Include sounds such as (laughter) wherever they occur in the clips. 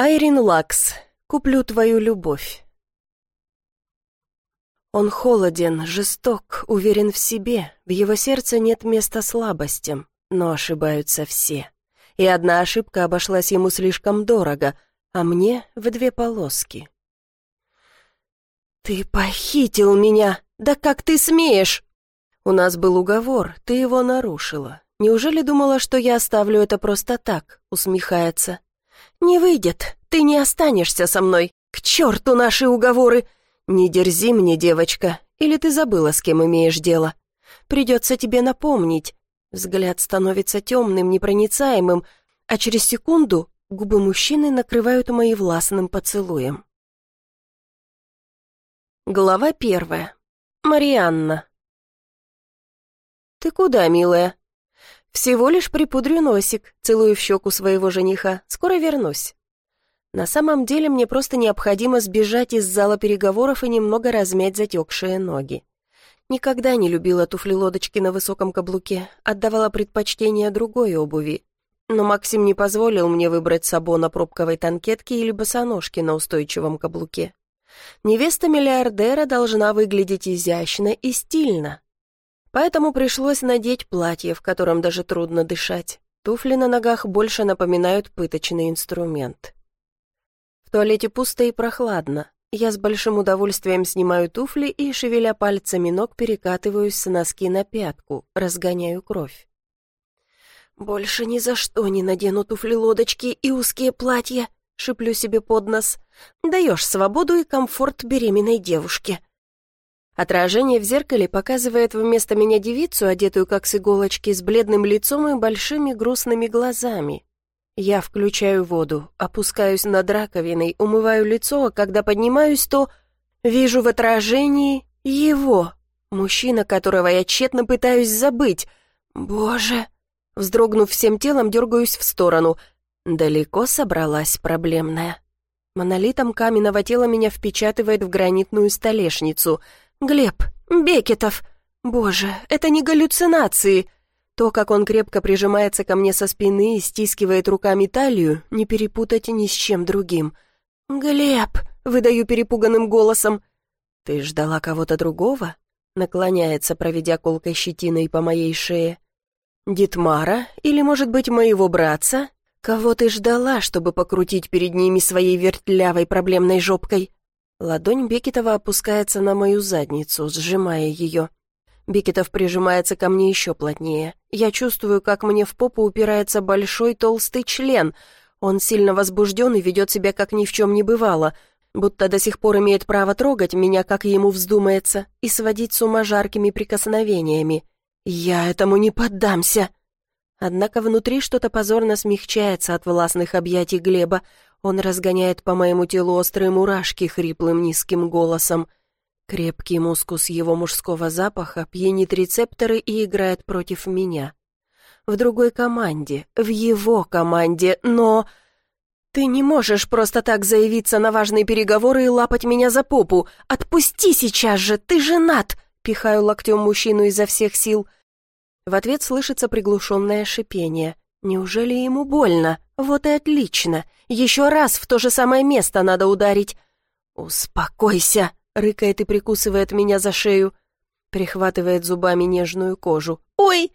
Айрин Лакс. Куплю твою любовь. Он холоден, жесток, уверен в себе, в его сердце нет места слабостям, но ошибаются все. И одна ошибка обошлась ему слишком дорого, а мне в две полоски. «Ты похитил меня! Да как ты смеешь?» «У нас был уговор, ты его нарушила. Неужели думала, что я оставлю это просто так?» — усмехается. «Не выйдет, ты не останешься со мной. К черту наши уговоры! Не дерзи мне, девочка, или ты забыла, с кем имеешь дело? Придется тебе напомнить». Взгляд становится темным, непроницаемым, а через секунду губы мужчины накрывают мои властным поцелуем. Глава первая. Марианна. «Ты куда, милая?» «Всего лишь припудрю носик, целую в щеку своего жениха. Скоро вернусь». На самом деле мне просто необходимо сбежать из зала переговоров и немного размять затекшие ноги. Никогда не любила туфли-лодочки на высоком каблуке, отдавала предпочтение другой обуви. Но Максим не позволил мне выбрать сабо на пробковой танкетке или босоножки на устойчивом каблуке. Невеста миллиардера должна выглядеть изящно и стильно. Поэтому пришлось надеть платье, в котором даже трудно дышать. Туфли на ногах больше напоминают пыточный инструмент. В туалете пусто и прохладно. Я с большим удовольствием снимаю туфли и, шевеля пальцами ног, перекатываюсь с носки на пятку, разгоняю кровь. «Больше ни за что не надену туфли-лодочки и узкие платья», — шиплю себе под нос. «Даешь свободу и комфорт беременной девушке». Отражение в зеркале показывает вместо меня девицу, одетую как с иголочки, с бледным лицом и большими грустными глазами. Я включаю воду, опускаюсь над раковиной, умываю лицо, а когда поднимаюсь, то вижу в отражении его, мужчина, которого я тщетно пытаюсь забыть. Боже! Вздрогнув всем телом, дергаюсь в сторону. Далеко собралась проблемная. Монолитом каменного тела меня впечатывает в гранитную столешницу — «Глеб! Бекетов! Боже, это не галлюцинации!» То, как он крепко прижимается ко мне со спины и стискивает руками талию, не перепутать ни с чем другим. «Глеб!» — выдаю перепуганным голосом. «Ты ждала кого-то другого?» — наклоняется, проведя колкой щетиной по моей шее. «Дитмара? Или, может быть, моего братца? Кого ты ждала, чтобы покрутить перед ними своей вертлявой проблемной жопкой?» Ладонь Бекетова опускается на мою задницу, сжимая ее. Бекетов прижимается ко мне еще плотнее. Я чувствую, как мне в попу упирается большой толстый член. Он сильно возбужден и ведет себя, как ни в чем не бывало, будто до сих пор имеет право трогать меня, как ему вздумается, и сводить с ума жаркими прикосновениями. Я этому не поддамся. Однако внутри что-то позорно смягчается от властных объятий Глеба. Он разгоняет по моему телу острые мурашки хриплым низким голосом. Крепкий мускус его мужского запаха пьянит рецепторы и играет против меня. В другой команде, в его команде, но... «Ты не можешь просто так заявиться на важные переговоры и лапать меня за попу! Отпусти сейчас же, ты женат!» Пихаю локтем мужчину изо всех сил. В ответ слышится приглушенное шипение. Неужели ему больно? Вот и отлично. Еще раз в то же самое место надо ударить. «Успокойся!» — рыкает и прикусывает меня за шею. Прихватывает зубами нежную кожу. «Ой!»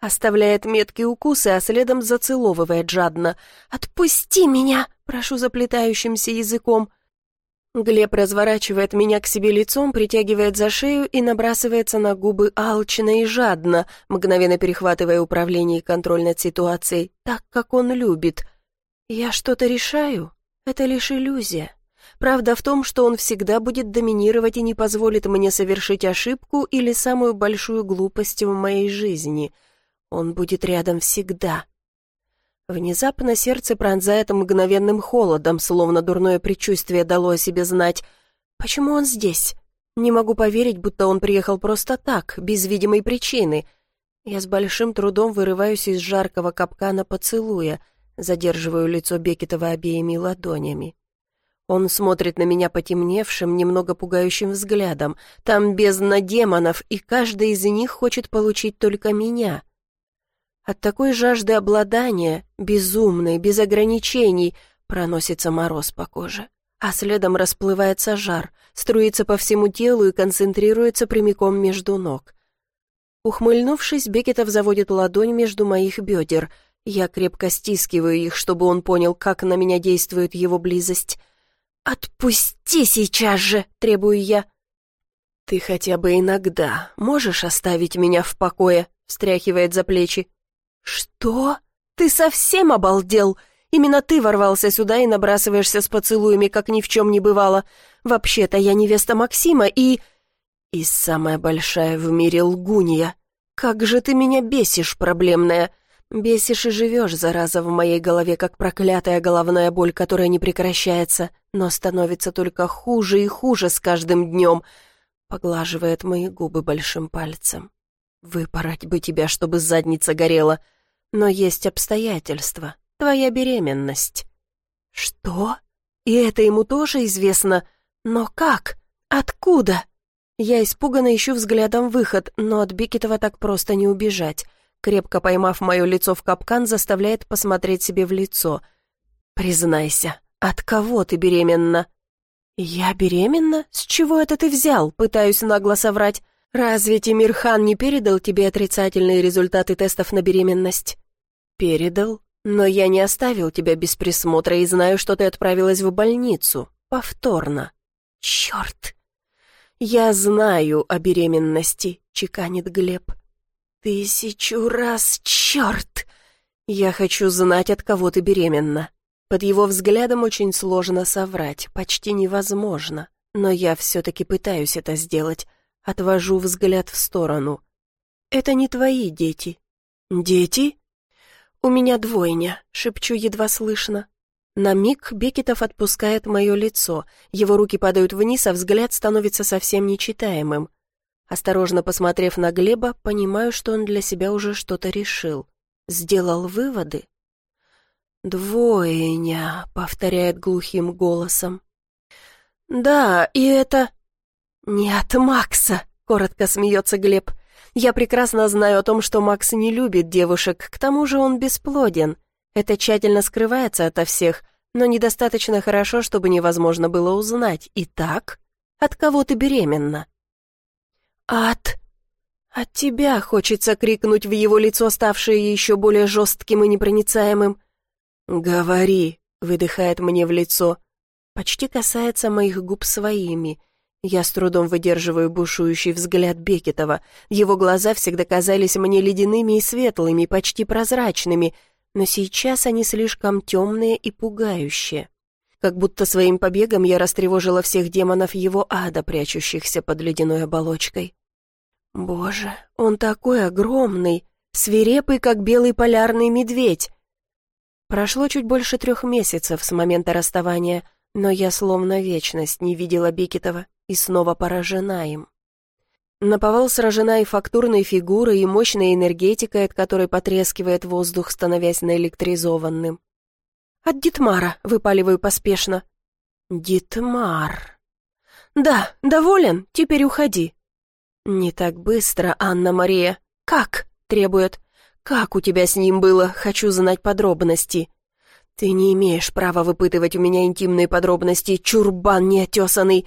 Оставляет меткие укусы, а следом зацеловывает жадно. «Отпусти меня!» — прошу заплетающимся языком. Глеб разворачивает меня к себе лицом, притягивает за шею и набрасывается на губы алчно и жадно, мгновенно перехватывая управление и контроль над ситуацией, так, как он любит. Я что-то решаю? Это лишь иллюзия. Правда в том, что он всегда будет доминировать и не позволит мне совершить ошибку или самую большую глупость в моей жизни. Он будет рядом всегда, Внезапно сердце пронзает мгновенным холодом, словно дурное предчувствие дало о себе знать. Почему он здесь? Не могу поверить, будто он приехал просто так, без видимой причины. Я с большим трудом вырываюсь из жаркого капкана поцелуя, задерживаю лицо Бекетова обеими ладонями. Он смотрит на меня потемневшим, немного пугающим взглядом. Там бездна демонов, и каждый из них хочет получить только меня — от такой жажды обладания, безумной, без ограничений, Проносится мороз по коже, а следом расплывается жар, струится по всему телу и концентрируется прямиком между ног. Ухмыльнувшись, Бекетов заводит ладонь между моих бедер. Я крепко стискиваю их, чтобы он понял, как на меня действует его близость. «Отпусти сейчас же!» — требую я. «Ты хотя бы иногда можешь оставить меня в покое?» — встряхивает за плечи. «Что? Ты совсем обалдел? Именно ты ворвался сюда и набрасываешься с поцелуями, как ни в чем не бывало. Вообще-то я невеста Максима и...» «И самая большая в мире лгунья. Как же ты меня бесишь, проблемная!» Бесишь и живешь, зараза, в моей голове, как проклятая головная боль, которая не прекращается, но становится только хуже и хуже с каждым днем. Поглаживает мои губы большим пальцем. Выпороть бы тебя, чтобы задница горела. Но есть обстоятельства. Твоя беременность. Что? И это ему тоже известно? Но как? Откуда? Я испуганно ищу взглядом выход, но от Бикетова так просто не убежать крепко поймав мое лицо в капкан, заставляет посмотреть себе в лицо. «Признайся, от кого ты беременна?» «Я беременна? С чего это ты взял?» Пытаюсь нагло соврать. «Разве Тимирхан не передал тебе отрицательные результаты тестов на беременность?» «Передал, но я не оставил тебя без присмотра и знаю, что ты отправилась в больницу. Повторно». «Черт!» «Я знаю о беременности», — чеканит Глеб. «Тысячу раз, черт! Я хочу знать, от кого ты беременна». Под его взглядом очень сложно соврать, почти невозможно. Но я все-таки пытаюсь это сделать. Отвожу взгляд в сторону. «Это не твои дети». «Дети?» «У меня двойня», — шепчу едва слышно. На миг Бекетов отпускает мое лицо, его руки падают вниз, а взгляд становится совсем нечитаемым. Осторожно посмотрев на Глеба, понимаю, что он для себя уже что-то решил. Сделал выводы? «Двойня», — повторяет глухим голосом. «Да, и это...» «Нет, Макса», — коротко смеется Глеб. «Я прекрасно знаю о том, что Макс не любит девушек, к тому же он бесплоден. Это тщательно скрывается ото всех, но недостаточно хорошо, чтобы невозможно было узнать. Итак, от кого ты беременна?» «От...» «От тебя!» — хочется крикнуть в его лицо, ставшее еще более жестким и непроницаемым. «Говори!» — выдыхает мне в лицо. Почти касается моих губ своими. Я с трудом выдерживаю бушующий взгляд Бекетова. Его глаза всегда казались мне ледяными и светлыми, почти прозрачными, но сейчас они слишком темные и пугающие. Как будто своим побегом я растревожила всех демонов его ада, прячущихся под ледяной оболочкой. Боже, он такой огромный, свирепый, как белый полярный медведь. Прошло чуть больше трех месяцев с момента расставания, но я словно вечность не видела Бикетова и снова поражена им. Наповал сражена и фактурной фигурой, и мощной энергетикой, от которой потрескивает воздух, становясь наэлектризованным. «От Дитмара», — выпаливаю поспешно. «Дитмар». «Да, доволен, теперь уходи. «Не так быстро, Анна-Мария. Как?» — требует. «Как у тебя с ним было? Хочу знать подробности». «Ты не имеешь права выпытывать у меня интимные подробности, чурбан неотесанный.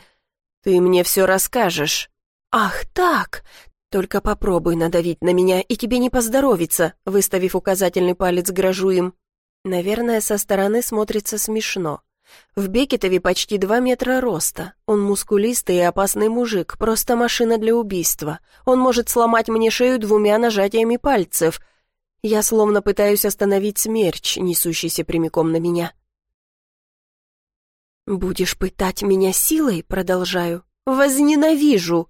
Ты мне все расскажешь». «Ах так! Только попробуй надавить на меня, и тебе не поздоровится», выставив указательный палец, грожу им. Наверное, со стороны смотрится смешно. В Бекетове почти два метра роста. Он мускулистый и опасный мужик, просто машина для убийства. Он может сломать мне шею двумя нажатиями пальцев. Я словно пытаюсь остановить смерч, несущийся прямиком на меня. «Будешь пытать меня силой?» — продолжаю. «Возненавижу!»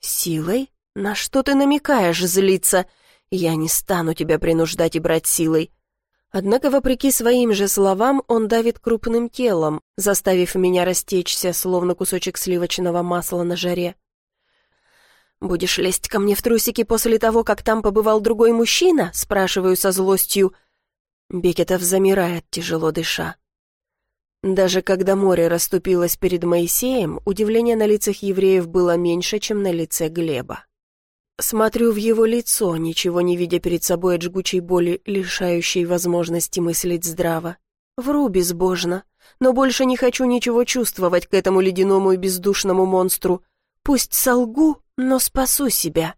«Силой? На что ты намекаешь, злиться? Я не стану тебя принуждать и брать силой. Однако, вопреки своим же словам, он давит крупным телом, заставив меня растечься, словно кусочек сливочного масла на жаре. «Будешь лезть ко мне в трусики после того, как там побывал другой мужчина?» — спрашиваю со злостью. Бекетов замирает, тяжело дыша. Даже когда море расступилось перед Моисеем, удивление на лицах евреев было меньше, чем на лице Глеба. Смотрю в его лицо, ничего не видя перед собой от жгучей боли, лишающей возможности мыслить здраво. Вру безбожно, но больше не хочу ничего чувствовать к этому ледяному и бездушному монстру. Пусть солгу, но спасу себя.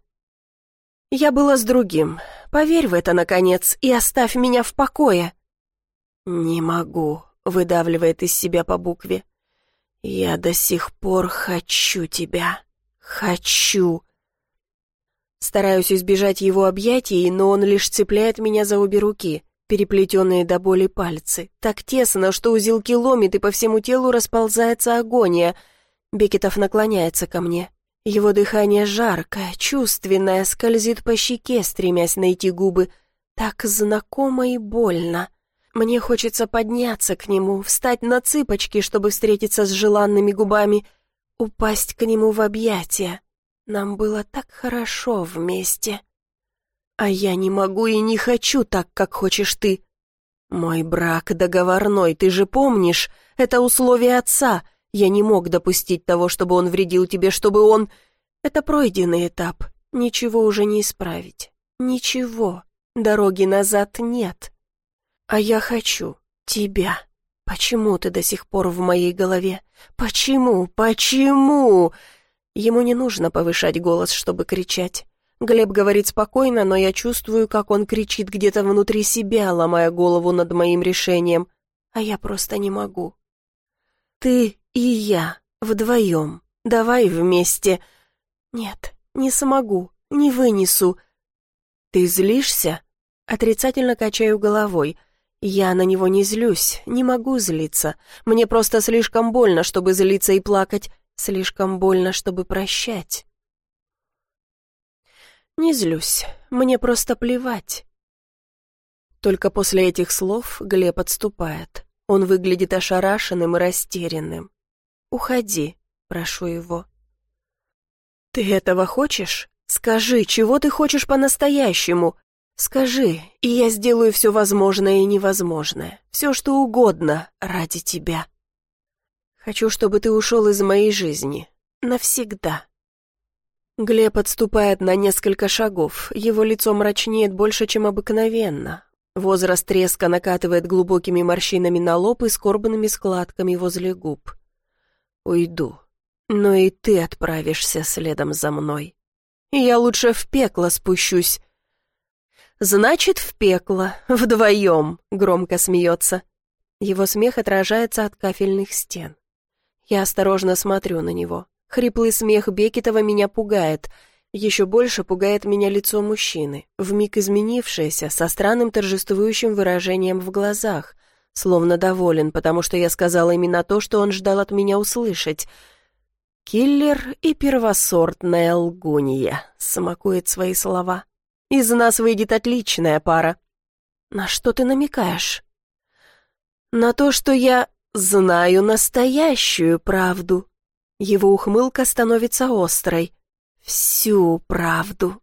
Я была с другим. Поверь в это, наконец, и оставь меня в покое. «Не могу», — выдавливает из себя по букве. «Я до сих пор хочу тебя. Хочу». Стараюсь избежать его объятий, но он лишь цепляет меня за обе руки, переплетенные до боли пальцы. Так тесно, что узелки ломит, и по всему телу расползается агония. Бекетов наклоняется ко мне. Его дыхание жаркое, чувственное, скользит по щеке, стремясь найти губы. Так знакомо и больно. Мне хочется подняться к нему, встать на цыпочки, чтобы встретиться с желанными губами, упасть к нему в объятия. Нам было так хорошо вместе. А я не могу и не хочу так, как хочешь ты. Мой брак договорной, ты же помнишь? Это условие отца. Я не мог допустить того, чтобы он вредил тебе, чтобы он... Это пройденный этап. Ничего уже не исправить. Ничего. Дороги назад нет. А я хочу тебя. Почему ты до сих пор в моей голове? Почему? Почему? Ему не нужно повышать голос, чтобы кричать. Глеб говорит спокойно, но я чувствую, как он кричит где-то внутри себя, ломая голову над моим решением. А я просто не могу. Ты и я, вдвоем. Давай вместе. Нет, не смогу, не вынесу. Ты злишься? Отрицательно качаю головой. Я на него не злюсь, не могу злиться. Мне просто слишком больно, чтобы злиться и плакать. Слишком больно, чтобы прощать. Не злюсь, мне просто плевать. Только после этих слов Глеб отступает. Он выглядит ошарашенным и растерянным. «Уходи», — прошу его. «Ты этого хочешь? Скажи, чего ты хочешь по-настоящему? Скажи, и я сделаю все возможное и невозможное, все, что угодно ради тебя». Хочу, чтобы ты ушел из моей жизни. Навсегда». Глеб отступает на несколько шагов. Его лицо мрачнеет больше, чем обыкновенно. Возраст резко накатывает глубокими морщинами на лоб и скорбными складками возле губ. «Уйду. Но и ты отправишься следом за мной. Я лучше в пекло спущусь». «Значит, в пекло. Вдвоем», — громко смеется. Его смех отражается от кафельных стен. Я осторожно смотрю на него. Хриплый смех Бекетова меня пугает. Еще больше пугает меня лицо мужчины, вмиг изменившееся, со странным торжествующим выражением в глазах, словно доволен, потому что я сказала именно то, что он ждал от меня услышать. «Киллер и первосортная лгунья», — смакует свои слова. «Из нас выйдет отличная пара». «На что ты намекаешь?» «На то, что я «Знаю настоящую правду». Его ухмылка становится острой. «Всю правду».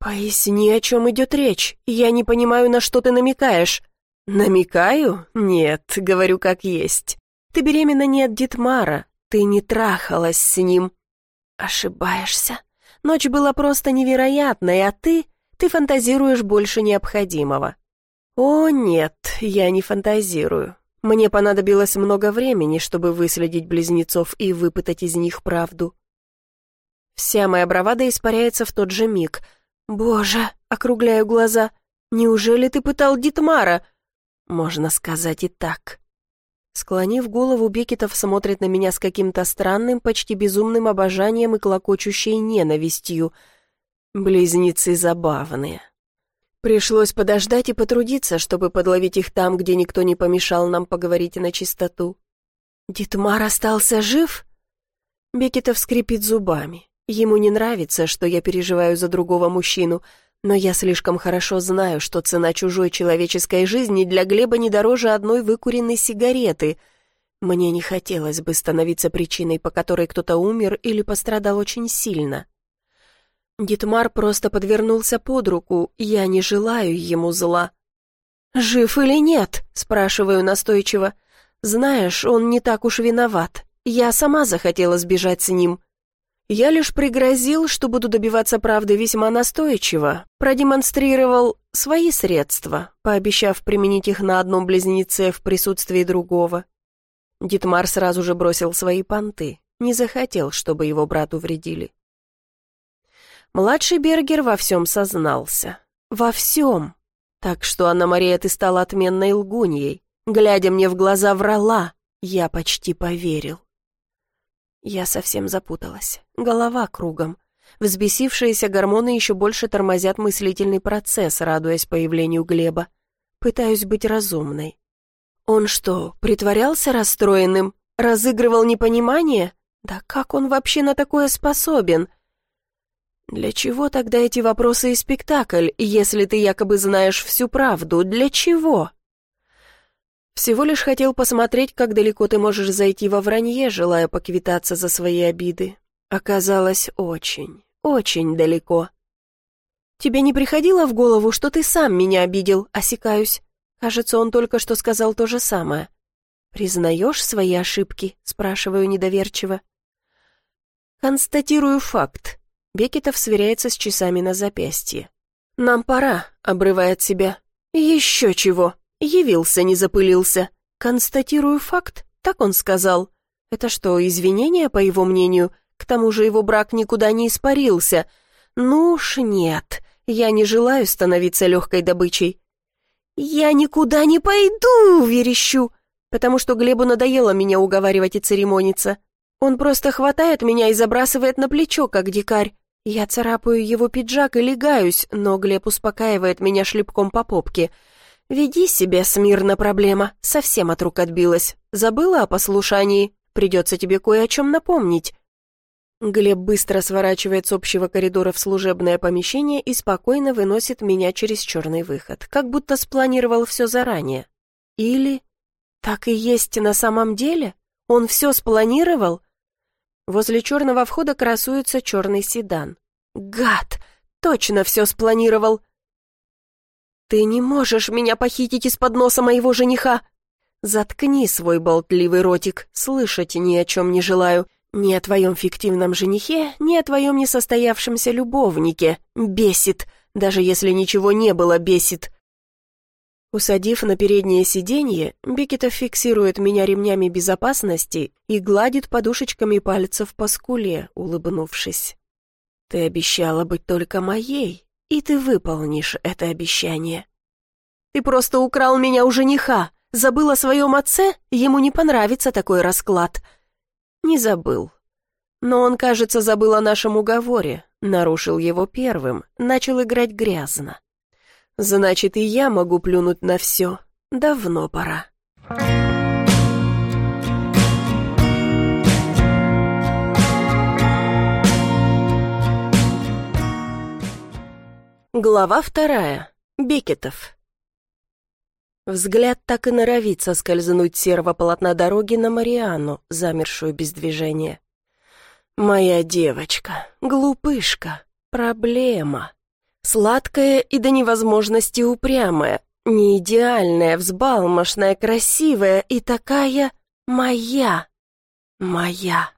«Поясни, о чем идет речь. Я не понимаю, на что ты намекаешь». «Намекаю? Нет, говорю как есть. Ты беременна не от Дитмара, ты не трахалась с ним». «Ошибаешься. Ночь была просто невероятной, а ты... Ты фантазируешь больше необходимого». «О, нет, я не фантазирую. Мне понадобилось много времени, чтобы выследить близнецов и выпытать из них правду. Вся моя бравада испаряется в тот же миг. «Боже!» — округляю глаза. «Неужели ты пытал Дитмара?» «Можно сказать и так». Склонив голову, Бекетов смотрит на меня с каким-то странным, почти безумным обожанием и клокочущей ненавистью. Близнецы забавные. Пришлось подождать и потрудиться, чтобы подловить их там, где никто не помешал нам поговорить на чистоту. «Дитмар остался жив?» Бекетов скрипит зубами. Ему не нравится, что я переживаю за другого мужчину, но я слишком хорошо знаю, что цена чужой человеческой жизни для Глеба не дороже одной выкуренной сигареты. Мне не хотелось бы становиться причиной, по которой кто-то умер или пострадал очень сильно. Дитмар просто подвернулся под руку, я не желаю ему зла. «Жив или нет?» — спрашиваю настойчиво. «Знаешь, он не так уж виноват. Я сама захотела сбежать с ним». Я лишь пригрозил, что буду добиваться правды весьма настойчиво, продемонстрировал свои средства, пообещав применить их на одном близнеце в присутствии другого. Дитмар сразу же бросил свои понты, не захотел, чтобы его брату вредили. Младший Бергер во всем сознался. Во всем. Так что Анна-Мария, ты стала отменной лгуньей. Глядя мне в глаза, врала. Я почти поверил. Я совсем запуталась. Голова кругом. Взбесившиеся гормоны еще больше тормозят мыслительный процесс, радуясь появлению Глеба. Пытаюсь быть разумной. Он что, притворялся расстроенным? Разыгрывал непонимание? Да как он вообще на такое способен? Для чего тогда эти вопросы и спектакль, если ты якобы знаешь всю правду? Для чего? Всего лишь хотел посмотреть, как далеко ты можешь зайти во вранье, желая поквитаться за свои обиды. Оказалось, очень, очень далеко. Тебе не приходило в голову, что ты сам меня обидел, осекаюсь? Кажется, он только что сказал то же самое. «Признаешь свои ошибки?» — спрашиваю недоверчиво. «Констатирую факт». Бекетов сверяется с часами на запястье. «Нам пора», — обрывает себя. «Еще чего!» Явился, не запылился. Констатирую факт, так он сказал. Это что, извинения, по его мнению? К тому же его брак никуда не испарился. Ну уж нет, я не желаю становиться легкой добычей. «Я никуда не пойду!» — верещу, потому что Глебу надоело меня уговаривать и церемониться. Он просто хватает меня и забрасывает на плечо, как дикарь. Я царапаю его пиджак и легаюсь, но Глеб успокаивает меня шлепком по попке — «Веди себя смирно, проблема. Совсем от рук отбилась. Забыла о послушании. Придется тебе кое о чем напомнить». Глеб быстро сворачивает с общего коридора в служебное помещение и спокойно выносит меня через черный выход, как будто спланировал все заранее. Или... Так и есть на самом деле? Он все спланировал? Возле черного входа красуется черный седан. Гад! Точно все спланировал! «Ты не можешь меня похитить из-под носа моего жениха!» «Заткни свой болтливый ротик, слышать ни о чем не желаю. Ни о твоем фиктивном женихе, ни о твоем несостоявшемся любовнике. Бесит, даже если ничего не было, бесит». Усадив на переднее сиденье, Бекетов фиксирует меня ремнями безопасности и гладит подушечками пальцев по скуле, улыбнувшись. «Ты обещала быть только моей, и ты выполнишь это обещание. Ты просто украл меня у жениха, забыл о своем отце, ему не понравится такой расклад. Не забыл. Но он, кажется, забыл о нашем уговоре, нарушил его первым, начал играть грязно. Значит, и я могу плюнуть на все. Давно пора. Глава вторая. Бекетов. Взгляд так и норовится скользнуть серого полотна дороги на Марианну, замершую без движения. «Моя девочка, глупышка, проблема. Сладкая и до невозможности упрямая, не идеальная, взбалмошная, красивая и такая моя, моя».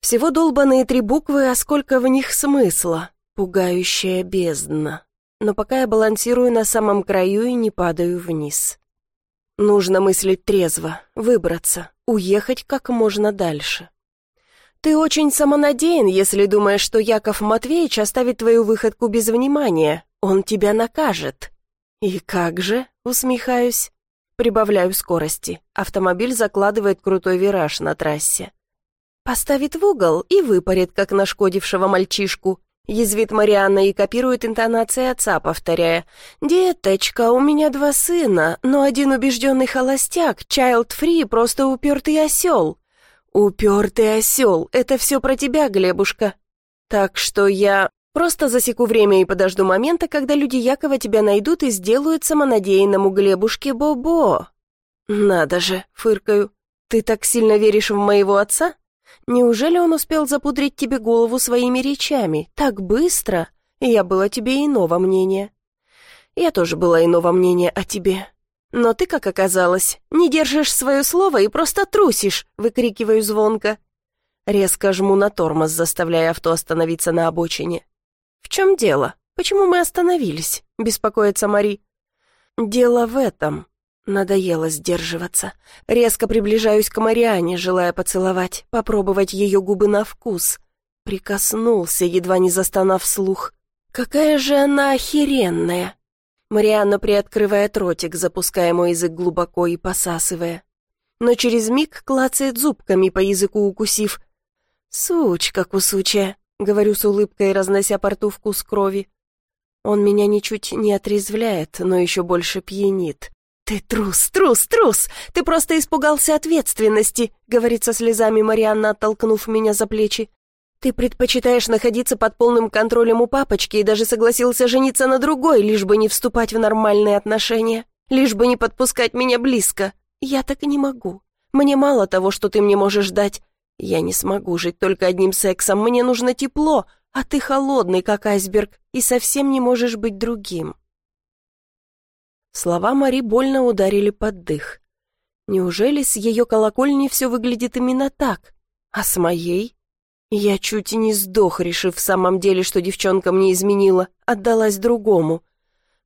Всего долбаные три буквы, а сколько в них смысла? Пугающая бездна. Но пока я балансирую на самом краю и не падаю вниз. Нужно мыслить трезво, выбраться, уехать как можно дальше. Ты очень самонадеян, если думаешь, что Яков Матвеевич оставит твою выходку без внимания. Он тебя накажет. И как же, усмехаюсь. Прибавляю скорости. Автомобиль закладывает крутой вираж на трассе. Поставит в угол и выпарит, как нашкодившего мальчишку. Язвит Марианна и копирует интонации отца, повторяя «Деточка, у меня два сына, но один убежденный холостяк, child-free, просто упертый осел». «Упертый осел, это все про тебя, Глебушка». Так что я просто засеку время и подожду момента, когда люди Якова тебя найдут и сделают самонадеянному Глебушке Бобо. «Надо же», — фыркаю, — «ты так сильно веришь в моего отца?» Неужели он успел запудрить тебе голову своими речами? Так быстро? Я была тебе иного мнения. Я тоже была иного мнения о тебе. Но ты, как оказалось, не держишь свое слово и просто трусишь, выкрикиваю звонко. Резко жму на тормоз, заставляя авто остановиться на обочине. «В чем дело? Почему мы остановились?» — беспокоится Мари. «Дело в этом». Надоело сдерживаться. Резко приближаюсь к Мариане, желая поцеловать, попробовать ее губы на вкус. Прикоснулся, едва не застонав вслух. «Какая же она охеренная!» Марианна приоткрывает ротик, запуская мой язык глубоко и посасывая. Но через миг клацает зубками, по языку укусив. «Сучка кусучая», — говорю с улыбкой, разнося по рту вкус крови. Он меня ничуть не отрезвляет, но еще больше пьянит. «Ты трус, трус, трус! Ты просто испугался ответственности», — говорит со слезами Марианна, оттолкнув меня за плечи. «Ты предпочитаешь находиться под полным контролем у папочки и даже согласился жениться на другой, лишь бы не вступать в нормальные отношения, лишь бы не подпускать меня близко. Я так и не могу. Мне мало того, что ты мне можешь дать. Я не смогу жить только одним сексом, мне нужно тепло, а ты холодный, как айсберг, и совсем не можешь быть другим». Слова Мари больно ударили под дых. Неужели с ее колокольни все выглядит именно так? А с моей? Я чуть не сдох, решив в самом деле, что девчонка мне изменила, отдалась другому.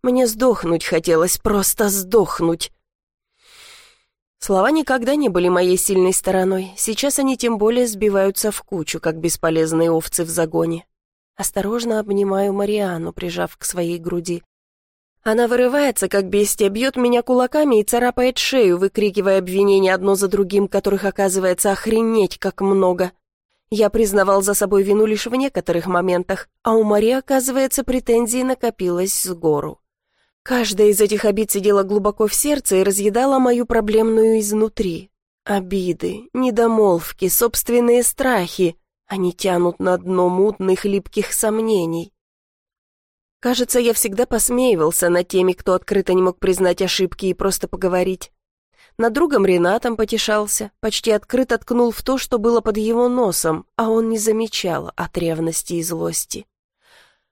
Мне сдохнуть хотелось, просто сдохнуть. Слова никогда не были моей сильной стороной, сейчас они тем более сбиваются в кучу, как бесполезные овцы в загоне. Осторожно обнимаю Мариану, прижав к своей груди. Она вырывается, как бестия, бьет меня кулаками и царапает шею, выкрикивая обвинения одно за другим, которых оказывается охренеть как много. Я признавал за собой вину лишь в некоторых моментах, а у Мари, оказывается, претензий накопилось с гору. Каждая из этих обид сидела глубоко в сердце и разъедала мою проблемную изнутри. Обиды, недомолвки, собственные страхи. Они тянут на дно мутных, липких сомнений. Кажется, я всегда посмеивался над теми, кто открыто не мог признать ошибки и просто поговорить. Над другом Ренатом потешался, почти открыто ткнул в то, что было под его носом, а он не замечал от ревности и злости.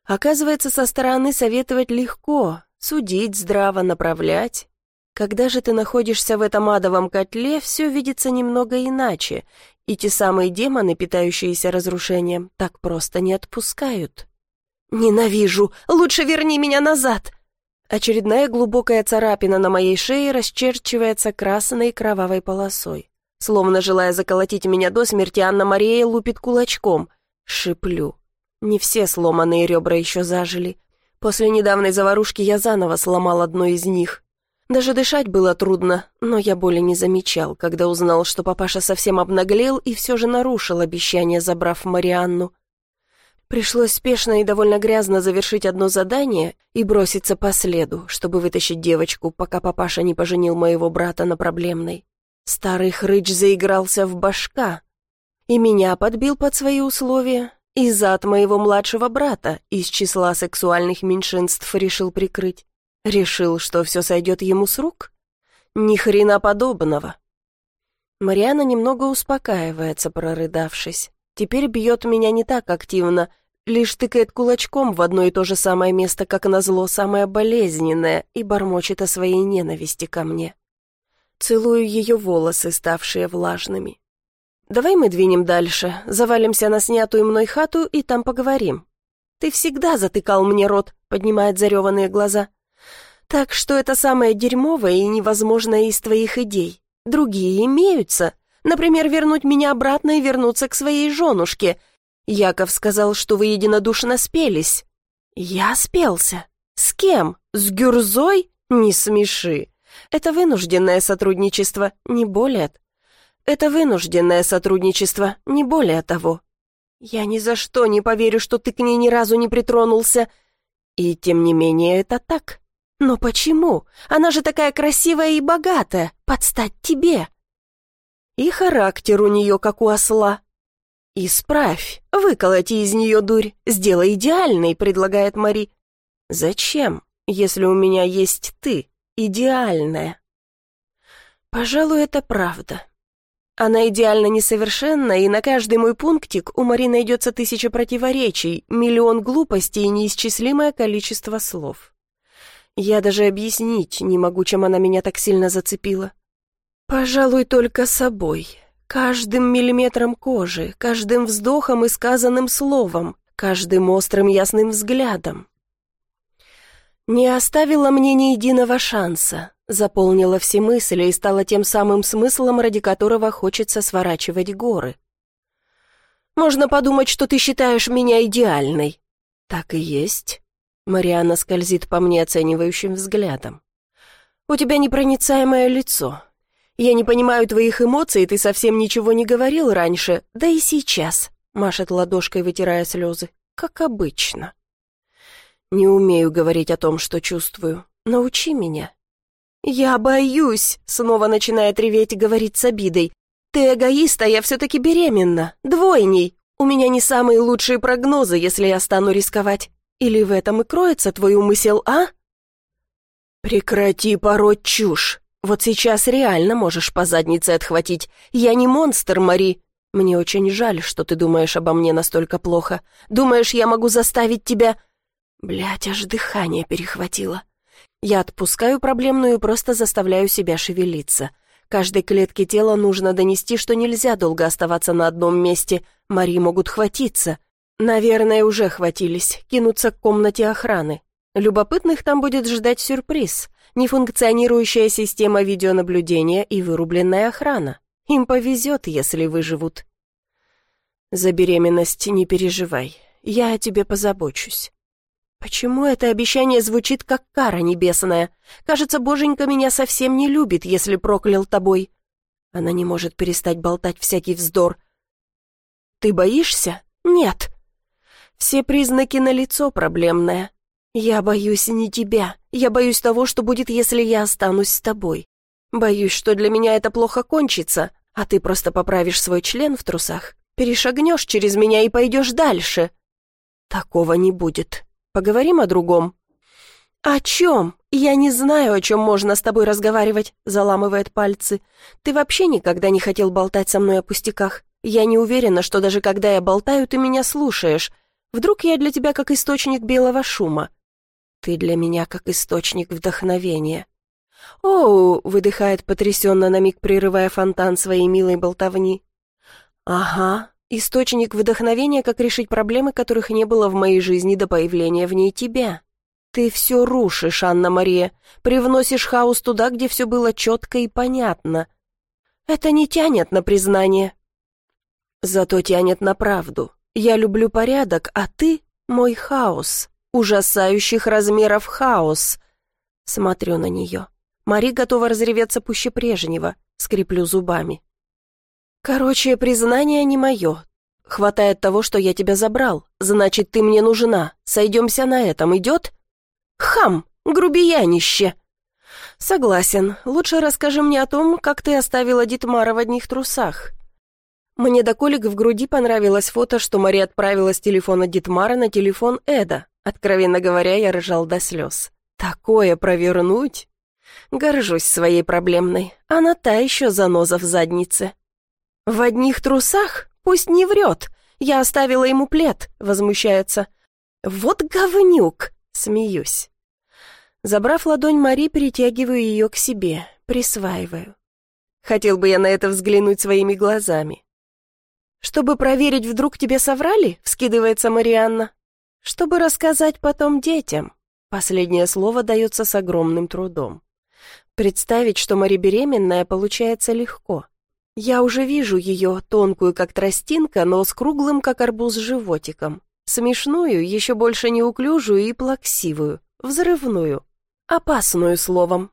Оказывается, со стороны советовать легко, судить здраво, направлять. Когда же ты находишься в этом адовом котле, все видится немного иначе, и те самые демоны, питающиеся разрушением, так просто не отпускают. «Ненавижу! Лучше верни меня назад!» Очередная глубокая царапина на моей шее расчерчивается красной кровавой полосой. Словно желая заколотить меня до смерти, Анна-Мария лупит кулачком. Шиплю. Не все сломанные ребра еще зажили. После недавней заварушки я заново сломал одно из них. Даже дышать было трудно, но я боли не замечал, когда узнал, что папаша совсем обнаглел и все же нарушил обещание, забрав Марианну. Пришлось спешно и довольно грязно завершить одно задание и броситься по следу, чтобы вытащить девочку, пока папаша не поженил моего брата на проблемной. Старый хрыч заигрался в башка. И меня подбил под свои условия, и зад моего младшего брата из числа сексуальных меньшинств решил прикрыть. Решил, что все сойдет ему с рук? Ни хрена подобного. Мариана немного успокаивается, прорыдавшись. Теперь бьет меня не так активно, лишь тыкает кулачком в одно и то же самое место, как назло, самое болезненное, и бормочет о своей ненависти ко мне. Целую ее волосы, ставшие влажными. «Давай мы двинем дальше, завалимся на снятую мной хату и там поговорим». «Ты всегда затыкал мне рот», — поднимает зареванные глаза. «Так что это самое дерьмовое и невозможное из твоих идей. Другие имеются, Например, вернуть меня обратно и вернуться к своей женушке. Яков сказал, что вы единодушно спелись. Я спелся. С кем? С Гюрзой? Не смеши. Это вынужденное сотрудничество, не более. Это вынужденное сотрудничество, не более того. Я ни за что не поверю, что ты к ней ни разу не притронулся. И тем не менее это так. Но почему? Она же такая красивая и богатая, подстать тебе. И характер у нее, как у осла. «Исправь, выколоти из нее дурь, сделай идеальной», — предлагает Мари. «Зачем, если у меня есть ты, идеальная?» «Пожалуй, это правда. Она идеально несовершенна, и на каждый мой пунктик у Мари найдется тысяча противоречий, миллион глупостей и неисчислимое количество слов. Я даже объяснить не могу, чем она меня так сильно зацепила. Пожалуй, только собой. Каждым миллиметром кожи, каждым вздохом и сказанным словом, каждым острым ясным взглядом. Не оставила мне ни единого шанса, заполнила все мысли и стала тем самым смыслом, ради которого хочется сворачивать горы. Можно подумать, что ты считаешь меня идеальной. Так и есть. Марианна скользит по мне оценивающим взглядом. У тебя непроницаемое лицо. Я не понимаю твоих эмоций, ты совсем ничего не говорил раньше, да и сейчас, машет ладошкой, вытирая слезы, как обычно. Не умею говорить о том, что чувствую. Научи меня. «Я боюсь», — снова начинает реветь, говорить с обидой. «Ты эгоист, а я все-таки беременна. Двойней. У меня не самые лучшие прогнозы, если я стану рисковать. Или в этом и кроется твой умысел, а?» «Прекрати пороть чушь. Вот сейчас реально можешь по заднице отхватить. Я не монстр, Мари. Мне очень жаль, что ты думаешь обо мне настолько плохо. Думаешь, я могу заставить тебя...» Блять, аж дыхание перехватило. Я отпускаю проблемную и просто заставляю себя шевелиться. Каждой клетке тела нужно донести, что нельзя долго оставаться на одном месте. Мари могут хватиться. Наверное, уже хватились, кинуться к комнате охраны. Любопытных там будет ждать сюрприз. Нефункционирующая система видеонаблюдения и вырубленная охрана. Им повезет, если выживут. За беременность не переживай. Я о тебе позабочусь. Почему это обещание звучит как кара небесная? Кажется, боженька меня совсем не любит, если проклял тобой. Она не может перестать болтать всякий вздор. Ты боишься? Нет. Все признаки на лицо проблемное. Я боюсь не тебя. Я боюсь того, что будет, если я останусь с тобой. Боюсь, что для меня это плохо кончится, а ты просто поправишь свой член в трусах, перешагнешь через меня и пойдешь дальше. Такого не будет. Поговорим о другом». «О чем? Я не знаю, о чем можно с тобой разговаривать», — заламывает пальцы. «Ты вообще никогда не хотел болтать со мной о пустяках. Я не уверена, что даже когда я болтаю, ты меня слушаешь. Вдруг я для тебя как источник белого шума. Ты для меня как источник вдохновения». «Оу!» — выдыхает потрясенно на миг, прерывая фонтан своей милой болтовни. «Ага, Источник вдохновения, как решить проблемы, которых не было в моей жизни до появления в ней тебя. Ты все рушишь, Анна-Мария, привносишь хаос туда, где все было четко и понятно. Это не тянет на признание. Зато тянет на правду. Я люблю порядок, а ты — мой хаос, ужасающих размеров хаос. Смотрю на нее. Мари готова разреветься пуще прежнего, скреплю зубами. «Короче, признание не мое. Хватает того, что я тебя забрал. Значит, ты мне нужна. Сойдемся на этом, идет?» «Хам! Грубиянище!» «Согласен. Лучше расскажи мне о том, как ты оставила Дитмара в одних трусах». Мне до колик в груди понравилось фото, что Мария отправила с телефона Дитмара на телефон Эда. Откровенно говоря, я рыжал до слез. «Такое провернуть?» Горжусь своей проблемной. Она та еще заноза в заднице. «В одних трусах? Пусть не врет. Я оставила ему плед», — возмущается. «Вот говнюк!» — смеюсь. Забрав ладонь Мари, перетягиваю ее к себе, присваиваю. Хотел бы я на это взглянуть своими глазами. «Чтобы проверить, вдруг тебе соврали?» — вскидывается Марианна. «Чтобы рассказать потом детям». Последнее слово дается с огромным трудом. Представить, что Мари беременная, получается легко. Я уже вижу ее, тонкую, как тростинка, но с круглым, как арбуз, животиком. Смешную, еще больше неуклюжую и плаксивую, взрывную, опасную словом.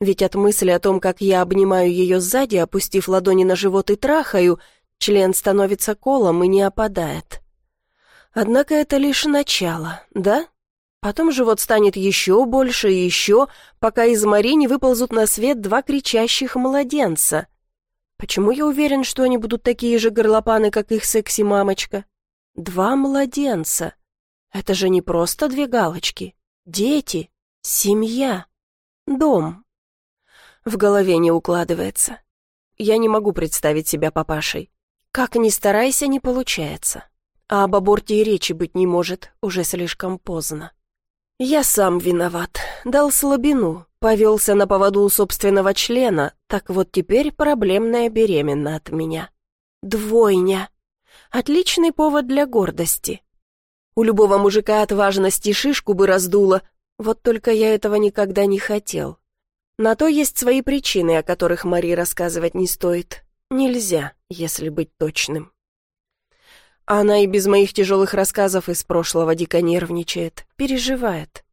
Ведь от мысли о том, как я обнимаю ее сзади, опустив ладони на живот и трахаю, член становится колом и не опадает. Однако это лишь начало, да? Потом живот станет еще больше и еще, пока из Мари не выползут на свет два кричащих младенца. Почему я уверен, что они будут такие же горлопаны, как их секси-мамочка? Два младенца. Это же не просто две галочки. Дети, семья, дом. В голове не укладывается. Я не могу представить себя папашей. Как ни старайся, не получается. А об аборте и речи быть не может, уже слишком поздно. Я сам виноват, дал слабину, повелся на поводу собственного члена, так вот теперь проблемная беременна от меня. Двойня. Отличный повод для гордости. У любого мужика от важности шишку бы раздуло, вот только я этого никогда не хотел. На то есть свои причины, о которых Мари рассказывать не стоит. Нельзя, если быть точным. Она и без моих тяжелых рассказов из прошлого дико нервничает, переживает.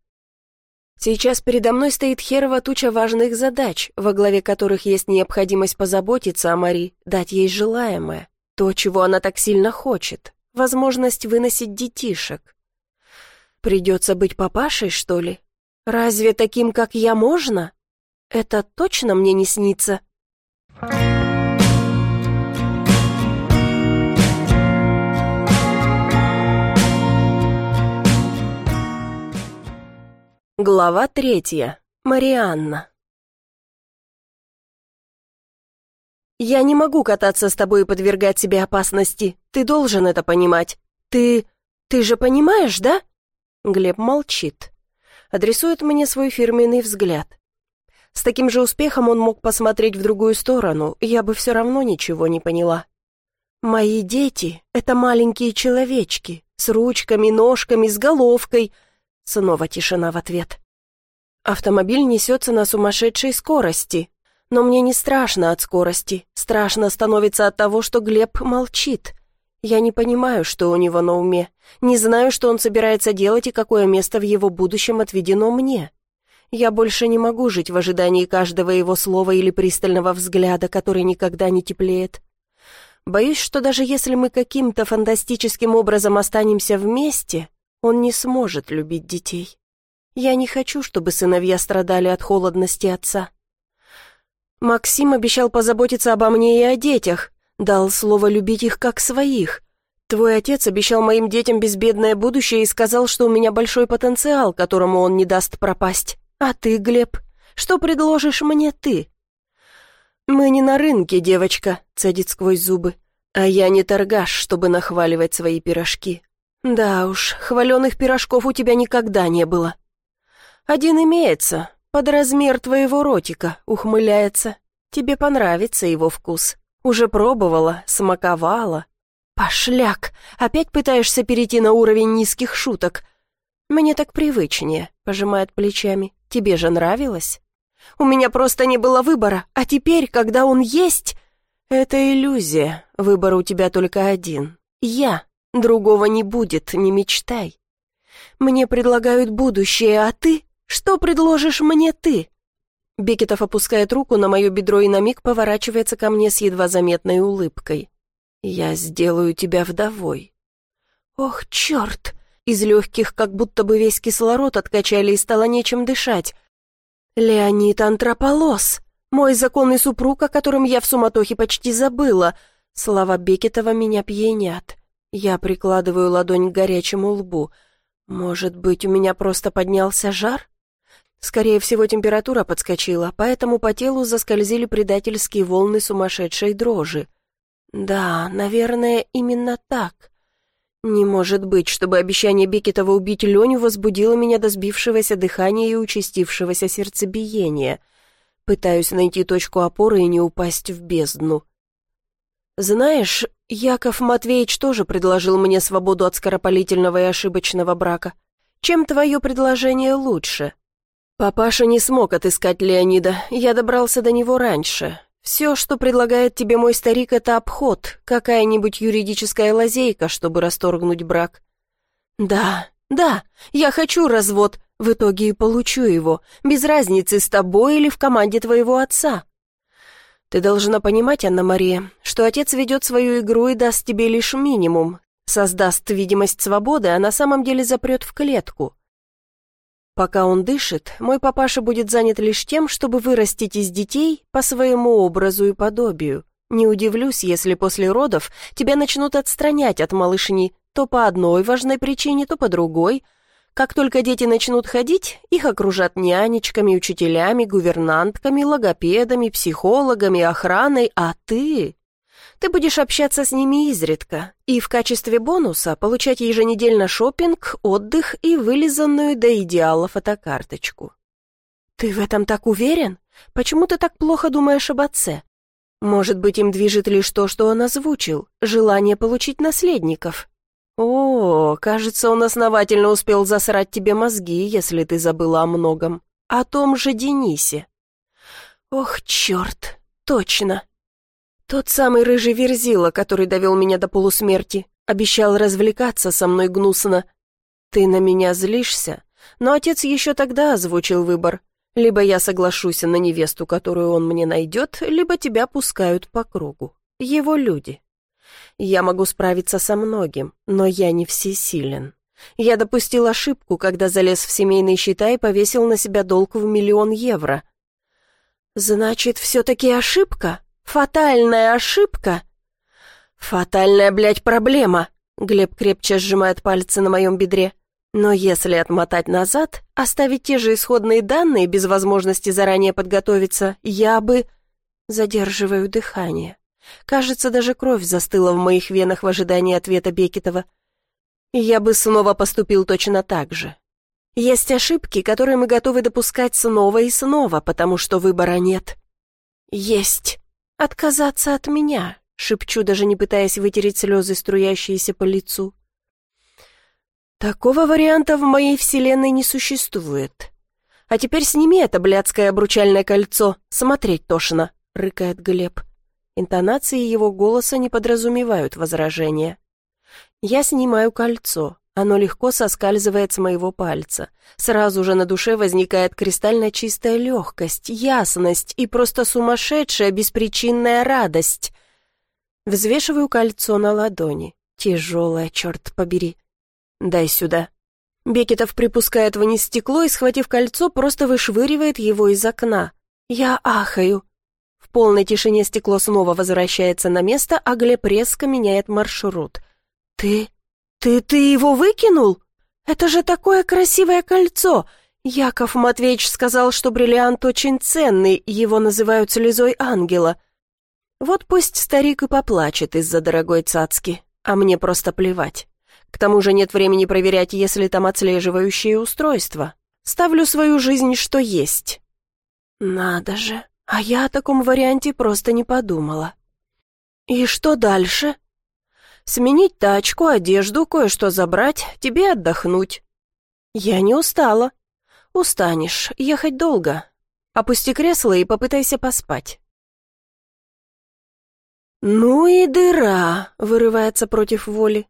Сейчас передо мной стоит херова туча важных задач, во главе которых есть необходимость позаботиться о Мари, дать ей желаемое, то, чего она так сильно хочет, возможность выносить детишек. Придется быть папашей, что ли? Разве таким, как я, можно? Это точно мне не снится? Глава третья. Марианна. «Я не могу кататься с тобой и подвергать себе опасности. Ты должен это понимать. Ты... ты же понимаешь, да?» Глеб молчит. Адресует мне свой фирменный взгляд. С таким же успехом он мог посмотреть в другую сторону, я бы все равно ничего не поняла. «Мои дети — это маленькие человечки, с ручками, ножками, с головкой», Снова тишина в ответ. Автомобиль несется на сумасшедшей скорости. Но мне не страшно от скорости. Страшно становится от того, что Глеб молчит. Я не понимаю, что у него на уме. Не знаю, что он собирается делать и какое место в его будущем отведено мне. Я больше не могу жить в ожидании каждого его слова или пристального взгляда, который никогда не теплеет. Боюсь, что даже если мы каким-то фантастическим образом останемся вместе, он не сможет любить детей. Я не хочу, чтобы сыновья страдали от холодности отца. Максим обещал позаботиться обо мне и о детях, дал слово любить их как своих. Твой отец обещал моим детям безбедное будущее и сказал, что у меня большой потенциал, которому он не даст пропасть. А ты, Глеб, что предложишь мне ты? Мы не на рынке, девочка, цедит сквозь зубы. А я не торгаш, чтобы нахваливать свои пирожки. «Да уж, хваленых пирожков у тебя никогда не было». «Один имеется, под размер твоего ротика», — ухмыляется. «Тебе понравится его вкус. Уже пробовала, смаковала». «Пошляк! Опять пытаешься перейти на уровень низких шуток?» «Мне так привычнее», — пожимает плечами. «Тебе же нравилось?» «У меня просто не было выбора, а теперь, когда он есть...» «Это иллюзия. Выбор у тебя только один. Я Другого не будет, не мечтай. Мне предлагают будущее, а ты? Что предложишь мне ты?» Бекетов опускает руку на мое бедро и на миг поворачивается ко мне с едва заметной улыбкой. «Я сделаю тебя вдовой». «Ох, черт!» Из легких как будто бы весь кислород откачали и стало нечем дышать. «Леонид Антрополос! Мой законный супруг, о котором я в суматохе почти забыла!» Слова Бекетова меня пьянят. Я прикладываю ладонь к горячему лбу. Может быть, у меня просто поднялся жар? Скорее всего, температура подскочила, поэтому по телу заскользили предательские волны сумасшедшей дрожи. Да, наверное, именно так. Не может быть, чтобы обещание Бекетова убить Леню возбудило меня до сбившегося дыхания и участившегося сердцебиения. Пытаюсь найти точку опоры и не упасть в бездну. Знаешь, Яков Матвеевич тоже предложил мне свободу от скоропалительного и ошибочного брака. Чем твое предложение лучше? Папаша не смог отыскать Леонида, я добрался до него раньше. Все, что предлагает тебе мой старик, это обход, какая-нибудь юридическая лазейка, чтобы расторгнуть брак. Да, да, я хочу развод, в итоге и получу его, без разницы, с тобой или в команде твоего отца. Ты должна понимать, Анна-Мария, что отец ведет свою игру и даст тебе лишь минимум, создаст видимость свободы, а на самом деле запрет в клетку. Пока он дышит, мой папаша будет занят лишь тем, чтобы вырастить из детей по своему образу и подобию. Не удивлюсь, если после родов тебя начнут отстранять от малышни то по одной важной причине, то по другой – как только дети начнут ходить, их окружат нянечками, учителями, гувернантками, логопедами, психологами, охраной, а ты... Ты будешь общаться с ними изредка и в качестве бонуса получать еженедельно шопинг, отдых и вылизанную до идеала фотокарточку. Ты в этом так уверен? Почему ты так плохо думаешь об отце? Может быть, им движет лишь то, что он озвучил, желание получить наследников. О, кажется, он основательно успел засрать тебе мозги, если ты забыла о многом. О том же Денисе. Ох, черт, точно. Тот самый рыжий верзила, который довел меня до полусмерти, обещал развлекаться со мной гнусно. Ты на меня злишься? Но отец еще тогда озвучил выбор. Либо я соглашусь на невесту, которую он мне найдет, либо тебя пускают по кругу. Его люди. Я могу справиться со многим, но я не всесилен. Я допустил ошибку, когда залез в семейные счета и повесил на себя долг в миллион евро. Значит, все-таки ошибка? Фатальная ошибка? Фатальная, блядь, проблема. Глеб крепче сжимает пальцы на моем бедре. Но если отмотать назад, оставить те же исходные данные без возможности заранее подготовиться, я бы... Задерживаю дыхание. Кажется, даже кровь застыла в моих венах в ожидании ответа Бекетова. Я бы снова поступил точно так же. Есть ошибки, которые мы готовы допускать снова и снова, потому что выбора нет. Есть. Отказаться от меня, шепчу, даже не пытаясь вытереть слезы, струящиеся по лицу. Такого варианта в моей вселенной не существует. А теперь сними это блядское обручальное кольцо, смотреть тошно, рыкает Глеб. Интонации его голоса не подразумевают возражения. Я снимаю кольцо, оно легко соскальзывает с моего пальца. Сразу же на душе возникает кристально чистая легкость, ясность и просто сумасшедшая беспричинная радость. Взвешиваю кольцо на ладони. Тяжелое, черт побери. «Дай сюда». Бекетов припускает вниз стекло и, схватив кольцо, просто вышвыривает его из окна. Я ахаю. Полной тишине стекло снова возвращается на место, а Глеб резко меняет маршрут. «Ты... ты... ты его выкинул? Это же такое красивое кольцо!» Яков Матвеевич сказал, что бриллиант очень ценный, его называют слезой ангела. Вот пусть старик и поплачет из-за дорогой цацки, а мне просто плевать. К тому же нет времени проверять, если там отслеживающее устройство. Ставлю свою жизнь, что есть. Надо же, а я о таком варианте просто не подумала. И что дальше? Сменить тачку, одежду, кое-что забрать, тебе отдохнуть. Я не устала. Устанешь, ехать долго. Опусти кресло и попытайся поспать. «Ну и дыра!» — вырывается против воли.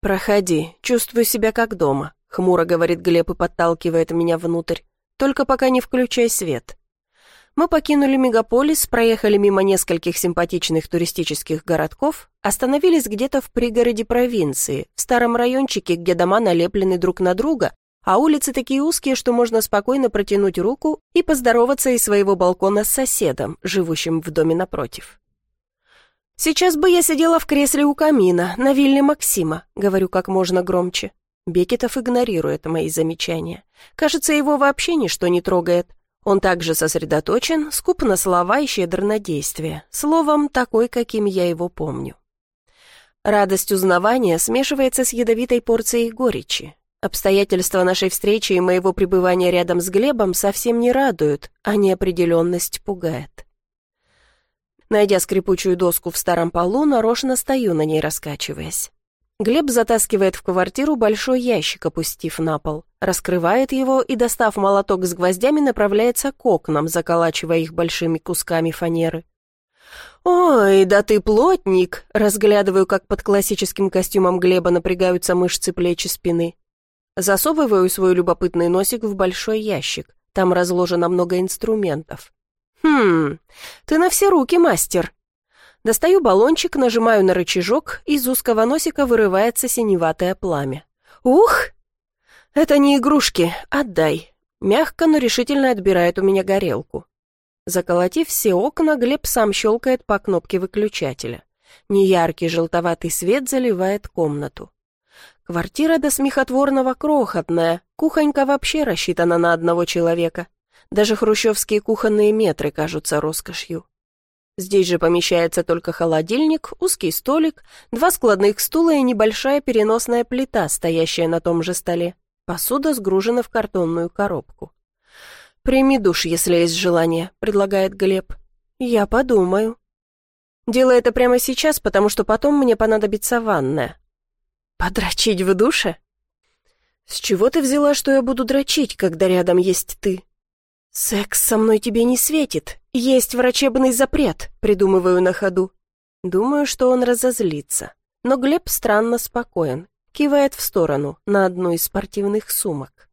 «Проходи, чувствую себя как дома», — хмуро говорит Глеб и подталкивает меня внутрь. «Только пока не включай свет». Мы покинули мегаполис, проехали мимо нескольких симпатичных туристических городков, остановились где-то в пригороде провинции, в старом райончике, где дома налеплены друг на друга, а улицы такие узкие, что можно спокойно протянуть руку и поздороваться из своего балкона с соседом, живущим в доме напротив. «Сейчас бы я сидела в кресле у камина, на вилле Максима», — говорю как можно громче. Бекетов игнорирует мои замечания. Кажется, его вообще ничто не трогает. Он также сосредоточен, скуп на слова и щедр на действия. Словом, такой, каким я его помню. Радость узнавания смешивается с ядовитой порцией горечи. Обстоятельства нашей встречи и моего пребывания рядом с Глебом совсем не радуют, а неопределенность пугает. Найдя скрипучую доску в старом полу, нарочно стою на ней, раскачиваясь. Глеб затаскивает в квартиру большой ящик, опустив на пол, раскрывает его и, достав молоток с гвоздями, направляется к окнам, заколачивая их большими кусками фанеры. «Ой, да ты плотник!» Разглядываю, как под классическим костюмом Глеба напрягаются мышцы плеч и спины. Засовываю свой любопытный носик в большой ящик. Там разложено много инструментов. «Хм, ты на все руки, мастер». Достаю баллончик, нажимаю на рычажок, из узкого носика вырывается синеватое пламя. «Ух! Это не игрушки, отдай». Мягко, но решительно отбирает у меня горелку. Заколотив все окна, Глеб сам щелкает по кнопке выключателя. Неяркий желтоватый свет заливает комнату. Квартира до смехотворного крохотная, кухонька вообще рассчитана на одного человека. Даже хрущевские кухонные метры кажутся роскошью. Здесь же помещается только холодильник, узкий столик, два складных стула и небольшая переносная плита, стоящая на том же столе. Посуда сгружена в картонную коробку. «Прими душ, если есть желание», — предлагает Глеб. «Я подумаю». Делай это прямо сейчас, потому что потом мне понадобится ванная». «Подрочить в душе?» «С чего ты взяла, что я буду дрочить, когда рядом есть ты?» «Секс со мной тебе не светит. Есть врачебный запрет», — придумываю на ходу. Думаю, что он разозлится. Но Глеб странно спокоен, кивает в сторону, на одну из спортивных сумок.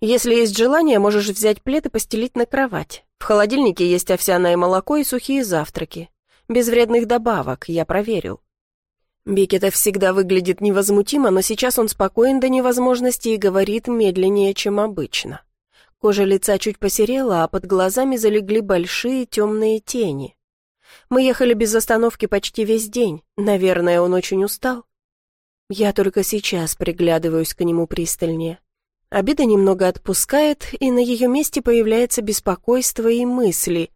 «Если есть желание, можешь взять плед и постелить на кровать. В холодильнике есть овсяное молоко и сухие завтраки. Без вредных добавок, я проверил. Бекетов всегда выглядит невозмутимо, но сейчас он спокоен до невозможности и говорит медленнее, чем обычно. Кожа лица чуть посерела, а под глазами залегли большие темные тени. Мы ехали без остановки почти весь день. Наверное, он очень устал. Я только сейчас приглядываюсь к нему пристальнее. Обида немного отпускает, и на ее месте появляется беспокойство и мысли.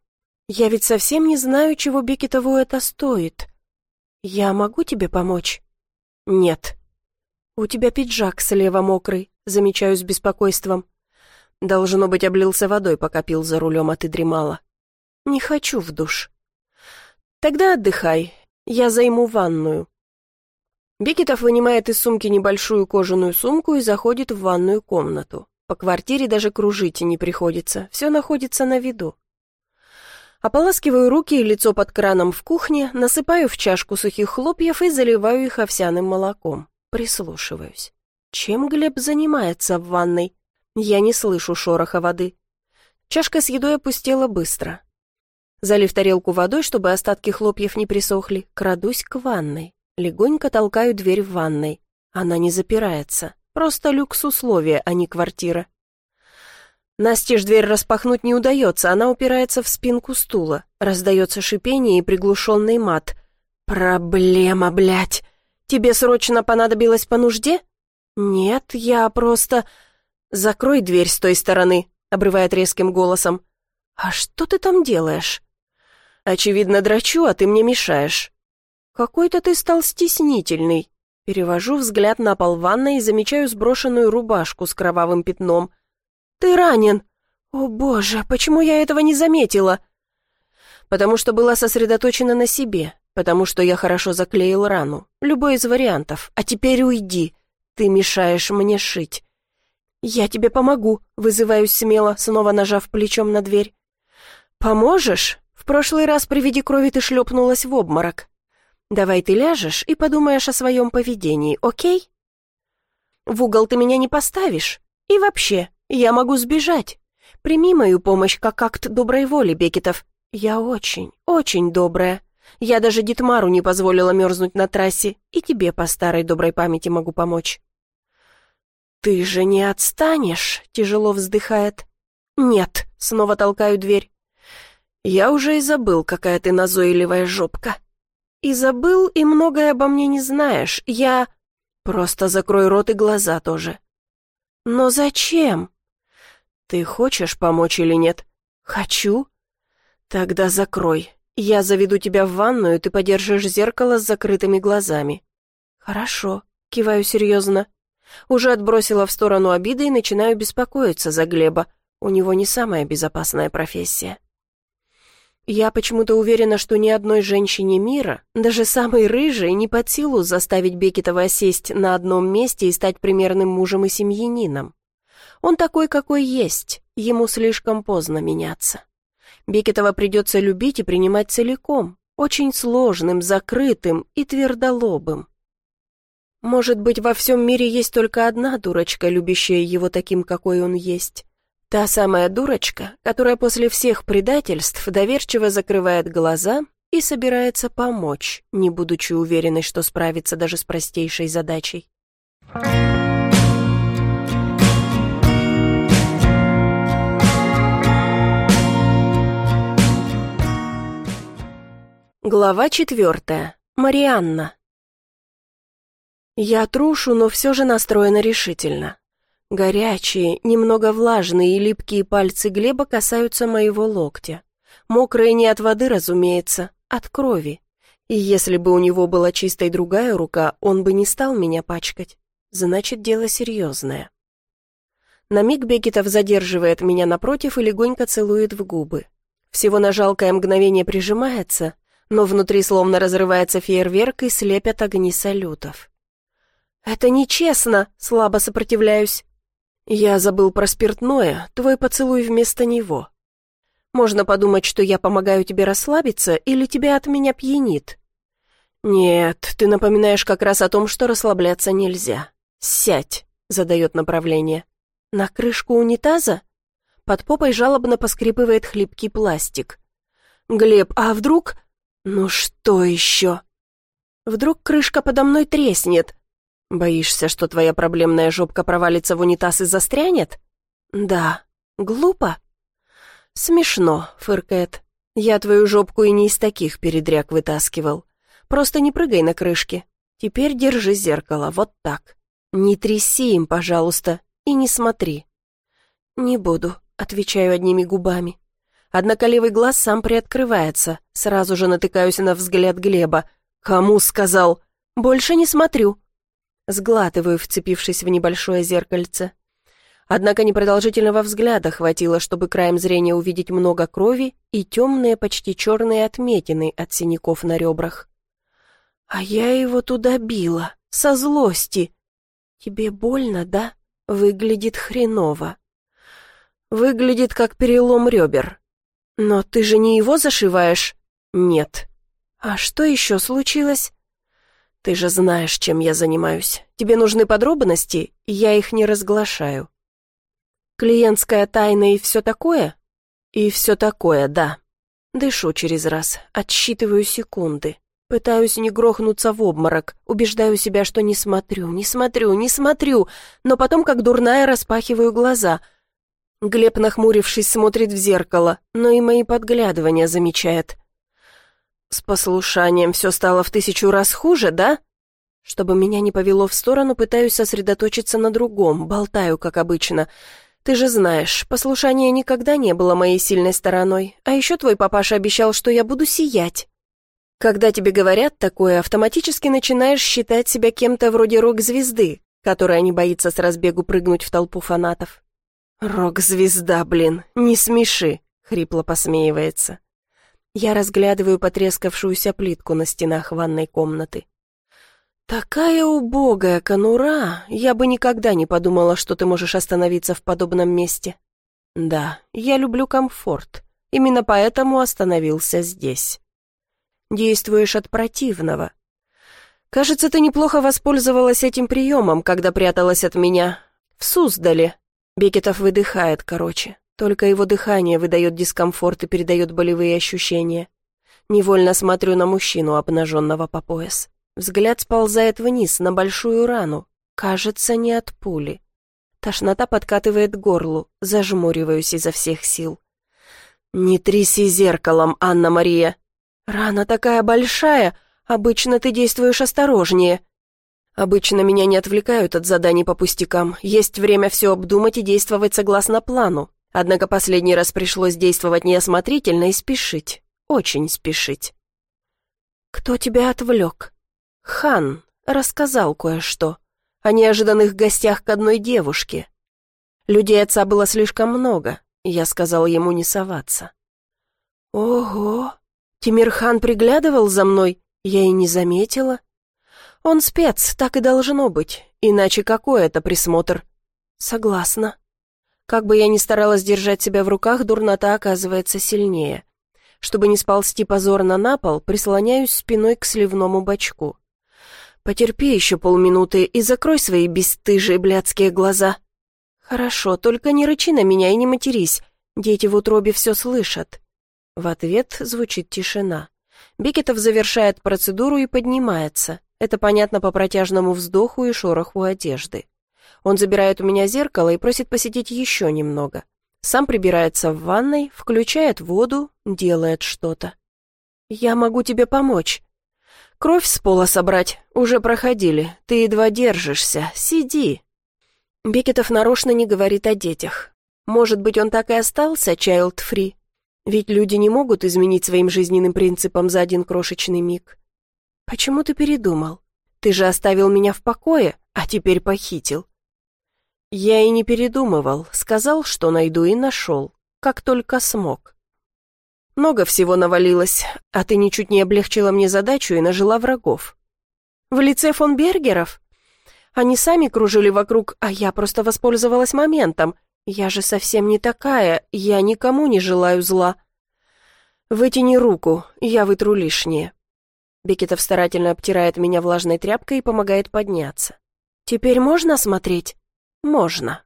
Я ведь совсем не знаю, чего Бекетову это стоит. «Я могу тебе помочь?» «Нет». «У тебя пиджак слева мокрый», замечаю с беспокойством. Должно быть, облился водой, пока пил за рулем, а ты дремала. «Не хочу в душ». «Тогда отдыхай, я займу ванную». Бекетов вынимает из сумки небольшую кожаную сумку и заходит в ванную комнату. По квартире даже кружить не приходится, все находится на виду. Ополаскиваю руки и лицо под краном в кухне, насыпаю в чашку сухих хлопьев и заливаю их овсяным молоком. Прислушиваюсь. Чем Глеб занимается в ванной? Я не слышу шороха воды. Чашка с едой опустела быстро. Залив тарелку водой, чтобы остатки хлопьев не присохли, крадусь к ванной. Легонько толкаю дверь в ванной. Она не запирается. Просто люкс условия, а не квартира. Настежь дверь распахнуть не удается, она упирается в спинку стула. Раздается шипение и приглушенный мат. «Проблема, блядь! Тебе срочно понадобилось по нужде?» «Нет, я просто...» «Закрой дверь с той стороны», — обрывает резким голосом. «А что ты там делаешь?» «Очевидно, драчу, а ты мне мешаешь». «Какой-то ты стал стеснительный». Перевожу взгляд на пол ванной и замечаю сброшенную рубашку с кровавым пятном — «Ты ранен! О боже, почему я этого не заметила?» «Потому что была сосредоточена на себе, потому что я хорошо заклеил рану. Любой из вариантов. А теперь уйди. Ты мешаешь мне шить». «Я тебе помогу», — вызываюсь смело, снова нажав плечом на дверь. «Поможешь? В прошлый раз при виде крови ты шлепнулась в обморок. Давай ты ляжешь и подумаешь о своем поведении, окей?» «В угол ты меня не поставишь. И вообще, я могу сбежать. Прими мою помощь как акт доброй воли, Бекетов. Я очень, очень добрая. Я даже Дитмару не позволила мерзнуть на трассе, и тебе по старой доброй памяти могу помочь». «Ты же не отстанешь?» — тяжело вздыхает. «Нет», — снова толкаю дверь. «Я уже и забыл, какая ты назойливая жопка. И забыл, и многое обо мне не знаешь. Я...» «Просто закрой рот и глаза тоже». «Но зачем?» «Ты хочешь помочь или нет?» «Хочу». «Тогда закрой. Я заведу тебя в ванную, ты подержишь зеркало с закрытыми глазами». «Хорошо», — киваю серьезно. Уже отбросила в сторону обиды и начинаю беспокоиться за Глеба. У него не самая безопасная профессия. Я почему-то уверена, что ни одной женщине мира, даже самой рыжей, не под силу заставить Бекетова сесть на одном месте и стать примерным мужем и семьянином. Он такой, какой есть, ему слишком поздно меняться. Бекетова придется любить и принимать целиком, очень сложным, закрытым и твердолобым. Может быть, во всем мире есть только одна дурочка, любящая его таким, какой он есть. Та самая дурочка, которая после всех предательств доверчиво закрывает глаза и собирается помочь, не будучи уверенной, что справится даже с простейшей задачей. Глава четвертая. Марианна. Я трушу, но все же настроена решительно. Горячие, немного влажные и липкие пальцы Глеба касаются моего локтя. Мокрые не от воды, разумеется, от крови. И если бы у него была чистая другая рука, он бы не стал меня пачкать. Значит, дело серьезное. На миг Бекетов задерживает меня напротив и легонько целует в губы. Всего на жалкое мгновение прижимается, но внутри словно разрывается фейерверк и слепят огни салютов. «Это нечестно!» — слабо сопротивляюсь. «Я забыл про спиртное, твой поцелуй вместо него. Можно подумать, что я помогаю тебе расслабиться, или тебя от меня пьянит». «Нет, ты напоминаешь как раз о том, что расслабляться нельзя. Сядь», — задает направление. «На крышку унитаза?» Под попой жалобно поскрипывает хлипкий пластик. «Глеб, а вдруг...» «Ну что еще?» «Вдруг крышка подо мной треснет?» «Боишься, что твоя проблемная жопка провалится в унитаз и застрянет?» «Да. Глупо?» «Смешно», — фыркает. «Я твою жопку и не из таких передряг вытаскивал. Просто не прыгай на крышке. Теперь держи зеркало, вот так. Не тряси им, пожалуйста, и не смотри». «Не буду», — отвечаю одними губами. Однако левый глаз сам приоткрывается. Сразу же натыкаюсь на взгляд Глеба. «Кому сказал?» «Больше не смотрю». Сглатываю, вцепившись в небольшое зеркальце. Однако непродолжительного взгляда хватило, чтобы краем зрения увидеть много крови и темные, почти черные отметины от синяков на ребрах. А я его туда била, со злости. Тебе больно, да? Выглядит хреново. Выглядит как перелом ребер. Но ты же не его зашиваешь? Нет. А что еще случилось? Ты же знаешь, чем я занимаюсь. Тебе нужны подробности, я их не разглашаю. Клиентская тайна и все такое? И все такое, да. Дышу через раз, отсчитываю секунды. Пытаюсь не грохнуться в обморок, убеждаю себя, что не смотрю, не смотрю, не смотрю, но потом, как дурная, распахиваю глаза. Глеб, нахмурившись, смотрит в зеркало, но и мои подглядывания замечает. «С послушанием все стало в тысячу раз хуже, да?» Чтобы меня не повело в сторону, пытаюсь сосредоточиться на другом, болтаю, как обычно — ты же знаешь, послушание никогда не было моей сильной стороной, а еще твой папаша обещал, что я буду сиять. Когда тебе говорят такое, автоматически начинаешь считать себя кем-то вроде рок-звезды, которая не боится с разбегу прыгнуть в толпу фанатов. «Рок-звезда, блин, не смеши», — хрипло посмеивается. Я разглядываю потрескавшуюся плитку на стенах ванной комнаты. «Такая убогая конура! Я бы никогда не подумала, что ты можешь остановиться в подобном месте». «Да, я люблю комфорт. Именно поэтому остановился здесь». «Действуешь от противного. Кажется, ты неплохо воспользовалась этим приемом, когда пряталась от меня. В Суздале». Бекетов выдыхает, короче. Только его дыхание выдает дискомфорт и передает болевые ощущения. Невольно смотрю на мужчину, обнаженного по пояс. Взгляд сползает вниз, на большую рану. Кажется, не от пули. Тошнота подкатывает горлу, зажмуриваюсь изо всех сил. «Не тряси зеркалом, Анна-Мария!» «Рана такая большая, обычно ты действуешь осторожнее». «Обычно меня не отвлекают от заданий по пустякам. Есть время все обдумать и действовать согласно плану. Однако последний раз пришлось действовать неосмотрительно и спешить. Очень спешить». «Кто тебя отвлек?» Хан рассказал кое-что о неожиданных гостях к одной девушке. Людей отца было слишком много, я сказал ему не соваться. Ого, Тимирхан приглядывал за мной, я и не заметила. Он спец, так и должно быть, иначе какой это присмотр? Согласна. Как бы я ни старалась держать себя в руках, дурнота оказывается сильнее. Чтобы не сползти позорно на пол, прислоняюсь спиной к сливному бачку. Потерпи еще полминуты и закрой свои бесстыжие блядские глаза. Хорошо, только не рычи на меня и не матерись. Дети в утробе все слышат. В ответ звучит тишина. Бекетов завершает процедуру и поднимается. Это понятно по протяжному вздоху и шороху одежды. Он забирает у меня зеркало и просит посидеть еще немного. Сам прибирается в ванной, включает воду, делает что-то. «Я могу тебе помочь», Кровь с пола собрать. Уже проходили. Ты едва держишься. Сиди». Бекетов нарочно не говорит о детях. Может быть, он так и остался child-free? Ведь люди не могут изменить своим жизненным принципам за один крошечный миг. Почему ты передумал? Ты же оставил меня в покое, а теперь похитил. Я и не передумывал, сказал, что найду и нашел, как только смог. Много всего навалилось, а ты ничуть не облегчила мне задачу и нажила врагов. В лице фон Бергеров? Они сами кружили вокруг, а я просто воспользовалась моментом. Я же совсем не такая, я никому не желаю зла. Вытяни руку, я вытру лишнее. Бекетов старательно обтирает меня влажной тряпкой и помогает подняться. «Теперь можно смотреть?» «Можно».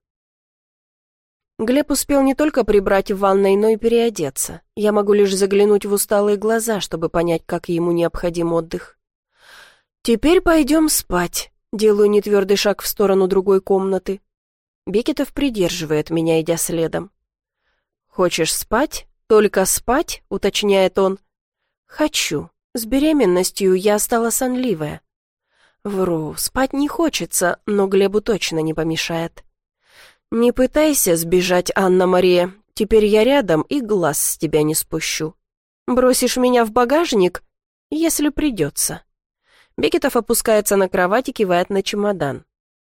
Глеб успел не только прибрать в ванной, но и переодеться. Я могу лишь заглянуть в усталые глаза, чтобы понять, как ему необходим отдых. «Теперь пойдем спать», — делаю нетвердый шаг в сторону другой комнаты. Бекетов придерживает меня, идя следом. «Хочешь спать? Только спать?» — уточняет он. «Хочу. С беременностью я стала сонливая. Вру, спать не хочется, но Глебу точно не помешает. Не пытайся сбежать, Анна-Мария. Теперь я рядом и глаз с тебя не спущу. Бросишь меня в багажник, если придется. Бекетов опускается на кровать и кивает на чемодан.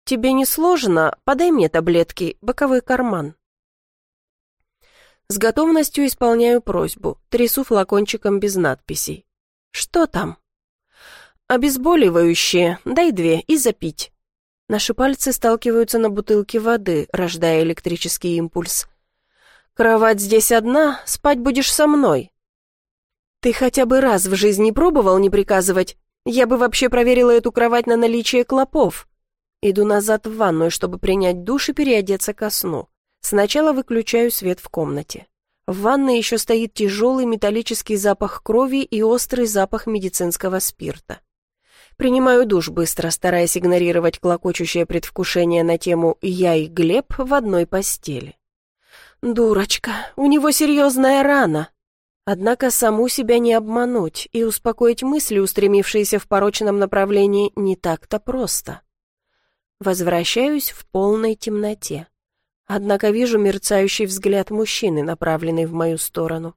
«Тебе не сложно? Подай мне таблетки, боковой карман». С готовностью исполняю просьбу, трясу флакончиком без надписей. «Что там?» «Обезболивающее. Дай две и запить». Наши пальцы сталкиваются на бутылке воды, рождая электрический импульс. «Кровать здесь одна, спать будешь со мной». «Ты хотя бы раз в жизни пробовал не приказывать? Я бы вообще проверила эту кровать на наличие клопов». Иду назад в ванную, чтобы принять душ и переодеться ко сну. Сначала выключаю свет в комнате. В ванной еще стоит тяжелый металлический запах крови и острый запах медицинского спирта. Принимаю душ быстро, стараясь игнорировать клокочущее предвкушение на тему «я и Глеб в одной постели». «Дурочка, у него серьезная рана». Однако саму себя не обмануть и успокоить мысли, устремившиеся в порочном направлении, не так-то просто. Возвращаюсь в полной темноте. Однако вижу мерцающий взгляд мужчины, направленный в мою сторону.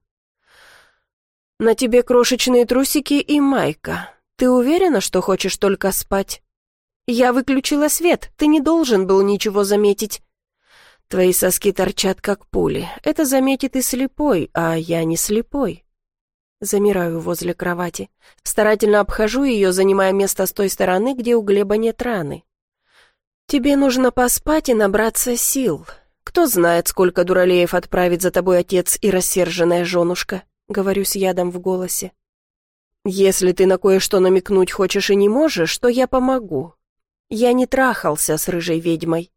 «На тебе крошечные трусики и майка. Ты уверена, что хочешь только спать?» «Я выключила свет, ты не должен был ничего заметить». «Твои соски торчат, как пули. Это заметит и слепой, а я не слепой». Замираю возле кровати. Старательно обхожу ее, занимая место с той стороны, где у Глеба нет раны. «Тебе нужно поспать и набраться сил. Кто знает, сколько дуралеев отправит за тобой отец и рассерженная женушка», — говорю с ядом в голосе. «Если ты на кое-что намекнуть хочешь и не можешь, то я помогу. Я не трахался с рыжей ведьмой.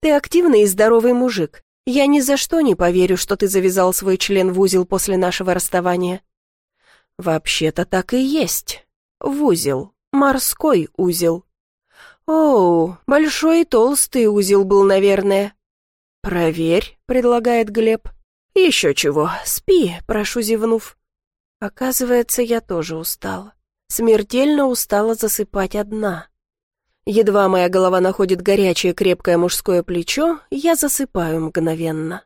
Ты активный и здоровый мужик. Я ни за что не поверю, что ты завязал свой член в узел после нашего расставания». «Вообще-то так и есть. В узел. Морской узел». «Оу, большой и толстый узел был, наверное». «Проверь», — предлагает Глеб. «Еще чего, спи», — прошу зевнув. Оказывается, я тоже устала. Смертельно устала засыпать одна. Едва моя голова находит горячее крепкое мужское плечо, я засыпаю мгновенно.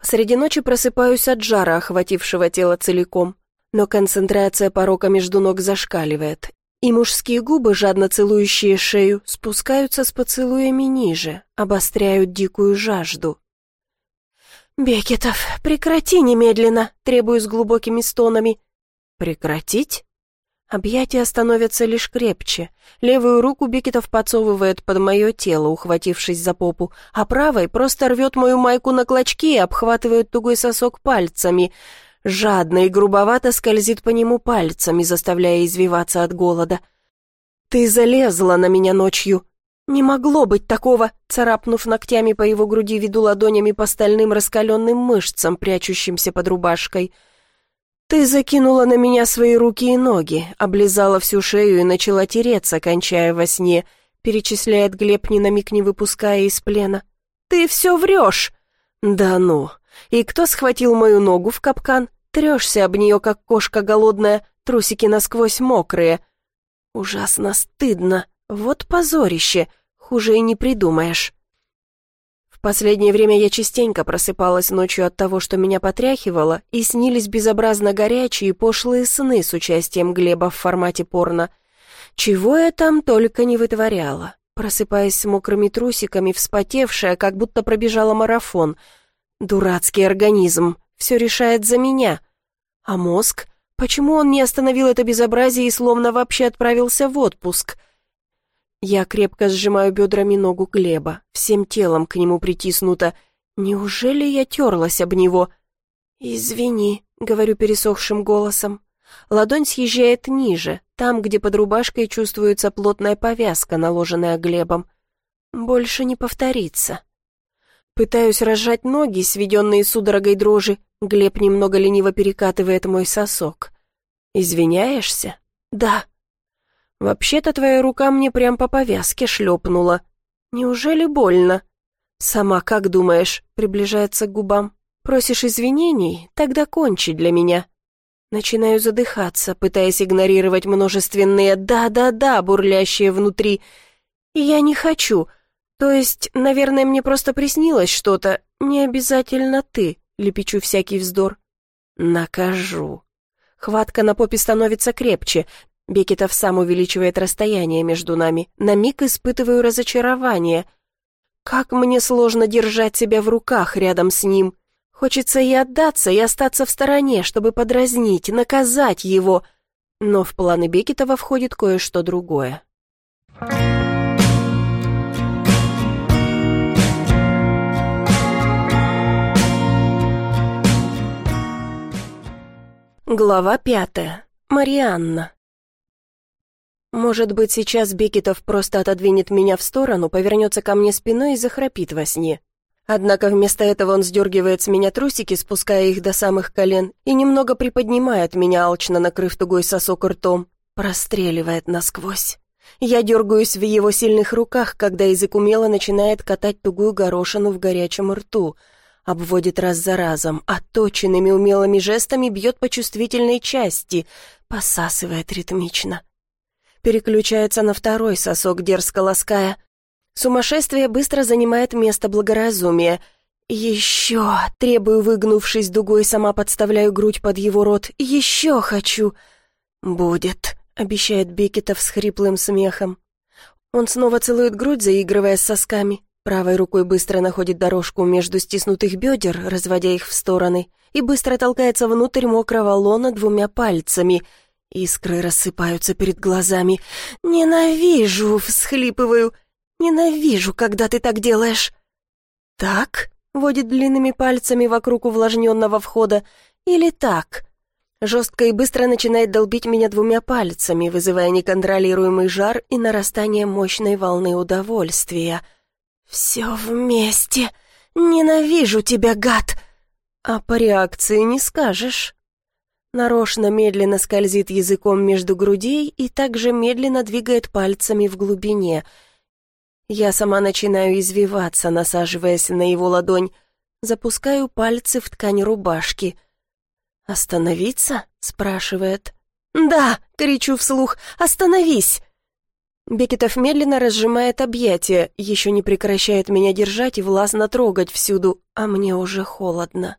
Среди ночи просыпаюсь от жара, охватившего тело целиком, но концентрация порока между ног зашкаливает, и мужские губы, жадно целующие шею, спускаются с поцелуями ниже, обостряют дикую жажду. «Бекетов, прекрати немедленно!» — требую с глубокими стонами. «Прекратить?» Объятия становятся лишь крепче. Левую руку Бекетов подсовывает под мое тело, ухватившись за попу, а правой просто рвет мою майку на клочки и обхватывает тугой сосок пальцами — жадно и грубовато скользит по нему пальцами, заставляя извиваться от голода. «Ты залезла на меня ночью!» «Не могло быть такого!» Царапнув ногтями по его груди, веду ладонями по стальным раскаленным мышцам, прячущимся под рубашкой. «Ты закинула на меня свои руки и ноги, облизала всю шею и начала тереться, кончая во сне», перечисляет Глеб, ни на миг не выпуская из плена. «Ты все врешь!» «Да ну! И кто схватил мою ногу в капкан? Трешься об нее, как кошка голодная, трусики насквозь мокрые. Ужасно стыдно. Вот позорище. Хуже и не придумаешь. В последнее время я частенько просыпалась ночью от того, что меня потряхивало, и снились безобразно горячие и пошлые сны с участием Глеба в формате порно. Чего я там только не вытворяла. Просыпаясь с мокрыми трусиками, вспотевшая, как будто пробежала марафон — Дурацкий организм. все решает за меня. А мозг? Почему он не остановил это безобразие и словно вообще отправился в отпуск? Я крепко сжимаю бедрами ногу Глеба, всем телом к нему притиснута. Неужели я терлась об него? «Извини», — говорю пересохшим голосом. Ладонь съезжает ниже, там, где под рубашкой чувствуется плотная повязка, наложенная Глебом. Больше не повторится. Пытаюсь разжать ноги, сведенные судорогой дрожи. Глеб немного лениво перекатывает мой сосок. «Извиняешься?» «Да». «Вообще-то твоя рука мне прям по повязке шлепнула. Неужели больно?» «Сама как думаешь?» — приближается к губам. «Просишь извинений? Тогда кончи для меня». Начинаю задыхаться, пытаясь игнорировать множественные «да-да-да», бурлящие внутри. «Я не хочу. То есть, наверное, мне просто приснилось что-то. Не обязательно ты», — лепечу всякий вздор. «Накажу». Хватка на попе становится крепче. Бекетов сам увеличивает расстояние между нами. На миг испытываю разочарование. Как мне сложно держать себя в руках рядом с ним. Хочется и отдаться, и остаться в стороне, чтобы подразнить, наказать его. Но в планы Бекетова входит кое-что другое. Глава пятая. Марианна. Может быть, сейчас Бекетов просто отодвинет меня в сторону, повернется ко мне спиной и захрапит во сне. Однако вместо этого он сдергивает с меня трусики, спуская их до самых колен, и немного приподнимает меня, алчно накрыв тугой сосок ртом. Простреливает насквозь. Я дергаюсь в его сильных руках, когда язык умело начинает катать тугую горошину в горячем рту. Обводит раз за разом, а точенными умелыми жестами бьет по чувствительной части, посасывает ритмично. Переключается на второй сосок, дерзко лаская — Сумасшествие быстро занимает место благоразумия. «Еще!» — требую, выгнувшись дугой, сама подставляю грудь под его рот. «Еще хочу!» «Будет», — обещает Бекетов с хриплым смехом. Он снова целует грудь, заигрывая с сосками. Правой рукой быстро находит дорожку между стиснутых бедер, разводя их в стороны, и быстро толкается внутрь мокрого лона двумя пальцами. Искры рассыпаются перед глазами. «Ненавижу!» — всхлипываю. «Ненавижу, когда ты так делаешь!» «Так?» — водит длинными пальцами вокруг увлажненного входа. «Или так?» Жестко и быстро начинает долбить меня двумя пальцами, вызывая неконтролируемый жар и нарастание мощной волны удовольствия. «Все вместе! Ненавижу тебя, гад!» «А по реакции не скажешь». Нарочно медленно скользит языком между грудей и также медленно двигает пальцами в глубине — я сама начинаю извиваться, насаживаясь на его ладонь. Запускаю пальцы в ткань рубашки. «Остановиться?» — спрашивает. «Да!» — кричу вслух. «Остановись!» Бекетов медленно разжимает объятия, еще не прекращает меня держать и властно трогать всюду, а мне уже холодно.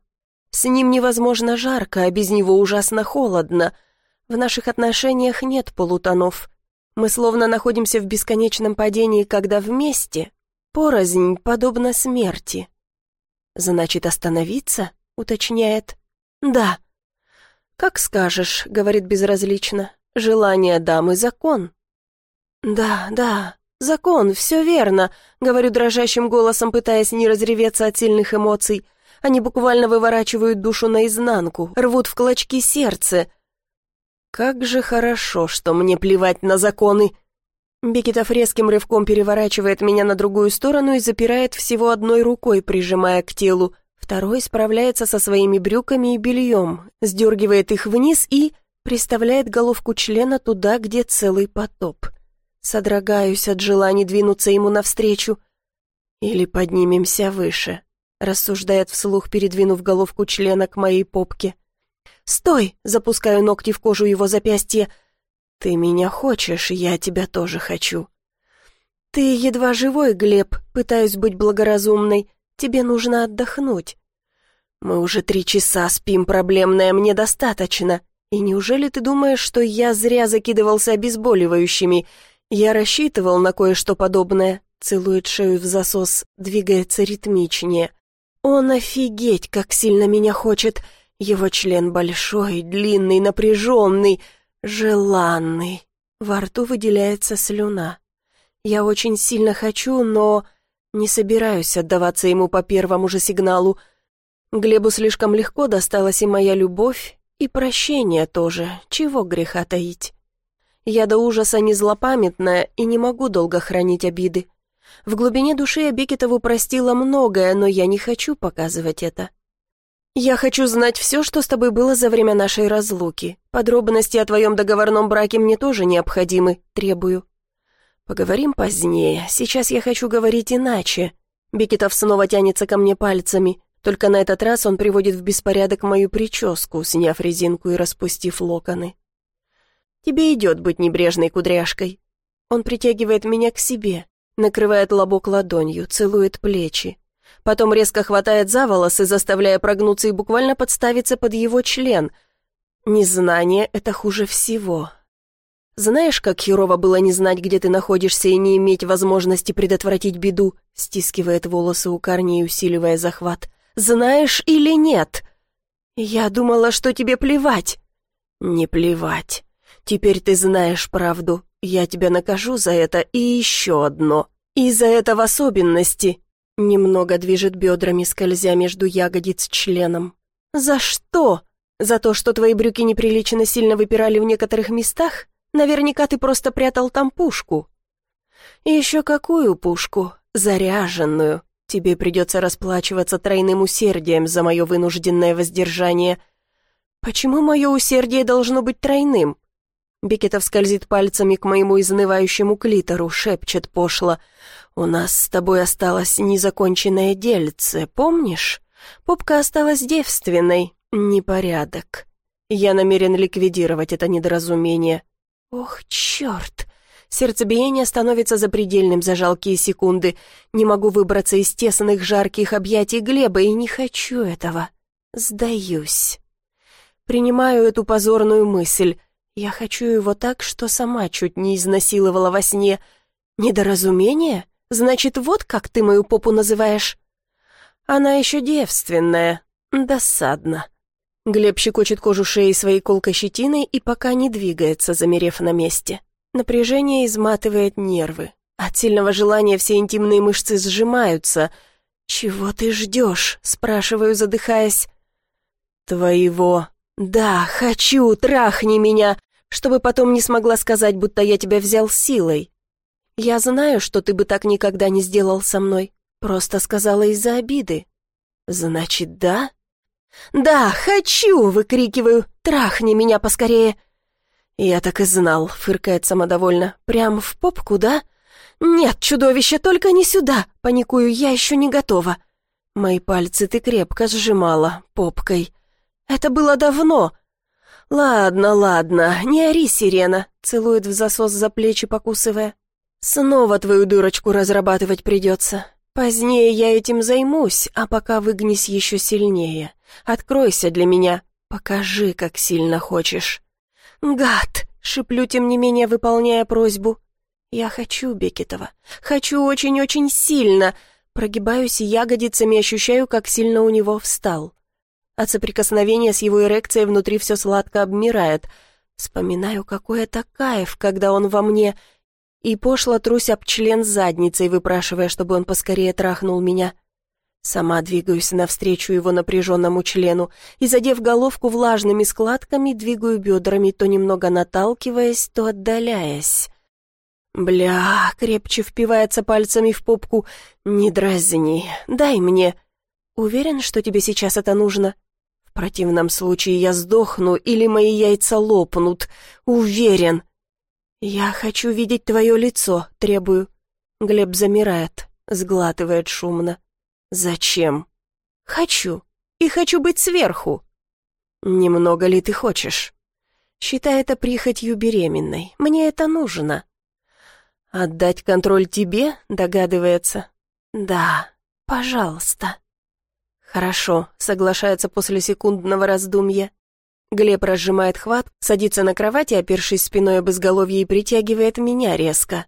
С ним невозможно жарко, а без него ужасно холодно. В наших отношениях нет полутонов. Мы словно находимся в бесконечном падении, когда вместе, порознь, подобно смерти. «Значит, остановиться?» — уточняет. «Да». «Как скажешь», — говорит безразлично. «Желание дамы — закон». «Да, да, закон, все верно», — говорю дрожащим голосом, пытаясь не разреветься от сильных эмоций. Они буквально выворачивают душу наизнанку, рвут в клочки сердце — как же хорошо, что мне плевать на законы. Бекетов резким рывком переворачивает меня на другую сторону и запирает всего одной рукой, прижимая к телу. Второй справляется со своими брюками и бельем, сдергивает их вниз и приставляет головку члена туда, где целый потоп. Содрогаюсь от желания двинуться ему навстречу. Или поднимемся выше, рассуждает вслух, передвинув головку члена к моей попке. «Стой!» — запускаю ногти в кожу его запястья. «Ты меня хочешь, я тебя тоже хочу». «Ты едва живой, Глеб, пытаюсь быть благоразумной. Тебе нужно отдохнуть». «Мы уже три часа спим, проблемная, мне достаточно. И неужели ты думаешь, что я зря закидывался обезболивающими? Я рассчитывал на кое-что подобное». Целует шею в засос, двигается ритмичнее. Он офигеть, как сильно меня хочет. Его член большой, длинный, напряженный, желанный. Во рту выделяется слюна. Я очень сильно хочу, но не собираюсь отдаваться ему по первому же сигналу. Глебу слишком легко досталась и моя любовь, и прощение тоже, чего греха таить. Я до ужаса не злопамятная и не могу долго хранить обиды. В глубине души я Бекетову простила многое, но я не хочу показывать это. Я хочу знать все, что с тобой было за время нашей разлуки. Подробности о твоем договорном браке мне тоже необходимы, требую. Поговорим позднее, сейчас я хочу говорить иначе. Бекетов снова тянется ко мне пальцами, только на этот раз он приводит в беспорядок мою прическу, сняв резинку и распустив локоны. Тебе идет быть небрежной кудряшкой. Он притягивает меня к себе, накрывает лобок ладонью, целует плечи. Потом резко хватает за волосы, заставляя прогнуться и буквально подставиться под его член. Незнание — это хуже всего. Знаешь, как херово было не знать, где ты находишься и не иметь возможности предотвратить беду? Стискивает волосы у корней, усиливая захват. Знаешь или нет? Я думала, что тебе плевать. Не плевать. Теперь ты знаешь правду. Я тебя накажу за это и еще одно. И за это в особенности. Немного движет бедрами, скользя между ягодиц членом. За что? За то, что твои брюки неприлично сильно выпирали в некоторых местах? Наверняка ты просто прятал там пушку. Еще какую пушку? Заряженную. Тебе придется расплачиваться тройным усердием за мое вынужденное воздержание. Почему мое усердие должно быть тройным? Бекетов скользит пальцами к моему изнывающему клитору, шепчет пошло. «У нас с тобой осталось незаконченное дельце, помнишь? Попка осталась девственной. Непорядок. Я намерен ликвидировать это недоразумение». «Ох, черт!» Сердцебиение становится запредельным за жалкие секунды. Не могу выбраться из тесных жарких объятий Глеба и не хочу этого. Сдаюсь. Принимаю эту позорную мысль — я хочу его так, что сама чуть не изнасиловала во сне. Недоразумение? Значит, вот как ты мою попу называешь? Она еще девственная. Досадно. Глеб щекочет кожу шеи своей колкой щетиной и пока не двигается, замерев на месте. Напряжение изматывает нервы. От сильного желания все интимные мышцы сжимаются. «Чего ты ждешь?» — спрашиваю, задыхаясь. «Твоего «Да, хочу, трахни меня, чтобы потом не смогла сказать, будто я тебя взял силой. Я знаю, что ты бы так никогда не сделал со мной, просто сказала из-за обиды. Значит, да?» «Да, хочу!» — выкрикиваю. «Трахни меня поскорее!» «Я так и знал», — фыркает самодовольно. «Прям в попку, да?» «Нет, чудовище, только не сюда!» — паникую, я еще не готова. Мои пальцы ты крепко сжимала попкой. Это было давно. Ладно, ладно, не ори, сирена, целует в засос за плечи, покусывая. Снова твою дурочку разрабатывать придется. Позднее я этим займусь, а пока выгнись еще сильнее. Откройся для меня, покажи, как сильно хочешь. Гад, шиплю, тем не менее, выполняя просьбу. Я хочу Бекетова, хочу очень-очень сильно. Прогибаюсь ягодицами, ощущаю, как сильно у него встал. От соприкосновения с его эрекцией внутри все сладко обмирает. Вспоминаю, какой это кайф, когда он во мне, и пошло трусь об член задницей, выпрашивая, чтобы он поскорее трахнул меня. Сама двигаюсь навстречу его напряженному члену и, задев головку влажными складками, двигаю бедрами, то немного наталкиваясь, то отдаляясь. «Бля!» — крепче впивается пальцами в попку. «Не дразни, дай мне!» «Уверен, что тебе сейчас это нужно?» В противном случае я сдохну или мои яйца лопнут. Уверен. Я хочу видеть твое лицо, требую. Глеб замирает, сглатывает шумно. Зачем? Хочу. И хочу быть сверху. Немного ли ты хочешь? Считай это прихотью беременной. Мне это нужно. Отдать контроль тебе, догадывается? Да, пожалуйста. «Хорошо», — соглашается после секундного раздумья. Глеб разжимает хват, садится на кровати, опершись спиной об изголовье и притягивает меня резко.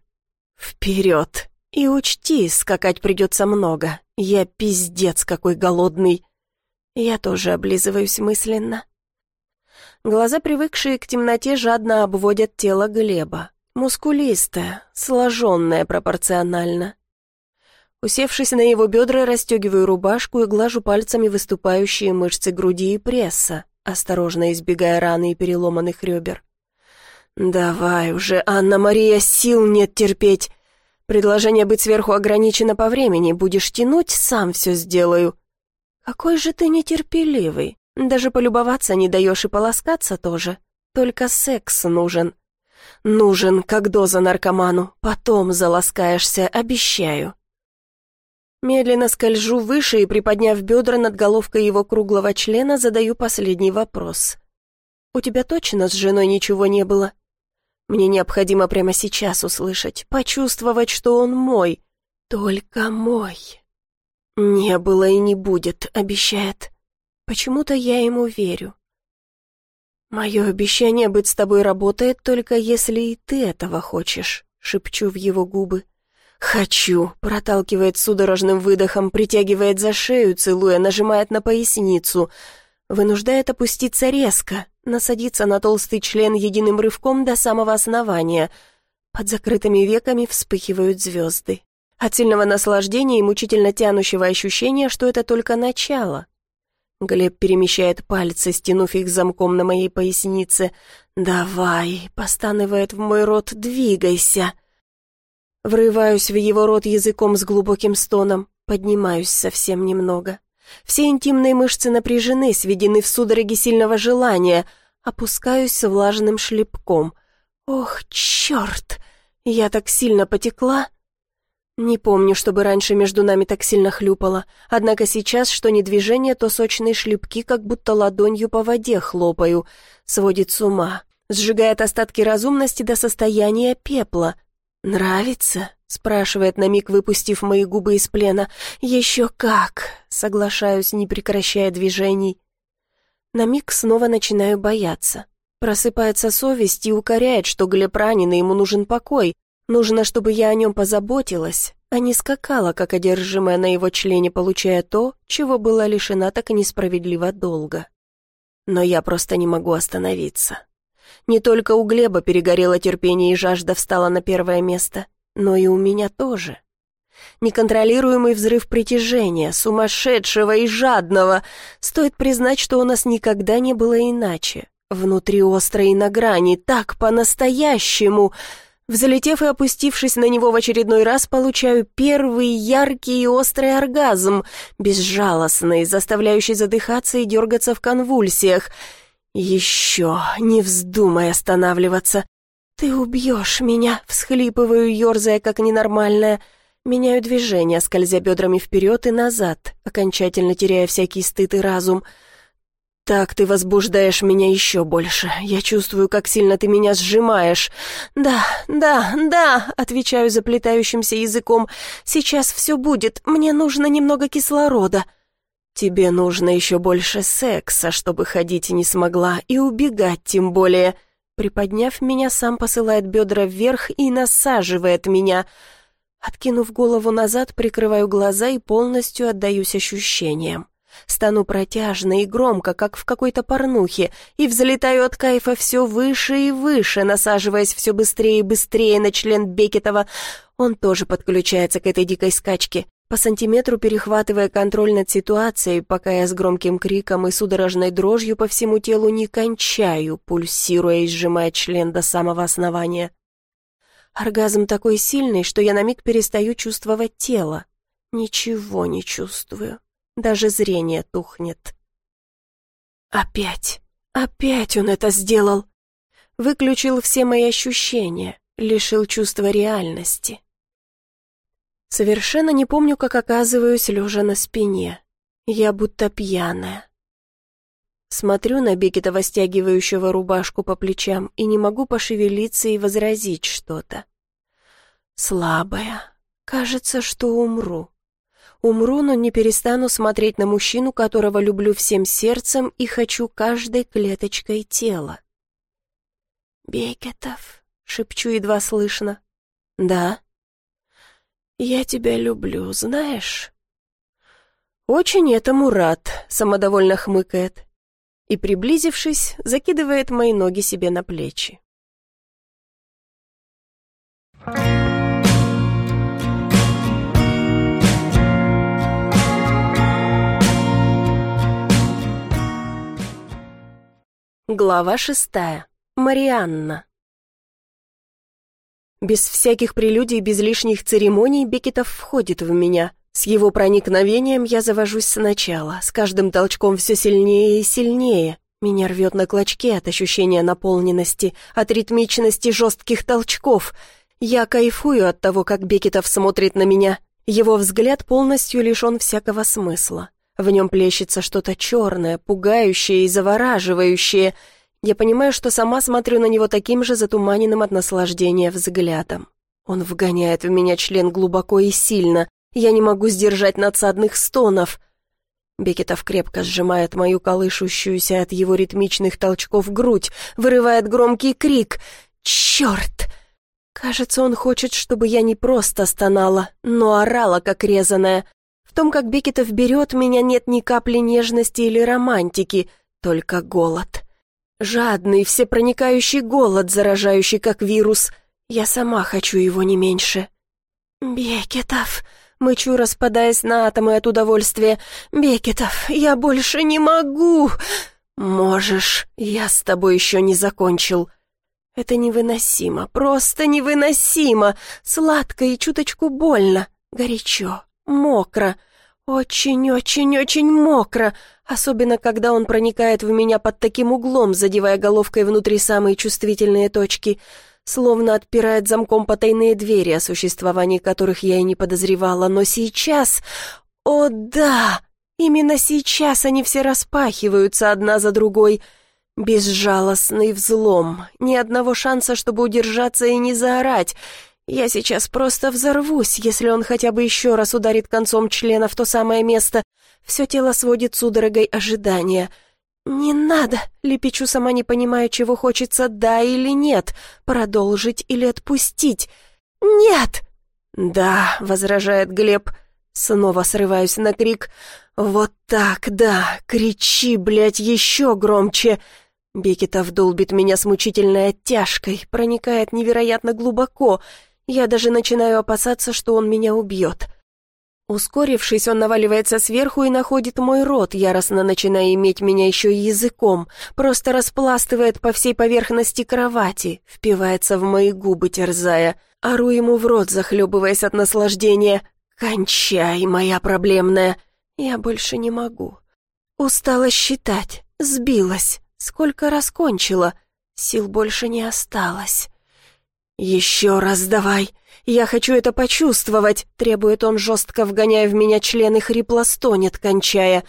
«Вперед!» И учти, скакать придется много. Я пиздец какой голодный. Я тоже облизываюсь мысленно. Глаза, привыкшие к темноте, жадно обводят тело Глеба. Мускулистое, сложенное пропорционально. Усевшись на его бедра, расстегиваю рубашку и глажу пальцами выступающие мышцы груди и пресса, осторожно избегая раны и переломанных ребер. «Давай уже, Анна-Мария, сил нет терпеть. Предложение быть сверху ограничено по времени. Будешь тянуть, сам все сделаю». «Какой же ты нетерпеливый. Даже полюбоваться не даешь и полоскаться тоже. Только секс нужен». «Нужен, как доза наркоману. Потом заласкаешься, обещаю». Медленно скольжу выше и, приподняв бедра над головкой его круглого члена, задаю последний вопрос. «У тебя точно с женой ничего не было?» Мне необходимо прямо сейчас услышать, почувствовать, что он мой, только мой. «Не было и не будет», — обещает. Почему-то я ему верю. «Мое обещание быть с тобой работает только если и ты этого хочешь», — шепчу в его губы. «Хочу», — проталкивает судорожным выдохом, притягивает за шею, целуя, нажимает на поясницу. Вынуждает опуститься резко, насадиться на толстый член единым рывком до самого основания. Под закрытыми веками вспыхивают звезды. От сильного наслаждения и мучительно тянущего ощущения, что это только начало. Глеб перемещает пальцы, стянув их замком на моей пояснице. «Давай», — постанывает в мой рот, — «двигайся». Врываюсь в его рот языком с глубоким стоном, поднимаюсь совсем немного. Все интимные мышцы напряжены, сведены в судороге сильного желания. Опускаюсь с влажным шлепком. Ох, черт! Я так сильно потекла. Не помню, чтобы раньше между нами так сильно хлюпало, однако сейчас, что не движение, то сочные шлепки, как будто ладонью по воде хлопаю. Сводит с ума, сжигает остатки разумности до состояния пепла. «Нравится?» — спрашивает на миг, выпустив мои губы из плена. «Еще как!» — соглашаюсь, не прекращая движений. На миг снова начинаю бояться. Просыпается совесть и укоряет, что Глеб ранен, и ему нужен покой. Нужно, чтобы я о нем позаботилась, а не скакала, как одержимая на его члене, получая то, чего была лишена так несправедливо долго. Но я просто не могу остановиться. Не только у Глеба перегорело терпение и жажда встала на первое место, но и у меня тоже. Неконтролируемый взрыв притяжения, сумасшедшего и жадного. Стоит признать, что у нас никогда не было иначе. Внутри остро на грани, так по-настоящему. Взлетев и опустившись на него в очередной раз, получаю первый яркий и острый оргазм, безжалостный, заставляющий задыхаться и дергаться в конвульсиях — «Еще не вздумай останавливаться. Ты убьешь меня», — всхлипываю, ерзая как ненормальная. Меняю движение, скользя бедрами вперед и назад, окончательно теряя всякий стыд и разум. «Так ты возбуждаешь меня еще больше. Я чувствую, как сильно ты меня сжимаешь». «Да, да, да», — отвечаю заплетающимся языком. «Сейчас все будет. Мне нужно немного кислорода». «Тебе нужно еще больше секса, чтобы ходить не смогла, и убегать тем более». Приподняв меня, сам посылает бедра вверх и насаживает меня. Откинув голову назад, прикрываю глаза и полностью отдаюсь ощущениям. Стану протяжно и громко, как в какой-то порнухе, и взлетаю от кайфа все выше и выше, насаживаясь все быстрее и быстрее на член Бекетова. Он тоже подключается к этой дикой скачке по сантиметру перехватывая контроль над ситуацией, пока я с громким криком и судорожной дрожью по всему телу не кончаю, пульсируя и сжимая член до самого основания. Оргазм такой сильный, что я на миг перестаю чувствовать тело. Ничего не чувствую. Даже зрение тухнет. Опять, опять он это сделал. Выключил все мои ощущения, лишил чувства реальности. Совершенно не помню, как оказываюсь лежа на спине. Я будто пьяная. Смотрю на Бекетова, стягивающего рубашку по плечам, и не могу пошевелиться и возразить что-то. Слабая. Кажется, что умру. Умру, но не перестану смотреть на мужчину, которого люблю всем сердцем и хочу каждой клеточкой тела. «Бекетов», — шепчу едва слышно. «Да», Я тебя люблю, знаешь?» «Очень этому рад», — самодовольно хмыкает. И, приблизившись, закидывает мои ноги себе на плечи. Глава шестая. Марианна. Без всяких прелюдий, без лишних церемоний Бекетов входит в меня. С его проникновением я завожусь сначала, с каждым толчком все сильнее и сильнее. Меня рвет на клочки от ощущения наполненности, от ритмичности жестких толчков. Я кайфую от того, как Бекетов смотрит на меня. Его взгляд полностью лишен всякого смысла. В нем плещется что-то черное, пугающее и завораживающее. Я понимаю, что сама смотрю на него таким же затуманенным от наслаждения взглядом. Он вгоняет в меня член глубоко и сильно. Я не могу сдержать надсадных стонов. Бекетов крепко сжимает мою колышущуюся от его ритмичных толчков грудь, вырывает громкий крик. «Черт!» Кажется, он хочет, чтобы я не просто стонала, но орала, как резаная. В том, как Бекетов берет меня, нет ни капли нежности или романтики, только голод. Жадный, всепроникающий голод, заражающий как вирус. Я сама хочу его не меньше. «Бекетов!» Мычу, распадаясь на атомы от удовольствия. «Бекетов, я больше не могу!» «Можешь, я с тобой еще не закончил». Это невыносимо, просто невыносимо. Сладко и чуточку больно, горячо, Мокро. Очень-очень-очень мокро. Особенно, когда он проникает в меня под таким углом, задевая головкой внутри самые чувствительные точки. Словно отпирает замком потайные двери, о существовании которых я и не подозревала. Но сейчас... О, да! Именно сейчас они все распахиваются одна за другой. Безжалостный взлом. Ни одного шанса, чтобы удержаться и не заорать. Я сейчас просто взорвусь, если он хотя бы еще раз ударит концом члена в то самое место. Все тело сводит судорогой ожидания. «Не надо!» — лепечу сама, не понимая, чего хочется, да или нет, продолжить или отпустить. «Нет!» «Да», — возражает Глеб. Снова срываюсь на крик. «Вот так, да! Кричи, блядь, еще громче!» Бекетов долбит меня с мучительной оттяжкой, проникает невероятно глубоко — я даже начинаю опасаться, что он меня убьет. Ускорившись, он наваливается сверху и находит мой рот, яростно начиная иметь меня еще и языком, просто распластывает по всей поверхности кровати, впивается в мои губы, терзая. Ору ему в рот, захлебываясь от наслаждения. «Кончай, моя проблемная!» Я больше не могу. Устала считать, сбилась. Сколько раз кончила, сил больше не осталось. «Еще раз давай! Я хочу это почувствовать!» — требует он, жестко вгоняя в меня члены, хрипло стонет, кончая.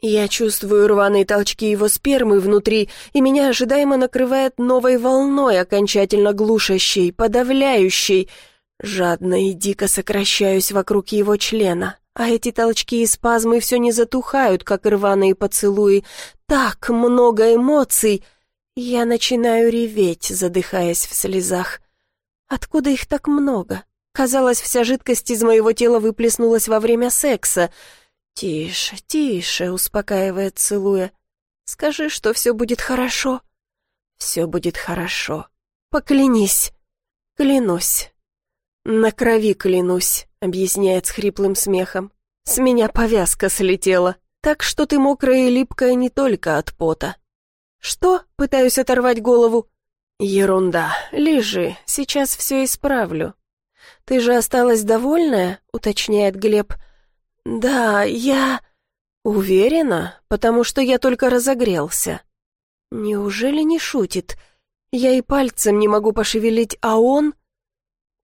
Я чувствую рваные толчки его спермы внутри, и меня ожидаемо накрывает новой волной, окончательно глушащей, подавляющей. Жадно и дико сокращаюсь вокруг его члена, а эти толчки и спазмы все не затухают, как рваные поцелуи. Так много эмоций — я начинаю реветь, задыхаясь в слезах. Откуда их так много? Казалось, вся жидкость из моего тела выплеснулась во время секса. «Тише, тише», — успокаивает, целуя. «Скажи, что все будет хорошо». «Все будет хорошо. Поклянись». «Клянусь». «На крови клянусь», — объясняет с хриплым смехом. «С меня повязка слетела, так что ты мокрая и липкая не только от пота». «Что?» — пытаюсь оторвать голову. «Ерунда. Лежи. Сейчас все исправлю». «Ты же осталась довольная?» — уточняет Глеб. «Да, я...» «Уверена, потому что я только разогрелся». «Неужели не шутит? Я и пальцем не могу пошевелить, а он...»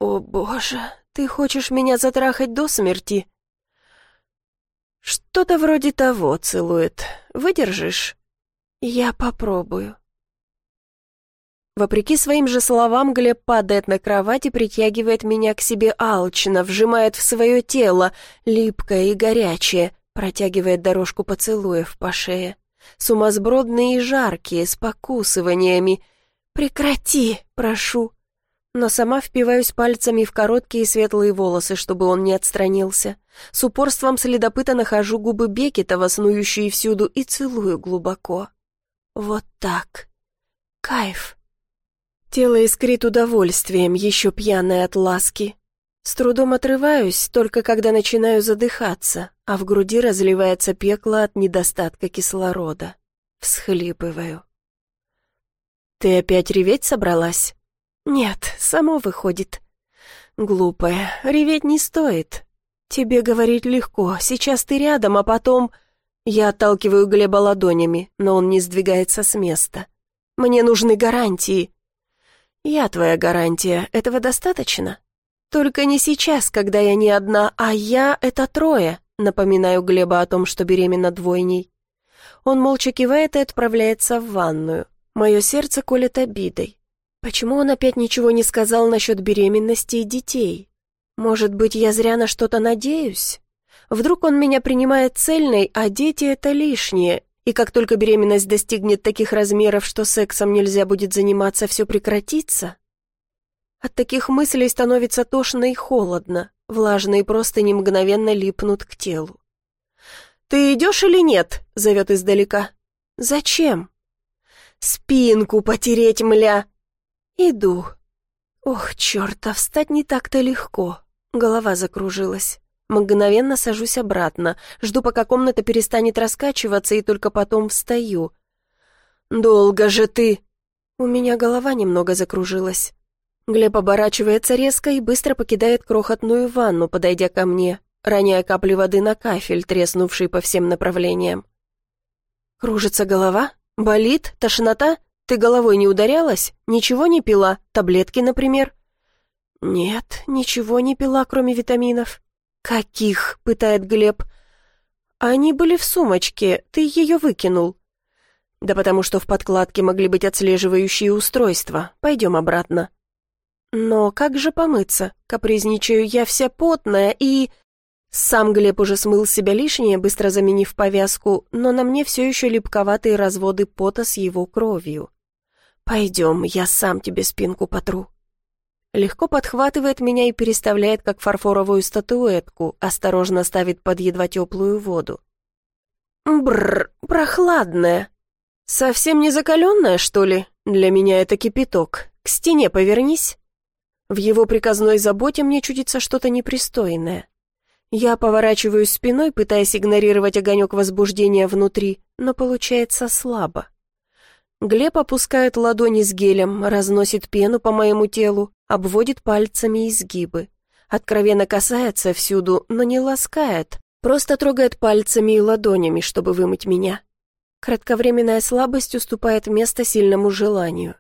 «О, боже, ты хочешь меня затрахать до смерти?» «Что-то вроде того целует. Выдержишь?» «Я попробую». Вопреки своим же словам, Глеб падает на кровать и притягивает меня к себе алчно, вжимает в свое тело, липкое и горячее, протягивает дорожку поцелуев по шее. Сумасбродные и жаркие, с покусываниями. «Прекрати, прошу». но сама впиваюсь пальцами в короткие светлые волосы, чтобы он не отстранился. С упорством следопыта нахожу губы Бекетова, снующие всюду, и целую глубоко. Вот так. Кайф. Тело искрит удовольствием, еще пьяное от ласки. С трудом отрываюсь, только когда начинаю задыхаться, а в груди разливается пекло от недостатка кислорода. Всхлипываю. «Ты опять реветь собралась?» «Нет, само выходит». «Глупая, реветь не стоит. Тебе говорить легко, сейчас ты рядом, а потом...» Я отталкиваю Глеба ладонями, но он не сдвигается с места. «Мне нужны гарантии. «Я твоя гарантия, этого достаточно?» «Только не сейчас, когда я не одна, а я — это трое», напоминаю Глеба о том, что беременна двойней. Он молча кивает и отправляется в ванную. Мое сердце колет обидой. Почему он опять ничего не сказал насчет беременности и детей? Может быть, я зря на что-то надеюсь? Вдруг он меня принимает цельной, а дети — это лишнее, и как только беременность достигнет таких размеров, что сексом нельзя будет заниматься, все прекратится? От таких мыслей становится тошно и холодно, влажные простыни мгновенно липнут к телу. «Ты идешь или нет?» — зовет издалека. «Зачем?» «Спинку потереть, мля!» «Иду». Ох, черт, а встать не так-то легко. Голова закружилась. Мгновенно сажусь обратно, жду, пока комната перестанет раскачиваться, и только потом встаю. «Долго же ты!» У меня голова немного закружилась. Глеб оборачивается резко и быстро покидает крохотную ванну, подойдя ко мне, роняя капли воды на кафель, треснувший по всем направлениям. «Кружится голова? Болит? Тошнота? Ты головой не ударялась? Ничего не пила? Таблетки, например?» «Нет, ничего не пила, кроме витаминов». «Каких?» — пытает Глеб. «Они были в сумочке, ты ее выкинул». «Да потому что в подкладке могли быть отслеживающие устройства. Пойдем обратно». «Но как же помыться? Капризничаю я вся потная и...» Сам Глеб уже смыл себя лишнее, быстро заменив повязку, но на мне все еще липковатые разводы пота с его кровью. «Пойдем, я сам тебе спинку потру» легко подхватывает меня и переставляет, как фарфоровую статуэтку, осторожно ставит под едва теплую воду. Бррр, прохладная. Совсем не закаленная, что ли? Для меня это кипяток. К стене повернись. В его приказной заботе мне чудится что-то непристойное. Я поворачиваюсь спиной, пытаясь игнорировать огонек возбуждения внутри, но получается слабо. Глеб опускает ладони с гелем, разносит пену по моему телу, обводит пальцами изгибы. Откровенно касается всюду, но не ласкает, просто трогает пальцами и ладонями, чтобы вымыть меня. Кратковременная слабость уступает место сильному желанию.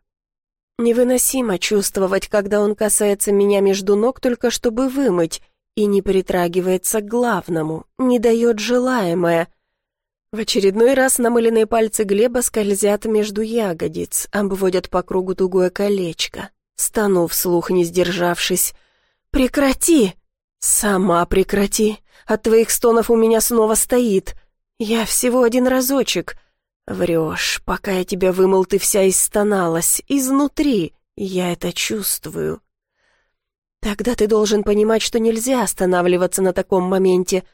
Невыносимо чувствовать, когда он касается меня между ног, только чтобы вымыть, и не притрагивается к главному, не дает желаемое. В очередной раз намыленные пальцы Глеба скользят между ягодиц, обводят по кругу тугое колечко. Стану вслух, не сдержавшись. «Прекрати!» «Сама прекрати! От твоих стонов у меня снова стоит. Я всего один разочек. Врешь, пока я тебя вымыл, ты вся истоналась, изнутри. Я это чувствую». «Тогда ты должен понимать, что нельзя останавливаться на таком моменте».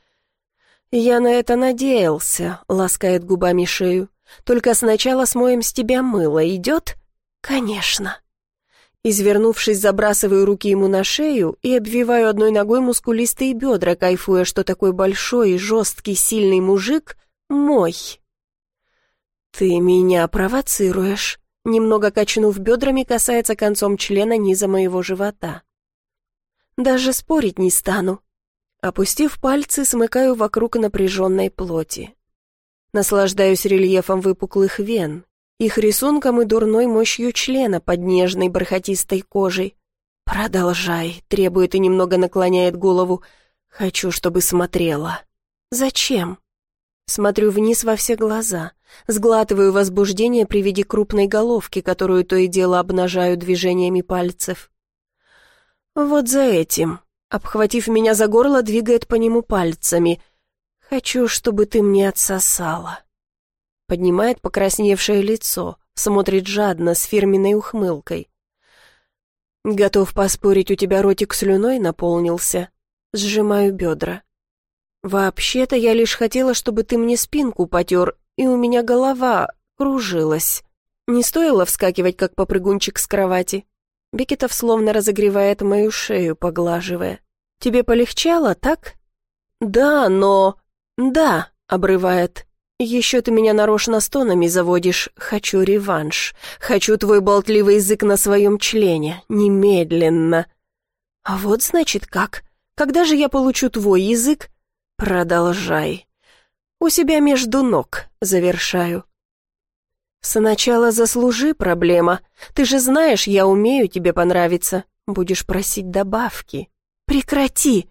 «Я на это надеялся», — ласкает губами шею. «Только сначала смоем с тебя мыло. Идет?» «Конечно». Извернувшись, забрасываю руки ему на шею и обвиваю одной ногой мускулистые бедра, кайфуя, что такой большой жесткий, сильный мужик мой. «Ты меня провоцируешь», немного качнув бедрами, касается концом члена низа моего живота. «Даже спорить не стану». Опустив пальцы, смыкаю вокруг напряженной плоти. Наслаждаюсь рельефом выпуклых вен, их рисунком и дурной мощью члена под нежной бархатистой кожей. «Продолжай», — требует и немного наклоняет голову. «Хочу, чтобы смотрела». «Зачем?» Смотрю вниз во все глаза, сглатываю возбуждение при виде крупной головки, которую то и дело обнажаю движениями пальцев. «Вот за этим», обхватив меня за горло, двигает по нему пальцами. «Хочу, чтобы ты мне отсосала» поднимает покрасневшее лицо, смотрит жадно, с фирменной ухмылкой. Готов поспорить, у тебя ротик слюной наполнился. Сжимаю бедра. Вообще-то я лишь хотела, чтобы ты мне спинку потер, и у меня голова кружилась. Не стоило вскакивать, как попрыгунчик с кровати. Бекетов словно разогревает мою шею, поглаживая. «Тебе полегчало, так?» «Да, но...» «Да», — обрывает. «Еще ты меня нарочно стонами заводишь. Хочу реванш. Хочу твой болтливый язык на своем члене. Немедленно». «А вот значит как. Когда же я получу твой язык?» «Продолжай». «У себя между ног», — завершаю. «Сначала заслужи, проблема. Ты же знаешь, я умею тебе понравиться. Будешь просить добавки. Прекрати!»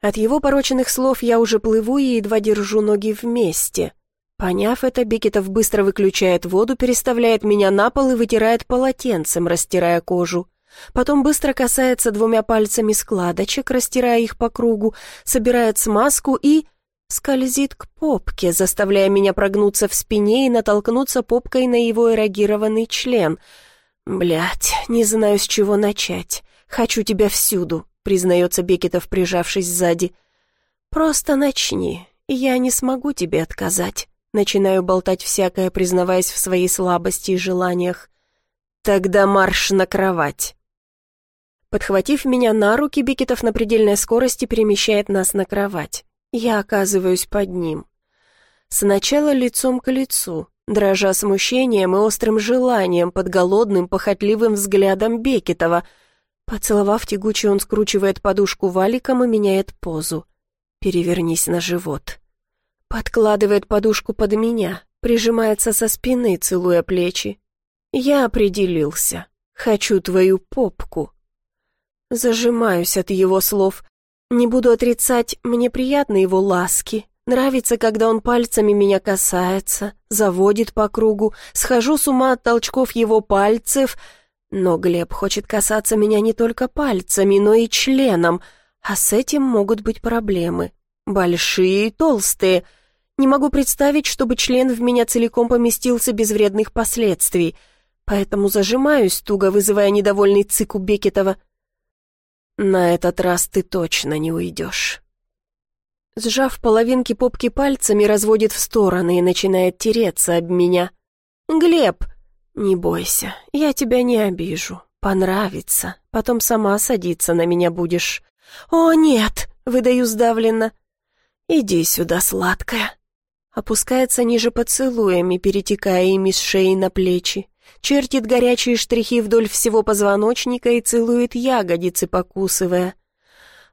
От его пороченных слов я уже плыву и едва держу ноги вместе. Поняв это, Бекетов быстро выключает воду, переставляет меня на пол и вытирает полотенцем, растирая кожу. Потом быстро касается двумя пальцами складочек, растирая их по кругу, собирает смазку и... скользит к попке, заставляя меня прогнуться в спине и натолкнуться попкой на его эрогированный член. Блять, не знаю, с чего начать. Хочу тебя всюду, признается Бекетов, прижавшись сзади. Просто начни, я не смогу тебе отказать. Начинаю болтать всякое, признаваясь в своей слабости и желаниях. Тогда марш на кровать. Подхватив меня на руки, Бекетов на предельной скорости перемещает нас на кровать. Я оказываюсь под ним. Сначала лицом к лицу, дрожа смущением и острым желанием под голодным, похотливым взглядом Бекетова. Поцеловав тягуче, он скручивает подушку валиком и меняет позу. «Перевернись на живот». Подкладывает подушку под меня, прижимается со спины, целуя плечи. Я определился. Хочу твою попку. Зажимаюсь от его слов. Не буду отрицать, мне приятны его ласки. Нравится, когда он пальцами меня касается, заводит по кругу, схожу с ума от толчков его пальцев. Но Глеб хочет касаться меня не только пальцами, но и членом, а с этим могут быть проблемы. Большие и толстые — не могу представить, чтобы член в меня целиком поместился без вредных последствий, поэтому зажимаюсь, туго вызывая недовольный цик у Бекетова. «На этот раз ты точно не уйдешь». Сжав половинки попки пальцами, разводит в стороны и начинает тереться об меня. «Глеб, не бойся, я тебя не обижу. Понравится. Потом сама садиться на меня будешь». «О, нет!» — выдаю сдавленно. «Иди сюда, сладкая». Опускается ниже поцелуями, перетекая ими с шеи на плечи. Чертит горячие штрихи вдоль всего позвоночника и целует ягодицы, покусывая.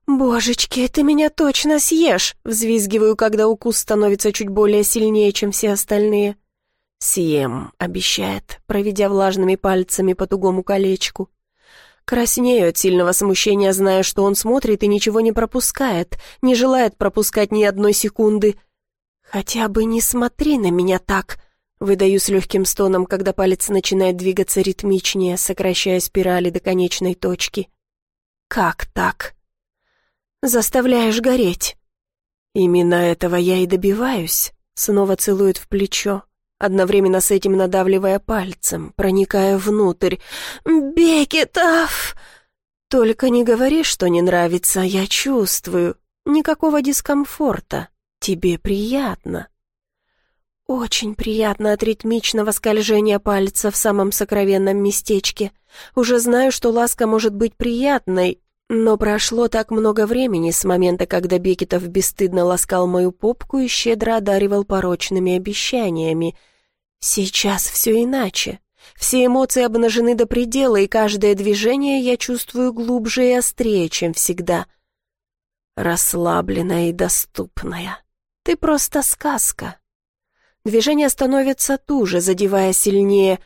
«Божечки, ты меня точно съешь!» Взвизгиваю, когда укус становится чуть более сильнее, чем все остальные. «Съем», — обещает, проведя влажными пальцами по тугому колечку. Краснею от сильного смущения, зная, что он смотрит и ничего не пропускает, не желает пропускать ни одной секунды — «Хотя бы не смотри на меня так!» Выдаю с легким стоном, когда палец начинает двигаться ритмичнее, сокращая спирали до конечной точки. «Как так?» «Заставляешь гореть». «Именно этого я и добиваюсь», — снова целует в плечо, одновременно с этим надавливая пальцем, проникая внутрь. «Бекетов!» «Только не говори, что не нравится, я чувствую. Никакого дискомфорта, Тебе приятно?» Очень приятно от ритмичного скольжения пальца в самом сокровенном местечке. Уже знаю, что ласка может быть приятной, но прошло так много времени с момента, когда Бекетов бесстыдно ласкал мою попку и щедро одаривал порочными обещаниями. Сейчас все иначе. Все эмоции обнажены до предела, и каждое движение я чувствую глубже и острее, чем всегда. Расслабленная и доступная. Ты просто сказка. Движение становится туже, задевая сильнее.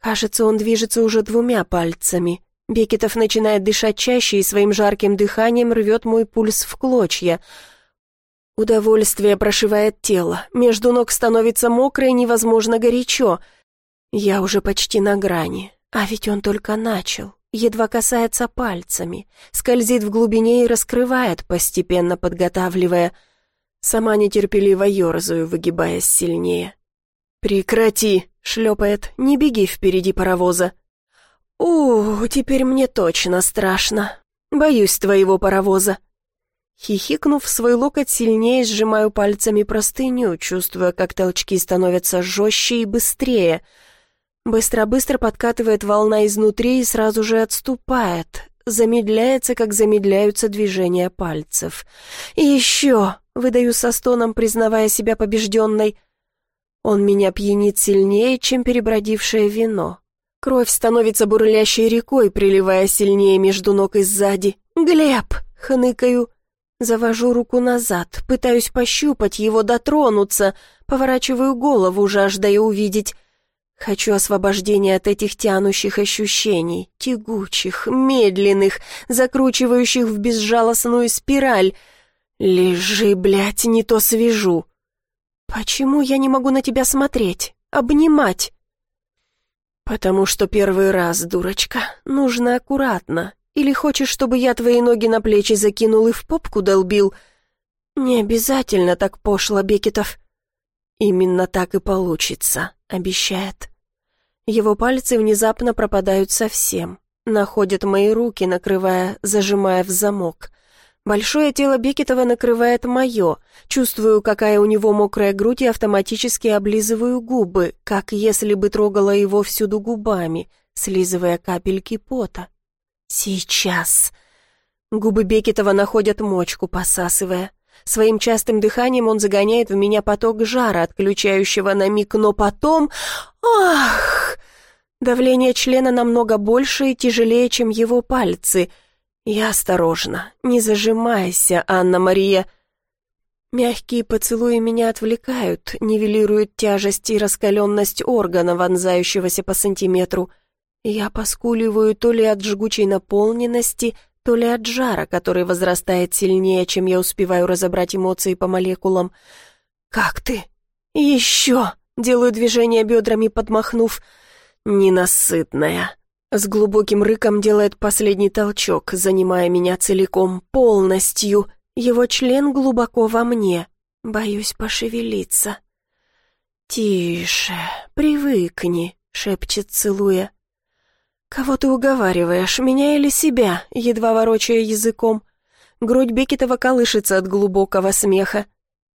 Кажется, он движется уже двумя пальцами. Бекетов начинает дышать чаще и своим жарким дыханием рвет мой пульс в клочья. Удовольствие прошивает тело. Между ног становится мокро и невозможно горячо. Я уже почти на грани. А ведь он только начал. Едва касается пальцами. Скользит в глубине и раскрывает, постепенно подготавливая... Сама нетерпеливо ерзаю, выгибаясь сильнее. «Прекрати!» — шлепает. «Не беги впереди паровоза!» «У, теперь мне точно страшно. Боюсь твоего паровоза». Хихикнув, свой локоть сильнее сжимаю пальцами простыню, чувствуя, как толчки становятся жестче и быстрее. Быстро-быстро подкатывает волна изнутри и сразу же отступает. Замедляется, как замедляются движения пальцев. «И еще!» — выдаю со стоном, признавая себя побежденной. Он меня пьянит сильнее, чем перебродившее вино. Кровь становится бурлящей рекой, приливая сильнее между ног и сзади. «Глеб!» — хныкаю. Завожу руку назад, пытаюсь пощупать его, дотронуться, поворачиваю голову, жаждая увидеть. Хочу освобождения от этих тянущих ощущений, тягучих, медленных, закручивающих в безжалостную спираль. Лежи, блядь, не то свяжу. Почему я не могу на тебя смотреть, обнимать? «Потому что первый раз, дурочка, нужно аккуратно. Или хочешь, чтобы я твои ноги на плечи закинул и в попку долбил?» «Не обязательно так пошло, Бекетов». «Именно так и получится», — обещает. Его пальцы внезапно пропадают совсем, находят мои руки, накрывая, зажимая в замок. Большое тело Бекетова накрывает мое. Чувствую, какая у него мокрая грудь, и автоматически облизываю губы, как если бы трогала его всюду губами, слизывая капельки пота. Сейчас. Губы Бекетова находят мочку, посасывая. Своим частым дыханием он загоняет в меня поток жара, отключающего на миг, но потом... Ах! Давление члена намного больше и тяжелее, чем его пальцы — «Я осторожно. Не зажимайся, Анна-Мария». Мягкие поцелуи меня отвлекают, нивелируют тяжесть и раскаленность органа, вонзающегося по сантиметру. Я поскуливаю то ли от жгучей наполненности, то ли от жара, который возрастает сильнее, чем я успеваю разобрать эмоции по молекулам. «Как ты?» «Еще!» — делаю движение бедрами, подмахнув. «Ненасытная!» С глубоким рыком делает последний толчок, занимая меня целиком, полностью. Его член глубоко во мне. Боюсь пошевелиться. «Тише, привыкни», — шепчет, целуя. «Кого ты уговариваешь, меня или себя?» едва ворочая языком. Грудь Бекетова колышется от глубокого смеха.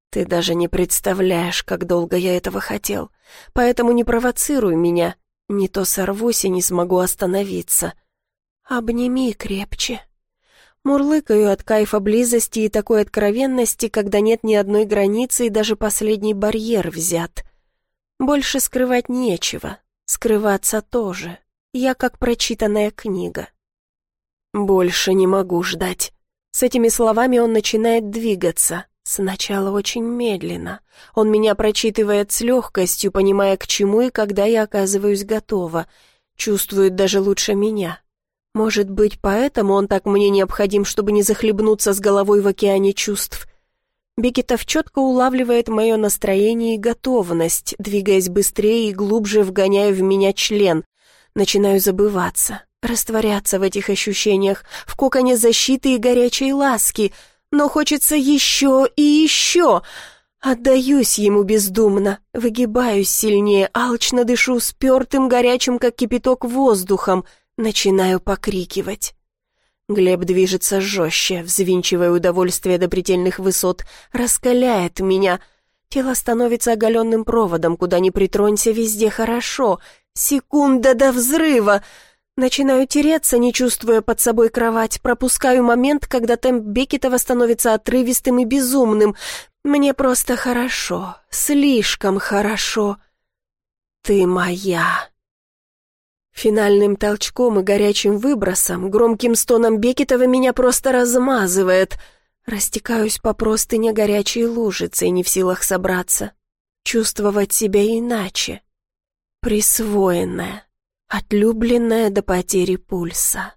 «Ты даже не представляешь, как долго я этого хотел. Поэтому не провоцируй меня, не то сорвусь и не смогу остановиться. Обними крепче. Мурлыкаю от кайфа близости и такой откровенности, когда нет ни одной границы и даже последний барьер взят. Больше скрывать нечего, скрываться тоже. Я как прочитанная книга. Больше не могу ждать. С этими словами он начинает двигаться. Сначала очень медленно. Он меня прочитывает с легкостью, понимая, к чему и когда я оказываюсь готова. Чувствует даже лучше меня. Может быть, поэтому он так мне необходим, чтобы не захлебнуться с головой в океане чувств. Бекетов четко улавливает мое настроение и готовность, двигаясь быстрее и глубже вгоняя в меня член. Начинаю забываться, растворяться в этих ощущениях, в коконе защиты и горячей ласки — но хочется еще и еще. Отдаюсь ему бездумно, выгибаюсь сильнее, алчно дышу спертым, горячим, как кипяток, воздухом, начинаю покрикивать. Глеб движется жестче, взвинчивая удовольствие до предельных высот, раскаляет меня. Тело становится оголенным проводом, куда ни притронься, везде хорошо. Секунда до взрыва — Начинаю тереться, не чувствуя под собой кровать, пропускаю момент, когда темп Бекетова становится отрывистым и безумным. Мне просто хорошо, слишком хорошо. Ты моя. Финальным толчком и горячим выбросом, громким стоном Бекетова меня просто размазывает. Растекаюсь по простыне горячей лужицей, не в силах собраться. Чувствовать себя иначе. Присвоенная отлюбленная до потери пульса.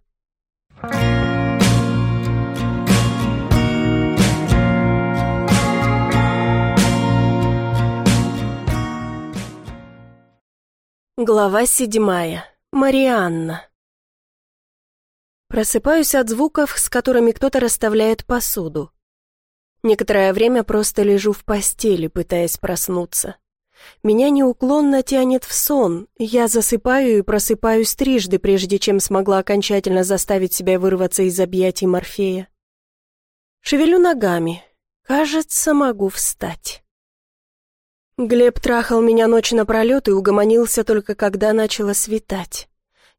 Глава седьмая. Марианна. Просыпаюсь от звуков, с которыми кто-то расставляет посуду. Некоторое время просто лежу в постели, пытаясь проснуться. Меня неуклонно тянет в сон. Я засыпаю и просыпаюсь трижды, прежде чем смогла окончательно заставить себя вырваться из объятий Морфея. Шевелю ногами. Кажется, могу встать. Глеб трахал меня ночь напролет и угомонился только когда начало светать.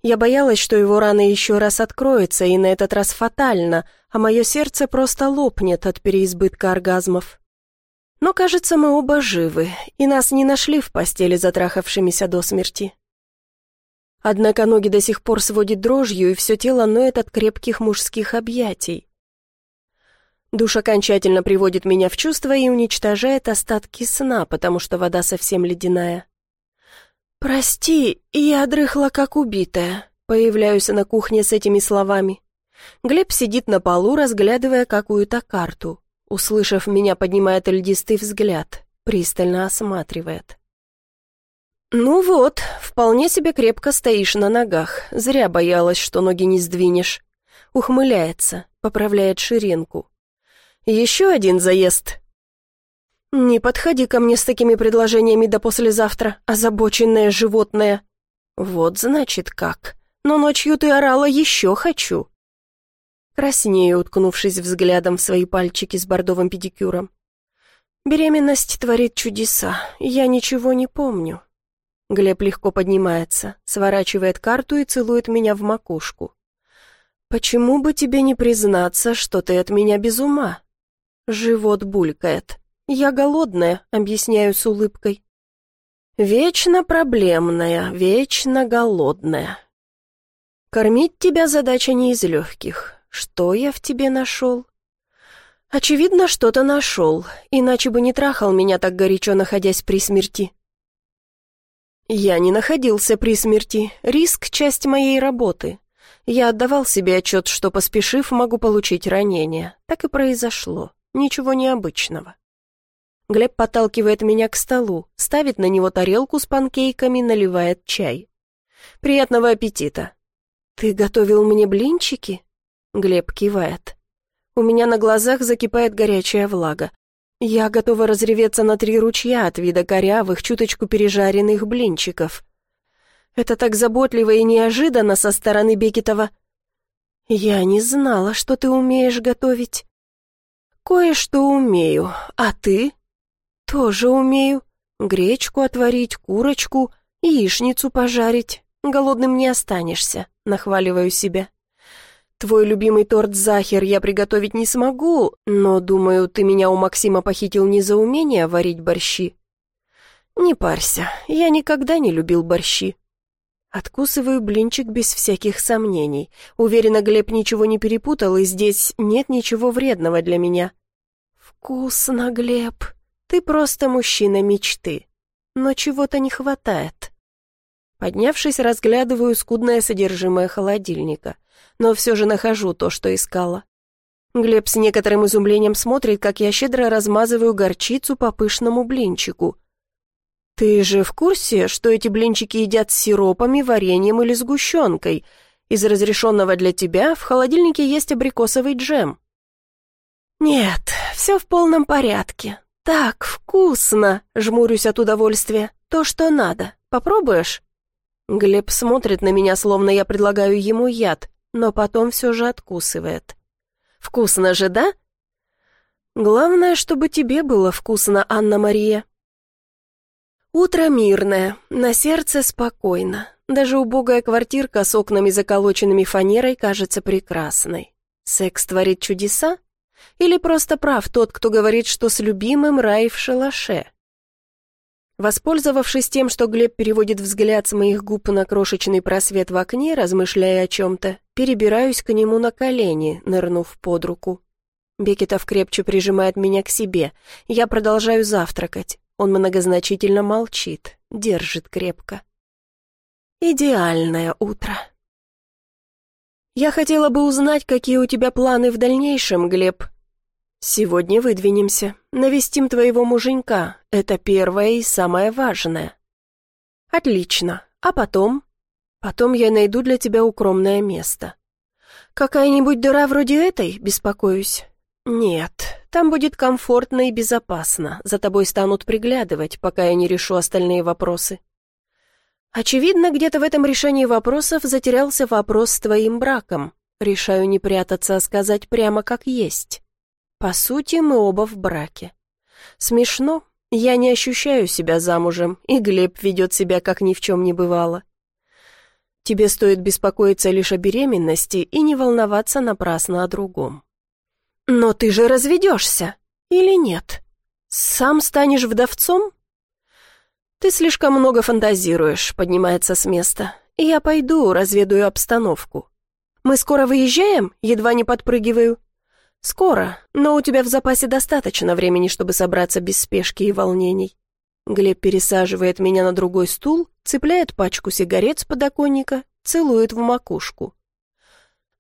Я боялась, что его рана еще раз откроется, и на этот раз фатально, а мое сердце просто лопнет от переизбытка оргазмов. Но, кажется, мы оба живы, и нас не нашли в постели затрахавшимися до смерти. Однако ноги до сих пор сводит дрожью, и все тело ноет от крепких мужских объятий. Душ окончательно приводит меня в чувство и уничтожает остатки сна, потому что вода совсем ледяная. «Прости, я дрыхла как убитая», появляюсь на кухне с этими словами. Глеб сидит на полу, разглядывая какую-то карту. Услышав меня, поднимает льдистый взгляд, пристально осматривает. «Ну вот, вполне себе крепко стоишь на ногах. Зря боялась, что ноги не сдвинешь». Ухмыляется, поправляет ширинку. «Еще один заезд. «Не подходи ко мне с такими предложениями до послезавтра, озабоченное животное». «Вот значит как. Но ночью ты орала «еще хочу». Краснею, уткнувшись взглядом в свои пальчики с бордовым педикюром. Беременность творит чудеса, я ничего не помню. Глеб легко поднимается, сворачивает карту и целует меня в макушку. «Почему бы тебе не признаться, что ты от меня без ума?» Живот булькает. «Я голодная», — объясняю с улыбкой. «Вечно проблемная, вечно голодная. Кормить тебя задача не из легких. Что я в тебе нашел?» «Очевидно, что-то нашел, иначе бы не трахал меня так горячо, находясь при смерти». «Я не находился при смерти. Риск — часть моей работы. Я отдавал себе отчет, что, поспешив, могу получить ранение. Так и произошло. Ничего необычного. Глеб подталкивает меня к столу, ставит на него тарелку с панкейками, наливает чай. «Приятного аппетита!» «Ты готовил мне блинчики?» Глеб кивает. У меня на глазах закипает горячая влага. Я готова разреветься на три ручья от вида корявых, чуточку пережаренных блинчиков. Это так заботливо и неожиданно со стороны Бекетова. «Я не знала, что ты умеешь готовить». «Кое-что умею. А ты?» «Тоже умею. Гречку отварить, курочку, яичницу пожарить. Голодным не останешься», — нахваливаю себя. «Твой любимый торт Захер я приготовить не смогу, но, думаю, ты меня у Максима похитил не за умение варить борщи». «Не парься, я никогда не любил борщи». Откусываю блинчик без всяких сомнений. Уверена, Глеб ничего не перепутал, и здесь нет ничего вредного для меня. «Вкусно, Глеб», ты просто мужчина мечты, но чего-то не хватает. Поднявшись, разглядываю скудное содержимое холодильника, но все же нахожу то, что искала. Глеб с некоторым изумлением смотрит, как я щедро размазываю горчицу по пышному блинчику. «Ты же в курсе, что эти блинчики едят с сиропами, вареньем или сгущенкой? Из разрешенного для тебя в холодильнике есть абрикосовый джем». «Нет, все в полном порядке. «Так вкусно!» — жмурюсь от удовольствия. «То, что надо. Попробуешь?» Глеб смотрит на меня, словно я предлагаю ему яд, но потом все же откусывает. «Вкусно же, да?» «Главное, чтобы тебе было вкусно, Анна-Мария». Утро мирное, на сердце спокойно. Даже убогая квартирка с окнами, заколоченными фанерой, кажется прекрасной. Секс творит чудеса? Или просто прав тот, кто говорит, что с любимым рай в шалаше? Воспользовавшись тем, что Глеб переводит взгляд с моих губ на крошечный просвет в окне, размышляя о чем-то, перебираюсь к нему на колени, нырнув под руку. Бекетов крепче прижимает меня к себе. Я продолжаю завтракать. Он многозначительно молчит, держит крепко. Идеальное утро. Я хотела бы узнать, какие у тебя планы в дальнейшем, Глеб, «Сегодня выдвинемся, навестим твоего муженька, это первое и самое важное». «Отлично, а потом?» «Потом я найду для тебя укромное место». «Какая-нибудь дыра вроде этой?» — беспокоюсь. «Нет, Там будет комфортно и безопасно, за тобой станут приглядывать, пока я не решу остальные вопросы. Очевидно, где-то в этом решении вопросов затерялся вопрос с твоим браком. Решаю не прятаться, а сказать прямо как есть. По сути, мы оба в браке. Смешно, я не ощущаю себя замужем, и Глеб ведет себя, как ни в чем не бывало. Тебе стоит беспокоиться лишь о беременности и не волноваться напрасно о другом. Но ты же разведешься, или нет? Сам станешь вдовцом? Ты слишком много фантазируешь, поднимается с места. Я пойду, разведаю обстановку. Мы скоро выезжаем? Едва не подпрыгиваю. «Скоро, но у тебя в запасе достаточно времени, чтобы собраться без спешки и волнений». Глеб пересаживает меня на другой стул, цепляет пачку сигарет с подоконника, целует в макушку.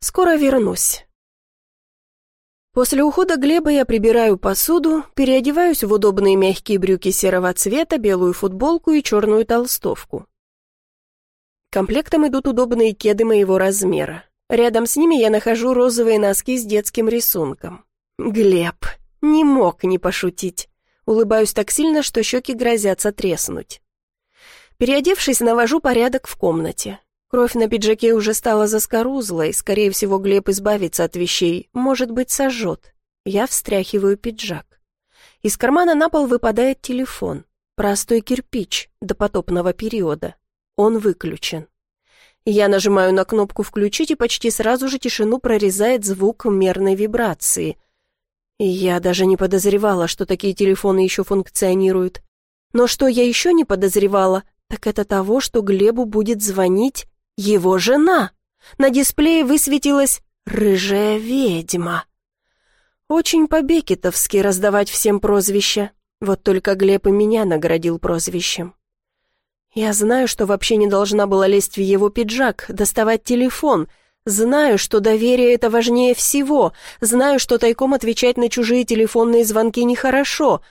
«Скоро вернусь». После ухода Глеба я прибираю посуду, переодеваюсь в удобные мягкие брюки серого цвета, белую футболку и черную толстовку. Комплектом идут удобные кеды моего размера. Рядом с ними я нахожу розовые носки с детским рисунком. Глеб не мог не пошутить. Улыбаюсь так сильно, что щеки грозятся треснуть. Переодевшись, навожу порядок в комнате. Кровь на пиджаке уже стала заскорузлой, скорее всего, Глеб избавится от вещей, может быть, сожжет. Я встряхиваю пиджак. Из кармана на пол выпадает телефон. Простой кирпич до потопного периода. Он выключен. Я нажимаю на кнопку «Включить», и почти сразу же тишину прорезает звук мерной вибрации. Я даже не подозревала, что такие телефоны еще функционируют. Но что я еще не подозревала, так это того, что Глебу будет звонить его жена. На дисплее высветилась «Рыжая ведьма». Очень по-бекетовски раздавать всем прозвища. Вот только Глеб и меня наградил прозвищем. Я знаю, что вообще не должна была лезть в его пиджак, доставать телефон. Знаю, что доверие — это важнее всего. Знаю, что тайком отвечать на чужие телефонные звонки нехорошо.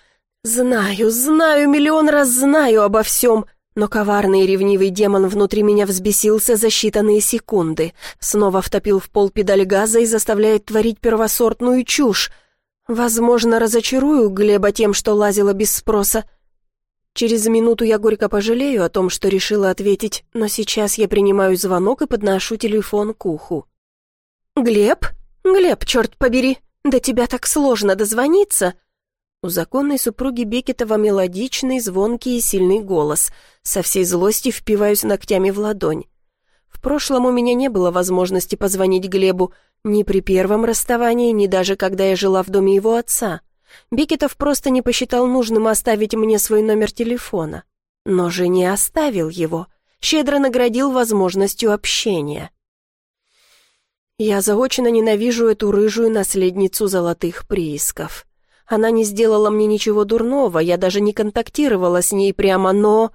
Знаю, знаю, миллион раз знаю обо всем. Но коварный ревнивый демон внутри меня взбесился за считанные секунды. Снова втопил в пол педаль газа и заставляет творить первосортную чушь. Возможно, разочарую Глеба тем, что лазила без спроса, Через минуту я горько пожалею о том, что решила ответить, но сейчас я принимаю звонок и подношу телефон к уху. «Глеб? Глеб, черт побери! До тебя так сложно дозвониться!» У законной супруги Бекетова мелодичный, звонкий и сильный голос. Со всей злости впиваюсь ногтями в ладонь. В прошлом у меня не было возможности позвонить Глебу ни при первом расставании, ни даже когда я жила в доме его отца. Бекетов просто не посчитал нужным оставить мне свой номер телефона. Но же не оставил его, щедро наградил возможностью общения. Я заочно ненавижу эту рыжую наследницу золотых приисков. Она не сделала мне ничего дурного, я даже не контактировала с ней прямо, но...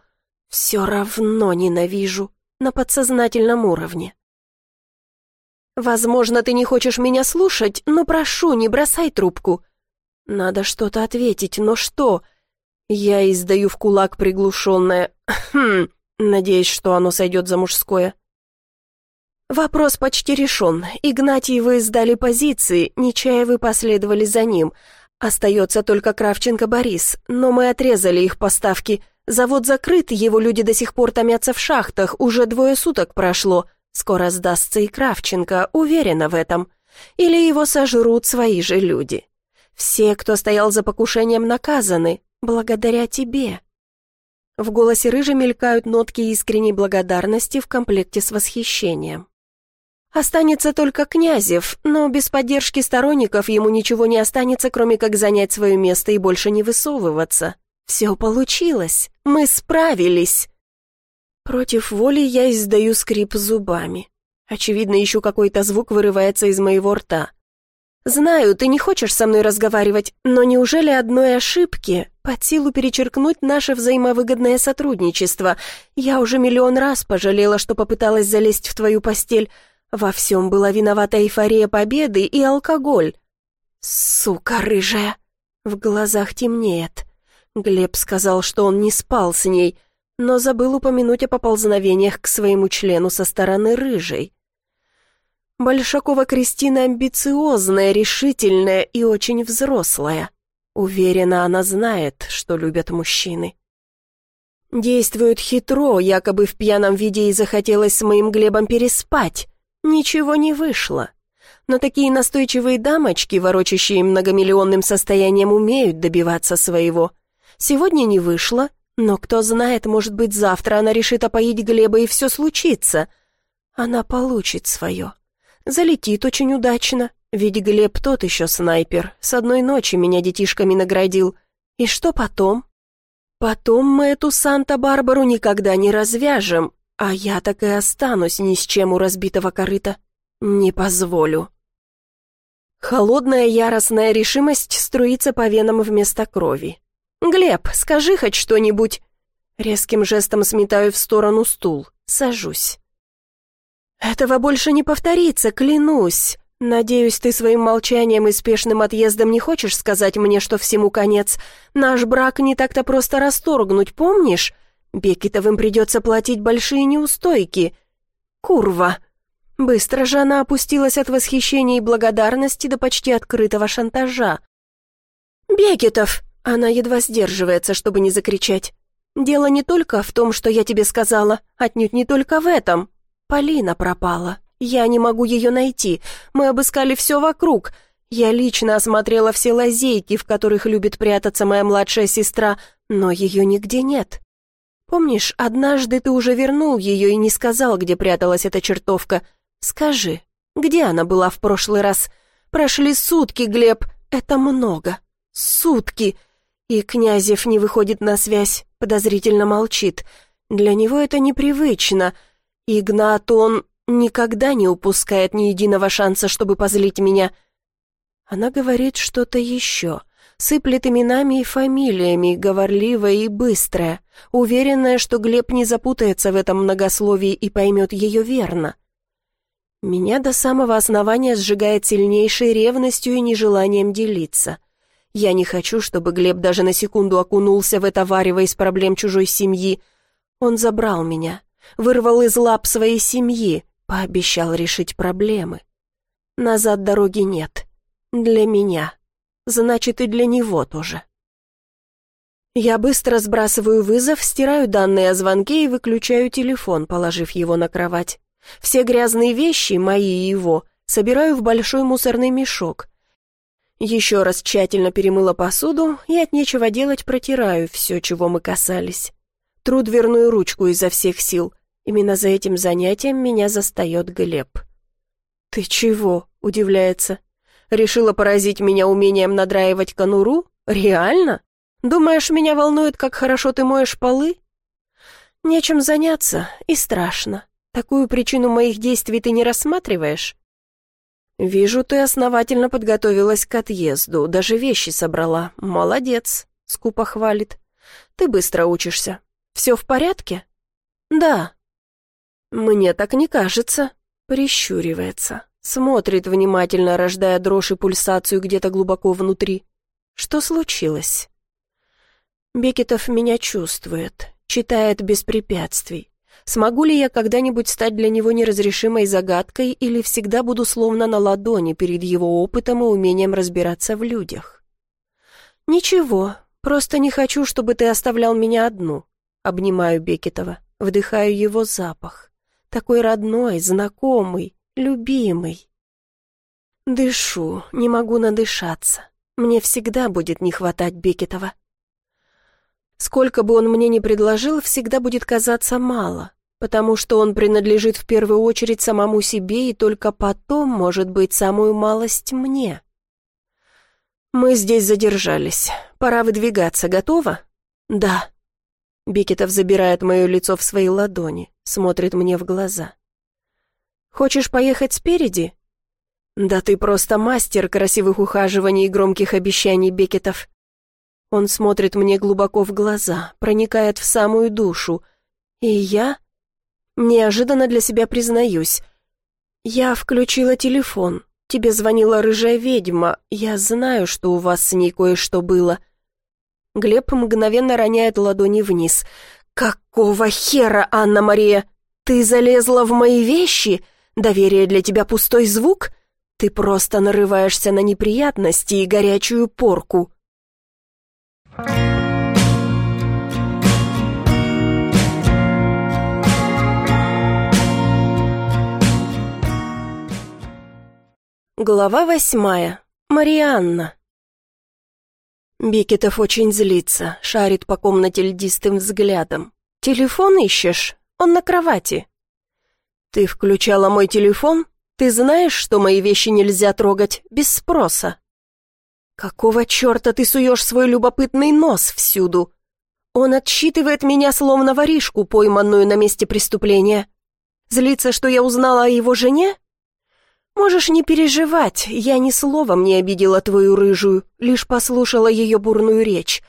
Все равно ненавижу, на подсознательном уровне. Возможно, ты не хочешь меня слушать, но прошу, не бросай трубку. Надо что-то ответить, но что? Я издаю в кулак приглушенное «Хм», надеясь, что оно сойдет за мужское. Вопрос почти решен. Игнатьевы сдали позиции, Нечаевы последовали за ним. Остается только Кравченко Борис, но мы отрезали их поставки. Завод закрыт, его люди до сих пор томятся в шахтах, уже двое суток прошло. Скоро сдастся и Кравченко, уверена в этом. Или его сожрут свои же люди. Все, кто стоял за покушением, наказаны, благодаря тебе». В голосе Рыжи мелькают нотки искренней благодарности в комплекте с восхищением. Останется только Князев, но без поддержки сторонников ему ничего не останется, кроме как занять свое место и больше не высовываться. Все получилось, мы справились. Против воли я издаю скрип зубами. Очевидно, еще какой-то звук вырывается из моего рта. «Знаю, ты не хочешь со мной разговаривать, но неужели одной ошибки под силу перечеркнуть наше взаимовыгодное сотрудничество? Я уже миллион раз пожалела, что попыталась залезть в твою постель. Во всем была виновата эйфория победы и алкоголь». «Сука рыжая!» В глазах темнеет. Глеб сказал, что он не спал с ней, но забыл упомянуть о поползновениях к своему члену со стороны рыжей. Большакова Кристина амбициозная, решительная и очень взрослая. Уверена, она знает, что любят мужчины. Действует хитро, якобы в пьяном виде и захотелось с моим Глебом переспать. Ничего не вышло. Но такие настойчивые дамочки, ворочащие многомиллионным состоянием, умеют добиваться своего. Сегодня не вышло, но кто знает, может быть, завтра она решит опоить Глеба, и все случится. Она получит свое. Залетит очень удачно, ведь Глеб тот еще снайпер, с одной ночи меня детишками наградил. И что потом? Потом мы эту Санта-Барбару никогда не развяжем, а я так и останусь ни с чем у разбитого корыта. Не позволю. Холодная яростная решимость струится по венам вместо крови. «Глеб, скажи хоть что-нибудь!» Резким жестом сметаю в сторону стул, сажусь. «Этого больше не повторится, клянусь!» «Надеюсь, ты своим молчанием и спешным отъездом не хочешь сказать мне, что всему конец. Наш брак не так-то просто расторгнуть, помнишь? Бекетовым придется платить большие неустойки. Курва!» Быстро же она опустилась от восхищения и благодарности до почти открытого шантажа. «Бекетов!» Она едва сдерживается, чтобы не закричать. «Дело не только в том, что я тебе сказала, отнюдь не только в этом. Полина пропала». Я не могу ее найти. Мы обыскали все вокруг. Я лично осмотрела все лазейки, в которых любит прятаться моя младшая сестра, но ее нигде нет. Помнишь, однажды ты уже вернул ее и не сказал, где пряталась эта чертовка. Скажи, где она была в прошлый раз? Прошли сутки, Глеб, это много. Сутки. И Князев не выходит на связь, подозрительно молчит. Для него это непривычно. Игнат, он никогда не упускает ни единого шанса, чтобы позлить меня. Она говорит что-то еще, сыплет именами и фамилиями, говорливая и быстрая, уверенная, что Глеб не запутается в этом многословии и поймет ее верно. Меня до самого основания сжигает сильнейшей ревностью и нежеланием делиться. Я не хочу, чтобы Глеб даже на секунду окунулся в это варево из проблем чужой семьи. Он забрал меня, вырвал из лап своей семьи, Пообещал решить проблемы. Назад дороги нет. Для меня. Значит, и для него тоже. Я быстро сбрасываю вызов, стираю данные о звонке и выключаю телефон, положив его на кровать. Все грязные вещи, мои и его, собираю в большой мусорный мешок. Еще раз тщательно перемыла посуду и от нечего делать протираю все, чего мы касались. Тру дверную ручку изо всех сил, Именно за этим занятием меня застает Глеб. «Ты чего?» — удивляется. «Решила поразить меня умением надраивать конуру? Реально? Думаешь, меня волнует, как хорошо ты моешь полы?» «Нечем заняться, и страшно. Такую причину моих действий ты не рассматриваешь?» «Вижу, ты основательно подготовилась к отъезду, даже вещи собрала. Молодец», — скупо хвалит. «Ты быстро учишься. Все в порядке?» «Да», «Мне так не кажется», — прищуривается. Смотрит внимательно, рождая дрожь и пульсацию где-то глубоко внутри. «Что случилось?» Бекетов меня чувствует, читает без препятствий. Смогу ли я когда-нибудь стать для него неразрешимой загадкой или всегда буду словно на ладони перед его опытом и умением разбираться в людях? «Ничего, просто не хочу, чтобы ты оставлял меня одну», — обнимаю Бекетова, вдыхаю его запах такой родной, знакомый, любимый. Дышу, не могу надышаться. Мне всегда будет не хватать Бекетова. Сколько бы он мне ни предложил, всегда будет казаться мало, потому что он принадлежит в первую очередь самому себе и только потом, может быть, самую малость мне. Мы здесь задержались. Пора выдвигаться. Готово? Да. Бекетов забирает мое лицо в свои ладони, смотрит мне в глаза. «Хочешь поехать спереди?» «Да ты просто мастер красивых ухаживаний и громких обещаний, Бекетов!» Он смотрит мне глубоко в глаза, проникает в самую душу. И я... Неожиданно для себя признаюсь. Я включила телефон. Тебе звонила рыжая ведьма. Я знаю, что у вас с ней кое-что было. Глеб мгновенно роняет ладони вниз. «Какого хера, Анна-Мария? Ты залезла в мои вещи? Доверие для тебя пустой звук? Ты просто нарываешься на неприятности и горячую порку». Глава восьмая. Марианна. Бекетов очень злится, шарит по комнате льдистым взглядом. «Телефон ищешь? Он на кровати». «Ты включала мой телефон? Ты знаешь, что мои вещи нельзя трогать без спроса?» «Какого черта ты суешь свой любопытный нос всюду?» Он отсчитывает меня словно воришку, пойманную на месте преступления. Злится, что я узнала о его жене? «Можешь не переживать, я ни словом не обидела твою рыжую, лишь послушала ее бурную речь.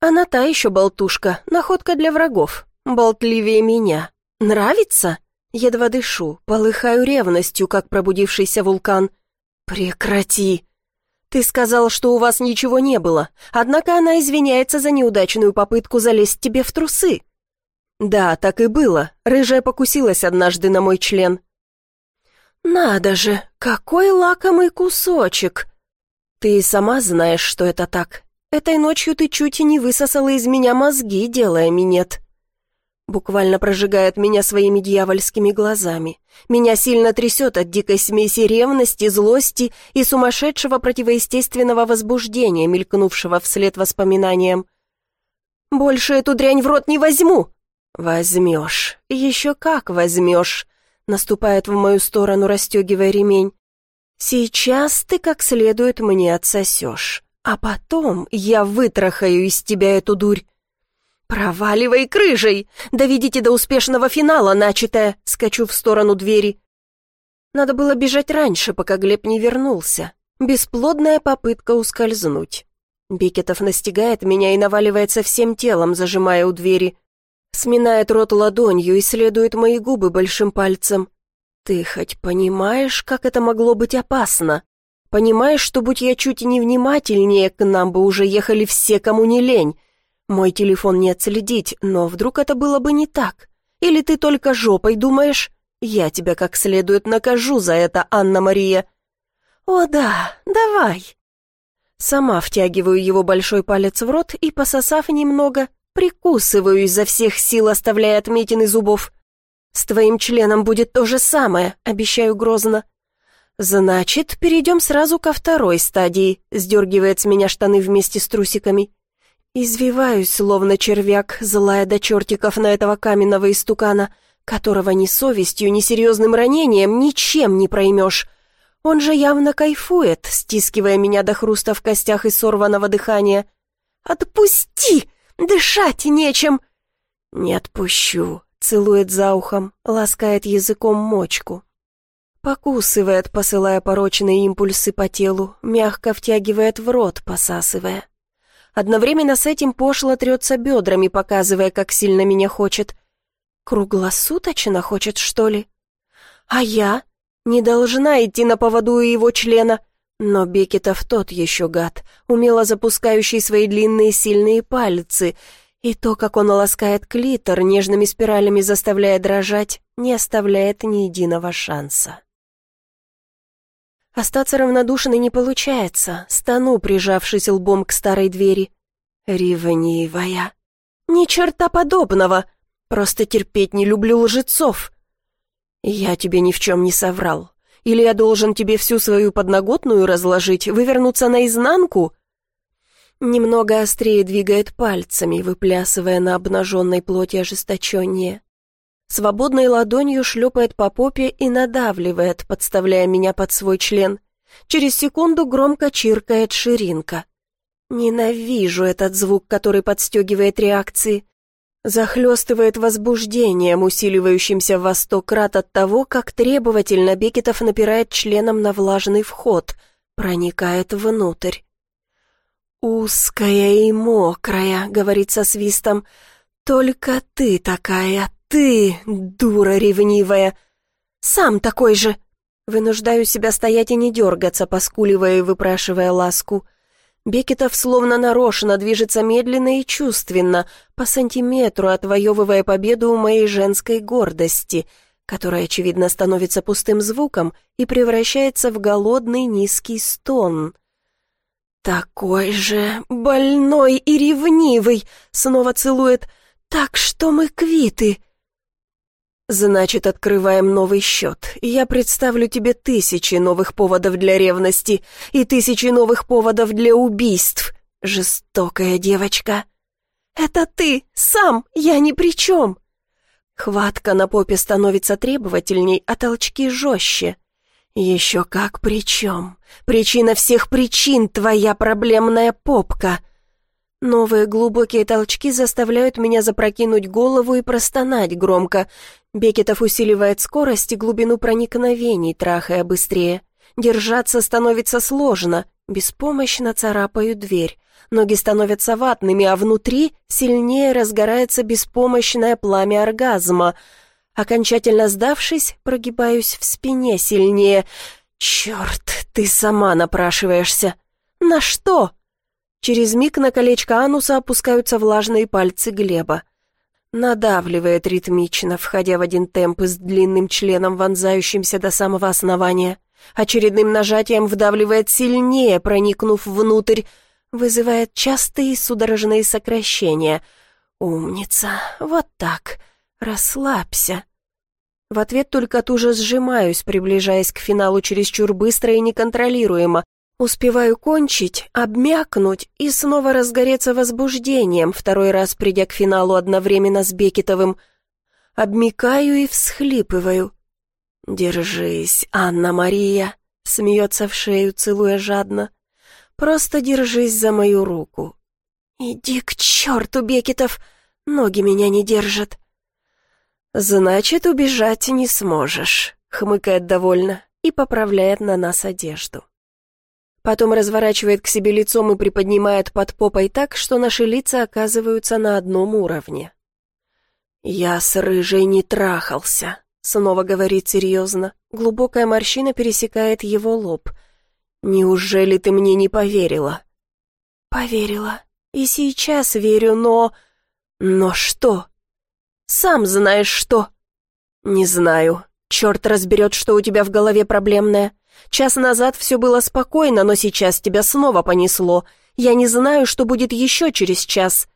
Она та еще болтушка, находка для врагов, болтливее меня. Нравится?» Едва дышу, полыхаю ревностью, как пробудившийся вулкан. «Прекрати!» «Ты сказал, что у вас ничего не было, однако она извиняется за неудачную попытку залезть тебе в трусы». «Да, так и было. Рыжая покусилась однажды на мой член, «Надо же, какой лакомый кусочек!» «Ты сама знаешь, что это так. Этой ночью ты чуть и не высосала из меня мозги, делая минет». Буквально прожигает меня своими дьявольскими глазами. Меня сильно трясет от дикой смеси ревности, злости и сумасшедшего противоестественного возбуждения, мелькнувшего вслед воспоминаниям. «Больше эту дрянь в рот не возьму!» «Возьмешь, еще как возьмешь!» Наступает в мою сторону, расстегивая ремень. «Сейчас ты как следует мне отсосешь, а потом я вытрахаю из тебя эту дурь». «Проваливай крыжей! Доведите до успешного финала начатое!» Скачу в сторону двери. Надо было бежать раньше, пока Глеб не вернулся. Бесплодная попытка ускользнуть. Бекетов настигает меня и наваливается всем телом, зажимая у двери. Сминает рот ладонью, исследует мои губы большим пальцем. «Ты хоть понимаешь, как это могло быть опасно? Понимаешь, что, будь я чуть невнимательнее, к нам бы уже ехали все, кому не лень? Мой телефон не отследить, но вдруг это было бы не так? Или ты только жопой думаешь? Я тебя как следует накажу за это, Анна-Мария». «О да, давай». Сама втягиваю его большой палец в рот и, пососав немного, Прикусываю изо всех сил, оставляя отметины зубов. С твоим членом будет то же самое, обещаю грозно. Значит, перейдем сразу ко второй стадии, сдергивает с меня штаны вместе с трусиками. Извиваюсь, словно червяк, злая до чертиков на этого каменного истукана, которого ни совестью, ни серьезным ранением ничем не проймешь. Он же явно кайфует, стискивая меня до хруста в костях и сорванного дыхания. «Отпусти!» Дышать нечем!» «Не отпущу», — целует за ухом, ласкает языком мочку. Покусывает, посылая порочные импульсы по телу, мягко втягивает в рот, посасывая. Одновременно с этим пошло трется бедрами, показывая, как сильно меня хочет. Круглосуточно хочет, что ли? А я? Не должна идти на поводу его члена. Но Бекетов тот еще гад, умело запускающий свои длинные сильные пальцы, и то, как он ласкает клитор, нежными спиралями заставляя дрожать, не оставляет ни единого шанса. Остаться равнодушной не получается, стану, прижавшись лбом к старой двери. Ревнивая. Ни черта подобного, просто терпеть не люблю лжецов. Я тебе ни в чем не соврал, или я должен тебе всю свою подноготную разложить, вывернуться наизнанку?» Немного острее двигает пальцами, выплясывая на обнаженной плоти ожесточение. Свободной ладонью шлепает по попе и надавливает, подставляя меня под свой член. Через секунду громко чиркает ширинка. Ненавижу этот звук, который подстегивает реакции захлестывает возбуждением, усиливающимся во сто крат от того, как требовательно Бекетов напирает членом на влажный вход, проникает внутрь. «Узкая и мокрая», — говорит со свистом, — «только ты такая, ты, дура ревнивая, сам такой же». Вынуждаю себя стоять и не дергаться, поскуливая и выпрашивая ласку — Бекетов словно нарочно движется медленно и чувственно, по сантиметру отвоевывая победу у моей женской гордости. который, очевидно, становится пустым звуком и превращается в голодный низкий стон. «Такой же больной и ревнивый!» — снова целует. «Так что мы квиты!» «Значит, открываем новый счет. Я представлю тебе тысячи новых поводов для ревности и тысячи новых поводов для убийств. Жестокая девочка!» «Это ты! Сам! Я ни при чем!» Хватка на попе становится требовательней, а толчки жестче. «Еще как при чем? Причина всех причин — твоя проблемная попка!» Новые глубокие толчки заставляют меня запрокинуть голову и простонать громко. Бекетов усиливает скорость и глубину проникновений, трахая быстрее. Держаться становится сложно, беспомощно царапаю дверь. Ноги становятся ватными, а внутри сильнее разгорается беспомощное пламя оргазма. Окончательно сдавшись, прогибаюсь в спине сильнее. «Черт, ты сама напрашиваешься!» «На что?» Через миг на колечко ануса опускаются влажные пальцы Глеба. Надавливает ритмично, входя в один темп с длинным членом, вонзающимся до самого основания. Очередным нажатием вдавливает сильнее, проникнув внутрь, вызывает частые судорожные сокращения. «Умница! Вот так! Расслабься!» В ответ только туже сжимаюсь, приближаясь к финалу чересчур быстро и неконтролируемо. Успеваю кончить, обмякнуть и снова разгореться возбуждением, второй раз придя к финалу одновременно с Бекетовым. Обмикаю и всхлипываю. «Держись, Анна-Мария!» — смеется в шею, целуя жадно. Просто держись за мою руку». «Иди к черту, Бекетов! Ноги меня не держат». «Значит, убежать не сможешь», — хмыкает довольно и поправляет на нас одежду. Потом разворачивает к себе лицом и приподнимает под попой так, что наши лица оказываются на одном уровне. «Я с рыжей не трахался», — снова говорит серьезно. Глубокая морщина пересекает его лоб — «Неужели ты мне не поверила?» «Поверила. И сейчас верю, но...» «Но что?» «Сам знаешь что». «Не знаю. Черт разберет, что у тебя в голове проблемное. Час назад все было спокойно, но сейчас тебя снова понесло. Я не знаю, что будет еще через час».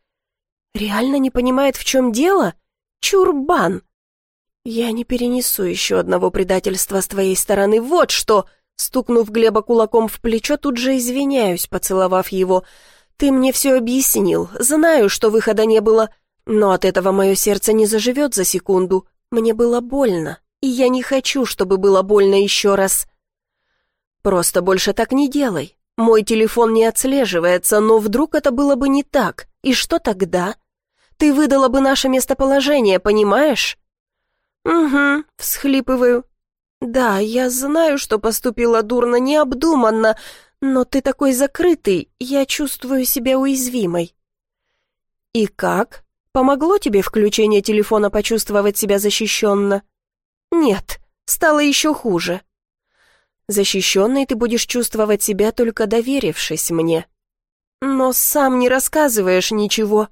«Реально не понимает, в чем дело? Чурбан!» «Я не перенесу еще одного предательства с твоей стороны. Вот что!» Стукнув Глеба кулаком в плечо, тут же извиняюсь, поцеловав его. «Ты мне все объяснил. Знаю, что выхода не было. Но от этого мое сердце не заживет за секунду. Мне было больно, и я не хочу, чтобы было больно еще раз». «Просто больше так не делай. Мой телефон не отслеживается, но вдруг это было бы не так. И что тогда? Ты выдала бы наше местоположение, понимаешь?» «Угу», — всхлипываю. «Да, я знаю, что поступила дурно, необдуманно, но ты такой закрытый, я чувствую себя уязвимой». «И как? Помогло тебе включение телефона почувствовать себя защищенно?» «Нет, стало еще хуже». «Защищенной ты будешь чувствовать себя, только доверившись мне». «Но сам не рассказываешь ничего».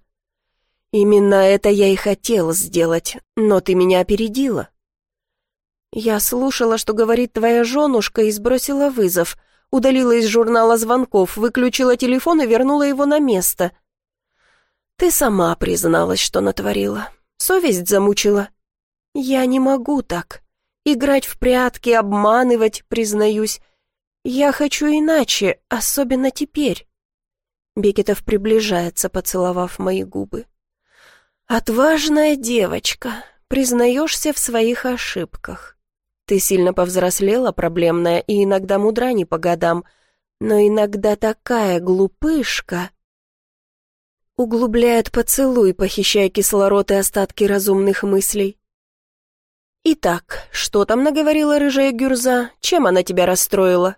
«Именно это я и хотел сделать, но ты меня опередила. «Я слушала, что говорит твоя женушка, и сбросила вызов. Удалила из журнала звонков, выключила телефон и вернула его на место». «Ты сама призналась, что натворила. Совесть замучила». «Я не могу так. Играть в прятки, обманывать, признаюсь. Я хочу иначе, особенно теперь». Бекетов приближается, поцеловав мои губы. «Отважная девочка, признаешься в своих ошибках. Ты сильно повзрослела, проблемная, и иногда мудра не по годам, но иногда такая глупышка. Углубляет поцелуй, похищая кислород и остатки разумных мыслей. «Итак, что там наговорила рыжая гюрза? Чем она тебя расстроила?»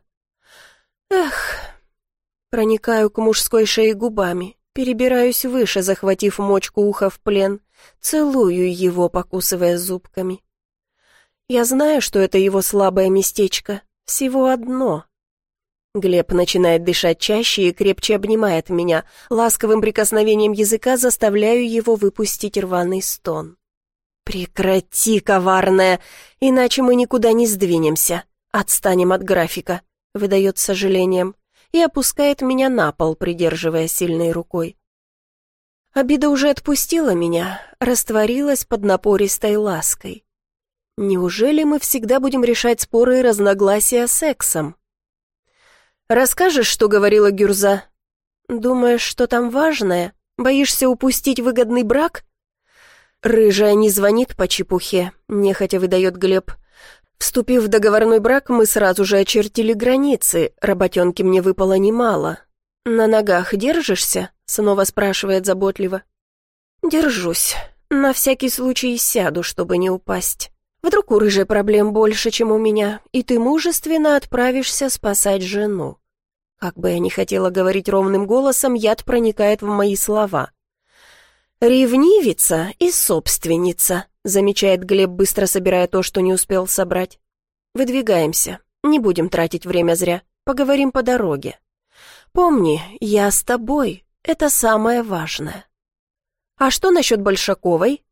«Эх...» Проникаю к мужской шее губами, перебираюсь выше, захватив мочку уха в плен, целую его, покусывая зубками. Я знаю, что это его слабое местечко. Всего одно. Глеб начинает дышать чаще и крепче обнимает меня. Ласковым прикосновением языка заставляю его выпустить рваный стон. «Прекрати, коварная, иначе мы никуда не сдвинемся. Отстанем от графика», — выдает с сожалением и опускает меня на пол, придерживая сильной рукой. Обида уже отпустила меня, растворилась под напористой лаской. Неужели мы всегда будем решать споры и разногласия сексом? «Расскажешь, что говорила Гюрза?» «Думаешь, что там важное? Боишься упустить выгодный брак?» «Рыжая не звонит по чепухе», — нехотя выдает Глеб. Вступив в договорной брак, мы сразу же очертили границы, работенки мне выпало немало. «На ногах держишься?» — снова спрашивает заботливо. «Держусь. На всякий случай сяду, чтобы не упасть. Вдруг у рыжей проблем больше, чем у меня, и ты мужественно отправишься спасать жену». Как бы я ни хотела говорить ровным голосом, яд проникает в мои слова. «Ревнивица и собственница», — замечает Глеб, быстро собирая то, что не успел собрать. «Выдвигаемся. Не будем тратить время зря. Поговорим по дороге. Помни, я с тобой. Это самое важное». «А что насчет Большаковой?»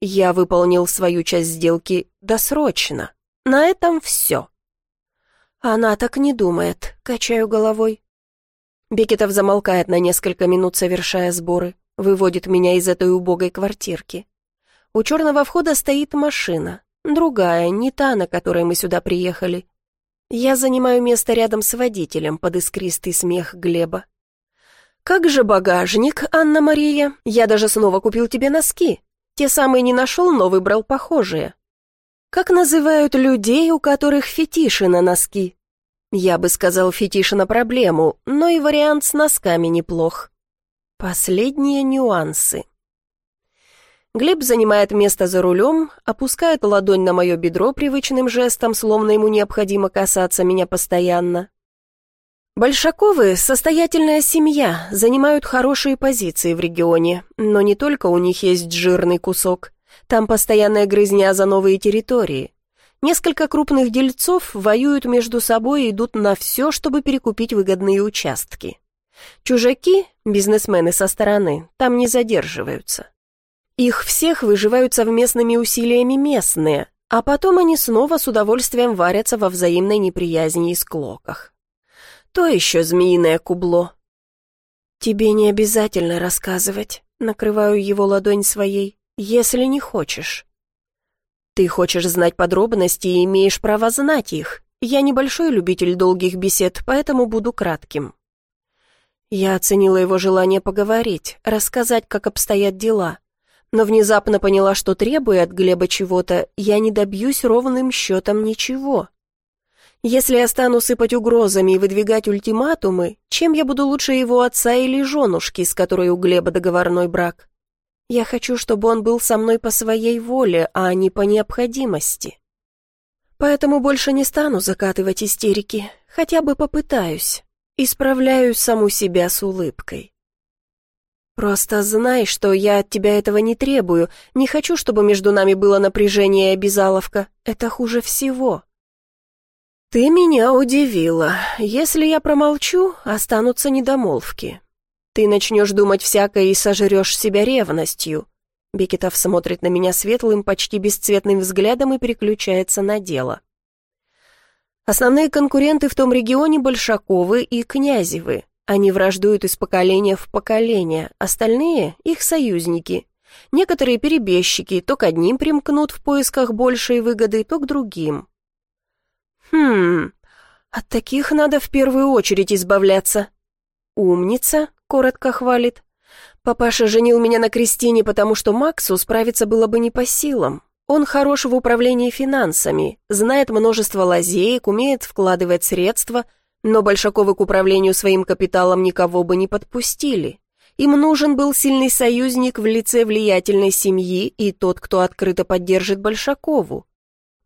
«Я выполнил свою часть сделки досрочно. На этом все». «Она так не думает», — качаю головой. Бекетов замолкает на несколько минут, совершая сборы выводит меня из этой убогой квартирки. У черного входа стоит машина, другая, не та, на которой мы сюда приехали. Я занимаю место рядом с водителем под искристый смех Глеба. «Как же багажник, Анна-Мария? Я даже снова купил тебе носки. Те самые не нашел, но выбрал похожие. Как называют людей, у которых фетиши на носки? Я бы сказал фетиши на проблему, но и вариант с носками неплох. Последние нюансы. Глеб занимает место за рулем, опускает ладонь на мое бедро привычным жестом, словно ему необходимо касаться меня постоянно. Большаковы – состоятельная семья, занимают хорошие позиции в регионе, но не только у них есть жирный кусок. Там постоянная грызня за новые территории. Несколько крупных дельцов воюют между собой и идут на все, чтобы перекупить выгодные участки. Чужаки, бизнесмены со стороны, там не задерживаются. Их всех выживают совместными усилиями местные, а потом они снова с удовольствием варятся во взаимной неприязни и склоках. То еще змеиное кубло. «Тебе не обязательно рассказывать», — накрываю его ладонь своей, «если не хочешь». «Ты хочешь знать подробности и имеешь право знать их. Я небольшой любитель долгих бесед, поэтому буду кратким. Я оценила его желание поговорить, рассказать, как обстоят дела, но внезапно поняла, что требуя от Глеба чего-то, я не добьюсь ровным счетом ничего. Если я стану сыпать угрозами и выдвигать ультиматумы, чем я буду лучше его отца или женушки, с которой у Глеба договорной брак? Я хочу, чтобы он был со мной по своей воле, а не по необходимости. Поэтому больше не стану закатывать истерики, хотя бы попытаюсь. Исправляю саму себя с улыбкой. «Просто знай, что я от тебя этого не требую. Не хочу, чтобы между нами было напряжение и обязаловка. Это хуже всего». «Ты меня удивила. Если я промолчу, останутся недомолвки. Ты начнешь думать всякое и сожрешь себя ревностью». Бекетов смотрит на меня светлым, почти бесцветным взглядом и переключается на дело. Основные конкуренты в том регионе Большаковы и Князевы. Они враждуют из поколения в поколение, остальные — их союзники. Некоторые перебежчики то к одним примкнут в поисках большей выгоды, то к другим. Хм, от таких надо в первую очередь избавляться. «Умница», — коротко хвалит. «Папаша женил меня на Кристине, потому что Максу справиться было бы не по силам. Он хорош в управлении финансами, знает множество лазеек, умеет вкладывать средства, но Большаковы к управлению своим капиталом никого бы не подпустили. Им нужен был сильный союзник в лице влиятельной семьи и тот, кто открыто поддержит Большакову.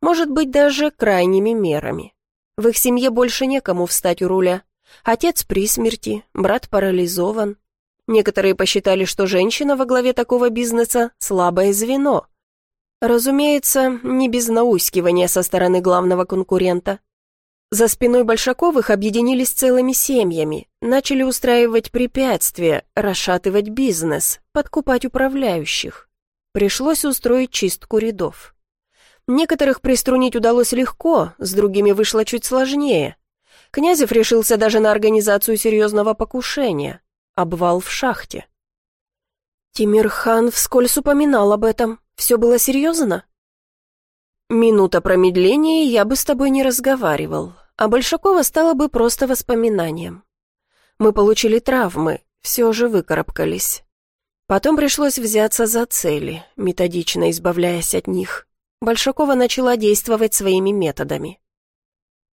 Может быть, даже крайними мерами. В их семье больше некому встать у руля. Отец при смерти, брат парализован. Некоторые посчитали, что женщина во главе такого бизнеса – слабое звено – Разумеется, не без наускивания со стороны главного конкурента. За спиной Большаковых объединились целыми семьями, начали устраивать препятствия, расшатывать бизнес, подкупать управляющих. Пришлось устроить чистку рядов. Некоторых приструнить удалось легко, с другими вышло чуть сложнее. Князев решился даже на организацию серьезного покушения. Обвал в шахте. Тимирхан вскользь упоминал об этом. Все было серьезно? Минута промедления, я бы с тобой не разговаривал, а Большакова стало бы просто воспоминанием. Мы получили травмы, все же выкарабкались. Потом пришлось взяться за цели, методично избавляясь от них. Большакова начала действовать своими методами.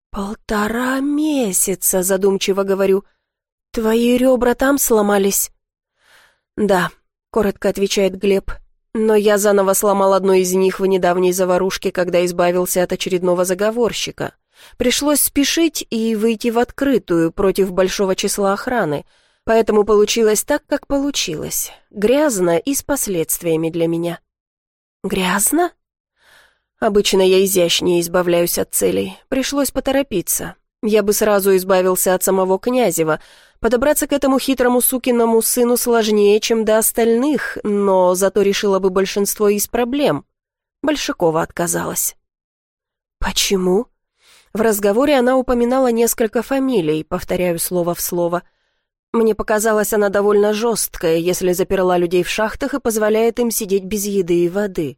«Полтора месяца», — задумчиво говорю. «Твои ребра там сломались?» «Да», — коротко отвечает Глеб. «Но я заново сломал одно из них в недавней заварушке, когда избавился от очередного заговорщика. Пришлось спешить и выйти в открытую против большого числа охраны, поэтому получилось так, как получилось. Грязно и с последствиями для меня». «Грязно?» Обычно я изящнее избавляюсь от целей. Пришлось поторопиться. Я бы сразу избавился от самого Князева. Подобраться к этому хитрому сукиному сыну сложнее, чем до остальных, но зато решила бы большинство из проблем. Большакова отказалась. «Почему?» В разговоре она упоминала несколько фамилий, повторяю слово в слово. Мне показалось, она довольно жесткая, если заперла людей в шахтах и позволяет им сидеть без еды и воды.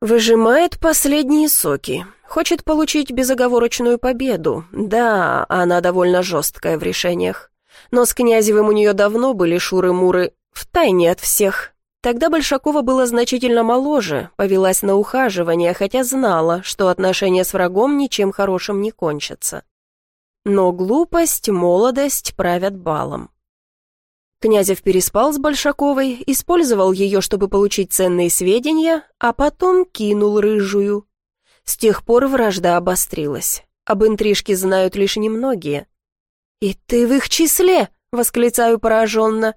Выжимает последние соки. Хочет получить безоговорочную победу. Да, она довольно жесткая в решениях. Но с Князевым у нее давно были шуры-муры, втайне от всех. Тогда Большакова была значительно моложе, повелась на ухаживание, хотя знала, что отношения с врагом ничем хорошим не кончатся. Но глупость, молодость правят балом. Князев переспал с Большаковой, использовал ее, чтобы получить ценные сведения, а потом кинул рыжую. С тех пор вражда обострилась. Об интрижке знают лишь немногие. «И ты в их числе!» — восклицаю пораженно.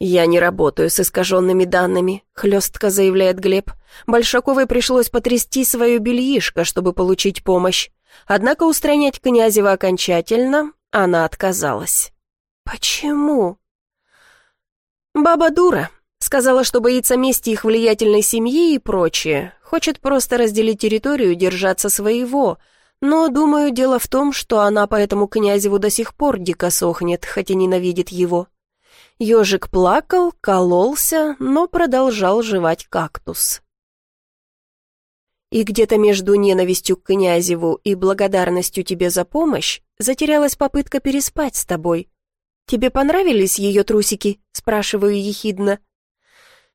«Я не работаю с искаженными данными», — хлестко заявляет Глеб. Большаковой пришлось потрясти свое бельишко, чтобы получить помощь. Однако устранять Князева окончательно она отказалась. «Почему?» «Баба дура», сказала, что боится мести их влиятельной семьи и прочее, хочет просто разделить территорию и держаться своего, но, думаю, дело в том, что она по этому князеву до сих пор дико сохнет, хотя ненавидит его. Ежик плакал, кололся, но продолжал жевать кактус. И где-то между ненавистью к князеву и благодарностью тебе за помощь затерялась попытка переспать с тобой, «Тебе понравились ее трусики?» — спрашиваю ехидно.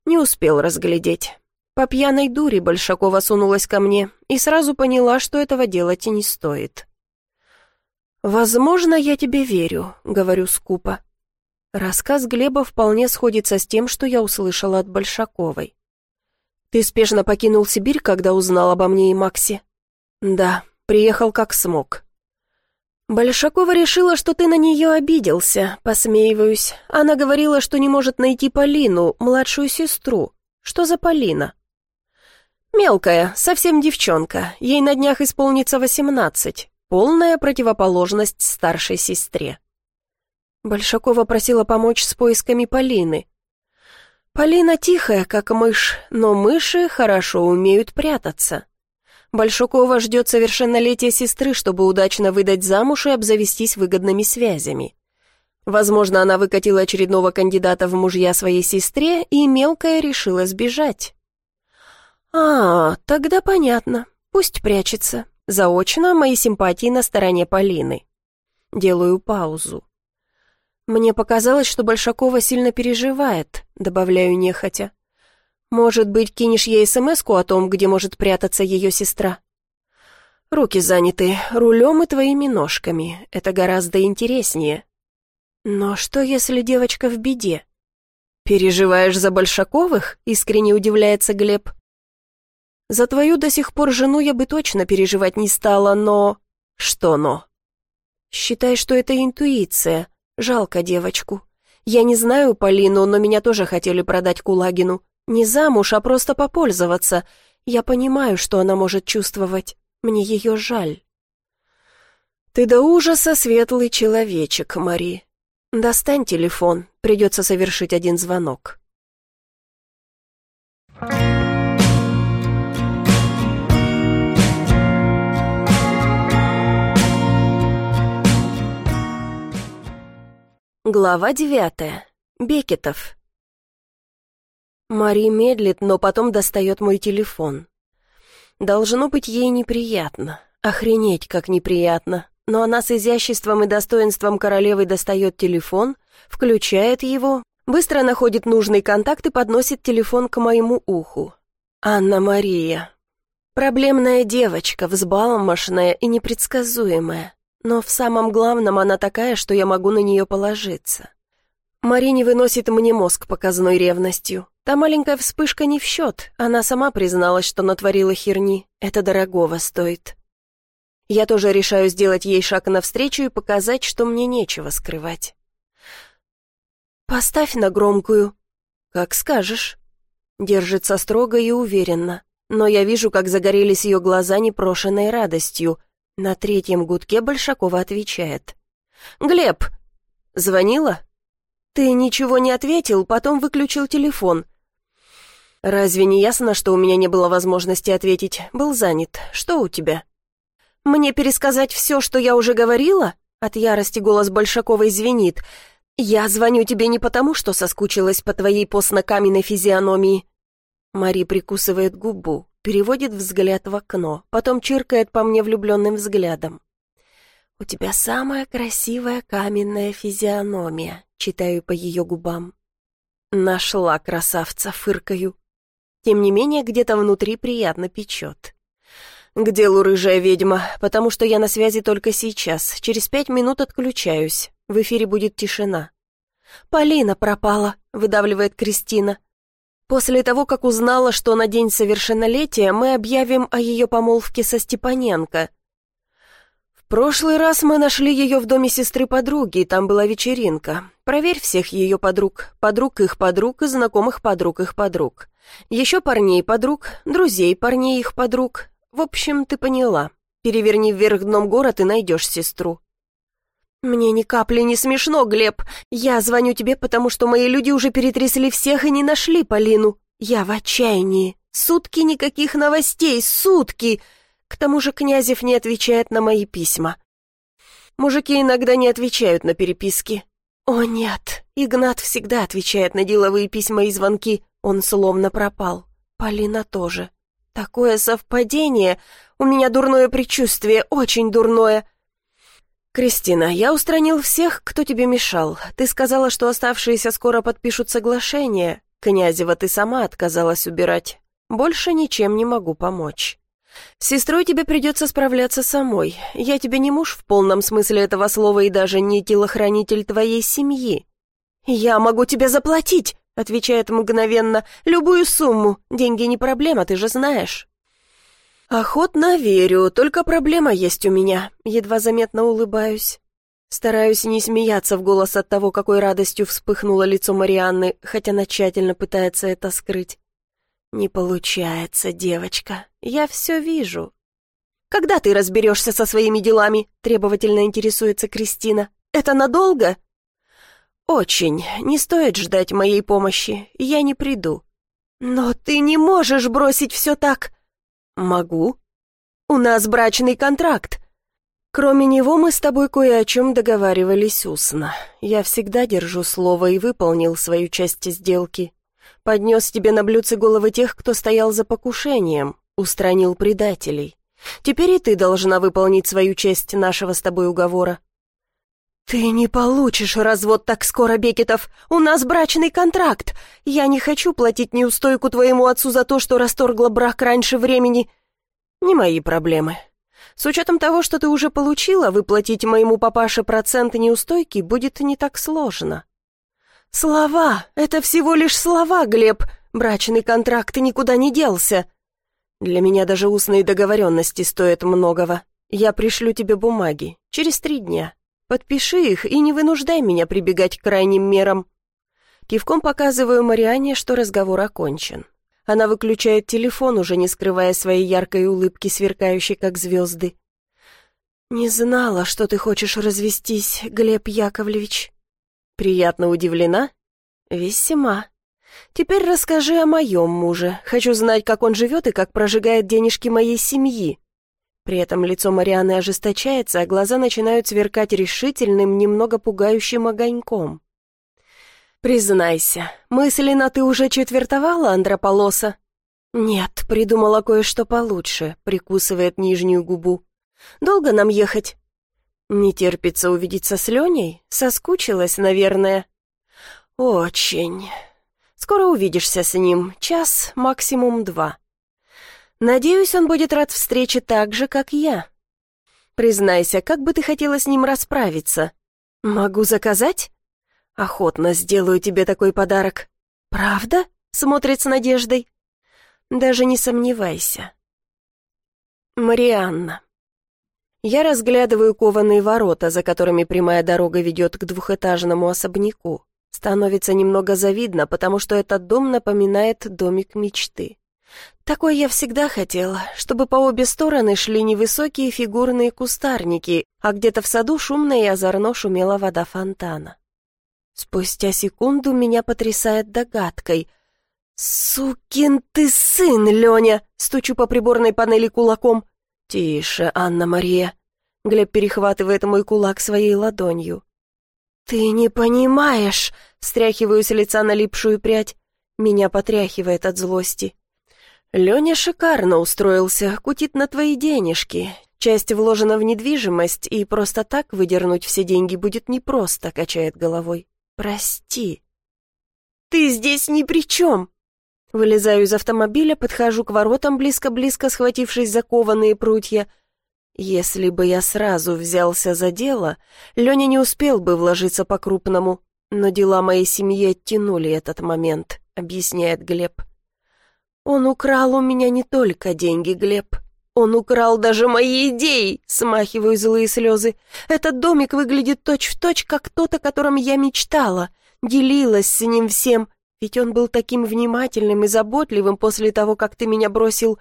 Не успел разглядеть. По пьяной дуре Большакова сунулась ко мне и сразу поняла, что этого делать и не стоит. «Возможно, я тебе верю», — говорю скупо. Рассказ Глеба вполне сходится с тем, что я услышала от Большаковой. «Ты спешно покинул Сибирь, когда узнал обо мне и Максе?» «Да, приехал как смог. «Большакова решила, что ты на нее обиделся», — посмеиваюсь. Она говорила, что не может найти Полину, младшую сестру. Что за Полина? «Мелкая, совсем девчонка. Ей на днях исполнится восемнадцать. Полная противоположность старшей сестре». Большакова просила помочь с поисками Полины. Полина тихая, как мышь, но мыши хорошо умеют прятаться. Большакова ждет совершеннолетия сестры, чтобы удачно выдать замуж и обзавестись выгодными связями. Возможно, она выкатила очередного кандидата в мужья своей сестре, и мелкая решила сбежать. «А, тогда понятно. Пусть прячется. Заочно мои симпатии на стороне Полины». Делаю паузу. «Мне показалось, что Большакова сильно переживает», — добавляю нехотя. Может быть, кинешь ей смс о том, где может прятаться ее сестра? Руки заняты рулем и твоими ножками. Это гораздо интереснее. Но что, если девочка в беде? Переживаешь за Большаковых? Искренне удивляется Глеб. За твою до сих пор жену я бы точно переживать не стала, но... Что но? Считай, что это интуиция. Жалко девочку. Я не знаю Полину, но меня тоже хотели продать Кулагину. Не замуж, а просто попользоваться. Я понимаю, что она может чувствовать. Мне ее жаль. Ты до ужаса светлый человечек, Мари. Достань телефон, придется совершить один звонок. Глава девятая. Бекетов. Мари медлит, но потом достает мой телефон. Должно быть ей неприятно. Охренеть, как неприятно. Но она с изяществом и достоинством королевы достает телефон, включает его, быстро находит нужный контакт и подносит телефон к моему уху. Анна-Мария. Проблемная девочка, взбаломошная и непредсказуемая. Но в самом главном она такая, что я могу на нее положиться. Мари не выносит мне мозг показной ревностью. Та маленькая вспышка не в счет. Она сама призналась, что натворила херни. Это дорогого стоит. Я тоже решаю сделать ей шаг навстречу и показать, что мне нечего скрывать. «Поставь на громкую». «Как скажешь». Держится строго и уверенно, но я вижу, как загорелись ее глаза непрошенной радостью. На третьем гудке Большакова отвечает. «Глеб!» «Звонила?» «Ты ничего не ответил, потом выключил телефон». «Разве не ясно, что у меня не было возможности ответить? Был занят. Что у тебя?» «Мне пересказать все, что я уже говорила?» От ярости голос Большаковой звенит. «Я звоню тебе не потому, что соскучилась по твоей постно-каменной физиономии». Мари прикусывает губу переводит взгляд в окно, потом чиркает по мне влюбленным взглядом. «У тебя самая красивая каменная физиономия», — читаю по ее губам. «Нашла красавца», — фыркаю. Тем не менее, где-то внутри приятно печет. «К делу, ведьма, потому что я на связи только сейчас. Через пять минут отключаюсь. В эфире будет тишина». «Полина пропала», — выдавливает Кристина. После того, как узнала, что на день совершеннолетия мы объявим о ее помолвке со Степаненко. В прошлый раз мы нашли ее в доме сестры-подруги, там была вечеринка. Проверь всех ее подруг, подруг их подруг и знакомых подруг их подруг. Еще парней подруг, друзей парней их подруг. В общем, ты поняла. Переверни вверх дном город и найдешь сестру. «Мне ни капли не смешно, Глеб. Я звоню тебе, потому что мои люди уже перетрясли всех и не нашли Полину. Я в отчаянии. Сутки никаких новостей, сутки. К тому же Князев не отвечает на мои письма. Мужики иногда не отвечают на переписки. О нет, Игнат всегда отвечает на деловые письма и звонки. Он словно пропал. Полина тоже. Такое совпадение. У меня дурное предчувствие, очень дурное. «Кристина, я устранил всех, кто тебе мешал. Ты сказала, что оставшиеся скоро подпишут соглашение. Князева ты сама отказалась убирать. Больше ничем не могу помочь. С сестрой тебе придется справляться самой. Я тебе не муж в полном смысле этого слова и даже не телохранитель твоей семьи». «Я могу тебе заплатить», — отвечает мгновенно, — «любую сумму. Деньги не проблема, ты же знаешь». «Охотно верю, только проблема есть у меня», — едва заметно улыбаюсь. Стараюсь не смеяться в голос от того, какой радостью вспыхнуло лицо Марианны, хотя она тщательно пытается это скрыть. «Не получается, девочка, я все вижу». «Когда ты разберешься со своими делами?» — требовательно интересуется Кристина. «Это надолго?» «Очень. Не стоит ждать моей помощи. Я не приду». «Но ты не можешь бросить все так!» «Могу. У нас брачный контракт. Кроме него мы с тобой кое о чем договаривались устно. Я всегда держу слово и выполнил свою часть сделки. Поднес тебе на блюдце головы тех, кто стоял за покушением, устранил предателей. Теперь и ты должна выполнить свою часть нашего с тобой уговора». «Ты не получишь развод так скоро, Бекетов. У нас брачный контракт. Я не хочу платить неустойку твоему отцу за то, что расторгла брак раньше времени. Не мои проблемы. С учетом того, что ты уже получила, выплатить моему папаше процент неустойки будет не так сложно. Слова — это всего лишь слова, Глеб. Брачный контракт никуда не делся. Для меня даже устные договоренности стоят многого. Я пришлю тебе бумаги. Через три дня. Подпиши их и не вынуждай меня прибегать к крайним мерам. Кивком показываю Мариане, что разговор окончен. Она выключает телефон, уже не скрывая своей яркой улыбки, сверкающей как звезды. «Не знала, что ты хочешь развестись, Глеб Яковлевич». «Приятно удивлена?» «Весьма. Теперь расскажи о моем муже. Хочу знать, как он живет и как прожигает денежки моей семьи». При этом лицо Марианы ожесточается, а глаза начинают сверкать решительным, немного пугающим огоньком. «Признайся, мысленно ты уже четвертовала Андрополоса?» «Нет, придумала кое-что получше», — прикусывает нижнюю губу. «Долго нам ехать?» «Не терпится увидеться с Леней? Соскучилась, наверное?» «Очень. Скоро увидишься с ним. Час, максимум два. Надеюсь, он будет рад встрече так же, как я. Признайся, как бы ты хотела с ним расправиться? Могу заказать?» «Охотно сделаю тебе такой подарок». «Правда?» — смотрит с надеждой. «Даже не сомневайся». Марианна. Я разглядываю кованые ворота, за которыми прямая дорога ведет к двухэтажному особняку. Становится немного завидно, потому что этот дом напоминает домик мечты. Такой я всегда хотела, чтобы по обе стороны шли невысокие фигурные кустарники, а где-то в саду шумно и озорно шумела вода фонтана. Спустя секунду меня потрясает догадкой. «Сукин ты сын, Леня!» — стучу по приборной панели кулаком. «Тише, Анна-Мария!» Глеб перехватывает мой кулак своей ладонью. «Ты не понимаешь!» — стряхиваю с лица налипшую прядь. Меня потряхивает от злости. «Леня шикарно устроился, кутит на твои денежки. Часть вложена в недвижимость, и просто так выдернуть все деньги будет непросто», — качает головой. «Прости». «Ты здесь ни при чем!» Вылезаю из автомобиля, подхожу к воротам близко-близко, схватившись за кованые прутья. Если бы я сразу взялся за дело, Леня не успел бы вложиться по-крупному. Но дела моей семьи оттянули этот момент, объясняет Глеб. Он украл у меня не только деньги, Глеб. Он украл даже мои идеи, смахиваю злые слезы. Этот домик выглядит точь-в-точь, точь, как тот, о котором я мечтала. Делилась с ним всем, ведь он был таким внимательным и заботливым после того, как ты меня бросил.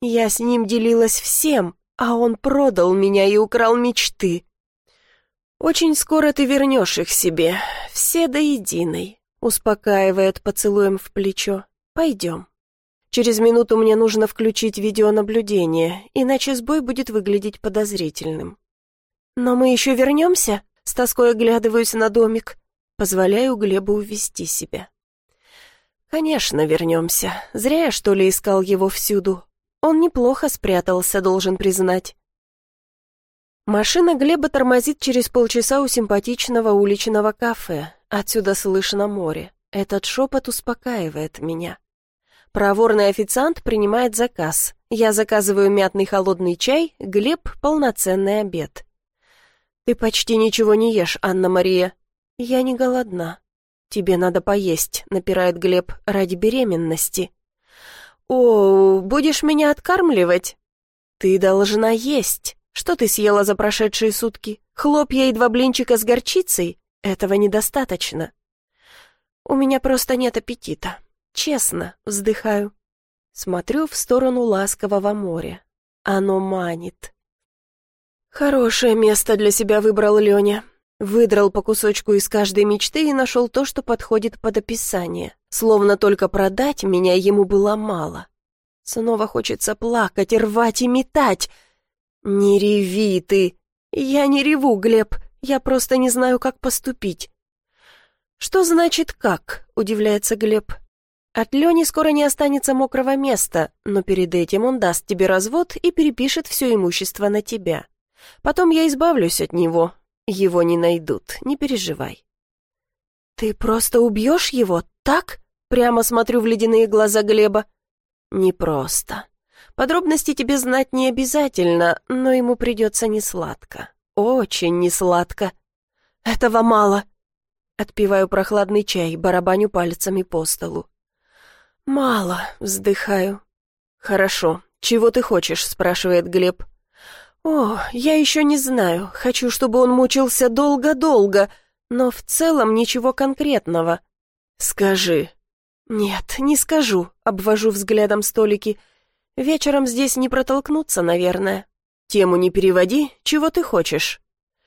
Я с ним делилась всем, а он продал меня и украл мечты. Очень скоро ты вернешь их себе, все до единой, успокаивает поцелуем в плечо. Пойдем. Через минуту мне нужно включить видеонаблюдение, иначе сбой будет выглядеть подозрительным. Но мы еще вернемся? С тоской оглядываюсь на домик. Позволяю Глебу увести себя. Конечно, вернемся. Зря я, что ли, искал его всюду. Он неплохо спрятался, должен признать. Машина Глеба тормозит через полчаса у симпатичного уличного кафе. Отсюда слышно море. Этот шепот успокаивает меня. Проворный официант принимает заказ. Я заказываю мятный холодный чай, Глеб — полноценный обед. «Ты почти ничего не ешь, Анна-Мария». «Я не голодна». «Тебе надо поесть», — напирает Глеб, — «ради беременности». «О, будешь меня откармливать?» «Ты должна есть. Что ты съела за прошедшие сутки? Хлопья и два блинчика с горчицей? Этого недостаточно». «У меня просто нет аппетита». Честно, вздыхаю. Смотрю в сторону ласкового моря. Оно манит. Хорошее место для себя выбрал Леня. Выдрал по кусочку из каждой мечты и нашел то, что подходит под описание. Словно только продать меня ему было мало. Снова хочется плакать, рвать и метать. «Не реви ты!» «Я не реву, Глеб, я просто не знаю, как поступить». «Что значит «как»?» — удивляется Глеб. От Лени скоро не останется мокрого места, но перед этим он даст тебе развод и перепишет все имущество на тебя. Потом я избавлюсь от него. Его не найдут, не переживай. Ты просто убьешь его, так? Прямо смотрю в ледяные глаза Глеба. Не просто. Подробности тебе знать не обязательно, но ему придется несладко. Очень несладко. Этого мало. Отпиваю прохладный чай, барабаню пальцами по столу. «Мало», — вздыхаю. «Хорошо. Чего ты хочешь?» — спрашивает Глеб. «О, я еще не знаю. Хочу, чтобы он мучился долго-долго, но в целом ничего конкретного». «Скажи». «Нет, не скажу», — обвожу взглядом столики. «Вечером здесь не протолкнуться, наверное». «Тему не переводи. Чего ты хочешь?»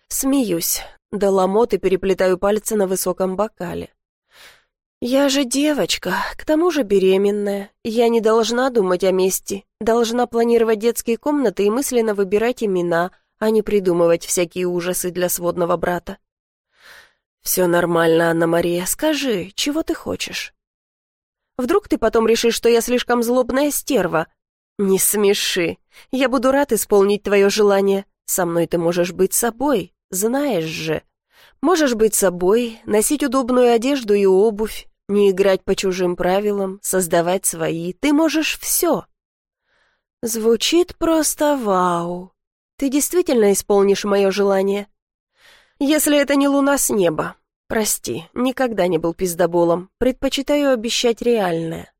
Смеюсь. До ломоты переплетаю пальцы на высоком бокале. «Я же девочка, к тому же беременная. Я не должна думать о мести. Должна планировать детские комнаты и мысленно выбирать имена, а не придумывать всякие ужасы для сводного брата». «Все нормально, Анна-Мария. Скажи, чего ты хочешь?» «Вдруг ты потом решишь, что я слишком злобная стерва?» «Не смеши. Я буду рад исполнить твое желание. Со мной ты можешь быть собой, знаешь же. Можешь быть собой, носить удобную одежду и обувь, не играть по чужим правилам, создавать свои. Ты можешь все. Звучит просто вау. Ты действительно исполнишь мое желание? Если это не луна с неба. Прости, никогда не был пиздоболом. Предпочитаю обещать реальное.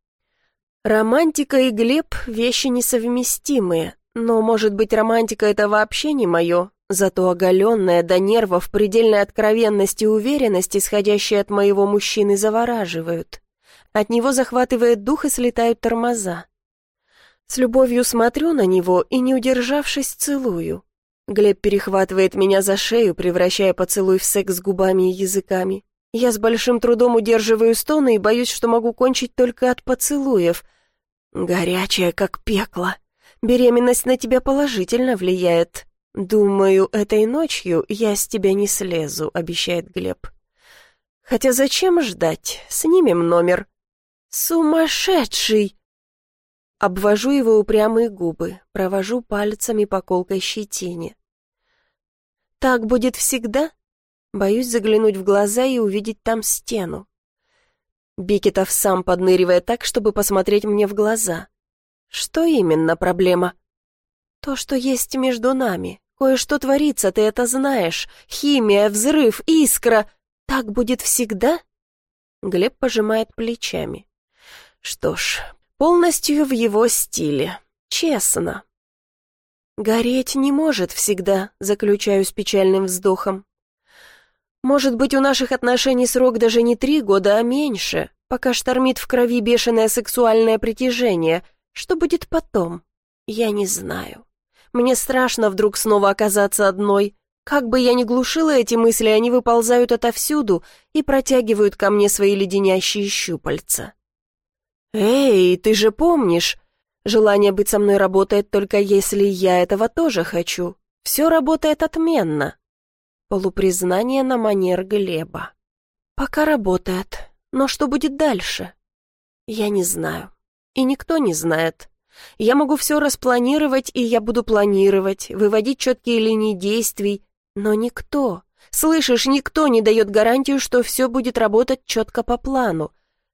Романтика и Глеб — вещи несовместимые, но, может быть, романтика — это вообще не мое, Зато оголенная до нервов предельная откровенность и уверенность, исходящие от моего мужчины, завораживают. От него захватывает дух и слетают тормоза. С любовью смотрю на него и, не удержавшись, целую. Глеб перехватывает меня за шею, превращая поцелуй в секс с губами и языками. Я с большим трудом удерживаю стоны и боюсь, что могу кончить только от поцелуев. Горячая, как пекло. Беременность на тебя положительно влияет. «Думаю, этой ночью я с тебя не слезу», — обещает Глеб. «Хотя зачем ждать? Снимем номер». «Сумасшедший!» Обвожу его упрямые губы, провожу пальцами по колкой щетине. «Так будет всегда?» Боюсь заглянуть в глаза и увидеть там стену. Бикетов сам подныривает так, чтобы посмотреть мне в глаза. «Что именно проблема?» То, что есть между нами. Кое-что творится, ты это знаешь. Химия, взрыв, искра. Так будет всегда?» Глеб пожимает плечами. «Что ж, полностью в его стиле. Честно». «Гореть не может всегда», — заключаю с печальным вздохом. «Может быть, у наших отношений срок даже не три года, а меньше, пока штормит в крови бешеное сексуальное притяжение. Что будет потом? Я не знаю». Мне страшно вдруг снова оказаться одной. Как бы я ни глушила эти мысли, они выползают отовсюду и протягивают ко мне свои леденящие щупальца. «Эй, ты же помнишь, желание быть со мной работает только если я этого тоже хочу. Все работает отменно». Полупризнание на манер Глеба. «Пока работает, но что будет дальше?» «Я не знаю. И никто не знает. Я могу все распланировать, и я буду планировать, выводить четкие линии действий, но никто, слышишь, никто не дает гарантию, что все будет работать четко по плану.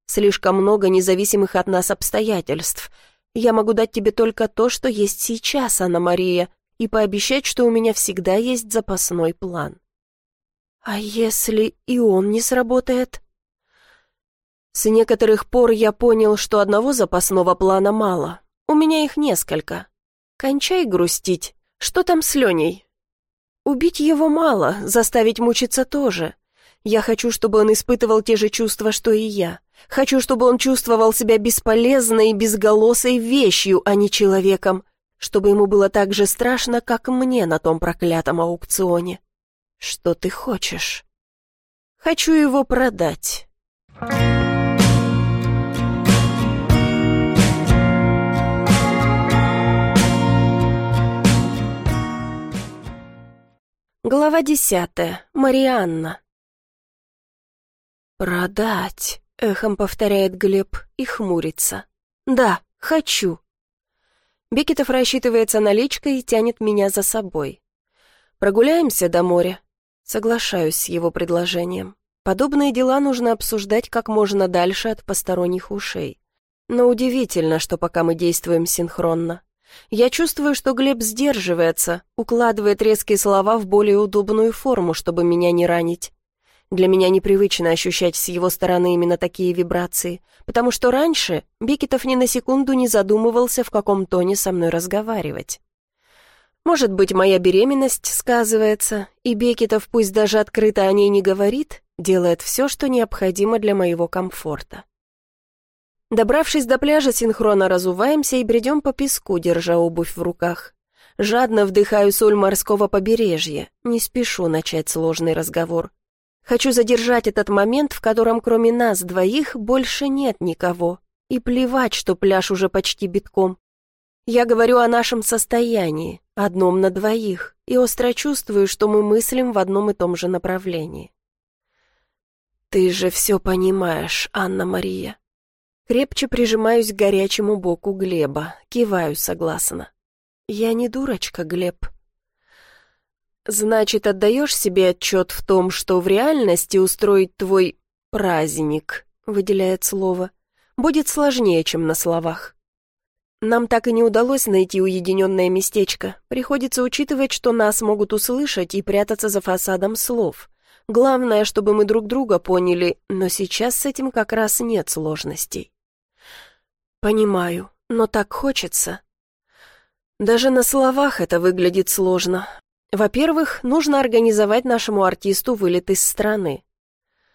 Слишком много независимых от нас обстоятельств. Я могу дать тебе только то, что есть сейчас, Анна-Мария, и пообещать, что у меня всегда есть запасной план. А если и он не сработает? С некоторых пор я понял, что одного запасного плана мало. У меня их несколько. Кончай грустить. Что там с Леней? Убить его мало, заставить мучиться тоже. Я хочу, чтобы он испытывал те же чувства, что и я. Хочу, чтобы он чувствовал себя бесполезной безголосой вещью, а не человеком. Чтобы ему было так же страшно, как мне на том проклятом аукционе. Что ты хочешь? Хочу его продать. Глава десятая. Марианна. «Продать», — эхом повторяет Глеб и хмурится. «Да, хочу». Бекетов рассчитывается наличкой и тянет меня за собой. «Прогуляемся до моря». Соглашаюсь с его предложением. Подобные дела нужно обсуждать как можно дальше от посторонних ушей. Но удивительно, что пока мы действуем синхронно. Я чувствую, что Глеб сдерживается, укладывает резкие слова в более удобную форму, чтобы меня не ранить. Для меня непривычно ощущать с его стороны именно такие вибрации, потому что раньше Бекетов ни на секунду не задумывался, в каком тоне со мной разговаривать. Может быть, моя беременность сказывается, и Бекетов, пусть даже открыто о ней не говорит, делает все, что необходимо для моего комфорта. Добравшись до пляжа, синхронно разуваемся и бредем по песку, держа обувь в руках. Жадно вдыхаю соль морского побережья, не спешу начать сложный разговор. Хочу задержать этот момент, в котором кроме нас двоих больше нет никого. И плевать, что пляж уже почти битком. Я говорю о нашем состоянии, одном на двоих, и остро чувствую, что мы мыслим в одном и том же направлении. «Ты же все понимаешь, Анна-Мария». Крепче прижимаюсь к горячему боку Глеба, киваю согласно. «Я не дурочка, Глеб». «Значит, отдаешь себе отчет в том, что в реальности устроить твой праздник», — выделяет слово, — «будет сложнее, чем на словах». Нам так и не удалось найти уединенное местечко. Приходится учитывать, что нас могут услышать и прятаться за фасадом слов. Главное, чтобы мы друг друга поняли, но сейчас с этим как раз нет сложностей. Понимаю, но так хочется. Даже на словах это выглядит сложно. Во-первых, нужно организовать нашему артисту вылет из страны.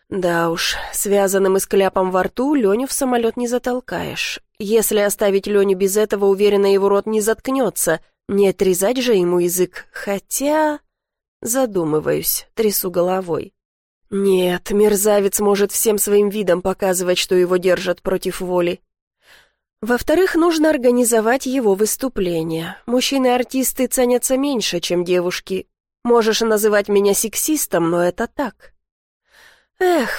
Да уж, связанным и с кляпом во рту Леню в самолет не затолкаешь. Если оставить Леню без этого, уверенно его рот не заткнется. Не отрезать же ему язык. Хотя... Задумываюсь, трясу головой. Нет, мерзавец может всем своим видом показывать, что его держат против воли. Во-вторых, нужно организовать его выступление. Мужчины-артисты ценятся меньше, чем девушки. Можешь называть меня сексистом, но это так. «Эх,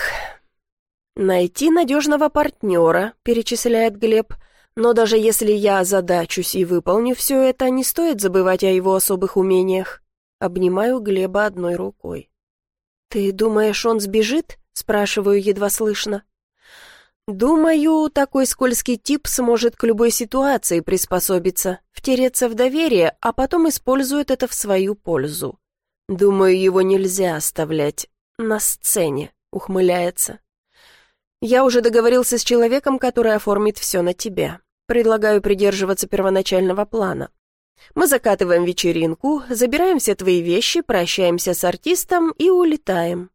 найти надежного партнера», — перечисляет Глеб. «Но даже если я озадачусь и выполню все это, не стоит забывать о его особых умениях». Обнимаю Глеба одной рукой. «Ты думаешь, он сбежит?» — спрашиваю едва слышно. «Думаю, такой скользкий тип сможет к любой ситуации приспособиться, втереться в доверие, а потом использует это в свою пользу. Думаю, его нельзя оставлять на сцене» ухмыляется. «Я уже договорился с человеком, который оформит все на тебя. Предлагаю придерживаться первоначального плана. Мы закатываем вечеринку, забираем все твои вещи, прощаемся с артистом и улетаем».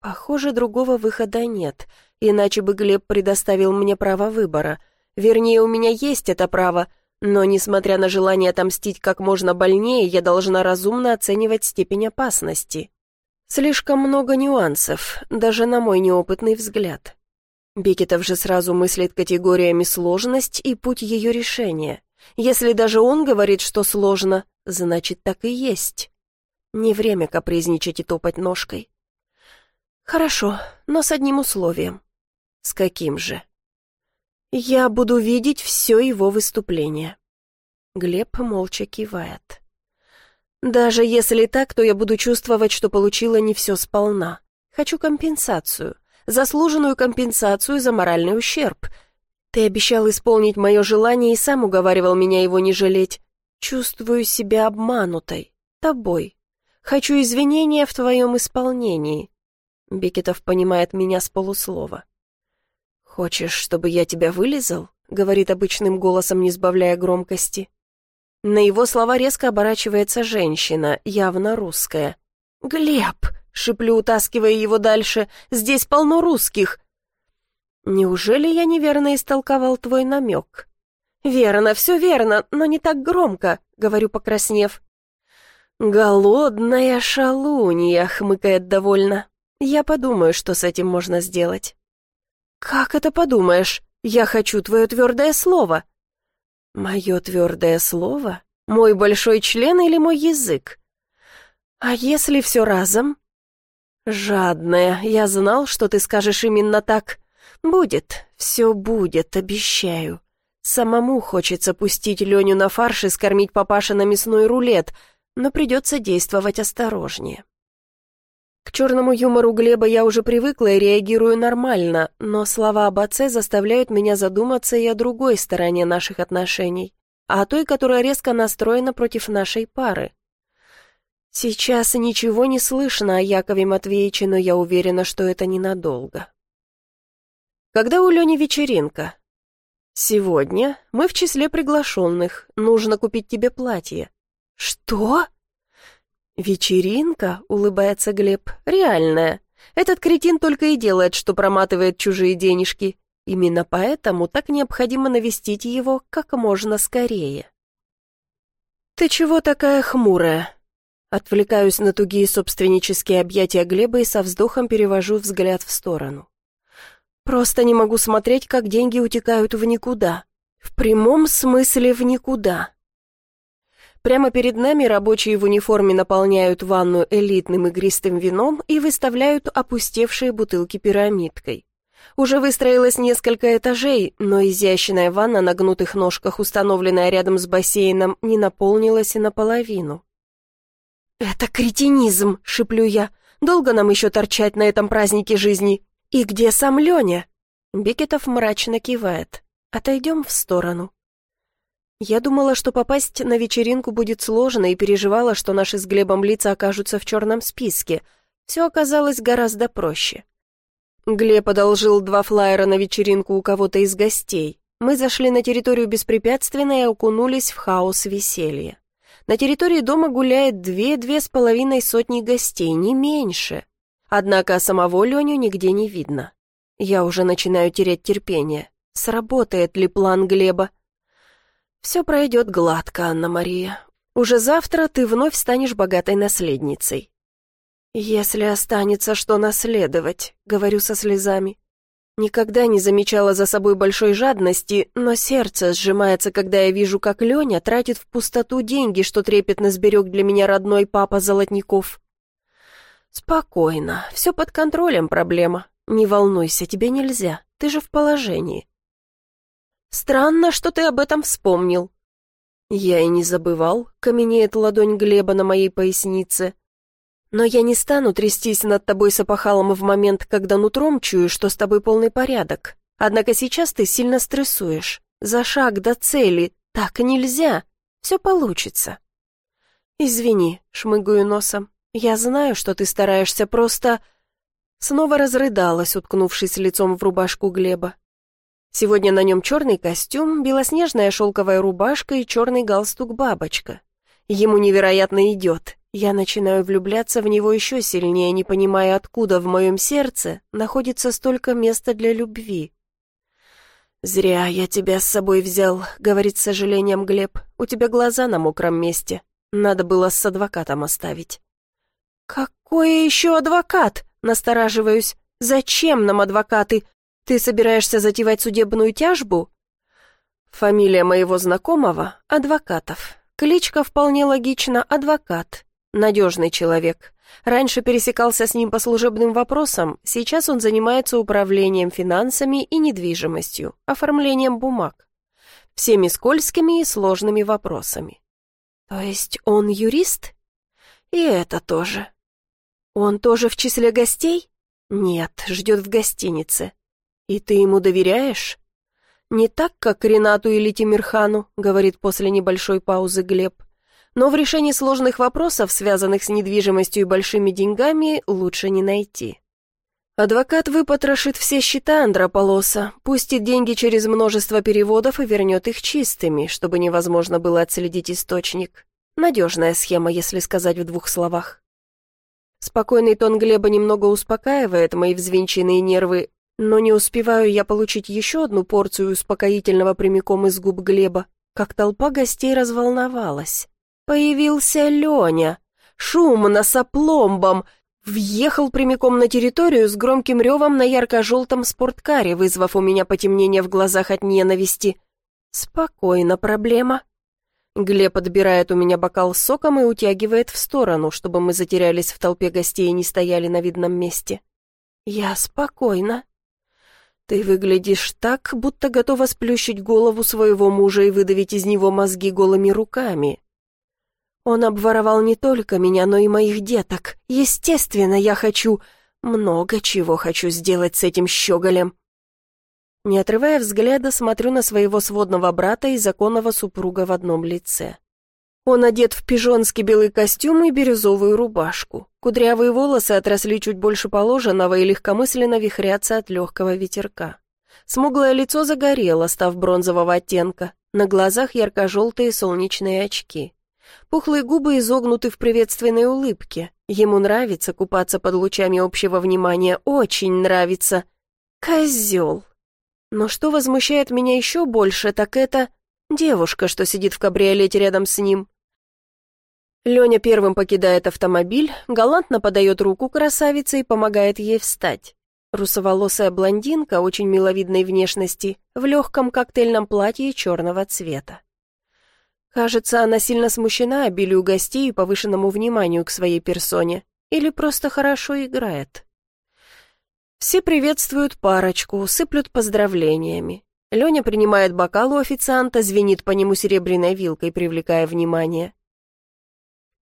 Похоже, другого выхода нет, иначе бы Глеб предоставил мне право выбора. Вернее, у меня есть это право, но, несмотря на желание отомстить как можно больнее, я должна разумно оценивать степень опасности. Слишком много нюансов, даже на мой неопытный взгляд. Бекетов же сразу мыслит категориями сложность и путь ее решения. Если даже он говорит, что сложно, значит, так и есть. Не время капризничать и топать ножкой. Хорошо, но с одним условием. С каким же? Я буду видеть все его выступление. Глеб молча кивает. Даже если так, то я буду чувствовать, что получила не все сполна. Хочу компенсацию. Заслуженную компенсацию за моральный ущерб. Ты обещал исполнить мое желание и сам уговаривал меня его не жалеть. Чувствую себя обманутой. Тобой. Хочу извинения в твоем исполнении. Бекетов понимает меня с полуслова. «Хочешь, чтобы я тебя вылезал?» — говорит обычным голосом, не сбавляя громкости. На его слова резко оборачивается женщина, явно русская. «Глеб!» — шиплю, утаскивая его дальше. «Здесь полно русских!» «Неужели я неверно истолковал твой намек?» «Верно, все верно, но не так громко», — говорю, покраснев. «Голодная шалунья», — хмыкает довольно. «Я подумаю, что с этим можно сделать». «Как это подумаешь? Я хочу твое твердое слово», Мое твердое слово? Мой большой член или мой язык? А если все разом? Жадная, я знал, что ты скажешь именно так. Будет, все будет, обещаю. Самому хочется пустить Леню на фарш и скормить папаша на мясной рулет, но придется действовать осторожнее. К черному юмору Глеба я уже привыкла и реагирую нормально, но слова об отце заставляют меня задуматься и о другой стороне наших отношений, а о той, которая резко настроена против нашей пары. Сейчас ничего не слышно о Якове Матвеевиче, но я уверена, что это ненадолго. Когда у Лени вечеринка? Сегодня мы в числе приглашенных, нужно купить тебе платье. Что? «Вечеринка?» — улыбается Глеб. «Реальная. Этот кретин только и делает, что проматывает чужие денежки. Именно поэтому так необходимо навестить его как можно скорее». «Ты чего такая хмурая?» Отвлекаюсь на тугие собственнические объятия Глеба и со вздохом перевожу взгляд в сторону. Просто не могу смотреть, как деньги утекают в никуда. В прямом смысле в никуда. Прямо перед нами рабочие в униформе наполняют ванну элитным игристым вином и выставляют опустевшие бутылки пирамидкой. Уже выстроилось несколько этажей, но изящная ванна на гнутых ножках, установленная рядом с бассейном, не наполнилась и наполовину. «Это кретинизм!» — шиплю я. «Долго нам еще торчать на этом празднике жизни? И где сам Леня?» Бекетов мрачно кивает. «Отойдем в сторону». Я думала, что попасть на вечеринку будет сложно и переживала, что наши с Глебом лица окажутся в черном списке. Все оказалось гораздо проще. Глеб одолжил два флайера на вечеринку у кого-то из гостей. Мы зашли на территорию беспрепятственно и окунулись в хаос веселья. На территории дома гуляет две-две с половиной сотни гостей, не меньше. Однако самого Леню нигде не видно. Я уже начинаю терять терпение. Сработает ли план Глеба? Все пройдет гладко, Анна-Мария. Уже завтра ты вновь станешь богатой наследницей. «Если останется что наследовать», — говорю со слезами. Никогда не замечала за собой большой жадности, но сердце сжимается, когда я вижу, как Леня тратит в пустоту деньги, что трепетно сберег для меня родной папа Золотников. «Спокойно, все под контролем проблема. Не волнуйся, тебе нельзя, ты же в положении». «Странно, что ты об этом вспомнил». «Я и не забывал», — каменеет ладонь Глеба на моей пояснице. Но я не стану трястись над тобой с опахалом в момент, когда нутром чую, что с тобой полный порядок. Однако сейчас ты сильно стрессуешь. За шаг до цели. Так нельзя. Все получится. Извини, шмыгаю носом. Я знаю, что ты стараешься, просто... Снова разрыдалась, уткнувшись лицом в рубашку Глеба. Сегодня на нем черный костюм, белоснежная шелковая рубашка и черный галстук-бабочка. Ему невероятно идет, я начинаю влюбляться в него еще сильнее, не понимая, откуда в моем сердце находится столько места для любви. «Зря я тебя с собой взял», — говорит с сожалением Глеб. «У тебя глаза на мокром месте. Надо было с адвокатом оставить». «Какой еще адвокат?» — настораживаюсь. «Зачем нам адвокаты? Ты собираешься затевать судебную тяжбу?» Фамилия моего знакомого — Адвокатов. Кличка вполне логична — Адвокат. Надежный человек. Раньше пересекался с ним по служебным вопросам, сейчас он занимается управлением финансами и недвижимостью, оформлением бумаг. Всеми скользкими и сложными вопросами. То есть он юрист? И это тоже. Он тоже в числе гостей? Нет, ждет в гостинице. И ты ему доверяешь? Не так, как Ренату или Тимирхану, говорит после небольшой паузы Глеб но в решении сложных вопросов, связанных с недвижимостью и большими деньгами, лучше не найти. Адвокат выпотрошит все счета Андрополоса, пустит деньги через множество переводов и вернет их чистыми, чтобы невозможно было отследить источник. Надежная схема, если сказать в двух словах. Спокойный тон Глеба немного успокаивает мои взвинченные нервы, но не успеваю я получить еще одну порцию успокоительного прямиком из губ Глеба, как толпа гостей разволновалась. Появился Леня. Шумно, с опломбом. Въехал прямиком на территорию с громким ревом на ярко-желтом спорткаре, вызвав у меня потемнение в глазах от ненависти. Спокойно, проблема. Глеб подбирает у меня бокал с соком и утягивает в сторону, чтобы мы затерялись в толпе гостей и не стояли на видном месте. Я спокойно. Ты выглядишь так, будто готова сплющить голову своего мужа и выдавить из него мозги голыми руками. Он обворовал не только меня, но и моих деток. Естественно, я хочу... Много чего хочу сделать с этим щеголем. Не отрывая взгляда, смотрю на своего сводного брата и законного супруга в одном лице. Он одет в пижонский белый костюм и бирюзовую рубашку. Кудрявые волосы отросли чуть больше положенного и легкомысленно вихрятся от легкого ветерка. Смуглое лицо загорело, став бронзового оттенка. На глазах ярко-желтые солнечные очки. Пухлые губы изогнуты в приветственной улыбке. Ему нравится купаться под лучами общего внимания, очень нравится. Козел. Но что возмущает меня еще больше, так это девушка, что сидит в кабриолете рядом с ним. Леня первым покидает автомобиль, галантно подает руку красавице и помогает ей встать. Русоволосая блондинка очень миловидной внешности, в легком коктейльном платье черного цвета. Кажется, она сильно смущена обилию гостей и повышенному вниманию к своей персоне, или просто хорошо играет. Все приветствуют парочку, сыплют поздравлениями. Леня принимает бокал у официанта, звенит по нему серебряной вилкой, привлекая внимание.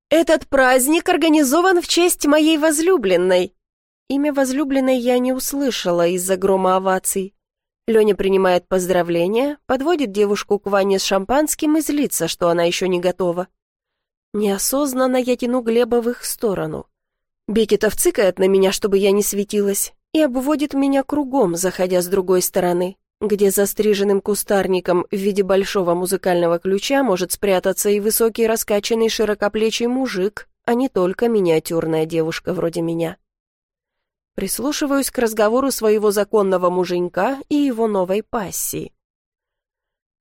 «Этот праздник организован в честь моей возлюбленной». Имя возлюбленной я не услышала из-за грома оваций. Леня принимает поздравления, подводит девушку к ванне с шампанским и злится, что она еще не готова. Неосознанно я тяну Глеба в их сторону. Бекетов цыкает на меня, чтобы я не светилась, и обводит меня кругом, заходя с другой стороны где за стриженным кустарником в виде большого музыкального ключа может спрятаться и высокий раскачанный широкоплечий мужик, а не только миниатюрная девушка вроде меня. Прислушиваюсь к разговору своего законного муженька и его новой пассии.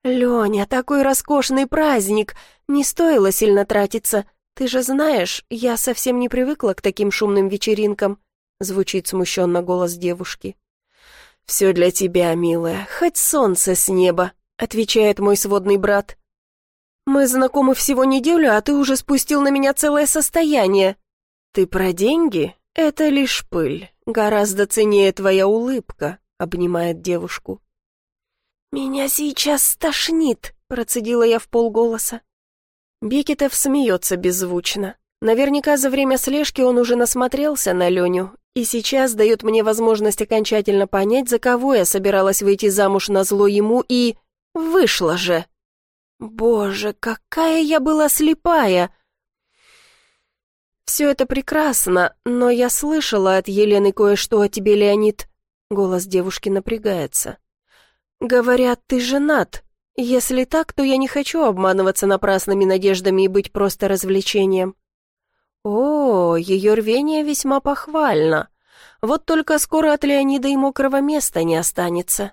«Леня, такой роскошный праздник! Не стоило сильно тратиться. Ты же знаешь, я совсем не привыкла к таким шумным вечеринкам», звучит смущенно голос девушки. «Все для тебя, милая, хоть солнце с неба», — отвечает мой сводный брат. «Мы знакомы всего неделю, а ты уже спустил на меня целое состояние. Ты про деньги? Это лишь пыль. Гораздо ценнее твоя улыбка», — обнимает девушку. «Меня сейчас стошнит», — процедила я в полголоса. Бекетов смеется беззвучно. Наверняка за время слежки он уже насмотрелся на Леню и сейчас дает мне возможность окончательно понять, за кого я собиралась выйти замуж на зло ему, и... вышла же. Боже, какая я была слепая! Все это прекрасно, но я слышала от Елены кое-что о тебе, Леонид. Голос девушки напрягается. Говорят, ты женат. Если так, то я не хочу обманываться напрасными надеждами и быть просто развлечением. О, ее рвение весьма похвально. Вот только скоро от Леонида и мокрого места не останется.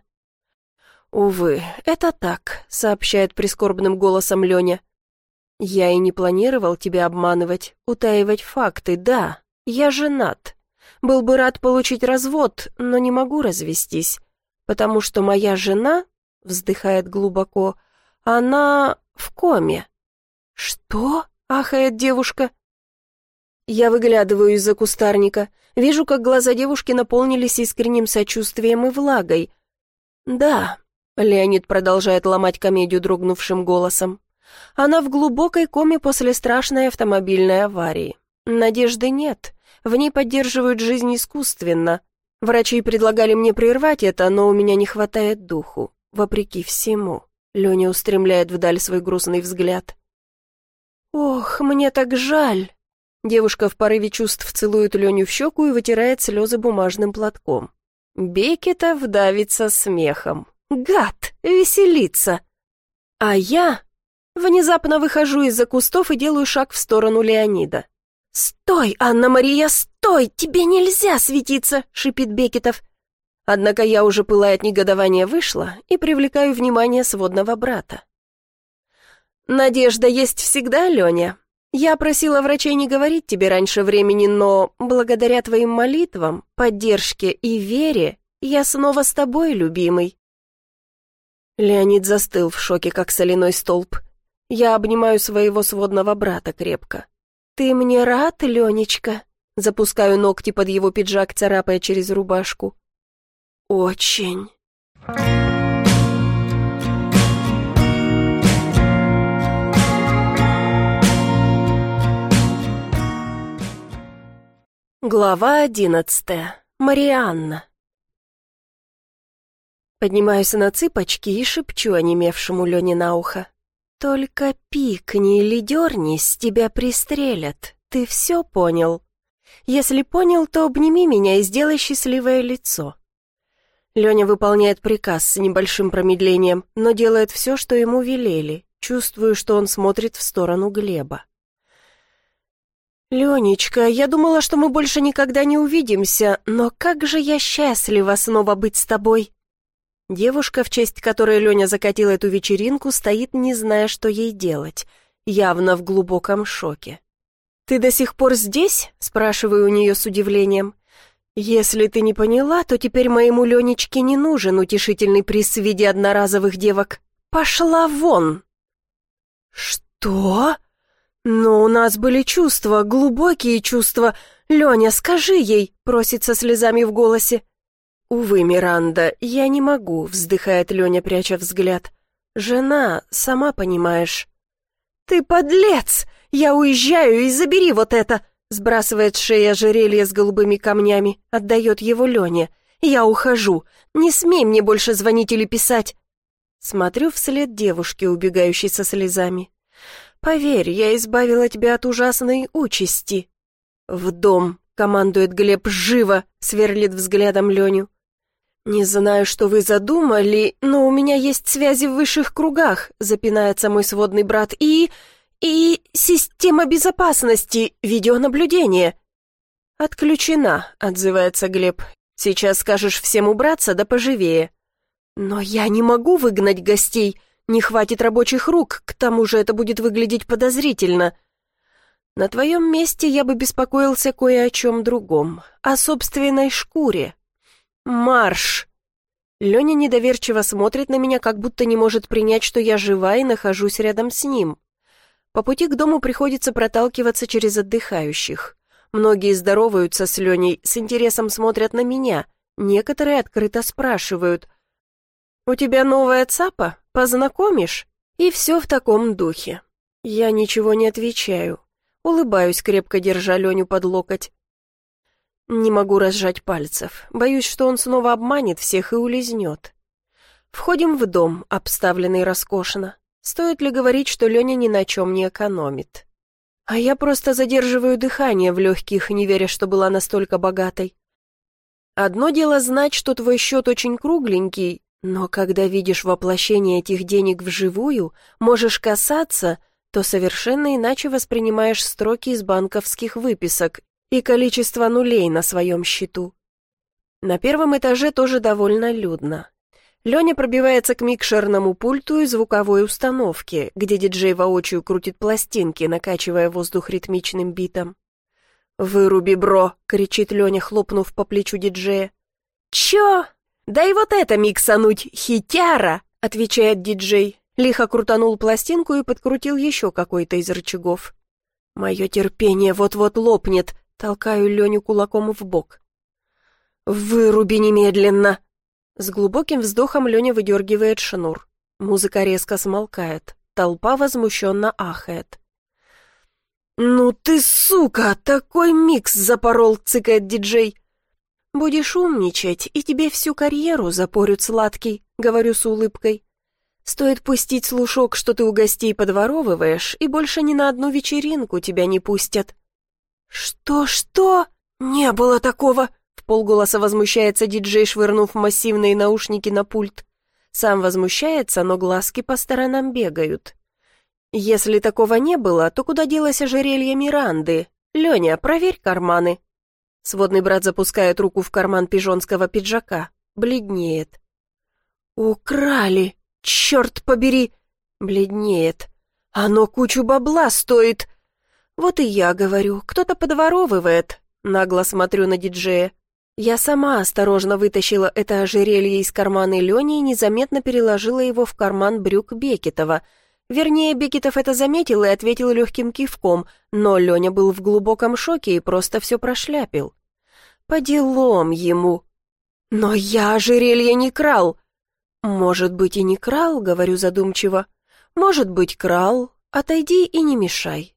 «Увы, это так», — сообщает прискорбным голосом Леня. «Я и не планировал тебя обманывать, утаивать факты, да, я женат. Был бы рад получить развод, но не могу развестись, потому что моя жена, — вздыхает глубоко, — она в коме». «Что?» — ахает девушка. Я выглядываю из-за кустарника, вижу, как глаза девушки наполнились искренним сочувствием и влагой. «Да», — Леонид продолжает ломать комедию дрогнувшим голосом, «она в глубокой коме после страшной автомобильной аварии. Надежды нет, в ней поддерживают жизнь искусственно. Врачи предлагали мне прервать это, но у меня не хватает духу, вопреки всему». Леня устремляет вдаль свой грустный взгляд. «Ох, мне так жаль!» Девушка в порыве чувств целует Леню в щеку и вытирает слезы бумажным платком. Бекетов давится смехом. Гад! Веселится! А я внезапно выхожу из-за кустов и делаю шаг в сторону Леонида. «Стой, Анна-Мария, стой! Тебе нельзя светиться!» — шипит Бекетов. Однако я уже, пылая от негодования, вышла и привлекаю внимание сводного брата. «Надежда есть всегда, Леня. Я просила врачей не говорить тебе раньше времени, но благодаря твоим молитвам, поддержке и вере я снова с тобой, любимый». Леонид застыл в шоке, как соляной столб. Я обнимаю своего сводного брата крепко. «Ты мне рад, Ленечка?» Запускаю ногти под его пиджак, царапая через рубашку. «Очень». Глава одиннадцатая. Марианна. Поднимаюсь на цыпочки и шепчу онемевшему Лене на ухо. «Только пикни или дернись, тебя пристрелят. Ты все понял? Если понял, то обними меня и сделай счастливое лицо». Леня выполняет приказ с небольшим промедлением, но делает все, что ему велели. Чувствую, что он смотрит в сторону Глеба. «Ленечка, я думала, что мы больше никогда не увидимся, но как же я счастлива снова быть с тобой!» Девушка, в честь которой Леня закатил эту вечеринку, стоит, не зная, что ей делать, явно в глубоком шоке. «Ты до сих пор здесь?» — спрашиваю у нее с удивлением. «Если ты не поняла, то теперь моему Ленечке не нужен утешительный приз в виде одноразовых девок. Пошла вон!» «Что?» «Но у нас были чувства, глубокие чувства. Леня, скажи ей!» — просит со слезами в голосе. «Увы, Миранда, я не могу», — вздыхает Леня, пряча взгляд. «Жена, сама понимаешь». «Ты подлец! Я уезжаю и забери вот это!» Сбрасывает с шеи ожерелье с голубыми камнями, отдает его Лене. «Я ухожу. Не смей мне больше звонить или писать». Смотрю вслед девушки, убегающей со слезами. «Поверь, я избавила тебя от ужасной участи». «В дом», — командует Глеб, «живо!» — сверлит взглядом Леню. «Не знаю, что вы задумали, но у меня есть связи в высших кругах», запинается мой сводный брат, «и... и... система безопасности, видеонаблюдение». «Отключена», — отзывается Глеб. «Сейчас скажешь всем убраться, да поживее». «Но я не могу выгнать гостей, не хватит рабочих рук, к тому же это будет выглядеть подозрительно». «На твоем месте я бы беспокоился кое о чем другом, о собственной шкуре», «Марш!» Леня недоверчиво смотрит на меня, как будто не может принять, что я жива и нахожусь рядом с ним. По пути к дому приходится проталкиваться через отдыхающих. Многие здороваются с Леней, с интересом смотрят на меня. Некоторые открыто спрашивают. «У тебя новая цапа? Познакомишь?» И все в таком духе. Я ничего не отвечаю. Улыбаюсь, крепко держа Леню под локоть. Не могу разжать пальцев. Боюсь, что он снова обманет всех и улизнет. Входим в дом, обставленный роскошно. Стоит ли говорить, что Леня ни на чем не экономит? А я просто задерживаю дыхание в легких, не веря, что была настолько богатой. Одно дело знать, что твой счет очень кругленький, но когда видишь воплощение этих денег вживую, можешь касаться, то совершенно иначе воспринимаешь строки из банковских выписок и количество нулей на своем счету. На первом этаже тоже довольно людно. Леня пробивается к микшерному пульту и звуковой установке, где диджей воочию крутит пластинки, накачивая воздух ритмичным битом. «Выруби, бро!» — кричит Леня, хлопнув по плечу диджея. «Чё? Дай вот это миксануть, хитяра!» — отвечает диджей. Лихо крутанул пластинку и подкрутил еще какой-то из рычагов. «Мое терпение вот-вот лопнет», Толкаю Леню кулаком в бок. «Выруби немедленно!» С глубоким вздохом Леня выдергивает шнур. Музыка резко смолкает. Толпа возмущенно ахает. «Ну ты, сука, такой микс запорол!» — цыкает диджей. «Будешь умничать, и тебе всю карьеру запорют сладкий», — говорю с улыбкой. «Стоит пустить слушок, что ты у гостей подворовываешь, и больше ни на одну вечеринку тебя не пустят». «Что-что? Не было такого!» — в полголоса возмущается диджей, швырнув массивные наушники на пульт. Сам возмущается, но глазки по сторонам бегают. «Если такого не было, то куда делось ожерелье Миранды? Леня, проверь карманы». Сводный брат запускает руку в карман пижонского пиджака. Бледнеет. «Украли! Черт побери!» Бледнеет. «Оно кучу бабла стоит!» «Вот и я говорю, кто-то подворовывает», — нагло смотрю на диджея. Я сама осторожно вытащила это ожерелье из кармана Лени и незаметно переложила его в карман брюк Бекетова. Вернее, Бекетов это заметил и ответил легким кивком, но Леня был в глубоком шоке и просто все прошляпил. По делам ему. «Но я ожерелье не крал!» «Может быть, и не крал», — говорю задумчиво. «Может быть, крал. Отойди и не мешай».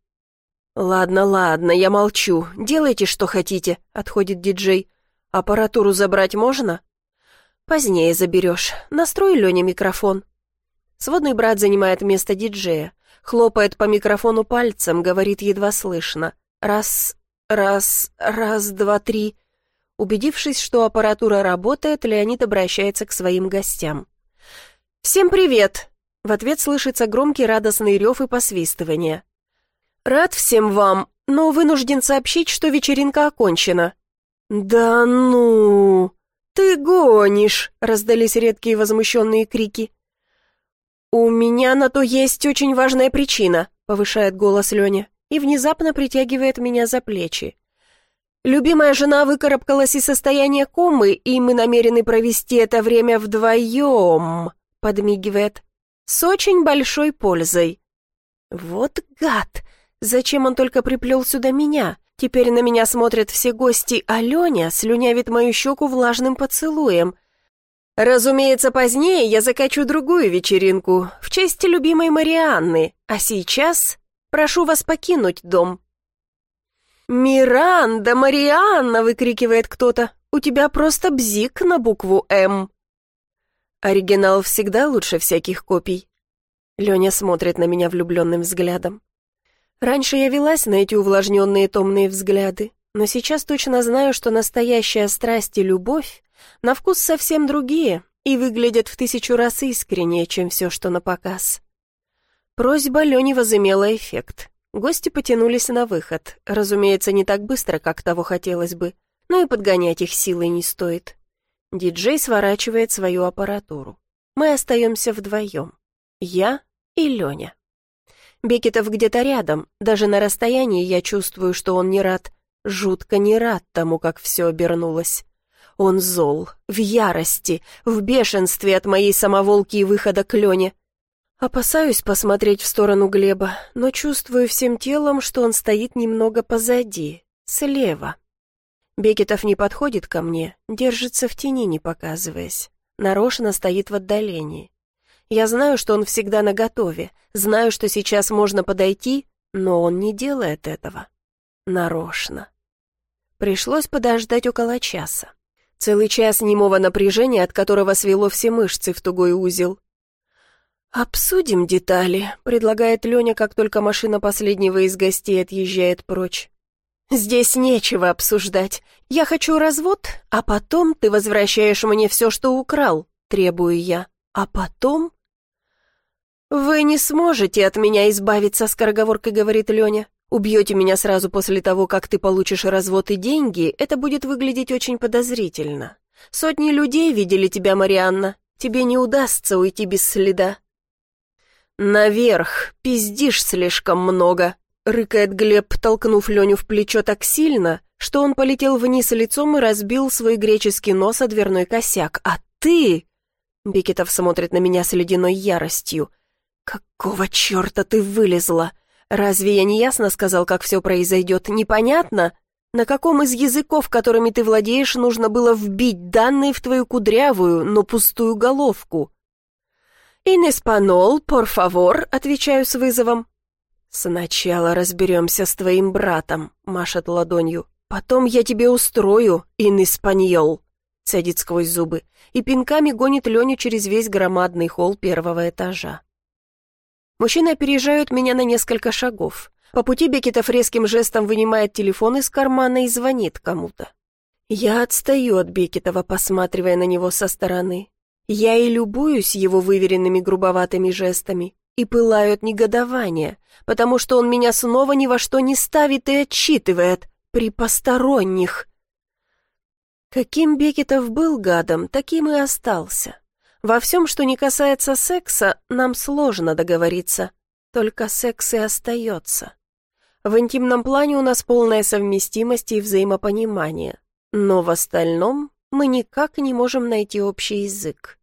«Ладно, ладно, я молчу. Делайте, что хотите», — отходит диджей. «Аппаратуру забрать можно?» «Позднее заберешь. Настрой Леня микрофон». Сводный брат занимает место диджея. Хлопает по микрофону пальцем, говорит едва слышно. «Раз, раз, раз, два, три». Убедившись, что аппаратура работает, Леонид обращается к своим гостям. «Всем привет!» В ответ слышится громкий радостный рев и посвистывание. «Рад всем вам, но вынужден сообщить, что вечеринка окончена». «Да ну! Ты гонишь!» — раздались редкие возмущенные крики. «У меня на то есть очень важная причина», — повышает голос Леня. и внезапно притягивает меня за плечи. Любимая жена выкарабкалась из состояния комы, и мы намерены провести это время вдвоем, подмигивает, с очень большой пользой. Вот гад! Зачем он только приплел сюда меня? Теперь на меня смотрят все гости, а Леня слюнявит мою щеку влажным поцелуем. Разумеется, позднее я закачу другую вечеринку в честь любимой Марианны, а сейчас прошу вас покинуть дом. «Миранда, Марианна!» — выкрикивает кто-то. «У тебя просто бзик на букву «М». Оригинал всегда лучше всяких копий. Леня смотрит на меня влюбленным взглядом. Раньше я велась на эти увлажненные томные взгляды, но сейчас точно знаю, что настоящая страсть и любовь на вкус совсем другие и выглядят в тысячу раз искреннее, чем все, что на показ. Просьба Лени возымела эффект. Гости потянулись на выход, разумеется, не так быстро, как того хотелось бы, но и подгонять их силой не стоит. Диджей сворачивает свою аппаратуру. Мы остаемся вдвоем. Я и Леня. Бекетов где-то рядом, даже на расстоянии я чувствую, что он не рад, жутко не рад тому, как все обернулось. Он зол, в ярости, в бешенстве от моей самоволки и выхода к Лене. Опасаюсь посмотреть в сторону Глеба, но чувствую всем телом, что он стоит немного позади, слева. Бекетов не подходит ко мне, держится в тени, не показываясь. Нарочно стоит в отдалении. Я знаю, что он всегда наготове, знаю, что сейчас можно подойти, но он не делает этого. Нарочно. Пришлось подождать около часа. Целый час немого напряжения, от которого свело все мышцы в тугой узел, «Обсудим детали», — предлагает Леня, как только машина последнего из гостей отъезжает прочь. «Здесь нечего обсуждать. Я хочу развод, а потом ты возвращаешь мне все, что украл», — требую я. «А потом...» «Вы не сможете от меня избавиться», — скороговоркой говорит Леня. «Убьете меня сразу после того, как ты получишь развод и деньги, это будет выглядеть очень подозрительно. Сотни людей видели тебя, Марианна. Тебе не удастся уйти без следа. «Наверх! Пиздишь слишком много!» — рыкает Глеб, толкнув Леню в плечо так сильно, что он полетел вниз лицом и разбил свой греческий нос о дверной косяк. «А ты...» — Бекетов смотрит на меня с ледяной яростью. «Какого черта ты вылезла? Разве я не ясно сказал, как все произойдет? Непонятно? На каком из языков, которыми ты владеешь, нужно было вбить данные в твою кудрявую, но пустую головку?» «Ин испанол, пор фавор», — отвечаю с вызовом. «Сначала разберемся с твоим братом», — машет ладонью. «Потом я тебе устрою, ин испаньол», — цедит сквозь зубы, и пинками гонит Леню через весь громадный холл первого этажа. Мужчины опережают меня на несколько шагов. По пути Бекетов резким жестом вынимает телефон из кармана и звонит кому-то. Я отстаю от Бекетова, посматривая на него со стороны. Я и любуюсь его выверенными грубоватыми жестами и пылаю от негодования, потому что он меня снова ни во что не ставит и отчитывает при посторонних. Каким Бекетов был гадом, таким и остался. Во всем, что не касается секса, нам сложно договориться, только секс и остается. В интимном плане у нас полная совместимость и взаимопонимание, но в остальном мы никак не можем найти общий язык.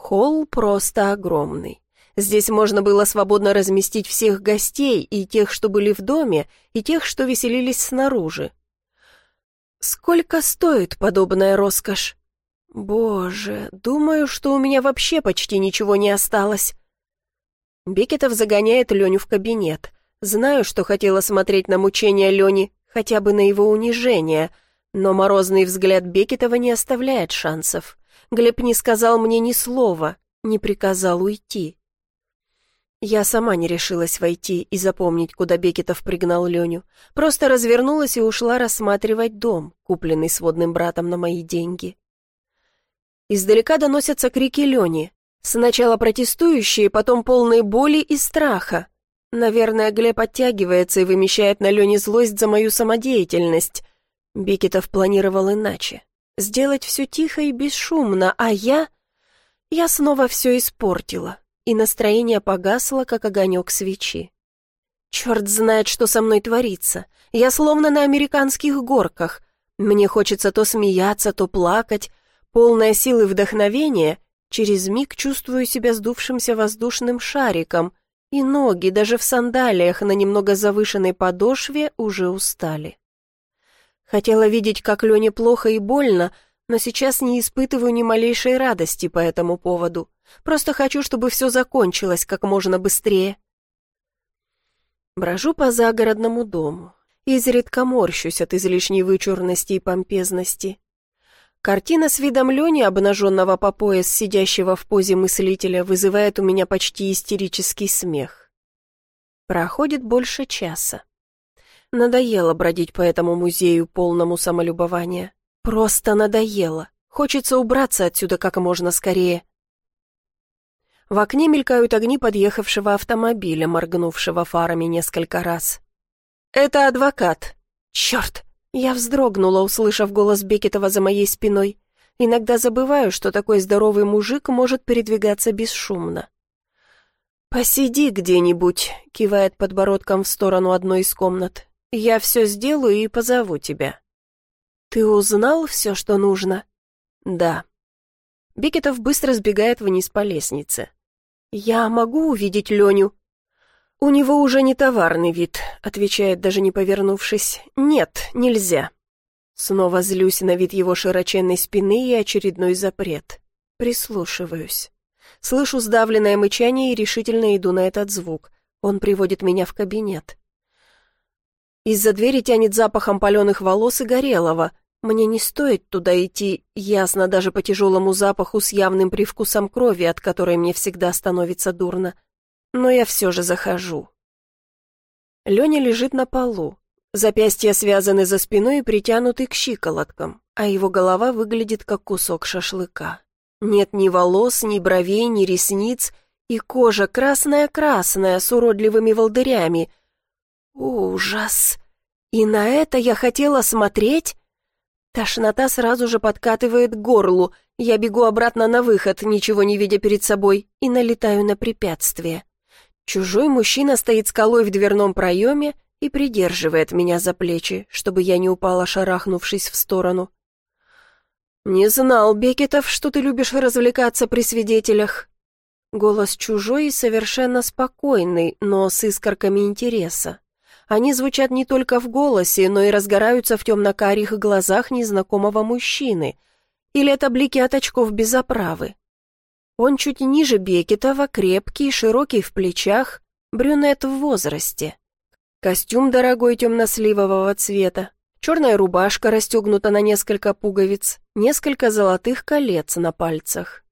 Холл просто огромный. Здесь можно было свободно разместить всех гостей, и тех, что были в доме, и тех, что веселились снаружи. Сколько стоит подобная роскошь? Боже, думаю, что у меня вообще почти ничего не осталось. Бекетов загоняет Леню в кабинет. Знаю, что хотела смотреть на мучения Лени, хотя бы на его унижение, но морозный взгляд Бекетова не оставляет шансов. Глеб не сказал мне ни слова, не приказал уйти. Я сама не решилась войти и запомнить, куда Бекетов пригнал Леню. Просто развернулась и ушла рассматривать дом, купленный сводным братом на мои деньги. Издалека доносятся крики Лени. Сначала протестующие, потом полные боли и страха. Наверное, Глеб оттягивается и вымещает на Лене злость за мою самодеятельность. Бекетов планировал иначе. Сделать все тихо и бесшумно, а я... Я снова все испортила, и настроение погасло, как огонек свечи. Черт знает, что со мной творится. Я словно на американских горках. Мне хочется то смеяться, то плакать. Полная силы вдохновения, через миг чувствую себя сдувшимся воздушным шариком, и ноги, даже в сандалиях на немного завышенной подошве, уже устали. Хотела видеть, как Лене плохо и больно, но сейчас не испытываю ни малейшей радости по этому поводу. Просто хочу, чтобы все закончилось как можно быстрее. Брожу по загородному дому. Изредка морщусь от излишней вычурности и помпезности. Картина с видом Лени, обнаженного по пояс, сидящего в позе мыслителя, вызывает у меня почти истерический смех. Проходит больше часа. Надоело бродить по этому музею, полному самолюбования. Просто надоело. Хочется убраться отсюда как можно скорее. В окне мелькают огни подъехавшего автомобиля, моргнувшего фарами несколько раз. «Это адвокат!» «Черт!» Я вздрогнула, услышав голос Бекетова за моей спиной. Иногда забываю, что такой здоровый мужик может передвигаться бесшумно. «Посиди где-нибудь», — кивает подбородком в сторону одной из комнат. «Я все сделаю и позову тебя». «Ты узнал все, что нужно?» «Да». Бекетов быстро сбегает вниз по лестнице. «Я могу увидеть Леню?» «У него уже не товарный вид», — отвечает, даже не повернувшись. «Нет, нельзя». Снова злюсь на вид его широченной спины и очередной запрет. Прислушиваюсь. Слышу сдавленное мычание и решительно иду на этот звук. Он приводит меня в кабинет. Из-за двери тянет запахом паленых волос и горелого. Мне не стоит туда идти, ясно даже по тяжелому запаху с явным привкусом крови, от которой мне всегда становится дурно. Но я все же захожу. Леня лежит на полу. Запястья связаны за спиной и притянуты к щиколоткам, а его голова выглядит как кусок шашлыка. Нет ни волос, ни бровей, ни ресниц, и кожа красная-красная с уродливыми волдырями. Ужас! И на это я хотела смотреть? Тошнота сразу же подкатывает к горлу. Я бегу обратно на выход, ничего не видя перед собой, и налетаю на препятствие. Чужой мужчина стоит скалой в дверном проеме и придерживает меня за плечи, чтобы я не упала, шарахнувшись в сторону. «Не знал, Бекетов, что ты любишь развлекаться при свидетелях». Голос чужой и совершенно спокойный, но с искорками интереса. Они звучат не только в голосе, но и разгораются в темно-карих глазах незнакомого мужчины. Или это блики от очков без оправы. Он чуть ниже Бекетова, крепкий, широкий в плечах, брюнет в возрасте. Костюм дорогой темно-сливового цвета, черная рубашка расстегнута на несколько пуговиц, несколько золотых колец на пальцах.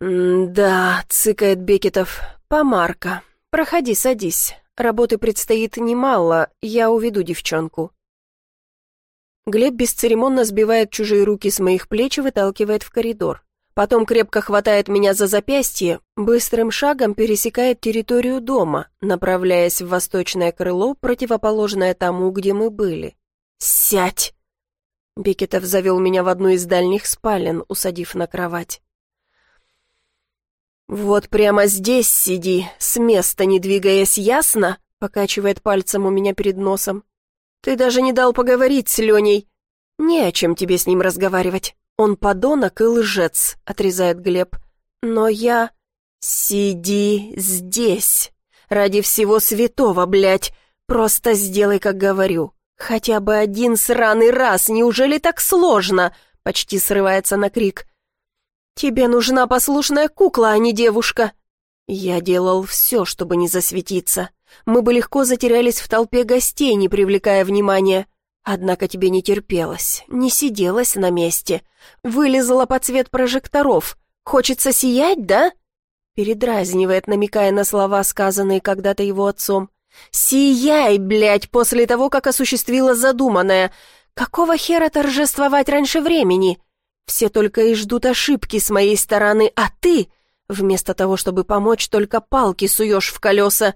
«Да», — цыкает Бекетов, — «помарка. Проходи, садись». Работы предстоит немало, я уведу девчонку». Глеб бесцеремонно сбивает чужие руки с моих плеч и выталкивает в коридор. Потом крепко хватает меня за запястье, быстрым шагом пересекает территорию дома, направляясь в восточное крыло, противоположное тому, где мы были. «Сядь!» Бекетов завел меня в одну из дальних спален, усадив на кровать. «Вот прямо здесь сиди, с места не двигаясь, ясно?» покачивает пальцем у меня перед носом. «Ты даже не дал поговорить с Леней. Не о чем тебе с ним разговаривать. Он подонок и лжец», — отрезает Глеб. «Но я...» «Сиди здесь. Ради всего святого, блядь. Просто сделай, как говорю. Хотя бы один сраный раз, неужели так сложно?» Почти срывается на крик. «Тебе нужна послушная кукла, а не девушка!» Я делал все, чтобы не засветиться. Мы бы легко затерялись в толпе гостей, не привлекая внимания. Однако тебе не терпелось, не сиделась на месте. Вылезала под цвет прожекторов. Хочется сиять, да? Передразнивает, намекая на слова, сказанные когда-то его отцом. «Сияй, блядь, после того, как осуществила задуманное! Какого хера торжествовать раньше времени?» Все только и ждут ошибки с моей стороны, а ты, вместо того, чтобы помочь, только палки суешь в колеса.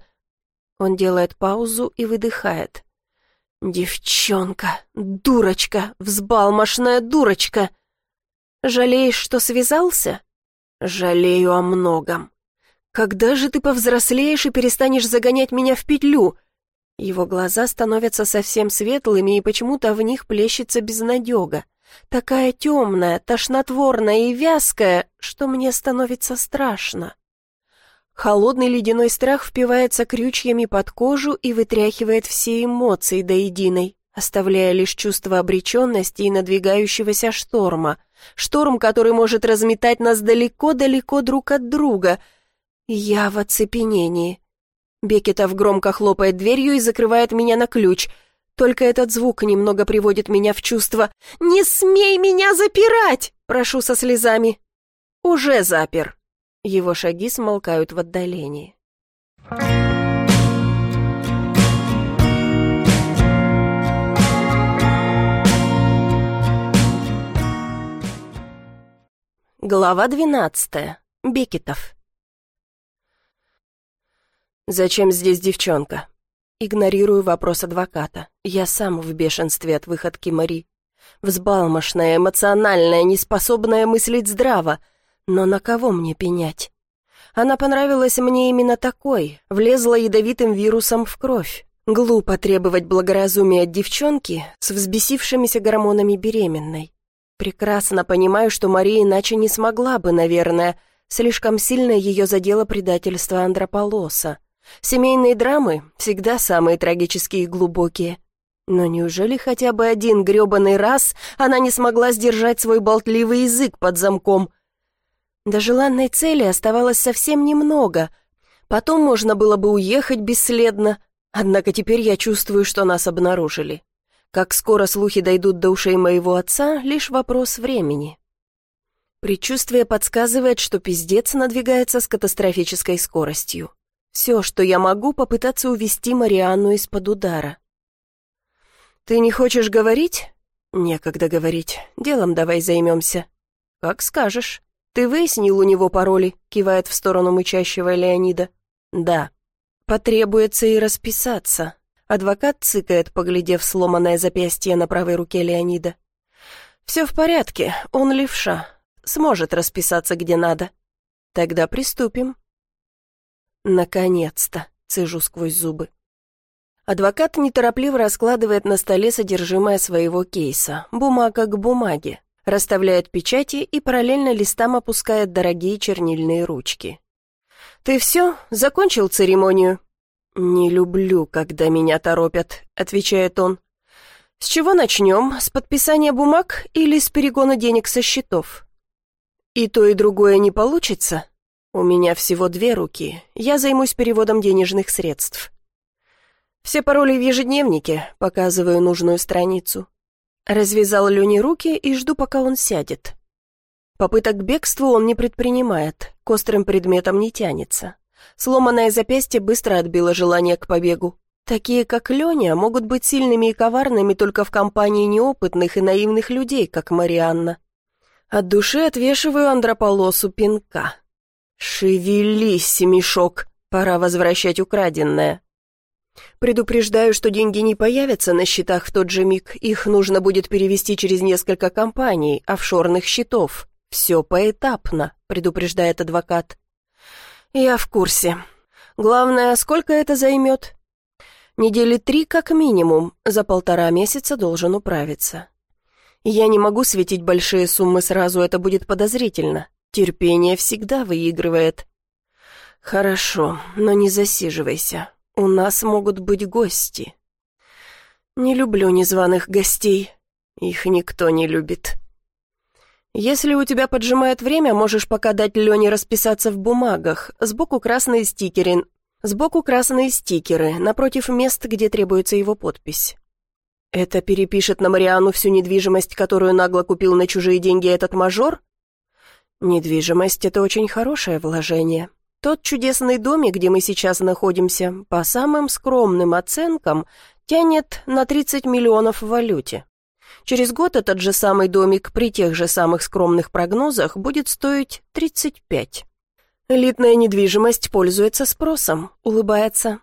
Он делает паузу и выдыхает. «Девчонка, дурочка, взбалмошная дурочка! Жалеешь, что связался?» «Жалею о многом. Когда же ты повзрослеешь и перестанешь загонять меня в петлю?» Его глаза становятся совсем светлыми, и почему-то в них плещется безнадега. Такая темная, тошнотворная и вязкая, что мне становится страшно. Холодный ледяной страх впивается крючьями под кожу и вытряхивает все эмоции до единой, оставляя лишь чувство обреченности и надвигающегося шторма. Шторм, который может разметать нас далеко-далеко друг от друга. Я в оцепенении. Бекетов громко хлопает дверью и закрывает меня на ключ. Только этот звук немного приводит меня в чувство. «Не смей меня запирать!» — прошу со слезами. «Уже запер». Его шаги смолкают в отдалении. Глава двенадцатая. Бекетов. «Зачем здесь девчонка?» Игнорирую вопрос адвоката. Я сам в бешенстве от выходки Мари. Взбалмошная, эмоциональная, неспособная мыслить здраво. Но на кого мне пенять? Она понравилась мне именно такой, влезла ядовитым вирусом в кровь. Глупо требовать благоразумия от девчонки с взбесившимися гормонами беременной. Прекрасно понимаю, что Мария иначе не смогла бы, наверное. Слишком сильно ее задело предательство Андрополоса. Семейные драмы всегда самые трагические и глубокие. Но неужели хотя бы один грёбаный раз она не смогла сдержать свой болтливый язык под замком? До желанной цели оставалось совсем немного. Потом можно было бы уехать бесследно. Однако теперь я чувствую, что нас обнаружили. Как скоро слухи дойдут до ушей моего отца, лишь вопрос времени. Предчувствие подсказывает, что пиздец надвигается с катастрофической скоростью. Все, что я могу, попытаться увести Марианну из-под удара. «Ты не хочешь говорить?» «Некогда говорить. Делом давай займемся». «Как скажешь. Ты выяснил у него пароли?» кивает в сторону мычащего Леонида. «Да. Потребуется и расписаться». Адвокат цыкает, поглядев сломанное запястье на правой руке Леонида. «Все в порядке, он левша. Сможет расписаться где надо. Тогда приступим». «Наконец-то!» — цежу сквозь зубы. Адвокат неторопливо раскладывает на столе содержимое своего кейса, бумага к бумаге, расставляет печати и параллельно листам опускает дорогие чернильные ручки. «Ты все? Закончил церемонию?» «Не люблю, когда меня торопят», — отвечает он. «С чего начнем? С подписания бумаг или с перегона денег со счетов?» «И то, и другое не получится?» У меня всего две руки. Я займусь переводом денежных средств. Все пароли в ежедневнике, показываю нужную страницу. Развязал Лене руки и жду, пока он сядет. Попыток к бегству он не предпринимает, к острым предметам не тянется. Сломанное запястье быстро отбило желание к побегу. Такие, как Леня, могут быть сильными и коварными только в компании неопытных и наивных людей, как Марианна. От души отвешиваю андрополосу пинка. «Шевелись, семишок, пора возвращать украденное». Предупреждаю, что деньги не появятся на счетах в тот же миг, их нужно будет перевести через несколько компаний, офшорных счетов. Все поэтапно, предупреждает адвокат. Я в курсе. Главное, сколько это займет? Недели три как минимум, за полтора месяца должен управиться. Я не могу светить большие суммы сразу, это будет подозрительно. Терпение всегда выигрывает. Хорошо, но не засиживайся. У нас могут быть гости. Не люблю незваных гостей. Их никто не любит. Если у тебя поджимает время, можешь пока дать Лене расписаться в бумагах. Сбоку красные стикеры. Сбоку красные стикеры, напротив мест, где требуется его подпись. Это перепишет на Мариану всю недвижимость, которую нагло купил на чужие деньги этот мажор? Недвижимость — это очень хорошее вложение. Тот чудесный домик, где мы сейчас находимся, по самым скромным оценкам, тянет на 30 миллионов в валюте. Через год этот же самый домик при тех же самых скромных прогнозах будет стоить 35. Элитная недвижимость пользуется спросом, улыбается.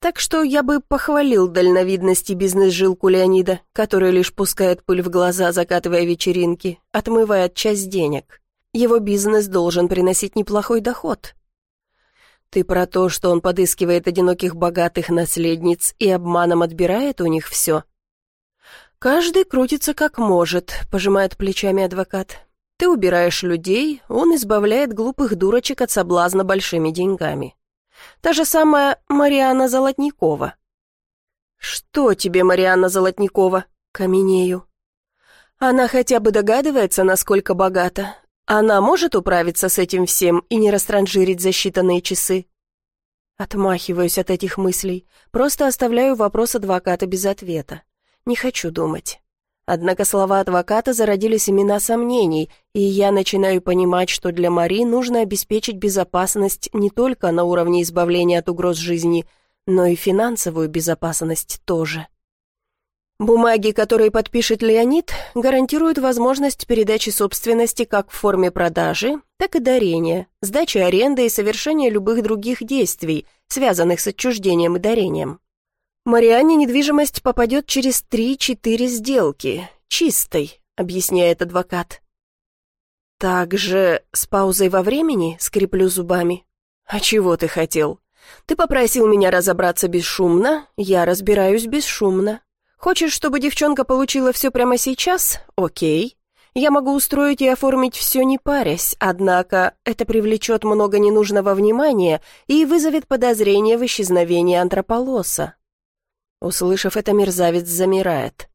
Так что я бы похвалил дальновидность и бизнес-жилку Леонида, который лишь пускает пыль в глаза, закатывая вечеринки, отмывает часть денег. Его бизнес должен приносить неплохой доход. Ты про то, что он подыскивает одиноких богатых наследниц и обманом отбирает у них все? Каждый крутится как может, пожимает плечами адвокат. Ты убираешь людей, он избавляет глупых дурочек от соблазна большими деньгами. Та же самая Марианна Золотникова. «Что тебе, Марианна Золотникова?» Каменею. Она хотя бы догадывается, насколько богата. Она может управиться с этим всем и не растранжирить за считанные часы? Отмахиваюсь от этих мыслей, просто оставляю вопрос адвоката без ответа. Не хочу думать. Однако слова адвоката зародили семена сомнений, и я начинаю понимать, что для Мари нужно обеспечить безопасность не только на уровне избавления от угроз жизни, но и финансовую безопасность тоже. Бумаги, которые подпишет Леонид, гарантируют возможность передачи собственности как в форме продажи, так и дарения, сдачи аренды и совершения любых других действий, связанных с отчуждением и дарением. Марианне недвижимость попадет через 3-4 сделки, чистой, объясняет адвокат. Также с паузой во времени скреплю зубами. А чего ты хотел? Ты попросил меня разобраться бесшумно, я разбираюсь бесшумно. Хочешь, чтобы девчонка получила все прямо сейчас? Окей. Я могу устроить и оформить все не парясь, однако это привлечет много ненужного внимания и вызовет подозрение в исчезновении антрополоса. Услышав это, мерзавец замирает.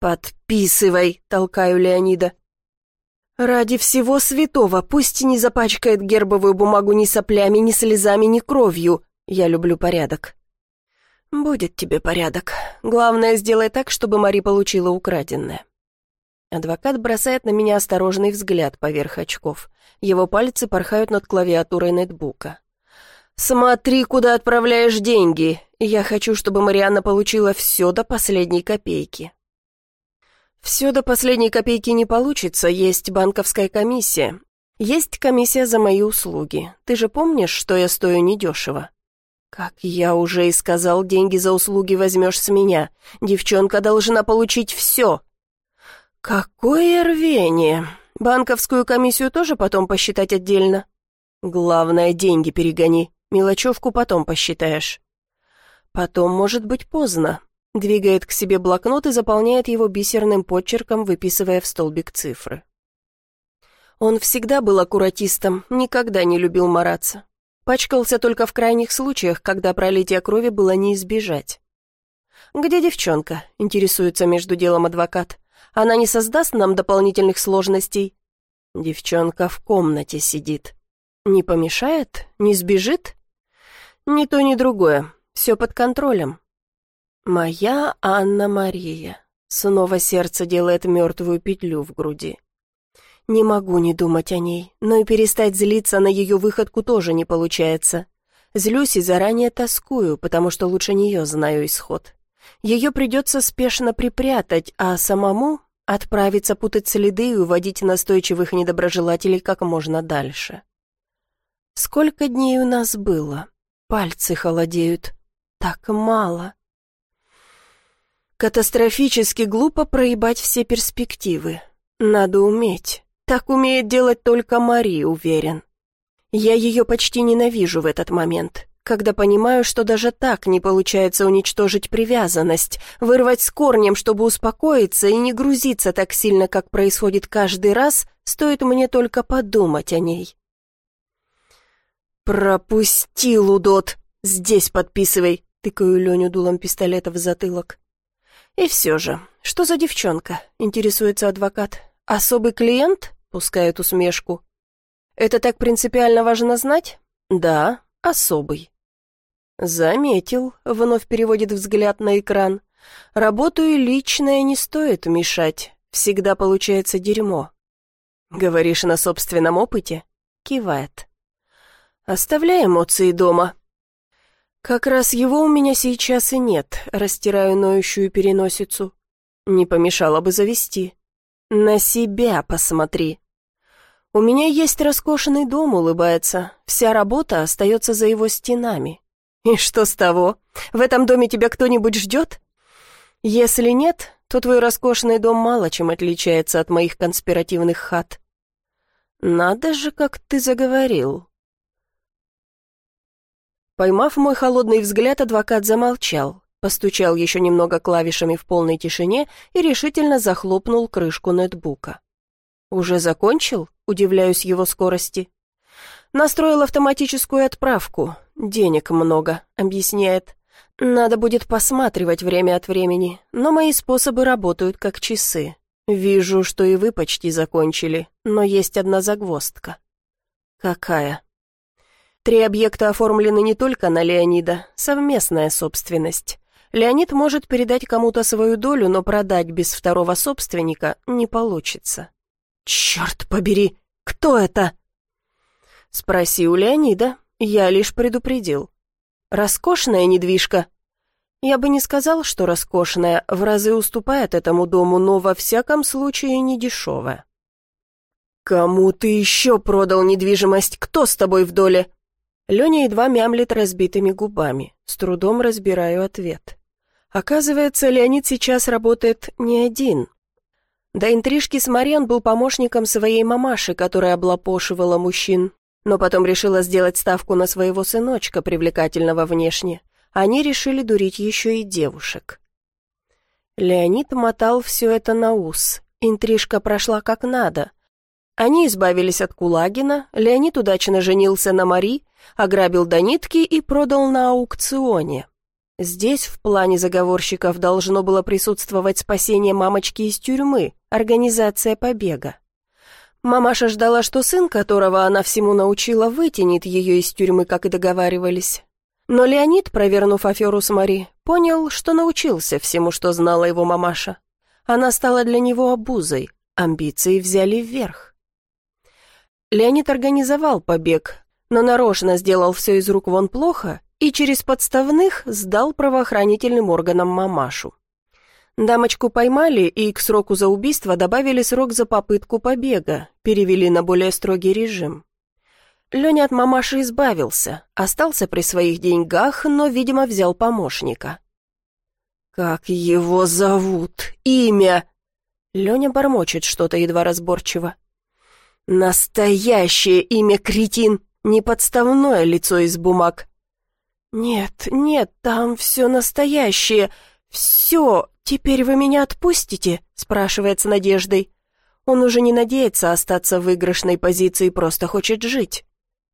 «Подписывай!» — толкаю Леонида. «Ради всего святого, пусть не запачкает гербовую бумагу ни соплями, ни слезами, ни кровью. Я люблю порядок». «Будет тебе порядок. Главное, сделай так, чтобы Мари получила украденное». Адвокат бросает на меня осторожный взгляд поверх очков. Его пальцы порхают над клавиатурой нетбука. «Смотри, куда отправляешь деньги. Я хочу, чтобы Марианна получила все до последней копейки». «Все до последней копейки не получится, есть банковская комиссия. Есть комиссия за мои услуги. Ты же помнишь, что я стою недешево?» «Как я уже и сказал, деньги за услуги возьмешь с меня. Девчонка должна получить все». «Какое рвение! Банковскую комиссию тоже потом посчитать отдельно?» «Главное, деньги перегони. Мелочевку потом посчитаешь». «Потом может быть поздно». Двигает к себе блокнот и заполняет его бисерным подчерком, выписывая в столбик цифры. Он всегда был аккуратистом, никогда не любил мараться. Пачкался только в крайних случаях, когда пролития крови было не избежать. «Где девчонка?» — интересуется между делом адвокат. «Она не создаст нам дополнительных сложностей?» Девчонка в комнате сидит. «Не помешает? Не сбежит?» «Ни то, ни другое. Все под контролем». «Моя Анна-Мария». Снова сердце делает мертвую петлю в груди. Не могу не думать о ней, но и перестать злиться на ее выходку тоже не получается. Злюсь и заранее тоскую, потому что лучше нее знаю исход. Ее придется спешно припрятать, а самому отправиться путать следы и уводить настойчивых недоброжелателей как можно дальше. Сколько дней у нас было? Пальцы холодеют. Так мало. Катастрофически глупо проебать все перспективы. Надо уметь. Так умеет делать только Мари, уверен. Я ее почти ненавижу в этот момент, когда понимаю, что даже так не получается уничтожить привязанность, вырвать с корнем, чтобы успокоиться и не грузиться так сильно, как происходит каждый раз, стоит мне только подумать о ней. «Пропусти, Лудот! Здесь подписывай!» — тыкаю Леню дулом пистолета в затылок. «И все же, что за девчонка?» — интересуется адвокат. «Особый клиент?» Пускает усмешку. «Это так принципиально важно знать?» «Да, особый». «Заметил», — вновь переводит взгляд на экран. «Работу и личное не стоит мешать. Всегда получается дерьмо». «Говоришь на собственном опыте?» Кивает. «Оставляй эмоции дома». «Как раз его у меня сейчас и нет», — растираю ноющую переносицу. «Не помешало бы завести». «На себя посмотри», «У меня есть роскошный дом», — улыбается. «Вся работа остается за его стенами». «И что с того? В этом доме тебя кто-нибудь ждет?» «Если нет, то твой роскошный дом мало чем отличается от моих конспиративных хат». «Надо же, как ты заговорил. Поймав мой холодный взгляд, адвокат замолчал, постучал еще немного клавишами в полной тишине и решительно захлопнул крышку нетбука. «Уже закончил?» — удивляюсь его скорости. «Настроил автоматическую отправку. Денег много», — объясняет. «Надо будет посматривать время от времени, но мои способы работают как часы. Вижу, что и вы почти закончили, но есть одна загвоздка». «Какая?» Три объекта оформлены не только на Леонида, совместная собственность. Леонид может передать кому-то свою долю, но продать без второго собственника не получится. «Черт побери! Кто это?» «Спроси у Леонида. Я лишь предупредил. Роскошная недвижка?» «Я бы не сказал, что роскошная, в разы уступает этому дому, но во всяком случае не дешевая». «Кому ты еще продал недвижимость? Кто с тобой в доле?» Леня едва мямлит разбитыми губами. С трудом разбираю ответ. Оказывается, Леонид сейчас работает не один. До интрижки с Мариан был помощником своей мамаши, которая облапошивала мужчин, но потом решила сделать ставку на своего сыночка, привлекательного внешне. Они решили дурить еще и девушек. Леонид мотал все это на ус. Интрижка прошла как надо. Они избавились от Кулагина, Леонид удачно женился на Мари, ограбил до нитки и продал на аукционе. Здесь в плане заговорщиков должно было присутствовать спасение мамочки из тюрьмы, организация побега. Мамаша ждала, что сын, которого она всему научила, вытянет ее из тюрьмы, как и договаривались. Но Леонид, провернув аферу с Мари, понял, что научился всему, что знала его мамаша. Она стала для него обузой, амбиции взяли вверх. Леонид организовал побег, но нарочно сделал все из рук вон плохо и через подставных сдал правоохранительным органам мамашу. Дамочку поймали и к сроку за убийство добавили срок за попытку побега, перевели на более строгий режим. Леня от мамаши избавился, остался при своих деньгах, но, видимо, взял помощника. «Как его зовут? Имя?» Леня бормочет что-то едва разборчиво. «Настоящее имя, кретин, не подставное лицо из бумаг». «Нет, нет, там все настоящее. Все, теперь вы меня отпустите?» спрашивает с надеждой. Он уже не надеется остаться в выигрышной позиции, просто хочет жить.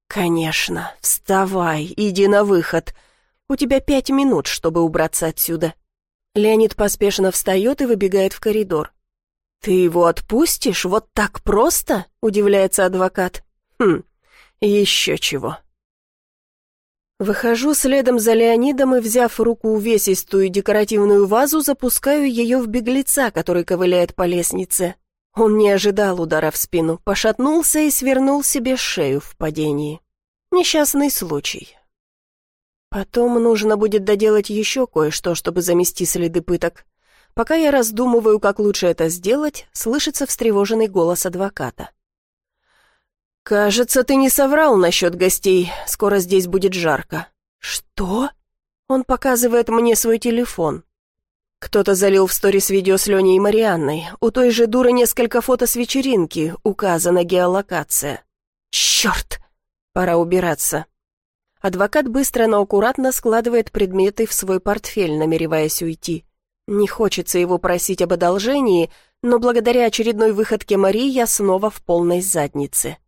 «Конечно, вставай, иди на выход. У тебя пять минут, чтобы убраться отсюда». Леонид поспешно встает и выбегает в коридор. «Ты его отпустишь вот так просто?» — удивляется адвокат. «Хм, еще чего». Выхожу следом за Леонидом и, взяв в руку увесистую декоративную вазу, запускаю ее в беглеца, который ковыляет по лестнице. Он не ожидал удара в спину, пошатнулся и свернул себе шею в падении. Несчастный случай. Потом нужно будет доделать еще кое-что, чтобы замести следы пыток. Пока я раздумываю, как лучше это сделать, слышится встревоженный голос адвоката. «Кажется, ты не соврал насчет гостей. Скоро здесь будет жарко». «Что?» Он показывает мне свой телефон. Кто-то залил в сторис видео с Леней и Марианной. У той же дуры несколько фото с вечеринки, указана геолокация. «Черт! Пора убираться». Адвокат быстро, но аккуратно складывает предметы в свой портфель, намереваясь уйти. Не хочется его просить об одолжении, но благодаря очередной выходке Марии я снова в полной заднице.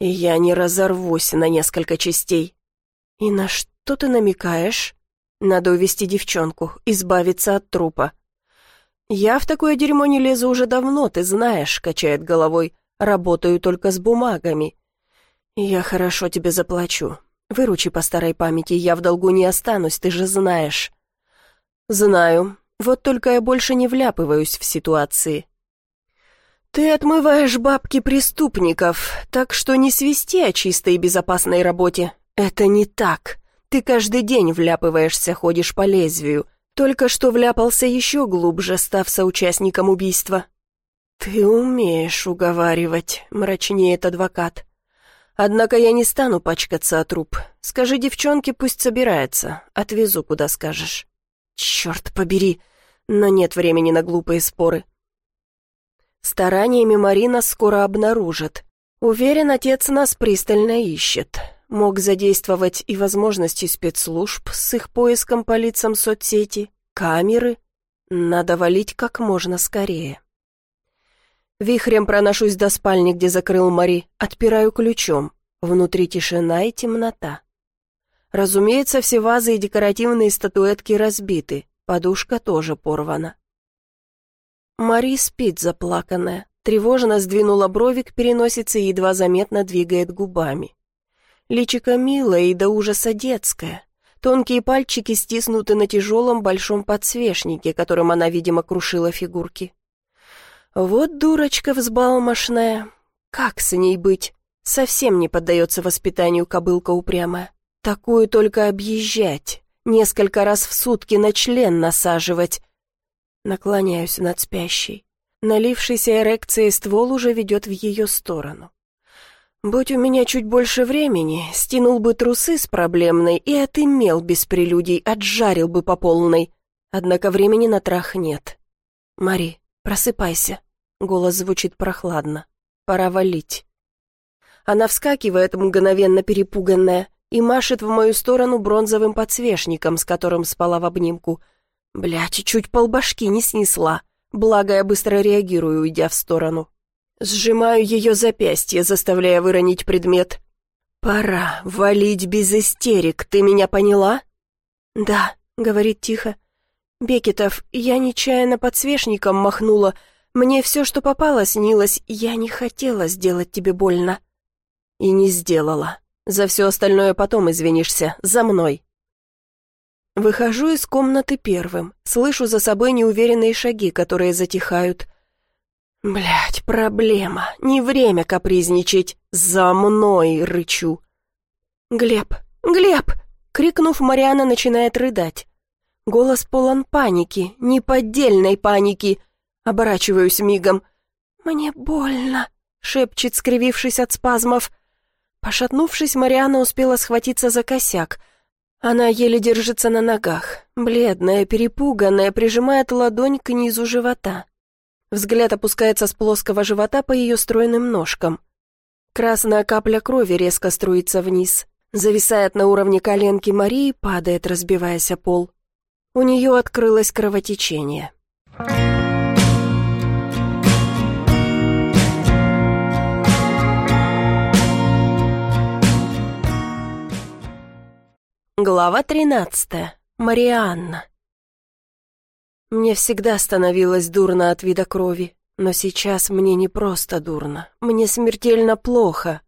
И я не разорвусь на несколько частей. И на что ты намекаешь? Надо увести девчонку, избавиться от трупа. Я в такое дерьмо не лезу уже давно, ты знаешь, качает головой. Работаю только с бумагами. Я хорошо тебе заплачу. Выручи по старой памяти, я в долгу не останусь, ты же знаешь. Знаю, вот только я больше не вляпываюсь в ситуации. Ты отмываешь бабки преступников, так что не свисти о чистой и безопасной работе. Это не так. Ты каждый день вляпываешься, ходишь по лезвию. Только что вляпался еще глубже, став соучастником убийства. Ты умеешь уговаривать, мрачнеет адвокат. Однако я не стану пачкаться о труп. Скажи девчонке, пусть собирается. Отвезу, куда скажешь. Черт побери, но нет времени на глупые споры. Стараниями Марина скоро обнаружат. Уверен, отец нас пристально ищет. мог задействовать и возможности спецслужб с их поиском по лицам соцсети, камеры. Надо валить как можно скорее. Вихрем проношусь до спальни, где закрыл Мари, отпираю ключом. Внутри тишина и темнота. Разумеется, все вазы и декоративные статуэтки разбиты, подушка тоже порвана. Мари спит заплаканная, тревожно сдвинула бровик, переносится и едва заметно двигает губами. Личико милое и до ужаса детское. Тонкие пальчики стиснуты на тяжелом большом подсвечнике, которым она, видимо, крушила фигурки. Вот дурочка взбалмошная. Как с ней быть? Совсем не поддается воспитанию кобылка упрямая. Такую только объезжать, несколько раз в сутки на член насаживать. Наклоняюсь над спящей. Налившийся эрекцией ствол уже ведет в ее сторону. Будь у меня чуть больше времени, стянул бы трусы с проблемной и отымел без прелюдий, отжарил бы по полной. Однако времени на трах нет. «Мари, просыпайся». Голос звучит прохладно. «Пора валить». Она вскакивает, мгновенно перепуганная, и машет в мою сторону бронзовым подсвечником, с которым спала в обнимку. Блядь, чуть полбашки не снесла. Благо, я быстро реагирую, уйдя в сторону. Сжимаю ее запястье, заставляя выронить предмет. «Пора валить без истерик, ты меня поняла?» «Да», — говорит тихо. «Бекетов, я нечаянно подсвечником махнула. Мне все, что попало, снилось. Я не хотела сделать тебе больно». И не сделала. За все остальное потом извинишься. За мной. Выхожу из комнаты первым. Слышу за собой неуверенные шаги, которые затихают. Блять, проблема. Не время капризничать. За мной рычу. «Глеб! Глеб!» Крикнув, Мариана начинает рыдать. Голос полон паники, неподдельной паники. Оборачиваюсь мигом. «Мне больно», — шепчет, скривившись от спазмов. Пошатнувшись, Мариана успела схватиться за косяк. Она еле держится на ногах, бледная, перепуганная, прижимает ладонь к низу живота. Взгляд опускается с плоского живота по ее стройным ножкам. Красная капля крови резко струится вниз, зависает на уровне коленки Марии, падает, разбиваясь о пол. У нее открылось кровотечение. Глава 13. Марианна. Мне всегда становилось дурно от вида крови, но сейчас мне не просто дурно, мне смертельно плохо.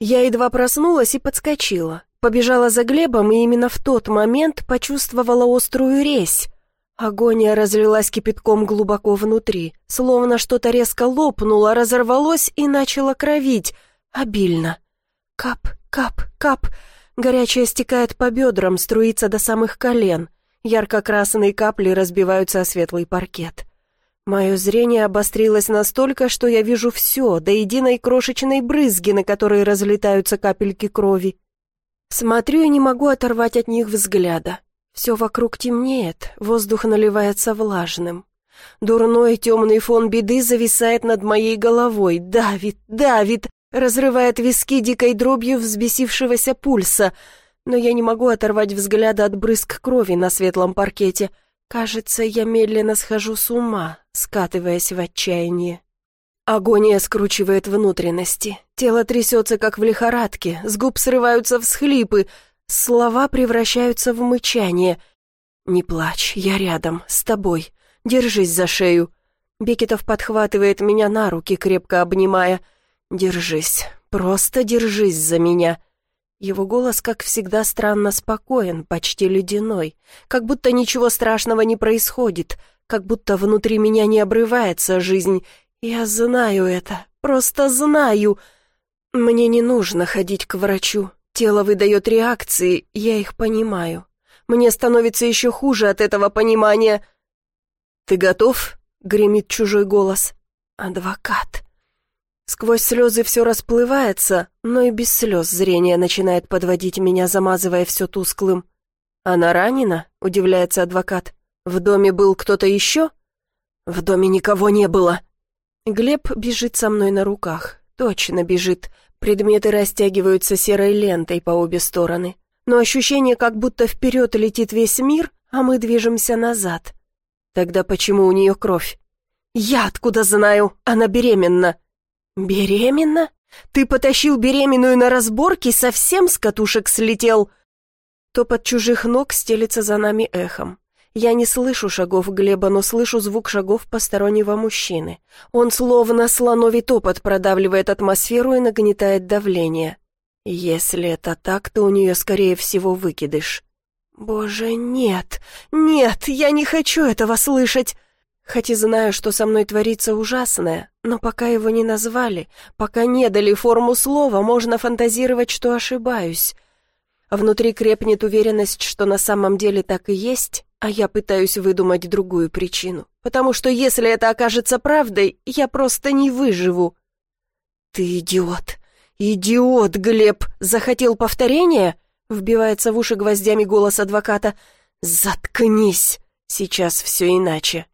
Я едва проснулась и подскочила, побежала за Глебом и именно в тот момент почувствовала острую резь. Агония разлилась кипятком глубоко внутри, словно что-то резко лопнуло, разорвалось и начало кровить, обильно. Кап, кап, кап — Горячее стекает по бедрам, струится до самых колен. Ярко-красные капли разбиваются о светлый паркет. Мое зрение обострилось настолько, что я вижу все, до единой крошечной брызги, на которой разлетаются капельки крови. Смотрю и не могу оторвать от них взгляда. Все вокруг темнеет, воздух наливается влажным. Дурной темный фон беды зависает над моей головой, давит, давит, разрывает виски дикой дробью взбесившегося пульса, но я не могу оторвать взгляда от брызг крови на светлом паркете. Кажется, я медленно схожу с ума, скатываясь в отчаяние. Агония скручивает внутренности. Тело трясется, как в лихорадке, с губ срываются всхлипы, слова превращаются в мычание. «Не плачь, я рядом, с тобой. Держись за шею». Бекетов подхватывает меня на руки, крепко обнимая — «Держись, просто держись за меня». Его голос, как всегда, странно спокоен, почти ледяной, как будто ничего страшного не происходит, как будто внутри меня не обрывается жизнь. Я знаю это, просто знаю. Мне не нужно ходить к врачу. Тело выдает реакции, я их понимаю. Мне становится еще хуже от этого понимания. «Ты готов?» — гремит чужой голос. «Адвокат». Сквозь слезы все расплывается, но и без слез зрение начинает подводить меня, замазывая все тусклым. «Она ранена?» — удивляется адвокат. «В доме был кто-то еще?» «В доме никого не было». Глеб бежит со мной на руках. Точно бежит. Предметы растягиваются серой лентой по обе стороны, но ощущение, как будто вперед летит весь мир, а мы движемся назад. Тогда почему у нее кровь? Я откуда знаю? Она беременна. Беременна? Ты потащил беременную на разборки, совсем с катушек слетел? Топот чужих ног стелится за нами эхом. Я не слышу шагов Глеба, но слышу звук шагов постороннего мужчины. Он словно слоновий топот продавливает атмосферу и нагнетает давление. Если это так, то у нее, скорее всего, выкидыш. Боже, нет, нет, я не хочу этого слышать. Хоть и знаю, что со мной творится ужасное, но пока его не назвали, пока не дали форму слова, можно фантазировать, что ошибаюсь. Внутри крепнет уверенность, что на самом деле так и есть, а я пытаюсь выдумать другую причину, потому что если это окажется правдой, я просто не выживу. «Ты идиот! Идиот, Глеб! Захотел повторения?» Вбивается в уши гвоздями голос адвоката. «Заткнись! Сейчас все иначе!»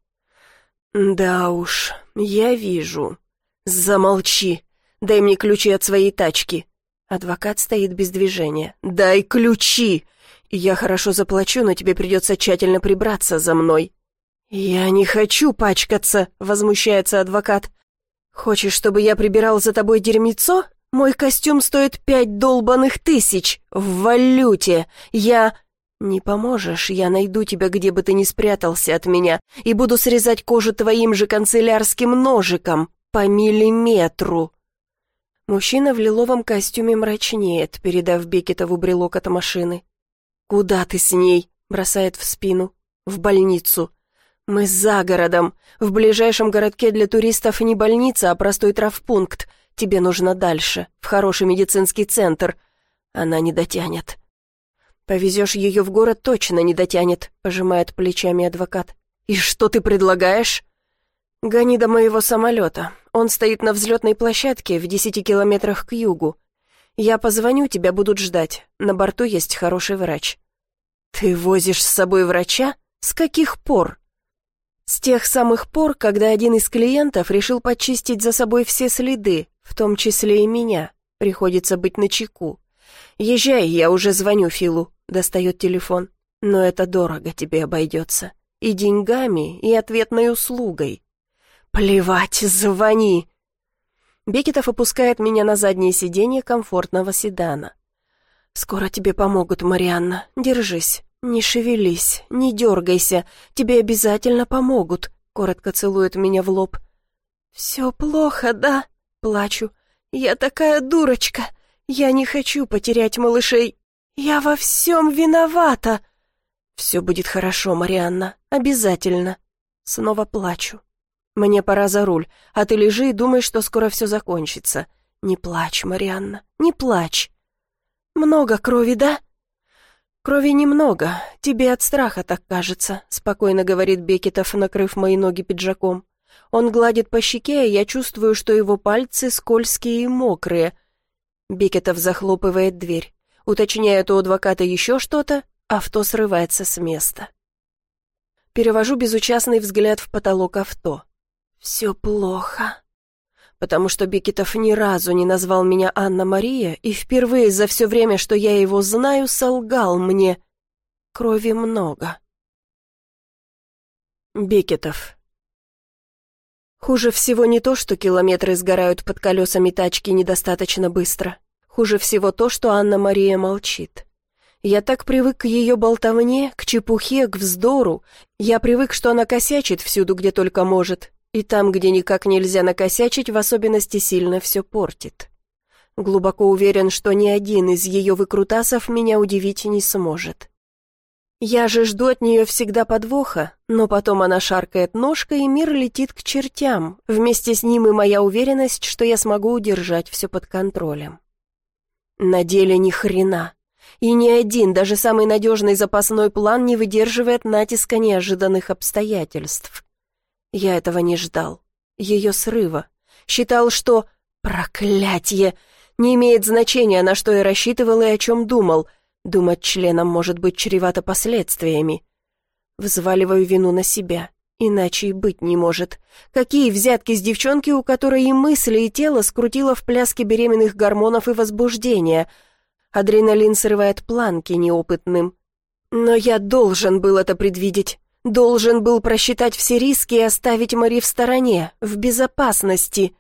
«Да уж, я вижу. Замолчи. Дай мне ключи от своей тачки». Адвокат стоит без движения. «Дай ключи! Я хорошо заплачу, но тебе придется тщательно прибраться за мной». «Я не хочу пачкаться», — возмущается адвокат. «Хочешь, чтобы я прибирал за тобой дерьмецо? Мой костюм стоит пять долбаных тысяч в валюте. Я...» «Не поможешь, я найду тебя, где бы ты ни спрятался от меня, и буду срезать кожу твоим же канцелярским ножиком по миллиметру». Мужчина в лиловом костюме мрачнеет, передав Бекетову брелок от машины. «Куда ты с ней?» — бросает в спину. «В больницу». «Мы за городом. В ближайшем городке для туристов не больница, а простой травпункт. Тебе нужно дальше, в хороший медицинский центр». Она не дотянет. «Повезешь ее в город, точно не дотянет», — пожимает плечами адвокат. «И что ты предлагаешь?» «Гони до моего самолета. Он стоит на взлетной площадке в десяти километрах к югу. Я позвоню, тебя будут ждать. На борту есть хороший врач». «Ты возишь с собой врача? С каких пор?» «С тех самых пор, когда один из клиентов решил почистить за собой все следы, в том числе и меня. Приходится быть начеку. Езжай, я уже звоню Филу достает телефон. «Но это дорого тебе обойдется. И деньгами, и ответной услугой». «Плевать, звони!» Бекетов опускает меня на заднее сиденье комфортного седана. «Скоро тебе помогут, Марианна. Держись. Не шевелись, не дергайся. Тебе обязательно помогут», — коротко целует меня в лоб. «Все плохо, да?» — плачу. «Я такая дурочка. Я не хочу потерять малышей. «Я во всем виновата!» «Все будет хорошо, Марианна, обязательно!» Снова плачу. «Мне пора за руль, а ты лежи и думай, что скоро все закончится. Не плачь, Марианна, не плачь!» «Много крови, да?» «Крови немного, тебе от страха так кажется», — спокойно говорит Бекетов, накрыв мои ноги пиджаком. Он гладит по щеке, и я чувствую, что его пальцы скользкие и мокрые. Бекетов захлопывает дверь. Уточняет у адвоката еще что-то, авто срывается с места. Перевожу безучастный взгляд в потолок авто. Все плохо. Потому что Бекетов ни разу не назвал меня Анна-Мария и впервые за все время, что я его знаю, солгал мне. Крови много. Бекетов. Хуже всего не то, что километры сгорают под колесами тачки недостаточно быстро. Хуже всего то, что Анна-Мария молчит. Я так привык к ее болтовне, к чепухе, к вздору. Я привык, что она косячит всюду, где только может. И там, где никак нельзя накосячить, в особенности сильно все портит. Глубоко уверен, что ни один из ее выкрутасов меня удивить не сможет. Я же жду от нее всегда подвоха, но потом она шаркает ножкой, и мир летит к чертям. Вместе с ним и моя уверенность, что я смогу удержать все под контролем. На деле ни хрена. И ни один, даже самый надежный запасной план не выдерживает натиска неожиданных обстоятельств. Я этого не ждал. Ее срыва. Считал, что... Проклятье! Не имеет значения, на что я рассчитывал и о чем думал. Думать членом может быть чревато последствиями. Взваливаю вину на себя. Иначе и быть не может. Какие взятки с девчонки, у которой и мысли, и тело скрутило в пляске беременных гормонов и возбуждения. Адреналин срывает планки неопытным. Но я должен был это предвидеть. Должен был просчитать все риски и оставить Мари в стороне, в безопасности.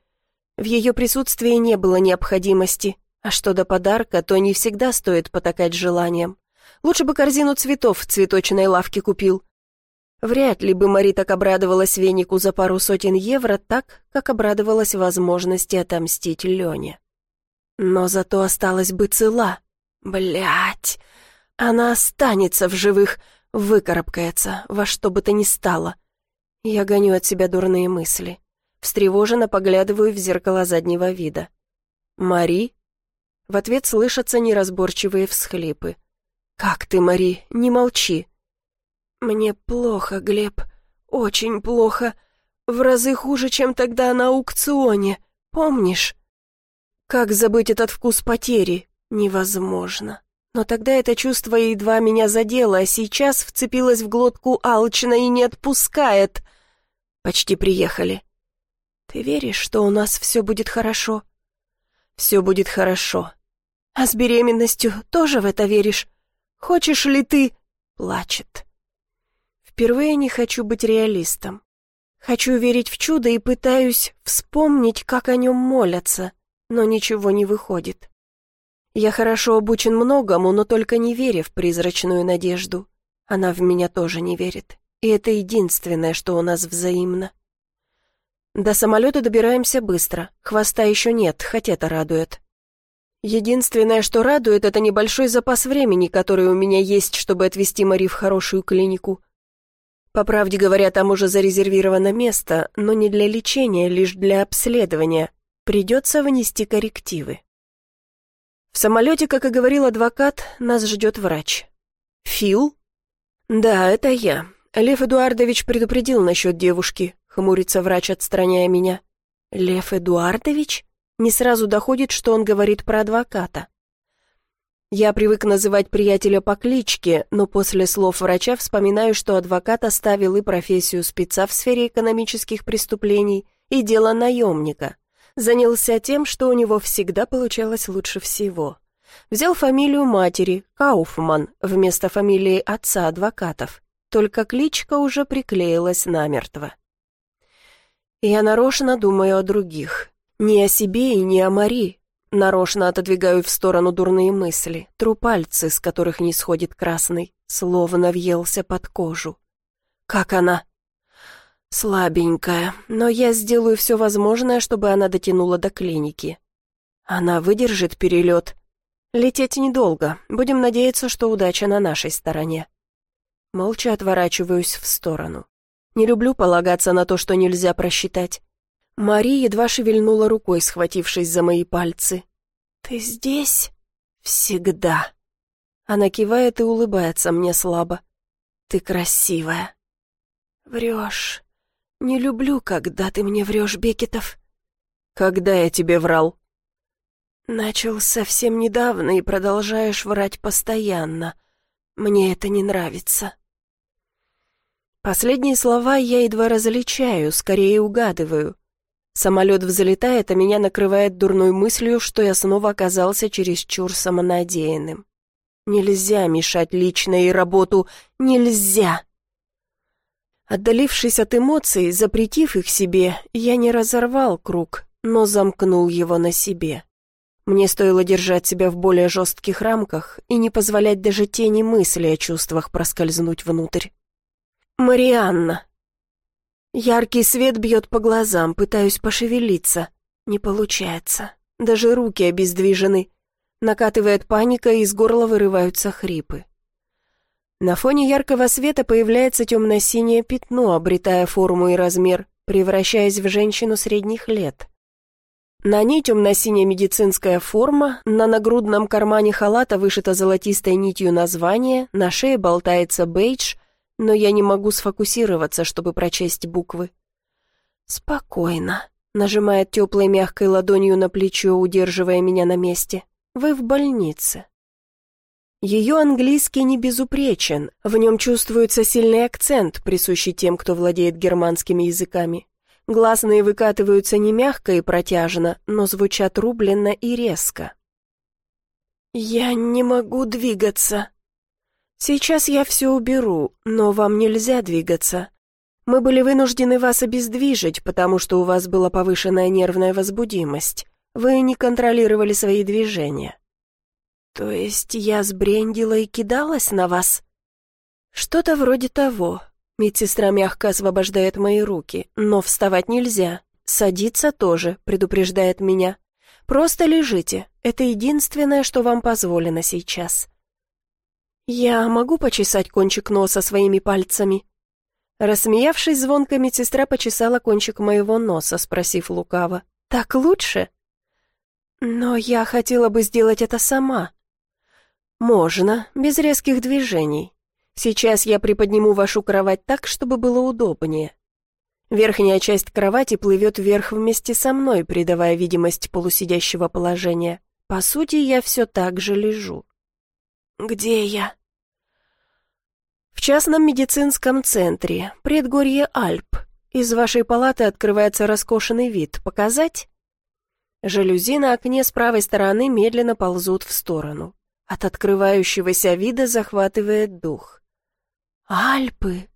В ее присутствии не было необходимости. А что до подарка, то не всегда стоит потакать желанием. Лучше бы корзину цветов в цветочной лавке купил. Вряд ли бы Мари так обрадовалась венику за пару сотен евро так, как обрадовалась возможности отомстить Лене. Но зато осталась бы цела. Блять, она останется в живых, выкарабкается, во что бы то ни стало. Я гоню от себя дурные мысли. Встревоженно поглядываю в зеркало заднего вида. «Мари?» В ответ слышатся неразборчивые всхлипы. «Как ты, Мари? Не молчи!» «Мне плохо, Глеб, очень плохо. В разы хуже, чем тогда на аукционе, помнишь?» «Как забыть этот вкус потери? Невозможно. Но тогда это чувство едва меня задело, а сейчас вцепилось в глотку алчно и не отпускает. Почти приехали. Ты веришь, что у нас все будет хорошо?» «Все будет хорошо. А с беременностью тоже в это веришь? Хочешь ли ты...» Плачет. Впервые не хочу быть реалистом. Хочу верить в чудо и пытаюсь вспомнить, как о нем молятся, но ничего не выходит. Я хорошо обучен многому, но только не веря в призрачную надежду. Она в меня тоже не верит, и это единственное, что у нас взаимно. До самолета добираемся быстро, хвоста еще нет, хотя это радует. Единственное, что радует, это небольшой запас времени, который у меня есть, чтобы отвезти Мари в хорошую клинику. По правде говоря, там уже зарезервировано место, но не для лечения, лишь для обследования. Придется внести коррективы. В самолете, как и говорил адвокат, нас ждет врач. «Фил?» «Да, это я. Лев Эдуардович предупредил насчет девушки», — хмурится врач, отстраняя меня. «Лев Эдуардович?» Не сразу доходит, что он говорит про адвоката. Я привык называть приятеля по кличке, но после слов врача вспоминаю, что адвокат оставил и профессию спеца в сфере экономических преступлений, и дело наемника. Занялся тем, что у него всегда получалось лучше всего. Взял фамилию матери, Кауфман, вместо фамилии отца адвокатов. Только кличка уже приклеилась намертво. Я нарочно думаю о других. Не о себе и не о Мари, Нарочно отодвигаю в сторону дурные мысли, тру пальцы, с которых не сходит красный, словно въелся под кожу. «Как она?» «Слабенькая, но я сделаю все возможное, чтобы она дотянула до клиники. Она выдержит перелет. Лететь недолго, будем надеяться, что удача на нашей стороне». Молча отворачиваюсь в сторону. Не люблю полагаться на то, что нельзя просчитать. Мари едва шевельнула рукой, схватившись за мои пальцы. «Ты здесь?» «Всегда». Она кивает и улыбается мне слабо. «Ты красивая». «Врешь. Не люблю, когда ты мне врешь, Бекетов». «Когда я тебе врал?» «Начал совсем недавно и продолжаешь врать постоянно. Мне это не нравится». Последние слова я едва различаю, скорее угадываю. Самолет взлетает, а меня накрывает дурной мыслью, что я снова оказался чересчур самонадеянным. Нельзя мешать личной работу, нельзя! Отдалившись от эмоций, запретив их себе, я не разорвал круг, но замкнул его на себе. Мне стоило держать себя в более жестких рамках и не позволять даже тени мысли о чувствах проскользнуть внутрь. «Марианна!» Яркий свет бьет по глазам, пытаюсь пошевелиться. Не получается. Даже руки обездвижены. Накатывает паника, и из горла вырываются хрипы. На фоне яркого света появляется темно-синее пятно, обретая форму и размер, превращаясь в женщину средних лет. На ней темно-синяя медицинская форма, на нагрудном кармане халата вышито золотистой нитью название, на шее болтается бейдж, но я не могу сфокусироваться, чтобы прочесть буквы. «Спокойно», — нажимает теплой мягкой ладонью на плечо, удерживая меня на месте. «Вы в больнице». Ее английский не безупречен, в нем чувствуется сильный акцент, присущий тем, кто владеет германскими языками. Гласные выкатываются не мягко и протяжно, но звучат рубленно и резко. «Я не могу двигаться», «Сейчас я все уберу, но вам нельзя двигаться. Мы были вынуждены вас обездвижить, потому что у вас была повышенная нервная возбудимость. Вы не контролировали свои движения». «То есть я сбрендила и кидалась на вас?» «Что-то вроде того. Медсестра мягко освобождает мои руки, но вставать нельзя. Садиться тоже, предупреждает меня. Просто лежите. Это единственное, что вам позволено сейчас». «Я могу почесать кончик носа своими пальцами?» Рассмеявшись звонко, медсестра почесала кончик моего носа, спросив лукаво. «Так лучше?» «Но я хотела бы сделать это сама». «Можно, без резких движений. Сейчас я приподниму вашу кровать так, чтобы было удобнее». Верхняя часть кровати плывет вверх вместе со мной, придавая видимость полусидящего положения. По сути, я все так же лежу. «Где я?» «В частном медицинском центре, предгорье Альп. Из вашей палаты открывается роскошный вид. Показать?» Жалюзи на окне с правой стороны медленно ползут в сторону. От открывающегося вида захватывает дух. «Альпы!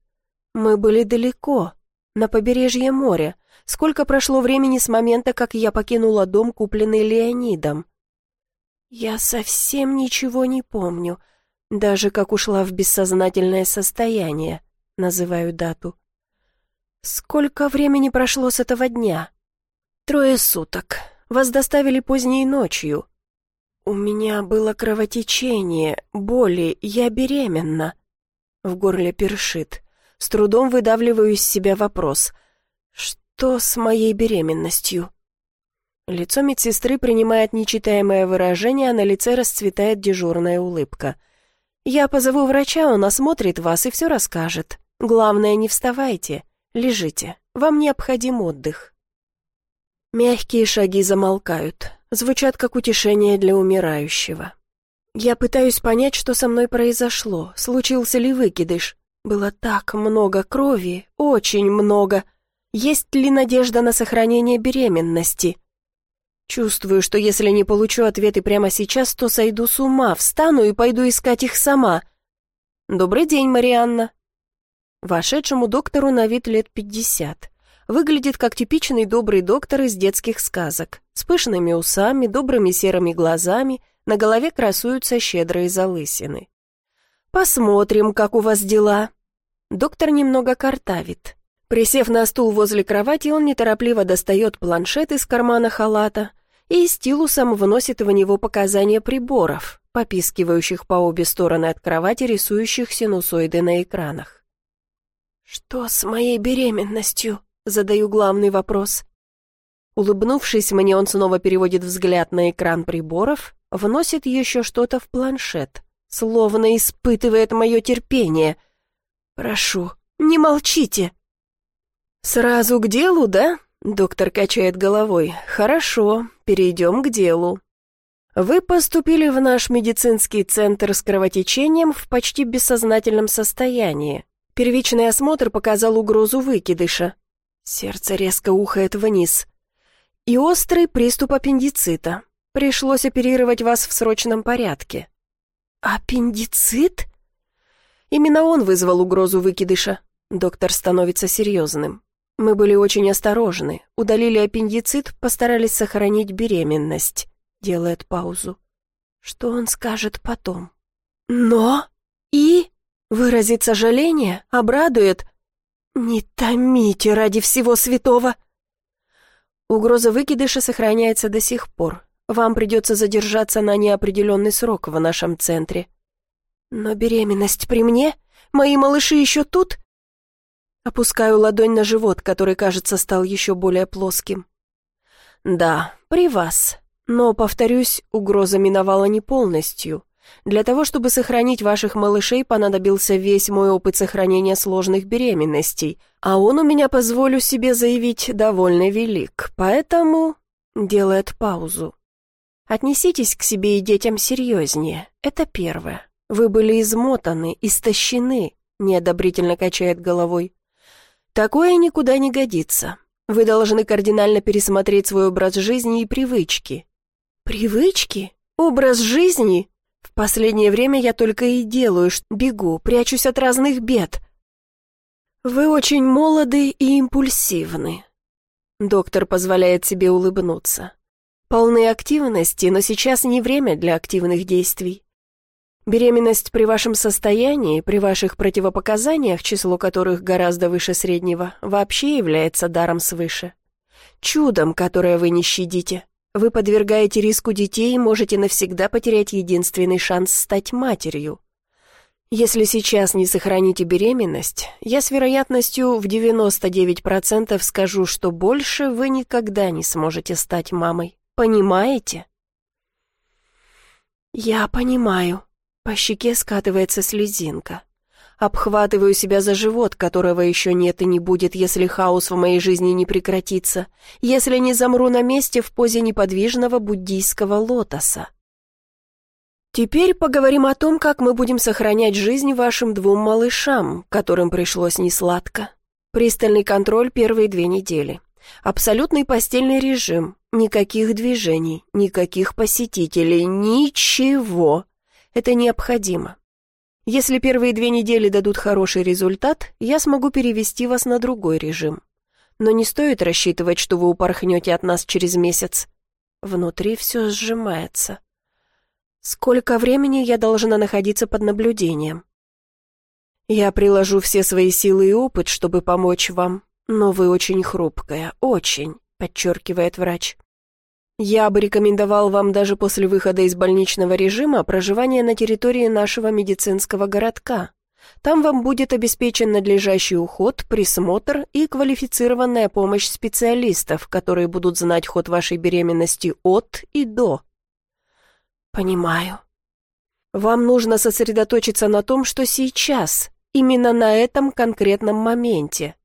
Мы были далеко, на побережье моря. Сколько прошло времени с момента, как я покинула дом, купленный Леонидом?» Я совсем ничего не помню, даже как ушла в бессознательное состояние, называю дату. Сколько времени прошло с этого дня? Трое суток. Вас доставили поздней ночью. У меня было кровотечение, боли, я беременна. В горле першит. С трудом выдавливаю из себя вопрос. Что с моей беременностью? Лицо медсестры принимает нечитаемое выражение, а на лице расцветает дежурная улыбка. «Я позову врача, он осмотрит вас и все расскажет. Главное, не вставайте, лежите, вам необходим отдых». Мягкие шаги замолкают, звучат как утешение для умирающего. Я пытаюсь понять, что со мной произошло, случился ли выкидыш. Было так много крови, очень много. Есть ли надежда на сохранение беременности?» Чувствую, что если не получу ответы прямо сейчас, то сойду с ума, встану и пойду искать их сама. «Добрый день, Марианна». Вошедшему доктору на вид лет пятьдесят. Выглядит как типичный добрый доктор из детских сказок, с пышными усами, добрыми серыми глазами, на голове красуются щедрые залысины. «Посмотрим, как у вас дела». Доктор немного картавит. Присев на стул возле кровати, он неторопливо достает планшет из кармана халата, и стилусом вносит в него показания приборов, попискивающих по обе стороны от кровати, рисующих синусоиды на экранах. «Что с моей беременностью?» — задаю главный вопрос. Улыбнувшись мне, он снова переводит взгляд на экран приборов, вносит еще что-то в планшет, словно испытывает мое терпение. «Прошу, не молчите!» «Сразу к делу, да?» Доктор качает головой. «Хорошо, перейдем к делу. Вы поступили в наш медицинский центр с кровотечением в почти бессознательном состоянии. Первичный осмотр показал угрозу выкидыша. Сердце резко ухает вниз. И острый приступ аппендицита. Пришлось оперировать вас в срочном порядке». «Аппендицит?» Именно он вызвал угрозу выкидыша. Доктор становится серьезным. Мы были очень осторожны, удалили аппендицит, постарались сохранить беременность. Делает паузу. Что он скажет потом? Но? И? Выразит сожаление? Обрадует? Не томите ради всего святого! Угроза выкидыша сохраняется до сих пор. Вам придется задержаться на неопределенный срок в нашем центре. Но беременность при мне? Мои малыши еще тут? Опускаю ладонь на живот, который, кажется, стал еще более плоским. «Да, при вас. Но, повторюсь, угроза миновала не полностью. Для того, чтобы сохранить ваших малышей, понадобился весь мой опыт сохранения сложных беременностей, а он у меня, позволю себе заявить, довольно велик, поэтому...» Делает паузу. «Отнеситесь к себе и детям серьезнее, это первое. Вы были измотаны, истощены, неодобрительно качает головой. Такое никуда не годится. Вы должны кардинально пересмотреть свой образ жизни и привычки. Привычки? Образ жизни? В последнее время я только и делаю, что бегу, прячусь от разных бед. Вы очень молоды и импульсивны. Доктор позволяет себе улыбнуться. Полны активности, но сейчас не время для активных действий. Беременность при вашем состоянии, при ваших противопоказаниях, число которых гораздо выше среднего, вообще является даром свыше. Чудом, которое вы не щадите. Вы подвергаете риску детей и можете навсегда потерять единственный шанс стать матерью. Если сейчас не сохраните беременность, я с вероятностью в 99% скажу, что больше вы никогда не сможете стать мамой. Понимаете? Я понимаю. По щеке скатывается слезинка. Обхватываю себя за живот, которого еще нет и не будет, если хаос в моей жизни не прекратится, если не замру на месте в позе неподвижного буддийского лотоса. Теперь поговорим о том, как мы будем сохранять жизнь вашим двум малышам, которым пришлось несладко. Пристальный контроль первые две недели. Абсолютный постельный режим. Никаких движений, никаких посетителей, ничего. Это необходимо. Если первые две недели дадут хороший результат, я смогу перевести вас на другой режим. Но не стоит рассчитывать, что вы упорхнете от нас через месяц. Внутри все сжимается. Сколько времени я должна находиться под наблюдением? Я приложу все свои силы и опыт, чтобы помочь вам, но вы очень хрупкая, очень, подчеркивает врач. Я бы рекомендовал вам даже после выхода из больничного режима проживание на территории нашего медицинского городка. Там вам будет обеспечен надлежащий уход, присмотр и квалифицированная помощь специалистов, которые будут знать ход вашей беременности от и до. Понимаю. Вам нужно сосредоточиться на том, что сейчас, именно на этом конкретном моменте,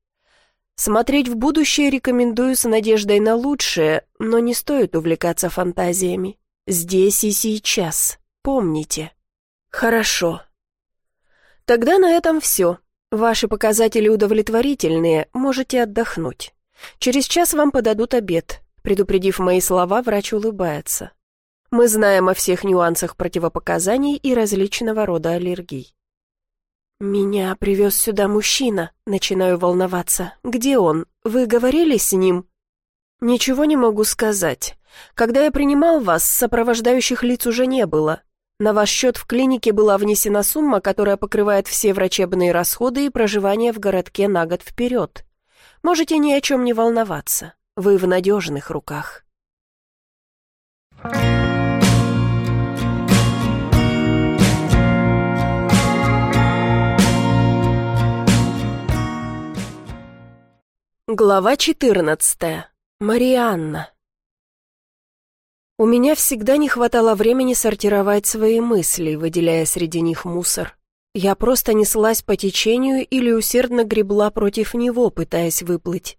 Смотреть в будущее рекомендую с надеждой на лучшее, но не стоит увлекаться фантазиями. Здесь и сейчас. Помните. Хорошо. Тогда на этом все. Ваши показатели удовлетворительные, можете отдохнуть. Через час вам подадут обед. Предупредив мои слова, врач улыбается. Мы знаем о всех нюансах противопоказаний и различного рода аллергий. «Меня привез сюда мужчина», — начинаю волноваться. «Где он? Вы говорили с ним?» «Ничего не могу сказать. Когда я принимал вас, сопровождающих лиц уже не было. На ваш счет в клинике была внесена сумма, которая покрывает все врачебные расходы и проживание в городке на год вперед. Можете ни о чем не волноваться. Вы в надежных руках». Thank Глава 14. Марианна. У меня всегда не хватало времени сортировать свои мысли, выделяя среди них мусор. Я просто неслась по течению или усердно гребла против него, пытаясь выплыть.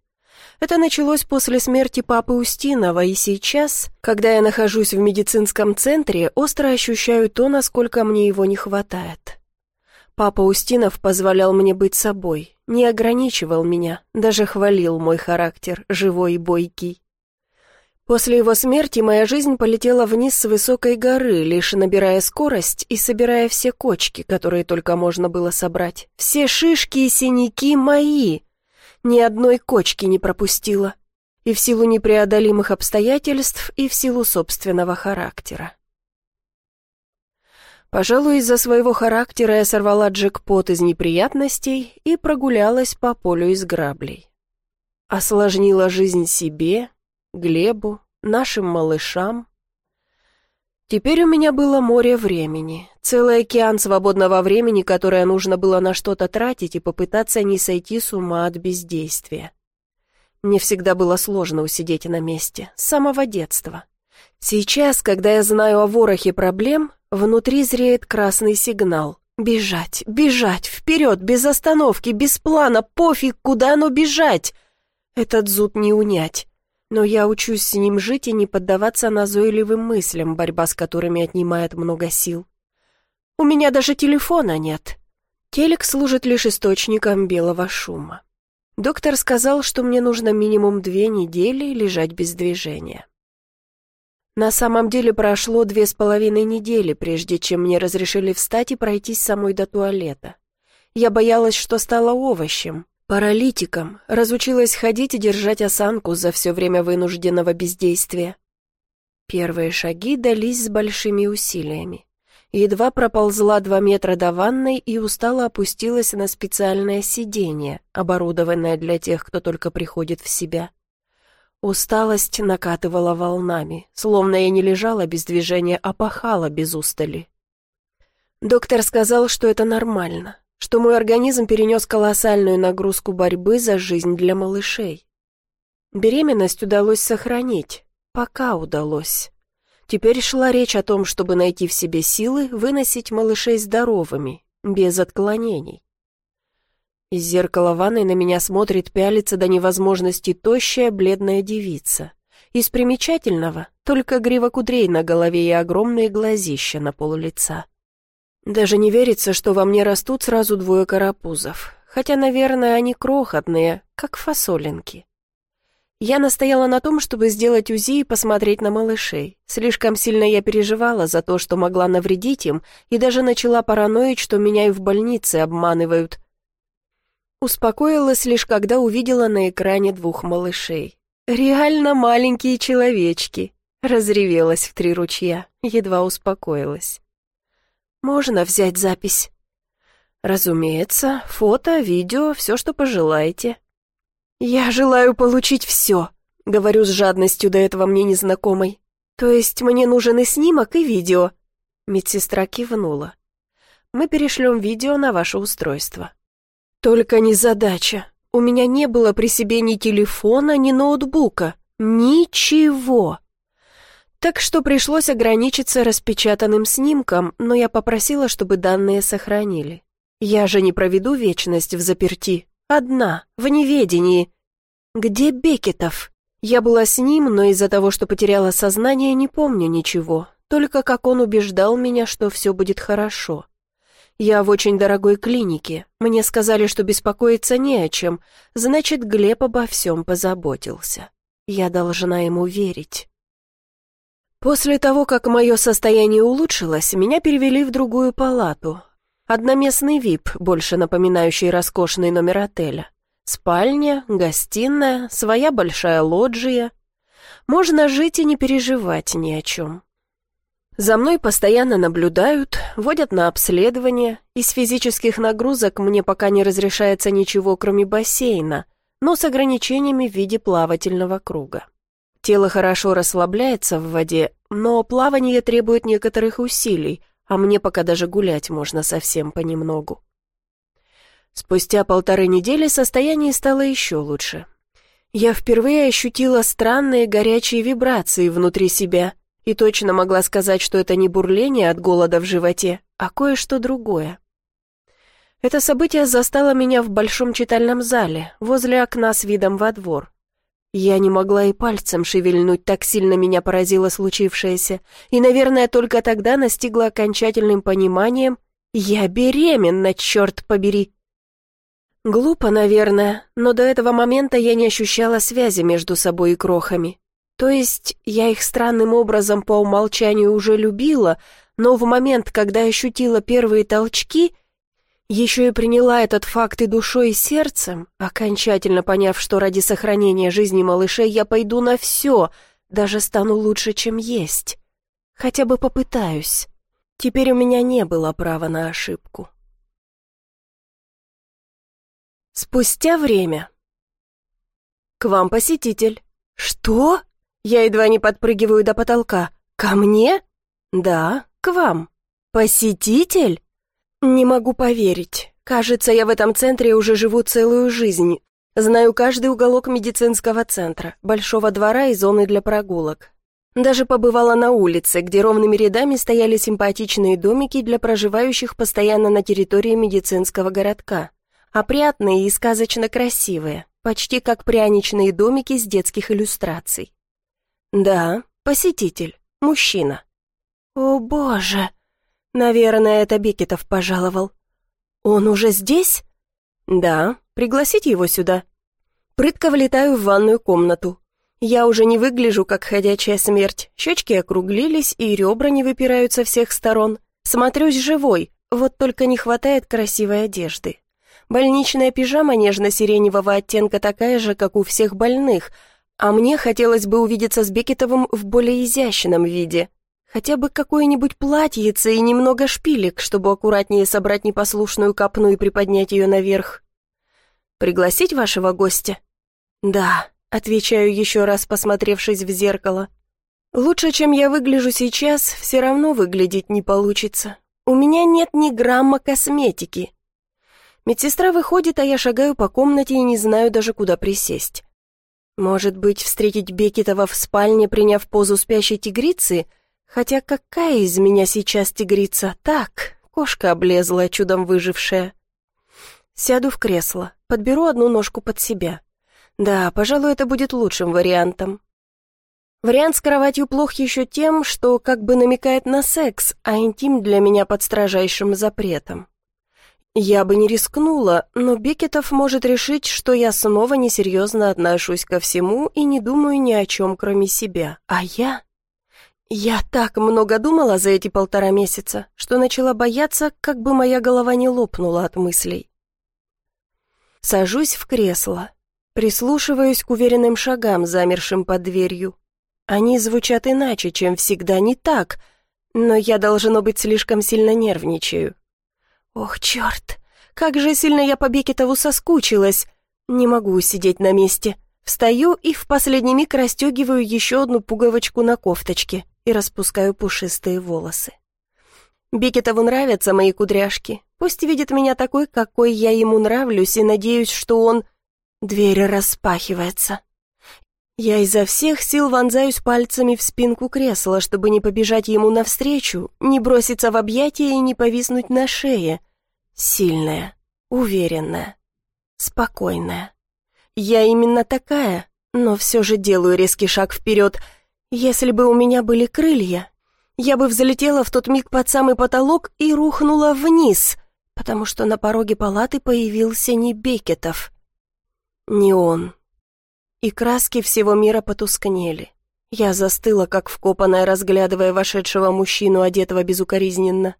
Это началось после смерти папы Устинова, и сейчас, когда я нахожусь в медицинском центре, остро ощущаю то, насколько мне его не хватает. Папа Устинов позволял мне быть собой, не ограничивал меня, даже хвалил мой характер, живой и бойкий. После его смерти моя жизнь полетела вниз с высокой горы, лишь набирая скорость и собирая все кочки, которые только можно было собрать. Все шишки и синяки мои. Ни одной кочки не пропустила. И в силу непреодолимых обстоятельств, и в силу собственного характера. Пожалуй, из-за своего характера я сорвала джекпот из неприятностей и прогулялась по полю из граблей. Осложнила жизнь себе, Глебу, нашим малышам. Теперь у меня было море времени, целый океан свободного времени, которое нужно было на что-то тратить и попытаться не сойти с ума от бездействия. Мне всегда было сложно усидеть на месте, с самого детства. Сейчас, когда я знаю о ворохе проблем, внутри зреет красный сигнал. Бежать, бежать, вперед, без остановки, без плана, пофиг, куда но бежать. Этот зуд не унять. Но я учусь с ним жить и не поддаваться назойливым мыслям, борьба с которыми отнимает много сил. У меня даже телефона нет. Телек служит лишь источником белого шума. Доктор сказал, что мне нужно минимум две недели лежать без движения. На самом деле прошло две с половиной недели, прежде чем мне разрешили встать и пройтись самой до туалета. Я боялась, что стала овощем, паралитиком, разучилась ходить и держать осанку за все время вынужденного бездействия. Первые шаги дались с большими усилиями. Едва проползла два метра до ванной и устало опустилась на специальное сиденье, оборудованное для тех, кто только приходит в себя. Усталость накатывала волнами, словно я не лежала без движения, а пахала без устали. Доктор сказал, что это нормально, что мой организм перенес колоссальную нагрузку борьбы за жизнь для малышей. Беременность удалось сохранить, пока удалось. Теперь шла речь о том, чтобы найти в себе силы выносить малышей здоровыми, без отклонений. Из зеркала ванной на меня смотрит пялится до невозможности тощая бледная девица. Из примечательного только грива кудрей на голове и огромные глазища на полу лица. Даже не верится, что во мне растут сразу двое карапузов, хотя, наверное, они крохотные, как фасолинки. Я настояла на том, чтобы сделать УЗИ и посмотреть на малышей. Слишком сильно я переживала за то, что могла навредить им, и даже начала параноить, что меня и в больнице обманывают, Успокоилась лишь, когда увидела на экране двух малышей. «Реально маленькие человечки!» Разревелась в три ручья, едва успокоилась. «Можно взять запись?» «Разумеется, фото, видео, все, что пожелаете». «Я желаю получить все», — говорю с жадностью до этого мне незнакомой. «То есть мне нужен и снимок, и видео?» Медсестра кивнула. «Мы перешлем видео на ваше устройство». Только не задача. У меня не было при себе ни телефона, ни ноутбука. Ничего. Так что пришлось ограничиться распечатанным снимком, но я попросила, чтобы данные сохранили. Я же не проведу вечность в заперти. Одна, в неведении. Где Бекетов? Я была с ним, но из-за того, что потеряла сознание, не помню ничего. Только как он убеждал меня, что все будет хорошо. Я в очень дорогой клинике. Мне сказали, что беспокоиться не о чем. Значит, Глеб обо всем позаботился. Я должна ему верить. После того, как мое состояние улучшилось, меня перевели в другую палату. Одноместный ВИП, больше напоминающий роскошный номер отеля. Спальня, гостиная, своя большая лоджия. Можно жить и не переживать ни о чем. За мной постоянно наблюдают, водят на обследование. Из физических нагрузок мне пока не разрешается ничего, кроме бассейна, но с ограничениями в виде плавательного круга. Тело хорошо расслабляется в воде, но плавание требует некоторых усилий, а мне пока даже гулять можно совсем понемногу. Спустя полторы недели состояние стало еще лучше. Я впервые ощутила странные горячие вибрации внутри себя – и точно могла сказать, что это не бурление от голода в животе, а кое-что другое. Это событие застало меня в большом читальном зале, возле окна с видом во двор. Я не могла и пальцем шевельнуть, так сильно меня поразило случившееся, и, наверное, только тогда настигла окончательным пониманием «Я беременна, черт побери!» Глупо, наверное, но до этого момента я не ощущала связи между собой и крохами. То есть я их странным образом по умолчанию уже любила, но в момент, когда ощутила первые толчки, еще и приняла этот факт и душой, и сердцем, окончательно поняв, что ради сохранения жизни малышей я пойду на все, даже стану лучше, чем есть. Хотя бы попытаюсь. Теперь у меня не было права на ошибку. Спустя время. «К вам посетитель». «Что?» Я едва не подпрыгиваю до потолка. «Ко мне?» «Да, к вам». «Посетитель?» «Не могу поверить. Кажется, я в этом центре уже живу целую жизнь. Знаю каждый уголок медицинского центра, большого двора и зоны для прогулок. Даже побывала на улице, где ровными рядами стояли симпатичные домики для проживающих постоянно на территории медицинского городка. Опрятные и сказочно красивые, почти как пряничные домики с детских иллюстраций. «Да, посетитель, мужчина». «О, боже! Наверное, это Бекетов пожаловал. Он уже здесь? Да, пригласить его сюда. Прытко влетаю в ванную комнату. Я уже не выгляжу, как ходячая смерть. Щечки округлились, и ребра не выпирают со всех сторон. Смотрюсь живой, вот только не хватает красивой одежды. Больничная пижама нежно-сиреневого оттенка такая же, как у всех больных, а мне хотелось бы увидеться с Бекетовым в более изящном виде. Хотя бы какое-нибудь платьице и немного шпилек, чтобы аккуратнее собрать непослушную копну и приподнять ее наверх. «Пригласить вашего гостя?» «Да», — отвечаю еще раз, посмотревшись в зеркало. «Лучше, чем я выгляжу сейчас, все равно выглядеть не получится. У меня нет ни грамма косметики». Медсестра выходит, а я шагаю по комнате и не знаю даже, куда присесть. Может быть, встретить Бекетова в спальне, приняв позу спящей тигрицы? Хотя какая из меня сейчас тигрица? Так, кошка облезлая, чудом выжившая. Сяду в кресло, подберу одну ножку под себя. Да, пожалуй, это будет лучшим вариантом. Вариант с кроватью плох еще тем, что как бы намекает на секс, а интим для меня под строжайшим запретом. Я бы не рискнула, но Бекетов может решить, что я снова несерьезно отношусь ко всему и не думаю ни о чем, кроме себя. А я... Я так много думала за эти полтора месяца, что начала бояться, как бы моя голова не лопнула от мыслей. Сажусь в кресло, прислушиваюсь к уверенным шагам, замершим под дверью. Они звучат иначе, чем всегда, не так, но я, должно быть, слишком сильно нервничаю. Ох, черт, как же сильно я по Бекетову соскучилась. Не могу сидеть на месте. Встаю и в последний миг расстегиваю еще одну пуговочку на кофточке и распускаю пушистые волосы. Бекетову нравятся мои кудряшки, Пусть видит меня такой, какой я ему нравлюсь, и надеюсь, что он... Дверь распахивается. Я изо всех сил вонзаюсь пальцами в спинку кресла, чтобы не побежать ему навстречу, не броситься в объятия и не повиснуть на шее. Сильная, уверенная, спокойная. Я именно такая, но все же делаю резкий шаг вперед. Если бы у меня были крылья, я бы взлетела в тот миг под самый потолок и рухнула вниз — потому что на пороге палаты появился не Бекетов, не он. И краски всего мира потускнели. Я застыла, как вкопанная, разглядывая вошедшего мужчину, одетого безукоризненно.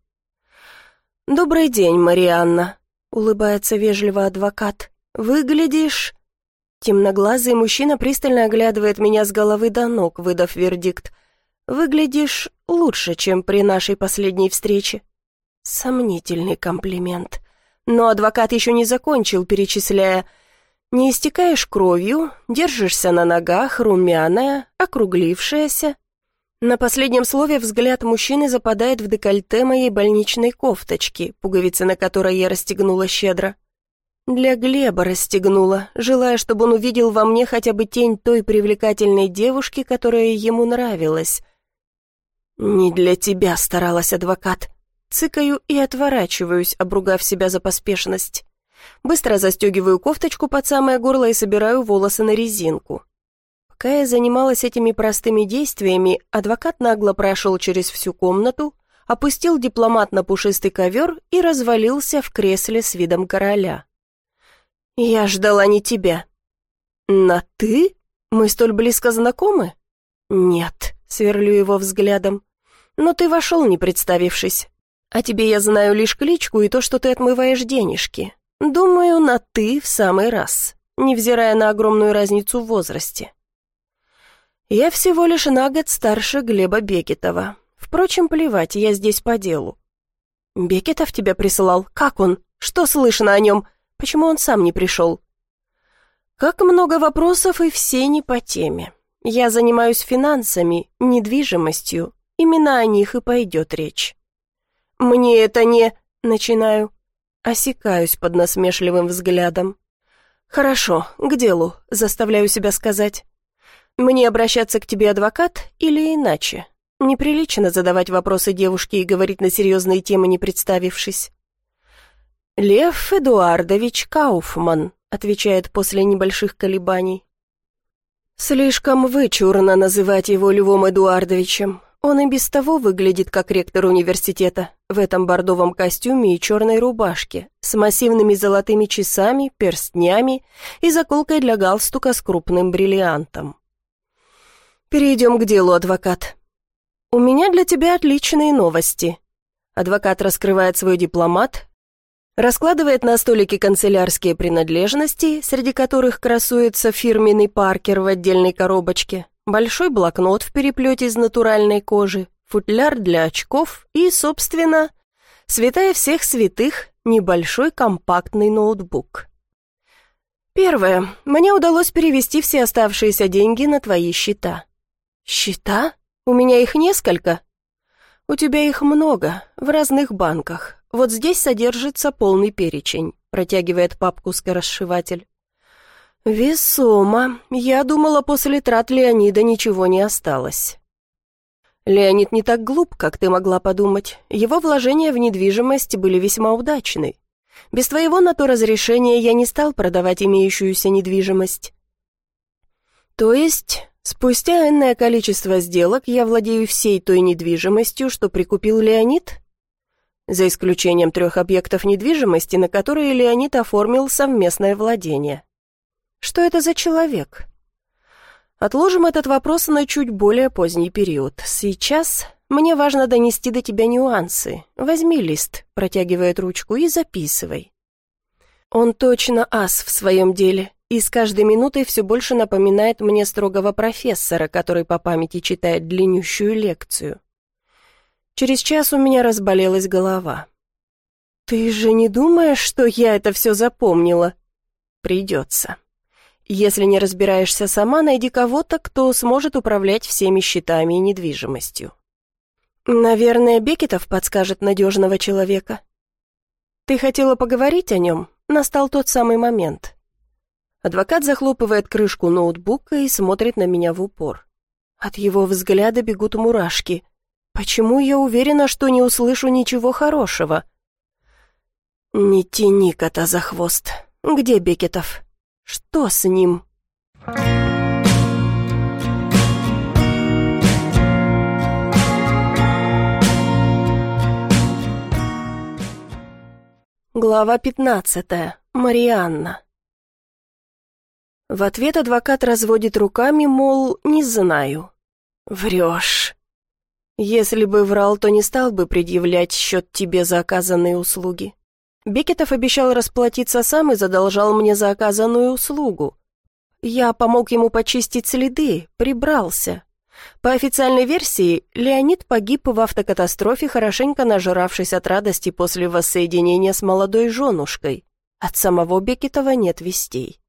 «Добрый день, Марианна», — улыбается вежливо адвокат. «Выглядишь...» Темноглазый мужчина пристально оглядывает меня с головы до ног, выдав вердикт. «Выглядишь лучше, чем при нашей последней встрече». Сомнительный комплимент. Но адвокат еще не закончил, перечисляя «Не истекаешь кровью, держишься на ногах, румяная, округлившаяся». На последнем слове взгляд мужчины западает в декольте моей больничной кофточки, пуговицы на которой я расстегнула щедро. Для Глеба расстегнула, желая, чтобы он увидел во мне хотя бы тень той привлекательной девушки, которая ему нравилась. «Не для тебя», — старалась адвокат. Цыкаю и отворачиваюсь, обругав себя за поспешность. Быстро застегиваю кофточку под самое горло и собираю волосы на резинку. Пока я занималась этими простыми действиями, адвокат нагло прошел через всю комнату, опустил дипломат на пушистый ковер и развалился в кресле с видом короля. «Я ждала не тебя». «На ты? Мы столь близко знакомы?» «Нет», — сверлю его взглядом. «Но ты вошел, не представившись. А тебе я знаю лишь кличку и то, что ты отмываешь денежки. Думаю, на «ты» в самый раз, невзирая на огромную разницу в возрасте. Я всего лишь на год старше Глеба Бекетова. Впрочем, плевать, я здесь по делу. Бекетов тебя присылал? Как он? Что слышно о нем? Почему он сам не пришел? Как много вопросов и все не по теме. Я занимаюсь финансами, недвижимостью. Именно о них и пойдет речь. «Мне это не...» — начинаю. Осекаюсь под насмешливым взглядом. «Хорошо, к делу», — заставляю себя сказать. «Мне обращаться к тебе, адвокат, или иначе? Неприлично задавать вопросы девушке и говорить на серьезные темы, не представившись». «Лев Эдуардович Кауфман», — отвечает после небольших колебаний. «Слишком вычурно называть его Львом Эдуардовичем. Он и без того выглядит как ректор университета, в этом бордовом костюме и черной рубашке, с массивными золотыми часами, перстнями и заколкой для галстука с крупным бриллиантом. «Перейдем к делу, адвокат. У меня для тебя отличные новости». Адвокат раскрывает свой дипломат, раскладывает на столике канцелярские принадлежности, среди которых красуется фирменный Паркер в отдельной коробочке, большой блокнот в переплете из натуральной кожи, футляр для очков и, собственно, святая всех святых, небольшой компактный ноутбук. Первое. Мне удалось перевести все оставшиеся деньги на твои счета. Счета? У меня их несколько. У тебя их много, в разных банках. Вот здесь содержится полный перечень, протягивает папку скоросшиватель. «Весомо. Я думала, после трат Леонида ничего не осталось». Леонид не так глуп, как ты могла подумать. Его вложения в недвижимость были весьма удачны. Без твоего на то разрешения я не стал продавать имеющуюся недвижимость. То есть, спустя энное количество сделок я владею всей той недвижимостью, что прикупил Леонид? За исключением трех объектов недвижимости, на которые Леонид оформил совместное владение. Что это за человек? Отложим этот вопрос на чуть более поздний период. Сейчас мне важно донести до тебя нюансы. Возьми лист, протягивает ручку, и записывай. Он точно ас в своем деле, и с каждой минутой все больше напоминает мне строгого профессора, который по памяти читает длиннющую лекцию. Через час у меня разболелась голова. «Ты же не думаешь, что я это все запомнила?» «Придется». Если не разбираешься сама, найди кого-то, кто сможет управлять всеми счетами и недвижимостью. Наверное, Бекетов подскажет надежного человека. Ты хотела поговорить о нем? Настал тот самый момент. Адвокат захлопывает крышку ноутбука и смотрит на меня в упор. От его взгляда бегут мурашки. Почему я уверена, что не услышу ничего хорошего? Не тяни кота за хвост. Где Бекетов? Что с ним? Глава пятнадцатая. Марианна. В ответ адвокат разводит руками, мол, не знаю. Врешь. Если бы врал, то не стал бы предъявлять счет тебе за оказанные услуги. Бекетов обещал расплатиться сам и задолжал мне за оказанную услугу. Я помог ему почистить следы, прибрался. По официальной версии, Леонид погиб в автокатастрофе, хорошенько нажиравшись от радости после воссоединения с молодой женушкой. От самого Бекетова нет вестей.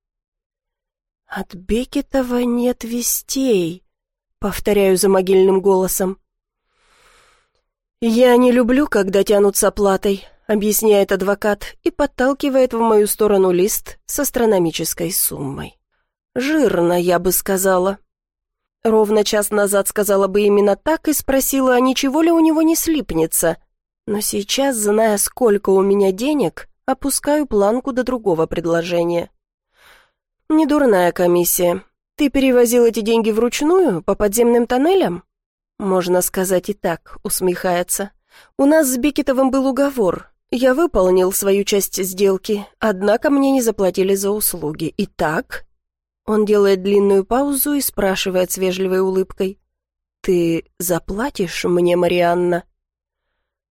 «От Бекетова нет вестей», — повторяю за могильным голосом. «Я не люблю, когда тянут с оплатой объясняет адвокат и подталкивает в мою сторону лист с астрономической суммой. Жирно, я бы сказала. Ровно час назад сказала бы именно так и спросила, а ничего ли у него не слипнется. Но сейчас, зная, сколько у меня денег, опускаю планку до другого предложения. «Недурная комиссия. Ты перевозил эти деньги вручную, по подземным тоннелям?» «Можно сказать и так», — усмехается. «У нас с Бекетовым был уговор. Я выполнил свою часть сделки, однако мне не заплатили за услуги. Итак...» Он делает длинную паузу и спрашивает с вежливой улыбкой. «Ты заплатишь мне, Марианна?»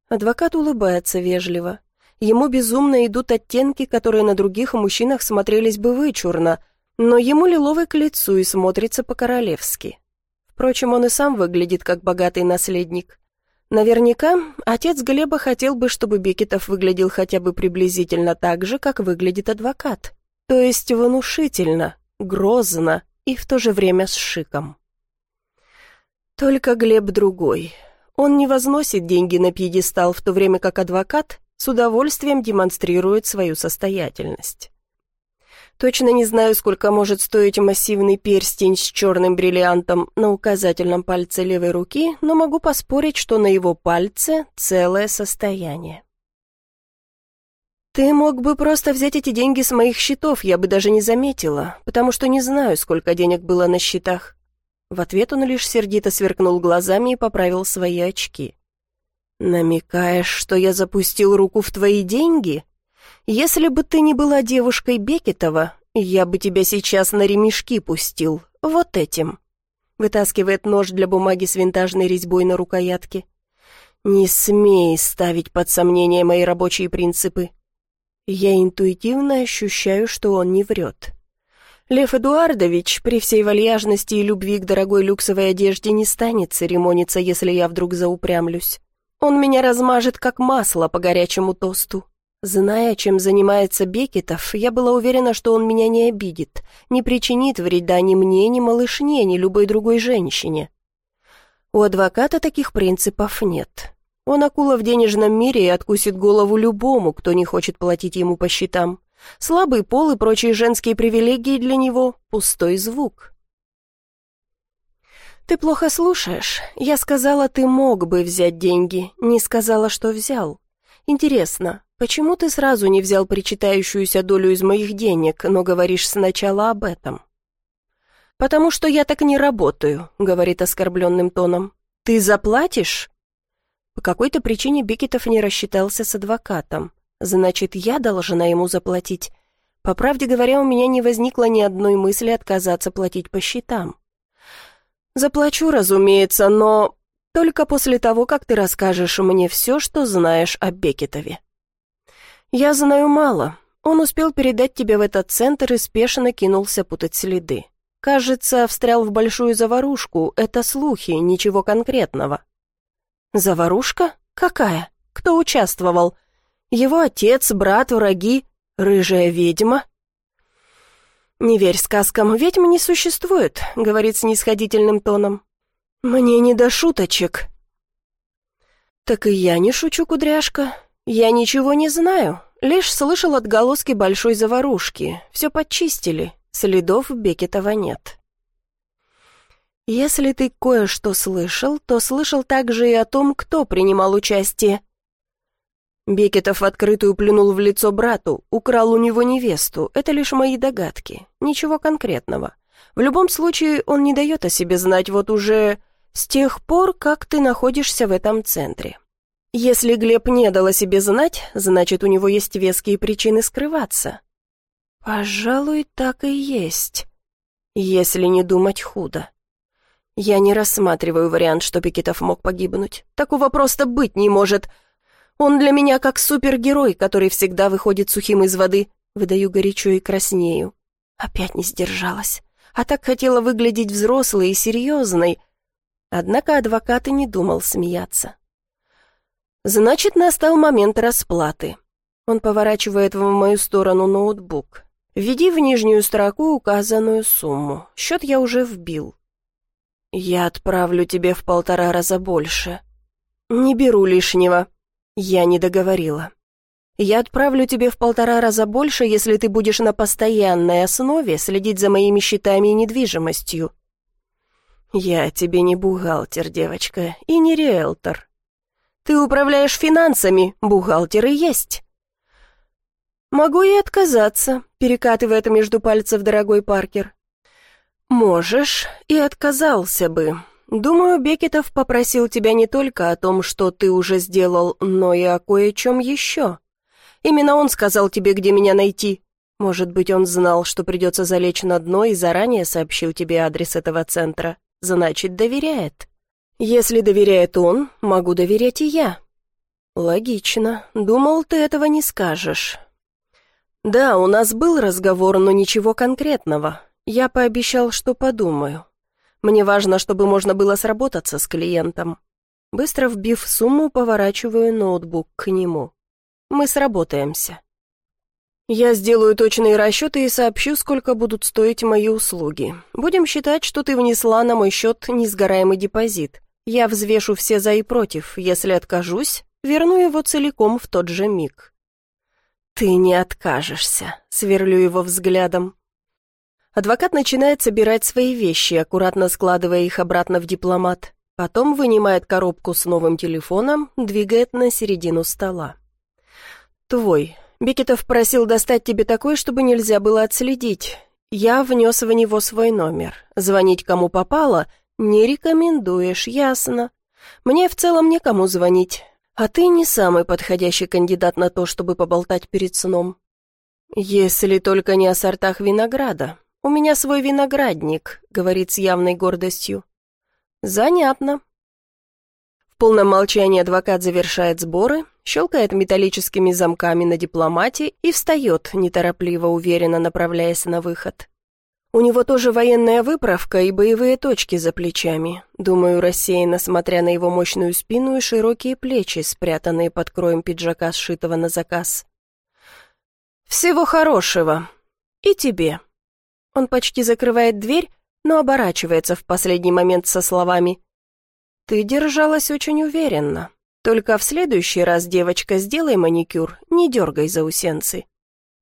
Адвокат улыбается вежливо. Ему безумно идут оттенки, которые на других мужчинах смотрелись бы вычурно, но ему лиловый к лицу и смотрится по-королевски. Впрочем, он и сам выглядит как богатый наследник. Наверняка отец Глеба хотел бы, чтобы Бекетов выглядел хотя бы приблизительно так же, как выглядит адвокат. То есть внушительно, грозно и в то же время с шиком. Только Глеб другой. Он не возносит деньги на пьедестал, в то время как адвокат с удовольствием демонстрирует свою состоятельность. Точно не знаю, сколько может стоить массивный перстень с черным бриллиантом на указательном пальце левой руки, но могу поспорить, что на его пальце целое состояние. «Ты мог бы просто взять эти деньги с моих счетов, я бы даже не заметила, потому что не знаю, сколько денег было на счетах. В ответ он лишь сердито сверкнул глазами и поправил свои очки. «Намекаешь, что я запустил руку в твои деньги? Если бы ты не была девушкой Бекетова, я бы тебя сейчас на ремешки пустил, вот этим». Вытаскивает нож для бумаги с винтажной резьбой на рукоятке. «Не смей ставить под сомнение мои рабочие принципы. Я интуитивно ощущаю, что он не врет. Лев Эдуардович при всей вальяжности и любви к дорогой люксовой одежде не станет церемониться, если я вдруг заупрямлюсь. Он меня размажет, как масло по горячему тосту. Зная, чем занимается Бекетов, я была уверена, что он меня не обидит, не причинит вреда ни мне, ни малышне, ни любой другой женщине. У адвоката таких принципов нет. Он акула в денежном мире и откусит голову любому, кто не хочет платить ему по счетам. Слабый пол и прочие женские привилегии для него — пустой звук. «Ты плохо слушаешь. Я сказала, ты мог бы взять деньги, не сказала, что взял. Интересно, почему ты сразу не взял причитающуюся долю из моих денег, но говоришь сначала об этом?» «Потому что я так не работаю», — говорит оскорбленным тоном. «Ты заплатишь?» По какой-то причине Бекетов не рассчитался с адвокатом. Значит, я должна ему заплатить. По правде говоря, у меня не возникло ни одной мысли отказаться платить по счетам. Заплачу, разумеется, но только после того, как ты расскажешь мне все, что знаешь о Бекетове. Я знаю мало. Он успел передать тебя в этот центр и спешно кинулся путать следы. Кажется, встрял в большую заварушку. Это слухи, ничего конкретного. Заварушка? Какая? Кто участвовал? Его отец, брат, враги, рыжая ведьма? «Не верь сказкам, ведьм не существует», — говорит снисходительным тоном. «Мне не до шуточек». «Так и я не шучу, кудряшка. Я ничего не знаю, лишь слышал отголоски большой заварушки. Все подчистили, следов Бекетова нет». «Если ты кое-что слышал, то слышал также и о том, кто принимал участие». Бекетов открытую плюнул в лицо брату, украл у него невесту. Это лишь мои догадки, ничего конкретного. В любом случае, он не дает о себе знать вот уже с тех пор, как ты находишься в этом центре. Если Глеб не дал о себе знать, значит, у него есть веские причины скрываться. Пожалуй, так и есть, если не думать худо. Я не рассматриваю вариант, что Пикетов мог погибнуть. Такого просто быть не может. Он для меня как супергерой, который всегда выходит сухим из воды. Выдаю горячо и краснею. Опять не сдержалась. А так хотела выглядеть взрослой и серьезной. Однако адвокат и не думал смеяться. Значит, настал момент расплаты. Он поворачивает в мою сторону ноутбук. Введи в нижнюю строку указанную сумму. Счет я уже вбил. «Я отправлю тебе в полтора раза больше». «Не беру лишнего». Я не договорила. «Я отправлю тебе в полтора раза больше, если ты будешь на постоянной основе следить за моими счетами и недвижимостью». «Я тебе не бухгалтер, девочка, и не риэлтор. Ты управляешь финансами, бухгалтеры есть». «Могу и отказаться», — перекатывает между пальцев дорогой Паркер. «Можешь, и отказался бы. Думаю, Бекетов попросил тебя не только о том, что ты уже сделал, но и о кое-чем еще. Именно он сказал тебе, где меня найти. Может быть, он знал, что придется залечь на дно и заранее сообщил тебе адрес этого центра. Значит, доверяет. Если доверяет он, могу доверять и я». «Логично. Думал, ты этого не скажешь». «Да, у нас был разговор, но ничего конкретного. Я пообещал, что подумаю. Мне важно, чтобы можно было сработаться с клиентом. Быстро вбив сумму, поворачиваю ноутбук к нему. Мы сработаемся. Я сделаю точные расчеты и сообщу, сколько будут стоить мои услуги. Будем считать, что ты внесла на мой счет несгораемый депозит. Я взвешу все за и против. Если откажусь, верну его целиком в тот же миг. «Ты не откажешься», — сверлю его взглядом. Адвокат начинает собирать свои вещи, аккуратно складывая их обратно в дипломат. Потом вынимает коробку с новым телефоном, двигает на середину стола. «Твой. Бекетов просил достать тебе такой, чтобы нельзя было отследить. Я внес в него свой номер. Звонить кому попало не рекомендуешь, ясно. Мне в целом некому звонить, а ты не самый подходящий кандидат на то, чтобы поболтать перед сном. Если только не о сортах винограда. У меня свой виноградник, говорит с явной гордостью. Занятно. В полном молчании адвокат завершает сборы, щелкает металлическими замками на дипломате и встает, неторопливо, уверенно направляясь на выход. У него тоже военная выправка и боевые точки за плечами. Думаю, рассеянно смотря на его мощную спину и широкие плечи, спрятанные под кроем пиджака, сшитого на заказ. «Всего хорошего. И тебе». Он почти закрывает дверь, но оборачивается в последний момент со словами «Ты держалась очень уверенно. Только в следующий раз, девочка, сделай маникюр, не дергай заусенцы.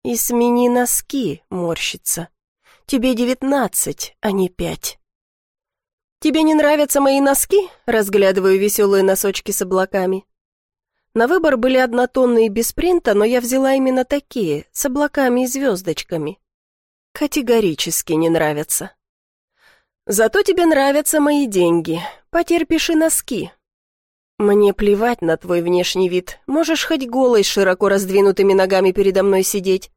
И смени носки, морщится. Тебе девятнадцать, а не пять. Тебе не нравятся мои носки? Разглядываю веселые носочки с облаками. На выбор были однотонные без принта, но я взяла именно такие, с облаками и звездочками. Категорически не нравятся. Зато тебе нравятся мои деньги. Потерпишь и носки, «Мне плевать на твой внешний вид. Можешь хоть голой с широко раздвинутыми ногами передо мной сидеть.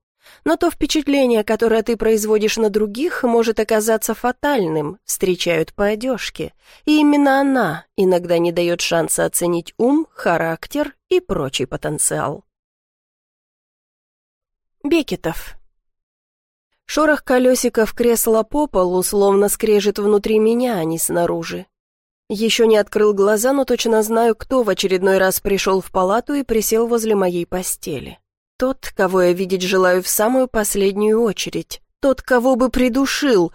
Но то впечатление, которое ты производишь на других, может оказаться фатальным, встречают по одежке. И именно она иногда не дает шанса оценить ум, характер и прочий потенциал». Бекетов Шорох колесиков кресла по полу словно скрежет внутри меня, а не снаружи. Еще не открыл глаза, но точно знаю, кто в очередной раз пришел в палату и присел возле моей постели. Тот, кого я видеть желаю в самую последнюю очередь. Тот, кого бы придушил.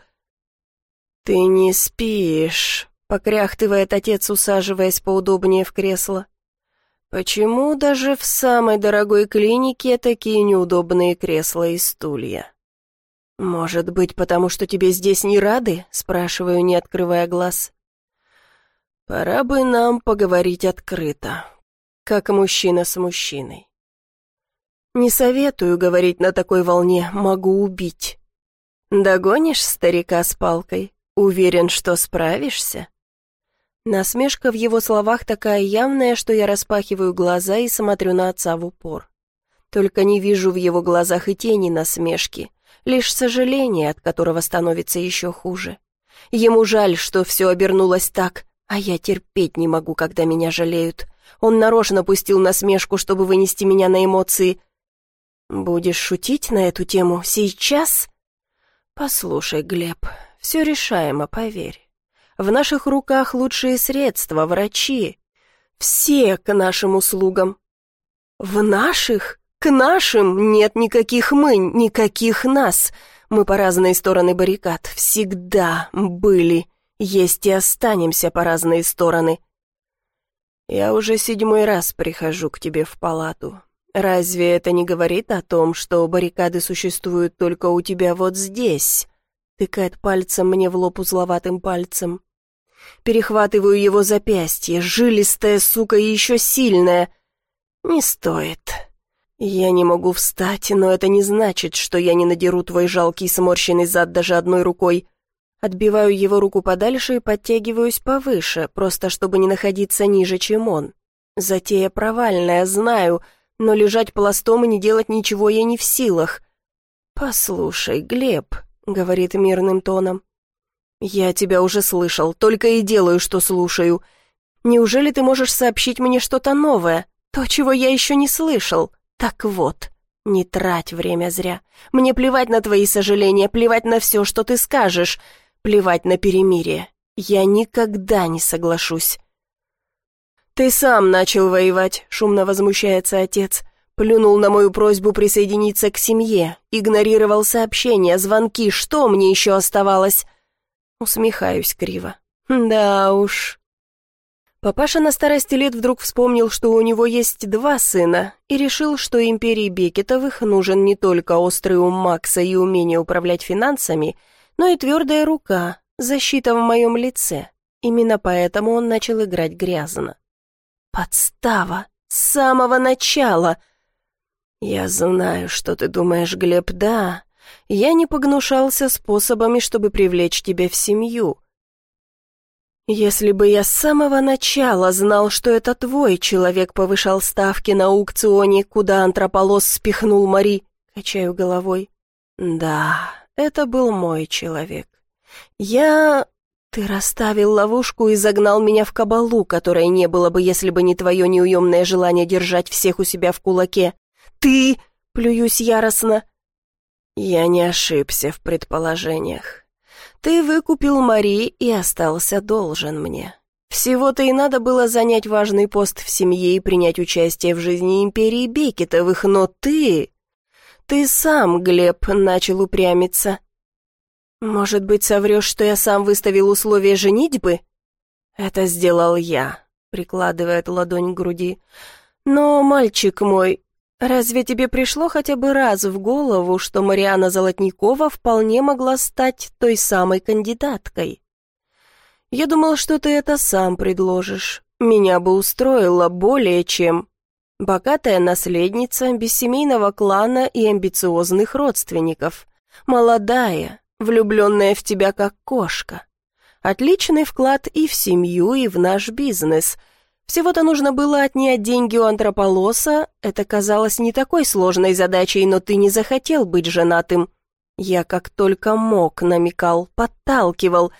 «Ты не спишь», — покряхтывает отец, усаживаясь поудобнее в кресло. «Почему даже в самой дорогой клинике такие неудобные кресла и стулья?» «Может быть, потому что тебе здесь не рады?» — спрашиваю, не открывая глаз. Пора бы нам поговорить открыто, как мужчина с мужчиной. Не советую говорить на такой волне «могу убить». Догонишь старика с палкой? Уверен, что справишься? Насмешка в его словах такая явная, что я распахиваю глаза и смотрю на отца в упор. Только не вижу в его глазах и тени насмешки, лишь сожаление, от которого становится еще хуже. Ему жаль, что все обернулось так, а я терпеть не могу, когда меня жалеют. Он нарочно пустил насмешку, чтобы вынести меня на эмоции. Будешь шутить на эту тему сейчас? Послушай, Глеб, все решаемо, поверь. В наших руках лучшие средства, врачи. Все к нашим услугам. В наших? К нашим нет никаких мы, никаких нас. Мы по разные стороны баррикад всегда были есть и останемся по разные стороны. Я уже седьмой раз прихожу к тебе в палату. Разве это не говорит о том, что баррикады существуют только у тебя вот здесь?» Тыкает пальцем мне в лоб узловатым пальцем. Перехватываю его запястье, жилистая сука и еще сильная. Не стоит. Я не могу встать, но это не значит, что я не надеру твой жалкий сморщенный зад даже одной рукой. Отбиваю его руку подальше и подтягиваюсь повыше, просто чтобы не находиться ниже, чем он. Затея провальная, знаю, но лежать пластом и не делать ничего я не в силах. «Послушай, Глеб», — говорит мирным тоном, — «я тебя уже слышал, только и делаю, что слушаю. Неужели ты можешь сообщить мне что-то новое, то, чего я еще не слышал? Так вот, не трать время зря. Мне плевать на твои сожаления, плевать на все, что ты скажешь. Плевать на перемирие. Я никогда не соглашусь. «Ты сам начал воевать», — шумно возмущается отец. Плюнул на мою просьбу присоединиться к семье, игнорировал сообщения, звонки, что мне еще оставалось? Усмехаюсь криво. Да уж. Папаша на старости лет вдруг вспомнил, что у него есть два сына, и решил, что империи Бекетовых нужен не только острый ум Макса и умение управлять финансами, но и твердая рука, защита в моем лице. Именно поэтому он начал играть грязно. Подстава! С самого начала! Я знаю, что ты думаешь, Глеб, да. Я не погнушался способами, чтобы привлечь тебя в семью. Если бы я с самого начала знал, что это твой человек повышал ставки на аукционе, куда антрополос спихнул Мари, качаю головой. Да, это был мой человек. Я... Ты расставил ловушку и загнал меня в кабалу, которой не было бы, если бы не твое неуемное желание держать всех у себя в кулаке. Ты... Плююсь яростно. Я не ошибся в предположениях. Ты выкупил Мари и остался должен мне. Всего-то и надо было занять важный пост в семье и принять участие в жизни империи Бекетовых, но ты... Ты сам, Глеб, начал упрямиться. «Может быть, соврешь, что я сам выставил условия женитьбы?» «Это сделал я», — прикладывает ладонь к груди. «Но, мальчик мой, разве тебе пришло хотя бы раз в голову, что Мариана Золотникова вполне могла стать той самой кандидаткой?» «Я думал, что ты это сам предложишь. Меня бы устроило более чем...» Богатая наследница, без семейного клана и амбициозных родственников. Молодая, влюбленная в тебя как кошка. Отличный вклад и в семью, и в наш бизнес. Всего-то нужно было отнять деньги у антрополоса, это казалось не такой сложной задачей, но ты не захотел быть женатым. Я как только мог намекал, подталкивал.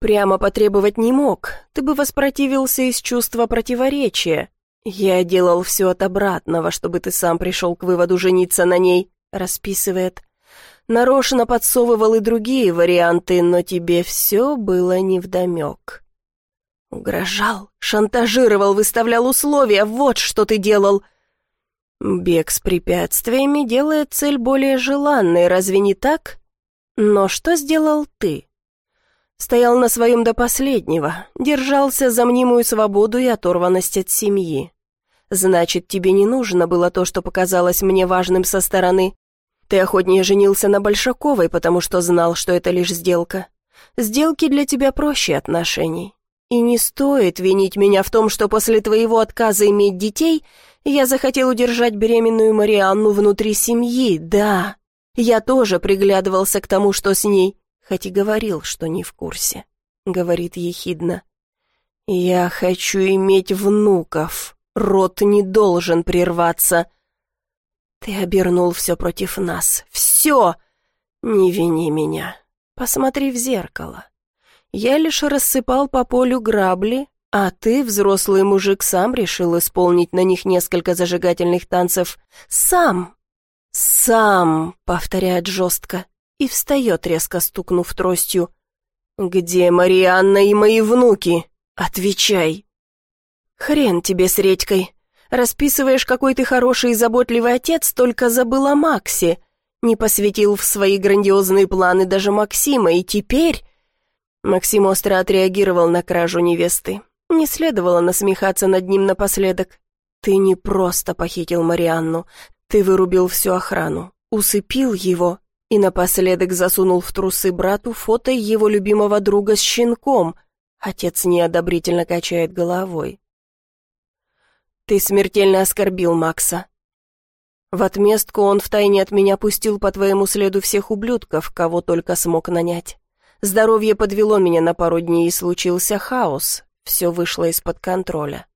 Прямо потребовать не мог, ты бы воспротивился из чувства противоречия. Я делал все от обратного, чтобы ты сам пришел к выводу жениться на ней, расписывает. Нарочно подсовывал и другие варианты, но тебе все было невдомек. Угрожал, шантажировал, выставлял условия, вот что ты делал. Бег с препятствиями делает цель более желанной, разве не так? Но что сделал ты? Стоял на своем до последнего, держался за мнимую свободу и оторванность от семьи. Значит, тебе не нужно было то, что показалось мне важным со стороны. Ты охотнее женился на Большаковой, потому что знал, что это лишь сделка. Сделки для тебя проще отношений. И не стоит винить меня в том, что после твоего отказа иметь детей я захотел удержать беременную Марианну внутри семьи, да. Я тоже приглядывался к тому, что с ней, хоть и говорил, что не в курсе. Говорит ехидно. «Я хочу иметь внуков. Род не должен прерваться. Ты обернул все против нас. Все! Не вини меня. Посмотри в зеркало. Я лишь рассыпал по полю грабли, а ты, взрослый мужик, сам решил исполнить на них несколько зажигательных танцев. Сам! Сам! Повторяет жестко и встает, резко стукнув тростью. «Где Марианна и мои внуки? Отвечай!» «Хрен тебе с редькой. Расписываешь, какой ты хороший и заботливый отец, только забыл о Максе. Не посвятил в свои грандиозные планы даже Максима, и теперь...» Максим остро отреагировал на кражу невесты. Не следовало насмехаться над ним напоследок. «Ты не просто похитил Марианну, ты вырубил всю охрану, усыпил его и напоследок засунул в трусы брату фото его любимого друга с щенком». Отец неодобрительно качает головой. Ты смертельно оскорбил Макса. В отместку он втайне от меня пустил по твоему следу всех ублюдков, кого только смог нанять. Здоровье подвело меня на пару дней, и случился хаос. Все вышло из-под контроля.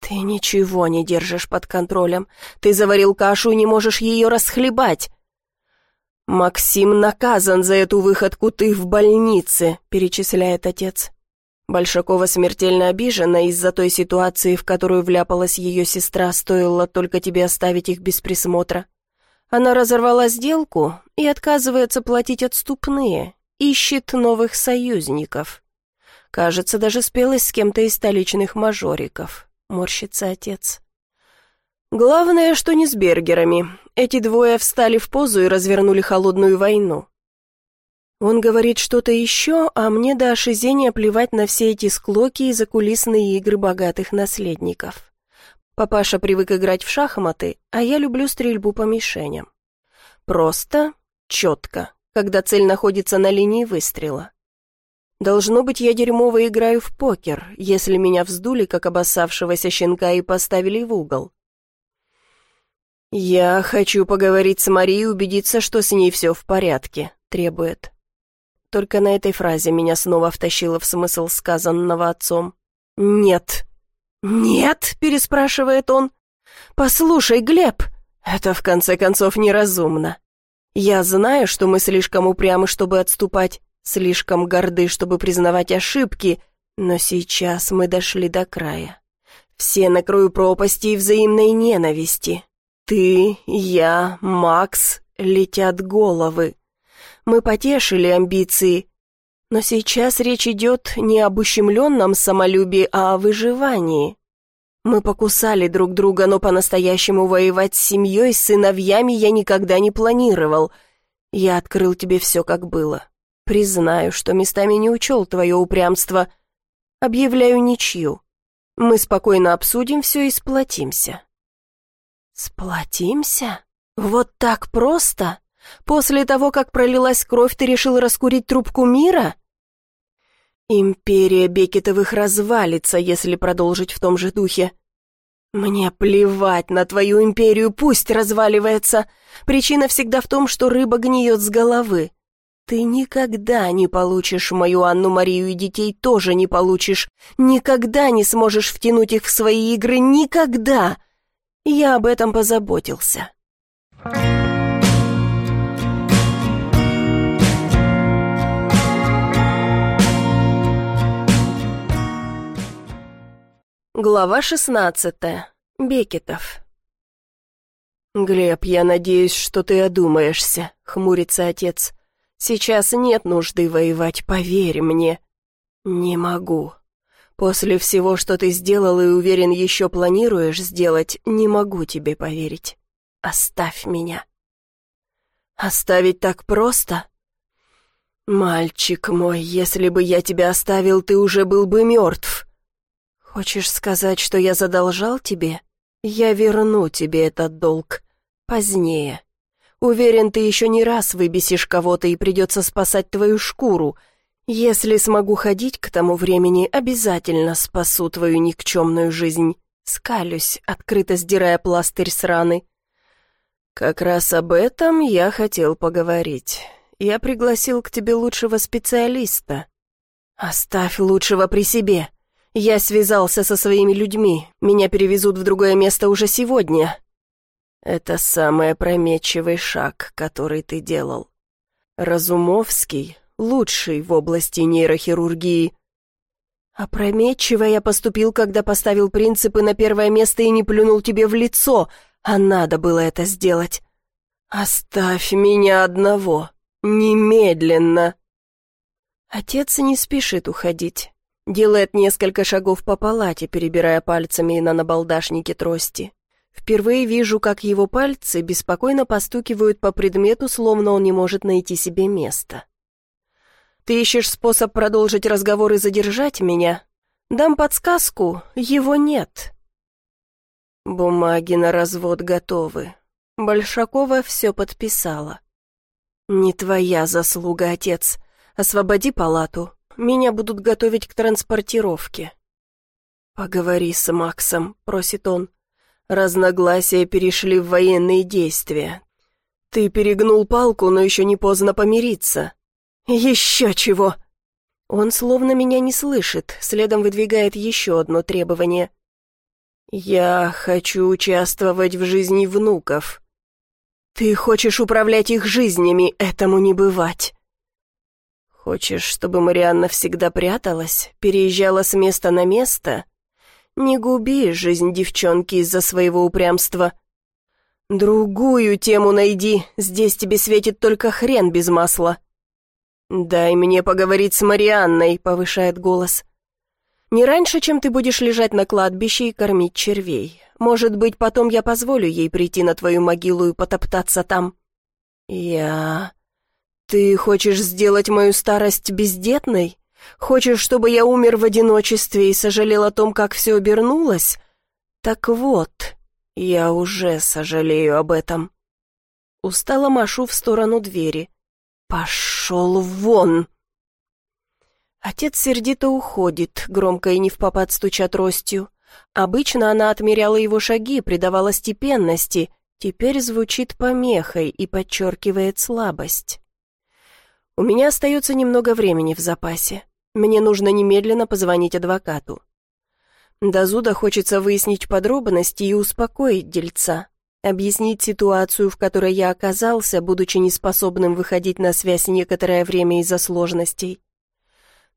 Ты ничего не держишь под контролем. Ты заварил кашу и не можешь ее расхлебать. «Максим наказан за эту выходку, ты в больнице», — перечисляет отец. Большакова смертельно обижена из-за той ситуации, в которую вляпалась ее сестра, стоило только тебе оставить их без присмотра. Она разорвала сделку и отказывается платить отступные, ищет новых союзников. Кажется, даже спелась с кем-то из столичных мажориков, морщится отец. Главное, что не с бергерами. Эти двое встали в позу и развернули холодную войну. Он говорит что-то еще, а мне до ошизения плевать на все эти склоки и закулисные игры богатых наследников. Папаша привык играть в шахматы, а я люблю стрельбу по мишеням. Просто, четко, когда цель находится на линии выстрела. Должно быть, я дерьмово играю в покер, если меня вздули, как обоссавшегося щенка, и поставили в угол. «Я хочу поговорить с Марией и убедиться, что с ней все в порядке», — требует. Только на этой фразе меня снова втащило в смысл сказанного отцом. «Нет». «Нет?» — переспрашивает он. «Послушай, Глеб, это в конце концов неразумно. Я знаю, что мы слишком упрямы, чтобы отступать, слишком горды, чтобы признавать ошибки, но сейчас мы дошли до края. Все на краю пропасти и взаимной ненависти. Ты, я, Макс, летят головы. Мы потешили амбиции, но сейчас речь идет не об ущемленном самолюбии, а о выживании. Мы покусали друг друга, но по-настоящему воевать с семьей, с сыновьями я никогда не планировал. Я открыл тебе все, как было. Признаю, что местами не учел твое упрямство. Объявляю ничью. Мы спокойно обсудим все и сплотимся. «Сплотимся? Вот так просто? После того, как пролилась кровь, ты решил раскурить трубку мира?» «Империя Бекетовых развалится, если продолжить в том же духе. Мне плевать на твою империю, пусть разваливается. Причина всегда в том, что рыба гниет с головы. Ты никогда не получишь мою Анну-Марию и детей тоже не получишь. Никогда не сможешь втянуть их в свои игры, никогда!» Я об этом позаботился. Глава шестнадцатая. Бекетов. «Глеб, я надеюсь, что ты одумаешься», — хмурится отец. «Сейчас нет нужды воевать, поверь мне». «Не могу. После всего, что ты сделал и, уверен, еще планируешь сделать, не могу тебе поверить. Оставь меня». «Оставить так просто?» «Мальчик мой, если бы я тебя оставил, ты уже был бы мертв». «Хочешь сказать, что я задолжал тебе? Я верну тебе этот долг. Позднее. Уверен, ты еще не раз выбесишь кого-то и придется спасать твою шкуру, если смогу ходить к тому времени, обязательно спасу твою никчемную жизнь. Скалюсь, открыто сдирая пластырь с раны. Как раз об этом я хотел поговорить. Я пригласил к тебе лучшего специалиста. Оставь лучшего при себе. Я связался со своими людьми. Меня перевезут в другое место уже сегодня. Это самый опрометчивый шаг, который ты делал. Разумовский лучший в области нейрохирургии. Опрометчиво я поступил, когда поставил принципы на первое место и не плюнул тебе в лицо, а надо было это сделать. Оставь меня одного, немедленно. Отец не спешит уходить. Делает несколько шагов по палате, перебирая пальцами на набалдашнике трости. Впервые вижу, как его пальцы беспокойно постукивают по предмету, словно он не может найти себе места. Ты ищешь способ продолжить разговор и задержать меня? Дам подсказку, его нет. Бумаги на развод готовы. Большакова все подписала. Не твоя заслуга, отец. Освободи палату. Меня будут готовить к транспортировке. Поговори с Максом, просит он. Разногласия перешли в военные действия. Ты перегнул палку, но еще не поздно помириться. «Еще чего!» Он словно меня не слышит, следом выдвигает еще одно требование. «Я хочу участвовать в жизни внуков». «Ты хочешь управлять их жизнями, этому не бывать». «Хочешь, чтобы Марианна всегда пряталась, переезжала с места на место? Не губи жизнь девчонки из-за своего упрямства». «Другую тему найди, здесь тебе светит только хрен без масла». «Дай мне поговорить с Марианной», — повышает голос. «Не раньше, чем ты будешь лежать на кладбище и кормить червей. Может быть, потом я позволю ей прийти на твою могилу и потоптаться там». «Я... Ты хочешь сделать мою старость бездетной? Хочешь, чтобы я умер в одиночестве и сожалел о том, как все обернулось? Так вот, я уже сожалею об этом». Устало машу в сторону двери. «Пошел вон!» Отец сердито уходит, громко и не в попад стуча тростью. Обычно она отмеряла его шаги, придавала степенности. теперь звучит помехой и подчеркивает слабость. У меня остается немного времени в запасе. Мне нужно немедленно позвонить адвокату. До зуда хочется выяснить подробности и успокоить дельца, объяснить ситуацию, в которой я оказался, будучи неспособным выходить на связь некоторое время из-за сложностей.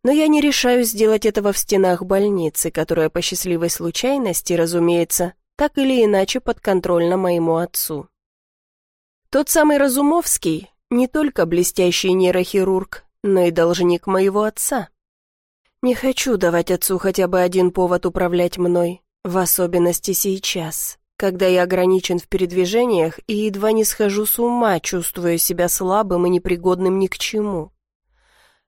Но я не решаюсь сделать этого в стенах больницы, которая по счастливой случайности, разумеется, так или иначе подконтрольна моему отцу. Тот самый Разумовский не только блестящий нейрохирург, но и должник моего отца. Не хочу давать отцу хотя бы один повод управлять мной, в особенности сейчас, когда я ограничен в передвижениях и едва не схожу с ума, чувствуя себя слабым и непригодным ни к чему.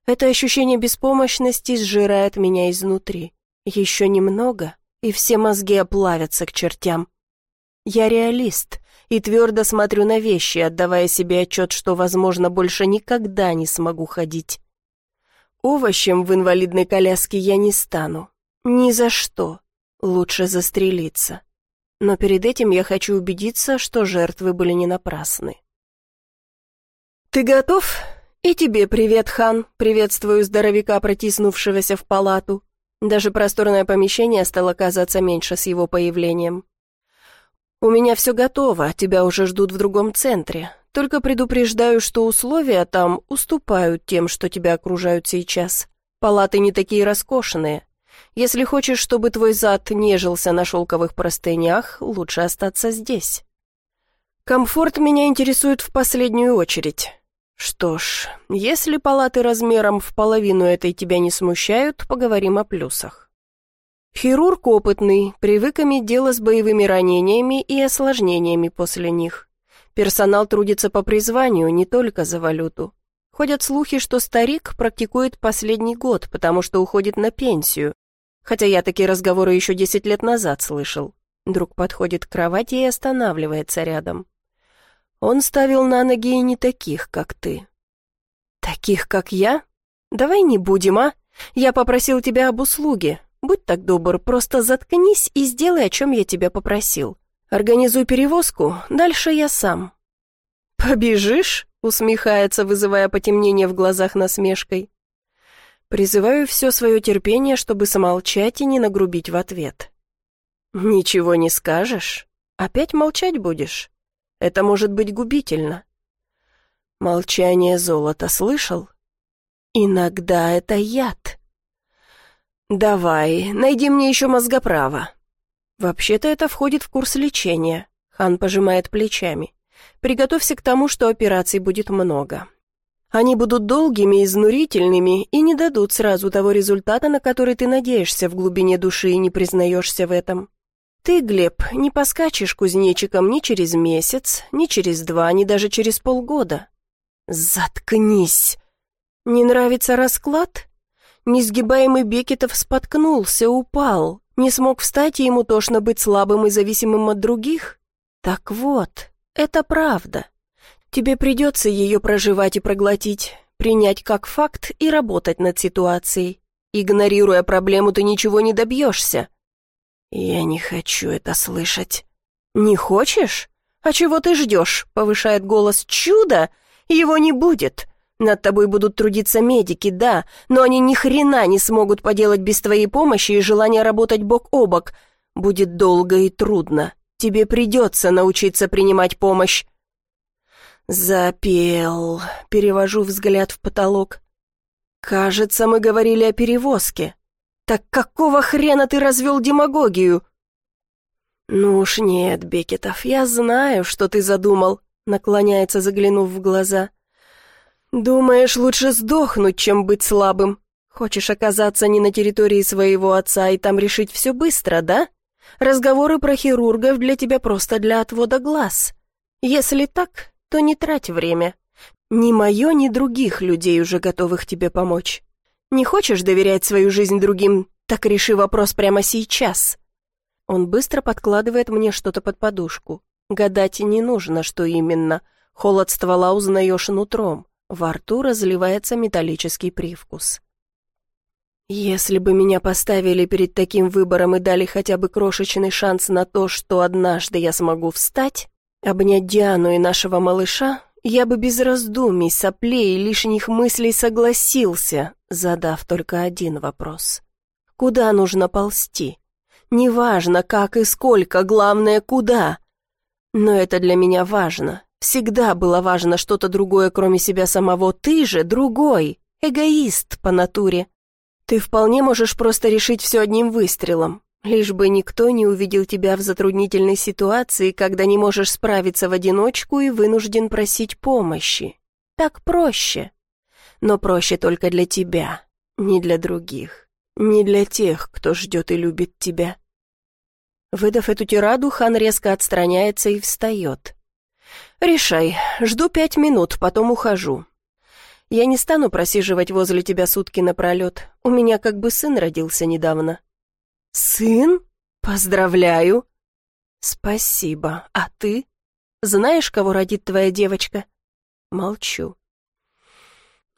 Это ощущение беспомощности сжирает меня изнутри. Еще немного, и все мозги оплавятся к чертям. Я реалист, и твердо смотрю на вещи, отдавая себе отчет, что, возможно, больше никогда не смогу ходить. Овощем в инвалидной коляске я не стану. Ни за что. Лучше застрелиться. Но перед этим я хочу убедиться, что жертвы были не напрасны. «Ты готов?» «И тебе привет, хан!» — приветствую здоровяка, протиснувшегося в палату. Даже просторное помещение стало казаться меньше с его появлением. «У меня все готово, тебя уже ждут в другом центре. Только предупреждаю, что условия там уступают тем, что тебя окружают сейчас. Палаты не такие роскошные. Если хочешь, чтобы твой зад нежился на шелковых простынях, лучше остаться здесь. Комфорт меня интересует в последнюю очередь. Что ж, если палаты размером в половину этой тебя не смущают, поговорим о плюсах. Хирург опытный, привык иметь дело с боевыми ранениями и осложнениями после них. Персонал трудится по призванию, не только за валюту. Ходят слухи, что старик практикует последний год, потому что уходит на пенсию. Хотя я такие разговоры еще десять лет назад слышал. Друг подходит к кровати и останавливается рядом. Он ставил на ноги и не таких, как ты. Таких, как я? Давай не будем, а? Я попросил тебя об услуге, Будь так добр, просто заткнись и сделай, о чем я тебя попросил. Организуй перевозку, дальше я сам». «Побежишь?» — усмехается, вызывая потемнение в глазах насмешкой. Призываю все свое терпение, чтобы замолчать и не нагрубить в ответ. «Ничего не скажешь? Опять молчать будешь? Это может быть губительно». «Молчание золота слышал?» «Иногда это яд». «Давай, найди мне еще мозгоправа». «Вообще-то это входит в курс лечения», — Хан пожимает плечами. «Приготовься к тому, что операций будет много. Они будут долгими, изнурительными и не дадут сразу того результата, на который ты надеешься в глубине души и не признаешься в этом. Ты, Глеб, не поскачешь кузнечиком ни через месяц, ни через два, ни даже через полгода. Заткнись! Не нравится расклад? Несгибаемый Бекетов споткнулся, упал. Не смог встать, и ему тошно быть слабым и зависимым от других? Так вот, это правда. Тебе придется ее проживать и проглотить, принять как факт и работать над ситуацией. Игнорируя проблему, ты ничего не добьешься. Я не хочу это слышать. Не хочешь? А чего ты ждешь? Повышает голос. Чудо? Его не будет. Над тобой будут трудиться медики, да, но они ни хрена не смогут поделать без твоей помощи и желания работать бок о бок. Будет долго и трудно. Тебе придется научиться принимать помощь. Запел. Перевожу взгляд в потолок. Кажется, мы говорили о перевозке. Так какого хрена ты развел демагогию? Ну уж нет, Бекетов, я знаю, что ты задумал, наклоняется, заглянув в глаза. «Думаешь, лучше сдохнуть, чем быть слабым? Хочешь оказаться не на территории своего отца и там решить все быстро, да? Разговоры про хирургов для тебя просто для отвода глаз. Если так, то не трать время. Ни мое, ни других людей, уже готовых тебе помочь. Не хочешь доверять свою жизнь другим, так реши вопрос прямо сейчас». Он быстро подкладывает мне что-то под подушку. Гадать не нужно, что именно. Холод ствола узнаешь нутром. Во рту разливается металлический привкус. Если бы меня поставили перед таким выбором и дали хотя бы крошечный шанс на то, что однажды я смогу встать, Обнять Диану и нашего малыша я бы без раздумий, соплей и лишних мыслей согласился, задав только один вопрос. Куда нужно ползти? Неважно, как и сколько, главное, куда. Но это для меня важно. Всегда было важно что-то другое, кроме себя самого. Ты же другой, эгоист по натуре. Ты вполне можешь просто решить все одним выстрелом, лишь бы никто не увидел тебя в затруднительной ситуации, когда не можешь справиться в одиночку и вынужден просить помощи. Так проще. Но проще только для тебя, не для других, не для тех, кто ждет и любит тебя. Выдав эту тираду, хан резко отстраняется и встает. «Решай. Жду пять минут, потом ухожу. Я не стану просиживать возле тебя сутки напролет. У меня как бы сын родился недавно». «Сын? Поздравляю!» «Спасибо. А ты? Знаешь, кого родит твоя девочка?» Молчу.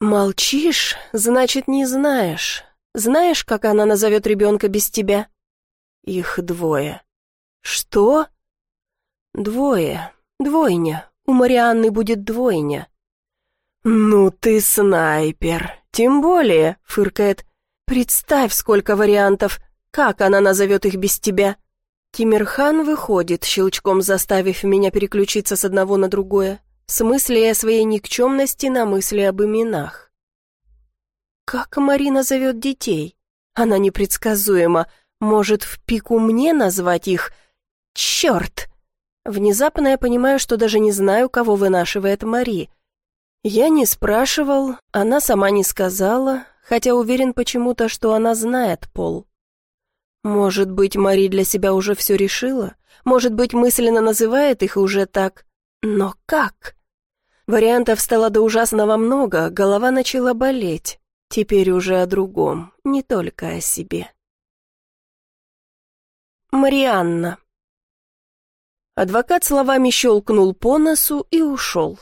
«Молчишь? Значит, не знаешь. Знаешь, как она назовет ребенка без тебя?» «Их двое». «Что?» «Двое. Двойня. У Марианны будет двойня». «Ну ты снайпер. Тем более», — фыркает. «Представь, сколько вариантов. Как она назовет их без тебя?» Тимирхан выходит, щелчком заставив меня переключиться с одного на другое, с мысли о своей никчемности на мысли об именах. Как Марина зовет детей? Она непредсказуема. Может, в пику мне назвать их? Черт! Внезапно я понимаю, что даже не знаю, кого вынашивает Мари. Я не спрашивал, она сама не сказала, хотя уверен почему-то, что она знает Пол. Может быть, Мари для себя уже все решила? Может быть, мысленно называет их уже так? Но как? Вариантов стало до ужасного много, голова начала болеть. Теперь уже о другом, не только о себе. Марианна. Адвокат словами щелкнул по носу и ушел.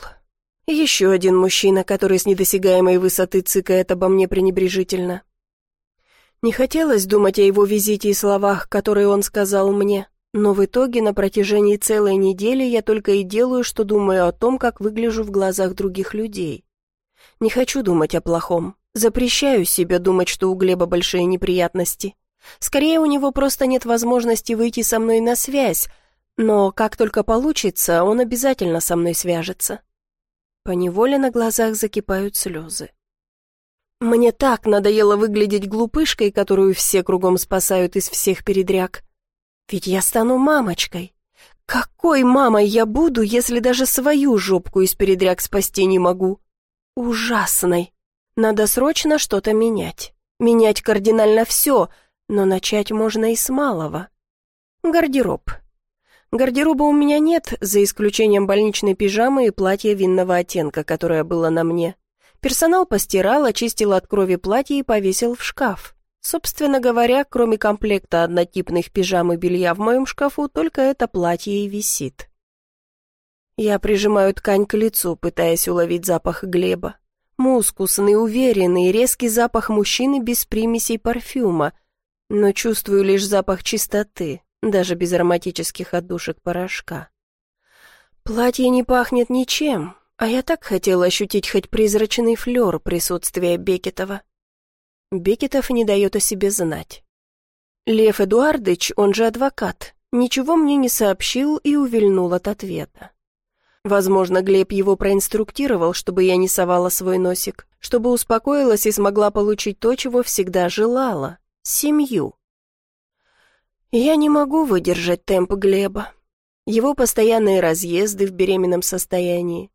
Еще один мужчина, который с недосягаемой высоты цыкает обо мне пренебрежительно. Не хотелось думать о его визите и словах, которые он сказал мне, но в итоге на протяжении целой недели я только и делаю, что думаю о том, как выгляжу в глазах других людей. Не хочу думать о плохом. Запрещаю себе думать, что у Глеба большие неприятности. Скорее, у него просто нет возможности выйти со мной на связь, но как только получится, он обязательно со мной свяжется. Поневоле на глазах закипают слезы. Мне так надоело выглядеть глупышкой, которую все кругом спасают из всех передряг. Ведь я стану мамочкой. Какой мамой я буду, если даже свою жопку из передряг спасти не могу? Ужасной. Надо срочно что-то менять. Менять кардинально все, но начать можно и с малого. Гардероб. Гардероба у меня нет, за исключением больничной пижамы и платья винного оттенка, которое было на мне. Персонал постирал, очистил от крови платье и повесил в шкаф. Собственно говоря, кроме комплекта однотипных пижам и белья в моем шкафу, только это платье и висит. Я прижимаю ткань к лицу, пытаясь уловить запах Глеба. Мускусный, уверенный, резкий запах мужчины без примесей парфюма, но чувствую лишь запах чистоты, даже без ароматических отдушек порошка. Платье не пахнет ничем, а я так хотела ощутить хоть призрачный флер присутствия Бекетова. Бекетов не дает о себе знать. Лев Эдуардович, он же адвокат, ничего мне не сообщил и увильнул от ответа. Возможно, Глеб его проинструктировал, чтобы я не совала свой носик, чтобы успокоилась и смогла получить то, чего всегда желала — семью. Я не могу выдержать темп Глеба. Его постоянные разъезды в беременном состоянии.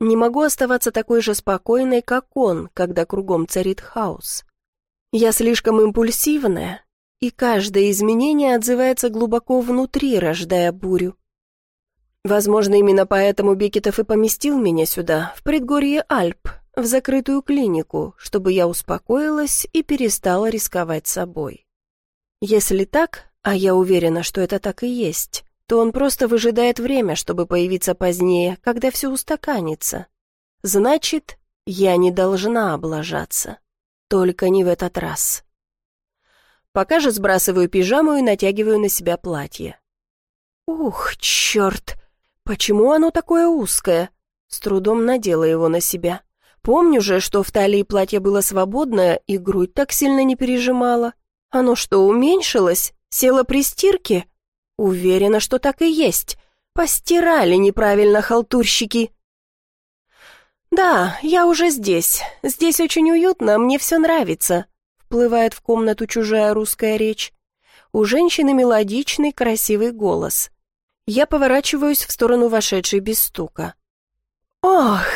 Не могу оставаться такой же спокойной, как он, когда кругом царит хаос. Я слишком импульсивная, и каждое изменение отзывается глубоко внутри, рождая бурю. Возможно, именно поэтому Бекетов и поместил меня сюда, в предгорье Альп, в закрытую клинику, чтобы я успокоилась и перестала рисковать собой. Если так, а я уверена, что это так и есть, то он просто выжидает время, чтобы появиться позднее, когда все устаканится. Значит, я не должна облажаться. Только не в этот раз. Пока же сбрасываю пижаму и натягиваю на себя платье. Ух, черт! Почему оно такое узкое? С трудом надела его на себя. Помню же, что в талии платье было свободное, и грудь так сильно не пережимала. Оно что, уменьшилось? Село при стирке? Уверена, что так и есть. Постирали неправильно халтурщики. «Да, я уже здесь. Здесь очень уютно, мне все нравится», — вплывает в комнату чужая русская речь. У женщины мелодичный, красивый голос. Я поворачиваюсь в сторону вошедшей без стука. «Ох!»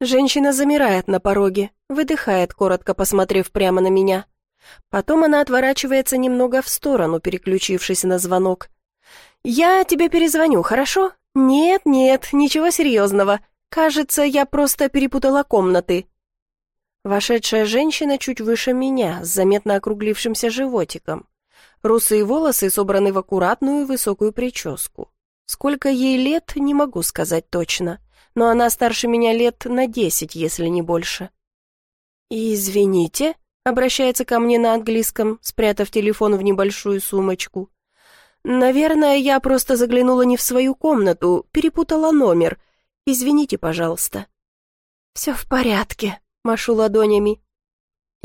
Женщина замирает на пороге, выдыхает, коротко посмотрев прямо на меня. Потом она отворачивается немного в сторону, переключившись на звонок. «Я тебе перезвоню, хорошо?» «Нет, нет, ничего серьезного. Кажется, я просто перепутала комнаты». Вошедшая женщина чуть выше меня, с заметно округлившимся животиком. Русые волосы собраны в аккуратную высокую прическу. Сколько ей лет, не могу сказать точно, но она старше меня лет на десять, если не больше. «Извините», — обращается ко мне на английском, спрятав телефон в небольшую сумочку. «Наверное, я просто заглянула не в свою комнату, перепутала номер. Извините, пожалуйста». «Все в порядке», — машу ладонями.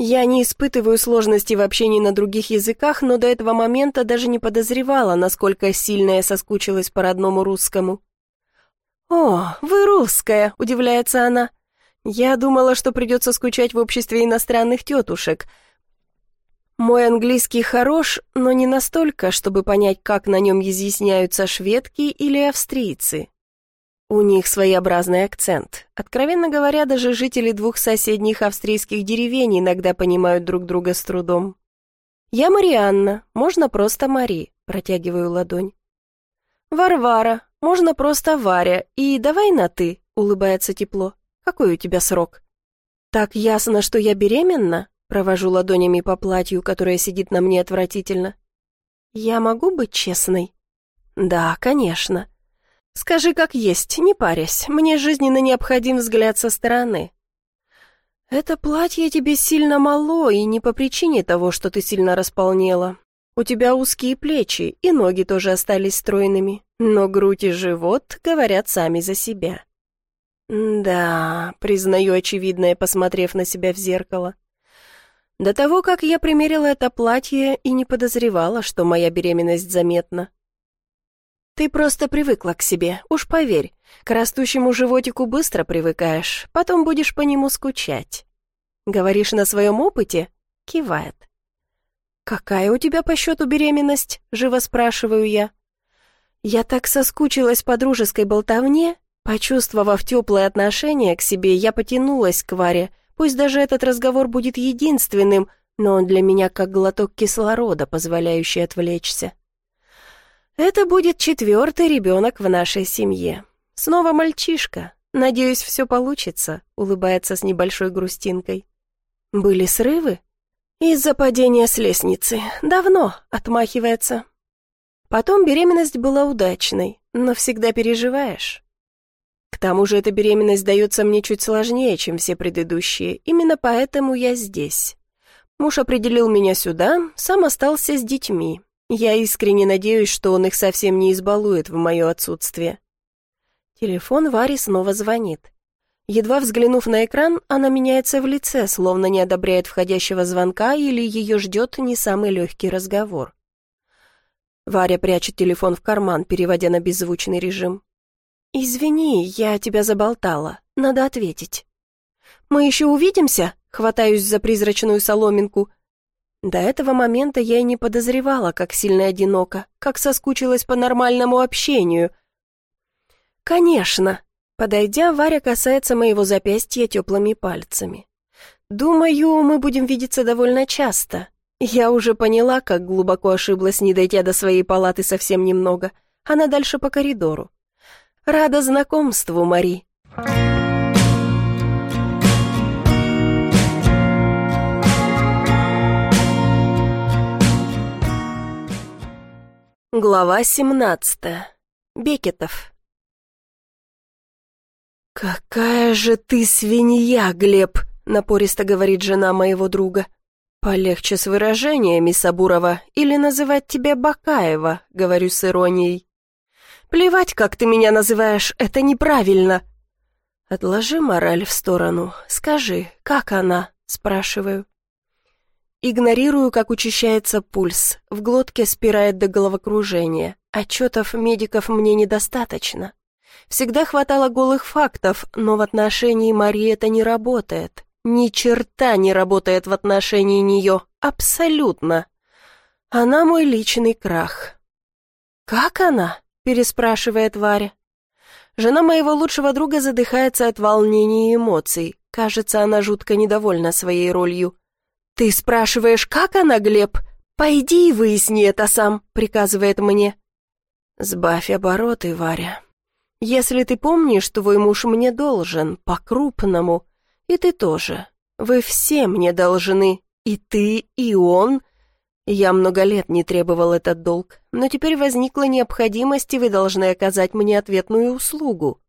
Я не испытываю сложности в общении на других языках, но до этого момента даже не подозревала, насколько сильно я соскучилась по родному русскому. «О, вы русская!» — удивляется она. «Я думала, что придется скучать в обществе иностранных тетушек. Мой английский хорош, но не настолько, чтобы понять, как на нем изъясняются шведки или австрийцы. У них своеобразный акцент. Откровенно говоря, даже жители двух соседних австрийских деревень иногда понимают друг друга с трудом. «Я Марианна, можно просто Мари», — протягиваю ладонь. «Варвара, можно просто Варя, и давай на «ты», — улыбается тепло. «Какой у тебя срок?» «Так ясно, что я беременна?» Провожу ладонями по платью, которое сидит на мне отвратительно. «Я могу быть честной?» «Да, конечно. Скажи, как есть, не парясь. Мне жизненно необходим взгляд со стороны». «Это платье тебе сильно мало, и не по причине того, что ты сильно располнела. У тебя узкие плечи, и ноги тоже остались стройными, но грудь и живот говорят сами за себя». «Да», — признаю очевидное, посмотрев на себя в зеркало. До того, как я примерила это платье и не подозревала, что моя беременность заметна. Ты просто привыкла к себе, уж поверь. К растущему животику быстро привыкаешь, потом будешь по нему скучать. Говоришь на своем опыте? Кивает. «Какая у тебя по счету беременность?» — живо спрашиваю я. Я так соскучилась по дружеской болтовне, почувствовав теплое отношение к себе, я потянулась к Варе, Пусть даже этот разговор будет единственным, но он для меня как глоток кислорода, позволяющий отвлечься. Это будет четвертый ребенок в нашей семье. Снова мальчишка. Надеюсь, все получится, улыбается с небольшой грустинкой. Были срывы? Из-за падения с лестницы. Давно, отмахивается. Потом беременность была удачной, но всегда переживаешь. К тому же эта беременность дается мне чуть сложнее, чем все предыдущие, именно поэтому я здесь. Муж определил меня сюда, сам остался с детьми. Я искренне надеюсь, что он их совсем не избалует в мое отсутствие. Телефон Вари снова звонит. Едва взглянув на экран, она меняется в лице, словно не одобряет входящего звонка или ее ждет не самый легкий разговор. Варя прячет телефон в карман, переводя на беззвучный режим. «Извини, я тебя заболтала. Надо ответить». «Мы еще увидимся?» — хватаюсь за призрачную соломинку. До этого момента я и не подозревала, как сильно одиноко, как соскучилась по нормальному общению. «Конечно!» Подойдя, Варя касается моего запястья теплыми пальцами. «Думаю, мы будем видеться довольно часто. Я уже поняла, как глубоко ошиблась, не дойдя до своей палаты совсем немного. Она дальше по коридору. Рада знакомству, Мари. Глава 17. Бекетов. «Какая же ты свинья, Глеб!» — напористо говорит жена моего друга. «Полегче с выражениями, Сабурова, или называть тебя Бакаева», — говорю с иронией. Плевать, как ты меня называешь, это неправильно. Отложи мораль в сторону. Скажи, как она? Спрашиваю. Игнорирую, как учащается пульс. В глотке спирает до головокружения. Отчетов медиков мне недостаточно. Всегда хватало голых фактов, но в отношении Марии это не работает. Ни черта не работает в отношении нее. Абсолютно. Она мой личный крах. «Как она?» — переспрашивает Варя. Жена моего лучшего друга задыхается от волнения и эмоций. Кажется, она жутко недовольна своей ролью. «Ты спрашиваешь, как она, Глеб? Пойди и выясни это сам», — приказывает мне. «Сбавь обороты, Варя. Если ты помнишь, твой муж мне должен, по-крупному. И ты тоже. Вы все мне должны, и ты, и он. Я много лет не требовал этот долг, но теперь возникла необходимость, и вы должны оказать мне ответную услугу».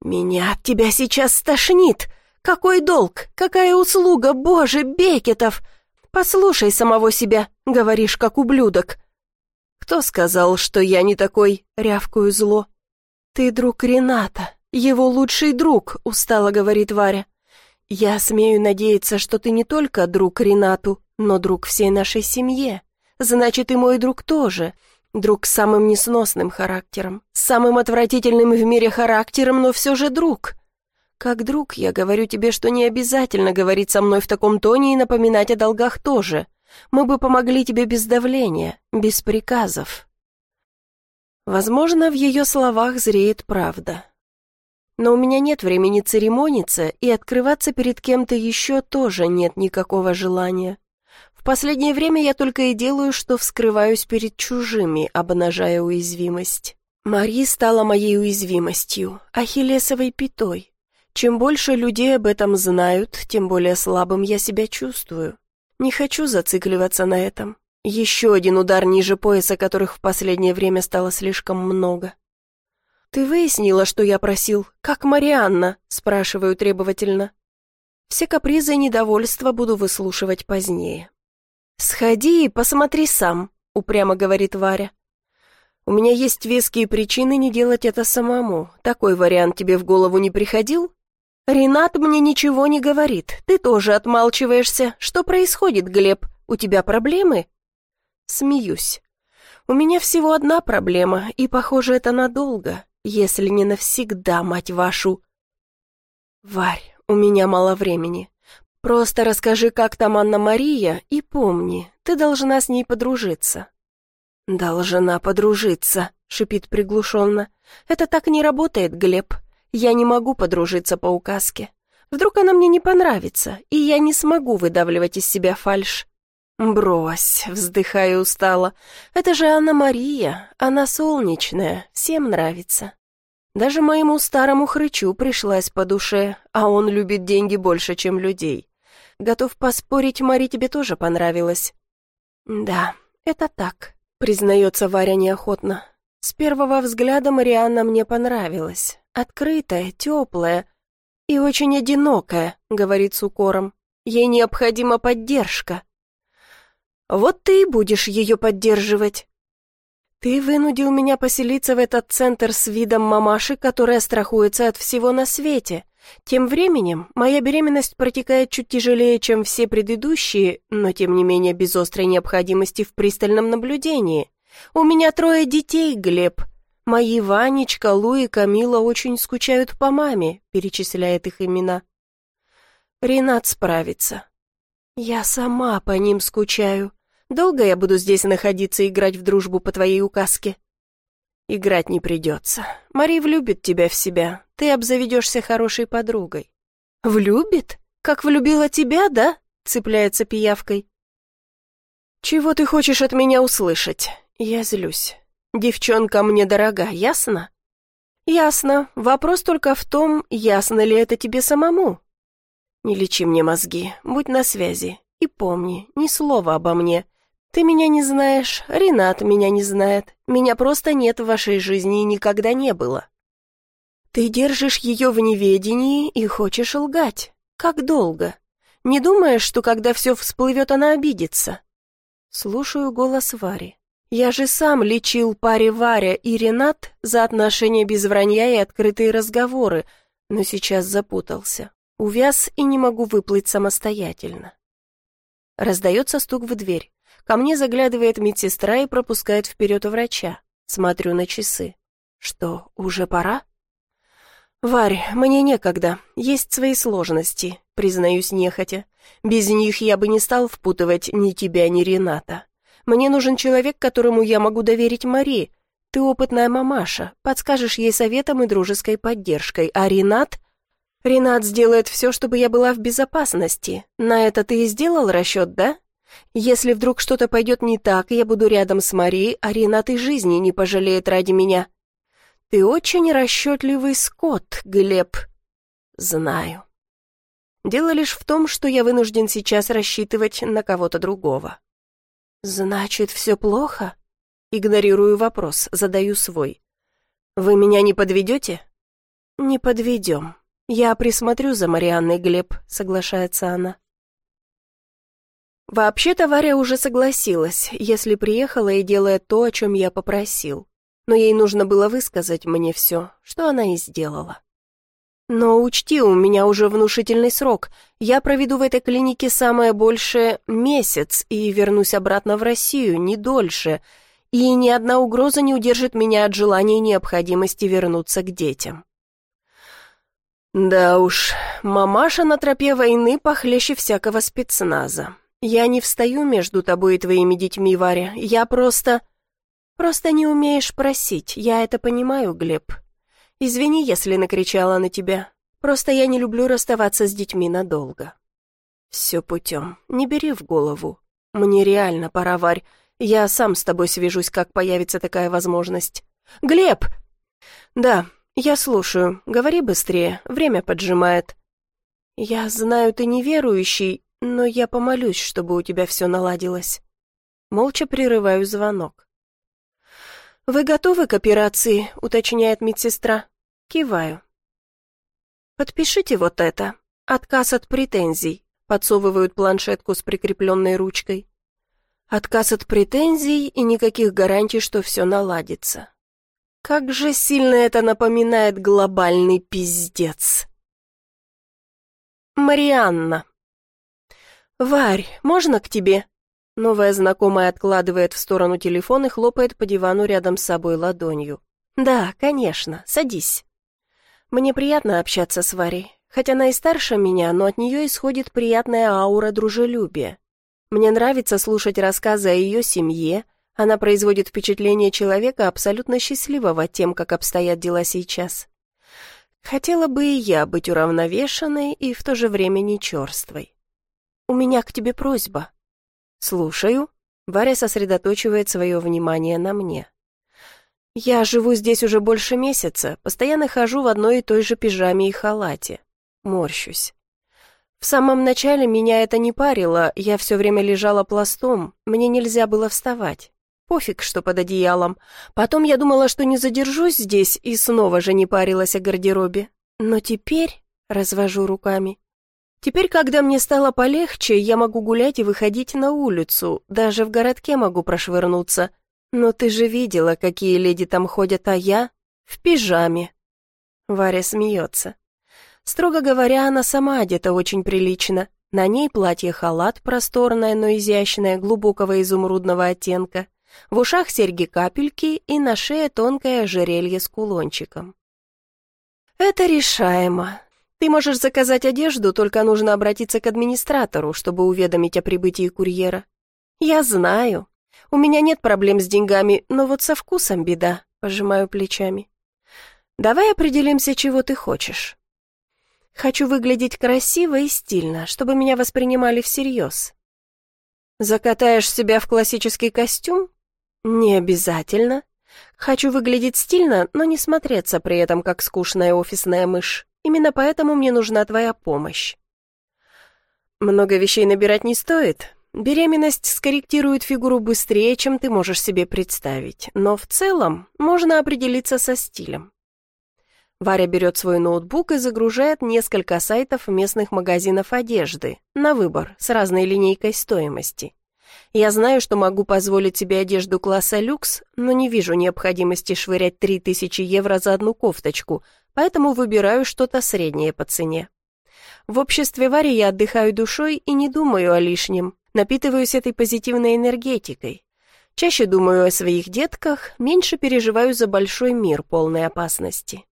«Меня от тебя сейчас стошнит! Какой долг? Какая услуга? Боже, Бекетов! Послушай самого себя, говоришь, как ублюдок!» «Кто сказал, что я не такой?» — рявкую зло. «Ты друг Рената, его лучший друг», — устало говорит Варя. «Я смею надеяться, что ты не только друг Ренату, но друг всей нашей семье. Значит, и мой друг тоже. Друг с самым несносным характером, самым отвратительным в мире характером, но все же друг. Как друг, я говорю тебе, что не обязательно говорить со мной в таком тоне и напоминать о долгах тоже. Мы бы помогли тебе без давления, без приказов». Возможно, в ее словах зреет правда. Но у меня нет времени церемониться, и открываться перед кем-то еще тоже нет никакого желания. Последнее время я только и делаю, что вскрываюсь перед чужими, обнажая уязвимость. Мари стала моей уязвимостью, ахиллесовой пятой. Чем больше людей об этом знают, тем более слабым я себя чувствую. Не хочу зацикливаться на этом. Еще один удар ниже пояса, которых в последнее время стало слишком много. «Ты выяснила, что я просил? Как Марианна?» — спрашиваю требовательно. Все капризы и недовольства буду выслушивать позднее. «Сходи и посмотри сам», — упрямо говорит Варя. «У меня есть веские причины не делать это самому. Такой вариант тебе в голову не приходил?» «Ренат мне ничего не говорит. Ты тоже отмалчиваешься. Что происходит, Глеб? У тебя проблемы?» Смеюсь. «У меня всего одна проблема, и, похоже, это надолго, если не навсегда, мать вашу». «Варь, у меня мало времени. Просто расскажи, как там Анна-Мария, и помни, ты должна с ней подружиться». «Должна подружиться», — шипит приглушенно. «Это так не работает, Глеб. Я не могу подружиться по указке. Вдруг она мне не понравится, и я не смогу выдавливать из себя фальшь. «Брось», — вздыхаю устало. «Это же Анна-Мария, она солнечная, всем нравится». Даже моему старому хрычу пришлась по душе, а он любит деньги больше, чем людей. Готов поспорить, Мари тебе тоже понравилось. «Да, это так», — признается Варя неохотно. «С первого взгляда Марианна мне понравилась. Открытая, теплая и очень одинокая», — говорит с укором. «Ей необходима поддержка». «Вот ты и будешь ее поддерживать». «Ты вынудил меня поселиться в этот центр с видом мамаши, которая страхуется от всего на свете. Тем временем моя беременность протекает чуть тяжелее, чем все предыдущие, но тем не менее без острой необходимости в пристальном наблюдении. У меня трое детей, Глеб. Мои Ванечка, Лу и Камила очень скучают по маме», — перечисляет их имена. Ренат справится. Я сама по ним скучаю. Долго я буду здесь находиться и играть в дружбу по твоей указке?» «Играть не придется. Мари влюбит тебя в себя. Ты обзаведешься хорошей подругой». «Влюбит? Как влюбила тебя, да?» — цепляется пиявкой. «Чего ты хочешь от меня услышать?» Я злюсь. «Девчонка мне дорога, ясно?» «Ясно. Вопрос только в том, ясно ли это тебе самому?» «Не лечи мне мозги, будь на связи. И помни, ни слова обо мне. Ты меня не знаешь, Ренат меня не знает. Меня просто нет в вашей жизни и никогда не было. Ты держишь ее в неведении и хочешь лгать. Как долго? Не думаешь, что когда все всплывет, она обидится? Слушаю голос Вари. Я же сам лечил паре Варя и Ренат за отношения без вранья и открытые разговоры, но сейчас запутался. Увяз и не могу выплыть самостоятельно. Раздается стук в дверь. Ко мне заглядывает медсестра и пропускает вперед врача. Смотрю на часы. Что, уже пора? «Варь, мне некогда, есть свои сложности», признаюсь нехотя. «Без них я бы не стал впутывать ни тебя, ни Рената. Мне нужен человек, которому я могу доверить Мари. Ты опытная мамаша, подскажешь ей советом и дружеской поддержкой, а Ренат...» Ренат сделает все, чтобы я была в безопасности. На это ты и сделал расчет, да? Если вдруг что-то пойдет не так, я буду рядом с Марией, а Ренат и жизни не пожалеет ради меня. Ты очень расчетливый скот, Глеб. Знаю. Дело лишь в том, что я вынужден сейчас рассчитывать на кого-то другого. Значит, все плохо? Игнорирую вопрос, задаю свой. Вы меня не подведете? Не подведем. «Я присмотрю за Марианной, Глеб», — соглашается она. Вообще-то Варя уже согласилась, если приехала и делает то, о чем я попросил. Но ей нужно было высказать мне все, что она и сделала. Но учти, у меня уже внушительный срок. Я проведу в этой клинике самое большее месяц и вернусь обратно в Россию, не дольше. И ни одна угроза не удержит меня от желания и необходимости вернуться к детям. «Да уж, мамаша на тропе войны похлеще всякого спецназа. Я не встаю между тобой и твоими детьми, Варя, я просто...» «Просто не умеешь просить, я это понимаю, Глеб. Извини, если накричала на тебя. Просто я не люблю расставаться с детьми надолго». «Все путем, не бери в голову. Мне реально пора, Варь. Я сам с тобой свяжусь, как появится такая возможность». «Глеб!» «Да, «Я слушаю. Говори быстрее. Время поджимает». «Я знаю, ты неверующий, но я помолюсь, чтобы у тебя все наладилось». Молча прерываю звонок. «Вы готовы к операции?» — уточняет медсестра. Киваю. «Подпишите вот это. Отказ от претензий», — подсовывают планшетку с прикрепленной ручкой. «Отказ от претензий и никаких гарантий, что все наладится. Как же сильно это напоминает глобальный пиздец. Марианна. «Варь, можно к тебе?» Новая знакомая откладывает в сторону телефон и хлопает по дивану рядом с собой ладонью. «Да, конечно, садись». Мне приятно общаться с Варей. Хоть она и старше меня, но от нее исходит приятная аура дружелюбия. Мне нравится слушать рассказы о ее семье, она производит впечатление человека абсолютно счастливого тем, как обстоят дела сейчас. Хотела бы и я быть уравновешенной и в то же время не черствой. У меня к тебе просьба. Слушаю. Варя сосредоточивает свое внимание на мне. Я живу здесь уже больше месяца, постоянно хожу в одной и той же пижаме и халате. Морщусь. В самом начале меня это не парило, я все время лежала пластом, мне нельзя было вставать. Пофиг, что под одеялом. Потом я думала, что не задержусь здесь, и снова же не парилась о гардеробе. Но теперь развожу руками. Теперь, когда мне стало полегче, я могу гулять и выходить на улицу, даже в городке могу прошвырнуться. Но ты же видела, какие леди там ходят, а я в пижаме. Варя смеется. Строго говоря, она сама одета очень прилично. На ней платье-халат просторное, но изящное, глубокого изумрудного оттенка. В ушах серьги-капельки и на шее тонкое ожерелье с кулончиком. «Это решаемо. Ты можешь заказать одежду, только нужно обратиться к администратору, чтобы уведомить о прибытии курьера. Я знаю. У меня нет проблем с деньгами, но вот со вкусом беда», — пожимаю плечами. «Давай определимся, чего ты хочешь». «Хочу выглядеть красиво и стильно, чтобы меня воспринимали всерьез». «Закатаешь себя в классический костюм?» «Не обязательно. Хочу выглядеть стильно, но не смотреться при этом как скучная офисная мышь. Именно поэтому мне нужна твоя помощь». «Много вещей набирать не стоит. Беременность скорректирует фигуру быстрее, чем ты можешь себе представить, но в целом можно определиться со стилем». Варя берет свой ноутбук и загружает несколько сайтов местных магазинов одежды на выбор с разной линейкой стоимости. Я знаю, что могу позволить себе одежду класса люкс, но не вижу необходимости швырять 3000 евро за одну кофточку, поэтому выбираю что-то среднее по цене. В обществе Вари я отдыхаю душой и не думаю о лишнем, напитываюсь этой позитивной энергетикой. Чаще думаю о своих детках, меньше переживаю за большой мир полной опасности.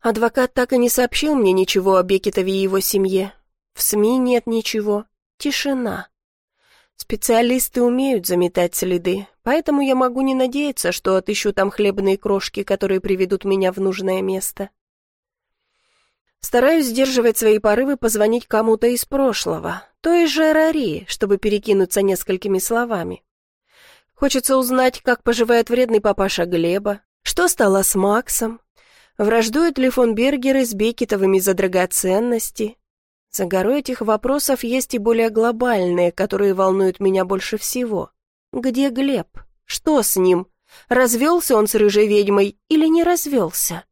Адвокат так и не сообщил мне ничего о Бекетове и его семье. В СМИ нет ничего. Тишина. Специалисты умеют заметать следы, поэтому я могу не надеяться, что отыщу там хлебные крошки, которые приведут меня в нужное место. Стараюсь сдерживать свои порывы позвонить кому-то из прошлого, той же Рари, чтобы перекинуться несколькими словами. Хочется узнать, как поживает вредный папаша Глеба, что стало с Максом, враждуют ли фон Бергеры с Бекетовыми за драгоценности, за горой этих вопросов есть и более глобальные, которые волнуют меня больше всего. Где Глеб? Что с ним? Развелся он с рыжей ведьмой или не развелся?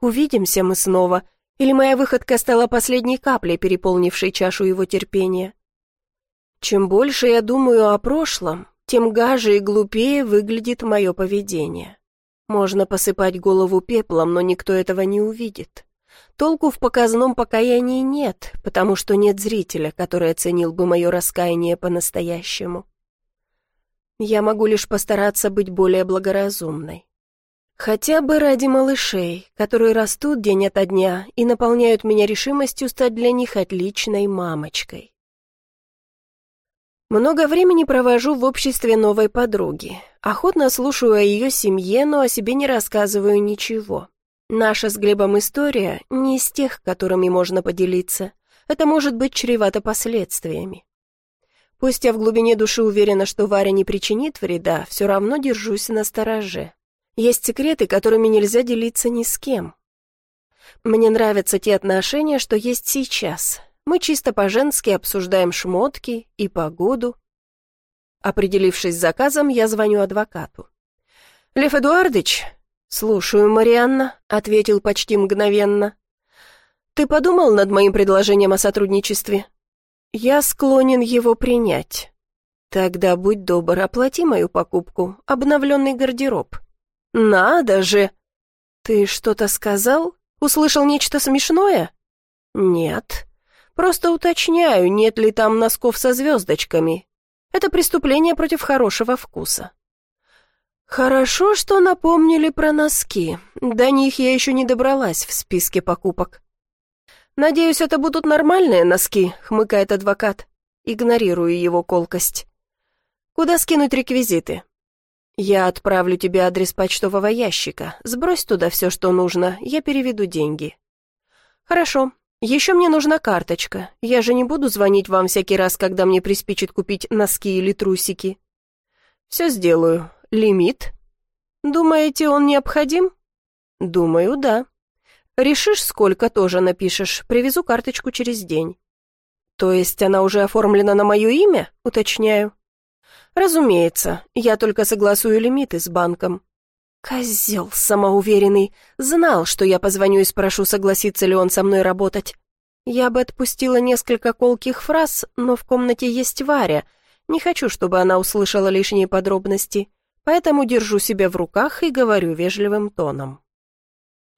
Увидимся мы снова, или моя выходка стала последней каплей, переполнившей чашу его терпения? Чем больше я думаю о прошлом, тем гаже и глупее выглядит мое поведение. Можно посыпать голову пеплом, но никто этого не увидит. Толку в показном покаянии нет, потому что нет зрителя, который оценил бы мое раскаяние по-настоящему. Я могу лишь постараться быть более благоразумной. Хотя бы ради малышей, которые растут день ото дня и наполняют меня решимостью стать для них отличной мамочкой. Много времени провожу в обществе новой подруги. Охотно слушаю о ее семье, но о себе не рассказываю ничего. Наша с Глебом история не из тех, которыми можно поделиться. Это может быть чревато последствиями. Пусть я в глубине души уверена, что Варя не причинит вреда, все равно держусь на стороже. Есть секреты, которыми нельзя делиться ни с кем. Мне нравятся те отношения, что есть сейчас. Мы чисто по-женски обсуждаем шмотки и погоду. Определившись с заказом, я звоню адвокату. «Лев Эдуардович, «Слушаю, Марианна», — ответил почти мгновенно. «Ты подумал над моим предложением о сотрудничестве?» «Я склонен его принять». «Тогда будь добр, оплати мою покупку, обновленный гардероб». «Надо же!» «Ты что-то сказал? Услышал нечто смешное?» «Нет. Просто уточняю, нет ли там носков со звездочками. Это преступление против хорошего вкуса». «Хорошо, что напомнили про носки. До них я еще не добралась в списке покупок». «Надеюсь, это будут нормальные носки», — хмыкает адвокат. Игнорирую его колкость. «Куда скинуть реквизиты?» «Я отправлю тебе адрес почтового ящика. Сбрось туда все, что нужно, я переведу деньги». «Хорошо. Еще мне нужна карточка. Я же не буду звонить вам всякий раз, когда мне приспичит купить носки или трусики». «Все сделаю. Лимит? Думаете, он необходим? Думаю, да. Решишь, сколько тоже напишешь, привезу карточку через день. То есть она уже оформлена на мое имя, уточняю? Разумеется, я только согласую лимиты с банком. Козел самоуверенный, знал, что я позвоню и спрошу, согласится ли он со мной работать. Я бы отпустила несколько колких фраз, но в комнате есть Варя. Не хочу, чтобы она услышала лишние подробности поэтому держу себя в руках и говорю вежливым тоном.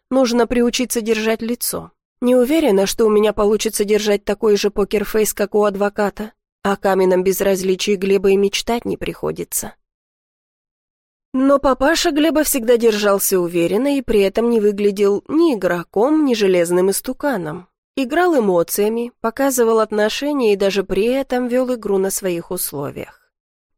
Нужно приучиться держать лицо. Не уверена, что у меня получится держать такой же покерфейс, как у адвоката. О каменном безразличии Глеба и мечтать не приходится. Но папаша Глеба всегда держался уверенно и при этом не выглядел ни игроком, ни железным истуканом. Играл эмоциями, показывал отношения и даже при этом вел игру на своих условиях.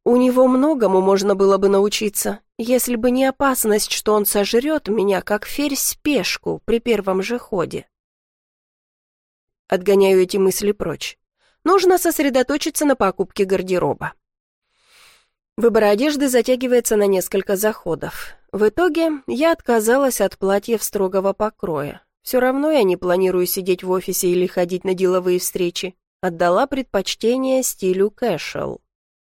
У него многому можно было бы научиться, если бы не опасность, что он сожрет меня, как ферзь пешку при первом же ходе. Отгоняю эти мысли прочь. Нужно сосредоточиться на покупке гардероба. Выбор одежды затягивается на несколько заходов. В итоге я отказалась от платьев строгого покроя. Все равно я не планирую сидеть в офисе или ходить на деловые встречи. Отдала предпочтение стилю кэшел.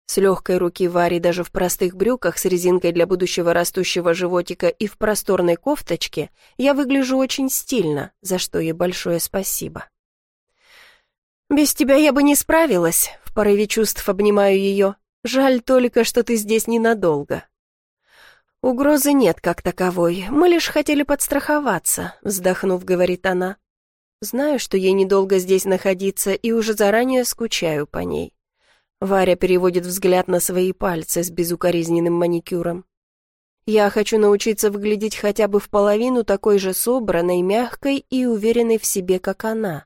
С легкой руки Вари даже в простых брюках с резинкой для будущего растущего животика и в просторной кофточке я выгляжу очень стильно, за что ей большое спасибо. «Без тебя я бы не справилась», — в порыве чувств обнимаю ее. Жаль только, что ты здесь ненадолго». «Угрозы нет как таковой, мы лишь хотели подстраховаться», — вздохнув, говорит она. «Знаю, что ей недолго здесь находиться, и уже заранее скучаю по ней». Варя переводит взгляд на свои пальцы с безукоризненным маникюром. «Я хочу научиться выглядеть хотя бы в половину такой же собранной, мягкой и уверенной в себе, как она».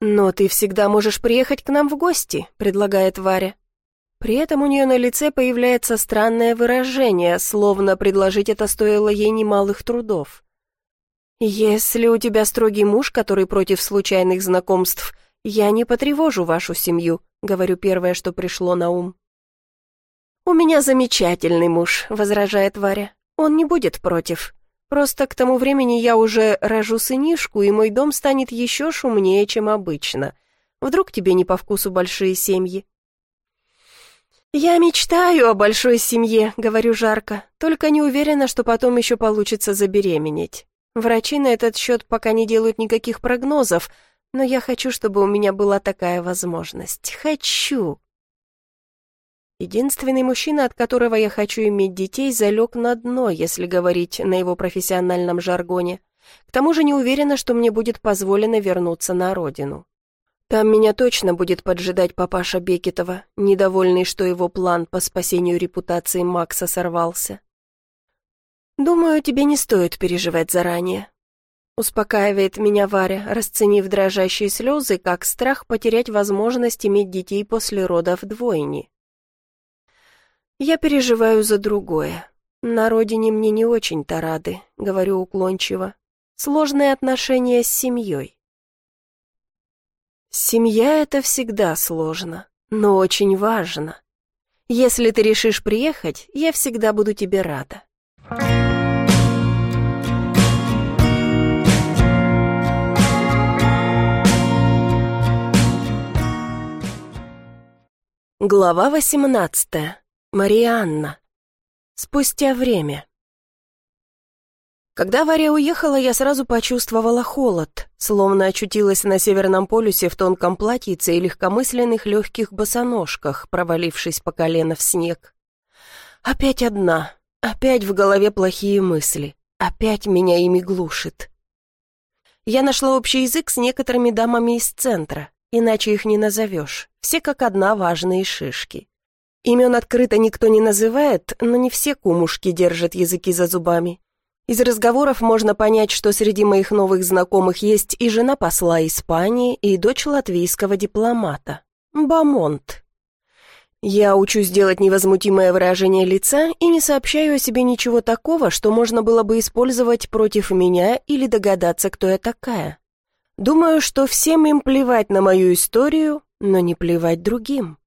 «Но ты всегда можешь приехать к нам в гости», — предлагает Варя. При этом у нее на лице появляется странное выражение, словно предложить это стоило ей немалых трудов. «Если у тебя строгий муж, который против случайных знакомств, я не потревожу вашу семью», — говорю первое, что пришло на ум. «У меня замечательный муж», — возражает Варя. «Он не будет против. Просто к тому времени я уже рожу сынишку, и мой дом станет еще шумнее, чем обычно. Вдруг тебе не по вкусу большие семьи?» «Я мечтаю о большой семье», — говорю жарко, только не уверена, что потом еще получится забеременеть. Врачи на этот счет пока не делают никаких прогнозов, но я хочу, чтобы у меня была такая возможность. Хочу. Единственный мужчина, от которого я хочу иметь детей, залег на дно, если говорить на его профессиональном жаргоне. К тому же не уверена, что мне будет позволено вернуться на родину. Там меня точно будет поджидать папаша Бекетова, недовольный, что его план по спасению репутации Макса сорвался. «Думаю, тебе не стоит переживать заранее», — успокаивает меня Варя, расценив дрожащие слезы, как страх потерять возможность иметь детей после родов двойни. «Я переживаю за другое. На родине мне не очень-то рады», — говорю уклончиво. «Сложные отношения с семьей. Семья — это всегда сложно, но очень важно. Если ты решишь приехать, я всегда буду тебе рада. Глава восемнадцатая. Марианна. Спустя время. Когда Варя уехала, я сразу почувствовала холод, словно очутилась на Северном полюсе в тонком платьице и легкомысленных легких босоножках, провалившись по колено в снег. Опять одна, опять в голове плохие мысли, опять меня ими глушит. Я нашла общий язык с некоторыми дамами из центра, иначе их не назовешь, все как одна важные шишки. Имен открыто никто не называет, но не все кумушки держат языки за зубами. Из разговоров можно понять, что среди моих новых знакомых есть и жена посла Испании, и дочь латвийского дипломата. Бамонт. Я учусь делать невозмутимое выражение лица и не сообщаю о себе ничего такого, что можно было бы использовать против меня или догадаться, кто я такая. Думаю, что всем им плевать на мою историю, но не плевать другим.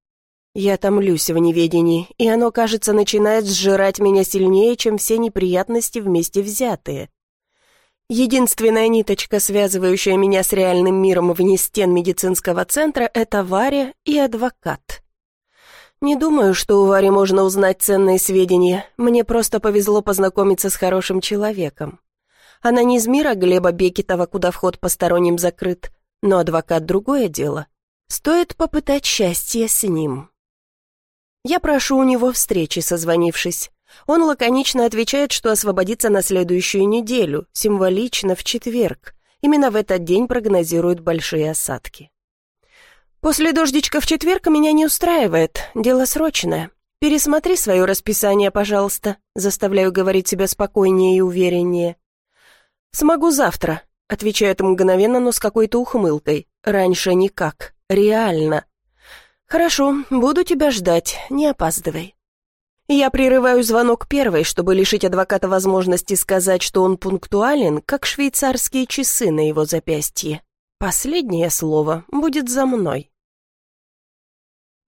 Я томлюсь в неведении, и оно, кажется, начинает сжирать меня сильнее, чем все неприятности вместе взятые. Единственная ниточка, связывающая меня с реальным миром вне стен медицинского центра, это Варя и адвокат. Не думаю, что у Вари можно узнать ценные сведения, мне просто повезло познакомиться с хорошим человеком. Она не из мира Глеба Бекетова, куда вход посторонним закрыт, но адвокат — другое дело. Стоит попытать счастье с ним. Я прошу у него встречи, созвонившись. Он лаконично отвечает, что освободится на следующую неделю, символично в четверг. Именно в этот день прогнозируют большие осадки. После дождичка в четверг меня не устраивает, дело срочное. Пересмотри свое расписание, пожалуйста, заставляю говорить себя спокойнее и увереннее. Смогу завтра, отвечает мгновенно, но с какой-то ухмылкой. Раньше никак, реально. «Хорошо, буду тебя ждать, не опаздывай». Я прерываю звонок первой, чтобы лишить адвоката возможности сказать, что он пунктуален, как швейцарские часы на его запястье. Последнее слово будет за мной.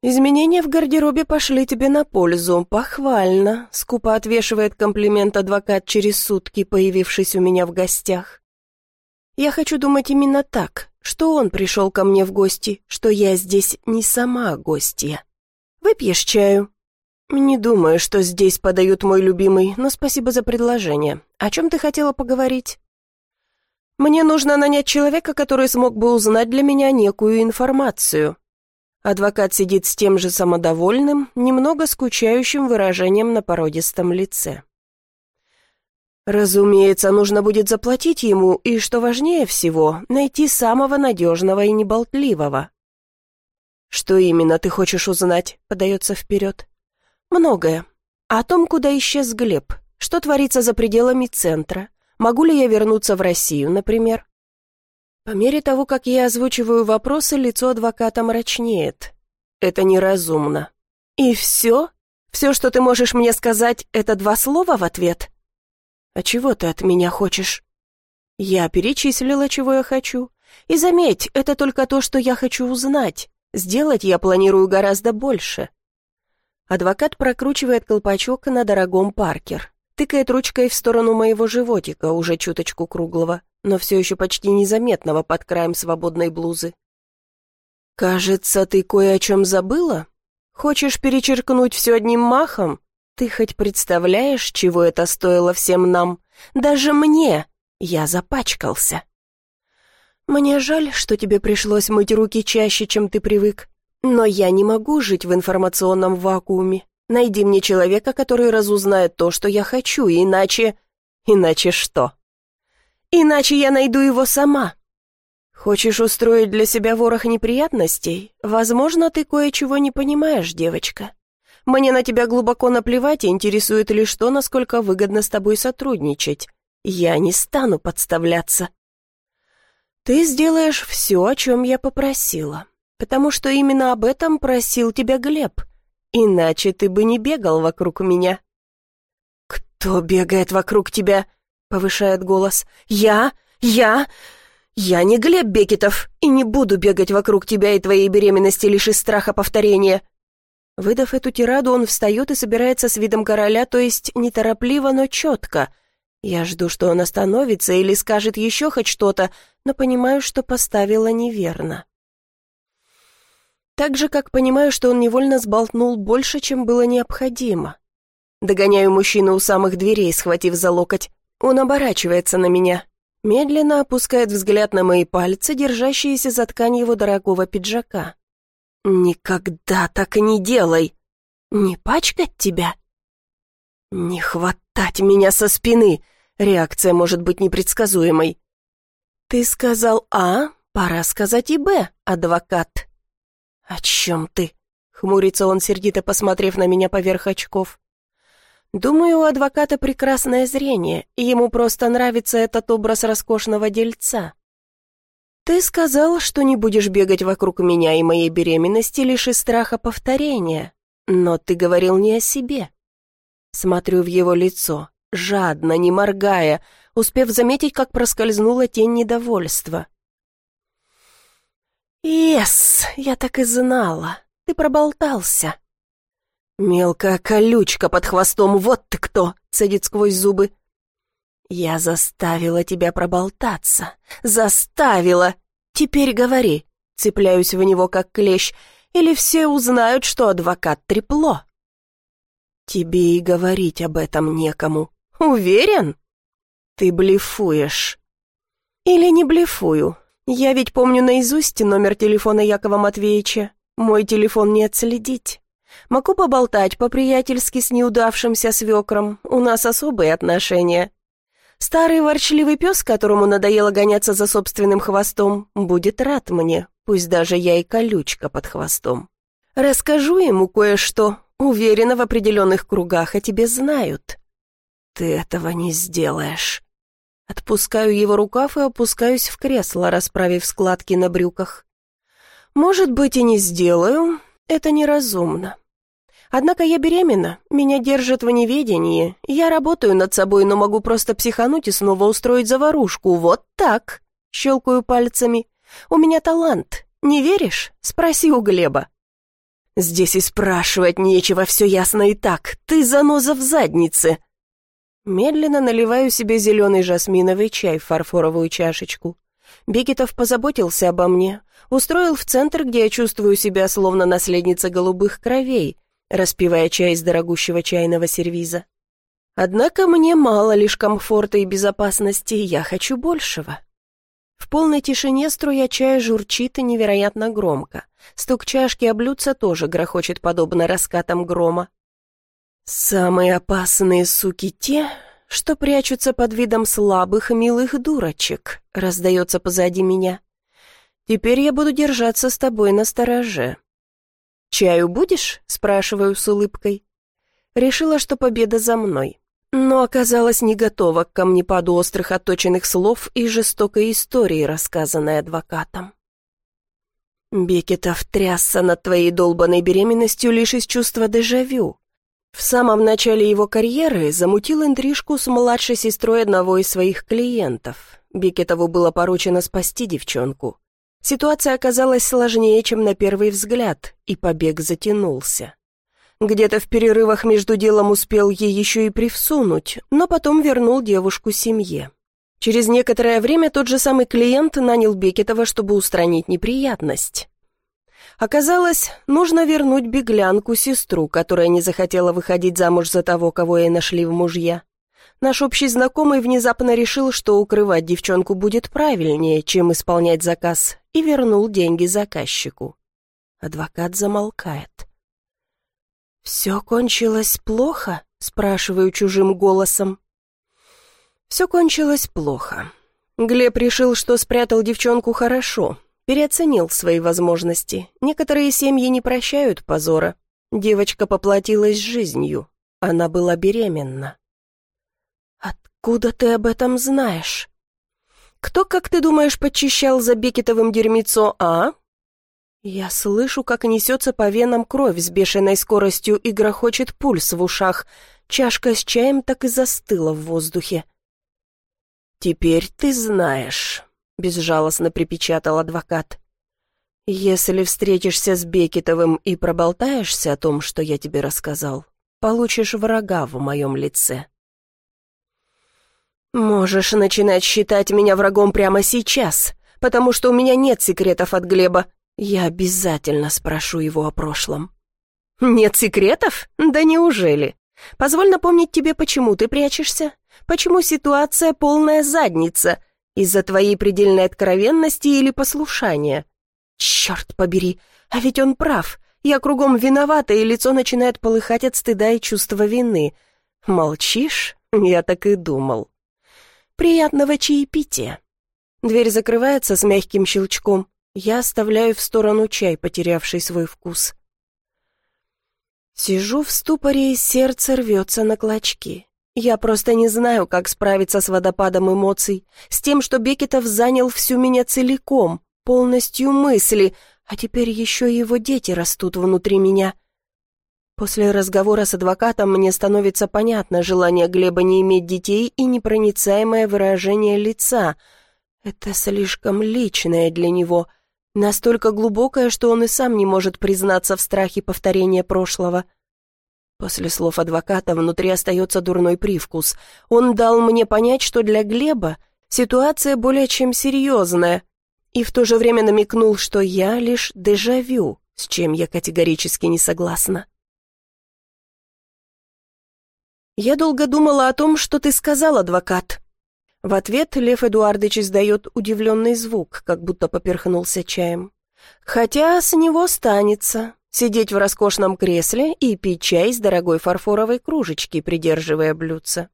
«Изменения в гардеробе пошли тебе на пользу, похвально», — скупо отвешивает комплимент адвокат через сутки, появившись у меня в гостях. «Я хочу думать именно так, что он пришел ко мне в гости, что я здесь не сама гостья. Выпьешь чаю?» «Не думаю, что здесь подают мой любимый, но спасибо за предложение. О чем ты хотела поговорить?» «Мне нужно нанять человека, который смог бы узнать для меня некую информацию». Адвокат сидит с тем же самодовольным, немного скучающим выражением на породистом лице. Разумеется, нужно будет заплатить ему, и, что важнее всего, найти самого надежного и неболтливого. «Что именно ты хочешь узнать?» — подается вперед. «Многое. О том, куда исчез Глеб, что творится за пределами центра, могу ли я вернуться в Россию, например». По мере того, как я озвучиваю вопросы, лицо адвоката мрачнеет. «Это неразумно». «И все? Все, что ты можешь мне сказать, это два слова в ответ?» «А чего ты от меня хочешь?» «Я перечислила, чего я хочу. И заметь, это только то, что я хочу узнать. Сделать я планирую гораздо больше». Адвокат прокручивает колпачок на дорогом Паркер, тыкает ручкой в сторону моего животика, уже чуточку круглого, но все еще почти незаметного под краем свободной блузы. «Кажется, ты кое о чем забыла? Хочешь перечеркнуть все одним махом? Ты хоть представляешь, чего это стоило всем нам? Даже мне! Я запачкался. Мне жаль, что тебе пришлось мыть руки чаще, чем ты привык. Но я не могу жить в информационном вакууме. Найди мне человека, который разузнает то, что я хочу, иначе... Иначе что? Иначе я найду его сама. Хочешь устроить для себя ворох неприятностей? Возможно, ты кое-чего не понимаешь, девочка. Мне на тебя глубоко наплевать и интересует лишь то, насколько выгодно с тобой сотрудничать. Я не стану подставляться. Ты сделаешь все, о чем я попросила, потому что именно об этом просил тебя Глеб. Иначе ты бы не бегал вокруг меня. «Кто бегает вокруг тебя?» — повышает голос. «Я? Я? Я не Глеб Бекетов и не буду бегать вокруг тебя и твоей беременности лишь из страха повторения. Выдав эту тираду, он встает и собирается с видом короля, то есть неторопливо, но четко. Я жду, что он остановится или скажет еще хоть что-то, но понимаю, что поставила неверно. Так же, как понимаю, что он невольно сболтнул больше, чем было необходимо. Догоняю мужчину у самых дверей, схватив за локоть. Он оборачивается на меня. Медленно опускает взгляд на мои пальцы, держащиеся за ткань его дорогого пиджака. «Никогда так не делай! Не пачкать тебя?» «Не хватать меня со спины!» Реакция может быть непредсказуемой. «Ты сказал А, пора сказать и Б, адвокат». «О чем ты?» — хмурится он, сердито посмотрев на меня поверх очков. «Думаю, у адвоката прекрасное зрение, и ему просто нравится этот образ роскошного дельца. «Ты сказал, что не будешь бегать вокруг меня и моей беременности лишь из страха повторения, но ты говорил не о себе». Смотрю в его лицо, жадно, не моргая, успев заметить, как проскользнула тень недовольства. «Ес, я так и знала, ты проболтался». «Мелкая колючка под хвостом, вот ты кто!» — цедит сквозь зубы. «Я заставила тебя проболтаться. Заставила! Теперь говори!» Цепляюсь в него как клещ. «Или все узнают, что адвокат трепло?» «Тебе и говорить об этом некому. Уверен?» «Ты блефуешь». «Или не блефую. Я ведь помню наизусть номер телефона Якова Матвеевича. Мой телефон не отследить. Могу поболтать по-приятельски с неудавшимся свекром. У нас особые отношения. Старый ворчливый пес, которому надоело гоняться за собственным хвостом, будет рад мне, пусть даже я и колючка под хвостом. Расскажу ему кое-что, уверена, в определенных кругах о тебе знают. Ты этого не сделаешь. Отпускаю его рукав и опускаюсь в кресло, расправив складки на брюках. Может быть, и не сделаю, это неразумно. Однако я беременна, меня держат в неведении. Я работаю над собой, но могу просто психануть и снова устроить заварушку. Вот так. Щелкаю пальцами. У меня талант. Не веришь? Спроси у Глеба. Здесь и спрашивать нечего, все ясно и так. Ты заноза в заднице. Медленно наливаю себе зеленый жасминовый чай в фарфоровую чашечку. Бекетов позаботился обо мне, устроил в центр, где я чувствую себя словно наследница голубых кровей, распивая чай из дорогущего чайного сервиза. Однако мне мало лишь комфорта и безопасности, я хочу большего. В полной тишине струя чая журчит и невероятно громко. Стук чашки о блюдце тоже грохочет подобно раскатам грома. Самые опасные суки те, что прячутся под видом слабых милых дурочек, раздается позади меня. Теперь я буду держаться с тобой на стороже. «Чаю будешь?» — спрашиваю с улыбкой. Решила, что победа за мной но оказалась не готова к камнепаду острых отточенных слов и жестокой истории, рассказанной адвокатом. Бекетов трясся над твоей долбанной беременностью лишь из чувства дежавю. В самом начале его карьеры замутил интрижку с младшей сестрой одного из своих клиентов. Бекетову было поручено спасти девчонку. Ситуация оказалась сложнее, чем на первый взгляд, и побег затянулся. Где-то в перерывах между делом успел ей еще и привсунуть, но потом вернул девушку семье. Через некоторое время тот же самый клиент нанял Бекетова, чтобы устранить неприятность. Оказалось, нужно вернуть беглянку-сестру, которая не захотела выходить замуж за того, кого ей нашли в мужья. Наш общий знакомый внезапно решил, что укрывать девчонку будет правильнее, чем исполнять заказ, и вернул деньги заказчику. Адвокат замолкает. «Все кончилось плохо?» — спрашиваю чужим голосом. Все кончилось плохо. Глеб решил, что спрятал девчонку хорошо, переоценил свои возможности. Некоторые семьи не прощают позора. Девочка поплатилась жизнью. Она была беременна. «Откуда ты об этом знаешь?» «Кто, как ты думаешь, подчищал за Бекетовым дерьмецо, а?» Я слышу, как несется по венам кровь с бешеной скоростью и грохочет пульс в ушах. Чашка с чаем так и застыла в воздухе. «Теперь ты знаешь», — безжалостно припечатал адвокат. «Если встретишься с Бекетовым и проболтаешься о том, что я тебе рассказал, получишь врага в моем лице». «Можешь начинать считать меня врагом прямо сейчас, потому что у меня нет секретов от Глеба», я обязательно спрошу его о прошлом. Нет секретов? Да неужели? Позволь напомнить тебе, почему ты прячешься? Почему ситуация полная задница? Из-за твоей предельной откровенности или послушания? Черт побери, а ведь он прав. Я кругом виновата, и лицо начинает полыхать от стыда и чувства вины. Молчишь? Я так и думал. Приятного чаепития. Дверь закрывается с мягким щелчком. Я оставляю в сторону чай, потерявший свой вкус. Сижу в ступоре, и сердце рвется на клочки. Я просто не знаю, как справиться с водопадом эмоций, с тем, что Бекетов занял всю меня целиком, полностью мысли, а теперь еще и его дети растут внутри меня. После разговора с адвокатом мне становится понятно желание Глеба не иметь детей и непроницаемое выражение лица. Это слишком личное для него — Настолько глубокое, что он и сам не может признаться в страхе повторения прошлого. После слов адвоката внутри остается дурной привкус. Он дал мне понять, что для Глеба ситуация более чем серьезная, и в то же время намекнул, что я лишь дежавю, с чем я категорически не согласна. «Я долго думала о том, что ты сказал, адвокат», в ответ Лев Эдуардович издает удивленный звук, как будто поперхнулся чаем. Хотя с него станется сидеть в роскошном кресле и пить чай из дорогой фарфоровой кружечки, придерживая блюдце.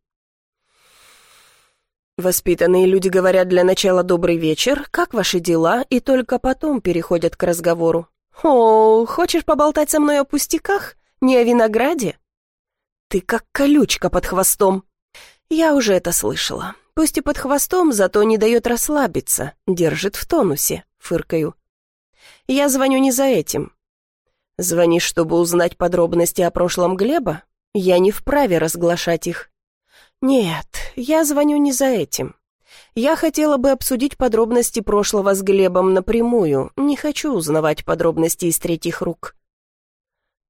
Воспитанные люди говорят для начала «добрый вечер», «как ваши дела?» и только потом переходят к разговору. «О, хочешь поболтать со мной о пустяках? Не о винограде?» «Ты как колючка под хвостом». «Я уже это слышала. Пусть и под хвостом, зато не дает расслабиться, держит в тонусе, фыркаю. Я звоню не за этим. Звонишь, чтобы узнать подробности о прошлом Глеба? Я не вправе разглашать их. Нет, я звоню не за этим. Я хотела бы обсудить подробности прошлого с Глебом напрямую, не хочу узнавать подробности из третьих рук.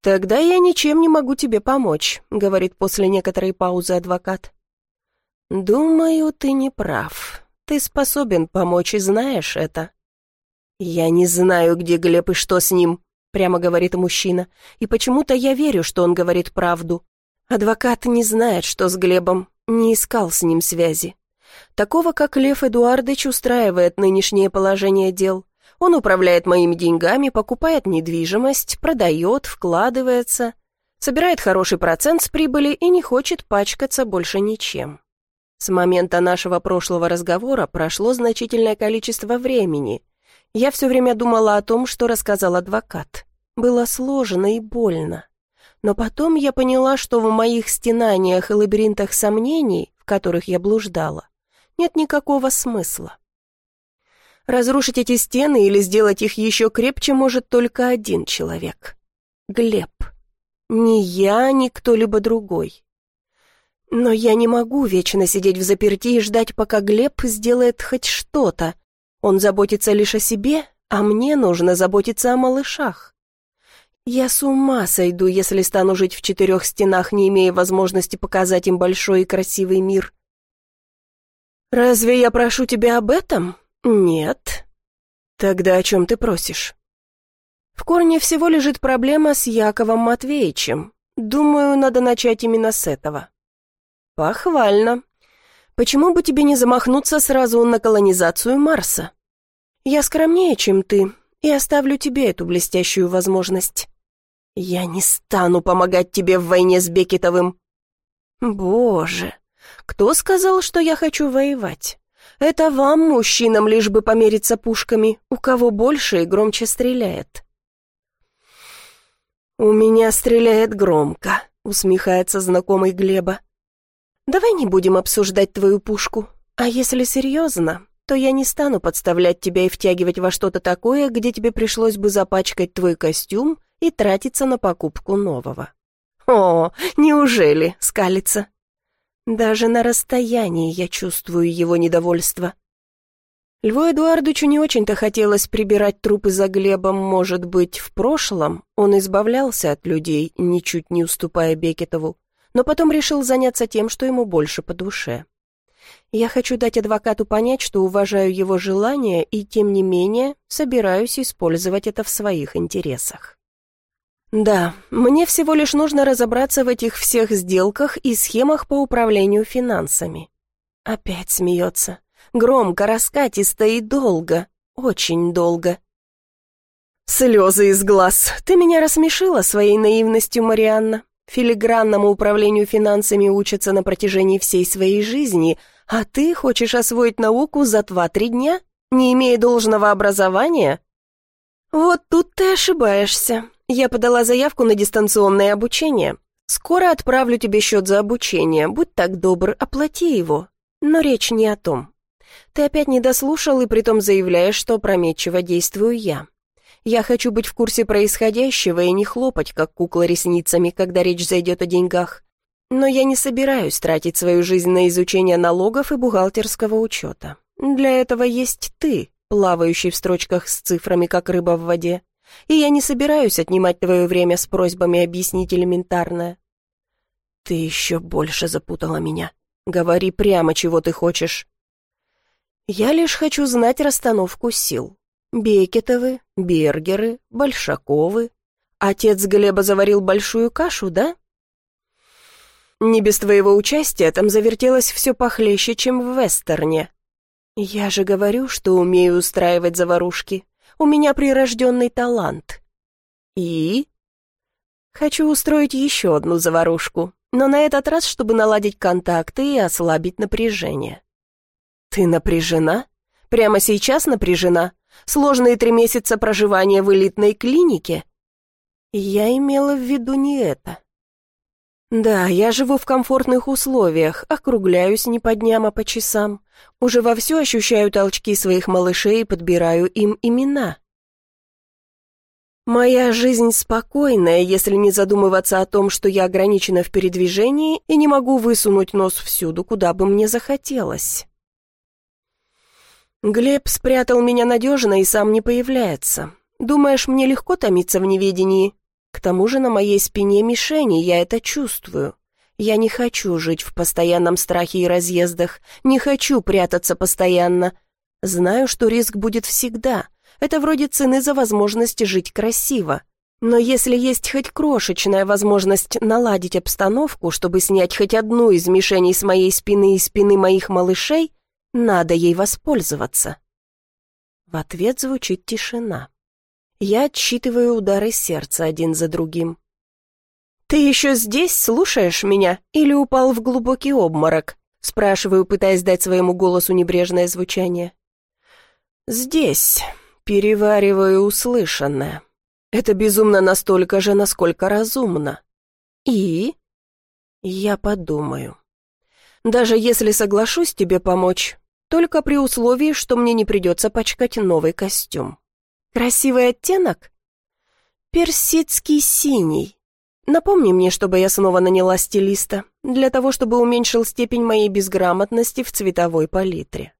«Тогда я ничем не могу тебе помочь», — говорит после некоторой паузы адвокат. «Думаю, ты не прав. Ты способен помочь и знаешь это». «Я не знаю, где Глеб и что с ним», — прямо говорит мужчина, и почему-то я верю, что он говорит правду. Адвокат не знает, что с Глебом, не искал с ним связи. Такого, как Лев Эдуардович, устраивает нынешнее положение дел. Он управляет моими деньгами, покупает недвижимость, продает, вкладывается, собирает хороший процент с прибыли и не хочет пачкаться больше ничем. С момента нашего прошлого разговора прошло значительное количество времени. Я все время думала о том, что рассказал адвокат. Было сложно и больно. Но потом я поняла, что в моих стенаниях и лабиринтах сомнений, в которых я блуждала, нет никакого смысла. Разрушить эти стены или сделать их еще крепче может только один человек. Глеб. Ни я, ни кто-либо другой. Но я не могу вечно сидеть в заперти и ждать, пока Глеб сделает хоть что-то. Он заботится лишь о себе, а мне нужно заботиться о малышах. Я с ума сойду, если стану жить в четырех стенах, не имея возможности показать им большой и красивый мир. Разве я прошу тебя об этом? «Нет». «Тогда о чем ты просишь?» «В корне всего лежит проблема с Яковом Матвеевичем. Думаю, надо начать именно с этого». «Похвально. Почему бы тебе не замахнуться сразу на колонизацию Марса? Я скромнее, чем ты, и оставлю тебе эту блестящую возможность». «Я не стану помогать тебе в войне с Бекетовым». «Боже, кто сказал, что я хочу воевать? Это вам, мужчинам, лишь бы помериться пушками, у кого больше и громче стреляет. «У меня стреляет громко», — усмехается знакомый Глеба. «Давай не будем обсуждать твою пушку. А если серьезно, то я не стану подставлять тебя и втягивать во что-то такое, где тебе пришлось бы запачкать твой костюм и тратиться на покупку нового». «О, неужели?» — скалится. Даже на расстоянии я чувствую его недовольство. Льву Эдуардовичу не очень-то хотелось прибирать трупы за Глебом, может быть, в прошлом он избавлялся от людей, ничуть не уступая Бекетову, но потом решил заняться тем, что ему больше по душе. Я хочу дать адвокату понять, что уважаю его желания и, тем не менее, собираюсь использовать это в своих интересах. Да, мне всего лишь нужно разобраться в этих всех сделках и схемах по управлению финансами. Опять смеется. Громко, раскатисто и долго. Очень долго. Слезы из глаз. Ты меня рассмешила своей наивностью, Марианна. Филигранному управлению финансами учатся на протяжении всей своей жизни, а ты хочешь освоить науку за два-три дня, не имея должного образования? Вот тут ты ошибаешься. Я подала заявку на дистанционное обучение. Скоро отправлю тебе счет за обучение. Будь так добр, оплати его. Но речь не о том. Ты опять не дослушал и притом заявляешь, что опрометчиво действую я. Я хочу быть в курсе происходящего и не хлопать, как кукла ресницами, когда речь зайдет о деньгах. Но я не собираюсь тратить свою жизнь на изучение налогов и бухгалтерского учета. Для этого есть ты, плавающий в строчках с цифрами, как рыба в воде и я не собираюсь отнимать твое время с просьбами объяснить элементарное». «Ты еще больше запутала меня. Говори прямо, чего ты хочешь». «Я лишь хочу знать расстановку сил. Бекетовы, Бергеры, Большаковы. Отец Глеба заварил большую кашу, да?» «Не без твоего участия там завертелось все похлеще, чем в вестерне», «Я же говорю, что умею устраивать заварушки. У меня прирожденный талант. И? Хочу устроить еще одну заварушку, но на этот раз, чтобы наладить контакты и ослабить напряжение. Ты напряжена? Прямо сейчас напряжена? Сложные три месяца проживания в элитной клинике? Я имела в виду не это. Да, я живу в комфортных условиях, округляюсь не по дням, а по часам. Уже вовсю ощущаю толчки своих малышей и подбираю им имена. Моя жизнь спокойная, если не задумываться о том, что я ограничена в передвижении и не могу высунуть нос всюду, куда бы мне захотелось. Глеб спрятал меня надежно и сам не появляется. Думаешь, мне легко томиться в неведении? К тому же на моей спине мишени, я это чувствую. Я не хочу жить в постоянном страхе и разъездах, не хочу прятаться постоянно. Знаю, что риск будет всегда. Это вроде цены за возможность жить красиво. Но если есть хоть крошечная возможность наладить обстановку, чтобы снять хоть одну из мишеней с моей спины и спины моих малышей, Надо ей воспользоваться. В ответ звучит тишина. Я отсчитываю удары сердца один за другим. «Ты еще здесь слушаешь меня или упал в глубокий обморок?» Спрашиваю, пытаясь дать своему голосу небрежное звучание. «Здесь. Перевариваю услышанное. Это безумно настолько же, насколько разумно. И...» «Я подумаю. Даже если соглашусь тебе помочь, только при условии, что мне не придется пачкать новый костюм. Красивый оттенок? Персидский синий. Напомни мне, чтобы я снова наняла стилиста, для того, чтобы уменьшил степень моей безграмотности в цветовой палитре.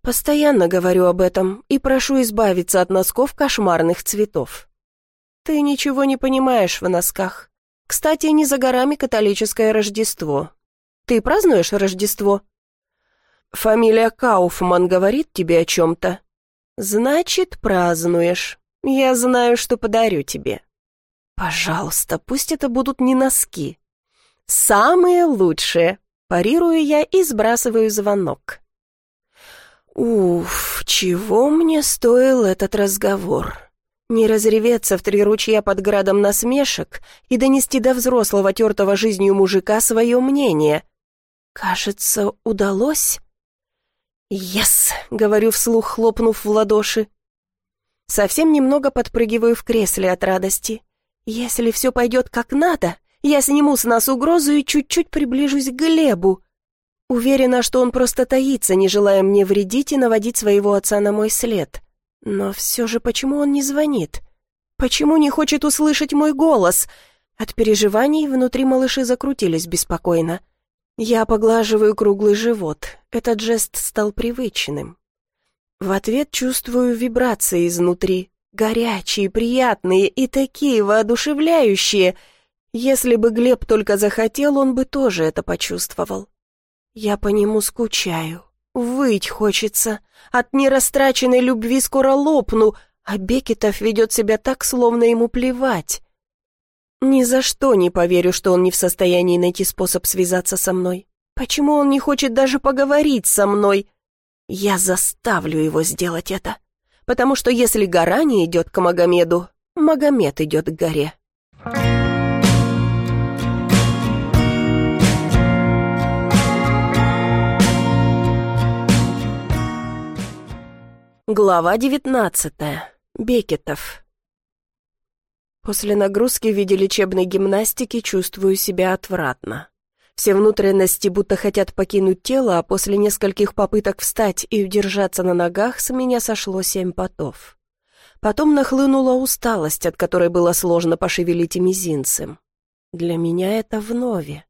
Постоянно говорю об этом и прошу избавиться от носков кошмарных цветов. Ты ничего не понимаешь в носках. Кстати, не за горами католическое Рождество. Ты празднуешь Рождество? Фамилия Кауфман говорит тебе о чем-то? Значит, празднуешь. Я знаю, что подарю тебе. Пожалуйста, пусть это будут не носки. Самые лучшие. Парирую я и сбрасываю звонок. Уф, чего мне стоил этот разговор? Не разреветься в три ручья под градом насмешек и донести до взрослого тертого жизнью мужика свое мнение. Кажется, удалось. «Ес!» — говорю вслух, хлопнув в ладоши. Совсем немного подпрыгиваю в кресле от радости. Если все пойдет как надо, я сниму с нас угрозу и чуть-чуть приближусь к Глебу. Уверена, что он просто таится, не желая мне вредить и наводить своего отца на мой след. Но все же почему он не звонит? Почему не хочет услышать мой голос? От переживаний внутри малыши закрутились беспокойно. Я поглаживаю круглый живот. Этот жест стал привычным. В ответ чувствую вибрации изнутри. Горячие, приятные и такие воодушевляющие. Если бы Глеб только захотел, он бы тоже это почувствовал. Я по нему скучаю. Выть хочется. От нерастраченной любви скоро лопну, а Бекетов ведет себя так, словно ему плевать. Ни за что не поверю, что он не в состоянии найти способ связаться со мной. Почему он не хочет даже поговорить со мной? Я заставлю его сделать это. Потому что если гора не идет к Магомеду, Магомед идет к горе. Глава девятнадцатая. Бекетов. После нагрузки в виде лечебной гимнастики чувствую себя отвратно. Все внутренности будто хотят покинуть тело, а после нескольких попыток встать и удержаться на ногах с меня сошло семь потов. Потом нахлынула усталость, от которой было сложно пошевелить и мизинцем. Для меня это вновь.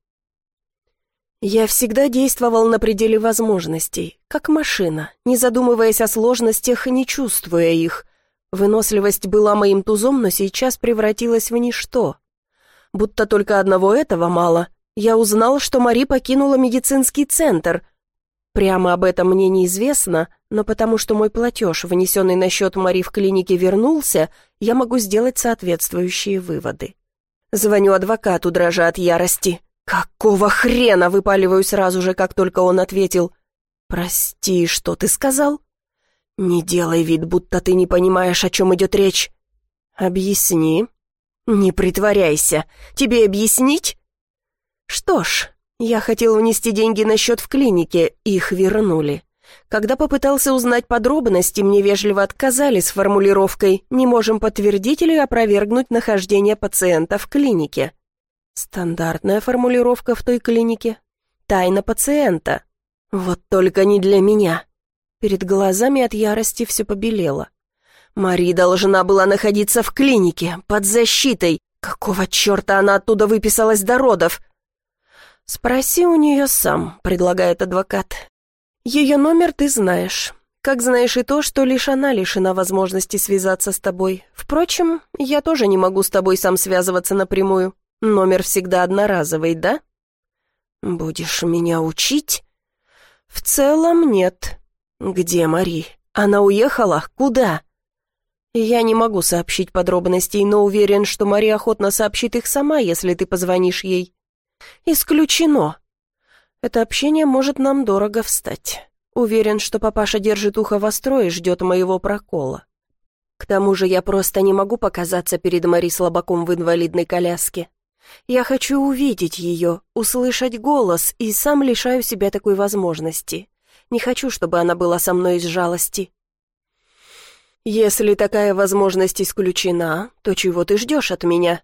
Я всегда действовал на пределе возможностей, как машина, не задумываясь о сложностях и не чувствуя их, Выносливость была моим тузом, но сейчас превратилась в ничто. Будто только одного этого мало. Я узнал, что Мари покинула медицинский центр. Прямо об этом мне неизвестно, но потому что мой платеж, внесенный на счет Мари в клинике, вернулся, я могу сделать соответствующие выводы. Звоню адвокату, дрожа от ярости. «Какого хрена?» — выпаливаю сразу же, как только он ответил. «Прости, что ты сказал?» «Не делай вид, будто ты не понимаешь, о чем идет речь. Объясни». «Не притворяйся. Тебе объяснить?» «Что ж, я хотел внести деньги на счет в клинике, их вернули. Когда попытался узнать подробности, мне вежливо отказали с формулировкой «не можем подтвердить или опровергнуть нахождение пациента в клинике». Стандартная формулировка в той клинике. Тайна пациента. Вот только не для меня. Перед глазами от ярости все побелело. Мари должна была находиться в клинике, под защитой. Какого черта она оттуда выписалась до родов? «Спроси у нее сам», — предлагает адвокат. «Ее номер ты знаешь. Как знаешь и то, что лишь она лишена возможности связаться с тобой. Впрочем, я тоже не могу с тобой сам связываться напрямую. Номер всегда одноразовый, да?» «Будешь меня учить?» «В целом нет. «Где Мари? Она уехала? Куда?» «Я не могу сообщить подробностей, но уверен, что Мари охотно сообщит их сама, если ты позвонишь ей». «Исключено. Это общение может нам дорого встать. Уверен, что папаша держит ухо востро и ждет моего прокола. К тому же я просто не могу показаться перед Мари слабаком в инвалидной коляске. Я хочу увидеть ее, услышать голос, и сам лишаю себя такой возможности. Не хочу, чтобы она была со мной из жалости. Если такая возможность исключена, то чего ты ждешь от меня?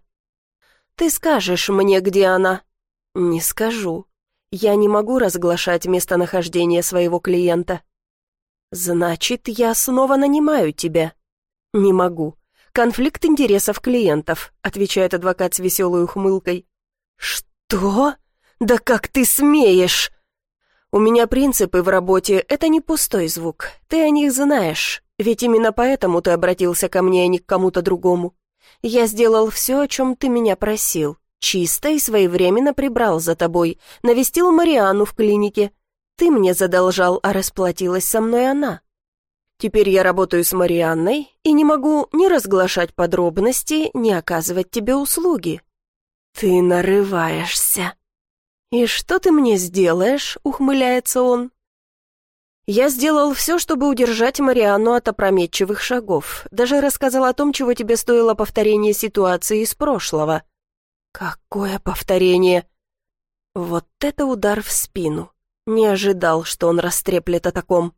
Ты скажешь мне, где она? Не скажу. Я не могу разглашать местонахождение своего клиента. Значит, я снова нанимаю тебя. Не могу. «Конфликт интересов клиентов», — отвечает адвокат с веселой ухмылкой. «Что? Да как ты смеешь?» «У меня принципы в работе — это не пустой звук. Ты о них знаешь, ведь именно поэтому ты обратился ко мне, а не к кому-то другому. Я сделал все, о чем ты меня просил. Чисто и своевременно прибрал за тобой, навестил Мариану в клинике. Ты мне задолжал, а расплатилась со мной она. Теперь я работаю с Марианной и не могу ни разглашать подробности, ни оказывать тебе услуги. Ты нарываешься. И что ты мне сделаешь, ухмыляется он. Я сделал все, чтобы удержать Марианну от опрометчивых шагов. Даже рассказал о том, чего тебе стоило повторение ситуации из прошлого. Какое повторение? Вот это удар в спину. Не ожидал, что он растреплет о таком.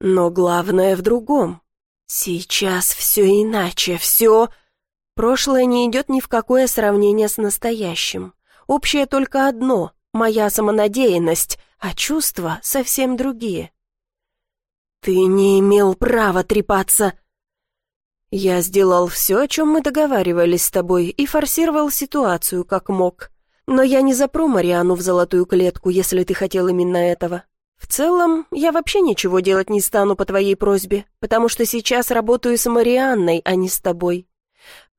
Но главное в другом. Сейчас все иначе, все... Прошлое не идет ни в какое сравнение с настоящим. Общее только одно — моя самонадеянность, а чувства совсем другие. «Ты не имел права трепаться!» «Я сделал все, о чем мы договаривались с тобой, и форсировал ситуацию как мог. Но я не запру Мариану в золотую клетку, если ты хотел именно этого. «В целом, я вообще ничего делать не стану по твоей просьбе, потому что сейчас работаю с Марианной, а не с тобой.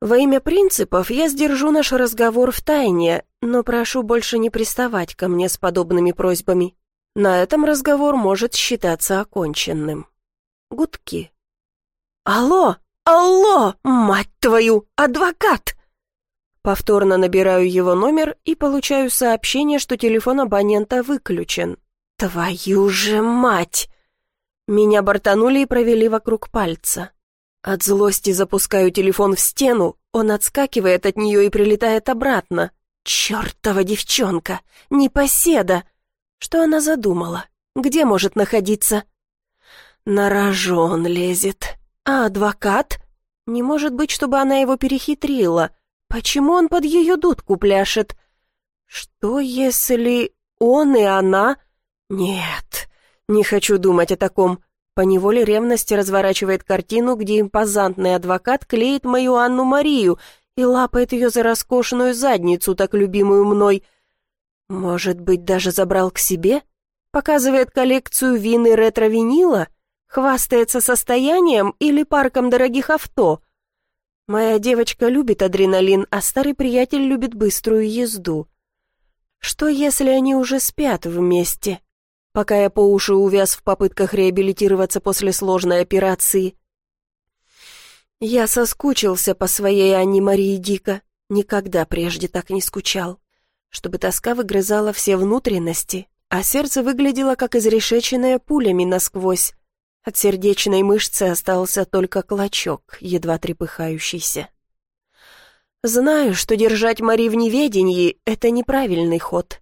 Во имя принципов я сдержу наш разговор в тайне, но прошу больше не приставать ко мне с подобными просьбами. На этом разговор может считаться оконченным». Гудки. «Алло! Алло! Мать твою! Адвокат!» Повторно набираю его номер и получаю сообщение, что телефон абонента выключен. «Твою же мать!» Меня бортанули и провели вокруг пальца. От злости запускаю телефон в стену, он отскакивает от нее и прилетает обратно. «Чертова девчонка! Непоседа!» Что она задумала? Где может находиться? На рожон лезет. А адвокат? Не может быть, чтобы она его перехитрила. Почему он под ее дудку пляшет? Что если он и она «Нет, не хочу думать о таком». Поневоле ревности разворачивает картину, где импозантный адвокат клеит мою Анну Марию и лапает ее за роскошную задницу, так любимую мной. Может быть, даже забрал к себе? Показывает коллекцию вин ретро-винила? Хвастается состоянием или парком дорогих авто? Моя девочка любит адреналин, а старый приятель любит быструю езду. Что, если они уже спят вместе? Пока я по уши увяз в попытках реабилитироваться после сложной операции. Я соскучился по своей Анне Марии Дико, никогда прежде так не скучал, чтобы тоска выгрызала все внутренности, а сердце выглядело как изрешеченное пулями насквозь. От сердечной мышцы остался только клочок, едва трепыхающийся. Знаю, что держать Мари в неведении — это неправильный ход.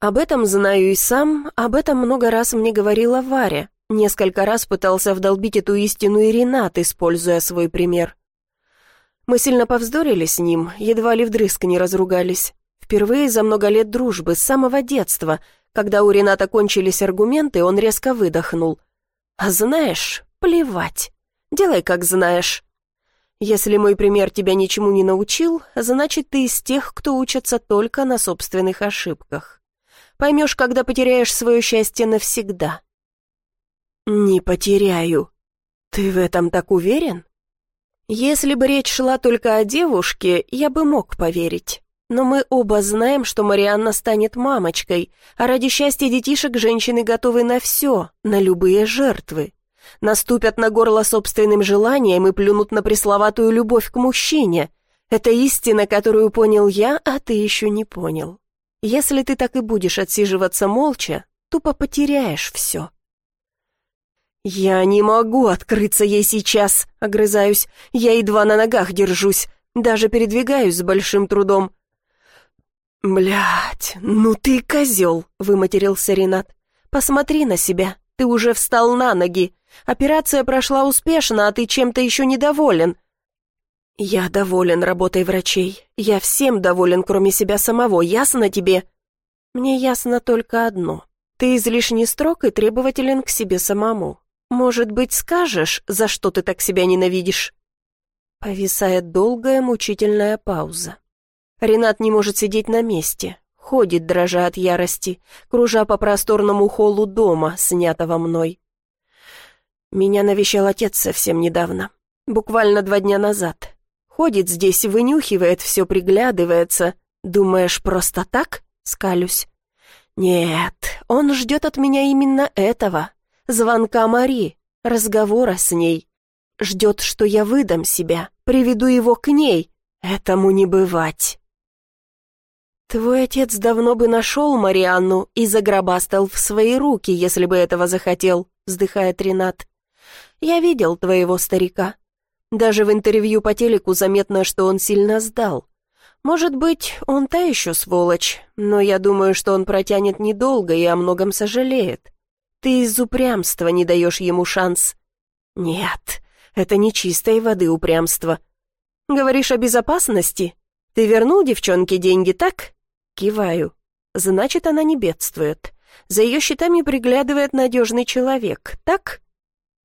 Об этом знаю и сам, об этом много раз мне говорила Варя. Несколько раз пытался вдолбить эту истину и Ренат, используя свой пример. Мы сильно повздорили с ним, едва ли вдрызг не разругались. Впервые за много лет дружбы, с самого детства, когда у Рената кончились аргументы, он резко выдохнул. «А знаешь, плевать. Делай, как знаешь. Если мой пример тебя ничему не научил, значит, ты из тех, кто учится только на собственных ошибках». Поймешь, когда потеряешь свое счастье навсегда». «Не потеряю. Ты в этом так уверен?» «Если бы речь шла только о девушке, я бы мог поверить. Но мы оба знаем, что Марианна станет мамочкой, а ради счастья детишек женщины готовы на все, на любые жертвы. Наступят на горло собственным желанием и плюнут на пресловатую любовь к мужчине. Это истина, которую понял я, а ты еще не понял. Если ты так и будешь отсиживаться молча, тупо потеряешь все. «Я не могу открыться ей сейчас», — огрызаюсь. «Я едва на ногах держусь, даже передвигаюсь с большим трудом». «Блядь, ну ты козел», — выматерился Ренат. «Посмотри на себя, ты уже встал на ноги. Операция прошла успешно, а ты чем-то еще недоволен». «Я доволен работой врачей. Я всем доволен, кроме себя самого. Ясно тебе?» «Мне ясно только одно. Ты излишне строг и требователен к себе самому. Может быть, скажешь, за что ты так себя ненавидишь?» Повисает долгая мучительная пауза. Ренат не может сидеть на месте, ходит, дрожа от ярости, кружа по просторному холлу дома, снятого мной. Меня навещал отец совсем недавно, буквально два дня назад. Ходит здесь, вынюхивает, все приглядывается. Думаешь, просто так? Скалюсь. Нет, он ждет от меня именно этого, звонка Мари, разговора с ней. Ждет, что я выдам себя, приведу его к ней. Этому не бывать. Твой отец давно бы нашел Марианну и загробастал в свои руки, если бы этого захотел, вздыхает Ренат. Я видел твоего старика. Даже в интервью по телеку заметно, что он сильно сдал. Может быть, он та еще сволочь, но я думаю, что он протянет недолго и о многом сожалеет. Ты из упрямства не даешь ему шанс. Нет, это не чистой воды упрямство. Говоришь о безопасности? Ты вернул девчонке деньги, так? Киваю. Значит, она не бедствует. За ее счетами приглядывает надежный человек, так?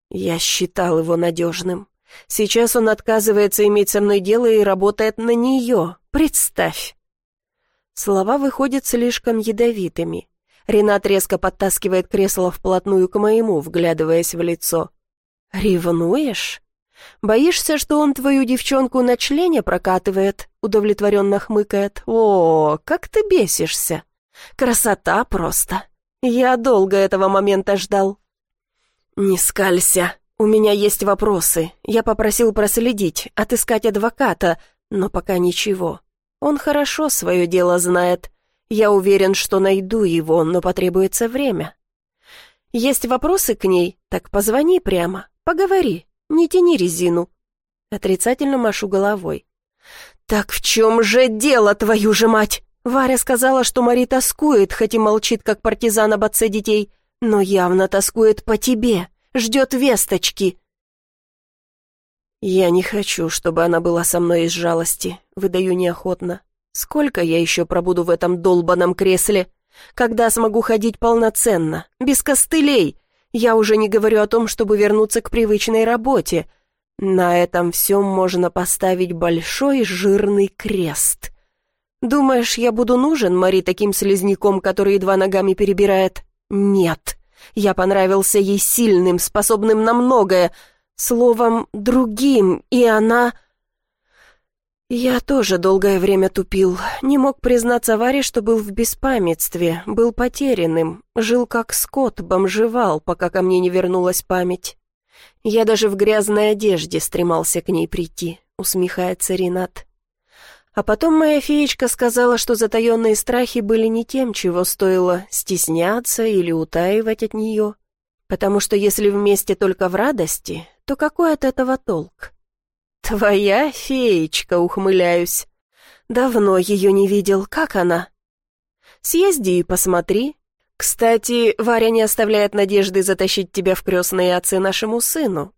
Я считал его надежным. Сейчас он отказывается иметь со мной дело и работает на нее. Представь. Слова выходят слишком ядовитыми. Ренат резко подтаскивает кресло вплотную к моему, вглядываясь в лицо. «Ревнуешь? Боишься, что он твою девчонку на члене прокатывает?» Удовлетворенно хмыкает. «О, как ты бесишься! Красота просто! Я долго этого момента ждал». «Не скалься, у меня есть вопросы. Я попросил проследить, отыскать адвоката, но пока ничего. Он хорошо свое дело знает. Я уверен, что найду его, но потребуется время. Есть вопросы к ней? Так позвони прямо, поговори, не тяни резину. Отрицательно машу головой. «Так в чем же дело, твою же мать?» Варя сказала, что Мари тоскует, хоть и молчит, как партизан об отце детей, но явно тоскует по тебе, ждет весточки. Я не хочу, чтобы она была со мной из жалости, выдаю неохотно. Сколько я еще пробуду в этом долбанном кресле? Когда смогу ходить полноценно, без костылей? Я уже не говорю о том, чтобы вернуться к привычной работе. На этом всем можно поставить большой жирный крест. Думаешь, я буду нужен Мари таким слизняком, который едва ногами перебирает? Нет. Я понравился ей сильным, способным на многое, словом, другим, и она... Я тоже долгое время тупил, не мог признаться Варе, что был в беспамятстве, был потерянным, жил как скот, бомжевал, пока ко мне не вернулась память. Я даже в грязной одежде стремался к ней прийти, усмехается Ренат. А потом моя феечка сказала, что затаенные страхи были не тем, чего стоило стесняться или утаивать от нее, потому что если вместе только в радости, то какой от этого толк? «Твоя феечка», — ухмыляюсь. «Давно ее не видел. Как она?» «Съезди и посмотри. Кстати, Варя не оставляет надежды затащить тебя в крестные отцы нашему сыну».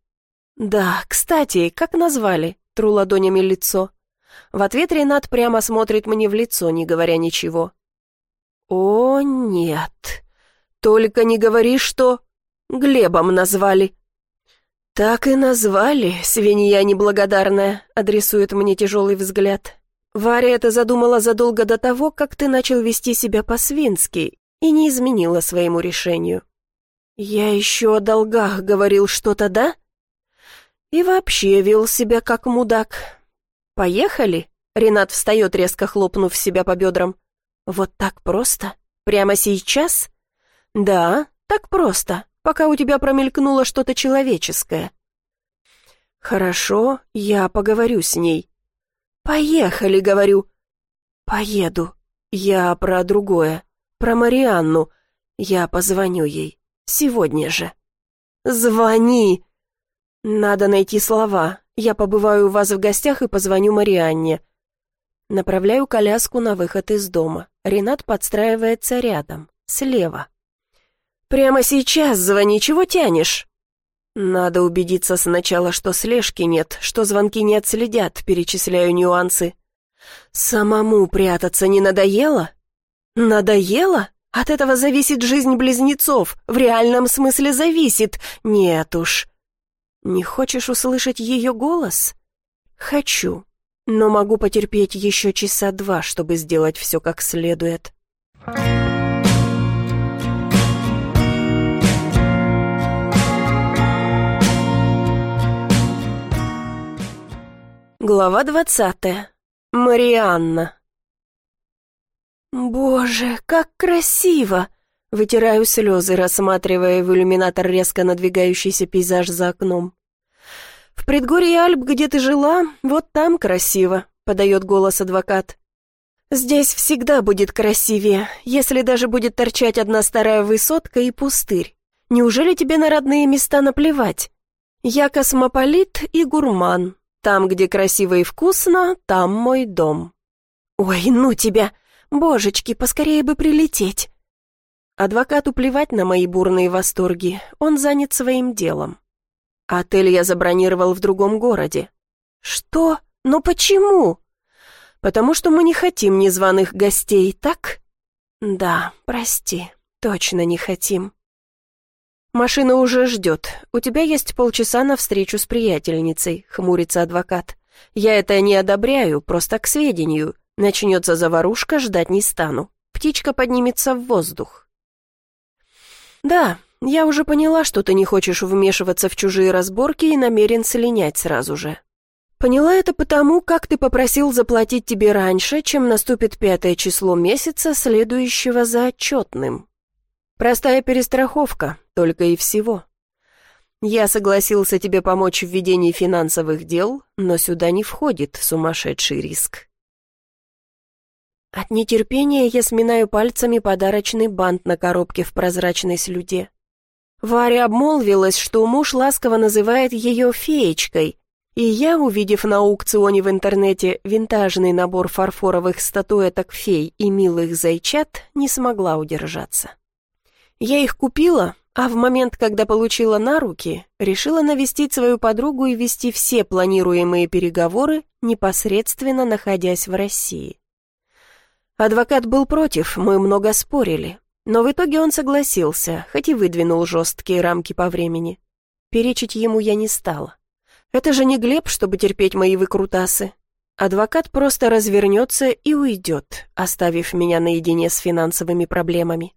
«Да, кстати, как назвали?» — тру ладонями лицо. В ответ Ренат прямо смотрит мне в лицо, не говоря ничего. «О, нет. Только не говори, что Глебом назвали». «Так и назвали, свинья неблагодарная», — адресует мне тяжелый взгляд. «Варя это задумала задолго до того, как ты начал вести себя по-свински и не изменила своему решению». «Я еще о долгах говорил что-то, да?» «И вообще вел себя как мудак. Поехали?» Ренат встает, резко хлопнув себя по бедрам. «Вот так просто? Прямо сейчас?» «Да, так просто пока у тебя промелькнуло что-то человеческое». «Хорошо, я поговорю с ней». «Поехали», — говорю. «Поеду. Я про другое, про Марианну. Я позвоню ей. Сегодня же». Звони!» «Надо найти слова. Я побываю у вас в гостях и позвоню Марианне». Направляю коляску на выход из дома. Ренат подстраивается рядом, слева. «Прямо сейчас звони, чего тянешь?» «Надо убедиться сначала, что слежки нет, что звонки не отследят», перечисляю нюансы. «Самому прятаться не надоело?» «Надоело? От этого зависит жизнь близнецов, в реальном смысле зависит. Нет уж». «Не хочешь услышать ее голос?» «Хочу, но могу потерпеть еще часа два, чтобы сделать все как следует». Глава двадцатая. Марианна. «Боже, как красиво!» Вытираю слезы, рассматривая в иллюминатор резко надвигающийся пейзаж за окном. «В предгорье Альп, где ты жила, вот там красиво», — подает голос адвокат. «Здесь всегда будет красивее, если даже будет торчать одна старая высотка и пустырь. Неужели тебе на родные места наплевать? Я космополит и гурман, там, где красиво и вкусно, там мой дом. Ой, ну тебя! Божечки, поскорее бы прилететь. Адвокату плевать на мои бурные восторги, он занят своим делом. Отель я забронировал в другом городе. Что? Но почему? Потому что мы не хотим незваных гостей, так? Да, прости, точно не хотим. «Машина уже ждет. У тебя есть полчаса на встречу с приятельницей», — хмурится адвокат. «Я это не одобряю, просто к сведению. Начнется заварушка, ждать не стану. Птичка поднимется в воздух». «Да, я уже поняла, что ты не хочешь вмешиваться в чужие разборки и намерен слинять сразу же. Поняла это потому, как ты попросил заплатить тебе раньше, чем наступит пятое число месяца, следующего за отчетным. Простая перестраховка, только и всего. Я согласился тебе помочь в ведении финансовых дел, но сюда не входит сумасшедший риск. От нетерпения я сминаю пальцами подарочный бант на коробке в прозрачной слюде. Варя обмолвилась, что муж ласково называет ее «феечкой», и я, увидев на аукционе в интернете винтажный набор фарфоровых статуэток фей и милых зайчат, не смогла удержаться. Я их купила, а в момент, когда получила на руки, решила навестить свою подругу и вести все планируемые переговоры, непосредственно находясь в России. Адвокат был против, мы много спорили, но в итоге он согласился, хоть и выдвинул жесткие рамки по времени. Перечить ему я не стала. Это же не Глеб, чтобы терпеть мои выкрутасы. Адвокат просто развернется и уйдет, оставив меня наедине с финансовыми проблемами.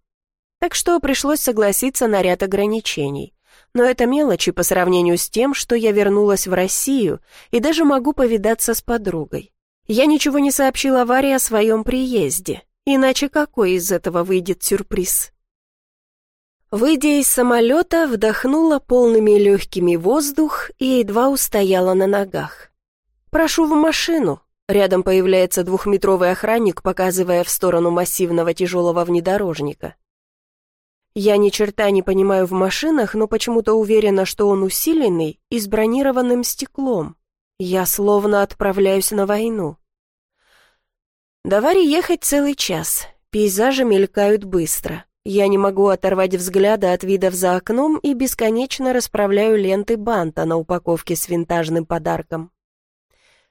Так что пришлось согласиться на ряд ограничений. Но это мелочи по сравнению с тем, что я вернулась в Россию и даже могу повидаться с подругой. Я ничего не сообщила Варе о своем приезде, иначе какой из этого выйдет сюрприз? Выйдя из самолета, вдохнула полными легкими воздух и едва устояла на ногах. «Прошу в машину», Рядом появляется двухметровый охранник, показывая в сторону массивного тяжелого внедорожника. Я ни черта не понимаю в машинах, но почему-то уверена, что он усиленный и с бронированным стеклом. Я словно отправляюсь на войну. До Вари ехать целый час. Пейзажи мелькают быстро. Я не могу оторвать взгляда от видов за окном и бесконечно расправляю ленты банта на упаковке с винтажным подарком.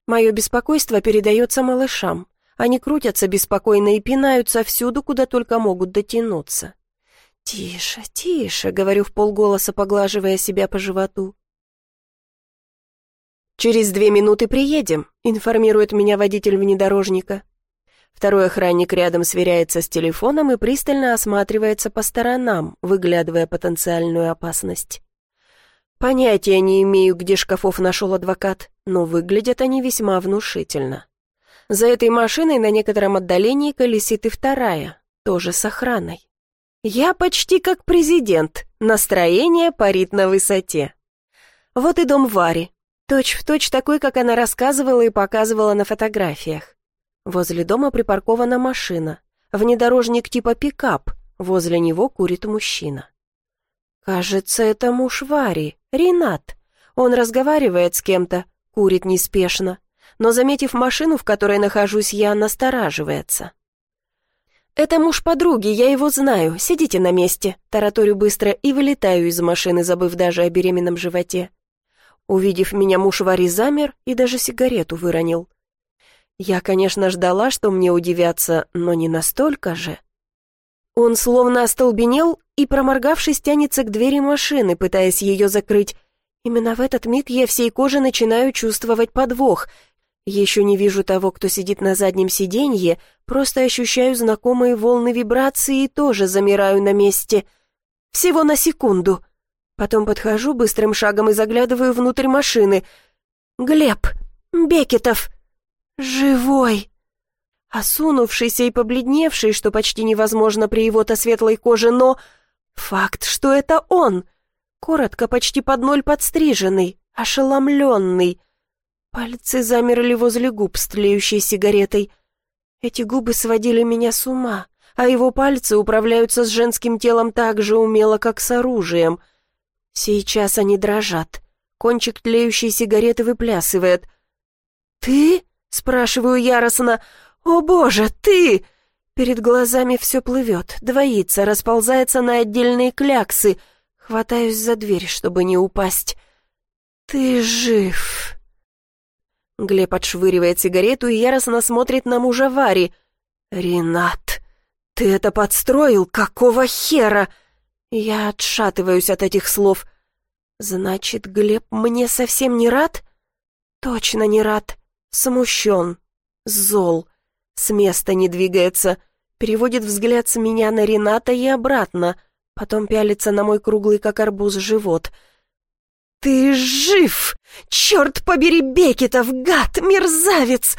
Мое беспокойство передается малышам. Они крутятся беспокойно и пинаются всюду, куда только могут дотянуться. «Тише, тише», — говорю в полголоса, поглаживая себя по животу. «Через две минуты приедем», — информирует меня водитель внедорожника. Второй охранник рядом сверяется с телефоном и пристально осматривается по сторонам, выглядывая потенциальную опасность. Понятия не имею, где шкафов нашел адвокат, но выглядят они весьма внушительно. За этой машиной на некотором отдалении колесит и вторая, тоже с охраной. Я почти как президент, настроение парит на высоте. Вот и дом Вари, точь-в-точь точь такой, как она рассказывала и показывала на фотографиях. Возле дома припаркована машина, внедорожник типа пикап, возле него курит мужчина. Кажется, это муж Вари, Ренат. Он разговаривает с кем-то, курит неспешно, но, заметив машину, в которой нахожусь я, настораживается. «Это муж подруги, я его знаю, сидите на месте», тараторю быстро и вылетаю из машины, забыв даже о беременном животе. Увидев меня, муж Вари замер и даже сигарету выронил. Я, конечно, ждала, что мне удивятся, но не настолько же. Он словно остолбенел и, проморгавшись, тянется к двери машины, пытаясь ее закрыть. Именно в этот миг я всей кожей начинаю чувствовать подвох. Еще не вижу того, кто сидит на заднем сиденье, просто ощущаю знакомые волны вибрации и тоже замираю на месте. Всего на секунду. Потом подхожу быстрым шагом и заглядываю внутрь машины. «Глеб! Бекетов!» «Живой!» Осунувшийся и побледневший, что почти невозможно при его-то светлой коже, но... Факт, что это он! Коротко, почти под ноль подстриженный, ошеломленный. Пальцы замерли возле губ с тлеющей сигаретой. Эти губы сводили меня с ума, а его пальцы управляются с женским телом так же умело, как с оружием. Сейчас они дрожат. Кончик тлеющей сигареты выплясывает. «Ты?» Спрашиваю яростно. «О боже, ты!» Перед глазами все плывет, двоится, расползается на отдельные кляксы. Хватаюсь за дверь, чтобы не упасть. «Ты жив!» Глеб отшвыривает сигарету и яростно смотрит на мужа Вари. «Ренат, ты это подстроил? Какого хера?» Я отшатываюсь от этих слов. «Значит, Глеб мне совсем не рад?» «Точно не рад. Смущен, зол, с места не двигается, переводит взгляд с меня на Рената и обратно, потом пялится на мой круглый, как арбуз, живот. «Ты жив! Черт побери, Бекетов, гад, мерзавец!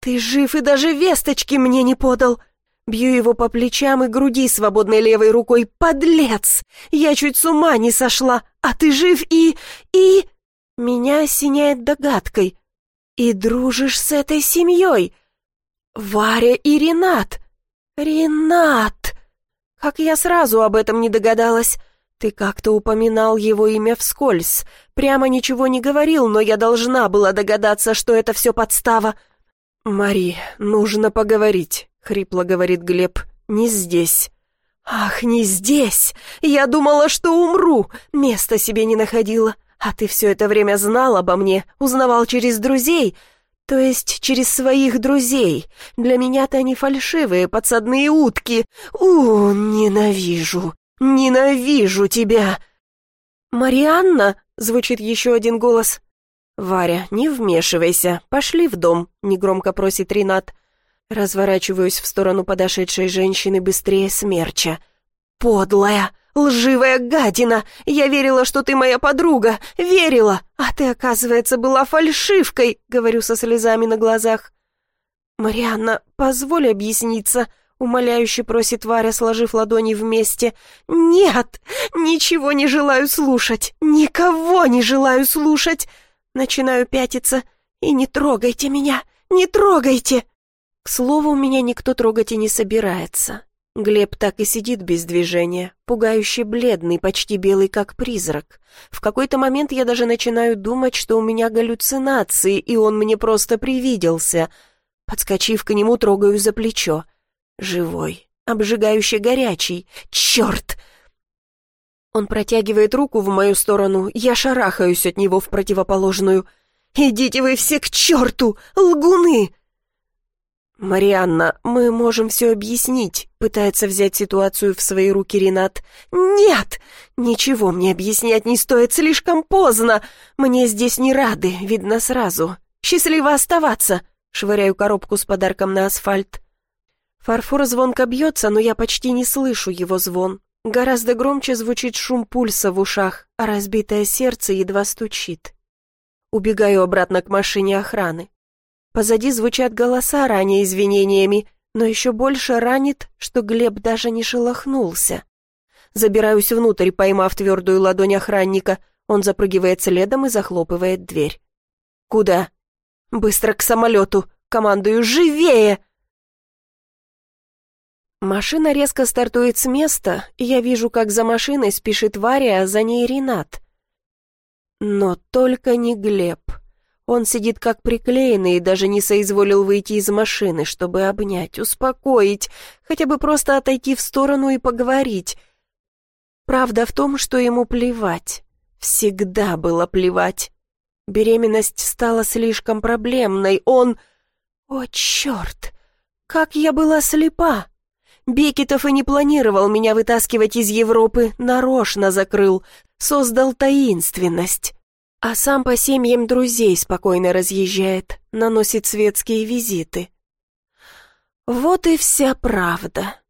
Ты жив и даже весточки мне не подал!» Бью его по плечам и груди свободной левой рукой. «Подлец! Я чуть с ума не сошла, а ты жив и... и...» Меня осеняет догадкой. И дружишь с этой семьей? Варя и Ренат. Ренат! Как я сразу об этом не догадалась. Ты как-то упоминал его имя вскользь. Прямо ничего не говорил, но я должна была догадаться, что это все подстава. «Мари, нужно поговорить», — хрипло говорит Глеб. «Не здесь». «Ах, не здесь! Я думала, что умру, места себе не находила. А ты все это время знал обо мне, узнавал через друзей, то есть через своих друзей. Для меня-то они фальшивые, подсадные утки. У, ненавижу, ненавижу тебя!» «Марианна?» — звучит еще один голос. «Варя, не вмешивайся, пошли в дом», — негромко просит Ренат. Разворачиваюсь в сторону подошедшей женщины быстрее смерча. «Подлая! «Лживая гадина! Я верила, что ты моя подруга! Верила! А ты, оказывается, была фальшивкой!» — говорю со слезами на глазах. «Марианна, позволь объясниться», — умоляюще просит Варя, сложив ладони вместе. «Нет! Ничего не желаю слушать! Никого не желаю слушать!» Начинаю пятиться. «И не трогайте меня! Не трогайте!» К слову, меня никто трогать и не собирается. Глеб так и сидит без движения, пугающе бледный, почти белый, как призрак. В какой-то момент я даже начинаю думать, что у меня галлюцинации, и он мне просто привиделся. Подскочив к нему, трогаю за плечо. Живой, обжигающе горячий. Черт! Он протягивает руку в мою сторону, я шарахаюсь от него в противоположную. «Идите вы все к черту, лгуны!» «Марианна, мы можем все объяснить», — пытается взять ситуацию в свои руки Ренат. «Нет! Ничего мне объяснять не стоит, слишком поздно. Мне здесь не рады, видно сразу. Счастливо оставаться!» Швыряю коробку с подарком на асфальт. Фарфор звонко бьется, но я почти не слышу его звон. Гораздо громче звучит шум пульса в ушах, а разбитое сердце едва стучит. Убегаю обратно к машине охраны. Позади звучат голоса, ранее извинениями, но еще больше ранит, что Глеб даже не шелохнулся. Забираюсь внутрь, поймав твердую ладонь охранника. Он запрыгивает следом и захлопывает дверь. «Куда?» «Быстро к самолету! Командую, живее!» Машина резко стартует с места, и я вижу, как за машиной спешит Варя, а за ней Ренат. Но только не Глеб. Он сидит как приклеенный и даже не соизволил выйти из машины, чтобы обнять, успокоить, хотя бы просто отойти в сторону и поговорить. Правда в том, что ему плевать. Всегда было плевать. Беременность стала слишком проблемной. Он... О, черт! Как я была слепа! Бекетов и не планировал меня вытаскивать из Европы, нарочно закрыл, создал таинственность. А сам по семьям друзей спокойно разъезжает, наносит светские визиты. Вот и вся правда.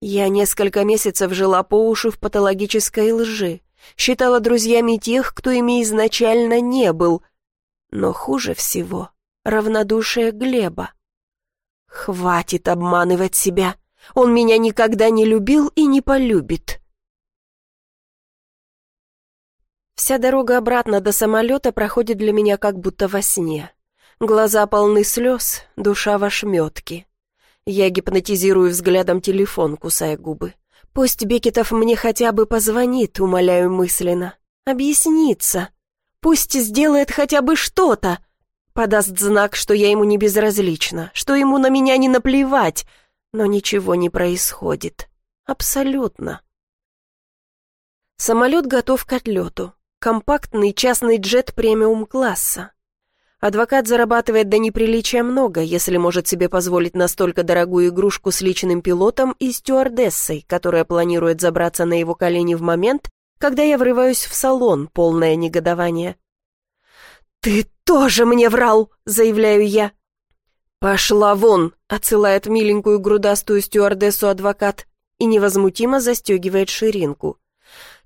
Я несколько месяцев жила по уши в патологической лжи, считала друзьями тех, кто ими изначально не был. Но хуже всего — равнодушие Глеба. Хватит обманывать себя. Он меня никогда не любил и не полюбит. Вся дорога обратно до самолета проходит для меня как будто во сне. Глаза полны слез, душа в ошметке. Я гипнотизирую взглядом телефон, кусая губы. Пусть Бекетов мне хотя бы позвонит, умоляю мысленно. Объяснится. Пусть сделает хотя бы что-то. Подаст знак, что я ему не безразлична, что ему на меня не наплевать. Но ничего не происходит. Абсолютно. Самолет готов к отлету. Компактный частный джет премиум-класса. Адвокат зарабатывает до неприличия много, если может себе позволить настолько дорогую игрушку с личным пилотом и стюардессой, которая планирует забраться на его колени в момент, когда я врываюсь в салон, полное негодование. «Ты тоже мне врал!» — заявляю я. «Пошла вон!» — отсылает миленькую грудастую стюардессу адвокат и невозмутимо застегивает ширинку.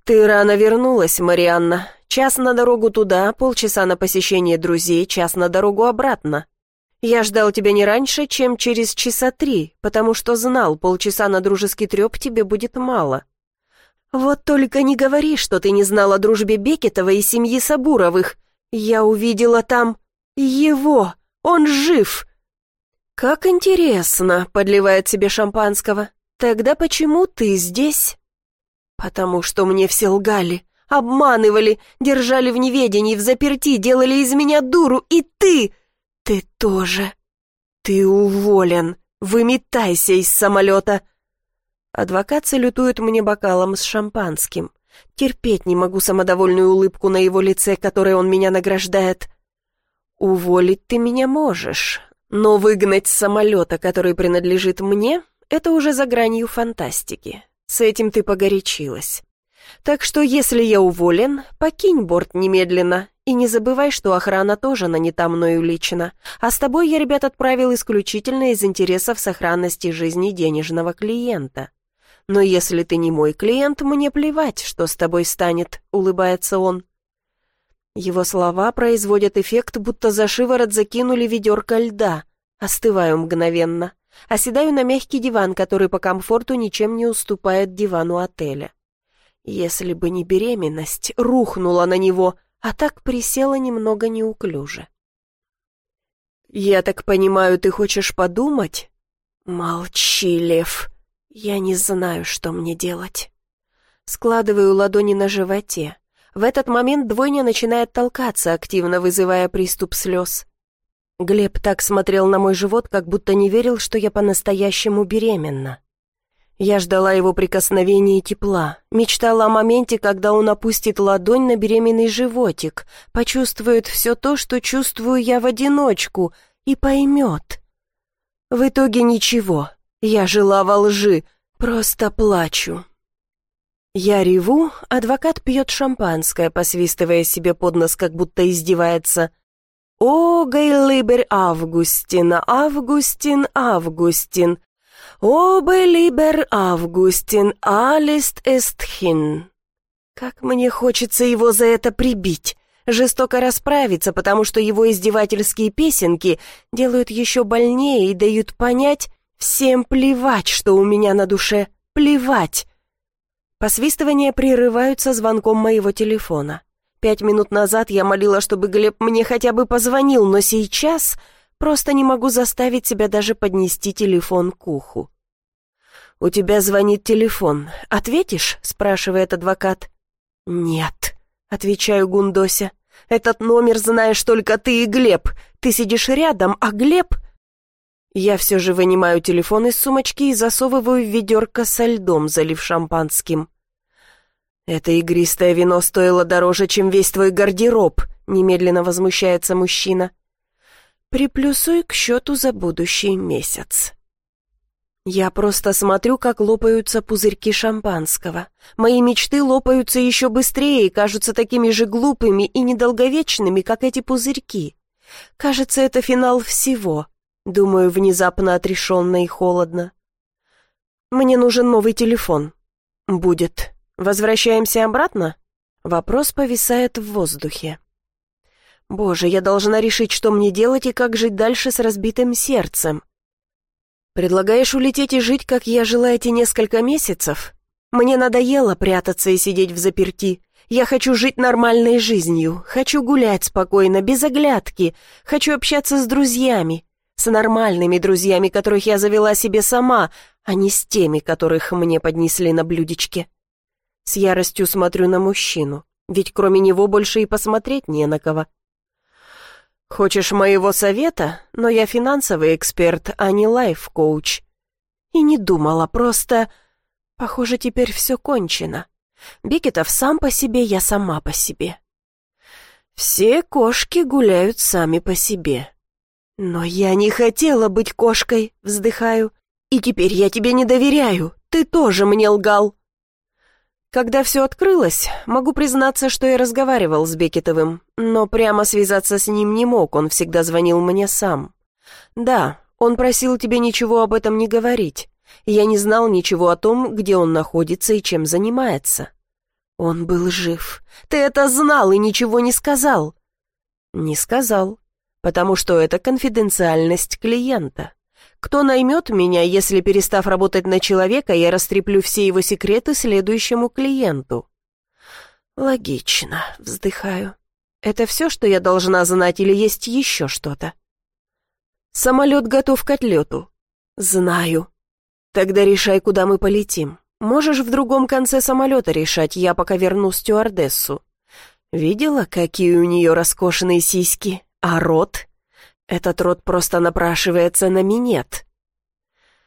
«Ты рано вернулась, Марианна. Час на дорогу туда, полчаса на посещение друзей, час на дорогу обратно. Я ждал тебя не раньше, чем через часа три, потому что знал, полчаса на дружеский треп тебе будет мало. Вот только не говори, что ты не знал о дружбе Бекетова и семьи Сабуровых. Я увидела там его, он жив». «Как интересно», — подливает себе шампанского. «Тогда почему ты здесь?» «Потому что мне все лгали, обманывали, держали в неведении, в заперти, делали из меня дуру, и ты... Ты тоже. Ты уволен. Выметайся из самолета!» Адвокат салютует мне бокалом с шампанским. Терпеть не могу самодовольную улыбку на его лице, которой он меня награждает. «Уволить ты меня можешь, но выгнать с самолета, который принадлежит мне, это уже за гранью фантастики. С этим ты погорячилась. Так что, если я уволен, покинь борт немедленно. И не забывай, что охрана тоже нанята мною лично. А с тобой я, ребят, отправил исключительно из интересов сохранности жизни денежного клиента. Но если ты не мой клиент, мне плевать, что с тобой станет», — улыбается он. Его слова производят эффект, будто за шиворот закинули ведерко льда. Остываю мгновенно. Оседаю на мягкий диван, который по комфорту ничем не уступает дивану отеля. Если бы не беременность, рухнула на него, а так присела немного неуклюже. «Я так понимаю, ты хочешь подумать?» «Молчи, Лев. Я не знаю, что мне делать». Складываю ладони на животе. В этот момент двойня начинает толкаться, активно вызывая приступ слез. Глеб так смотрел на мой живот, как будто не верил, что я по-настоящему беременна. Я ждала его прикосновения и тепла, мечтала о моменте, когда он опустит ладонь на беременный животик, почувствует все то, что чувствую я в одиночку, и поймет. В итоге ничего, я жила во лжи, просто плачу. Я реву, адвокат пьет шампанское, посвистывая себе под нос, как будто издевается – «О, гейлибер Августин, Августин, Августин! О, белибер Августин, алист эстхин!» Как мне хочется его за это прибить, жестоко расправиться, потому что его издевательские песенки делают еще больнее и дают понять, всем плевать, что у меня на душе, плевать. Посвистывания прерываются звонком моего телефона. Пять минут назад я молила, чтобы Глеб мне хотя бы позвонил, но сейчас просто не могу заставить себя даже поднести телефон к уху. «У тебя звонит телефон. Ответишь?» — спрашивает адвокат. «Нет», — отвечаю Гундося. «Этот номер знаешь только ты и Глеб. Ты сидишь рядом, а Глеб...» Я все же вынимаю телефон из сумочки и засовываю в ведерко со льдом, залив шампанским. «Это игристое вино стоило дороже, чем весь твой гардероб», — немедленно возмущается мужчина. «Приплюсуй к счету за будущий месяц». Я просто смотрю, как лопаются пузырьки шампанского. Мои мечты лопаются еще быстрее и кажутся такими же глупыми и недолговечными, как эти пузырьки. Кажется, это финал всего. Думаю, внезапно отрешенно и холодно. Мне нужен новый телефон. Будет. Возвращаемся обратно? Вопрос повисает в воздухе. Боже, я должна решить, что мне делать и как жить дальше с разбитым сердцем. Предлагаешь улететь и жить, как я жила эти несколько месяцев? Мне надоело прятаться и сидеть в заперти. Я хочу жить нормальной жизнью, хочу гулять спокойно, без оглядки, хочу общаться с друзьями, с нормальными друзьями, которых я завела себе сама, а не с теми, которых мне поднесли на блюдечке. С яростью смотрю на мужчину, ведь кроме него больше и посмотреть не на кого. Хочешь моего совета? Но я финансовый эксперт, а не лайф-коуч. И не думала, просто... Похоже, теперь все кончено. Бекетов сам по себе, я сама по себе. Все кошки гуляют сами по себе. Но я не хотела быть кошкой, вздыхаю. И теперь я тебе не доверяю, ты тоже мне лгал. Когда все открылось, могу признаться, что я разговаривал с Бекетовым, но прямо связаться с ним не мог, он всегда звонил мне сам. Да, он просил тебе ничего об этом не говорить. Я не знал ничего о том, где он находится и чем занимается. Он был жив. Ты это знал и ничего не сказал. Не сказал, потому что это конфиденциальность клиента. Кто наймет меня, если, перестав работать на человека, я растреплю все его секреты следующему клиенту? Логично, вздыхаю. Это все, что я должна знать, или есть еще что-то? Самолет готов к отлету. Знаю. Тогда решай, куда мы полетим. Можешь в другом конце самолета решать, я пока верну стюардессу. Видела, какие у нее роскошные сиськи? А рот? Этот род просто напрашивается на минет.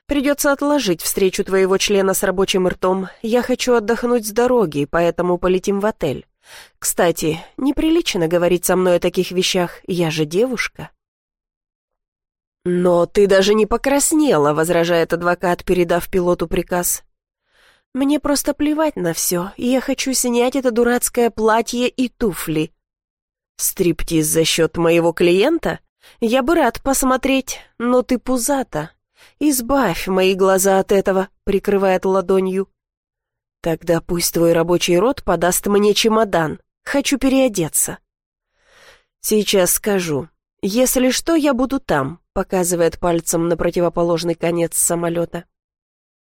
Придется отложить встречу твоего члена с рабочим ртом. Я хочу отдохнуть с дороги, поэтому полетим в отель. Кстати, неприлично говорить со мной о таких вещах, я же девушка. «Но ты даже не покраснела», — возражает адвокат, передав пилоту приказ. «Мне просто плевать на все, и я хочу снять это дурацкое платье и туфли». «Стриптиз за счет моего клиента?» Я бы рад посмотреть, но ты пузата. Избавь мои глаза от этого, прикрывает ладонью. Тогда пусть твой рабочий рот подаст мне чемодан. Хочу переодеться. Сейчас скажу. Если что, я буду там, показывает пальцем на противоположный конец самолета.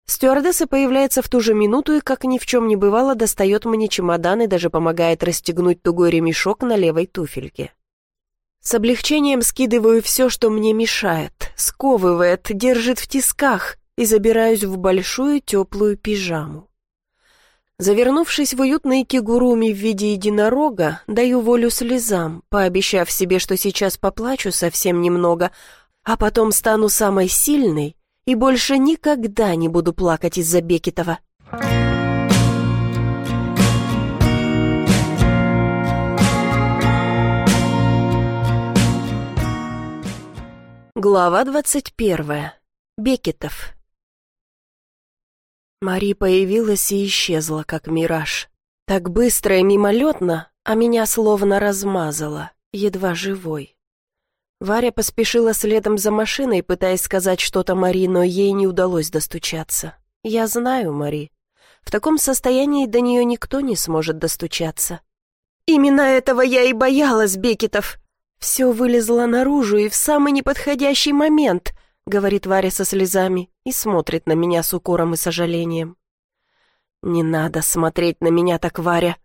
Стюардесса появляется в ту же минуту и, как ни в чем не бывало, достает мне чемодан и даже помогает расстегнуть тугой ремешок на левой туфельке. С облегчением скидываю все, что мне мешает, сковывает, держит в тисках и забираюсь в большую теплую пижаму. Завернувшись в уютный кигуруми в виде единорога, даю волю слезам, пообещав себе, что сейчас поплачу совсем немного, а потом стану самой сильной и больше никогда не буду плакать из-за Бекетова. Глава двадцать первая. Бекетов. Мари появилась и исчезла, как мираж. Так быстро и мимолетно, а меня словно размазала, едва живой. Варя поспешила следом за машиной, пытаясь сказать что-то Мари, но ей не удалось достучаться. Я знаю Мари. В таком состоянии до нее никто не сможет достучаться. «Именно этого я и боялась, Бекетов!» «Все вылезло наружу и в самый неподходящий момент», — говорит Варя со слезами и смотрит на меня с укором и сожалением. «Не надо смотреть на меня так, Варя.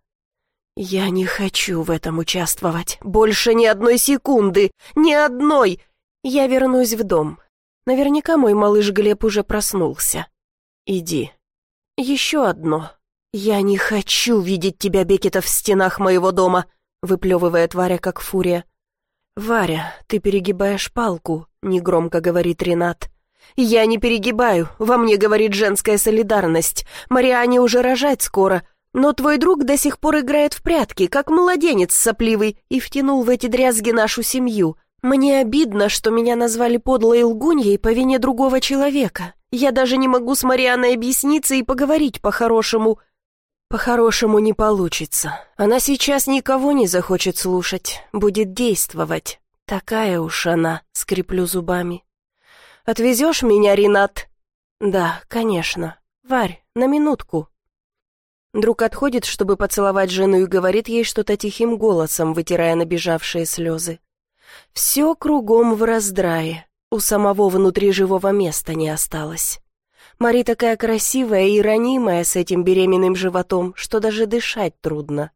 Я не хочу в этом участвовать. Больше ни одной секунды, ни одной. Я вернусь в дом. Наверняка мой малыш Глеб уже проснулся. Иди. Еще одно. Я не хочу видеть тебя, Бекета, в стенах моего дома, выплевывает Варя как фурия. «Варя, ты перегибаешь палку», — негромко говорит Ренат. «Я не перегибаю, во мне говорит женская солидарность. Мариане уже рожать скоро, но твой друг до сих пор играет в прятки, как младенец сопливый, и втянул в эти дрязги нашу семью. Мне обидно, что меня назвали подлой лгуньей по вине другого человека. Я даже не могу с Марианой объясниться и поговорить по-хорошему. По-хорошему не получится. Она сейчас никого не захочет слушать, будет действовать. Такая уж она, скреплю зубами. «Отвезешь меня, Ренат?» «Да, конечно. Варь, на минутку». Друг отходит, чтобы поцеловать жену и говорит ей что-то тихим голосом, вытирая набежавшие слезы. Все кругом в раздрае, у самого внутри живого места не осталось. Мари такая красивая и ранимая с этим беременным животом, что даже дышать трудно.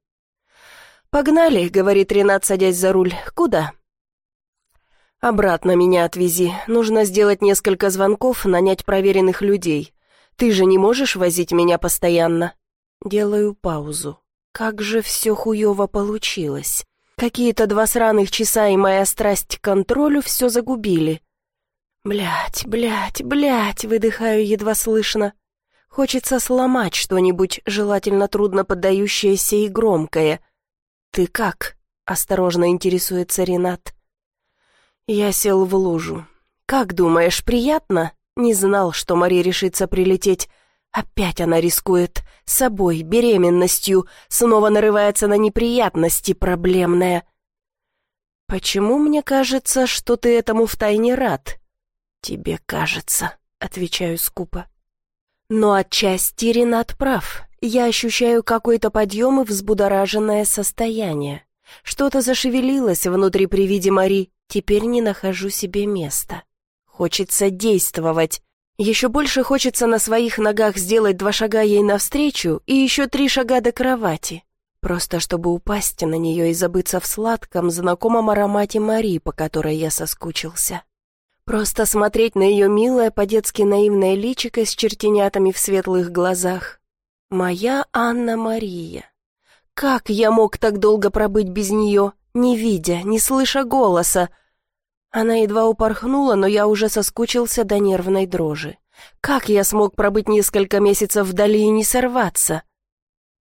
«Погнали», — говорит Ренат, садясь за руль. «Куда?» «Обратно меня отвези. Нужно сделать несколько звонков, нанять проверенных людей. Ты же не можешь возить меня постоянно?» Делаю паузу. Как же все хуево получилось. Какие-то два сраных часа и моя страсть к контролю все загубили. Блять, блять, блять, выдыхаю едва слышно. Хочется сломать что-нибудь, желательно трудно поддающееся и громкое. «Ты как?» — осторожно интересуется Ренат. Я сел в лужу. «Как думаешь, приятно?» Не знал, что Мари решится прилететь. Опять она рискует. Собой, беременностью. Снова нарывается на неприятности проблемная. «Почему мне кажется, что ты этому втайне рад?» «Тебе кажется», — отвечаю скупо. Но отчасти Ренат прав. Я ощущаю какой-то подъем и взбудораженное состояние. Что-то зашевелилось внутри при виде Мари, теперь не нахожу себе места. Хочется действовать. Еще больше хочется на своих ногах сделать два шага ей навстречу и еще три шага до кровати. Просто чтобы упасть на нее и забыться в сладком, знакомом аромате Мари, по которой я соскучился. Просто смотреть на ее милое, по-детски наивное личико с чертенятами в светлых глазах. Моя Анна-Мария. Как я мог так долго пробыть без нее, не видя, не слыша голоса, она едва упорхнула, но я уже соскучился до нервной дрожи. Как я смог пробыть несколько месяцев вдали и не сорваться?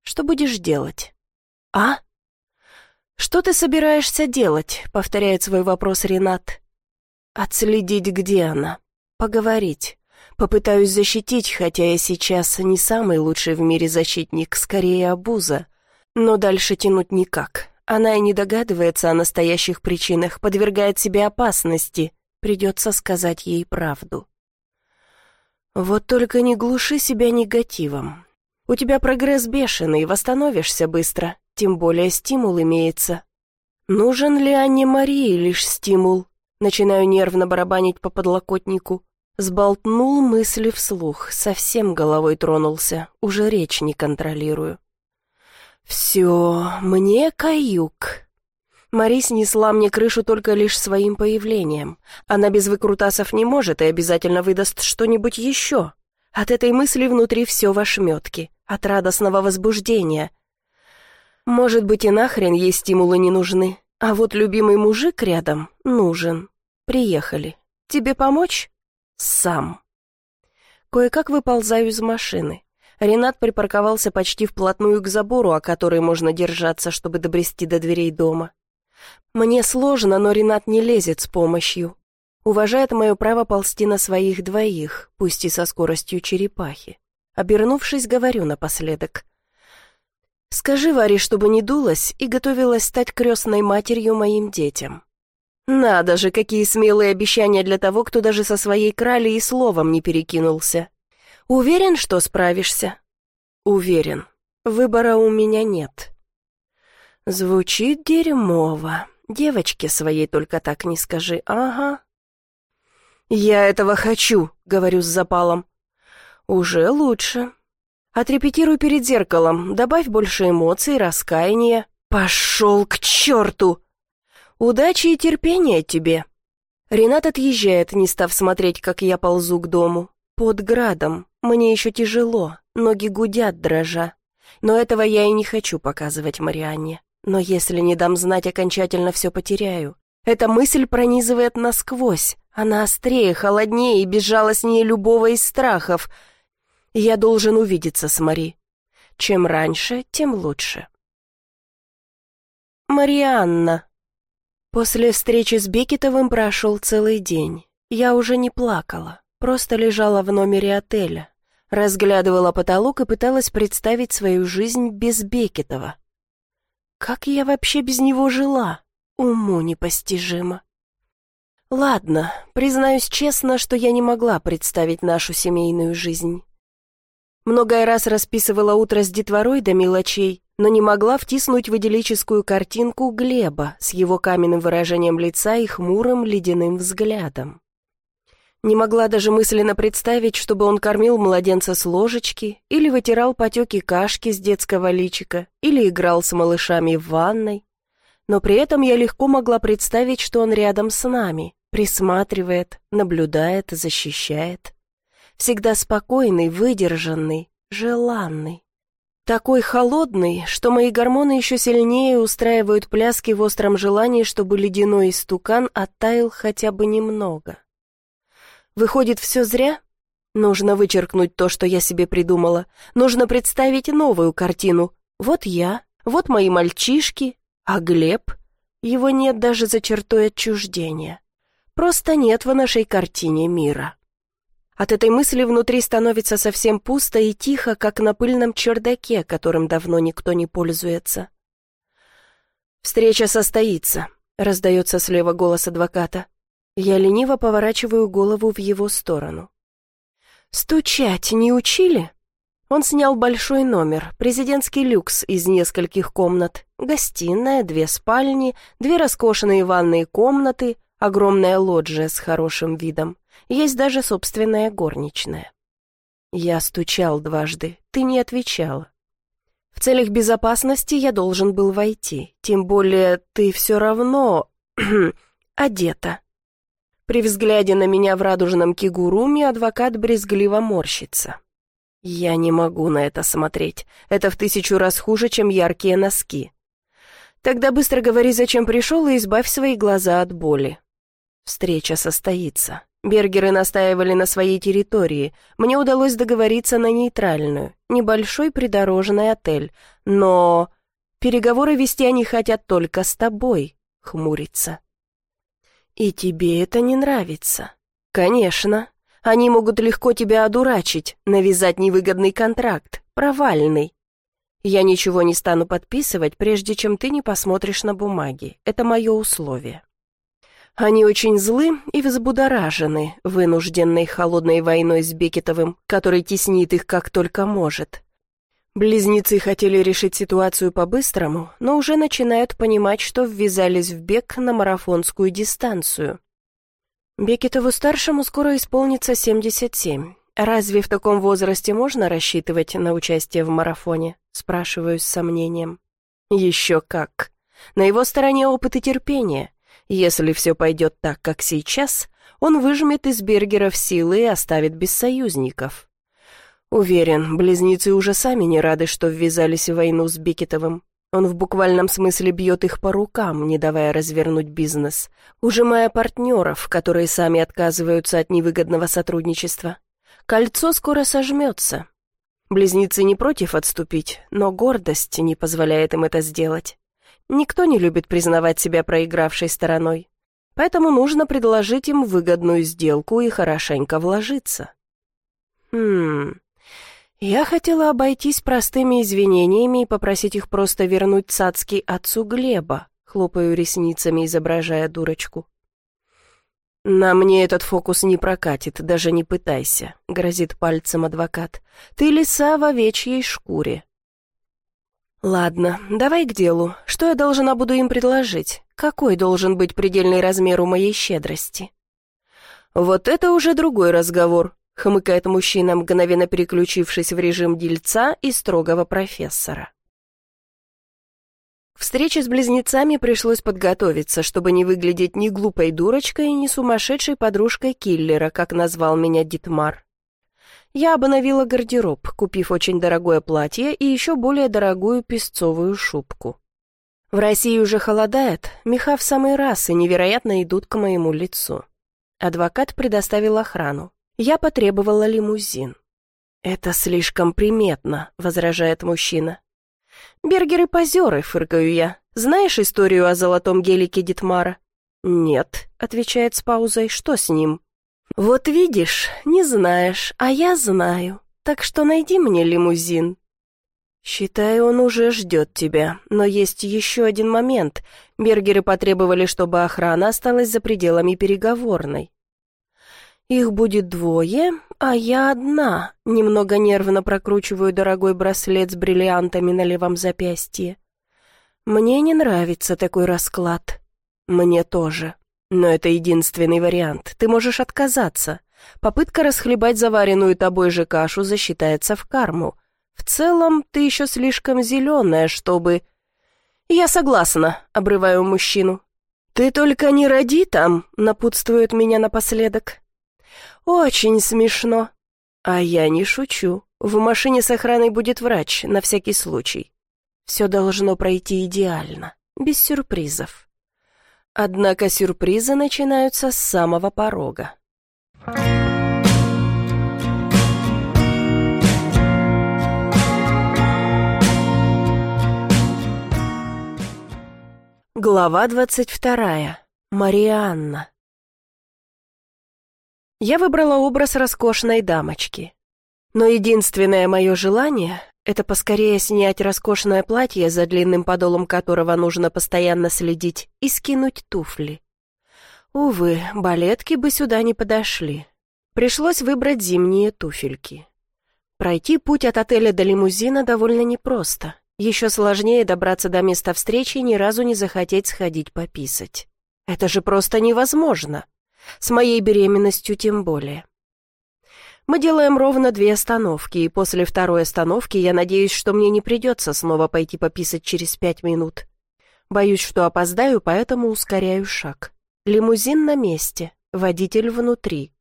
Что будешь делать? А? Что ты собираешься делать? Повторяет свой вопрос Ренат. Отследить, где она. Поговорить. Попытаюсь защитить, хотя я сейчас не самый лучший в мире защитник, скорее обуза. Но дальше тянуть никак. Она и не догадывается о настоящих причинах, подвергает себе опасности. Придется сказать ей правду. Вот только не глуши себя негативом. У тебя прогресс бешеный, восстановишься быстро, тем более стимул имеется. Нужен ли Анне Марии лишь стимул? Начинаю нервно барабанить по подлокотнику. Сболтнул мысли вслух, совсем головой тронулся, уже речь не контролирую. «Все, мне каюк». Мари снесла мне крышу только лишь своим появлением. Она без выкрутасов не может и обязательно выдаст что-нибудь еще. От этой мысли внутри все в ошметке, от радостного возбуждения. Может быть, и нахрен ей стимулы не нужны, а вот любимый мужик рядом нужен. Приехали. Тебе помочь? Сам. Кое-как выползаю из машины. Ренат припарковался почти вплотную к забору, о который можно держаться, чтобы добрести до дверей дома. Мне сложно, но Ренат не лезет с помощью. Уважает мое право ползти на своих двоих, пусть и со скоростью черепахи. Обернувшись, говорю напоследок. «Скажи Варе, чтобы не дулась и готовилась стать крестной матерью моим детям». Надо же, какие смелые обещания для того, кто даже со своей крали и словом не перекинулся. Уверен, что справишься? Уверен. Выбора у меня нет. Звучит дерьмово. Девочке своей только так не скажи. Ага. Я этого хочу, говорю с запалом. Уже лучше. Отрепетируй перед зеркалом, добавь больше эмоций, раскаяния. Пошел к черту! Удачи и терпения тебе. Ренат отъезжает, не став смотреть, как я ползу к дому. Под градом. Мне еще тяжело, ноги гудят, дрожа. Но этого я и не хочу показывать Марианне. Но если не дам знать, окончательно все потеряю. Эта мысль пронизывает насквозь. Она острее, холоднее и безжалостнее любого из страхов. Я должен увидеться с Мари. Чем раньше, тем лучше. Марианна. После встречи с Бекетовым прошел целый день. Я уже не плакала. Просто лежала в номере отеля, разглядывала потолок и пыталась представить свою жизнь без Бекетова. Как я вообще без него жила? Уму непостижимо. Ладно, признаюсь честно, что я не могла представить нашу семейную жизнь. Многое раз расписывала утро с детворой до мелочей, но не могла втиснуть в идиллическую картинку Глеба с его каменным выражением лица и хмурым ледяным взглядом. Не могла даже мысленно представить, чтобы он кормил младенца с ложечки, или вытирал потеки кашки с детского личика, или играл с малышами в ванной. Но при этом я легко могла представить, что он рядом с нами, присматривает, наблюдает, защищает. Всегда спокойный, выдержанный, желанный. Такой холодный, что мои гормоны еще сильнее устраивают пляски в остром желании, чтобы ледяной истукан оттаял хотя бы немного. Выходит, все зря? Нужно вычеркнуть то, что я себе придумала. Нужно представить новую картину. Вот я, вот мои мальчишки, а Глеб? Его нет даже за чертой отчуждения. Просто нет в нашей картине мира. От этой мысли внутри становится совсем пусто и тихо, как на пыльном чердаке, которым давно никто не пользуется. «Встреча состоится», — раздается слева голос адвоката. Я лениво поворачиваю голову в его сторону. «Стучать не учили?» Он снял большой номер, президентский люкс из нескольких комнат, гостиная, две спальни, две роскошные ванные комнаты, огромная лоджия с хорошим видом, есть даже собственная горничная. Я стучал дважды, ты не отвечала. В целях безопасности я должен был войти, тем более ты все равно (clears throat) одета. При взгляде на меня в радужном кигуруме адвокат брезгливо морщится. Я не могу на это смотреть. Это в тысячу раз хуже, чем яркие носки. Тогда быстро говори, зачем пришел, и избавь свои глаза от боли. Встреча состоится. Бергеры настаивали на своей территории. Мне удалось договориться на нейтральную, небольшой придорожный отель. Но переговоры вести они хотят только с тобой, хмурится. «И тебе это не нравится?» «Конечно. Они могут легко тебя одурачить, навязать невыгодный контракт, провальный. Я ничего не стану подписывать, прежде чем ты не посмотришь на бумаги. Это мое условие». Они очень злы и взбудоражены, вынужденной холодной войной с Бекетовым, который теснит их как только может. Близнецы хотели решить ситуацию по-быстрому, но уже начинают понимать, что ввязались в бег на марафонскую дистанцию. Бекетову-старшему скоро исполнится 77. Разве в таком возрасте можно рассчитывать на участие в марафоне? Спрашиваю с сомнением. Еще как. На его стороне опыт и терпение. Если все пойдет так, как сейчас, он выжмет из Бергеров силы и оставит без союзников. Уверен, близнецы уже сами не рады, что ввязались в войну с Бикетовым. Он в буквальном смысле бьет их по рукам, не давая развернуть бизнес, ужимая партнеров, которые сами отказываются от невыгодного сотрудничества. Кольцо скоро сожмется. Близнецы не против отступить, но гордость не позволяет им это сделать. Никто не любит признавать себя проигравшей стороной. Поэтому нужно предложить им выгодную сделку и хорошенько вложиться. Хм, я хотела обойтись простыми извинениями и попросить их просто вернуть цацки отцу Глеба, хлопаю ресницами, изображая дурочку. «На мне этот фокус не прокатит, даже не пытайся», — грозит пальцем адвокат. «Ты лиса в овечьей шкуре». «Ладно, давай к делу. Что я должна буду им предложить? Какой должен быть предельный размер у моей щедрости?» «Вот это уже другой разговор», хмыкает мужчина, мгновенно переключившись в режим дельца и строгого профессора. К с близнецами пришлось подготовиться, чтобы не выглядеть ни глупой дурочкой, ни сумасшедшей подружкой киллера, как назвал меня Дитмар. Я обновила гардероб, купив очень дорогое платье и еще более дорогую песцовую шубку. В России уже холодает, меха в самый раз и невероятно идут к моему лицу. Адвокат предоставил охрану. Я потребовала лимузин. «Это слишком приметно», — возражает мужчина. «Бергеры-позеры», — фыркаю я. «Знаешь историю о золотом гелике Дитмара?» «Нет», — отвечает с паузой. «Что с ним?» «Вот видишь, не знаешь, а я знаю. Так что найди мне лимузин». «Считаю, он уже ждет тебя, но есть еще один момент. Бергеры потребовали, чтобы охрана осталась за пределами переговорной». «Их будет двое, а я одна», — немного нервно прокручиваю дорогой браслет с бриллиантами на левом запястье. «Мне не нравится такой расклад». «Мне тоже. Но это единственный вариант. Ты можешь отказаться. Попытка расхлебать заваренную тобой же кашу засчитается в карму. В целом, ты еще слишком зеленая, чтобы...» «Я согласна», — обрываю мужчину. «Ты только не роди там», — напутствует меня напоследок. «Очень смешно». «А я не шучу. В машине с охраной будет врач, на всякий случай. Все должно пройти идеально, без сюрпризов». Однако сюрпризы начинаются с самого порога. Глава двадцать вторая. Марианна. Я выбрала образ роскошной дамочки. Но единственное мое желание — это поскорее снять роскошное платье, за длинным подолом которого нужно постоянно следить, и скинуть туфли. Увы, балетки бы сюда не подошли. Пришлось выбрать зимние туфельки. Пройти путь от отеля до лимузина довольно непросто. Еще сложнее добраться до места встречи и ни разу не захотеть сходить пописать. Это же просто невозможно. С моей беременностью тем более. Мы делаем ровно две остановки, и после второй остановки я надеюсь, что мне не придется снова пойти пописать через пять минут. Боюсь, что опоздаю, поэтому ускоряю шаг. Лимузин на месте, водитель внутри.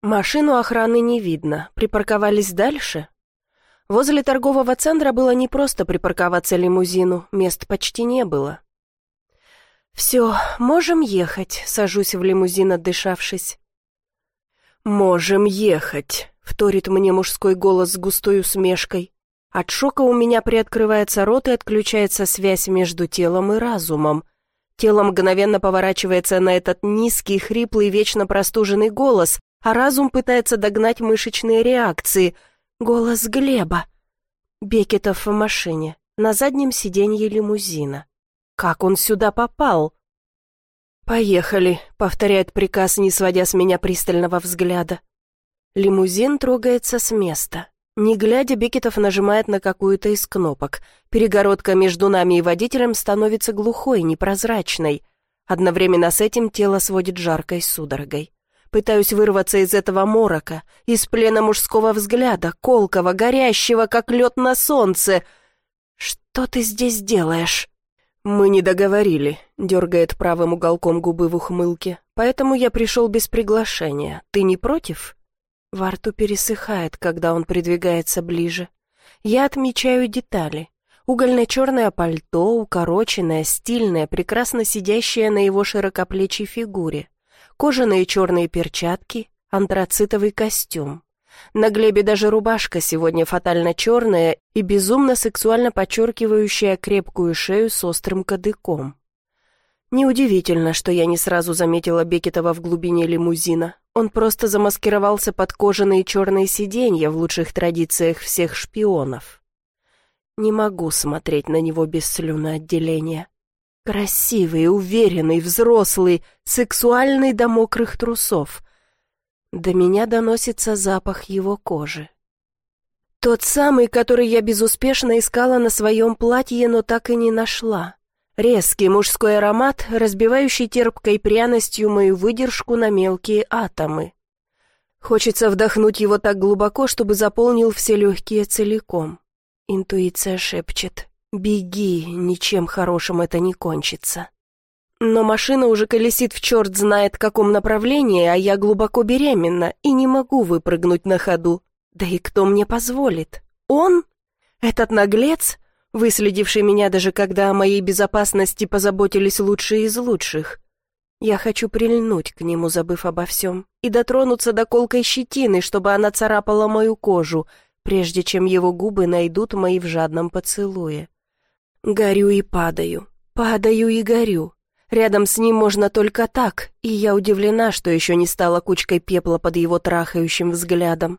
Машину охраны не видно, припарковались дальше. Возле торгового центра было не просто припарковаться лимузину, мест почти не было. «Все, можем ехать», — сажусь в лимузин, отдышавшись. «Можем ехать», — вторит мне мужской голос с густой усмешкой. От шока у меня приоткрывается рот и отключается связь между телом и разумом. Тело мгновенно поворачивается на этот низкий, хриплый, вечно простуженный голос, а разум пытается догнать мышечные реакции. Голос Глеба. Бекетов в машине, на заднем сиденье лимузина. Как он сюда попал? «Поехали», — повторяет приказ, не сводя с меня пристального взгляда. Лимузин трогается с места. Не глядя, Бекетов нажимает на какую-то из кнопок. Перегородка между нами и водителем становится глухой, непрозрачной. Одновременно с этим тело сводит жаркой судорогой. Пытаюсь вырваться из этого морока, из плена мужского взгляда, колкого, горящего, как лед на солнце. «Что ты здесь делаешь?» «Мы не договорили», — дергает правым уголком губы в ухмылке. «Поэтому я пришел без приглашения. Ты не против?» Во рту пересыхает, когда он придвигается ближе. Я отмечаю детали. Угольно-черное пальто, укороченное, стильное, прекрасно сидящее на его широкоплечей фигуре. Кожаные черные перчатки, антрацитовый костюм. На Глебе даже рубашка сегодня фатально черная и безумно сексуально подчеркивающая крепкую шею с острым кадыком. Неудивительно, что я не сразу заметила Бекетова в глубине лимузина. Он просто замаскировался под кожаные черные сиденья в лучших традициях всех шпионов. Не могу смотреть на него без слюноотделения. Красивый, уверенный, взрослый, сексуальный до мокрых трусов. До меня доносится запах его кожи. Тот самый, который я безуспешно искала на своем платье, но так и не нашла. Резкий мужской аромат, разбивающий терпкой пряностью мою выдержку на мелкие атомы. Хочется вдохнуть его так глубоко, чтобы заполнил все легкие целиком. Интуиция шепчет «Беги, ничем хорошим это не кончится». Но машина уже колесит в черт знает каком направлении, а я глубоко беременна и не могу выпрыгнуть на ходу. Да и кто мне позволит? Он? Этот наглец, выследивший меня даже когда о моей безопасности позаботились лучшие из лучших. Я хочу прильнуть к нему, забыв обо всем, и дотронуться до колкой щетины, чтобы она царапала мою кожу, прежде чем его губы найдут мои в жадном поцелуе. Горю и падаю, падаю и горю. Рядом с ним можно только так, и я удивлена, что еще не стала кучкой пепла под его трахающим взглядом.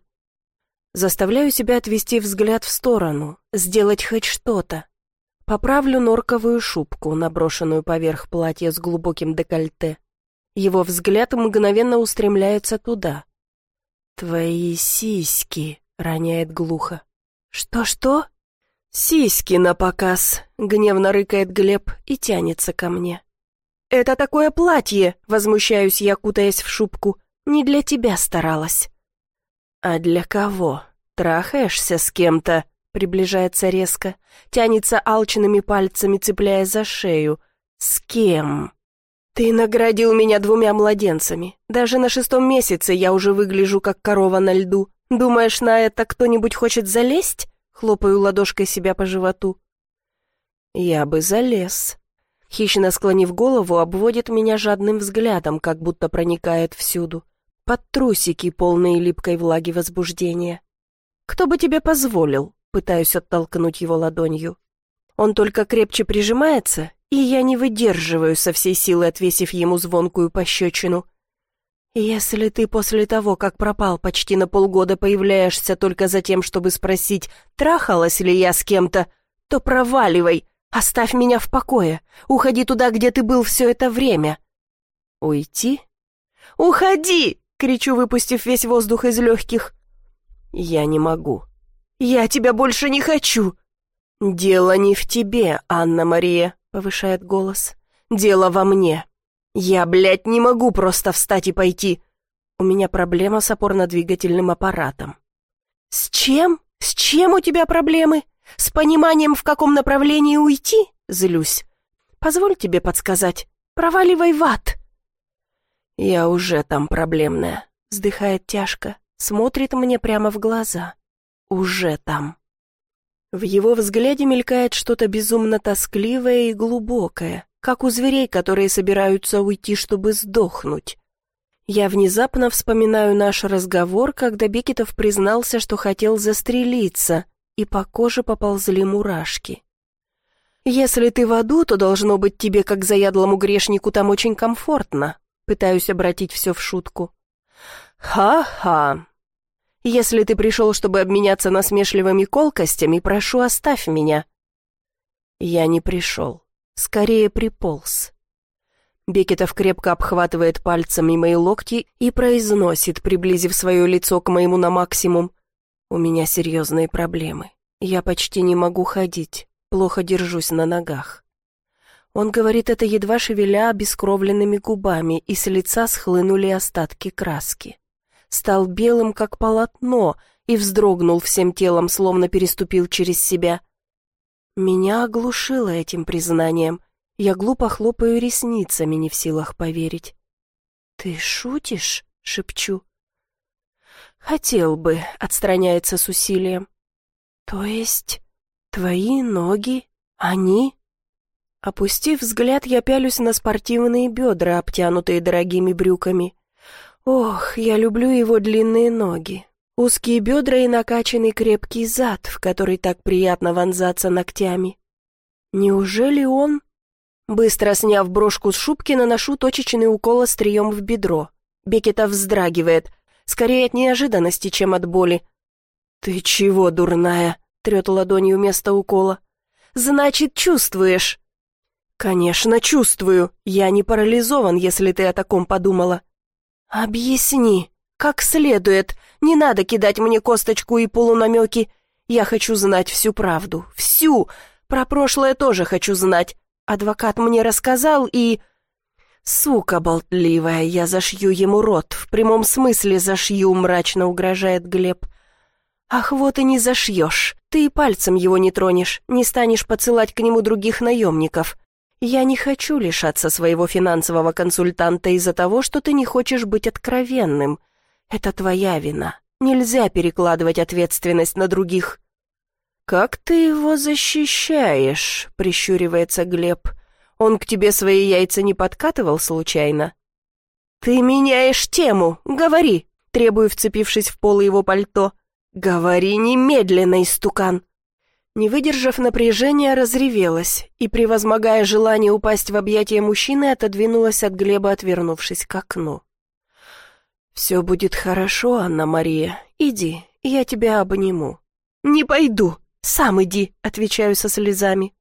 Заставляю себя отвести взгляд в сторону, сделать хоть что-то. Поправлю норковую шубку, наброшенную поверх платья с глубоким декольте. Его взгляд мгновенно устремляется туда. «Твои сиськи», — роняет глухо. «Что-что?» «Сиськи на показ», — гневно рыкает Глеб и тянется ко мне. «Это такое платье!» — возмущаюсь я, кутаясь в шубку. «Не для тебя старалась». «А для кого? Трахаешься с кем-то?» Приближается резко, тянется алчными пальцами, цепляя за шею. «С кем?» «Ты наградил меня двумя младенцами. Даже на шестом месяце я уже выгляжу, как корова на льду. Думаешь, на это кто-нибудь хочет залезть?» Хлопаю ладошкой себя по животу. «Я бы залез». Хищно склонив голову, обводит меня жадным взглядом, как будто проникает всюду под трусики, полные липкой влаги возбуждения. «Кто бы тебе позволил?» Пытаюсь оттолкнуть его ладонью. Он только крепче прижимается, и я не выдерживаю со всей силы, отвесив ему звонкую пощечину. «Если ты после того, как пропал почти на полгода, появляешься только за тем, чтобы спросить, трахалась ли я с кем-то, то проваливай, оставь меня в покое, уходи туда, где ты был все это время». «Уйти?» «Уходи!» — кричу, выпустив весь воздух из легких. «Я не могу». «Я тебя больше не хочу!» «Дело не в тебе, Анна-Мария», — повышает голос. «Дело во мне. Я, блядь, не могу просто встать и пойти. У меня проблема с опорно-двигательным аппаратом». «С чем? С чем у тебя проблемы? С пониманием, в каком направлении уйти?» Злюсь. «Позволь тебе подсказать. Проваливай в ад!» «Я уже там проблемная», — вздыхает тяжко, смотрит мне прямо в глаза. «Уже там». В его взгляде мелькает что-то безумно тоскливое и глубокое, как у зверей, которые собираются уйти, чтобы сдохнуть. Я внезапно вспоминаю наш разговор, когда Бекетов признался, что хотел застрелиться, и по коже поползли мурашки. «Если ты в аду, то должно быть тебе, как заядлому грешнику, там очень комфортно», Пытаюсь обратить все в шутку. «Ха-ха! Если ты пришел, чтобы обменяться насмешливыми колкостями, прошу, оставь меня». Я не пришел. Скорее приполз. Бекетов крепко обхватывает пальцами мои локти и произносит, приблизив свое лицо к моему на максимум. «У меня серьезные проблемы. Я почти не могу ходить, плохо держусь на ногах. Он говорит это едва шевеля обескровленными губами, и с лица схлынули остатки краски. Стал белым, как полотно, и вздрогнул всем телом, словно переступил через себя. Меня оглушило этим признанием. Я глупо хлопаю ресницами, не в силах поверить. «Ты шутишь?» — шепчу. «Хотел бы», — отстраняется с усилием. «То есть твои ноги, они Опустив взгляд, я пялюсь на спортивные бедра, обтянутые дорогими брюками. Ох, я люблю его длинные ноги. Узкие бедра и накачанный крепкий зад, в который так приятно вонзаться ногтями. Неужели он... Быстро сняв брошку с шубки, наношу точечный укол острием в бедро. Бекета вздрагивает, скорее от неожиданности, чем от боли. «Ты чего, дурная?» — трет ладонью вместо укола. «Значит, чувствуешь?» «Конечно, чувствую. Я не парализован, если ты о таком подумала». «Объясни, как следует. Не надо кидать мне косточку и полунамеки. Я хочу знать всю правду. Всю. Про прошлое тоже хочу знать. Адвокат мне рассказал и...» «Сука болтливая, я зашью ему рот, в прямом смысле зашью», — мрачно угрожает Глеб. «Ах, вот и не зашьешь. Ты и пальцем его не тронешь, не станешь поцелать к нему других наемников. Я не хочу лишаться своего финансового консультанта из-за того, что ты не хочешь быть откровенным. Это твоя вина, Нельзя перекладывать ответственность на других. «Как ты его защищаешь?» — прищуривается Глеб. «Он к тебе свои яйца не подкатывал случайно?» «Ты меняешь тему! Говори!» — требую, вцепившись в полы его пальто. «Говори немедленно, истукан!» Не выдержав напряжения, разревелась и, превозмогая желание упасть в объятия мужчины, отодвинулась от Глеба, отвернувшись к окну. «Все будет хорошо, Анна-Мария. Иди, я тебя обниму». «Не пойду. Сам иди», — отвечаю со слезами.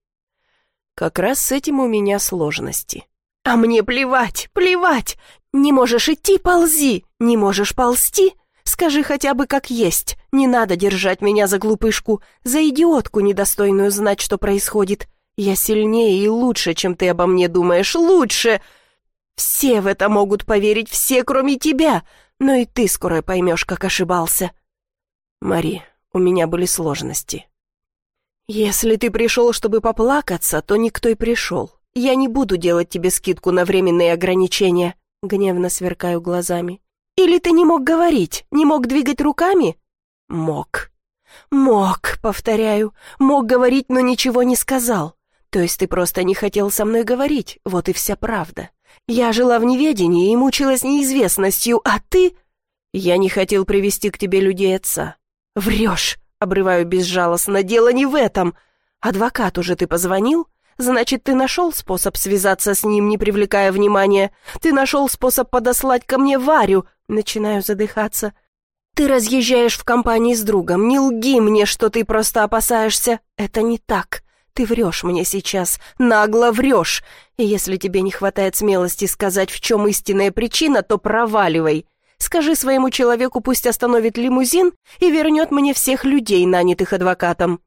Как раз с этим у меня сложности. «А мне плевать, плевать! Не можешь идти, ползи! Не можешь ползти, Скажи хотя бы как есть. Не надо держать меня за глупышку, за идиотку, недостойную знать, что происходит. Я сильнее и лучше, чем ты обо мне думаешь. Лучше! Все в это могут поверить, все, кроме тебя. Но и ты скоро поймешь, как ошибался. Мари, у меня были сложности. Если ты пришел, чтобы поплакаться, то никто и пришел. Я не буду делать тебе скидку на временные ограничения. Гневно сверкаю глазами. Или ты не мог говорить, не мог двигать руками? Мог. Мог, повторяю. Мог говорить, но ничего не сказал. То есть ты просто не хотел со мной говорить, вот и вся правда. Я жила в неведении и мучилась неизвестностью, а ты... Я не хотел привести к тебе людей отца. Врешь, обрываю безжалостно, дело не в этом. Адвокату же ты позвонил? Значит, ты нашел способ связаться с ним, не привлекая внимания. Ты нашел способ подослать ко мне Варю. Начинаю задыхаться. Ты разъезжаешь в компании с другом. Не лги мне, что ты просто опасаешься. Это не так. Ты врешь мне сейчас, нагло врешь. И если тебе не хватает смелости сказать, в чем истинная причина, то проваливай. Скажи своему человеку, пусть остановит лимузин и вернет мне всех людей, нанятых адвокатом.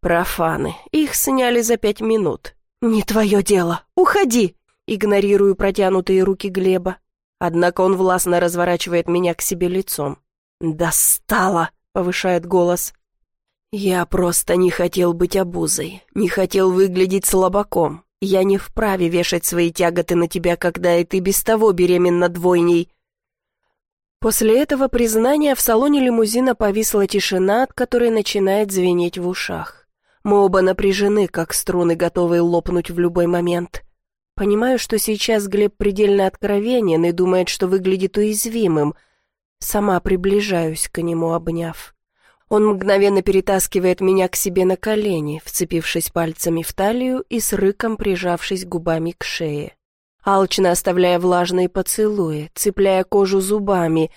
Профаны. Их сняли за пять минут. «Не твое дело. Уходи!» Игнорирую протянутые руки Глеба. Однако он властно разворачивает меня к себе лицом. «Достало!» — повышает голос. «Я просто не хотел быть обузой, не хотел выглядеть слабаком. Я не вправе вешать свои тяготы на тебя, когда и ты без того беременна двойней». После этого признания в салоне лимузина повисла тишина, от которой начинает звенеть в ушах. Мы оба напряжены, как струны, готовые лопнуть в любой момент. Понимаю, что сейчас Глеб предельно откровенен и думает, что выглядит уязвимым. Сама приближаюсь к нему, обняв. Он мгновенно перетаскивает меня к себе на колени, вцепившись пальцами в талию и с рыком прижавшись губами к шее. Алчно оставляя влажные поцелуи, цепляя кожу зубами.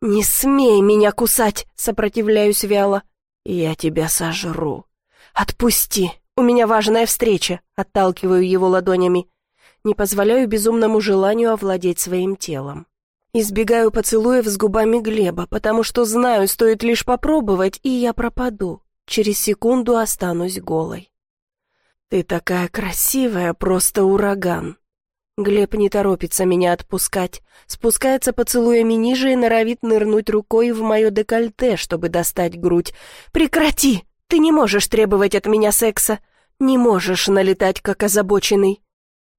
«Не смей меня кусать!» — сопротивляюсь вяло. «Я тебя сожру!» «Отпусти! У меня важная встреча!» Отталкиваю его ладонями. Не позволяю безумному желанию овладеть своим телом. Избегаю поцелуев с губами Глеба, потому что знаю, стоит лишь попробовать, и я пропаду. Через секунду останусь голой. «Ты такая красивая, просто ураган!» Глеб не торопится меня отпускать, спускается поцелуями ниже и норовит нырнуть рукой в мое декольте, чтобы достать грудь. «Прекрати!» Ты не можешь требовать от меня секса, не можешь налетать, как озабоченный.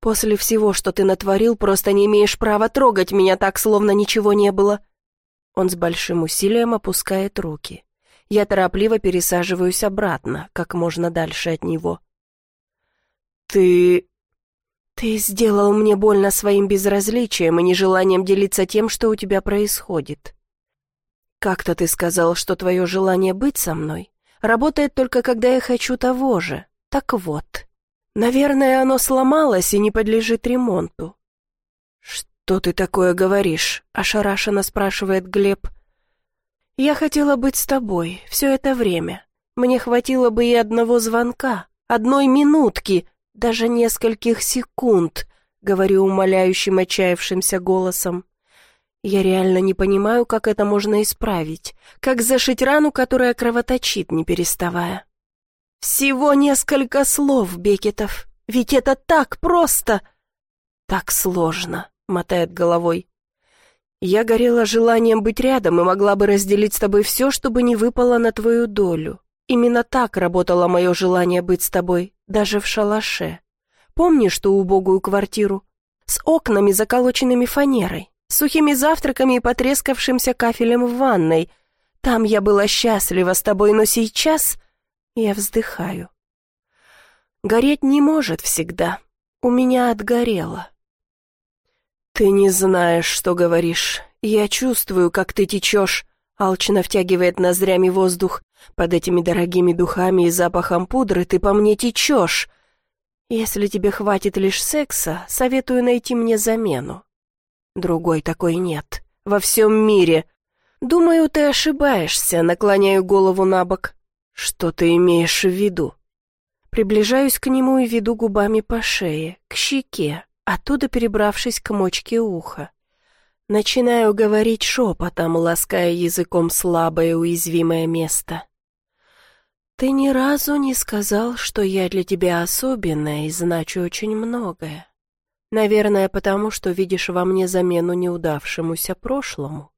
После всего, что ты натворил, просто не имеешь права трогать меня так, словно ничего не было». Он с большим усилием опускает руки. Я торопливо пересаживаюсь обратно, как можно дальше от него. «Ты...» «Ты сделал мне больно своим безразличием и нежеланием делиться тем, что у тебя происходит. Как-то ты сказал, что твое желание быть со мной работает только когда я хочу того же. Так вот, наверное, оно сломалось и не подлежит ремонту. «Что ты такое говоришь?» — ошарашенно спрашивает Глеб. «Я хотела быть с тобой все это время. Мне хватило бы и одного звонка, одной минутки, даже нескольких секунд», — говорю умоляющим, отчаявшимся голосом. Я реально не понимаю, как это можно исправить, как зашить рану, которая кровоточит, не переставая. Всего несколько слов, Бекетов, ведь это так просто. Так сложно, мотает головой. Я горела желанием быть рядом и могла бы разделить с тобой все, чтобы не выпало на твою долю. Именно так работало мое желание быть с тобой, даже в шалаше. Помнишь ту убогую квартиру? С окнами, заколоченными фанерой сухими завтраками и потрескавшимся кафелем в ванной. Там я была счастлива с тобой, но сейчас я вздыхаю. Гореть не может всегда. У меня отгорело. Ты не знаешь, что говоришь. Я чувствую, как ты течешь. Алчно втягивает ноздрями воздух. Под этими дорогими духами и запахом пудры ты по мне течешь. Если тебе хватит лишь секса, советую найти мне замену. Другой такой нет. Во всем мире. Думаю, ты ошибаешься, наклоняю голову на бок. Что ты имеешь в виду? Приближаюсь к нему и веду губами по шее, к щеке, оттуда перебравшись к мочке уха. Начинаю говорить шепотом, лаская языком слабое уязвимое место. «Ты ни разу не сказал, что я для тебя особенная и значу очень многое. Наверное, потому что видишь во мне замену неудавшемуся прошлому».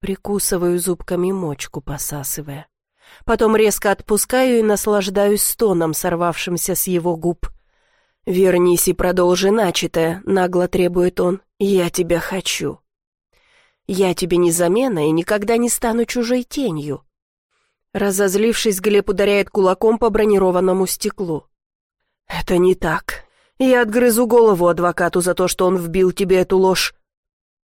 Прикусываю зубками мочку, посасывая. Потом резко отпускаю и наслаждаюсь стоном, сорвавшимся с его губ. «Вернись и продолжи начатое», — нагло требует он. «Я тебя хочу». «Я тебе не замена и никогда не стану чужой тенью. Разозлившись, Глеб ударяет кулаком по бронированному стеклу. «Это не так. Я отгрызу голову адвокату за то, что он вбил тебе эту ложь».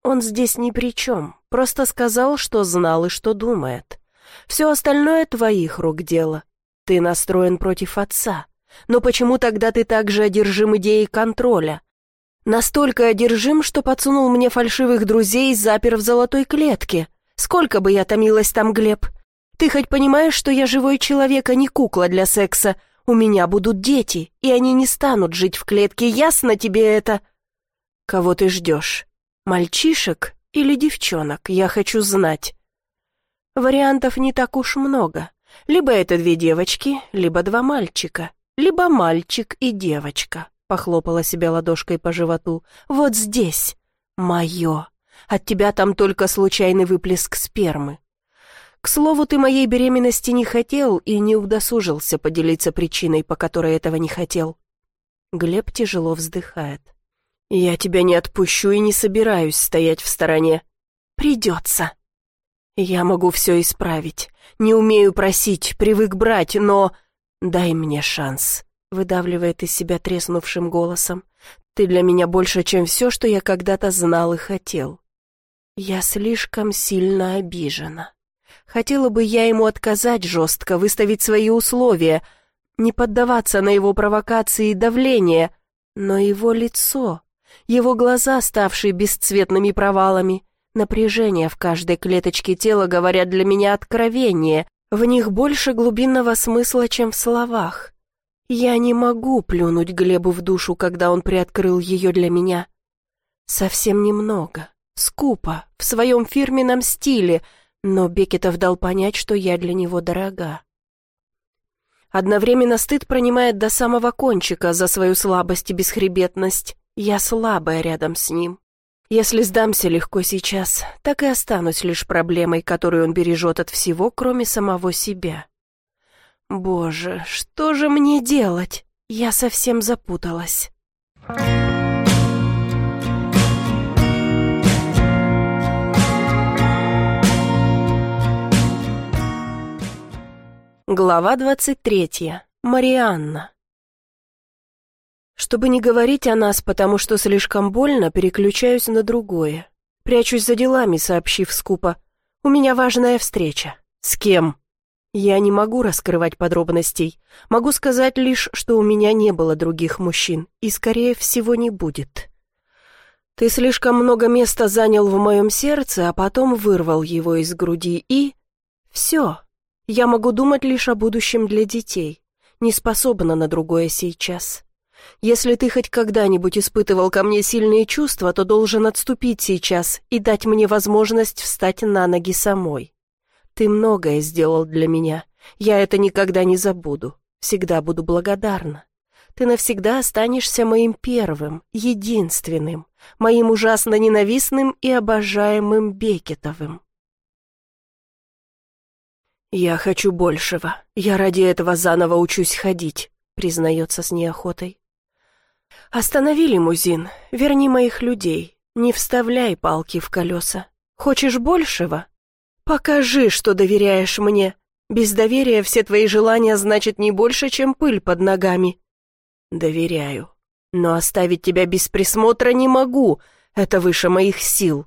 Он здесь ни при чем, просто сказал, что знал и что думает. Все остальное твоих рук дело. Ты настроен против отца. Но почему тогда ты так же одержим идеей контроля? Настолько одержим, что подсунул мне фальшивых друзей запер в золотой клетке. Сколько бы я томилась там, Глеб? Ты хоть понимаешь, что я живой человек, а не кукла для секса? У меня будут дети, и они не станут жить в клетке, ясно тебе это? Кого ты ждешь? Мальчишек или девчонок? Я хочу знать. Вариантов не так уж много. Либо это две девочки, либо два мальчика, либо мальчик и девочка. Похлопала себя ладошкой по животу. Вот здесь. Мое. От тебя там только случайный выплеск спермы. К слову, ты моей беременности не хотел и не удосужился поделиться причиной, по которой этого не хотел. Глеб тяжело вздыхает. Я тебя не отпущу и не собираюсь стоять в стороне. Придется. Я могу все исправить. Не умею просить, привык брать, но... Дай мне шанс, выдавливает из себя треснувшим голосом. Ты для меня больше, чем все, что я когда-то знал и хотел. Я слишком сильно обижена. Хотела бы я ему отказать жестко, выставить свои условия, не поддаваться на его провокации и давление, но его лицо, его глаза, ставшие бесцветными провалами, напряжение в каждой клеточке тела говорят для меня откровение, в них больше глубинного смысла, чем в словах. Я не могу плюнуть Глебу в душу, когда он приоткрыл ее для меня. Совсем немного, скупо, в своем фирменном стиле — но Бекетов дал понять, что я для него дорога. Одновременно стыд пронимает до самого кончика за свою слабость и бесхребетность. Я слабая рядом с ним. Если сдамся легко сейчас, так и останусь лишь проблемой, которую он бережет от всего, кроме самого себя. Боже, что же мне делать? Я совсем запуталась. Глава 23. Марианна. Чтобы не говорить о нас, потому что слишком больно, переключаюсь на другое. Прячусь за делами, сообщив скупо. У меня важная встреча. С кем? Я не могу раскрывать подробностей. Могу сказать лишь, что у меня не было других мужчин, и, скорее всего, не будет. Ты слишком много места занял в моем сердце, а потом вырвал его из груди, и... Все. Я могу думать лишь о будущем для детей, не способна на другое сейчас. Если ты хоть когда-нибудь испытывал ко мне сильные чувства, то должен отступить сейчас и дать мне возможность встать на ноги самой. Ты многое сделал для меня, я это никогда не забуду, всегда буду благодарна. Ты навсегда останешься моим первым, единственным, моим ужасно ненавистным и обожаемым Бекетовым. «Я хочу большего. Я ради этого заново учусь ходить», — признается с неохотой. «Останови лимузин, верни моих людей, не вставляй палки в колеса. Хочешь большего? Покажи, что доверяешь мне. Без доверия все твои желания значат не больше, чем пыль под ногами. Доверяю. Но оставить тебя без присмотра не могу. Это выше моих сил.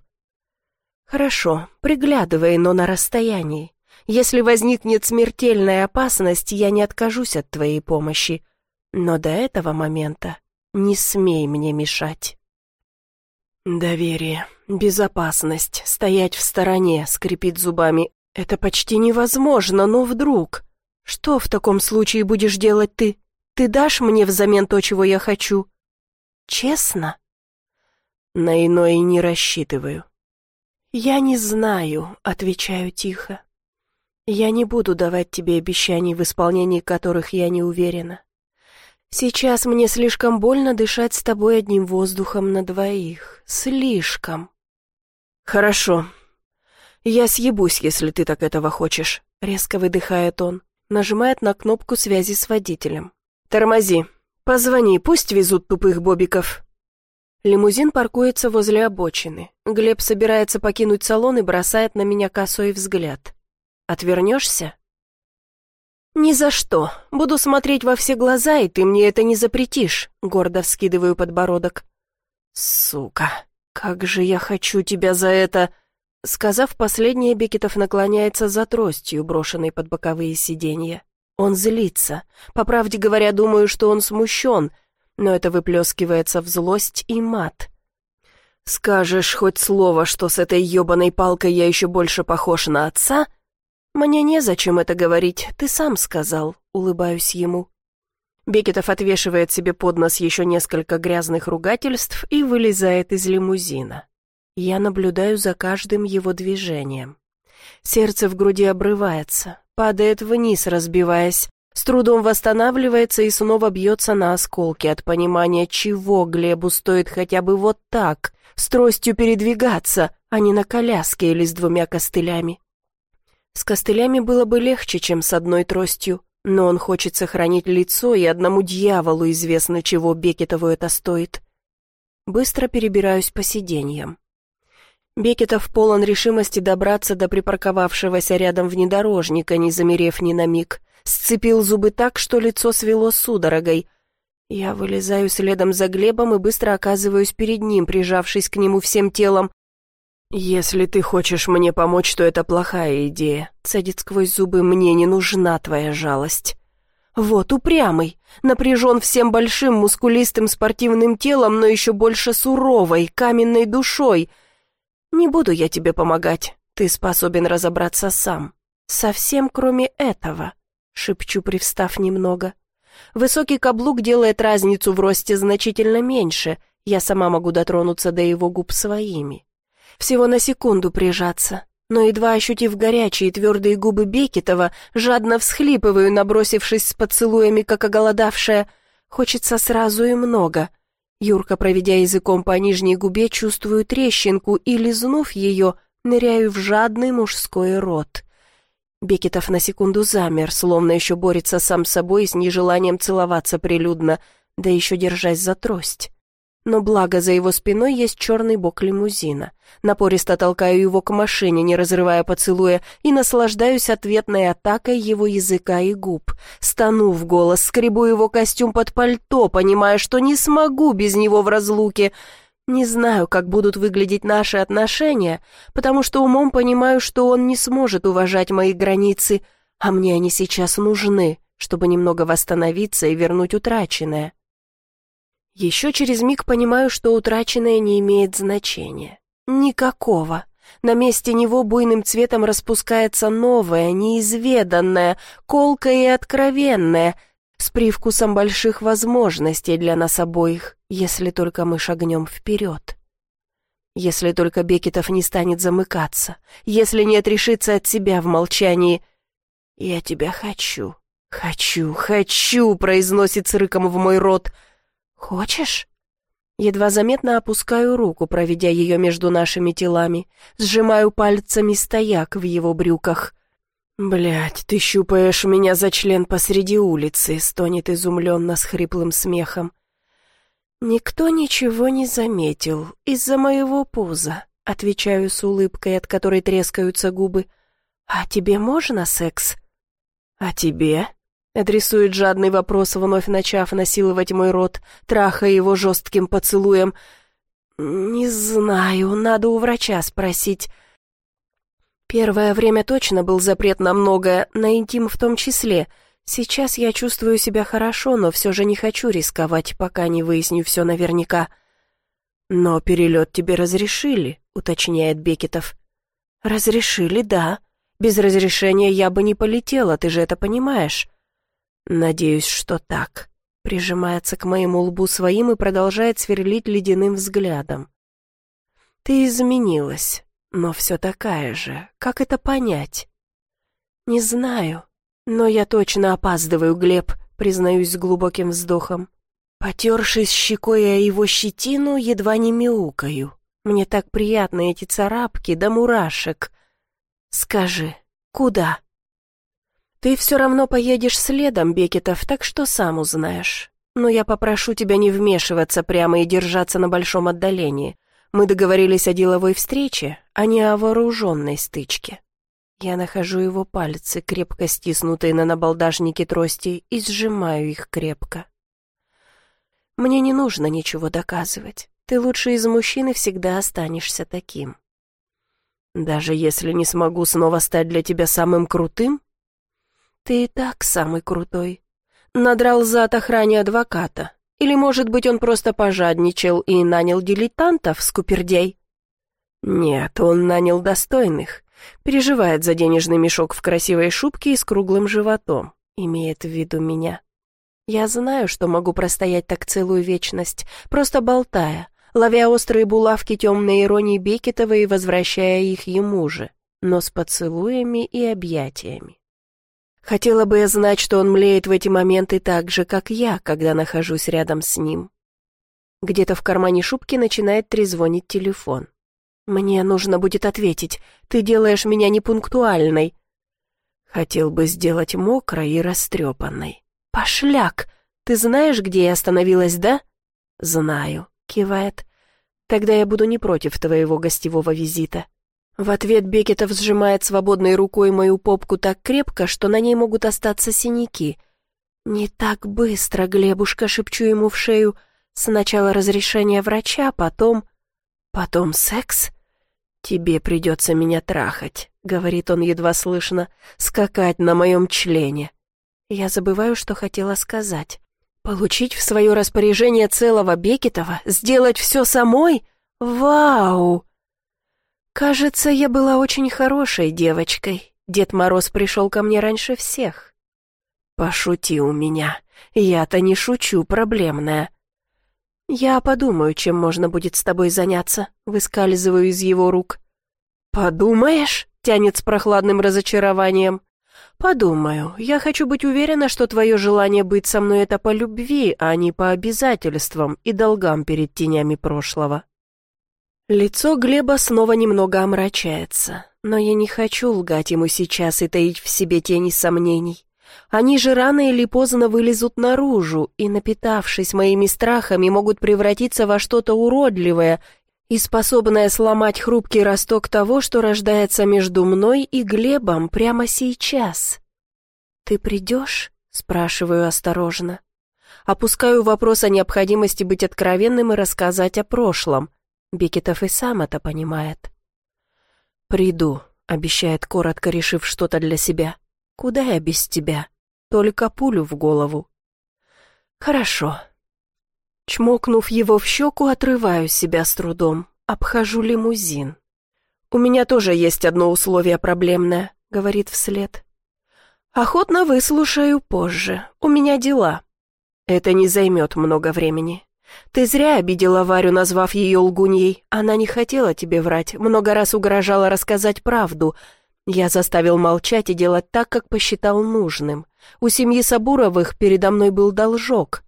Хорошо, приглядывай, но на расстоянии. Если возникнет смертельная опасность, я не откажусь от твоей помощи. Но до этого момента не смей мне мешать. Доверие, безопасность, стоять в стороне, скрипит зубами. Это почти невозможно, но вдруг... Что в таком случае будешь делать ты? Ты дашь мне взамен то, чего я хочу? Честно? На иное не рассчитываю. Я не знаю, отвечаю тихо. Я не буду давать тебе обещаний, в исполнении которых я не уверена. Сейчас мне слишком больно дышать с тобой одним воздухом на двоих. Слишком. Хорошо. Я съебусь, если ты так этого хочешь, резко выдыхает он, нажимает на кнопку связи с водителем. «Тормози. Позвони, пусть везут тупых бобиков». Лимузин паркуется возле обочины. Глеб собирается покинуть салон и бросает на меня косой взгляд. «Отвернешься?» «Ни за что. Буду смотреть во все глаза, и ты мне это не запретишь», — гордо вскидываю подбородок. «Сука, как же я хочу тебя за это...» Сказав последнее, Бекетов наклоняется за тростью, брошенной под боковые сиденья. Он злится. По правде говоря, думаю, что он смущен, но это выплескивается в злость и мат. «Скажешь хоть слово, что с этой ебаной палкой я еще больше похож на отца?» «Мне незачем это говорить, ты сам сказал», — улыбаюсь ему. Бекетов отвешивает себе под нос еще несколько грязных ругательств и вылезает из лимузина. Я наблюдаю за каждым его движением. Сердце в груди обрывается, падает вниз, разбиваясь, с трудом восстанавливается и снова бьется на осколки от понимания, чего Глебу стоит хотя бы вот так, с тростью передвигаться, а не на коляске или с двумя костылями. С костылями было бы легче, чем с одной тростью, но он хочет сохранить лицо, и одному дьяволу известно, чего Бекетову это стоит. Быстро перебираюсь по сиденьям. Бекетов полон решимости добраться до припарковавшегося рядом внедорожника, не замерев ни на миг. Сцепил зубы так, что лицо свело судорогой. Я вылезаю следом за Глебом и быстро оказываюсь перед ним, прижавшись к нему всем телом. «Если ты хочешь мне помочь, то это плохая идея», — цедит сквозь зубы, «мне не нужна твоя жалость». Вот упрямый, напряжен всем большим мускулистым спортивным телом, но еще больше суровой, каменной душой — «Не буду я тебе помогать, ты способен разобраться сам. Совсем кроме этого», — шепчу, привстав немного. Высокий каблук делает разницу в росте значительно меньше, я сама могу дотронуться до его губ своими. Всего на секунду прижаться, но едва ощутив горячие твердые губы Бекетова, жадно всхлипываю, набросившись с поцелуями, как оголодавшая. Хочется сразу и много — Юрка, проведя языком по нижней губе, чувствую трещинку и, лизнув ее, ныряю в жадный мужской рот. Бекетов на секунду замер, словно еще борется сам с собой с нежеланием целоваться прилюдно, да еще держась за трость. Но благо за его спиной есть черный бок лимузина. Напористо толкаю его к машине, не разрывая поцелуя, и наслаждаюсь ответной атакой его языка и губ. Стану в голос, скребу его костюм под пальто, понимая, что не смогу без него в разлуке. Не знаю, как будут выглядеть наши отношения, потому что умом понимаю, что он не сможет уважать мои границы, а мне они сейчас нужны, чтобы немного восстановиться и вернуть утраченное. Еще через миг понимаю, что утраченное не имеет значения. Никакого. На месте него буйным цветом распускается новое, неизведанное, колкое и откровенное, с привкусом больших возможностей для нас обоих, если только мы шагнем вперед. Если только Бекетов не станет замыкаться, если не отрешится от себя в молчании. «Я тебя хочу, хочу, хочу», — произносит с рыком в мой рот — «Хочешь?» Едва заметно опускаю руку, проведя ее между нашими телами, сжимаю пальцами стояк в его брюках. Блять, ты щупаешь меня за член посреди улицы», — стонет изумленно с хриплым смехом. «Никто ничего не заметил из-за моего пуза», — отвечаю с улыбкой, от которой трескаются губы. «А тебе можно секс?» «А тебе?» — адресует жадный вопрос, вновь начав насиловать мой рот, трахая его жестким поцелуем. «Не знаю, надо у врача спросить». Первое время точно был запрет на многое, на интим в том числе. Сейчас я чувствую себя хорошо, но все же не хочу рисковать, пока не выясню все наверняка. «Но перелет тебе разрешили», — уточняет Бекетов. «Разрешили, да. Без разрешения я бы не полетела, ты же это понимаешь». «Надеюсь, что так», — прижимается к моему лбу своим и продолжает сверлить ледяным взглядом. «Ты изменилась, но все такая же. Как это понять?» «Не знаю, но я точно опаздываю, Глеб», — признаюсь с глубоким вздохом. Потершись щекой о его щетину, едва не мяукаю. Мне так приятны эти царапки да мурашек. Скажи, куда? Ты все равно поедешь следом, Бекетов, так что сам узнаешь. Но я попрошу тебя не вмешиваться прямо и держаться на большом отдалении. Мы договорились о деловой встрече, а не о вооруженной стычке. Я нахожу его пальцы, крепко стиснутые на набалдажнике трости, и сжимаю их крепко. Мне не нужно ничего доказывать. Ты лучше из мужчин и всегда останешься таким. Даже если не смогу снова стать для тебя самым крутым? Ты и так самый крутой. Надрал зад охране адвоката. Или, может быть, он просто пожадничал и нанял дилетантов, скупердей? Нет, он нанял достойных. Переживает за денежный мешок в красивой шубке и с круглым животом. Имеет в виду меня. Я знаю, что могу простоять так целую вечность, просто болтая, ловя острые булавки темной иронии Бекетова и возвращая их ему же, но с поцелуями и объятиями. Хотела бы я знать, что он млеет в эти моменты так же, как я, когда нахожусь рядом с ним. Где-то в кармане шубки начинает трезвонить телефон. «Мне нужно будет ответить. Ты делаешь меня непунктуальной». Хотел бы сделать мокрой и растрепанной. «Пошляк! Ты знаешь, где я остановилась, да?» «Знаю», — кивает. «Тогда я буду не против твоего гостевого визита». В ответ Бекетов сжимает свободной рукой мою попку так крепко, что на ней могут остаться синяки. «Не так быстро, Глебушка», — шепчу ему в шею. «Сначала разрешение врача, потом...» «Потом секс?» «Тебе придется меня трахать», — говорит он едва слышно, — «скакать на моем члене». Я забываю, что хотела сказать. Получить в свое распоряжение целого Бекетова? Сделать все самой? Вау! Кажется, я была очень хорошей девочкой. Дед Мороз пришел ко мне раньше всех. Пошути у меня. Я-то не шучу, проблемная. Я подумаю, чем можно будет с тобой заняться. Выскальзываю из его рук. Подумаешь? Тянет с прохладным разочарованием. «Подумаю. Я хочу быть уверена, что твое желание быть со мной — это по любви, а не по обязательствам и долгам перед тенями прошлого». Лицо Глеба снова немного омрачается, но я не хочу лгать ему сейчас и таить в себе тени сомнений. Они же рано или поздно вылезут наружу и, напитавшись моими страхами, могут превратиться во что-то уродливое и способная сломать хрупкий росток того, что рождается между мной и Глебом прямо сейчас. «Ты придешь?» — спрашиваю осторожно. Опускаю вопрос о необходимости быть откровенным и рассказать о прошлом. Бекетов и сам это понимает. «Приду», — обещает коротко, решив что-то для себя. «Куда я без тебя? Только пулю в голову». «Хорошо», Чмокнув его в щеку, отрываю себя с трудом, обхожу лимузин. «У меня тоже есть одно условие проблемное», — говорит вслед. «Охотно выслушаю позже. У меня дела». «Это не займет много времени. Ты зря обидела Варю, назвав ее лгуньей. Она не хотела тебе врать, много раз угрожала рассказать правду. Я заставил молчать и делать так, как посчитал нужным. У семьи Сабуровых передо мной был должок.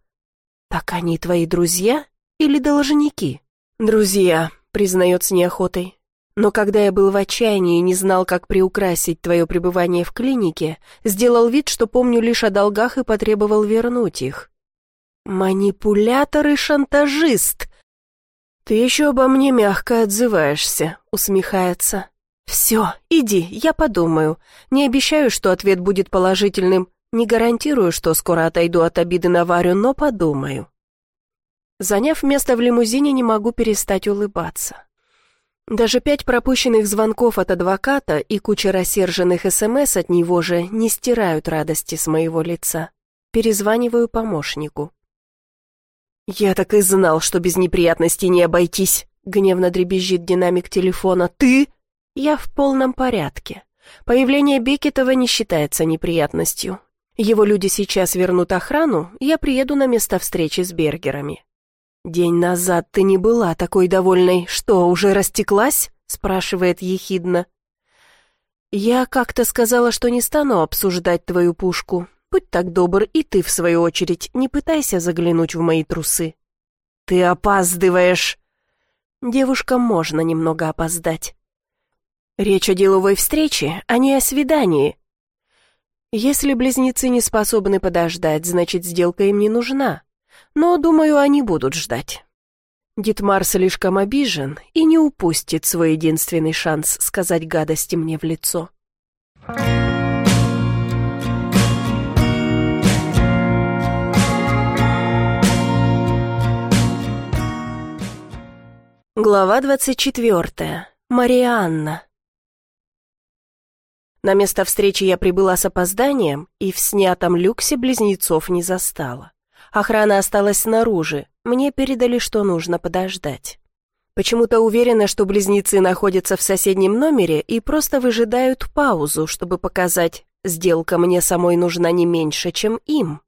«Так они твои друзья или должники?» «Друзья», — признает с неохотой. «Но когда я был в отчаянии и не знал, как приукрасить твое пребывание в клинике, сделал вид, что помню лишь о долгах и потребовал вернуть их». «Манипулятор и шантажист!» «Ты еще обо мне мягко отзываешься», — усмехается. «Все, иди, я подумаю. Не обещаю, что ответ будет положительным. Не гарантирую, что скоро отойду от обиды на Варю, но подумаю». Заняв место в лимузине, не могу перестать улыбаться. Даже пять пропущенных звонков от адвоката и куча рассерженных СМС от него же не стирают радости с моего лица. Перезваниваю помощнику. «Я так и знал, что без неприятностей не обойтись», — гневно дребезжит динамик телефона. «Ты?» «Я в полном порядке. Появление Бекетова не считается неприятностью. Его люди сейчас вернут охрану, я приеду на место встречи с Бергерами. «День назад ты не была такой довольной. Что, уже растеклась?» — спрашивает ехидно. «Я как-то сказала, что не стану обсуждать твою пушку. Будь так добр, и ты, в свою очередь, не пытайся заглянуть в мои трусы». «Ты опаздываешь!» Девушкам можно немного опоздать. Речь о деловой встрече, а не о свидании. Если близнецы не способны подождать, значит, сделка им не нужна но, думаю, они будут ждать. Дитмар слишком обижен и не упустит свой единственный шанс сказать гадости мне в лицо. Глава двадцать четвертая. Марианна. На место встречи я прибыла с опозданием и в снятом люксе близнецов не застала. Охрана осталась снаружи. Мне передали, что нужно подождать. Почему-то уверена, что близнецы находятся в соседнем номере и просто выжидают паузу, чтобы показать, сделка мне самой нужна не меньше, чем им.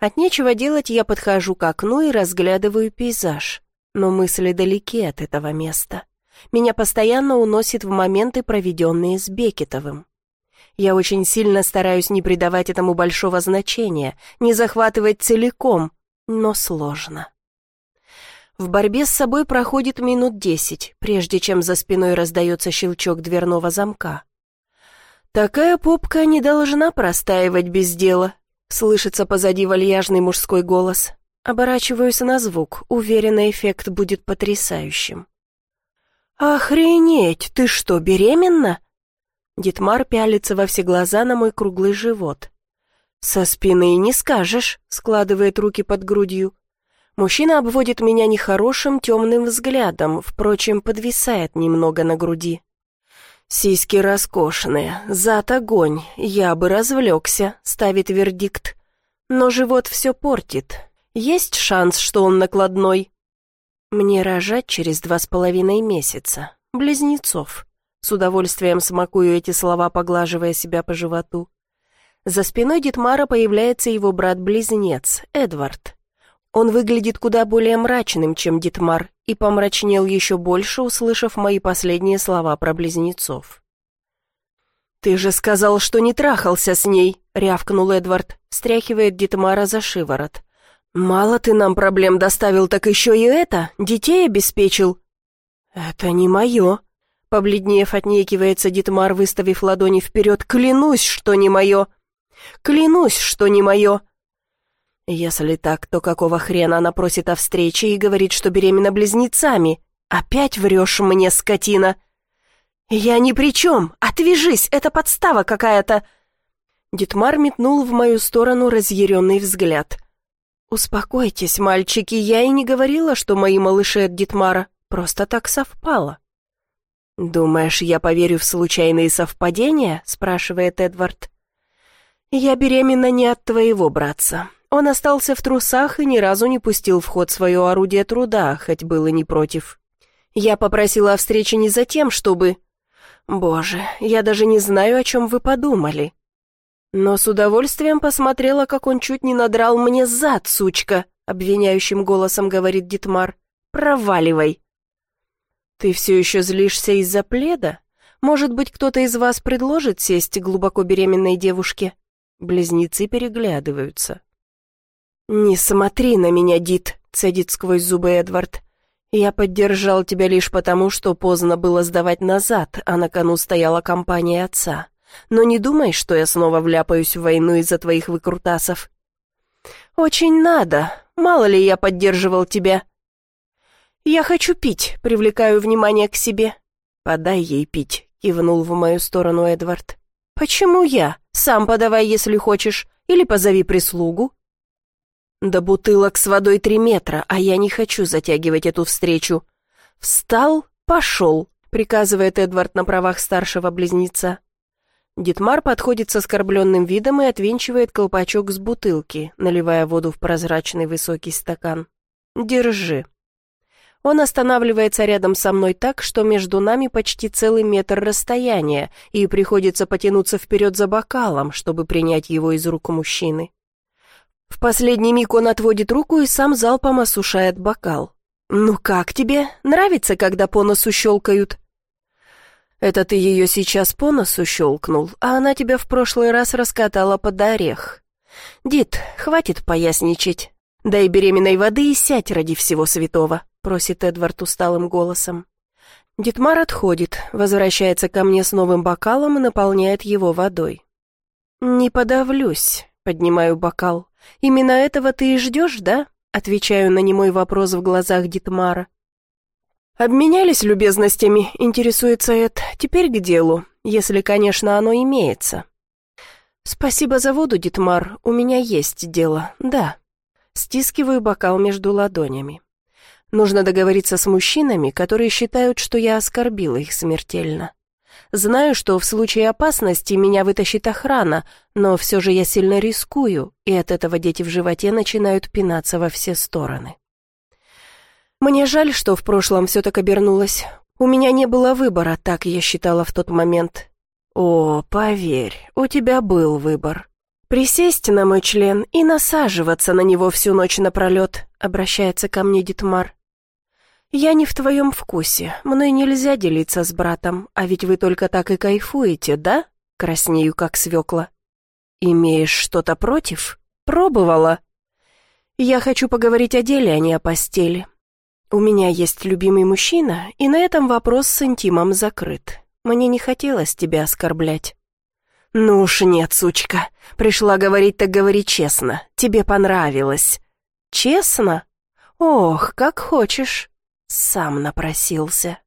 От нечего делать я подхожу к окну и разглядываю пейзаж. Но мысли далеки от этого места. Меня постоянно уносит в моменты, проведенные с Бекетовым. Я очень сильно стараюсь не придавать этому большого значения, не захватывать целиком, но сложно. В борьбе с собой проходит минут десять, прежде чем за спиной раздается щелчок дверного замка. «Такая попка не должна простаивать без дела», — слышится позади вальяжный мужской голос. Оборачиваюсь на звук, уверена, эффект будет потрясающим. «Охренеть, ты что, беременна?» Дитмар пялится во все глаза на мой круглый живот. «Со спины не скажешь», — складывает руки под грудью. Мужчина обводит меня нехорошим темным взглядом, впрочем, подвисает немного на груди. «Сиськи роскошные, зад огонь, я бы развлекся», — ставит вердикт. «Но живот все портит. Есть шанс, что он накладной?» «Мне рожать через два с половиной месяца. Близнецов. С удовольствием смакую эти слова, поглаживая себя по животу. За спиной Дитмара появляется его брат-близнец, Эдвард. Он выглядит куда более мрачным, чем Дитмар, и помрачнел еще больше, услышав мои последние слова про близнецов. «Ты же сказал, что не трахался с ней!» — рявкнул Эдвард, встряхивает Дитмара за шиворот. «Мало ты нам проблем доставил, так еще и это, детей обеспечил!» «Это не мое!» Побледнев, отнекивается Дитмар, выставив ладони вперед. «Клянусь, что не мое! Клянусь, что не мое!» Если так, то какого хрена она просит о встрече и говорит, что беременна близнецами? Опять врешь мне, скотина! Я ни при чем! Отвяжись, это подстава какая-то! Дитмар метнул в мою сторону разъяренный взгляд. «Успокойтесь, мальчики, я и не говорила, что мои малыши от Дитмара. Просто так совпало». «Думаешь, я поверю в случайные совпадения?» — спрашивает Эдвард. «Я беременна не от твоего братца. Он остался в трусах и ни разу не пустил в ход свое орудие труда, хоть был и не против. Я попросила о встрече не за тем, чтобы... Боже, я даже не знаю, о чем вы подумали. Но с удовольствием посмотрела, как он чуть не надрал мне зад, сучка», — обвиняющим голосом говорит Дитмар. «Проваливай». «Ты все еще злишься из-за пледа? Может быть, кто-то из вас предложит сесть глубоко беременной девушке?» Близнецы переглядываются. «Не смотри на меня, Дит», — цедит сквозь зубы Эдвард. «Я поддержал тебя лишь потому, что поздно было сдавать назад, а на кону стояла компания отца. Но не думай, что я снова вляпаюсь в войну из-за твоих выкрутасов». «Очень надо. Мало ли я поддерживал тебя», «Я хочу пить», — привлекаю внимание к себе. «Подай ей пить», —— кивнул в мою сторону Эдвард. «Почему я? Сам подавай, если хочешь, или позови прислугу». «До бутылок с водой три метра, а я не хочу затягивать эту встречу». «Встал, пошел», — приказывает Эдвард на правах старшего близнеца. Дитмар подходит с оскорбленным видом и отвинчивает колпачок с бутылки, наливая воду в прозрачный высокий стакан. «Держи». Он останавливается рядом со мной так, что между нами почти целый метр расстояния, и приходится потянуться вперед за бокалом, чтобы принять его из рук мужчины. В последний миг он отводит руку и сам залпом осушает бокал. «Ну как тебе? Нравится, когда по носу щелкают?» «Это ты ее сейчас по носу щелкнул, а она тебя в прошлый раз раскатала под орех. Дит, хватит поясничать. Дай беременной воды и сядь ради всего святого», — просит Эдвард усталым голосом. Дитмар отходит, возвращается ко мне с новым бокалом и наполняет его водой. «Не подавлюсь», — поднимаю бокал. «Именно этого ты и ждешь, да?» Отвечаю на немой вопрос в глазах Дитмара. «Обменялись любезностями», — интересуется Эд. «Теперь к делу, если, конечно, оно имеется». «Спасибо за воду, Дитмар, у меня есть дело, да». Стискиваю бокал между ладонями. Нужно договориться с мужчинами, которые считают, что я оскорбила их смертельно. Знаю, что в случае опасности меня вытащит охрана, но все же я сильно рискую, и от этого дети в животе начинают пинаться во все стороны. Мне жаль, что в прошлом все так обернулось. У меня не было выбора, так я считала в тот момент. О, поверь, у тебя был выбор. Присесть на мой член и насаживаться на него всю ночь напролет, обращается ко мне Дитмар. «Я не в твоем вкусе. Мной нельзя делиться с братом, а ведь вы только так и кайфуете, да?» Краснею, как свекла. «Имеешь что-то против? Пробовала?» «Я хочу поговорить о деле, а не о постели. У меня есть любимый мужчина, и на этом вопрос с интимом закрыт. Мне не хотелось тебя оскорблять». «Ну уж нет, сучка. Пришла говорить так говори честно. Тебе понравилось». «Честно? Ох, как хочешь». Сам напросился.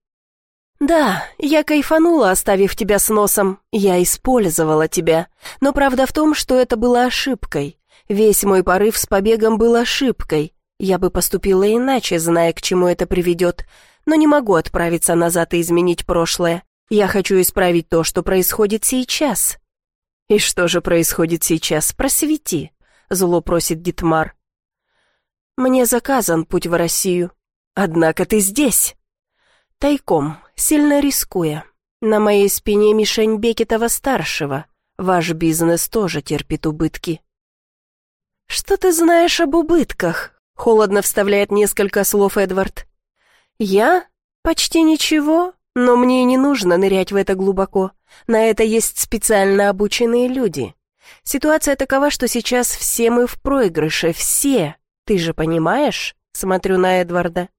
«Да, я кайфанула, оставив тебя с носом. Я использовала тебя. Но правда в том, что это было ошибкой. Весь мой порыв с побегом был ошибкой. Я бы поступила иначе, зная, к чему это приведет. Но не могу отправиться назад и изменить прошлое. Я хочу исправить то, что происходит сейчас». «И что же происходит сейчас? Просвети», — зло просит Дитмар. «Мне заказан путь в Россию. Однако ты здесь. Тайком, сильно рискуя. На моей спине мишень Бекетова-старшего. Ваш бизнес тоже терпит убытки. Что ты знаешь об убытках? Холодно вставляет несколько слов Эдвард. Я? Почти ничего, но мне не нужно нырять в это глубоко. На это есть специально обученные люди. Ситуация такова, что сейчас все мы в проигрыше, все. Ты же понимаешь? Смотрю на Эдварда.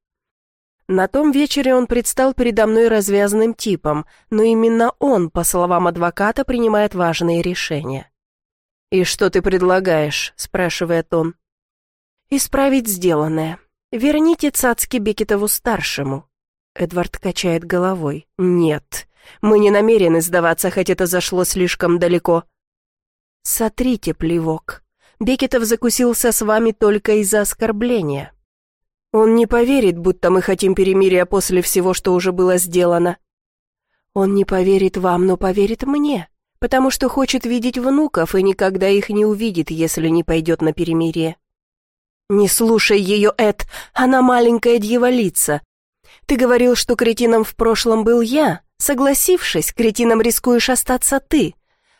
На том вечере он предстал передо мной развязанным типом, но именно он, по словам адвоката, принимает важные решения. «И что ты предлагаешь?» – спрашивает он. «Исправить сделанное. Верните Цацки Бекетову-старшему». Эдвард качает головой. «Нет, мы не намерены сдаваться, хоть это зашло слишком далеко». «Сотрите плевок. Бекетов закусился с вами только из-за оскорбления. Он не поверит, будто мы хотим перемирия после всего, что уже было сделано. Он не поверит вам, но поверит мне, потому что хочет видеть внуков и никогда их не увидит, если не пойдет на перемирие. Не слушай ее, Эд, она маленькая дьяволица. Ты говорил, что кретином в прошлом был я. Согласившись, кретином рискуешь остаться ты.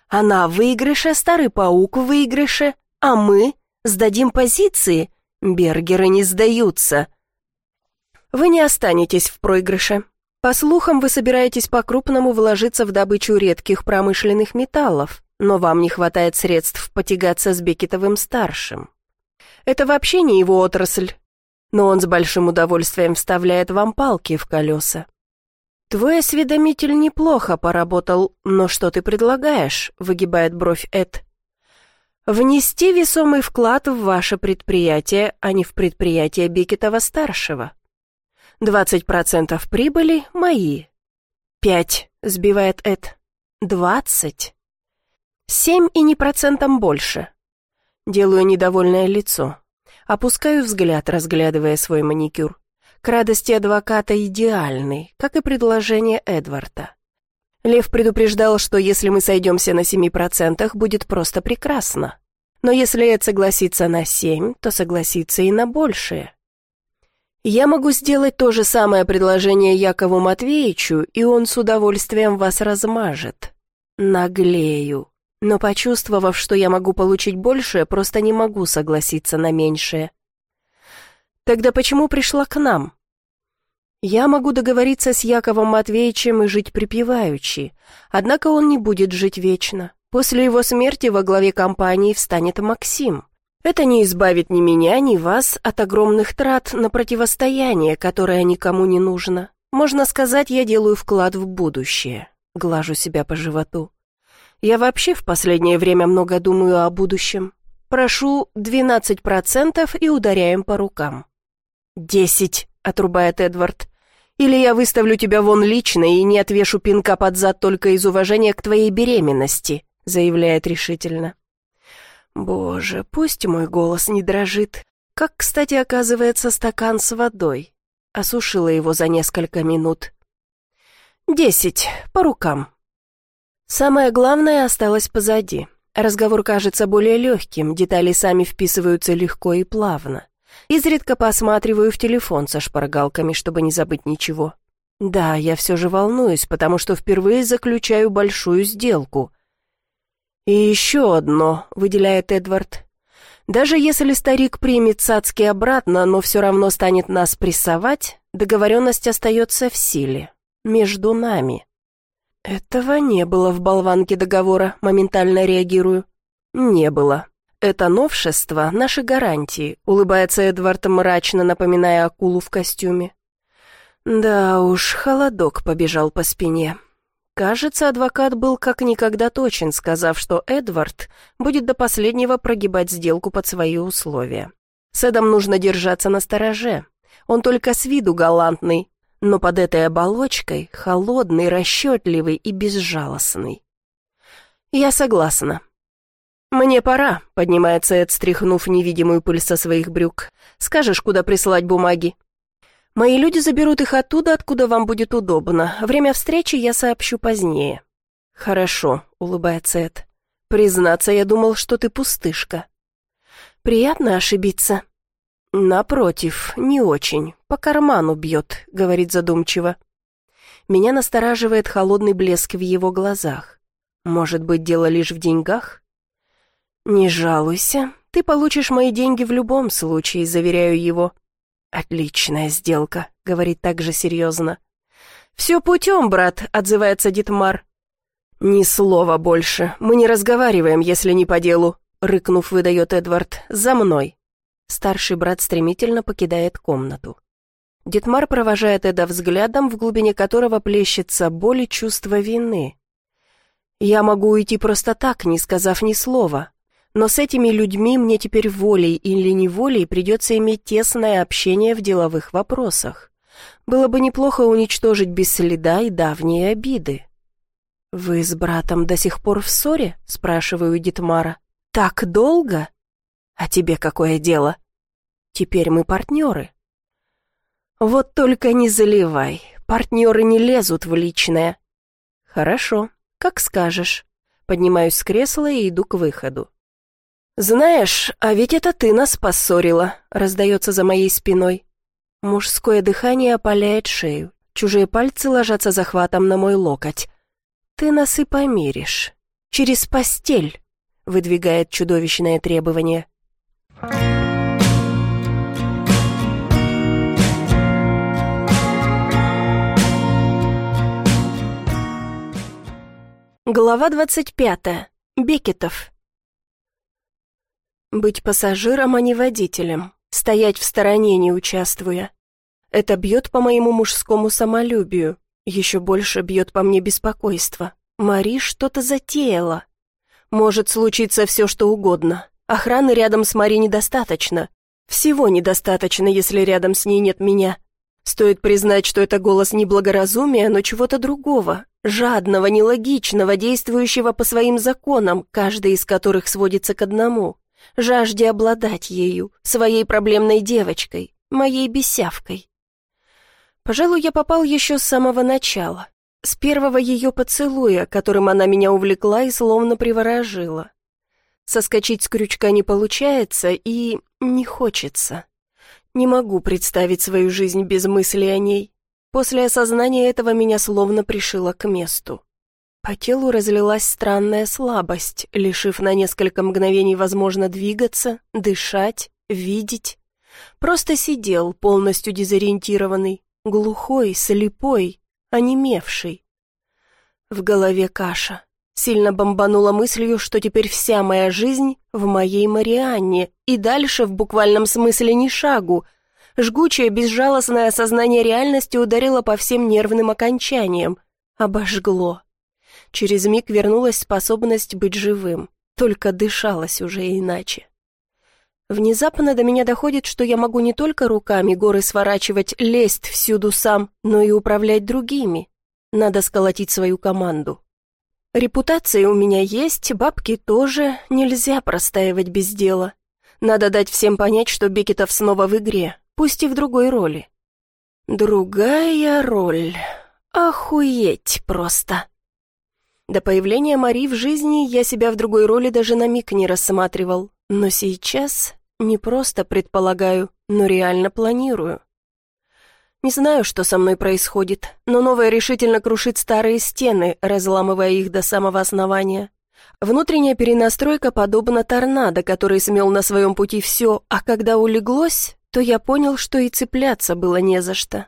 Она в выигрыше, старый паук в выигрыше, а мы сдадим позиции — Бергеры не сдаются. Вы не останетесь в проигрыше. По слухам, вы собираетесь по-крупному вложиться в добычу редких промышленных металлов, но вам не хватает средств потягаться с Бекетовым-старшим. Это вообще не его отрасль, но он с большим удовольствием вставляет вам палки в колеса. «Твой осведомитель неплохо поработал, но что ты предлагаешь?» — выгибает бровь Эд. Внести весомый вклад в ваше предприятие, а не в предприятие Бекетова-старшего. 20% прибыли мои. Пять, сбивает Эд. Двадцать. Семь и не процентом больше. Делаю недовольное лицо. Опускаю взгляд, разглядывая свой маникюр. К радости адвоката идеальный, как и предложение Эдварда. Лев предупреждал, что если мы сойдемся на семи процентах, будет просто прекрасно. Но если Эд согласится на семь, то согласится и на большее. Я могу сделать то же самое предложение Якову Матвеевичу, и он с удовольствием вас размажет. Наглею. Но почувствовав, что я могу получить большее, просто не могу согласиться на меньшее. Тогда почему пришла к нам? Я могу договориться с Яковом Матвеевичем и жить припеваючи, однако он не будет жить вечно. После его смерти во главе компании встанет Максим. Это не избавит ни меня, ни вас от огромных трат на противостояние, которое никому не нужно. Можно сказать, я делаю вклад в будущее. Глажу себя по животу. Я вообще в последнее время много думаю о будущем. Прошу 12% и ударяем по рукам. «Десять», — отрубает Эдвард. «Или я выставлю тебя вон лично и не отвешу пинка под зад только из уважения к твоей беременности», — заявляет решительно. Боже, пусть мой голос не дрожит. Как, кстати, оказывается стакан с водой. Осушила его за несколько минут. Десять, по рукам. Самое главное осталось позади. Разговор кажется более легким, детали сами вписываются легко и плавно. Изредка посматриваю в телефон со шпаргалками, чтобы не забыть ничего. Да, я все же волнуюсь, потому что впервые заключаю большую сделку — «И еще одно», — выделяет Эдвард. «Даже если старик примет цацки обратно, но все равно станет нас прессовать, договоренность остается в силе. Между нами». «Этого не было в болванке договора», — моментально реагирую. «Не было. Это новшество, наши гарантии», — улыбается Эдвард мрачно, напоминая акулу в костюме. «Да уж, холодок побежал по спине». Кажется, адвокат был как никогда точен, сказав, что Эдвард будет до последнего прогибать сделку под свои условия. С Эдом нужно держаться на стороже. Он только с виду галантный, но под этой оболочкой холодный, расчетливый и безжалостный. «Я согласна». «Мне пора», — поднимается Эд, стряхнув невидимую пыль со своих брюк. «Скажешь, куда прислать бумаги?» Мои люди заберут их оттуда, откуда вам будет удобно. Время встречи я сообщу позднее». «Хорошо», — улыбается Эд. «Признаться, я думал, что ты пустышка». «Приятно ошибиться». «Напротив, не очень. По карману бьет», — говорит задумчиво. Меня настораживает холодный блеск в его глазах. Может быть, дело лишь в деньгах? «Не жалуйся. Ты получишь мои деньги в любом случае», — заверяю его. «Отличная сделка», — говорит также серьезно. «Все путем, брат», — отзывается Дитмар. «Ни слова больше. Мы не разговариваем, если не по делу», — рыкнув, выдает Эдвард. «За мной». Старший брат стремительно покидает комнату. Дитмар провожает Эда взглядом, в глубине которого плещется боль и чувство вины. «Я могу уйти просто так, не сказав ни слова, но с этими людьми мне теперь волей или неволей придется иметь тесное общение в деловых вопросах. Было бы неплохо уничтожить без следа и давние обиды. «Вы с братом до сих пор в ссоре?» — спрашиваю Дитмара. «Так долго? А тебе какое дело? Теперь мы партнеры». «Вот только не заливай, партнеры не лезут в личное». «Хорошо, как скажешь». Поднимаюсь с кресла и иду к выходу. «Знаешь, а ведь это ты нас поссорила», — раздается за моей спиной. Мужское дыхание опаляет шею. Чужие пальцы ложатся захватом на мой локоть. «Ты нас и помиришь. Через постель», — выдвигает чудовищное требование. Глава двадцать пятая. Бекетов. Быть пассажиром, а не водителем. Стоять в стороне, не участвуя. Это бьет по моему мужскому самолюбию. Еще больше бьет по мне беспокойство. Мари что-то затеяла. Может случиться все, что угодно. Охраны рядом с Мари недостаточно. Всего недостаточно, если рядом с ней нет меня. Стоит признать, что это голос не благоразумия, но чего-то другого, жадного, нелогичного, действующего по своим законам, каждый из которых сводится к одному — жажде обладать ею, своей проблемной девочкой, моей бесявкой. Пожалуй, я попал еще с самого начала, с первого ее поцелуя, которым она меня увлекла и словно приворожила. Соскочить с крючка не получается и не хочется. Не могу представить свою жизнь без мысли о ней. После осознания этого меня словно пришило к месту. По телу разлилась странная слабость, лишив на несколько мгновений возможно двигаться, дышать, видеть. Просто сидел, полностью дезориентированный, глухой, слепой, онемевший. В голове каша. Сильно бомбанула мыслью, что теперь вся моя жизнь в моей Марианне, и дальше в буквальном смысле ни шагу. Жгучее, безжалостное осознание реальности ударило по всем нервным окончаниям. Обожгло. Через миг вернулась способность быть живым, только дышалось уже иначе. Внезапно до меня доходит, что я могу не только руками горы сворачивать, лезть всюду сам, но и управлять другими. Надо сколотить свою команду. Репутация у меня есть, бабки тоже, нельзя простаивать без дела. Надо дать всем понять, что Бекетов снова в игре, пусть и в другой роли. Другая роль. Охуеть просто. До появления Мари в жизни я себя в другой роли даже на миг не рассматривал, но сейчас не просто предполагаю, но реально планирую. Не знаю, что со мной происходит, но новое решительно крушит старые стены, разламывая их до самого основания. Внутренняя перенастройка подобна торнадо, который смел на своем пути все, а когда улеглось, то я понял, что и цепляться было не за что.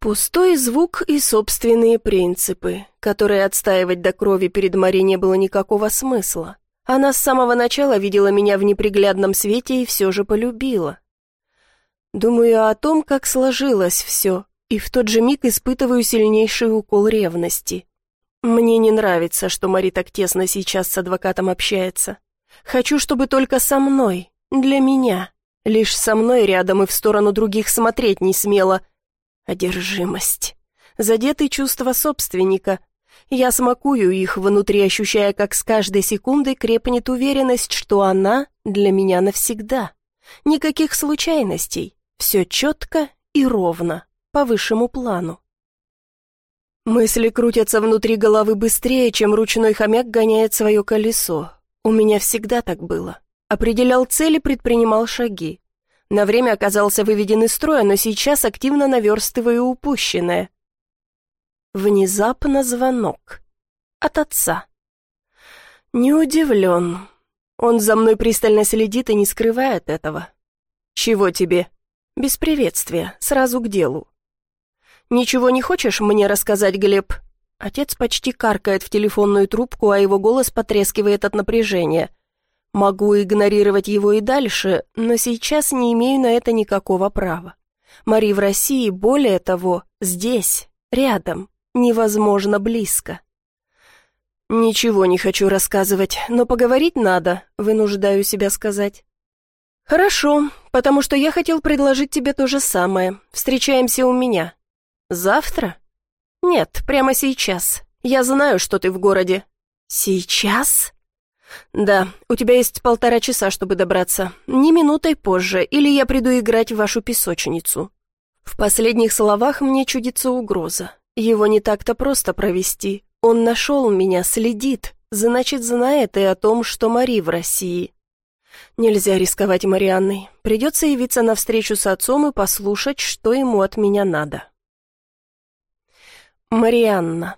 Пустой звук и собственные принципы, которые отстаивать до крови перед Мари не было никакого смысла. Она с самого начала видела меня в неприглядном свете и все же полюбила. Думаю о том, как сложилось все, и в тот же миг испытываю сильнейший укол ревности. Мне не нравится, что Мари так тесно сейчас с адвокатом общается. Хочу, чтобы только со мной, для меня. Лишь со мной рядом и в сторону других смотреть не смело. Одержимость. Задетый чувства собственника. Я смакую их внутри, ощущая, как с каждой секундой крепнет уверенность, что она для меня навсегда. Никаких случайностей. Все четко и ровно, по высшему плану. Мысли крутятся внутри головы быстрее, чем ручной хомяк гоняет свое колесо. У меня всегда так было. Определял цели, предпринимал шаги. На время оказался выведен из строя, но сейчас активно наверстываю упущенное. Внезапно звонок. От отца. Не удивлен. Он за мной пристально следит и не скрывает этого. «Чего тебе?» Без приветствия, сразу к делу. «Ничего не хочешь мне рассказать, Глеб?» Отец почти каркает в телефонную трубку, а его голос потрескивает от напряжения. Могу игнорировать его и дальше, но сейчас не имею на это никакого права. Мари в России, более того, здесь, рядом, невозможно близко. «Ничего не хочу рассказывать, но поговорить надо», вынуждаю себя сказать. «Хорошо, потому что я хотел предложить тебе то же самое. Встречаемся у меня. Завтра? Нет, прямо сейчас. Я знаю, что ты в городе. Сейчас? Да, у тебя есть полтора часа, чтобы добраться. Не минутой позже, или я приду играть в вашу песочницу. В последних словах мне чудится угроза. Его не так-то просто провести. Он нашел меня, следит, значит, знает и о том, что Мари в России. Нельзя рисковать Марианной. Придется явиться на встречу с отцом и послушать, что ему от меня надо. Марианна.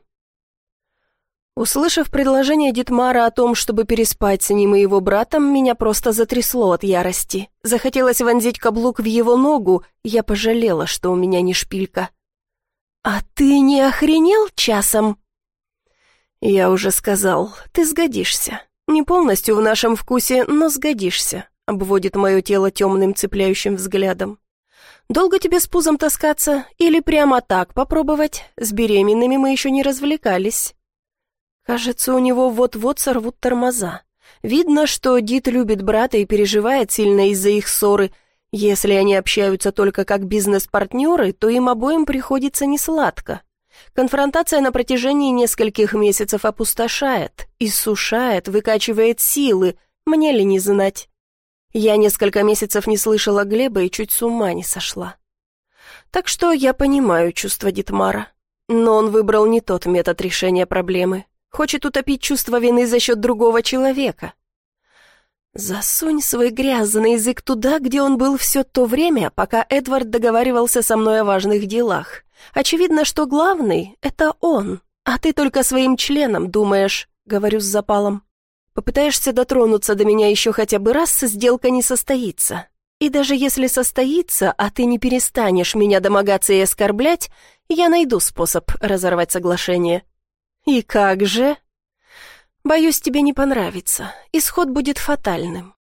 Услышав предложение Дитмара о том, чтобы переспать с ним и его братом, меня просто затрясло от ярости. Захотелось вонзить каблук в его ногу, я пожалела, что у меня не шпилька. «А ты не охренел часом?» «Я уже сказал, ты сгодишься. «Не полностью в нашем вкусе, но сгодишься», — обводит мое тело темным цепляющим взглядом. «Долго тебе с пузом таскаться? Или прямо так попробовать? С беременными мы еще не развлекались». Кажется, у него вот-вот сорвут тормоза. Видно, что Дит любит брата и переживает сильно из-за их ссоры. Если они общаются только как бизнес-партнеры, то им обоим приходится несладко. Конфронтация на протяжении нескольких месяцев опустошает, иссушает, выкачивает силы, мне ли не знать. Я несколько месяцев не слышала Глеба и чуть с ума не сошла. Так что я понимаю чувства Дитмара. Но он выбрал не тот метод решения проблемы. Хочет утопить чувство вины за счет другого человека. Засунь свой грязный язык туда, где он был все то время, пока Эдвард договаривался со мной о важных делах. Очевидно, что главный — это он, а ты только своим членом думаешь, говорю с запалом. Попытаешься дотронуться до меня еще хотя бы раз, сделка не состоится. И даже если состоится, а ты не перестанешь меня домогаться и оскорблять, я найду способ разорвать соглашение. И как же? Боюсь, тебе не понравится. Исход будет фатальным.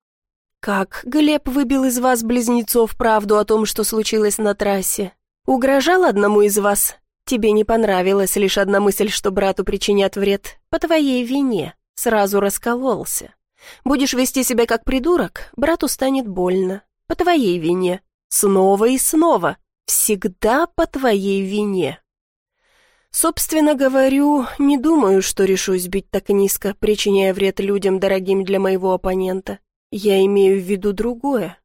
Как Глеб выбил из вас, близнецов, правду о том, что случилось на трассе? Угрожал одному из вас? Тебе не понравилась лишь одна мысль, что брату причинят вред. По твоей вине. Сразу раскололся. Будешь вести себя как придурок, брату станет больно. По твоей вине. Снова и снова. Всегда по твоей вине. Собственно говорю, не думаю, что решусь бить так низко, причиняя вред людям, дорогим для моего оппонента. Я имею в виду другое.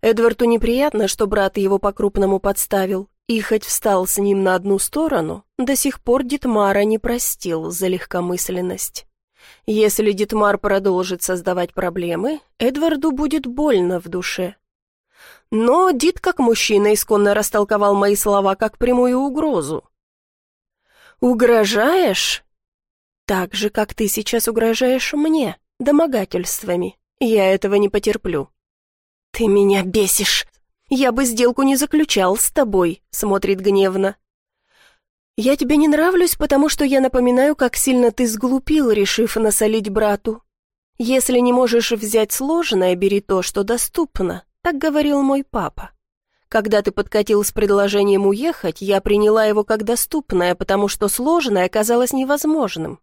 Эдварду неприятно, что брат его по-крупному подставил, и хоть встал с ним на одну сторону, до сих пор Дитмара не простил за легкомысленность. Если Дитмар продолжит создавать проблемы, Эдварду будет больно в душе. Но Дит, как мужчина, исконно растолковал мои слова как прямую угрозу. «Угрожаешь?» «Так же, как ты сейчас угрожаешь мне, домогательствами. Я этого не потерплю». «Ты меня бесишь!» «Я бы сделку не заключал с тобой», — смотрит гневно. «Я тебе не нравлюсь, потому что я напоминаю, как сильно ты сглупил, решив насолить брату. Если не можешь взять сложное, бери то, что доступно», — так говорил мой папа. Когда ты подкатил с предложением уехать, я приняла его как доступное, потому что сложное оказалось невозможным.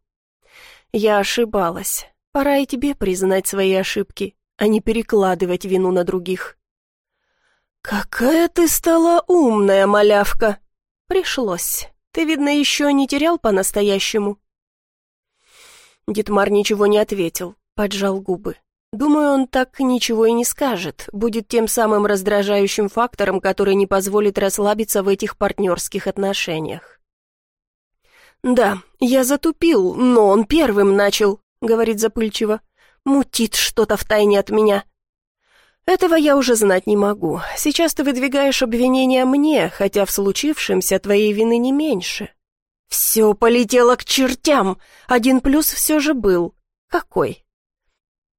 Я ошибалась. Пора и тебе признать свои ошибки, а не перекладывать вину на других. «Какая ты стала умная, малявка!» «Пришлось. Ты, видно, еще не терял по-настоящему?» Дитмар ничего не ответил, поджал губы. Думаю, он так ничего и не скажет, будет тем самым раздражающим фактором, который не позволит расслабиться в этих партнерских отношениях. «Да, я затупил, но он первым начал», — говорит запыльчиво. «Мутит что-то в тайне от меня. «Этого я уже знать не могу. Сейчас ты выдвигаешь обвинения мне, хотя в случившемся твоей вины не меньше». «Все полетело к чертям! Один плюс все же был. Какой?»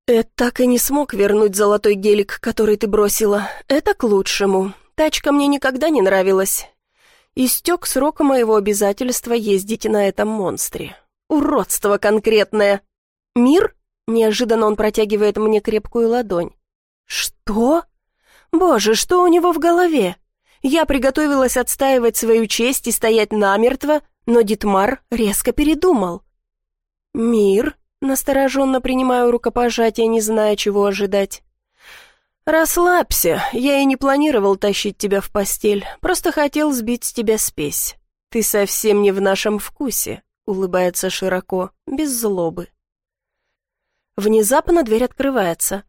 «Эд так и не смог вернуть золотой гелик, который ты бросила. Это к лучшему. Тачка мне никогда не нравилась. Истек срок моего обязательства ездить на этом монстре. Уродство конкретное. Мир?» Неожиданно он протягивает мне крепкую ладонь. «Что? Боже, что у него в голове? Я приготовилась отстаивать свою честь и стоять намертво, но Дитмар резко передумал. «Мир?» — настороженно принимаю рукопожатие, не зная, чего ожидать. «Расслабься, я и не планировал тащить тебя в постель, просто хотел сбить с тебя спесь. Ты совсем не в нашем вкусе», — улыбается широко, без злобы. Внезапно дверь открывается.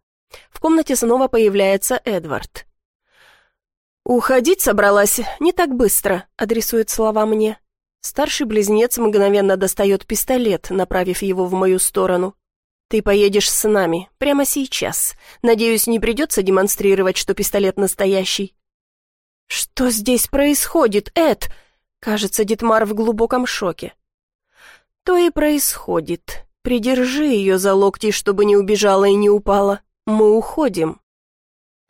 В комнате снова появляется Эдвард. «Уходить собралась не так быстро», — адресует слова мне. Старший близнец мгновенно достает пистолет, направив его в мою сторону. «Ты поедешь с нами, прямо сейчас. Надеюсь, не придется демонстрировать, что пистолет настоящий». «Что здесь происходит, Эд?» Кажется, Дитмар в глубоком шоке. «То и происходит. Придержи ее за локти, чтобы не убежала и не упала. Мы уходим.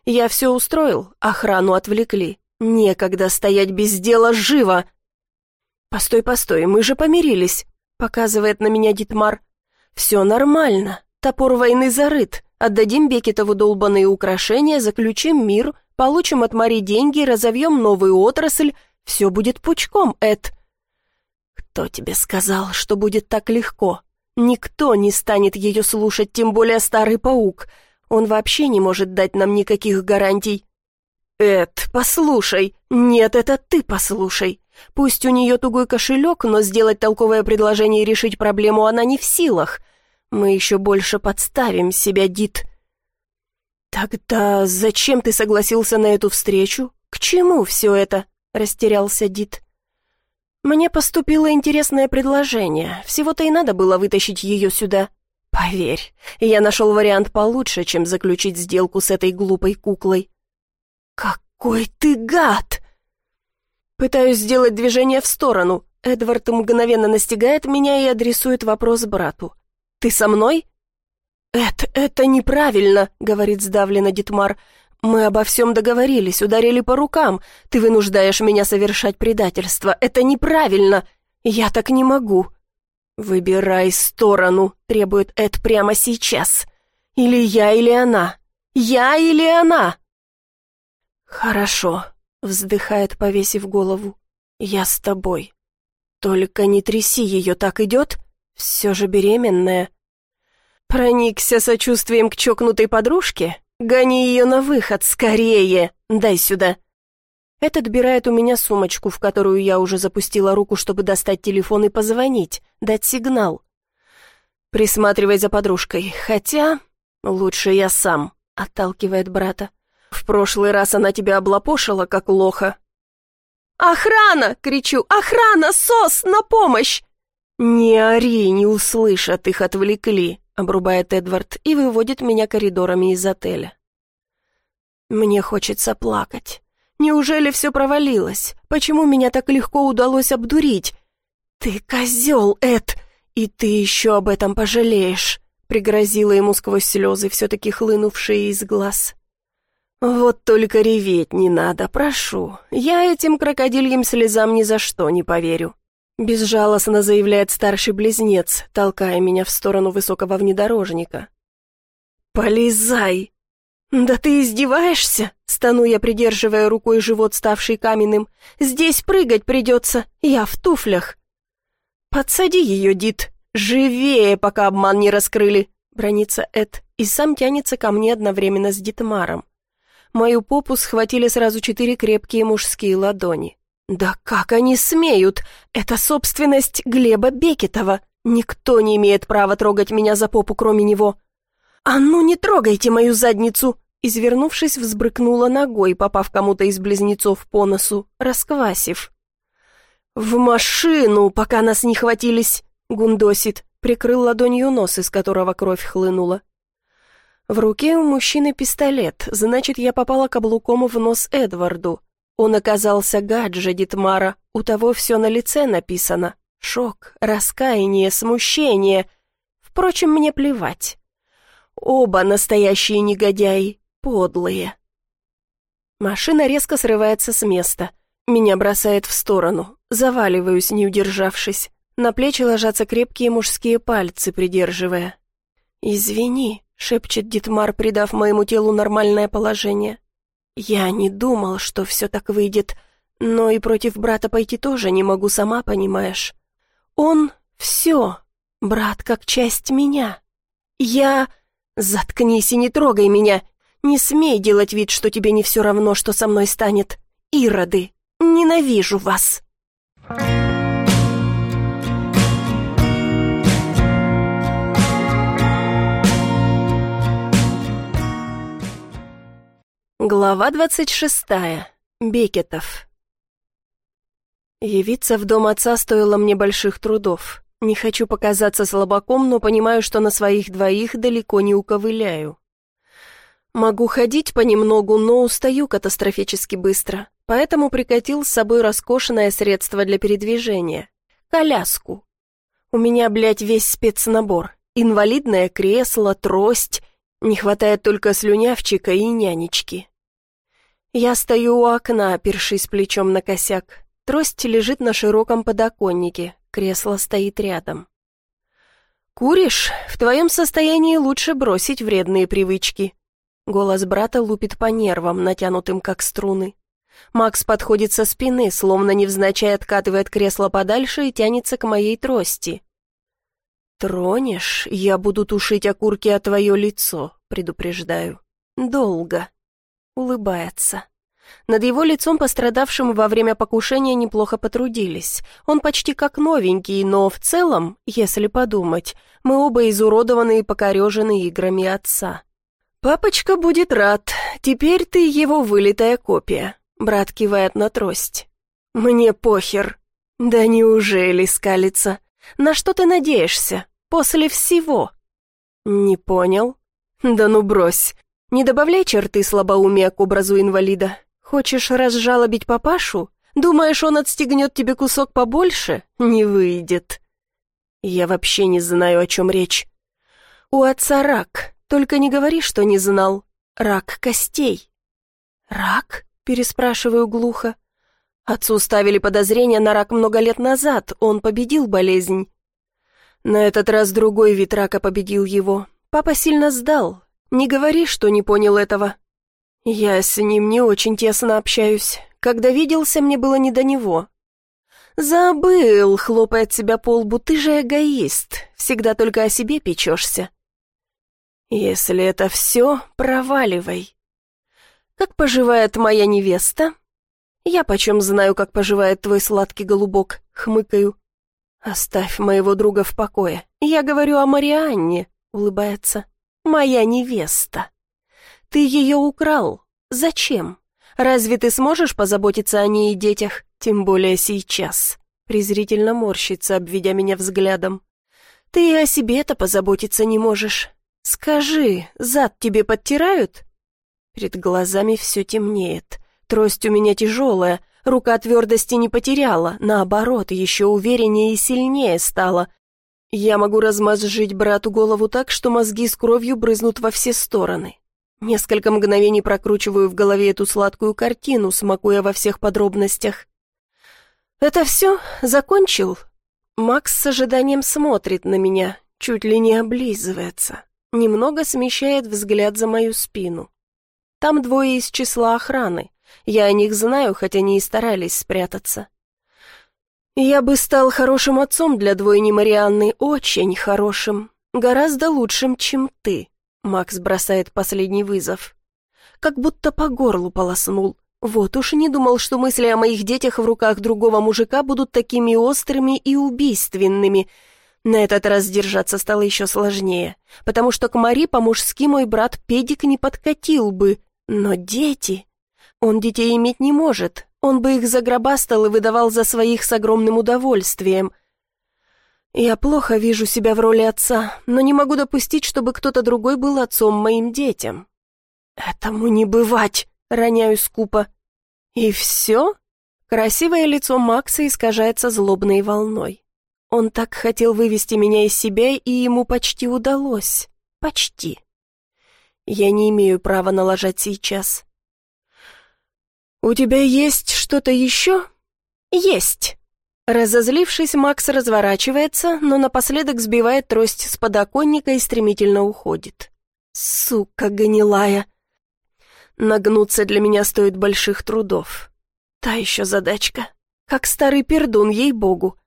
Я все устроил, охрану отвлекли. Некогда стоять без дела живо. Постой, постой, мы же помирились, показывает на меня Дитмар. Все нормально, топор войны зарыт. Отдадим Бекетову долбанные украшения, заключим мир, получим от Мари деньги, разовьем новую отрасль. Все будет пучком, Эд. Кто тебе сказал, что будет так легко? Никто не станет ее слушать, тем более старый паук. Он вообще не может дать нам никаких гарантий. «Эд, послушай! Нет, это ты послушай! Пусть у нее тугой кошелек, но сделать толковое предложение и решить проблему она не в силах. Мы еще больше подставим себя, Дит». «Тогда зачем ты согласился на эту встречу? К чему все это?» — растерялся Дит. «Мне поступило интересное предложение. Всего-то и надо было вытащить ее сюда. Поверь, я нашел вариант получше, чем заключить сделку с этой глупой куклой». «Какой ты гад!» Пытаюсь сделать движение в сторону. Эдвард мгновенно настигает меня и адресует вопрос брату. «Ты со мной?» «Эд, это неправильно», — говорит сдавленно Дитмар. «Мы обо всем договорились, ударили по рукам. Ты вынуждаешь меня совершать предательство. Это неправильно. Я так не могу». «Выбирай сторону», — требует Эд прямо сейчас. «Или я, или она. Я или она». «Хорошо», — вздыхает, повесив голову. «Я с тобой. Только не тряси ее, так идет? Все же беременная». Проникся сочувствием к чокнутой подружке? Гони ее на выход, скорее! Дай сюда!» Эд отбирает у меня сумочку, в которую я уже запустила руку, чтобы достать телефон и позвонить, дать сигнал. «Присматривай за подружкой, хотя лучше я сам», — отталкивает брата. В прошлый раз она тебя облапошила, как лоха». «Охрана!» — кричу. «Охрана! СОС! На помощь!» «Не ори, не услышат, их отвлекли», — обрубает Эдвард и выводит меня коридорами из отеля. Мне хочется плакать. Неужели все провалилось? Почему меня так легко удалось обдурить? «Ты козел, Эд, и ты еще об этом пожалеешь», — пригрозила ему сквозь слезы, все-таки хлынувшие из глаз. «Вот только реветь не надо, прошу. Я этим крокодильям слезам ни за что не поверю». Безжалостно заявляет старший близнец, толкая меня в сторону высокого внедорожника. «Полезай!» «Да ты издеваешься?» — стану я, придерживая рукой живот, ставший каменным. «Здесь прыгать придется, я в туфлях». «Подсади ее, Дит, живее, пока обман не раскрыли», — бронится Эд, и сам тянется ко мне одновременно с Дитмаром. Мою попу схватили сразу четыре крепкие мужские ладони. «Да как они смеют? Это собственность Глеба Бекетова. Никто не имеет права трогать меня за попу, кроме него». «А ну не трогайте мою задницу!» Извернувшись, взбрыкнула ногой, попав кому-то из близнецов по носу, расквасив. «В машину, пока нас не хватились!» — гундосит, прикрыл ладонью нос, из которого кровь хлынула. В руке у мужчины пистолет, значит, я попала каблуком в нос Эдварду. Он оказался гаджа Дитмара, у того все на лице написано. Шок, раскаяние, смущение. Впрочем, мне плевать. Оба настоящие негодяи, подлые. Машина резко срывается с места. Меня бросает в сторону. Заваливаюсь, не удержавшись. На плечи ложатся крепкие мужские пальцы, придерживая. «Извини», — шепчет Дитмар, придав моему телу нормальное положение. «Я не думал, что все так выйдет, но и против брата пойти тоже не могу, сама понимаешь. Он — все, брат как часть меня. Я... Заткнись и не трогай меня. Не смей делать вид, что тебе не все равно, что со мной станет. Ироды, ненавижу вас!» Глава двадцать шестая. Бекетов. Явиться в дом отца стоило мне больших трудов. Не хочу показаться слабаком, но понимаю, что на своих двоих далеко не уковыляю. Могу ходить понемногу, но устаю катастрофически быстро, поэтому прикатил с собой роскошное средство для передвижения — коляску. У меня, блядь, весь спецнабор. Инвалидное кресло, трость — не хватает только слюнявчика и нянечки. Я стою у окна, опершись плечом на косяк. Трость лежит на широком подоконнике, кресло стоит рядом. «Куришь? В твоем состоянии лучше бросить вредные привычки». Голос брата лупит по нервам, натянутым как струны. Макс подходит со спины, словно невзначай откатывает кресло подальше и тянется к моей трости. «Тронешь, я буду тушить окурки о твое лицо», — предупреждаю. «Долго». Улыбается. Над его лицом, пострадавшим во время покушения, неплохо потрудились. Он почти как новенький, но в целом, если подумать, мы оба изуродованы и покорежены играми отца. «Папочка будет рад. Теперь ты его вылитая копия», — брат кивает на трость. «Мне похер». «Да неужели, скалится? На что ты надеешься? После всего?» «Не понял». «Да ну брось. Не добавляй черты слабоумия к образу инвалида. Хочешь разжалобить папашу? Думаешь, он отстегнет тебе кусок побольше? Не выйдет». «Я вообще не знаю, о чем речь». «У отца рак. Только не говори, что не знал. Рак костей». «Рак?» — переспрашиваю глухо. Отцу ставили подозрение на рак много лет назад, он победил болезнь. На этот раз другой вид рака победил его. Папа сильно сдал. Не говори, что не понял этого. Я с ним не очень тесно общаюсь. Когда виделся, мне было не до него. «Забыл», — хлопает себя по лбу, — «ты же эгоист, всегда только о себе печешься». «Если это все, проваливай». «Как поживает моя невеста?» «Я почем знаю, как поживает твой сладкий голубок?» — хмыкаю. «Оставь моего друга в покое. Я говорю о Марианне», — улыбается. «Моя невеста. Ты ее украл. Зачем? Разве ты сможешь позаботиться о ней и детях, тем более сейчас?» Презрительно морщится, обведя меня взглядом. «Ты и о себе-то позаботиться не можешь. Скажи, зад тебе подтирают?» Перед глазами все темнеет. Трость у меня тяжелая, Рука твердости не потеряла, наоборот, еще увереннее и сильнее стала. Я могу размозжить брату голову так, что мозги с кровью брызнут во все стороны. Несколько мгновений прокручиваю в голове эту сладкую картину, смакуя во всех подробностях. «Это все? Закончил?» Макс с ожиданием смотрит на меня, чуть ли не облизывается. Немного смещает взгляд за мою спину. Там двое из числа охраны. Я о них знаю, хотя они и старались спрятаться. Я бы стал хорошим отцом для двойни Марианны, очень хорошим, гораздо лучшим, чем ты. Макс бросает последний вызов. Как будто по горлу полоснул. Вот уж не думал, что мысли о моих детях в руках другого мужика будут такими острыми и убийственными. На этот раз держаться стало еще сложнее, потому что к Мари по-мужски мой брат Педик не подкатил бы. Но дети... Он детей иметь не может, он бы их загробастал и выдавал за своих с огромным удовольствием. Я плохо вижу себя в роли отца, но не могу допустить, чтобы кто-то другой был отцом моим детям. Этому не бывать, роняю скупо. И все? Красивое лицо Макса искажается злобной волной. Он так хотел вывести меня из себя, и ему почти удалось. Почти. Я не имею права налажать сейчас. «У тебя есть что-то еще?» «Есть». Разозлившись, Макс разворачивается, но напоследок сбивает трость с подоконника и стремительно уходит. «Сука гнилая!» Нагнуться для меня стоит больших трудов. Та еще задачка. Как старый пердун, ей-богу.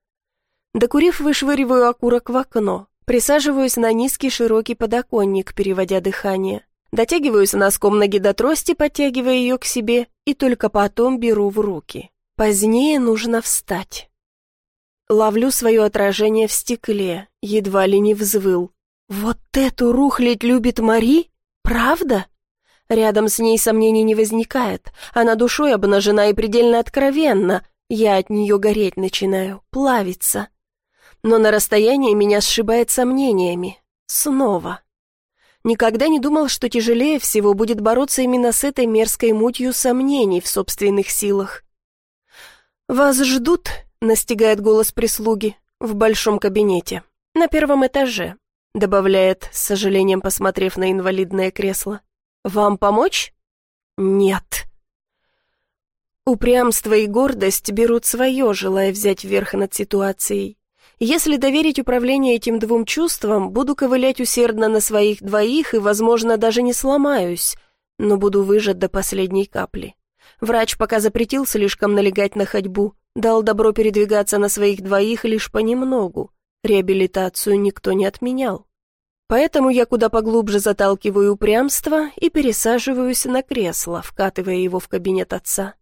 Докурив, вышвыриваю окурок в окно. Присаживаюсь на низкий широкий подоконник, переводя дыхание. Дотягиваюсь носком ноги до трости, подтягивая ее к себе, и только потом беру в руки. Позднее нужно встать. Ловлю свое отражение в стекле, едва ли не взвыл. «Вот эту рухлядь любит Мари? Правда?» Рядом с ней сомнений не возникает. Она душой обнажена и предельно откровенна. Я от нее гореть начинаю, плавиться. Но на расстоянии меня сшибает сомнениями. Снова. Никогда не думал, что тяжелее всего будет бороться именно с этой мерзкой мутью сомнений в собственных силах. «Вас ждут?» — настигает голос прислуги в большом кабинете, на первом этаже, добавляет, с сожалением посмотрев на инвалидное кресло. «Вам помочь?» «Нет». Упрямство и гордость берут свое, желая взять верх над ситуацией. Если доверить управление этим двум чувствам, буду ковылять усердно на своих двоих и, возможно, даже не сломаюсь, но буду выжат до последней капли. Врач пока запретил слишком налегать на ходьбу, дал добро передвигаться на своих двоих лишь понемногу. Реабилитацию никто не отменял. Поэтому я куда поглубже заталкиваю упрямство и пересаживаюсь на кресло, вкатывая его в кабинет отца.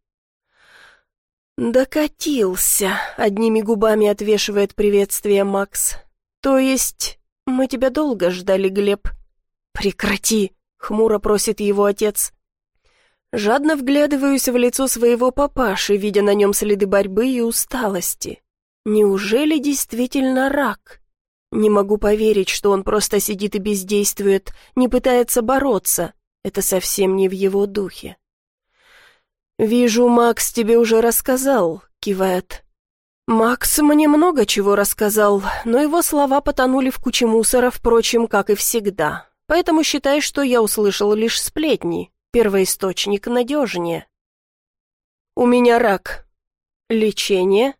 «Докатился», — одними губами отвешивает приветствие Макс. «То есть мы тебя долго ждали, Глеб?» «Прекрати», — хмуро просит его отец. Жадно вглядываюсь в лицо своего папаши, видя на нем следы борьбы и усталости. Неужели действительно рак? Не могу поверить, что он просто сидит и бездействует, не пытается бороться. Это совсем не в его духе. «Вижу, Макс тебе уже рассказал», — кивает. Макс мне много чего рассказал, но его слова потонули в куче мусора, впрочем, как и всегда. Поэтому считай, что я услышал лишь сплетни. Первоисточник надежнее. «У меня рак. Лечение?»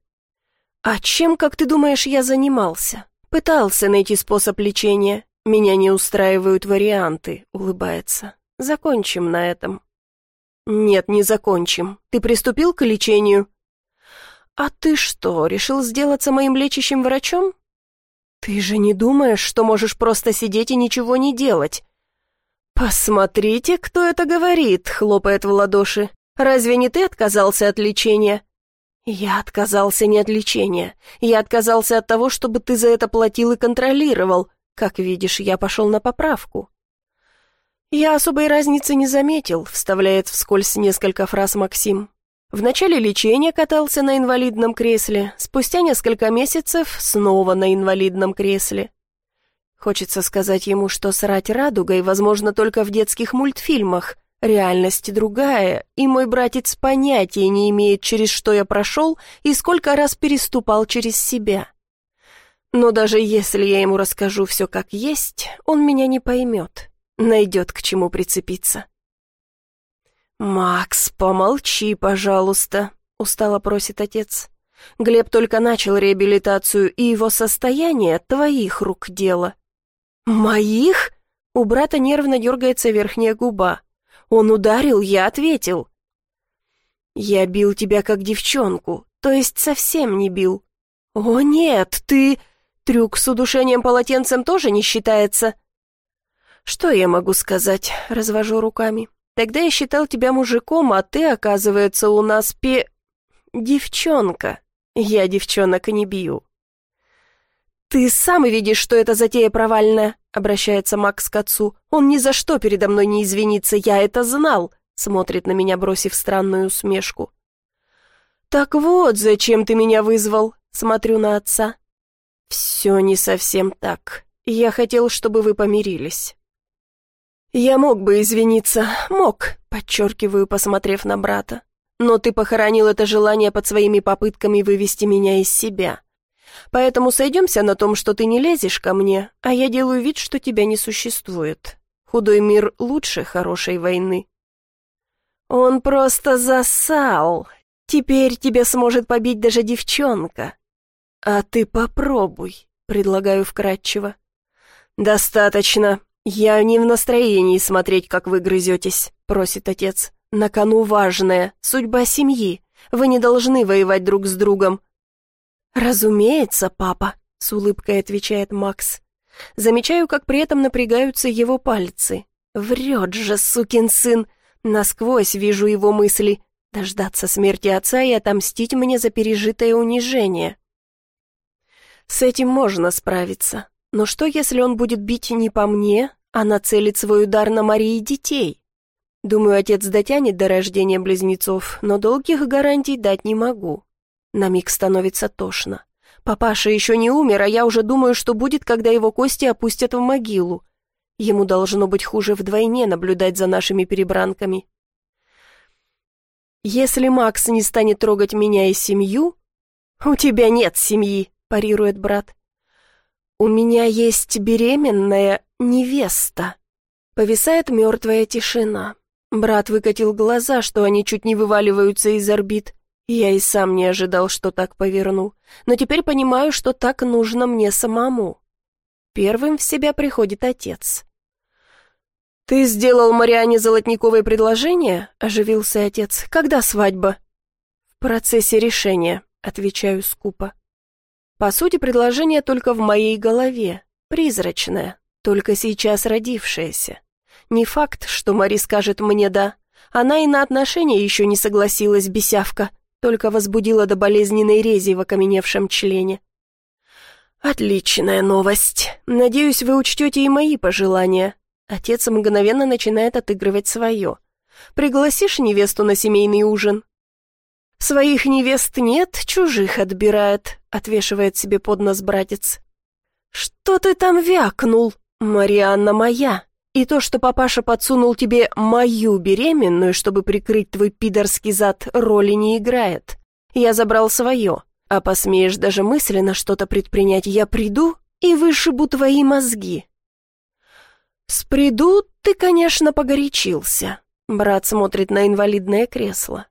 «А чем, как ты думаешь, я занимался? Пытался найти способ лечения. Меня не устраивают варианты», — улыбается. «Закончим на этом». «Нет, не закончим. Ты приступил к лечению?» «А ты что, решил сделаться моим лечащим врачом?» «Ты же не думаешь, что можешь просто сидеть и ничего не делать?» «Посмотрите, кто это говорит», — хлопает в ладоши. «Разве не ты отказался от лечения?» «Я отказался не от лечения. Я отказался от того, чтобы ты за это платил и контролировал. Как видишь, я пошел на поправку». «Я особой разницы не заметил», — вставляет вскользь несколько фраз Максим. В начале лечения катался на инвалидном кресле, спустя несколько месяцев снова на инвалидном кресле. Хочется сказать ему, что срать радугой возможно только в детских мультфильмах. Реальность другая, и мой братец понятия не имеет, через что я прошел и сколько раз переступал через себя. Но даже если я ему расскажу все как есть, он меня не поймет найдет к чему прицепиться. «Макс, помолчи, пожалуйста», — устало просит отец. «Глеб только начал реабилитацию, и его состояние — твоих рук дело». «Моих?» — у брата нервно дергается верхняя губа. «Он ударил, я ответил». «Я бил тебя как девчонку, то есть совсем не бил». «О нет, ты...» Трюк с удушением полотенцем тоже не считается. «Что я могу сказать?» — развожу руками. «Тогда я считал тебя мужиком, а ты, оказывается, у нас пе... девчонка. Я девчонок не бью». «Ты сам видишь, что эта затея провальная», — обращается Макс к отцу. «Он ни за что передо мной не извинится, я это знал», — смотрит на меня, бросив странную усмешку. «Так вот, зачем ты меня вызвал?» — смотрю на отца. «Все не совсем так. Я хотел, чтобы вы помирились». «Я мог бы извиниться, мог», — подчеркиваю, посмотрев на брата. «Но ты похоронил это желание под своими попытками вывести меня из себя. Поэтому сойдемся на том, что ты не лезешь ко мне, а я делаю вид, что тебя не существует. Худой мир лучше хорошей войны». «Он просто засал. Теперь тебя сможет побить даже девчонка». «А ты попробуй», — предлагаю вкратчиво. «Достаточно», «Я не в настроении смотреть, как вы грызетесь», — просит отец. «На кону важная судьба семьи. Вы не должны воевать друг с другом». «Разумеется, папа», — с улыбкой отвечает Макс. Замечаю, как при этом напрягаются его пальцы. Врет же, сукин сын. Насквозь вижу его мысли. Дождаться смерти отца и отомстить мне за пережитое унижение. С этим можно справиться. Но что, если он будет бить не по мне, а нацелит свой удар на Марии детей? Думаю, отец дотянет до рождения близнецов, но долгих гарантий дать не могу. На миг становится тошно. Папаша еще не умер, а я уже думаю, что будет, когда его кости опустят в могилу. Ему должно быть хуже вдвойне наблюдать за нашими перебранками. Если Макс не станет трогать меня и семью... «У тебя нет семьи», — парирует брат. «У меня есть беременная невеста». Повисает мертвая тишина. Брат выкатил глаза, что они чуть не вываливаются из орбит. Я и сам не ожидал, что так поверну. Но теперь понимаю, что так нужно мне самому. Первым в себя приходит отец. «Ты сделал Мариане Золотниковой предложение?» — оживился отец. «Когда свадьба?» «В процессе решения», — отвечаю скупо. По сути, предложение только в моей голове, призрачное, только сейчас родившаяся. Не факт, что Мари скажет мне «да». Она и на отношения еще не согласилась, бесявка, только возбудила до болезненной рези в окаменевшем члене. «Отличная новость. Надеюсь, вы учтете и мои пожелания». Отец мгновенно начинает отыгрывать свое. «Пригласишь невесту на семейный ужин?» «Своих невест нет, чужих отбирает», — отвешивает себе под нос братец. «Что ты там вякнул? Марианна моя. И то, что папаша подсунул тебе мою беременную, чтобы прикрыть твой пидорский зад, роли не играет. Я забрал свое. А посмеешь даже мысленно что-то предпринять, я приду и вышибу твои мозги». «С приду ты, конечно, погорячился». Брат смотрит на инвалидное кресло.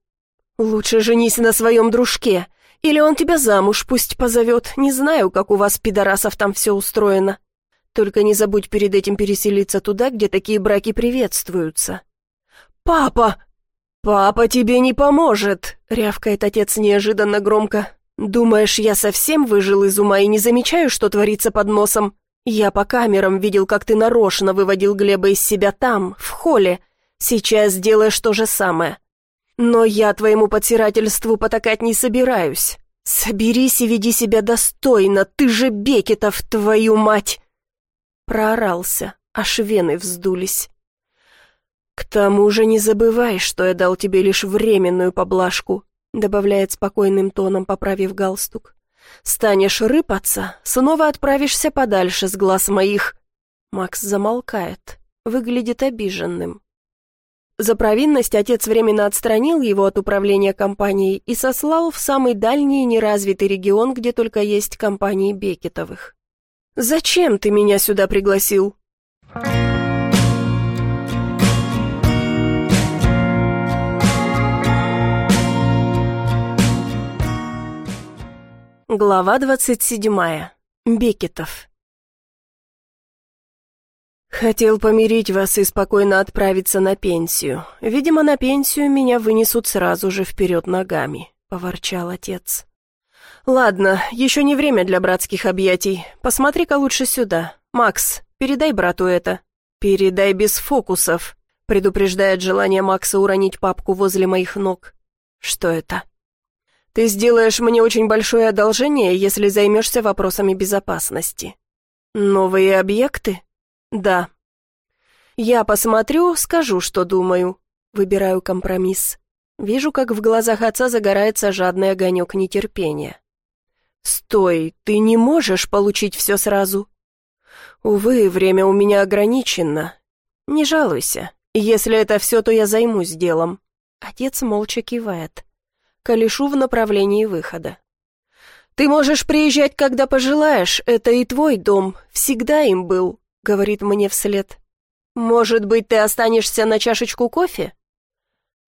«Лучше женись на своем дружке, или он тебя замуж пусть позовет. Не знаю, как у вас, пидорасов, там все устроено. Только не забудь перед этим переселиться туда, где такие браки приветствуются». «Папа!» «Папа тебе не поможет!» — рявкает отец неожиданно громко. «Думаешь, я совсем выжил из ума и не замечаю, что творится под носом? Я по камерам видел, как ты нарочно выводил Глеба из себя там, в холле. Сейчас делаешь то же самое. Но я твоему подсирательству потакать не собираюсь. Соберись и веди себя достойно, ты же Бекетов, твою мать!» Проорался, аж вены вздулись. «К тому же не забывай, что я дал тебе лишь временную поблажку», добавляет спокойным тоном, поправив галстук. «Станешь рыпаться, снова отправишься подальше с глаз моих». Макс замолкает, выглядит обиженным. За провинность отец временно отстранил его от управления компанией и сослал в самый дальний неразвитый регион, где только есть компании Бекетовых. «Зачем ты меня сюда пригласил?» Глава двадцать седьмая. Бекетов. «Хотел помирить вас и спокойно отправиться на пенсию. Видимо, на пенсию меня вынесут сразу же вперед ногами», — поворчал отец. «Ладно, еще не время для братских объятий. Посмотри-ка лучше сюда. Макс, передай брату это». «Передай без фокусов», — предупреждает желание Макса уронить папку возле моих ног. «Что это?» «Ты сделаешь мне очень большое одолжение, если займешься вопросами безопасности». «Новые объекты?» «Да». «Я посмотрю, скажу, что думаю». Выбираю компромисс. Вижу, как в глазах отца загорается жадный огонек нетерпения. «Стой, ты не можешь получить все сразу». «Увы, время у меня ограничено. Не жалуйся. Если это все, то я займусь делом». Отец молча кивает. Колешу в направлении выхода. «Ты можешь приезжать, когда пожелаешь, это и твой дом, всегда им был говорит мне вслед. «Может быть, ты останешься на чашечку кофе?»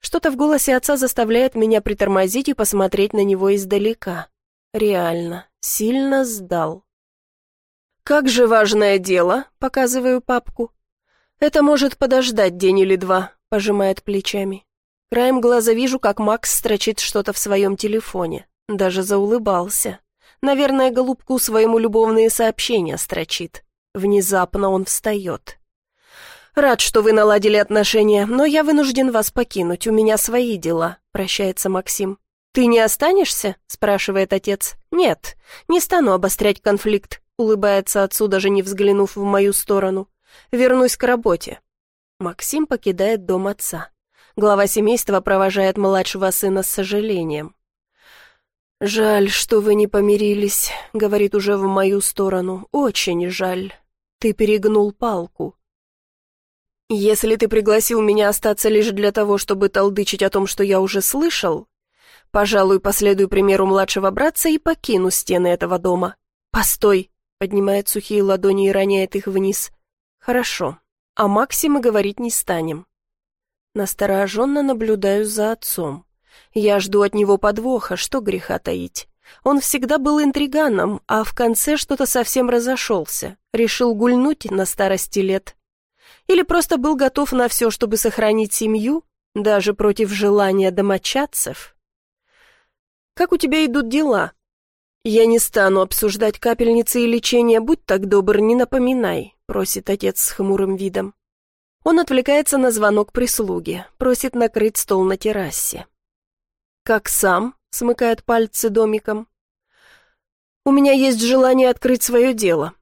Что-то в голосе отца заставляет меня притормозить и посмотреть на него издалека. Реально, сильно сдал. «Как же важное дело», — показываю папку. «Это может подождать день или два», — пожимает плечами. Краем глаза вижу, как Макс строчит что-то в своем телефоне. Даже заулыбался. Наверное, голубку своему любовные сообщения строчит. Внезапно он встает. «Рад, что вы наладили отношения, но я вынужден вас покинуть, у меня свои дела», — прощается Максим. «Ты не останешься?» — спрашивает отец. «Нет, не стану обострять конфликт», — улыбается отцу, даже не взглянув в мою сторону. «Вернусь к работе». Максим покидает дом отца. Глава семейства провожает младшего сына с сожалением. «Жаль, что вы не помирились», — говорит уже в мою сторону. «Очень жаль. Ты перегнул палку». «Если ты пригласил меня остаться лишь для того, чтобы толдычить о том, что я уже слышал, пожалуй, последую примеру младшего братца и покину стены этого дома. Постой!» — поднимает сухие ладони и роняет их вниз. «Хорошо. О Максе мы говорить не станем». Настороженно наблюдаю за отцом. Я жду от него подвоха, что греха таить. Он всегда был интриганом, а в конце что-то совсем разошелся, решил гульнуть на старости лет. Или просто был готов на все, чтобы сохранить семью, даже против желания домочадцев. «Как у тебя идут дела?» «Я не стану обсуждать капельницы и лечение, будь так добр, не напоминай», просит отец с хмурым видом. Он отвлекается на звонок прислуги, просит накрыть стол на террасе. «Как сам?» — смыкает пальцы домиком. «У меня есть желание открыть свое дело».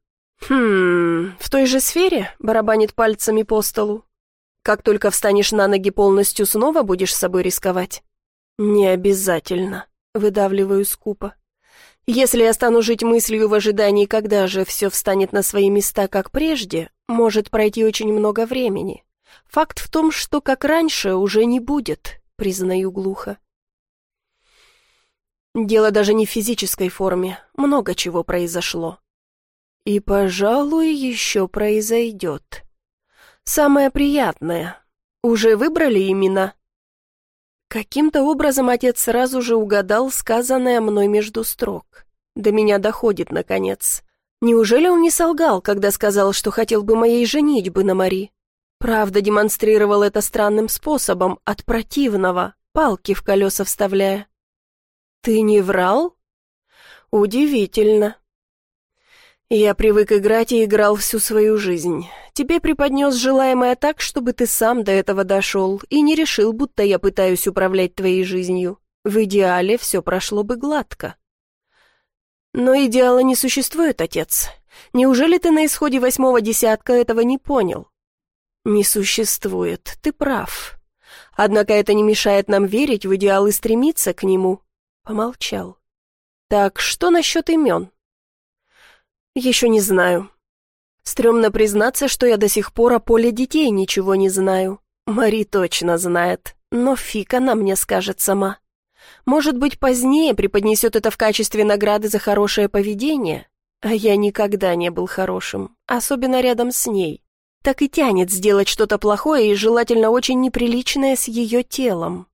«Хм, в той же сфере?» — барабанит пальцами по столу. «Как только встанешь на ноги полностью, снова будешь с собой рисковать?» «Не обязательно», — выдавливаю скупо. «Если я стану жить мыслью в ожидании, когда же все встанет на свои места, как прежде, может пройти очень много времени. Факт в том, что как раньше уже не будет», — признаю глухо. Дело даже не в физической форме, много чего произошло. И, пожалуй, еще произойдет. Самое приятное. Уже выбрали имена? Каким-то образом отец сразу же угадал сказанное мной между строк. До меня доходит, наконец. Неужели он не солгал, когда сказал, что хотел бы моей женитьбы на Мари? Правда, демонстрировал это странным способом, от противного, палки в колеса вставляя. «Ты не врал?» «Удивительно. Я привык играть и играл всю свою жизнь. Тебе преподнес желаемое так, чтобы ты сам до этого дошел и не решил, будто я пытаюсь управлять твоей жизнью. В идеале все прошло бы гладко. Но идеала не существует, отец. Неужели ты на исходе восьмого десятка этого не понял? Не существует, ты прав. Однако это не мешает нам верить в идеал и стремиться к нему. Помолчал. Так что насчет имен? Еще не знаю. Стремно признаться, что я до сих пор о поле детей ничего не знаю. Мари точно знает, но фиг она мне скажет сама. Может быть, позднее преподнесет это в качестве награды за хорошее поведение? А я никогда не был хорошим, особенно рядом с ней. Так и тянет сделать что-то плохое и желательно очень неприличное с ее телом.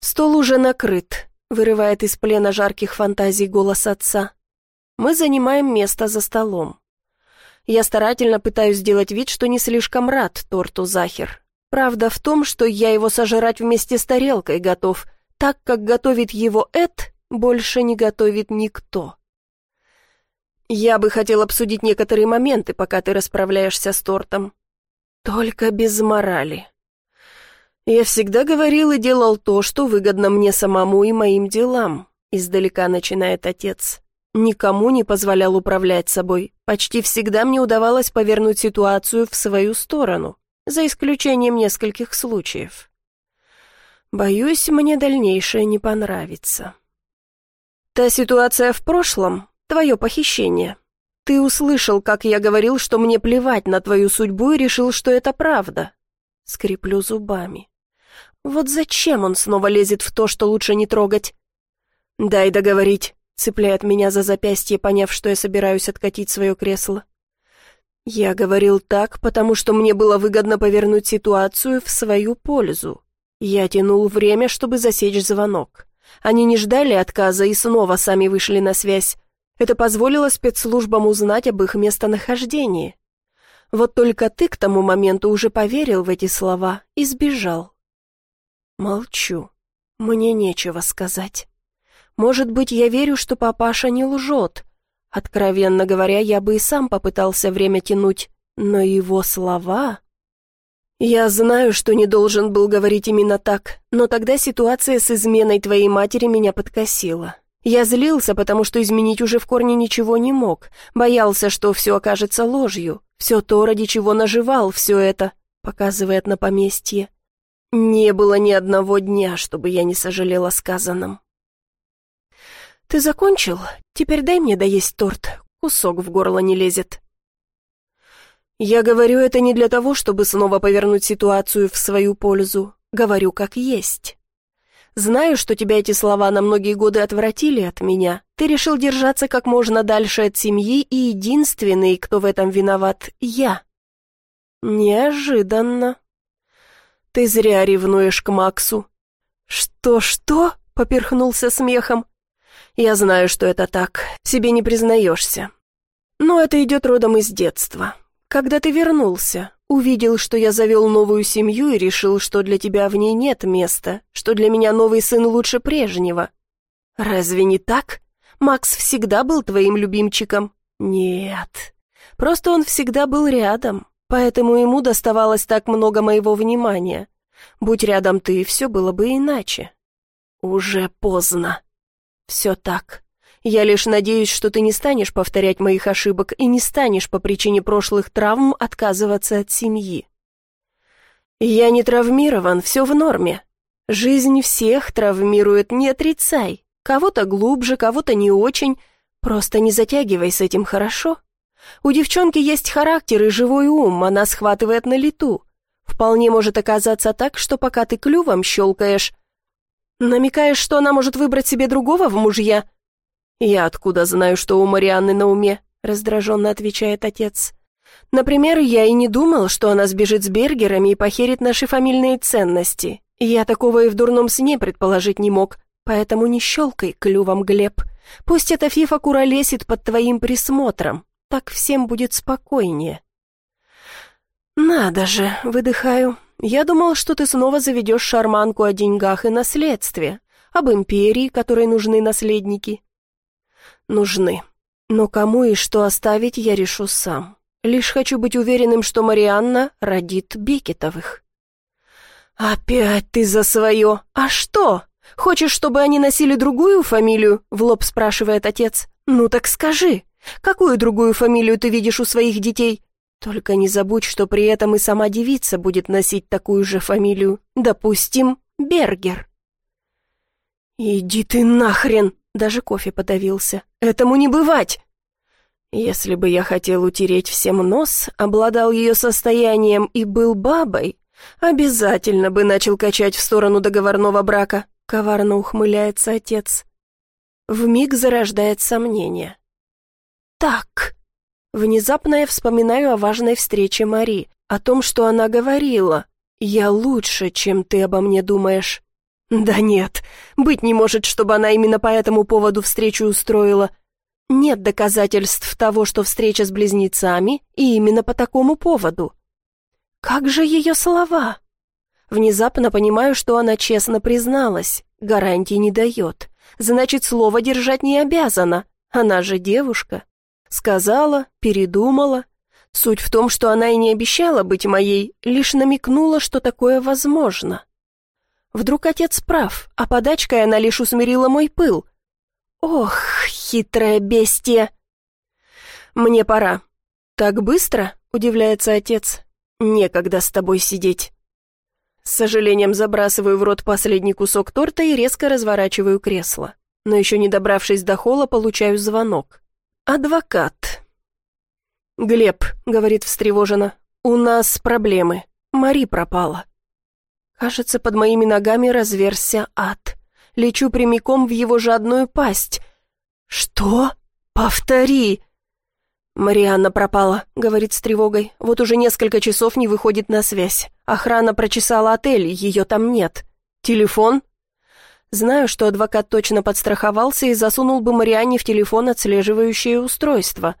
Стол уже накрыт, вырывает из плена жарких фантазий голос отца. Мы занимаем место за столом. Я старательно пытаюсь сделать вид, что не слишком рад торту Захер. Правда в том, что я его сожрать вместе с тарелкой готов, так как готовит его Эд, больше не готовит никто. Я бы хотел обсудить некоторые моменты, пока ты расправляешься с тортом. Только без морали. Я всегда говорил и делал то, что выгодно мне самому и моим делам, издалека начинает отец. Никому не позволял управлять собой. Почти всегда мне удавалось повернуть ситуацию в свою сторону, за исключением нескольких случаев. Боюсь, мне дальнейшее не понравится. Та ситуация в прошлом, твое похищение. Ты услышал, как я говорил, что мне плевать на твою судьбу и решил, что это правда. Скреплю зубами. Вот зачем он снова лезет в то, что лучше не трогать? Дай договорить. Цепляет меня за запястье, поняв, что я собираюсь откатить свое кресло. Я говорил так, потому что мне было выгодно повернуть ситуацию в свою пользу. Я тянул время, чтобы засечь звонок. Они не ждали отказа и снова сами вышли на связь. Это позволило спецслужбам узнать об их местонахождении. Вот только ты к тому моменту уже поверил в эти слова и сбежал. Молчу. Мне нечего сказать. Может быть, я верю, что папаша не лжет. Откровенно говоря, я бы и сам попытался время тянуть, но его слова... Я знаю, что не должен был говорить именно так, но тогда ситуация с изменой твоей матери меня подкосила. Я злился, потому что изменить уже в корне ничего не мог, боялся, что все окажется ложью, все то, ради чего наживал все это, показывает на поместье. Не было ни одного дня, чтобы я не сожалел о сказанном. «Ты закончил? Теперь дай мне доесть торт. Кусок в горло не лезет». «Я говорю это не для того, чтобы снова повернуть ситуацию в свою пользу. Говорю как есть. Знаю, что тебя эти слова на многие годы отвратили от меня. Ты решил держаться как можно дальше от семьи, и единственный, кто в этом виноват, я». «Неожиданно». «Ты зря ревнуешь к Максу». «Что-что?» — поперхнулся смехом. Я знаю, что это так, себе не признаешься. Но это идет родом из детства. Когда ты вернулся, увидел, что я завел новую семью и решил, что для тебя в ней нет места, что для меня новый сын лучше прежнего. Разве не так? Макс всегда был твоим любимчиком? Нет. Просто он всегда был рядом, поэтому ему доставалось так много моего внимания. Будь рядом ты, все было бы иначе. Уже поздно. Все так. Я лишь надеюсь, что ты не станешь повторять моих ошибок и не станешь по причине прошлых травм отказываться от семьи. Я не травмирован, все в норме. Жизнь всех травмирует, не отрицай. Кого-то глубже, кого-то не очень. Просто не затягивай с этим, хорошо? У девчонки есть характер и живой ум, она схватывает на лету. Вполне может оказаться так, что пока ты клювом щелкаешь, намекаешь, что она может выбрать себе другого в мужья. «Я откуда знаю, что у Марианны на уме?» — раздраженно отвечает отец. «Например, я и не думал, что она сбежит с Бергерами и похерит наши фамильные ценности. Я такого и в дурном сне предположить не мог, поэтому не щелкай клювом, Глеб. Пусть эта фифа куролесит под твоим присмотром, так всем будет спокойнее». «Надо же», — выдыхаю. «Я думал, что ты снова заведешь шарманку о деньгах и наследстве, об империи, которой нужны наследники». «Нужны. Но кому и что оставить, я решу сам. Лишь хочу быть уверенным, что Марианна родит Бекетовых». «Опять ты за свое! А что? Хочешь, чтобы они носили другую фамилию?» — в лоб спрашивает отец. «Ну так скажи, какую другую фамилию ты видишь у своих детей? Только не забудь, что при этом и сама девица будет носить такую же фамилию. Допустим, Бергер. «Иди ты нахрен!» Даже кофе подавился. «Этому не бывать!» Если бы я хотел утереть всем нос, обладал ее состоянием и был бабой, обязательно бы начал качать в сторону договорного брака, коварно ухмыляется отец. Вмиг зарождает сомнение. «Так, Внезапно я вспоминаю о важной встрече Мари, о том, что она говорила. «Я лучше, чем ты обо мне думаешь». Да нет, быть не может, чтобы она именно по этому поводу встречу устроила. Нет доказательств того, что встреча с близнецами, и именно по такому поводу. Как же ее слова? Внезапно понимаю, что она честно призналась, гарантий не дает. Значит, слово держать не обязана, она же девушка. Сказала, передумала. Суть в том, что она и не обещала быть моей, лишь намекнула, что такое возможно. Вдруг отец прав, а подачкой она лишь усмирила мой пыл. Ох, хитрая бестия! Мне пора. Так быстро? Удивляется отец. Некогда с тобой сидеть. С сожалением забрасываю в рот последний кусок торта и резко разворачиваю кресло. Но еще не добравшись до холла, получаю звонок. «Адвокат». «Глеб», — говорит встревоженно, — «у нас проблемы. Мари пропала». Кажется, под моими ногами разверся ад. Лечу прямиком в его жадную пасть. «Что? Повтори!» «Марианна пропала», — говорит с тревогой. «Вот уже несколько часов не выходит на связь. Охрана прочесала отель, ее там нет. Телефон? Знаю, что адвокат точно подстраховался и засунул бы Марианне в телефон отслеживающее устройство.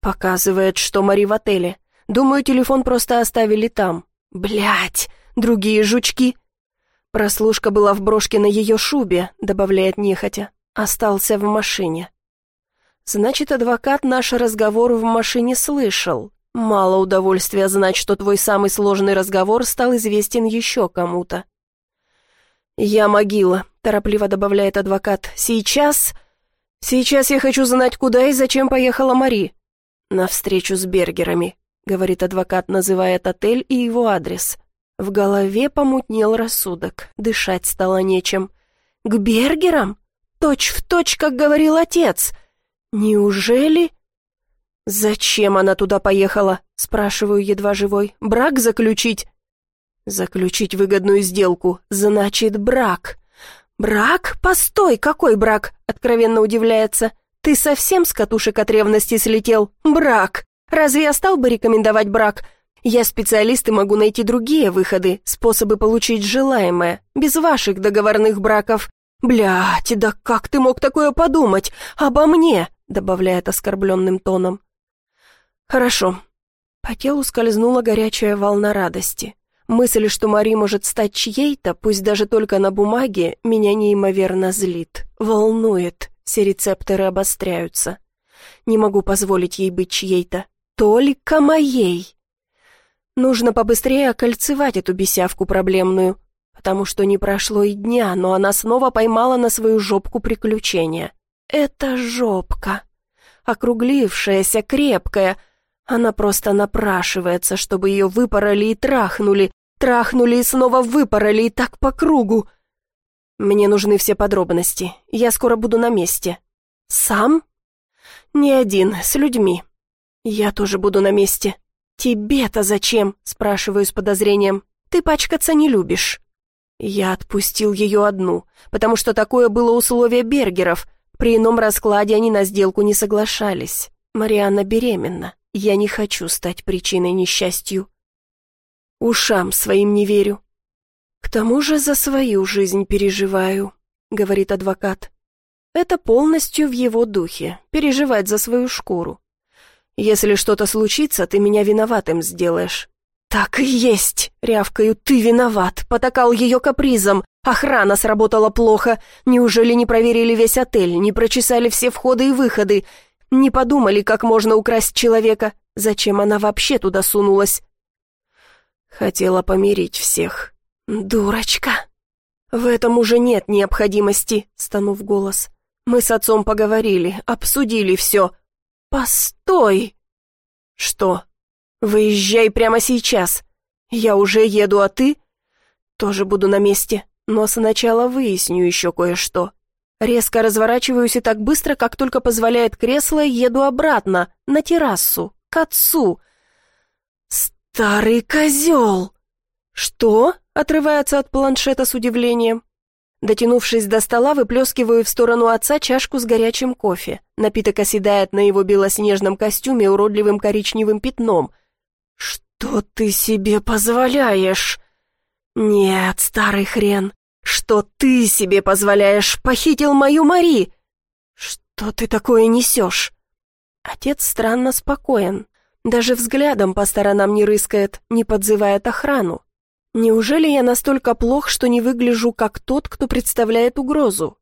Показывает, что Мари в отеле. Думаю, телефон просто оставили там. Блять, другие жучки. Прослушка была в брошке на ее шубе, добавляет нехотя. Остался в машине. Значит, адвокат наш разговор в машине слышал. Мало удовольствия знать, что твой самый сложный разговор стал известен еще кому-то. «Я могила», — торопливо добавляет адвокат. «Сейчас...» «Сейчас я хочу знать, куда и зачем поехала Мари». «На встречу с Бергерами», — говорит адвокат, называет отель и его адрес. В голове помутнел рассудок, дышать стало нечем. «К Бергерам? Точь в точь, как говорил отец. Неужели...» «Зачем она туда поехала?» — спрашиваю едва живой. «Брак заключить?» Заключить выгодную сделку значит брак. Брак? Постой, какой брак? Откровенно удивляется. Ты совсем с катушек от ревности слетел? Брак. Разве я стал бы рекомендовать брак? Я специалист и могу найти другие выходы, способы получить желаемое, без ваших договорных браков. Блядь, да как ты мог такое подумать? Обо мне, добавляет оскорбленным тоном. Хорошо. По телу скользнула горячая волна радости. Мысль, что Мари может стать чьей-то, пусть даже только на бумаге, меня неимоверно злит, волнует, все рецепторы обостряются. Не могу позволить ей быть чьей-то. только моей. Нужно побыстрее окольцевать эту бесявку проблемную, потому что не прошло и дня, но она снова поймала на свою жопку приключения. Это жопка. Округлившаяся, крепкая. Она просто напрашивается, чтобы ее выпороли и трахнули, трахнули и снова выпороли, и так по кругу. Мне нужны все подробности. Я скоро буду на месте. Сам? Не один, с людьми. Я тоже буду на месте. «Тебе-то зачем?» – спрашиваю с подозрением. «Ты пачкаться не любишь». Я отпустил ее одну, потому что такое было условие Бергеров. При ином раскладе они на сделку не соглашались. Марианна беременна. Я не хочу стать причиной несчастью. Ушам своим не верю. К тому же за свою жизнь переживаю, говорит адвокат. Это полностью в его духе, переживать за свою шкуру. Если что-то случится, ты меня виноватым сделаешь». «Так и есть!» — рявкаю. «Ты виноват!» Потакал ее капризом. Охрана сработала плохо. Неужели не проверили весь отель, не прочесали все входы и выходы? Не подумали, как можно украсть человека? Зачем она вообще туда сунулась? Хотела помирить всех. «Дурочка!» «В этом уже нет необходимости», — стану в голос. «Мы с отцом поговорили, обсудили все. «Постой!» «Что? Выезжай прямо сейчас. Я уже еду, а ты?» «Тоже буду на месте, но сначала выясню еще кое-что». Резко разворачиваюсь и так быстро, как только позволяет кресло, еду обратно, на террасу, к отцу. «Старый козел!» «Что?» — отрывается от планшета с удивлением. Дотянувшись до стола, выплескиваю в сторону отца чашку с горячим кофе. Напиток оседает на его белоснежном костюме уродливым коричневым пятном. «Что ты себе позволяешь?» «Нет, старый хрен, что ты себе позволяешь? Похитил мою Мари!» «Что ты такое несешь?» Отец странно спокоен. Даже взглядом по сторонам не рыскает, не подзывает охрану. Неужели я настолько плох, что не выгляжу как тот, кто представляет угрозу?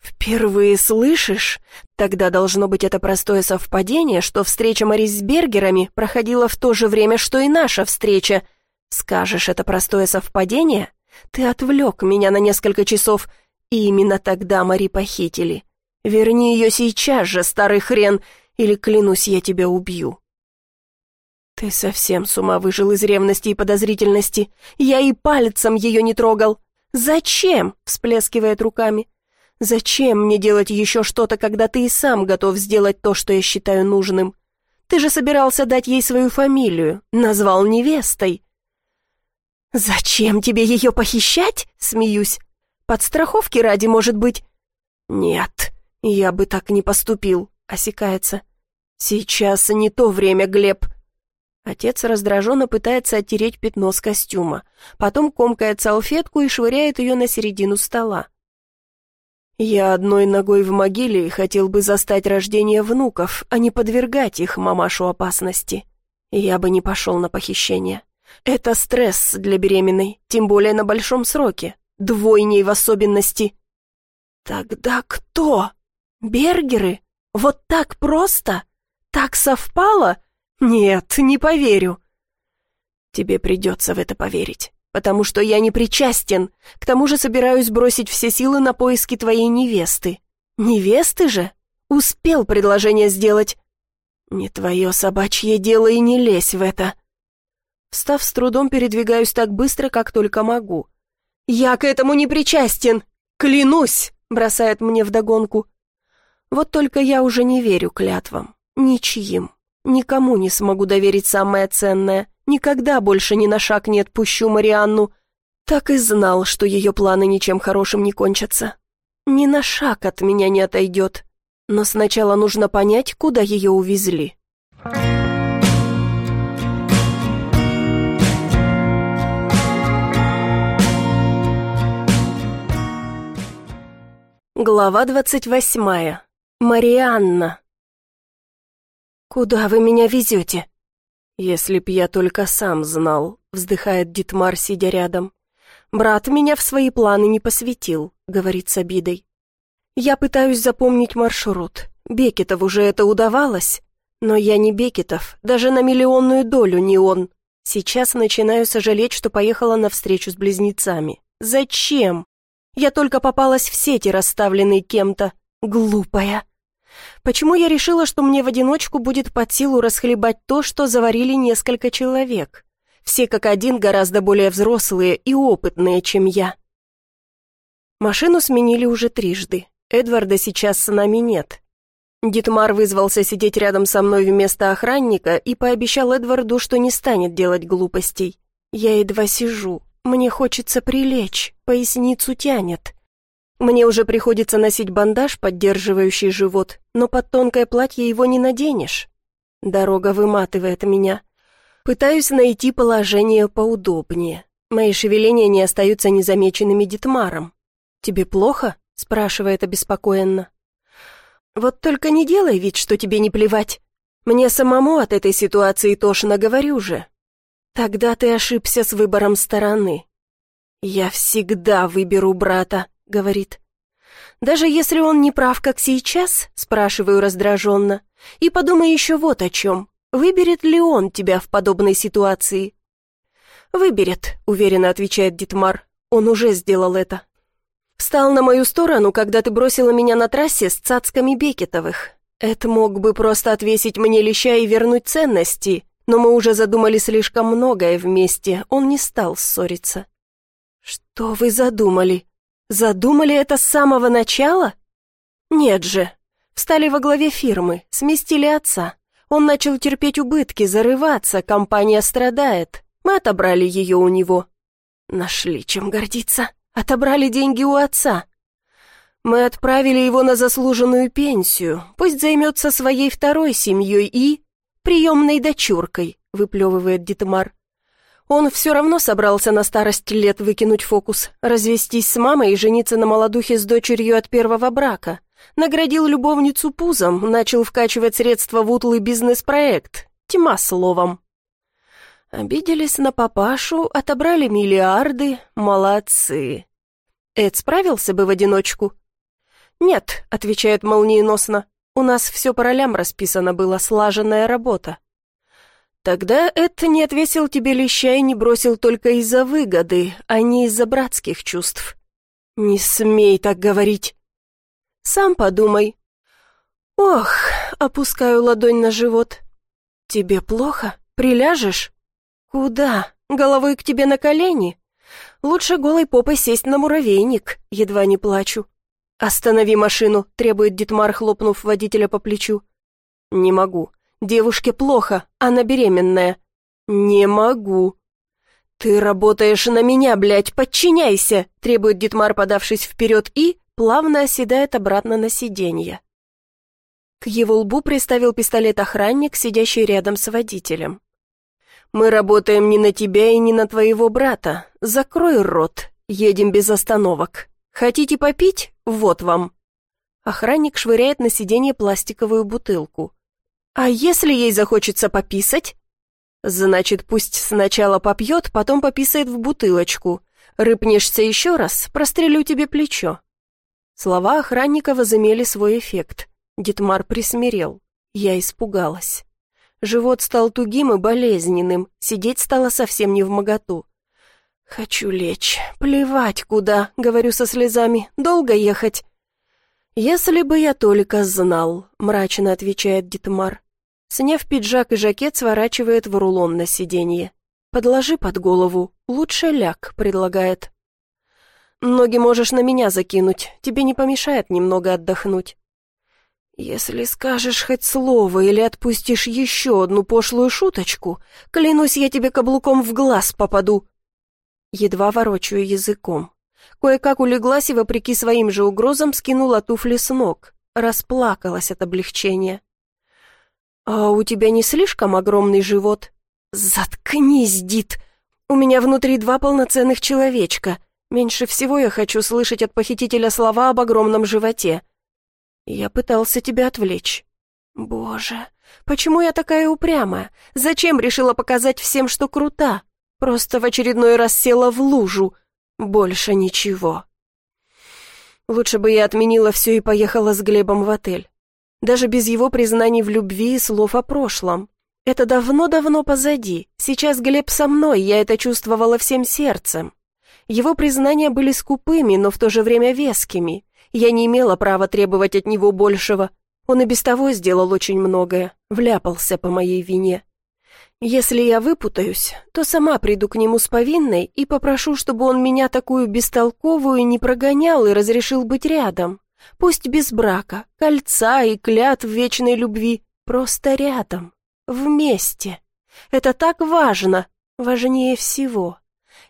Впервые слышишь? Тогда должно быть это простое совпадение, что встреча Мари с Бергерами проходила в то же время, что и наша встреча. Скажешь, это простое совпадение? Ты отвлек меня на несколько часов, и именно тогда Мари похитили. Верни ее сейчас же, старый хрен, или, клянусь, я тебя убью. «Ты совсем с ума выжил из ревности и подозрительности. Я и пальцем ее не трогал. Зачем?» — всплескивает руками. «Зачем мне делать еще что-то, когда ты и сам готов сделать то, что я считаю нужным? Ты же собирался дать ей свою фамилию, назвал невестой». «Зачем тебе ее похищать?» — смеюсь. «Подстраховки ради, может быть?» «Нет, я бы так не поступил», — осекается. «Сейчас не то время, Глеб. Отец раздраженно пытается оттереть пятно с костюма, потом комкает салфетку и швыряет ее на середину стола. «Я одной ногой в могиле и хотел бы застать рождение внуков, а не подвергать их мамашу опасности. Я бы не пошел на похищение. Это стресс для беременной, тем более на большом сроке, двойней в особенности». «Тогда кто? Бергеры? Вот так просто? Так совпало?» «Нет, не поверю». «Тебе придется в это поверить, потому что я не причастен. К тому же собираюсь бросить все силы на поиски твоей невесты. Невесты же? Успел предложение сделать. Не твое собачье дело и не лезь в это». Встав с трудом, передвигаюсь так быстро, как только могу. «Я к этому не причастен! Клянусь!» — бросает мне вдогонку. Вот только я уже не верю клятвам. Ничьим. Никому не смогу доверить самое ценное. Никогда больше ни на шаг не отпущу Марианну. Так и знал, что ее планы ничем хорошим не кончатся. Ни на шаг от меня не отойдет. Но сначала нужно понять, куда ее увезли. Глава двадцать восьмая. Марианна. «Куда вы меня везете?» «Если б я только сам знал», — вздыхает Дитмар, сидя рядом. «Брат меня в свои планы не посвятил», — говорит с обидой. «Я пытаюсь запомнить маршрут. Бекетов уже это удавалось. Но я не Бекетов, даже на миллионную долю не он. Сейчас начинаю сожалеть, что поехала на встречу с близнецами. Зачем? Я только попалась в сети, расставленные кем-то. Глупая. Почему я решила, что мне в одиночку будет под силу расхлебать то, что заварили несколько человек? Все как один гораздо более взрослые и опытные, чем я. Машину сменили уже трижды. Эдварда сейчас с нами нет. Дитмар вызвался сидеть рядом со мной вместо охранника и пообещал Эдварду, что не станет делать глупостей. Я едва сижу, мне хочется прилечь, поясницу тянет. Мне уже приходится носить бандаж, поддерживающий живот, но под тонкое платье его не наденешь. Дорога выматывает меня. Пытаюсь найти положение поудобнее. Мои шевеления не остаются незамеченными Дитмаром. «Тебе плохо?» — спрашивает обеспокоенно. «Вот только не делай вид, что тебе не плевать. Мне самому от этой ситуации тошно, говорю же. Тогда ты ошибся с выбором стороны. Я всегда выберу брата», — говорит. «Даже если он не прав, как сейчас?» — спрашиваю раздраженно. «И подумай еще вот о чем. Выберет ли он тебя в подобной ситуации?» «Выберет», — уверенно отвечает Дитмар. «Он уже сделал это. Встал на мою сторону, когда ты бросила меня на трассе с цацками Бекетовых. Эд мог бы просто отвесить мне леща и вернуть ценности, но мы уже задумали слишком многое вместе, он не стал ссориться. Что вы задумали? Задумали это с самого начала? Нет же. Встали во главе фирмы, сместили отца. Он начал терпеть убытки, зарываться, компания страдает. Мы отобрали ее у него. Нашли чем гордиться. Отобрали деньги у отца. Мы отправили его на заслуженную пенсию. Пусть займется своей второй семьей и... приемной дочуркой, выплевывает Дитмар. Он все равно собрался на старость лет выкинуть фокус, развестись с мамой и жениться на молодухе с дочерью от первого брака. Наградил любовницу пузом, начал вкачивать средства в утлый бизнес-проект. Тьма словом. Обиделись на папашу, отобрали миллиарды, молодцы. Эд справился бы в одиночку? Нет, отвечает молниеносно, у нас все по ролям расписано было, слаженная работа. Тогда Эд не отвесил тебе леща и не бросил только из-за выгоды, а не из-за братских чувств. Не смей так говорить. Сам подумай. Ох, опускаю ладонь на живот. Тебе плохо? Приляжешь? «Куда? Головой к тебе на колени? Лучше голой попой сесть на муравейник, едва не плачу». «Останови машину», — требует Дитмар, хлопнув водителя по плечу. «Не могу. Девушке плохо, она беременная». «Не могу». «Ты работаешь на меня, блядь, подчиняйся», — требует Дитмар, подавшись вперед, и плавно оседает обратно на сиденье. К его лбу приставил пистолет охранник, сидящий рядом с водителем. Мы работаем не на тебя и не на твоего брата. Закрой рот. Едем без остановок. Хотите попить? Вот вам». Охранник швыряет на сиденье пластиковую бутылку. «А если ей захочется пописать?» «Значит, пусть сначала попьет, потом пописает в бутылочку. Рыпнешься еще раз, прострелю тебе плечо». Слова охранника возымели свой эффект. Дитмар присмирел. Я испугалась. Живот стал тугим и болезненным, сидеть стало совсем не в моготу. «Хочу лечь. Плевать куда», — говорю со слезами. «Долго ехать?» «Если бы я только знал», — мрачно отвечает Дитмар. Сняв пиджак и жакет, сворачивает в рулон на сиденье. «Подложи под голову. Лучше ляг», — предлагает. «Ноги можешь на меня закинуть. Тебе не помешает немного отдохнуть». «Если скажешь хоть слово или отпустишь еще одну пошлую шуточку, клянусь, я тебе каблуком в глаз попаду». Едва ворочаю языком. Кое-как улеглась и, вопреки своим же угрозам, скинула туфли с ног. Расплакалась от облегчения. «А у тебя не слишком огромный живот?» «Заткнись, Дит! У меня внутри два полноценных человечка. Меньше всего я хочу слышать от похитителя слова об огромном животе». Я пытался тебя отвлечь. Боже, почему я такая упрямая? Зачем решила показать всем, что крута? Просто в очередной раз села в лужу. Больше ничего. Лучше бы я отменила все и поехала с Глебом в отель. Даже без его признаний в любви и слов о прошлом. Это давно-давно позади. Сейчас Глеб со мной, я это чувствовала всем сердцем. Его признания были скупыми, но в то же время вескими. Я не имела права требовать от него большего. Он и без того сделал очень многое, вляпался по моей вине. Если я выпутаюсь, то сама приду к нему с повинной и попрошу, чтобы он меня такую бестолковую не прогонял и разрешил быть рядом. Пусть без брака, кольца и клятв вечной любви, просто рядом, вместе. Это так важно, важнее всего.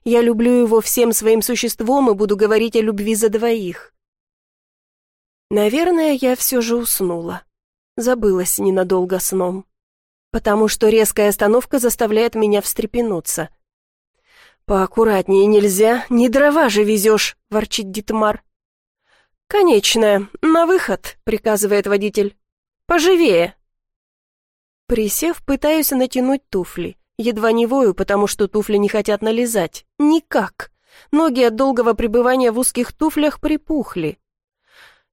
Я люблю его всем своим существом и буду говорить о любви за двоих. Наверное, я все же уснула. Забылась ненадолго сном. Потому что резкая остановка заставляет меня встрепенуться. «Поаккуратнее нельзя, не дрова же везешь», — ворчит Дитмар. «Конечная, на выход», — приказывает водитель. «Поживее». Присев, пытаюсь натянуть туфли. Едва не вою, потому что туфли не хотят налезать. Никак. Ноги от долгого пребывания в узких туфлях припухли.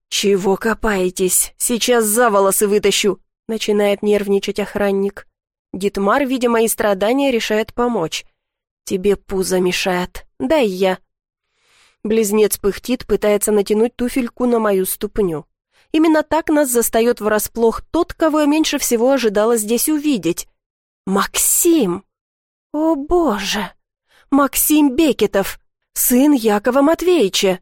«Чего копаетесь? Сейчас за волосы вытащу!» Начинает нервничать охранник. Дитмар, видя мои страдания, решает помочь. «Тебе пузо мешает. Дай я». Близнец пыхтит, пытается натянуть туфельку на мою ступню. Именно так нас застает врасплох тот, кого я меньше всего ожидала здесь увидеть. Максим! О, Боже! Максим Бекетов, сын Якова Матвеевича.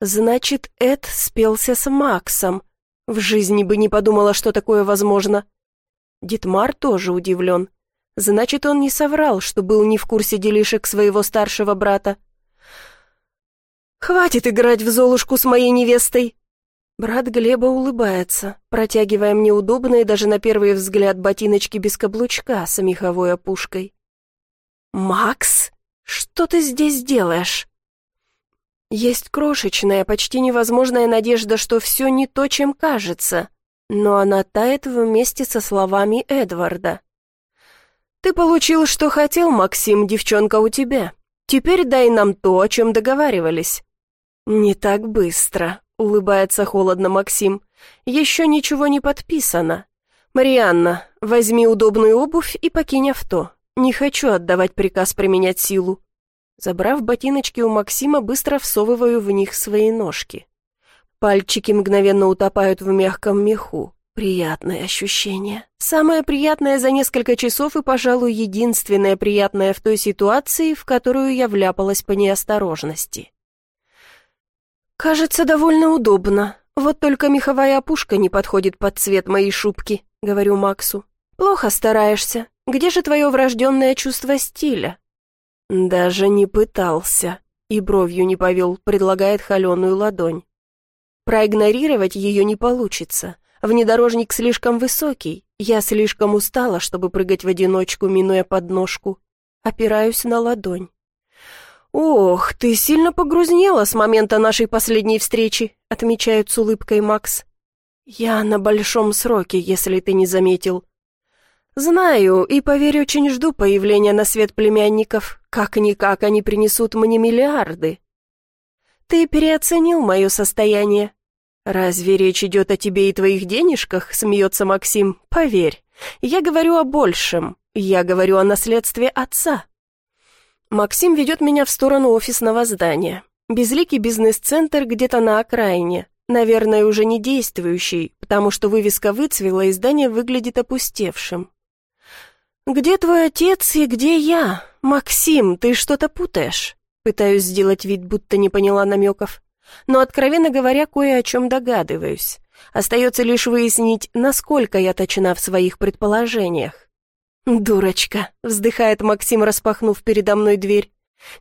Значит, Эд спелся с Максом. В жизни бы не подумала, что такое возможно. Дитмар тоже удивлен. Значит, он не соврал, что был не в курсе делишек своего старшего брата. «Хватит играть в Золушку с моей невестой!» Брат Глеба улыбается, протягивая мне удобные даже на первый взгляд ботиночки без каблучка с меховой опушкой. «Макс, что ты здесь делаешь?» Есть крошечная, почти невозможная надежда, что все не то, чем кажется, но она тает вместе со словами Эдварда. «Ты получил, что хотел, Максим, девчонка у тебя. Теперь дай нам то, о чем договаривались». «Не так быстро», — улыбается холодно Максим. «Еще ничего не подписано. Марианна, возьми удобную обувь и покинь авто. Не хочу отдавать приказ применять силу». Забрав ботиночки у Максима, быстро всовываю в них свои ножки. Пальчики мгновенно утопают в мягком меху. Приятное ощущение. Самое приятное за несколько часов и, пожалуй, единственное приятное в той ситуации, в которую я вляпалась по неосторожности. «Кажется, довольно удобно. Вот только меховая опушка не подходит под цвет моей шубки», — говорю Максу. «Плохо стараешься. Где же твое врожденное чувство стиля?» «Даже не пытался», — и бровью не повел, предлагает холеную ладонь. Проигнорировать ее не получится. Внедорожник слишком высокий, я слишком устала, чтобы прыгать в одиночку, минуя подножку. Опираюсь на ладонь. «Ох, ты сильно погрузнела с момента нашей последней встречи», отмечает с улыбкой Макс. «Я на большом сроке, если ты не заметил». «Знаю, и, поверь, очень жду появления на свет племянников. Как-никак они принесут мне миллиарды». «Ты переоценил мое состояние». «Разве речь идет о тебе и твоих денежках?» — смеется Максим. «Поверь, я говорю о большем. Я говорю о наследстве отца». Максим ведет меня в сторону офисного здания. Безликий бизнес-центр где-то на окраине. Наверное, уже не действующий, потому что вывеска выцвела и здание выглядит опустевшим. «Где твой отец и где я? Максим, ты что-то путаешь?» Пытаюсь сделать вид, будто не поняла намеков. Но, откровенно говоря, кое о чем догадываюсь. Остается лишь выяснить, насколько я точна в своих предположениях. «Дурочка», — вздыхает Максим, распахнув передо мной дверь.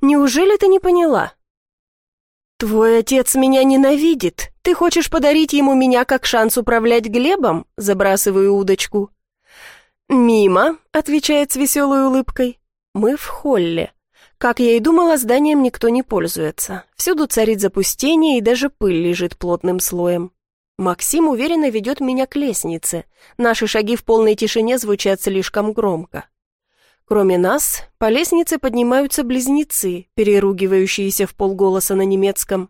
«Неужели ты не поняла?» «Твой отец меня ненавидит. Ты хочешь подарить ему меня как шанс управлять Глебом?» Забрасываю удочку. «Мимо», — отвечает с веселой улыбкой. «Мы в холле. Как я и думала, зданием никто не пользуется. Всюду царит запустение, и даже пыль лежит плотным слоем. Максим уверенно ведет меня к лестнице. Наши шаги в полной тишине звучат слишком громко. Кроме нас, по лестнице поднимаются близнецы, переругивающиеся в полголоса на немецком.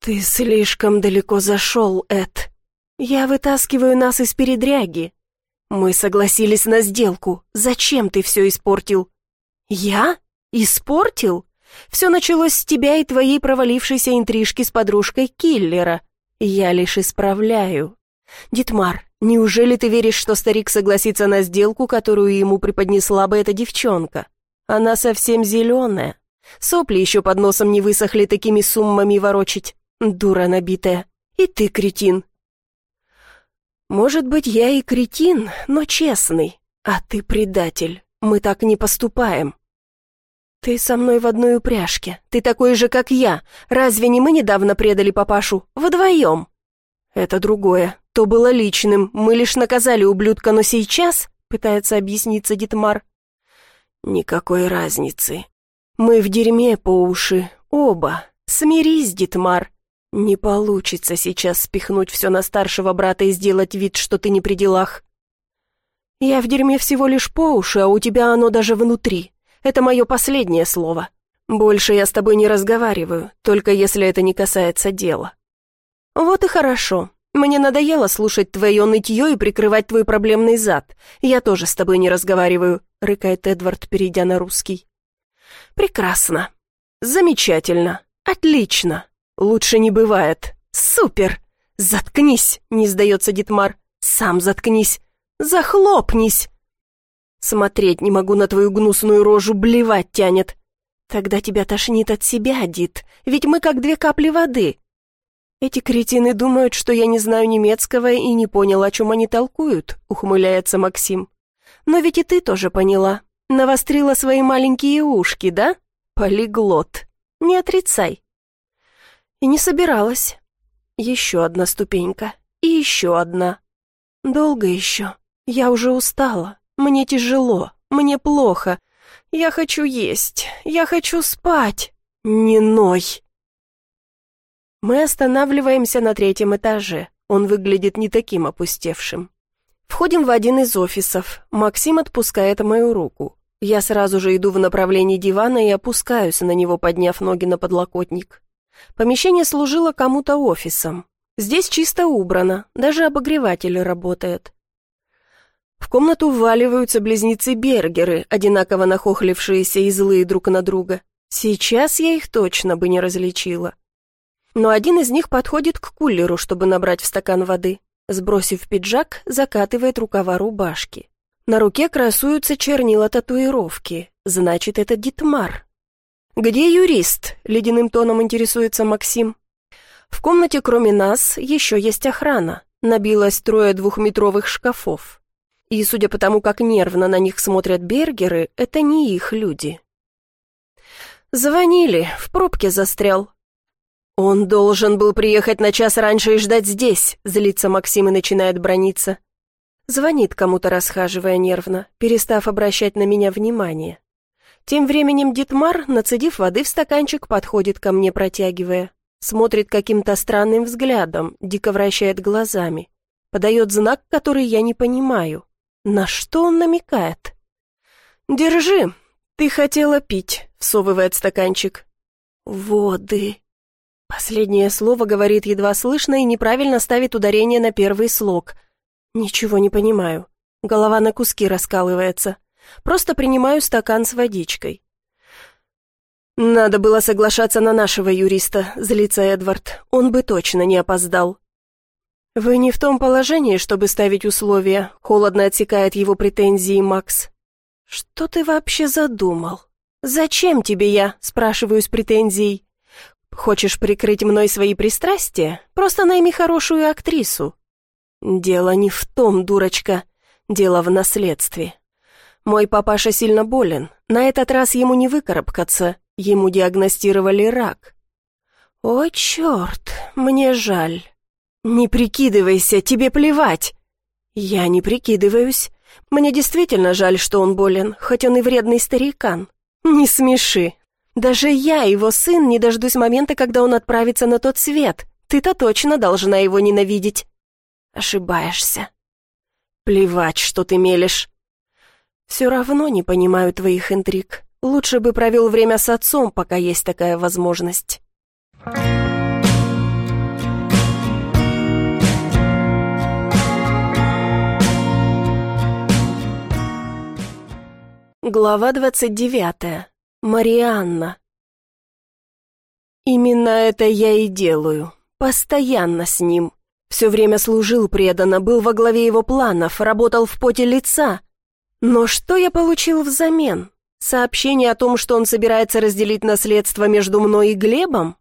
«Ты слишком далеко зашел, Эд». Я вытаскиваю нас из передряги. Мы согласились на сделку. Зачем ты все испортил? Я? Испортил? Все началось с тебя и твоей провалившейся интрижки с подружкой киллера. Я лишь исправляю. Дитмар, неужели ты веришь, что старик согласится на сделку, которую ему преподнесла бы эта девчонка? Она совсем зеленая. Сопли еще под носом не высохли такими суммами ворочить. Дура набитая. И ты кретин. Может быть, я и кретин, но честный. А ты предатель. Мы так не поступаем. «Ты со мной в одной упряжке. Ты такой же, как я. Разве не мы недавно предали папашу? Вдвоем?» «Это другое. То было личным. Мы лишь наказали ублюдка, но сейчас...» — пытается объясниться Дитмар. «Никакой разницы. Мы в дерьме по уши. Оба. Смирись, Дитмар. Не получится сейчас спихнуть все на старшего брата и сделать вид, что ты не при делах. Я в дерьме всего лишь по уши, а у тебя оно даже внутри. Это мое последнее слово. Больше я с тобой не разговариваю, только если это не касается дела». «Вот и хорошо. Мне надоело слушать твое нытье и прикрывать твой проблемный зад. Я тоже с тобой не разговариваю», — рыкает Эдвард, перейдя на русский. «Прекрасно. Замечательно. Отлично. Лучше не бывает. Супер! Заткнись!» — не сдается Дитмар. «Сам заткнись! Захлопнись!» Смотреть не могу на твою гнусную рожу, блевать тянет. Тогда тебя тошнит от себя, Дит, ведь мы как две капли воды. Эти кретины думают, что я не знаю немецкого и не понял, о чем они толкуют, ухмыляется Максим. Но ведь и ты тоже поняла. Навострила свои маленькие ушки, да? Полиглот. Не отрицай. И не собиралась. Еще одна ступенька. И еще одна. Долго еще. Я уже устала. Мне тяжело, мне плохо. Я хочу есть, я хочу спать. Не ной. Мы останавливаемся на третьем этаже. Он выглядит не таким опустевшим. Входим в один из офисов. Максим отпускает мою руку. Я сразу же иду в направлении дивана и опускаюсь на него, подняв ноги на подлокотник. Помещение служило кому-то офисом. Здесь чисто убрано, даже обогреватель работает. В комнату вваливаются близнецы Бергеры, одинаково нахохлившиеся и злые друг на друга. Сейчас я их точно бы не различила. Но один из них подходит к кулеру, чтобы набрать в стакан воды. Сбросив пиджак, закатывает рукава рубашки. На руке красуются чернила татуировки. Значит, это Дитмар. «Где юрист?» — ледяным тоном интересуется Максим. В комнате, кроме нас, еще есть охрана. Набилось трое двухметровых шкафов. И судя по тому, как нервно на них смотрят бергеры, это не их люди. Звонили, в пробке застрял. Он должен был приехать на час раньше и ждать здесь, злится Максим и начинает брониться. Звонит кому-то, расхаживая нервно, перестав обращать на меня внимание. Тем временем Дитмар, нацедив воды в стаканчик, подходит ко мне, протягивая. Смотрит каким-то странным взглядом, дико вращает глазами. Подает знак, который я не понимаю. На что он намекает? «Держи, ты хотела пить», — всовывает стаканчик. «Воды». Последнее слово говорит едва слышно и неправильно ставит ударение на первый слог. Ничего не понимаю. Голова на куски раскалывается. Просто принимаю стакан с водичкой. «Надо было соглашаться на нашего юриста», — злится Эдвард. «Он бы точно не опоздал». «Вы не в том положении, чтобы ставить условия», — холодно отсекает его претензии Макс. «Что ты вообще задумал? Зачем тебе я?» — спрашиваю с претензией. «Хочешь прикрыть мной свои пристрастия? Просто найми хорошую актрису». «Дело не в том, дурочка. Дело в наследстве. Мой папаша сильно болен. На этот раз ему не выкарабкаться. Ему диагностировали рак». «О, черт, мне жаль». «Не прикидывайся, тебе плевать!» «Я не прикидываюсь. Мне действительно жаль, что он болен, хоть он и вредный старикан. Не смеши. Даже я, его сын, не дождусь момента, когда он отправится на тот свет. Ты-то точно должна его ненавидеть». «Ошибаешься». «Плевать, что ты мелешь». «Все равно не понимаю твоих интриг. Лучше бы провел время с отцом, пока есть такая возможность». Глава двадцать девятая. Марианна. Именно это я и делаю. Постоянно с ним. Все время служил преданно, был во главе его планов, работал в поте лица. Но что я получил взамен? Сообщение о том, что он собирается разделить наследство между мной и Глебом?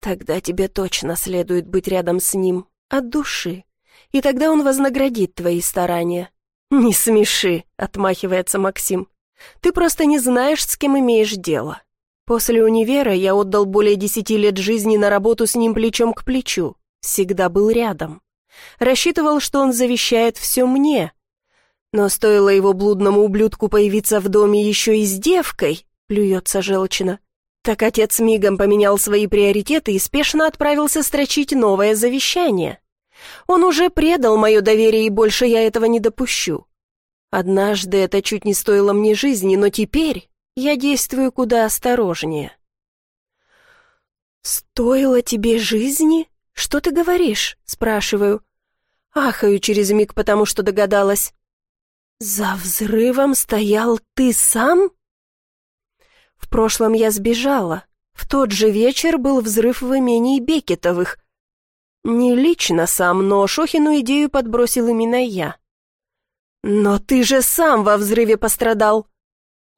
Тогда тебе точно следует быть рядом с ним, от души. И тогда он вознаградит твои старания. «Не смеши», — отмахивается Максим. Ты просто не знаешь, с кем имеешь дело. После универа я отдал более десяти лет жизни на работу с ним плечом к плечу. Всегда был рядом. Рассчитывал, что он завещает все мне. Но стоило его блудному ублюдку появиться в доме еще и с девкой, плюется желчно, так отец мигом поменял свои приоритеты и спешно отправился строчить новое завещание. Он уже предал мое доверие, и больше я этого не допущу. Однажды это чуть не стоило мне жизни, но теперь я действую куда осторожнее. «Стоило тебе жизни? Что ты говоришь?» — спрашиваю. Ахаю через миг, потому что догадалась. «За взрывом стоял ты сам?» В прошлом я сбежала. В тот же вечер был взрыв в имении Бекетовых. Не лично сам, но Шохину идею подбросил именно я. «Но ты же сам во взрыве пострадал!»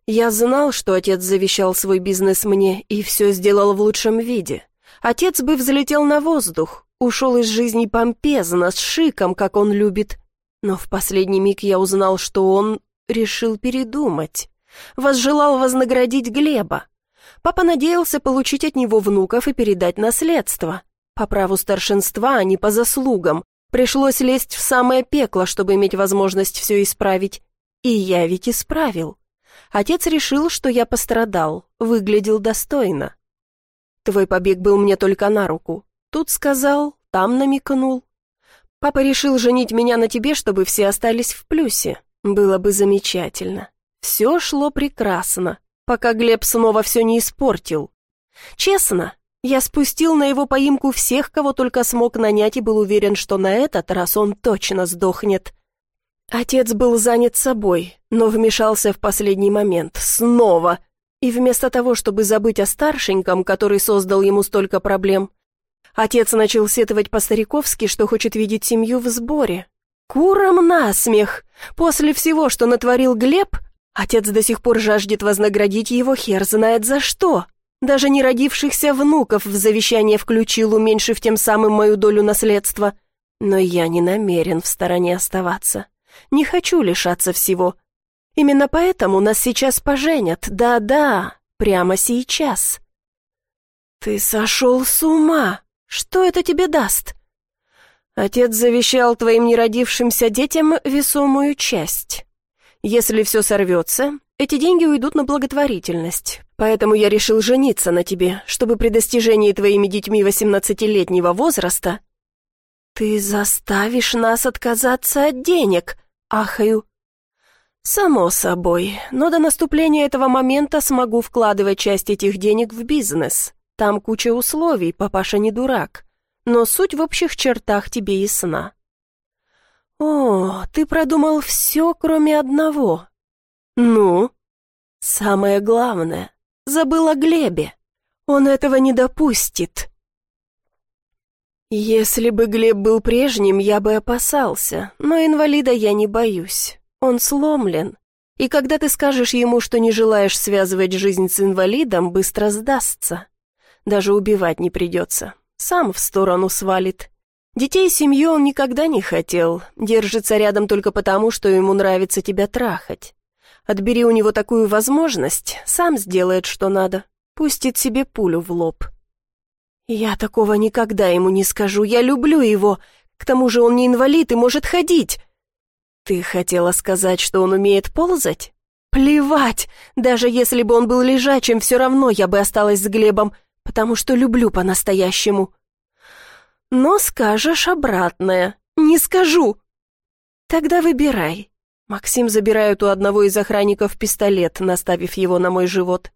Я знал, что отец завещал свой бизнес мне и все сделал в лучшем виде. Отец бы взлетел на воздух, ушел из жизни помпезно, с шиком, как он любит. Но в последний миг я узнал, что он решил передумать. Возжелал вознаградить Глеба. Папа надеялся получить от него внуков и передать наследство. По праву старшинства, а не по заслугам. Пришлось лезть в самое пекло, чтобы иметь возможность все исправить. И я ведь исправил. Отец решил, что я пострадал, выглядел достойно. Твой побег был мне только на руку. Тут сказал, там намекнул. Папа решил женить меня на тебе, чтобы все остались в плюсе. Было бы замечательно. Все шло прекрасно, пока Глеб снова все не испортил. Честно, я спустил на его поимку всех, кого только смог нанять, и был уверен, что на этот раз он точно сдохнет. Отец был занят собой, но вмешался в последний момент. Снова. И вместо того, чтобы забыть о старшеньком, который создал ему столько проблем, отец начал сетовать по-стариковски, что хочет видеть семью в сборе. Куром насмех! После всего, что натворил Глеб, отец до сих пор жаждет вознаградить его хер знает за что. Даже не родившихся внуков в завещание включил, уменьшив тем самым мою долю наследства. Но я не намерен в стороне оставаться. Не хочу лишаться всего. Именно поэтому нас сейчас поженят. Да-да, прямо сейчас. Ты сошел с ума. Что это тебе даст? Отец завещал твоим неродившимся детям весомую часть. Если все сорвется, эти деньги уйдут на благотворительность. Поэтому я решил жениться на тебе, чтобы при достижении твоими детьми восемнадцатилетнего возраста... Ты заставишь нас отказаться от денег, ахаю. Само собой, но до наступления этого момента смогу вкладывать часть этих денег в бизнес. Там куча условий, папаша не дурак. Но суть в общих чертах тебе ясна. О, ты продумал все, кроме одного. Ну? Самое главное, Забыл о Глебе. Он этого не допустит. Если бы Глеб был прежним, я бы опасался, но инвалида я не боюсь. Он сломлен. И когда ты скажешь ему, что не желаешь связывать жизнь с инвалидом, быстро сдастся. Даже убивать не придется. Сам в сторону свалит. Детей и семью он никогда не хотел. Держится рядом только потому, что ему нравится тебя трахать. Отбери у него такую возможность, сам сделает, что надо. Пустит себе пулю в лоб. Я такого никогда ему не скажу, я люблю его. К тому же он не инвалид и может ходить. Ты хотела сказать, что он умеет ползать? Плевать, даже если бы он был лежачим, все равно я бы осталась с Глебом, потому что люблю по-настоящему. Но скажешь обратное. Не скажу. Тогда выбирай. Максим забирает у одного из охранников пистолет, наставив его на мой живот.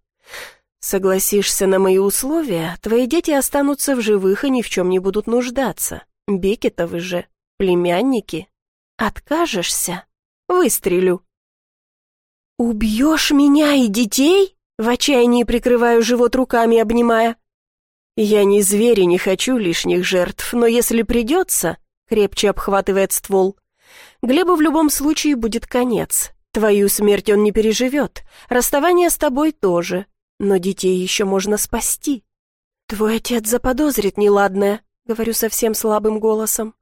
«Согласишься на мои условия, твои дети останутся в живых и ни в чем не будут нуждаться. Бекетовы же, племянники. Откажешься? Выстрелю». «Убьешь меня и детей?» В отчаянии прикрываю живот руками, обнимая. «Я не зверь и не хочу лишних жертв, но если придется...» Крепче обхватывает ствол. «Глебу в любом случае будет конец. Твою смерть он не переживет. Расставание с тобой тоже. Но детей еще можно спасти. Твой отец заподозрит неладное», — говорю совсем слабым голосом.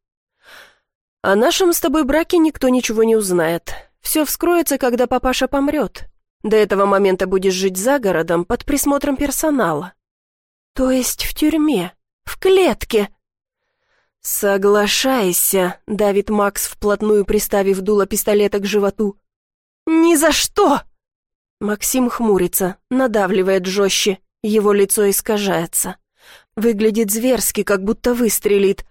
«О нашем с тобой браке никто ничего не узнает. Все вскроется, когда папаша помрет. До этого момента будешь жить за городом под присмотром персонала. То есть в тюрьме, в клетке. Соглашайся, давит Макс, вплотную приставив дуло пистолета к животу. Ни за что! Максим хмурится, надавливает жестче, его лицо искажается. Выглядит зверски, как будто выстрелит.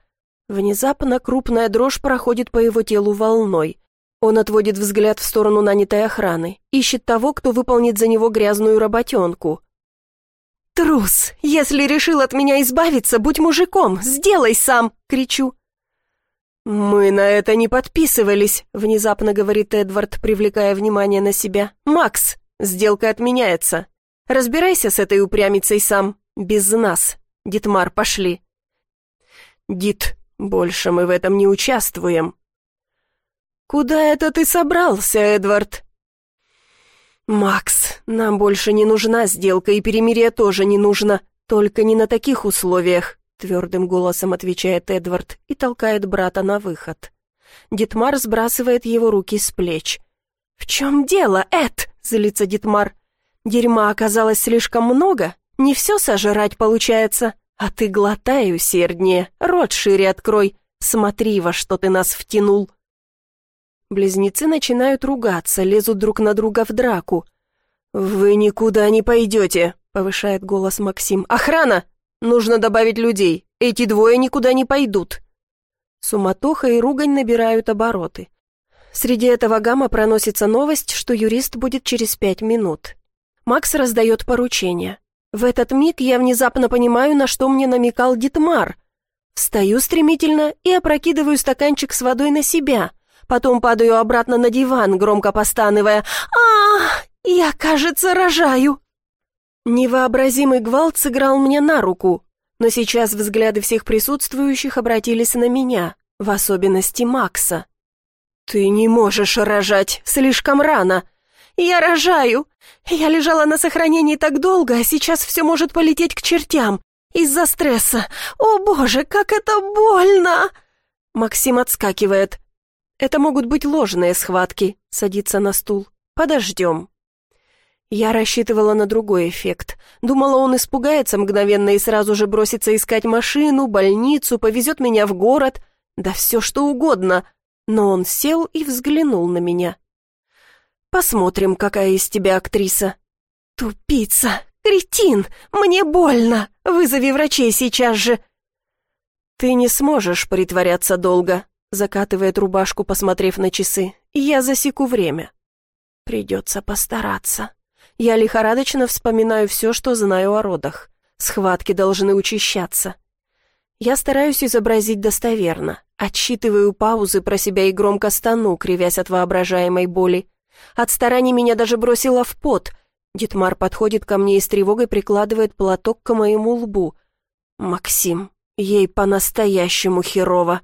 Внезапно крупная дрожь проходит по его телу волной. Он отводит взгляд в сторону нанятой охраны, ищет того, кто выполнит за него грязную работенку. «Трус! Если решил от меня избавиться, будь мужиком, сделай сам!» — кричу. «Мы на это не подписывались», — внезапно говорит Эдвард, привлекая внимание на себя. «Макс, сделка отменяется. Разбирайся с этой упрямицей сам, без нас. Дитмар, пошли». «Дит, больше мы в этом не участвуем», «Куда это ты собрался, Эдвард?» «Макс, нам больше не нужна сделка, и перемирие тоже не нужно, только не на таких условиях», твердым голосом отвечает Эдвард и толкает брата на выход. Дитмар сбрасывает его руки с плеч. «В чем дело, Эд?» — злится Дитмар. «Дерьма оказалось слишком много, не все сожрать получается, а ты глотай усерднее, рот шире открой, смотри, во что ты нас втянул». Близнецы начинают ругаться, лезут друг на друга в драку. «Вы никуда не пойдете», — повышает голос Максим. «Охрана! Нужно добавить людей. Эти двое никуда не пойдут». Суматоха и ругань набирают обороты. Среди этого гамма проносится новость, что юрист будет через пять минут. Макс раздает поручение. В этот миг я внезапно понимаю, на что мне намекал Дитмар. Встаю стремительно и опрокидываю стаканчик с водой на себя. Потом падаю обратно на диван, громко постанывая «Ах, я, кажется, рожаю!» Невообразимый гвалт сыграл мне на руку, но сейчас взгляды всех присутствующих обратились на меня, в особенности Макса. «Ты не можешь рожать, слишком рано!» «Я рожаю! Я лежала на сохранении так долго, а сейчас все может полететь к чертям. Из-за стресса. О боже, как это больно!» Максим отскакивает. Это могут быть ложные схватки, садится на стул. Подождем. Я рассчитывала на другой эффект. Думала, он испугается мгновенно и сразу же бросится искать машину, больницу, повезет меня в город, да все что угодно. Но он сел и взглянул на меня. «Посмотрим, какая из тебя актриса». «Тупица! Кретин! Мне больно! Вызови врачей сейчас же!» «Ты не сможешь притворяться долго», Закатывает рубашку, посмотрев на часы. Я засеку время. Придется постараться. Я лихорадочно вспоминаю все, что знаю о родах. Схватки должны учащаться. Я стараюсь изобразить достоверно. Отсчитываю паузы про себя и громко стану, кривясь от воображаемой боли. От стараний меня даже бросило в пот. Дитмар подходит ко мне и с тревогой прикладывает платок к моему лбу. «Максим, ей по-настоящему херово.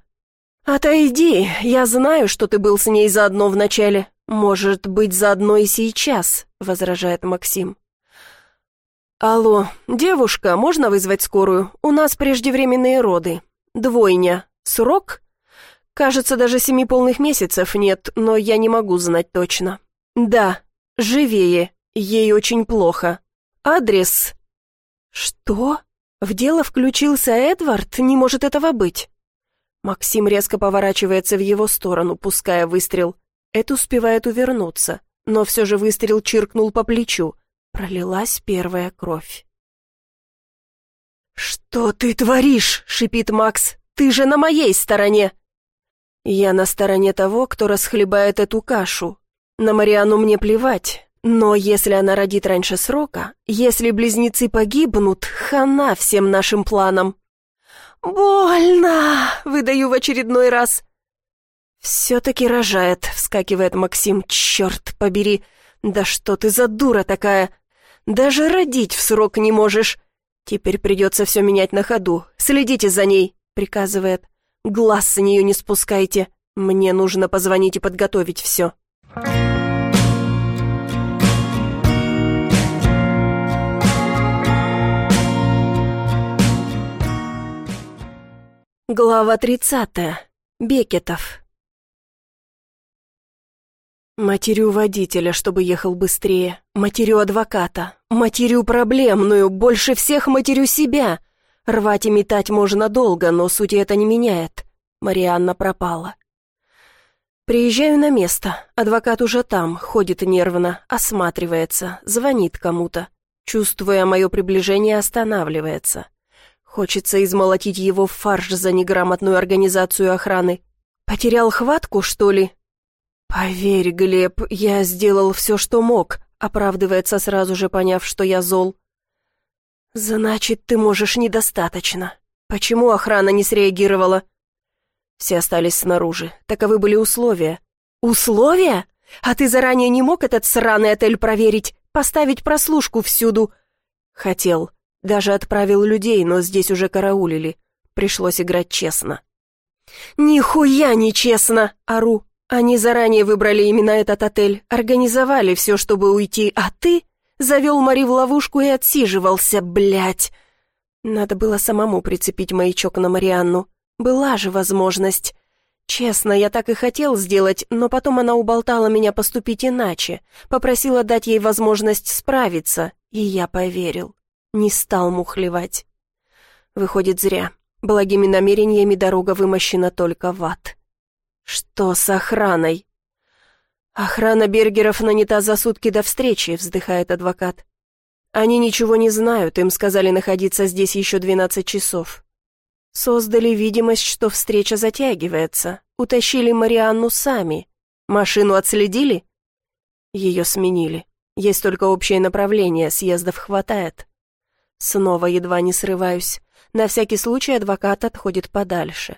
«Отойди, я знаю, что ты был с ней заодно вначале. Может быть, заодно и сейчас», — возражает Максим. «Алло, девушка, можно вызвать скорую? У нас преждевременные роды. Двойня. Срок? Кажется, даже семи полных месяцев нет, но я не могу знать точно. Да, живее, ей очень плохо. Адрес...» «Что? В дело включился Эдвард? Не может этого быть». Максим резко поворачивается в его сторону, пуская выстрел. Эд успевает увернуться, но все же выстрел чиркнул по плечу. Пролилась первая кровь. «Что ты творишь?» — шипит Макс. «Ты же на моей стороне!» «Я на стороне того, кто расхлебает эту кашу. На Мариану мне плевать, но если она родит раньше срока, если близнецы погибнут, хана всем нашим планам!» «Больно!» — выдаю в очередной раз. «Все-таки рожает», — вскакивает Максим. «Черт побери! Да что ты за дура такая? Даже родить в срок не можешь. Теперь придется все менять на ходу. Следите за ней, приказывает. Глаз с нее не спускайте. Мне нужно позвонить и подготовить все. Глава тридцатая. Бекетов. Матерю водителя, чтобы ехал быстрее. Матерю адвоката. Матерю проблемную. Больше всех матерю себя. Рвать и метать можно долго, но суть это не меняет. Марианна пропала. Приезжаю на место. Адвокат уже там, ходит нервно, осматривается, звонит кому-то. Чувствуя мое приближение, останавливается. Хочется измолотить его в фарш за неграмотную организацию охраны. Потерял хватку, что ли? Поверь, Глеб, я сделал все, что мог, оправдывается сразу же, поняв, что я зол. Значит, ты можешь недостаточно. Почему охрана не среагировала? Все остались снаружи. Таковы были условия. Условия? А ты заранее не мог этот сраный отель проверить? Поставить прослушку всюду? Хотел. Даже отправил людей, но здесь уже караулили. Пришлось играть честно. «Нихуя не честно!» — ору. «Они заранее выбрали именно этот отель, организовали все, чтобы уйти, а ты завел Мари в ловушку и отсиживался, блядь!» Надо было самому прицепить маячок на Марианну. Была же возможность. Честно, я так и хотел сделать, но потом она уболтала меня поступить иначе, попросила дать ей возможность справиться, и я поверил не стал мухлевать. Выходит, зря. Благими намерениями дорога вымощена только в ад. Что с охраной? Охрана Бергеров нанята за сутки до встречи, вздыхает адвокат. Они ничего не знают, им сказали находиться здесь еще 12 часов. Создали видимость, что встреча затягивается. Утащили Марианну сами. Машину отследили? Ее сменили. Есть только общее направление, съездов хватает. Снова едва не срываюсь. На всякий случай адвокат отходит подальше.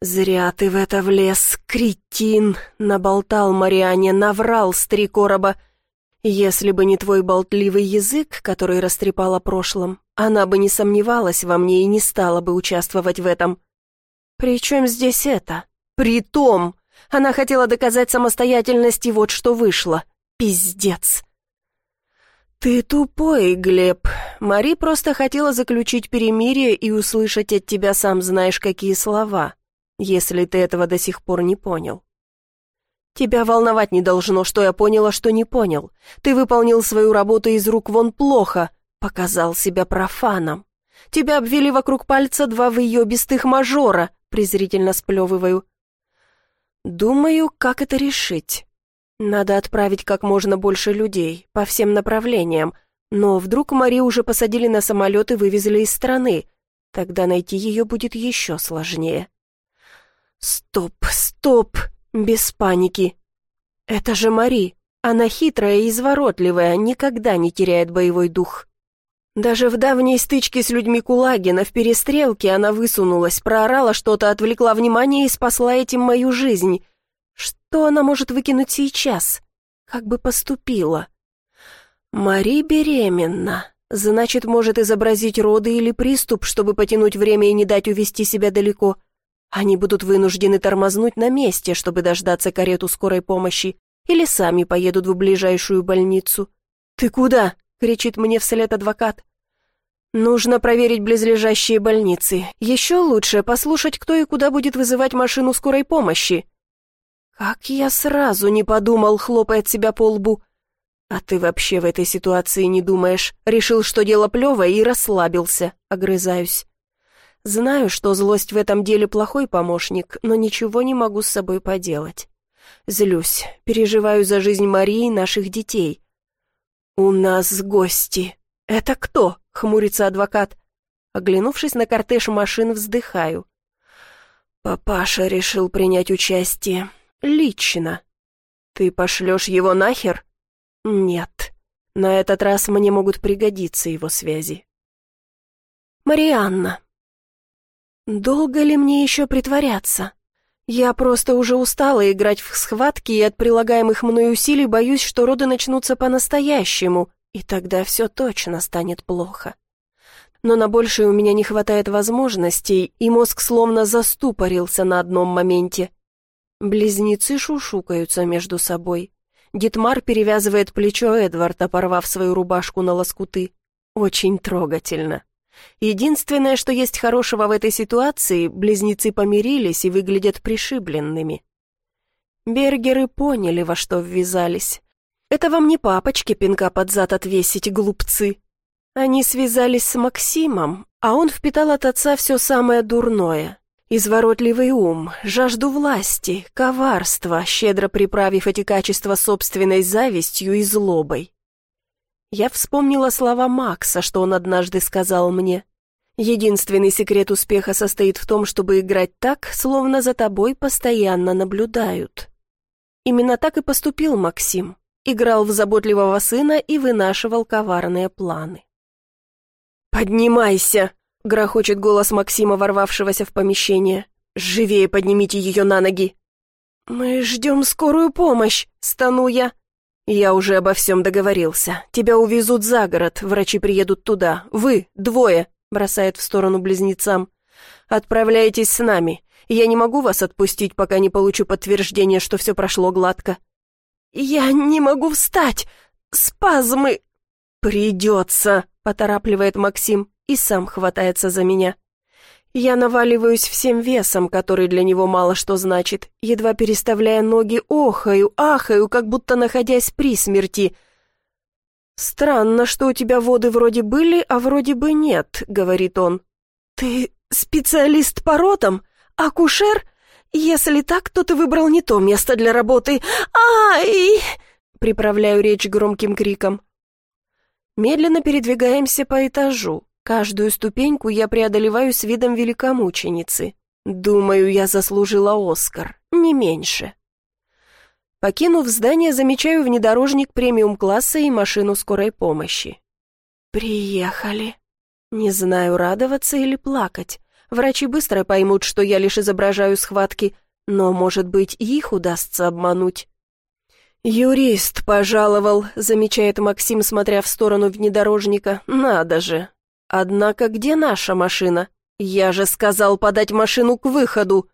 «Зря ты в это влез, кретин!» — наболтал Мариане, наврал с три короба. «Если бы не твой болтливый язык, который растрепал прошлом, она бы не сомневалась во мне и не стала бы участвовать в этом». «При чем здесь это?» «При том!» Она хотела доказать самостоятельность, и вот что вышло. Пиздец. «Ты тупой, Глеб. Мари просто хотела заключить перемирие и услышать от тебя сам знаешь какие слова, если ты этого до сих пор не понял. Тебя волновать не должно, что я поняла, что не понял. Ты выполнил свою работу из рук вон плохо, показал себя профаном. Тебя обвели вокруг пальца два выебистых мажора, презрительно сплевываю. Думаю, как это решить. Надо отправить как можно больше людей, по всем направлениям, но вдруг Мари уже посадили на самолет и вывезли из страны. Тогда найти ее будет еще сложнее. Стоп, стоп, без паники. Это же Мари. Она хитрая и изворотливая, никогда не теряет боевой дух. Даже в давней стычке с людьми Кулагина в перестрелке она высунулась, проорала что-то, отвлекла внимание и спасла этим мою жизнь. Что она может выкинуть сейчас? Как бы поступила? Мари беременна. Значит, может изобразить роды или приступ, чтобы потянуть время и не дать увести себя далеко. Они будут вынуждены тормознуть на месте, чтобы дождаться карету скорой помощи, или сами поедут в ближайшую больницу. «Ты куда?» — кричит мне вслед адвокат. «Нужно проверить близлежащие больницы. Еще лучше послушать, кто и куда будет вызывать машину скорой помощи. «Как я сразу не подумал», — хлопает себя по лбу. «А ты вообще в этой ситуации не думаешь. Решил, что дело плевое и расслабился», — огрызаюсь. Знаю, что злость в этом деле плохой помощник, но ничего не могу с собой поделать. Злюсь, переживаю за жизнь Марии и наших детей. «У нас гости». «Это кто?» — хмурится адвокат. Оглянувшись на кортеж машин, вздыхаю. «Папаша решил принять участие. Лично. Ты пошлешь его нахер? Нет. На этот раз мне могут пригодиться его связи. Марианна. Долго ли мне еще притворяться? Я просто уже устала играть в схватки, и от прилагаемых мной усилий боюсь, что роды начнутся по-настоящему, и тогда все точно станет плохо. Но на большее у меня не хватает возможностей, и мозг словно заступорился на одном моменте. Близнецы шушукаются между собой. Дитмар перевязывает плечо Эдварда, порвав свою рубашку на лоскуты. Очень трогательно. Единственное, что есть хорошего в этой ситуации, близнецы помирились и выглядят пришибленными. Бергеры поняли, во что ввязались. Это вам не папочке пинка под зад отвесить, глупцы. Они связались с Максимом, а он впитал от отца все самое дурное. Изворотливый ум, жажду власти, коварство, щедро приправив эти качества собственной завистью и злобой. Я вспомнила слова Макса, что он однажды сказал мне. «Единственный секрет успеха состоит в том, чтобы играть так, словно за тобой постоянно наблюдают». Именно так и поступил Максим. Играл в заботливого сына и вынашивал коварные планы. «Поднимайся!» — грохочет голос Максима, ворвавшегося в помещение. «Живее поднимите ее на ноги!» «Мы ждем скорую помощь!» — стану я. «Я уже обо всем договорился. Тебя увезут за город, врачи приедут туда. Вы, двое», — бросает в сторону близнецам. «Отправляйтесь с нами. Я не могу вас отпустить, пока не получу подтверждение, что все прошло гладко». «Я не могу встать! Спазмы!» «Придется», — поторапливает Максим и сам хватается за меня. Я наваливаюсь всем весом, который для него мало что значит, едва переставляя ноги, охаю, ахаю, как будто находясь при смерти. «Странно, что у тебя воды вроде были, а вроде бы нет», — говорит он. «Ты специалист по родам? Акушер? Если так, то ты выбрал не то место для работы. Ай!» Приправляю речь громким криком. Медленно передвигаемся по этажу. Каждую ступеньку я преодолеваю с видом великомученицы. Думаю, я заслужила Оскар, не меньше. Покинув здание, замечаю внедорожник премиум-класса и машину скорой помощи. Приехали. Не знаю, радоваться или плакать. Врачи быстро поймут, что я лишь изображаю схватки, но, может быть, их удастся обмануть. «Юрист пожаловал», — замечает Максим, смотря в сторону внедорожника. «Надо же, «Однако где наша машина? Я же сказал подать машину к выходу!»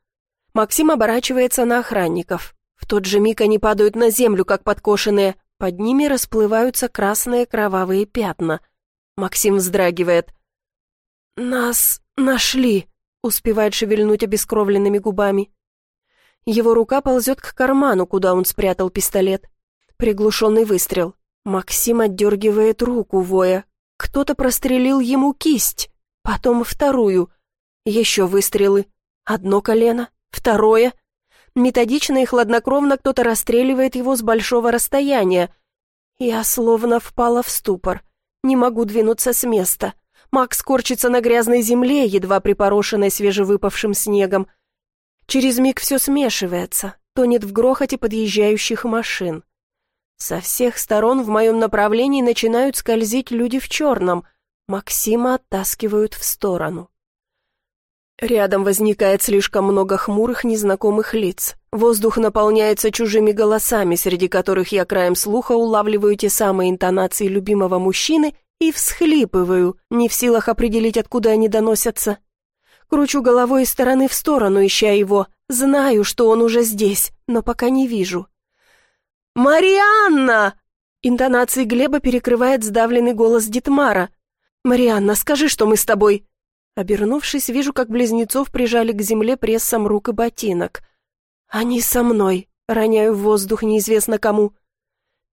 Максим оборачивается на охранников. В тот же миг они падают на землю, как подкошенные. Под ними расплываются красные кровавые пятна. Максим вздрагивает. «Нас нашли», — успевает шевельнуть обескровленными губами. Его рука ползет к карману, куда он спрятал пистолет. Приглушенный выстрел. Максим отдергивает руку, воя, кто-то прострелил ему кисть, потом вторую. Еще выстрелы. Одно колено, второе. Методично и хладнокровно кто-то расстреливает его с большого расстояния. Я словно впала в ступор. Не могу двинуться с места. Макс корчится на грязной земле, едва припорошенной свежевыпавшим снегом. Через миг все смешивается, тонет в грохоте подъезжающих машин. Со всех сторон в моем направлении начинают скользить люди в черном. Максима оттаскивают в сторону. Рядом возникает слишком много хмурых незнакомых лиц. Воздух наполняется чужими голосами, среди которых я краем слуха улавливаю те самые интонации любимого мужчины и всхлипываю, не в силах определить, откуда они доносятся. Кручу головой из стороны в сторону, ища его. Знаю, что он уже здесь, но пока не вижу. «Марианна!» Интонации Глеба перекрывает сдавленный голос Дитмара. «Марианна, скажи, что мы с тобой...» Обернувшись, вижу, как близнецов прижали к земле прессом рук и ботинок. «Они со мной!» — роняю в воздух неизвестно кому.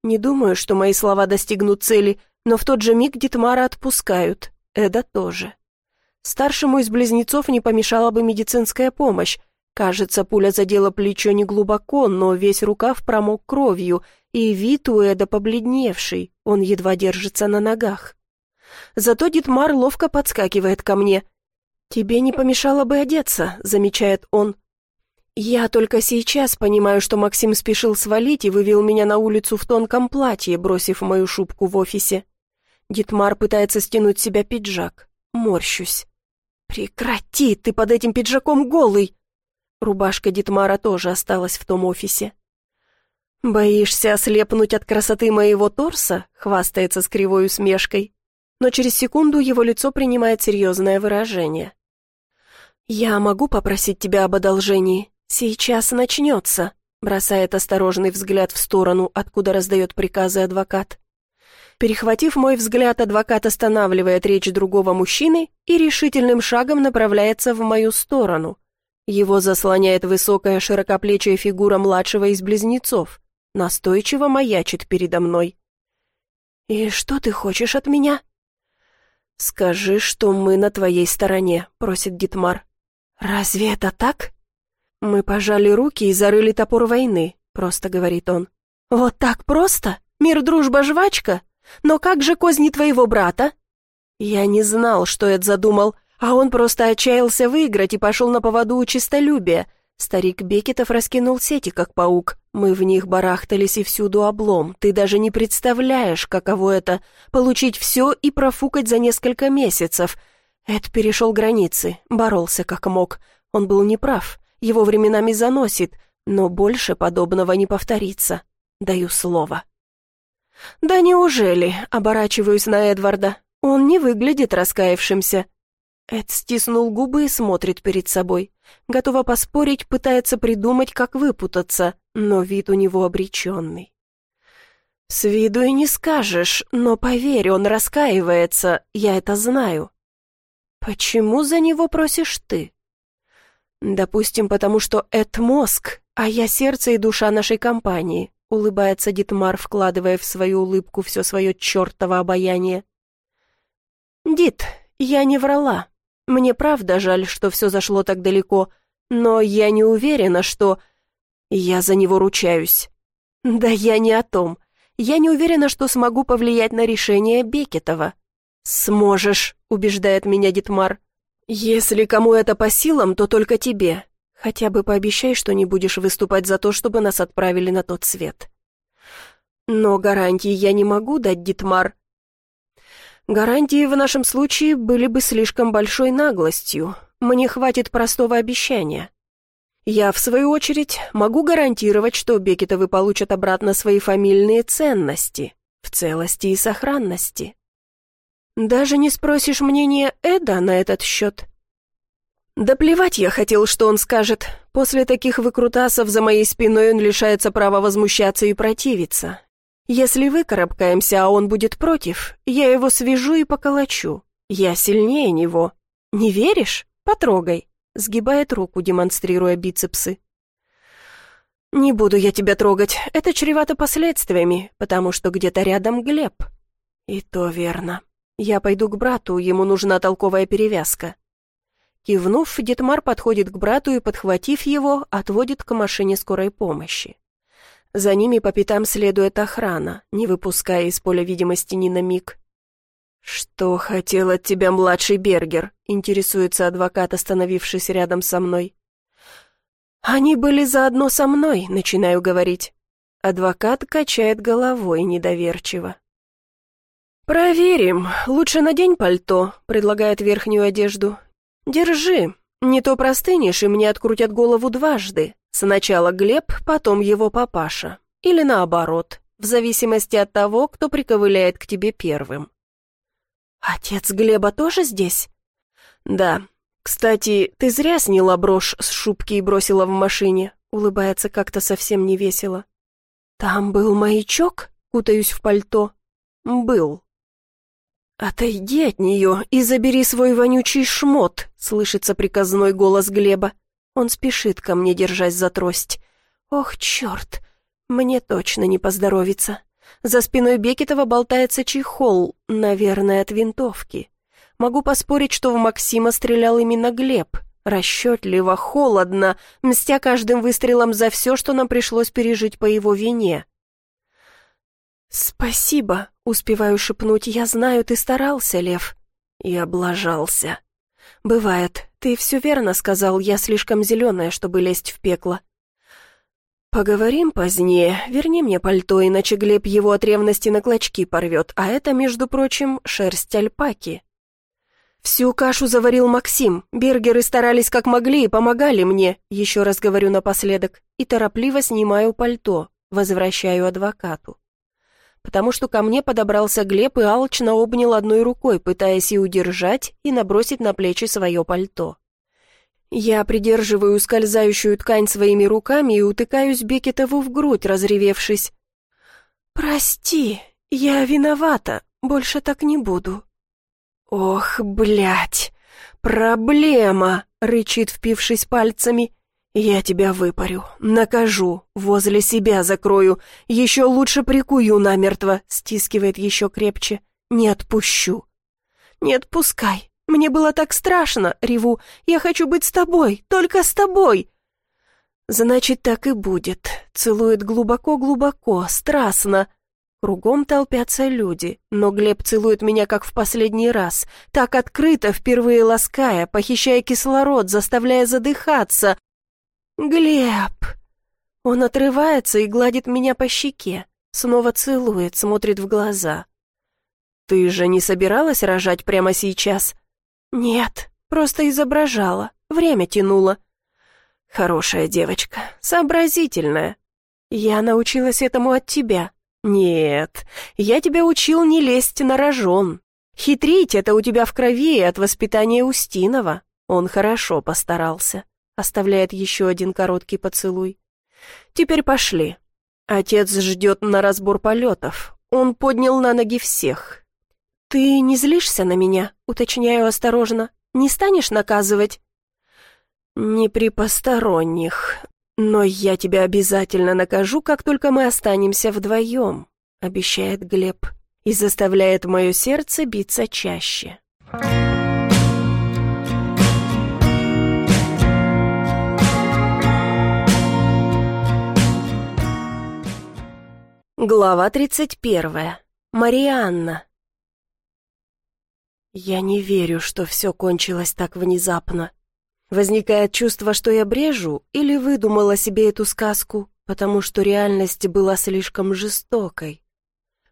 Не думаю, что мои слова достигнут цели, но в тот же миг Дитмара отпускают. Эда тоже. Старшему из близнецов не помешала бы медицинская помощь, Кажется, пуля задела плечо неглубоко, но весь рукав промок кровью, и вид у Эда побледневший, он едва держится на ногах. Зато Дитмар ловко подскакивает ко мне. «Тебе не помешало бы одеться», — замечает он. Я только сейчас понимаю, что Максим спешил свалить и вывел меня на улицу в тонком платье, бросив мою шубку в офисе. Дитмар пытается стянуть себя пиджак. Морщусь. «Прекрати, ты под этим пиджаком голый!» Рубашка Дитмара тоже осталась в том офисе. «Боишься ослепнуть от красоты моего торса?» — хвастается с кривой усмешкой. Но через секунду его лицо принимает серьезное выражение. «Я могу попросить тебя об одолжении? Сейчас начнется», — бросает осторожный взгляд в сторону, откуда раздает приказы адвокат. Перехватив мой взгляд, адвокат останавливает речь другого мужчины и решительным шагом направляется в мою сторону. Его заслоняет высокая широкоплечья фигура младшего из близнецов. Настойчиво маячит передо мной. «И что ты хочешь от меня?» «Скажи, что мы на твоей стороне», — просит Дитмар. «Разве это так?» «Мы пожали руки и зарыли топор войны», — просто говорит он. «Вот так просто? Мир, дружба, жвачка?» Но как же козни твоего брата?» Я не знал, что Эд задумал, а он просто отчаялся выиграть и пошел на поводу у чистолюбия. Старик Бекетов раскинул сети, как паук. Мы в них барахтались и всюду облом. Ты даже не представляешь, каково это — получить все и профукать за несколько месяцев. Эд перешел границы, боролся как мог. Он был неправ, его временами заносит, но больше подобного не повторится. Даю слово. «Да неужели?» — оборачиваюсь на Эдварда. «Он не выглядит раскаявшимся». Эд стиснул губы и смотрит перед собой. Готова поспорить, пытается придумать, как выпутаться, но вид у него обреченный. «С виду и не скажешь, но поверь, он раскаивается, я это знаю». «Почему за него просишь ты?» «Допустим, потому что Эд мозг, а я сердце и душа нашей компании. — улыбается Дитмар, вкладывая в свою улыбку все свое чертово обаяние. «Дит, я не врала. Мне правда жаль, что все зашло так далеко, но я не уверена, что... Я за него ручаюсь. Да я не о том. Я не уверена, что смогу повлиять на решение Бекетова». «Сможешь», — убеждает меня Дитмар. «Если кому это по силам, то только тебе. Хотя бы пообещай, что не будешь выступать за то, чтобы нас отправили на тот свет. Но гарантии я не могу дать, Дитмар. Гарантии в нашем случае были бы слишком большой наглостью. Мне хватит простого обещания. Я, в свою очередь, могу гарантировать, что Бекетовы получат обратно свои фамильные ценности в целости и сохранности. Даже не спросишь мнения Эда на этот счет?» Да плевать я хотел, что он скажет. После таких выкрутасов за моей спиной он лишается права возмущаться и противиться. Если выкарабкаемся, а он будет против, я его свяжу и поколочу. Я сильнее него. Не веришь? Потрогай. Сгибает руку, демонстрируя бицепсы. «Не буду я тебя трогать, это чревато последствиями, потому что где-то рядом Глеб». «И то верно. Я пойду к брату, ему нужна толковая перевязка». Кивнув, Детмар подходит к брату и, подхватив его, отводит к машине скорой помощи. За ними по пятам следует охрана, не выпуская из поля видимости ни на миг. «Что хотел от тебя младший Бергер?» — интересуется адвокат, остановившись рядом со мной. «Они были заодно со мной», — начинаю говорить. Адвокат качает головой недоверчиво. «Проверим. Лучше надень пальто», — предлагает верхнюю одежду. «Держи. Не то простынешь, и мне открутят голову дважды. Сначала Глеб, потом его папаша. Или наоборот, в зависимости от того, кто приковыляет к тебе первым». «Отец Глеба тоже здесь?» «Да. Кстати, ты зря сняла брошь с шубки и бросила в машине», улыбается как-то совсем невесело. «Там был маячок?» Кутаюсь в пальто. «Был», «Отойди от нее и забери свой вонючий шмот», — слышится приказной голос Глеба. Он спешит ко мне, держась за трость. «Ох, черт, мне точно не поздоровится. За спиной Бекетова болтается чехол, наверное, от винтовки. Могу поспорить, что в Максима стрелял именно Глеб. Расчетливо, холодно, мстя каждым выстрелом за все, что нам пришлось пережить по его вине. «Спасибо», — успеваю шепнуть, — «я знаю, ты старался, Лев». И облажался. «Бывает, ты все верно сказал, я слишком зеленая, чтобы лезть в пекло». «Поговорим позднее. Верни мне пальто, иначе Глеб его от ревности на клочки порвет, а это, между прочим, шерсть альпаки». «Всю кашу заварил Максим. Бергеры старались как могли и помогали мне», еще раз говорю напоследок, и торопливо снимаю пальто, возвращаю адвокату. Потому что ко мне подобрался Глеб и алчно обнял одной рукой, пытаясь и удержать, и набросить на плечи свое пальто. Я придерживаю скользающую ткань своими руками и утыкаюсь Бекетову в грудь, разревевшись. «Прости, я виновата, больше так не буду». «Ох, блядь, проблема!» — рычит, впившись пальцами. «Я тебя выпарю, накажу, возле себя закрою, еще лучше прикую намертво», — стискивает еще крепче. «Не отпущу». «Не отпускай, мне было так страшно», — реву. «Я хочу быть с тобой, только с тобой». «Значит, так и будет», — целует глубоко-глубоко, страстно. Кругом толпятся люди, но Глеб целует меня как в последний раз, так открыто, впервые лаская, похищая кислород, заставляя задыхаться. «Глеб!» Он отрывается и гладит меня по щеке, снова целует, смотрит в глаза. «Ты же не собиралась рожать прямо сейчас?» «Нет, просто изображала, время тянуло». «Хорошая девочка, сообразительная. Я научилась этому от тебя, «Нет, я тебя учил не лезть на рожон. Хитрить — это у тебя в крови от воспитания Устинова. Он хорошо постарался», — оставляет еще один короткий поцелуй. «Теперь пошли. Отец ждет на разбор полетов. Он поднял на ноги всех». «Ты не злишься на меня?» — уточняю осторожно. «Не станешь наказывать?» «Не при посторонних. «Но я тебя обязательно накажу, как только мы останемся вдвоем», — обещает Глеб и заставляет мое сердце биться чаще. Глава тридцать первая. Марианна. Я не верю, что все кончилось так внезапно. Возникает чувство, что я брежу или выдумала себе эту сказку, потому что реальность была слишком жестокой.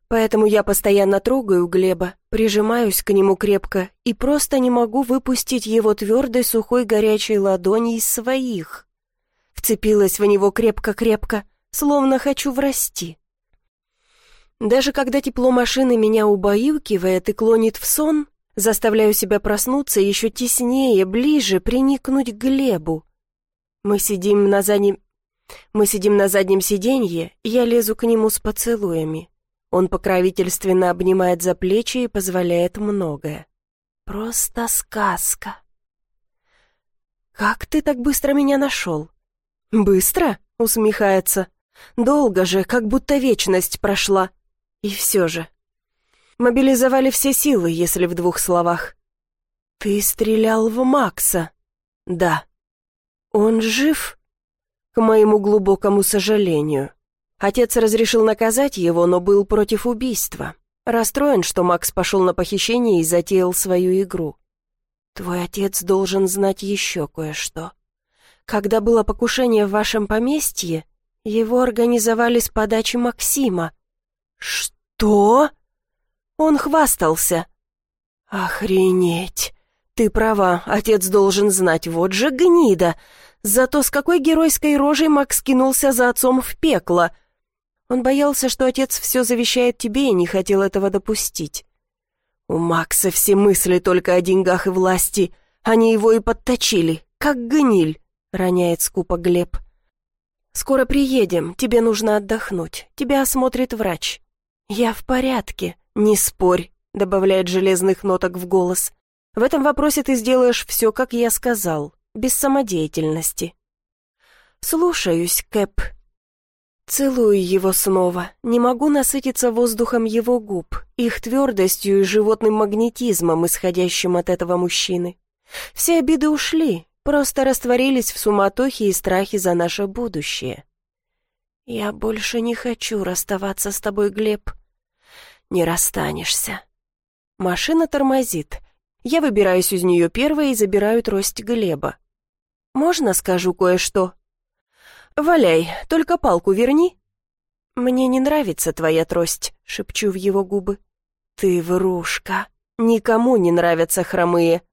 Поэтому я постоянно трогаю Глеба, прижимаюсь к нему крепко и просто не могу выпустить его твердой сухой горячей ладони из своих. Вцепилась в него крепко-крепко, словно хочу врасти. Даже когда тепло машины меня убаюкивает и клонит в сон, Заставляю себя проснуться еще теснее, ближе, приникнуть к Глебу. Мы сидим на заднем... Мы сидим на заднем сиденье, я лезу к нему с поцелуями. Он покровительственно обнимает за плечи и позволяет многое. Просто сказка. «Как ты так быстро меня нашел?» «Быстро?» — усмехается. «Долго же, как будто вечность прошла. И все же, Мобилизовали все силы, если в двух словах. «Ты стрелял в Макса?» «Да». «Он жив?» «К моему глубокому сожалению. Отец разрешил наказать его, но был против убийства. Расстроен, что Макс пошел на похищение и затеял свою игру. Твой отец должен знать еще кое-что. Когда было покушение в вашем поместье, его организовали с подачи Максима». «Что?» Он хвастался. «Охренеть! Ты права, отец должен знать, вот же гнида! Зато с какой геройской рожей Макс кинулся за отцом в пекло!» Он боялся, что отец все завещает тебе и не хотел этого допустить. У Макса все мысли только о деньгах и власти. Они его и подточили, как гниль, роняет скупо Глеб. «Скоро приедем, тебе нужно отдохнуть. Тебя осмотрит врач». «Я в порядке», «Не спорь», — добавляет железных ноток в голос. «В этом вопросе ты сделаешь все, как я сказал, без самодеятельности». «Слушаюсь, Кэп». Целую его снова, не могу насытиться воздухом его губ, их твердостью и животным магнетизмом, исходящим от этого мужчины. Все обиды ушли, просто растворились в суматохе и страхе за наше будущее. «Я больше не хочу расставаться с тобой, Глеб», не расстанешься. Машина тормозит. Я выбираюсь из нее первой и забираю трость Глеба. «Можно скажу кое-что?» «Валяй, только палку верни». «Мне не нравится твоя трость», — шепчу в его губы. «Ты врушка. Никому не нравятся хромые.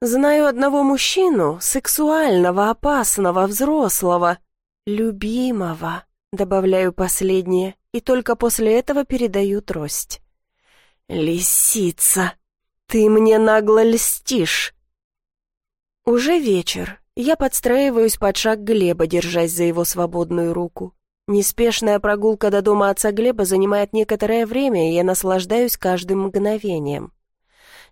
Знаю одного мужчину, сексуального, опасного, взрослого, любимого, добавляю последнее, и только после этого передаю трость. «Лисица, ты мне нагло льстишь!» Уже вечер. Я подстраиваюсь под шаг Глеба, держась за его свободную руку. Неспешная прогулка до дома отца Глеба занимает некоторое время, и я наслаждаюсь каждым мгновением.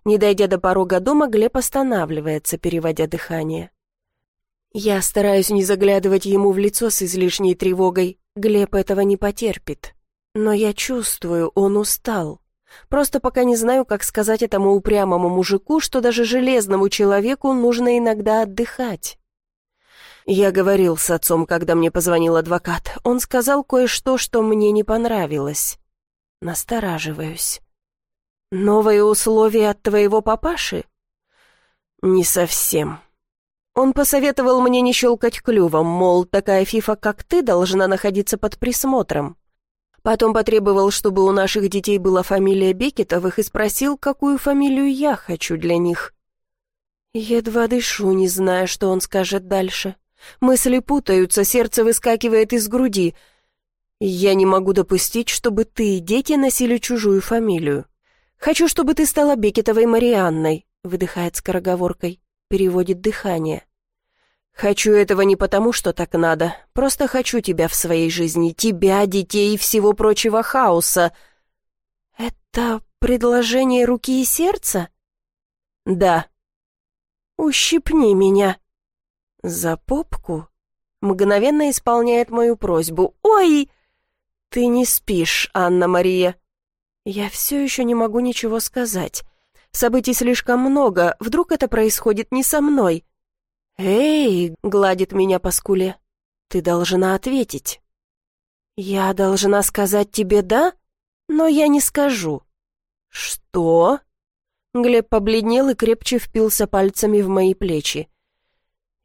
Не дойдя до порога дома, Глеб останавливается, переводя дыхание. Я стараюсь не заглядывать ему в лицо с излишней тревогой. Глеб этого не потерпит. Но я чувствую, он устал. Просто пока не знаю, как сказать этому упрямому мужику, что даже железному человеку нужно иногда отдыхать. Я говорил с отцом, когда мне позвонил адвокат. Он сказал кое-что, что мне не понравилось. Настораживаюсь. «Новые условия от твоего папаши?» «Не совсем». Он посоветовал мне не щелкать клювом, мол, такая фифа, как ты, должна находиться под присмотром. Потом потребовал, чтобы у наших детей была фамилия Бекетовых и спросил, какую фамилию я хочу для них. Едва дышу, не зная, что он скажет дальше. Мысли путаются, сердце выскакивает из груди. Я не могу допустить, чтобы ты и дети носили чужую фамилию. «Хочу, чтобы ты стала Бекетовой Марианной», — выдыхает скороговоркой, переводит дыхание. «Хочу этого не потому, что так надо. Просто хочу тебя в своей жизни, тебя, детей и всего прочего хаоса». «Это предложение руки и сердца?» «Да». «Ущипни меня». «За попку?» Мгновенно исполняет мою просьбу. «Ой!» «Ты не спишь, Анна-Мария», я все еще не могу ничего сказать. Событий слишком много, вдруг это происходит не со мной. «Эй!» — гладит меня по скуле. «Ты должна ответить». «Я должна сказать тебе «да», но я не скажу». «Что?» Глеб побледнел и крепче впился пальцами в мои плечи.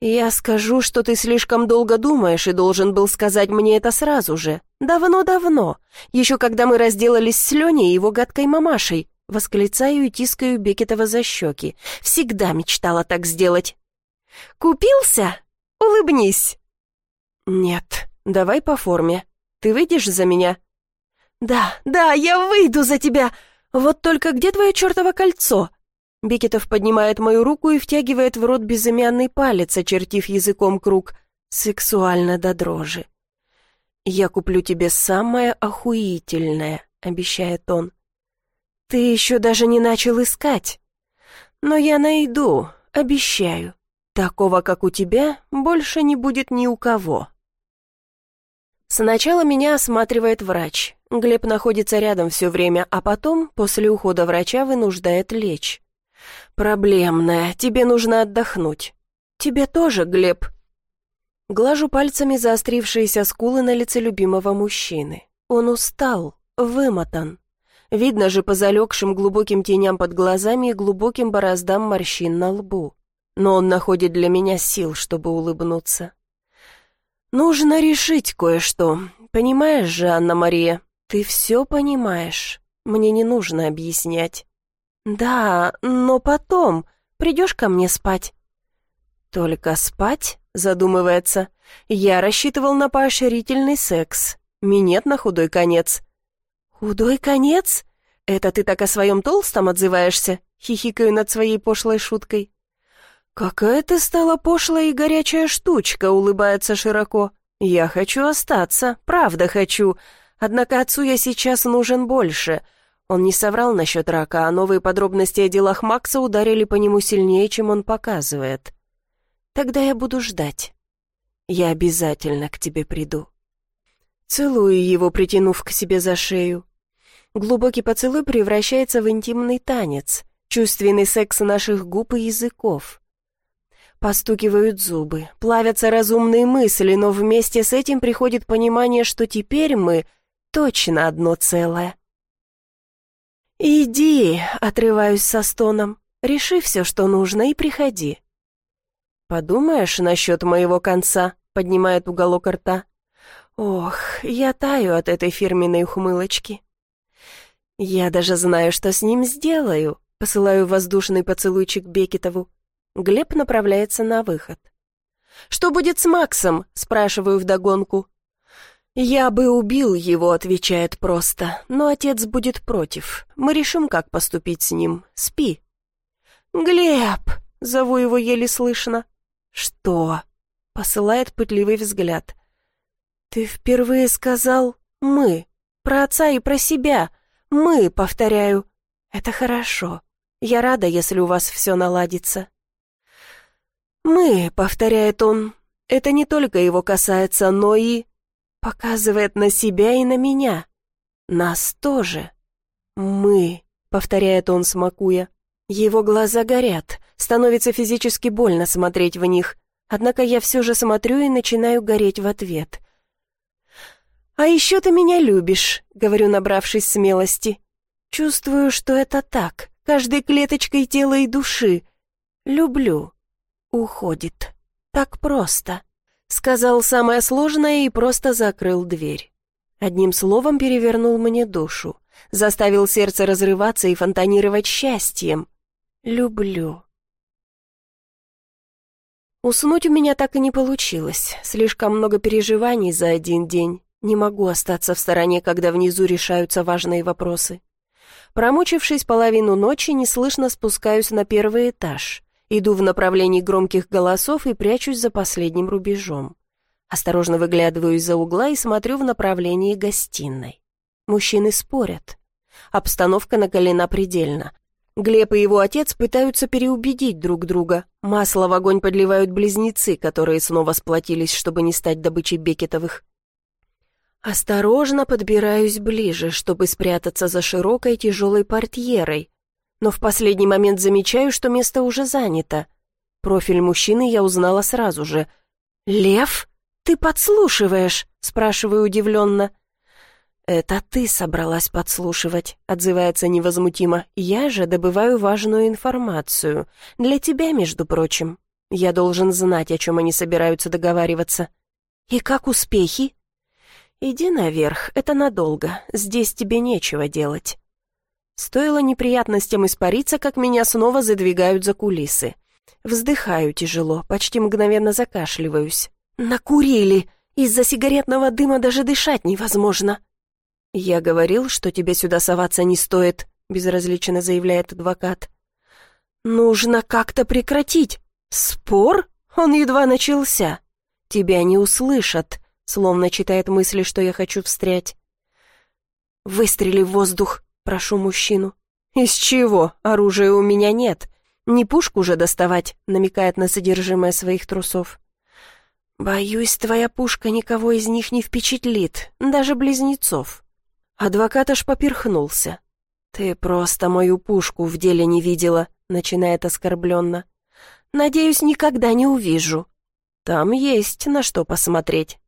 «Я скажу, что ты слишком долго думаешь и должен был сказать мне это сразу же. Давно-давно. Еще когда мы разделались с Леней и его гадкой мамашей. Восклицаю и тискаю Бекетова за щеки. Всегда мечтала так сделать. «Купился? Улыбнись!» «Нет, давай по форме. Ты выйдешь за меня?» «Да, да, я выйду за тебя! Вот только где твое чертово кольцо?» Бекетов поднимает мою руку и втягивает в рот безымянный палец, очертив языком круг. Сексуально до дрожи. «Я куплю тебе самое охуительное», — обещает он. «Ты еще даже не начал искать. Но я найду, обещаю. Такого, как у тебя, больше не будет ни у кого». Сначала меня осматривает врач. Глеб находится рядом все время, а потом, после ухода врача, вынуждает лечь. «Проблемная, тебе нужно отдохнуть». «Тебе тоже, Глеб». Глажу пальцами заострившиеся скулы на лице любимого мужчины. Он устал, вымотан. Видно же по залегшим глубоким теням под глазами и глубоким бороздам морщин на лбу. Но он находит для меня сил, чтобы улыбнуться. «Нужно решить кое-что. Понимаешь же, Анна-Мария, ты все понимаешь. Мне не нужно объяснять». «Да, но потом. Придешь ко мне спать?» «Только спать?» — задумывается. «Я рассчитывал на поощрительный секс. Минет на худой конец». «Худой конец? Это ты так о своем толстом отзываешься?» — хихикаю над своей пошлой шуткой. «Какая ты стала пошлая и горячая штучка», — улыбается широко. «Я хочу остаться, правда хочу. Однако отцу я сейчас нужен больше. Он не соврал насчет рака, а новые подробности о делах Макса ударили по нему сильнее, чем он показывает. Тогда я буду ждать. Я обязательно к тебе приду. Целую его, притянув к себе за шею. Глубокий поцелуй превращается в интимный танец, чувственный секс наших губ и языков. Постукивают зубы, плавятся разумные мысли, но вместе с этим приходит понимание, что теперь мы точно одно целое. «Иди», — отрываюсь со стоном, — «реши все, что нужно, и приходи». «Подумаешь насчет моего конца?» — поднимает уголок рта. «Ох, я таю от этой фирменной ухмылочки». «Я даже знаю, что с ним сделаю», — Посылаю воздушный поцелуйчик Бекетову. Глеб направляется на выход. «Что будет с Максом?» — спрашиваю вдогонку. «Я бы убил его», — отвечает просто, «но отец будет против. Мы решим, как поступить с ним. Спи». «Глеб!» — зову его еле слышно. «Что?» — посылает пытливый взгляд. «Ты впервые сказал «мы», про отца и про себя. «Мы», — повторяю. «Это хорошо. Я рада, если у вас все наладится». «Мы», — повторяет он, — «это не только его касается, но и...» Показывает на себя и на меня. Нас тоже. «Мы», — повторяет он, смакуя. Его глаза горят, становится физически больно смотреть в них, однако я все же смотрю и начинаю гореть в ответ. «А еще ты меня любишь», — говорю, набравшись смелости. Чувствую, что это так, каждой клеточкой тела и души. Люблю. Уходит. Так просто. Сказал самое сложное и просто закрыл дверь. Одним словом перевернул мне душу. Заставил сердце разрываться и фонтанировать счастьем. Люблю. Уснуть у меня так и не получилось. Слишком много переживаний за один день. Не могу остаться в стороне, когда внизу решаются важные вопросы. Промучившись половину ночи, неслышно спускаюсь на первый этаж. Иду в направлении громких голосов и прячусь за последним рубежом. Осторожно выглядываю из-за угла и смотрю в направлении гостиной. Мужчины спорят. Обстановка накалена предельно. Глеб и его отец пытаются переубедить друг друга. Масло в огонь подливают близнецы, которые снова сплотились, чтобы не стать добычей Бекетовых. Осторожно подбираюсь ближе, чтобы спрятаться за широкой тяжелой портьерой, но в последний момент замечаю, что место уже занято. Профиль мужчины я узнала сразу же. «Лев, ты подслушиваешь?» — спрашиваю удивленно. «Это ты собралась подслушивать», — отзывается невозмутимо. «Я же добываю важную информацию. Для тебя, между прочим. Я должен знать, о чем они собираются договариваться». «И как успехи?» «Иди наверх, это надолго. Здесь тебе нечего делать». Стоило неприятностям испариться, как меня снова задвигают за кулисы. Вздыхаю тяжело, почти мгновенно закашливаюсь. «Накурили! Из-за сигаретного дыма даже дышать невозможно!» «Я говорил, что тебе сюда соваться не стоит», — безразлично заявляет адвокат. «Нужно как-то прекратить. Спор? Он едва начался. Тебя не услышат», — словно читает мысли, что я хочу встрять. «Выстрели в воздух», — прошу мужчину. «Из чего? Оружия у меня нет. Не пушку же доставать», — намекает на содержимое своих трусов. «Боюсь, твоя пушка никого из них не впечатлит, даже близнецов». Адвокат аж поперхнулся. «Ты просто мою пушку в деле не видела», — начинает оскорбленно. «Надеюсь, никогда не увижу. Там есть на что посмотреть».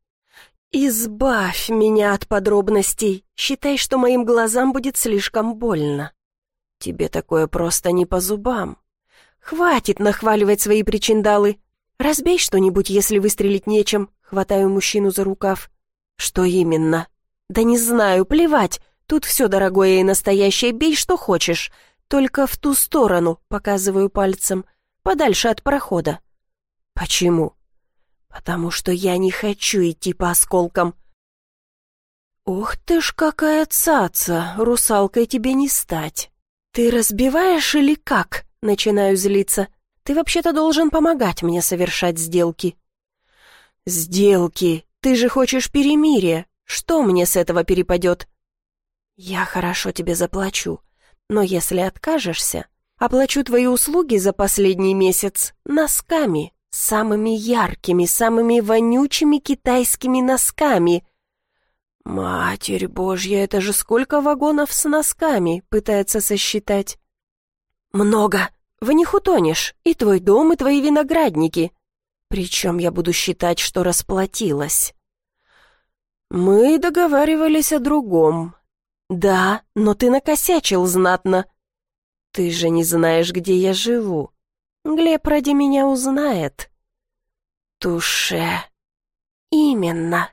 «Избавь меня от подробностей. Считай, что моим глазам будет слишком больно. Тебе такое просто не по зубам. Хватит нахваливать свои причиндалы. Разбей что-нибудь, если выстрелить нечем». Хватаю мужчину за рукав. «Что именно?» «Да не знаю, плевать. Тут все дорогое и настоящее, бей что хочешь. Только в ту сторону, показываю пальцем, подальше от прохода». «Почему?» «Потому что я не хочу идти по осколкам». «Ух ты ж какая цаца, русалкой тебе не стать. Ты разбиваешь или как?» Начинаю злиться. «Ты вообще-то должен помогать мне совершать сделки». «Сделки? Ты же хочешь перемирия. Что мне с этого перепадет?» «Я хорошо тебе заплачу, но если откажешься, оплачу твои услуги за последний месяц носками, самыми яркими, самыми вонючими китайскими носками». «Матерь Божья, это же сколько вагонов с носками?» — пытается сосчитать. «Много. В них утонешь. И твой дом, и твои виноградники. Причем я буду считать, что расплатилась». «Мы договаривались о другом». «Да, но ты накосячил знатно». «Ты же не знаешь, где я живу. Глеб ради меня узнает». «Туше». «Именно».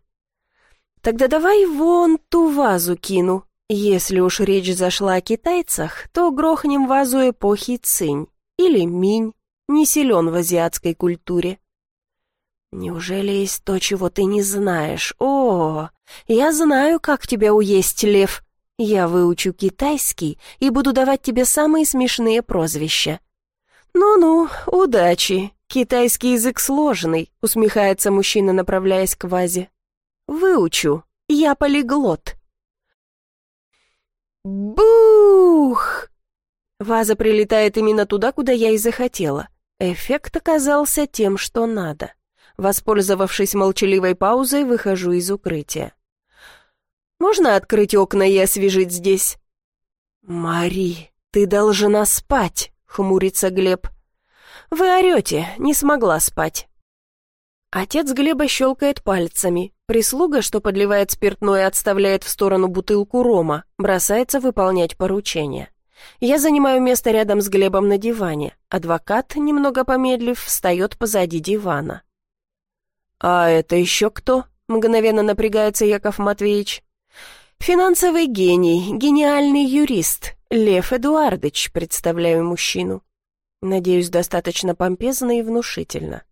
«Тогда давай вон ту вазу кину. Если уж речь зашла о китайцах, то грохнем вазу эпохи Цинь или Минь, не силен в азиатской культуре. Неужели есть то, чего ты не знаешь? О, я знаю, как тебя уесть, лев. Я выучу китайский и буду давать тебе самые смешные прозвища. Ну-ну, удачи. Китайский язык сложный, усмехается мужчина, направляясь к вазе. Выучу. Я полиглот. Бух! Ваза прилетает именно туда, куда я и захотела. Эффект оказался тем, что надо. Воспользовавшись молчаливой паузой, выхожу из укрытия. «Можно открыть окна и освежить здесь?» «Мари, ты должна спать», — хмурится Глеб. «Вы орете, не смогла спать». Отец Глеба щелкает пальцами. Прислуга, что подливает спиртное, отставляет в сторону бутылку рома, бросается выполнять поручение. Я занимаю место рядом с Глебом на диване. Адвокат, немного помедлив, встает позади дивана. «А это еще кто?» — мгновенно напрягается Яков Матвеевич. «Финансовый гений, гениальный юрист, Лев Эдуардович», — представляю мужчину. Надеюсь, достаточно помпезно и внушительно.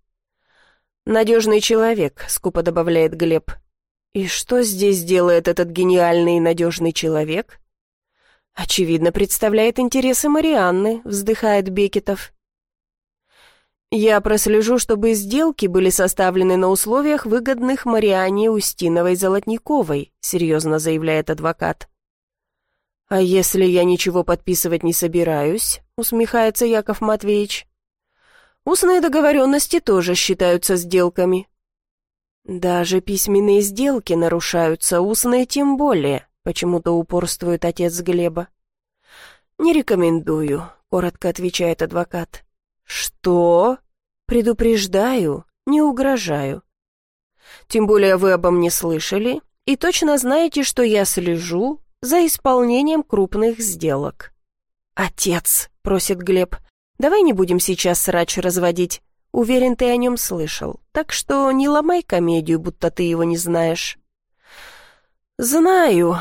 «Надежный человек», — скупо добавляет Глеб. «И что здесь делает этот гениальный и надежный человек?» «Очевидно, представляет интересы Марианны», — вздыхает Бекетов. «Я прослежу, чтобы сделки были составлены на условиях, выгодных Марианне Устиновой-Золотниковой», — серьезно заявляет адвокат. «А если я ничего подписывать не собираюсь?» — усмехается Яков Матвеевич. Устные договоренности тоже считаются сделками. Даже письменные сделки нарушаются, устные тем более, почему-то упорствует отец Глеба. «Не рекомендую», — коротко отвечает адвокат. «Что?» «Предупреждаю, не угрожаю. Тем более вы обо мне слышали и точно знаете, что я слежу за исполнением крупных сделок». «Отец», — просит Глеб, Давай не будем сейчас срач разводить. Уверен, ты о нем слышал. Так что не ломай комедию, будто ты его не знаешь». «Знаю.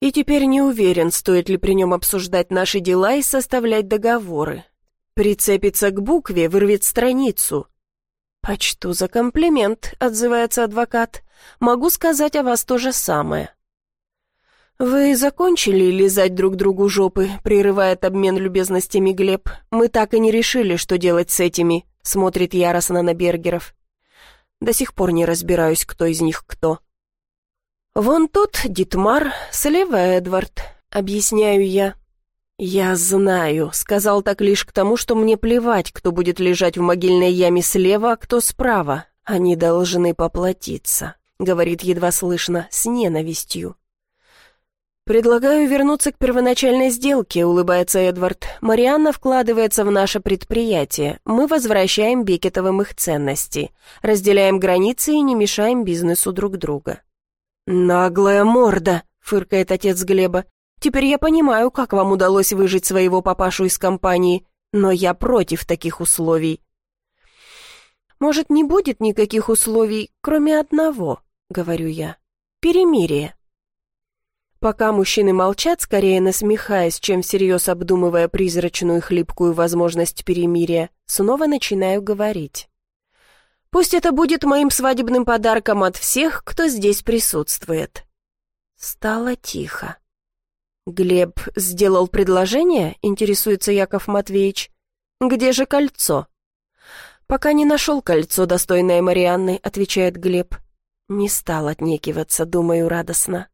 И теперь не уверен, стоит ли при нем обсуждать наши дела и составлять договоры. Прицепится к букве, вырвет страницу». «Почту за комплимент», — отзывается адвокат. «Могу сказать о вас то же самое. «Вы закончили лизать друг другу жопы?» — прерывает обмен любезностями Глеб. «Мы так и не решили, что делать с этими», — смотрит яростно на Бергеров. «До сих пор не разбираюсь, кто из них кто». «Вон тот Дитмар, слева Эдвард», — объясняю я. «Я знаю», — сказал так лишь к тому, что мне плевать, кто будет лежать в могильной яме слева, а кто справа. Они должны поплатиться», — говорит едва слышно, с ненавистью. «Предлагаю вернуться к первоначальной сделке», — улыбается Эдвард. «Марианна вкладывается в наше предприятие. Мы возвращаем Бекетовым их ценности. Разделяем границы и не мешаем бизнесу друг друга». «Наглая морда», — фыркает отец Глеба. «Теперь я понимаю, как вам удалось выжить своего папашу из компании, но я против таких условий». «Может, не будет никаких условий, кроме одного», — говорю я. «Перемирие». Пока мужчины молчат, скорее насмехаясь, чем всерьез обдумывая призрачную хлипкую возможность перемирия, снова начинаю говорить. «Пусть это будет моим свадебным подарком от всех, кто здесь присутствует». Стало тихо. «Глеб сделал предложение?» — интересуется Яков Матвеевич. «Где же кольцо?» «Пока не нашел кольцо, достойное Марианны», — отвечает Глеб. Не стал отнекиваться, думаю радостно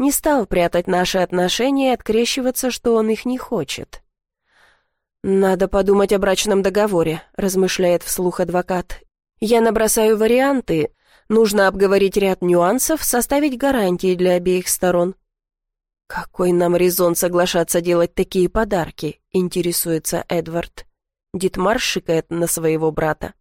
не стал прятать наши отношения и открещиваться, что он их не хочет. «Надо подумать о брачном договоре», — размышляет вслух адвокат. «Я набросаю варианты. Нужно обговорить ряд нюансов, составить гарантии для обеих сторон». «Какой нам резон соглашаться делать такие подарки?» — интересуется Эдвард. Дитмар шикает на своего брата.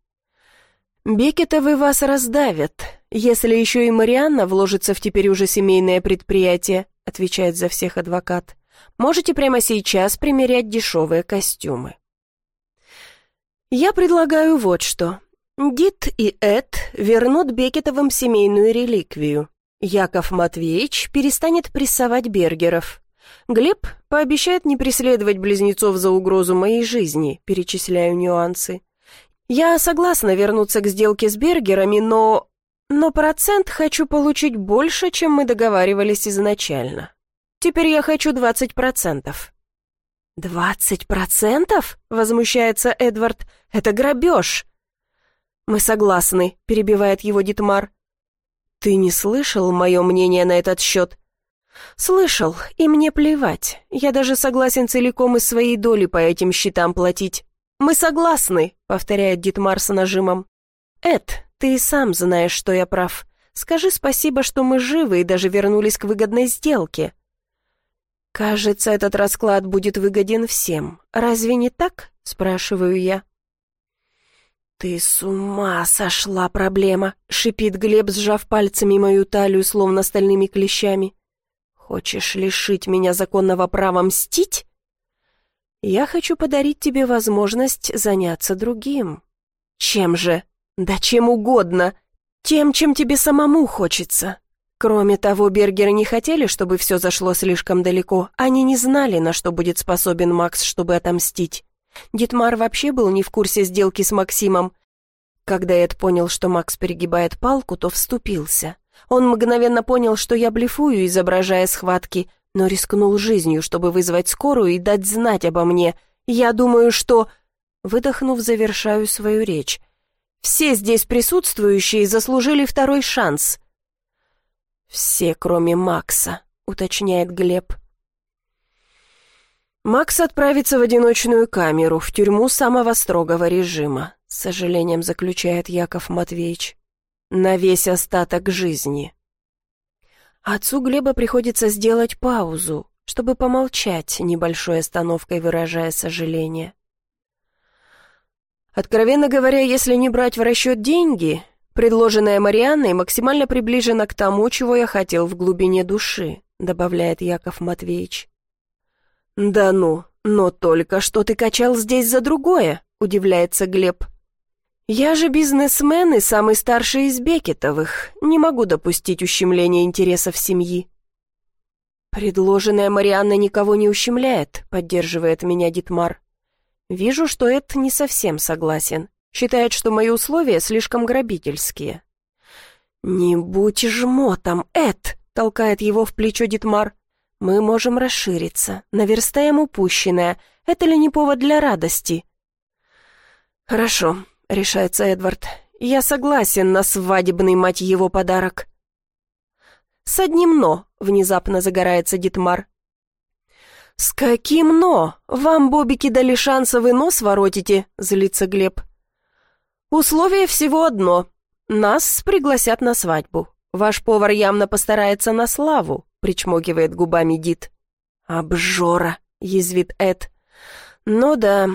«Бекетовы вас раздавят, если еще и Марианна вложится в теперь уже семейное предприятие», отвечает за всех адвокат. «Можете прямо сейчас примерять дешевые костюмы». «Я предлагаю вот что. Дит и Эд вернут Бекетовым семейную реликвию. Яков Матвеевич перестанет прессовать Бергеров. Глеб пообещает не преследовать близнецов за угрозу моей жизни, перечисляю нюансы. Я согласна вернуться к сделке с Бергерами, но... Но процент хочу получить больше, чем мы договаривались изначально. Теперь я хочу 20%. «Двадцать процентов?» — возмущается Эдвард. «Это грабеж!» «Мы согласны», — перебивает его Дитмар. «Ты не слышал мое мнение на этот счет?» «Слышал, и мне плевать. Я даже согласен целиком из своей доли по этим счетам платить. Мы согласны», — повторяет Дитмар с нажимом. «Эд, ты и сам знаешь, что я прав. Скажи спасибо, что мы живы и даже вернулись к выгодной сделке». «Кажется, этот расклад будет выгоден всем. Разве не так?» — спрашиваю я. «Ты с ума сошла, проблема!» — шипит Глеб, сжав пальцами мою талию, словно стальными клещами. «Хочешь лишить меня законного права мстить?» «Я хочу подарить тебе возможность заняться другим». «Чем же?» «Да чем угодно. Тем, чем тебе самому хочется. Кроме того, Бергеры не хотели, чтобы все зашло слишком далеко. Они не знали, на что будет способен Макс, чтобы отомстить. Дитмар вообще был не в курсе сделки с Максимом. Когда Эд понял, что Макс перегибает палку, то вступился. Он мгновенно понял, что я блефую, изображая схватки, но рискнул жизнью, чтобы вызвать скорую и дать знать обо мне. Я думаю, что... Выдохнув, завершаю свою речь. Все здесь присутствующие заслужили второй шанс. «Все, кроме Макса», — уточняет Глеб. Макс отправится в одиночную камеру, в тюрьму самого строгого режима, с сожалением заключает Яков Матвеевич. На весь остаток жизни. Отцу Глеба приходится сделать паузу, чтобы помолчать, небольшой остановкой выражая сожаление. Откровенно говоря, если не брать в расчет деньги, предложенная Марианной максимально приближена к тому, чего я хотел в глубине души, добавляет Яков Матвеевич. «Да ну, но только что ты качал здесь за другое», — удивляется Глеб. «Я же бизнесмен и самый старший из Бекетовых. Не могу допустить ущемления интересов семьи». «Предложенная Марианна никого не ущемляет», — поддерживает меня Дитмар. «Вижу, что Эд не совсем согласен. Считает, что мои условия слишком грабительские». «Не будь жмотом, Эд!» — толкает его в плечо Дитмар. Мы можем расшириться, наверстаем упущенное. Это ли не повод для радости?» «Хорошо», — решается Эдвард. «Я согласен на свадебный, мать его, подарок». «С одним «но», — внезапно загорается Дитмар. «С каким «но»? Вам, бобики, дали шанса, вы нос воротите», — злится Глеб. «Условие всего одно. Нас пригласят на свадьбу. Ваш повар явно постарается на славу. — причмокивает губами Дит. «Обжора», — язвит Эд. «Ну да,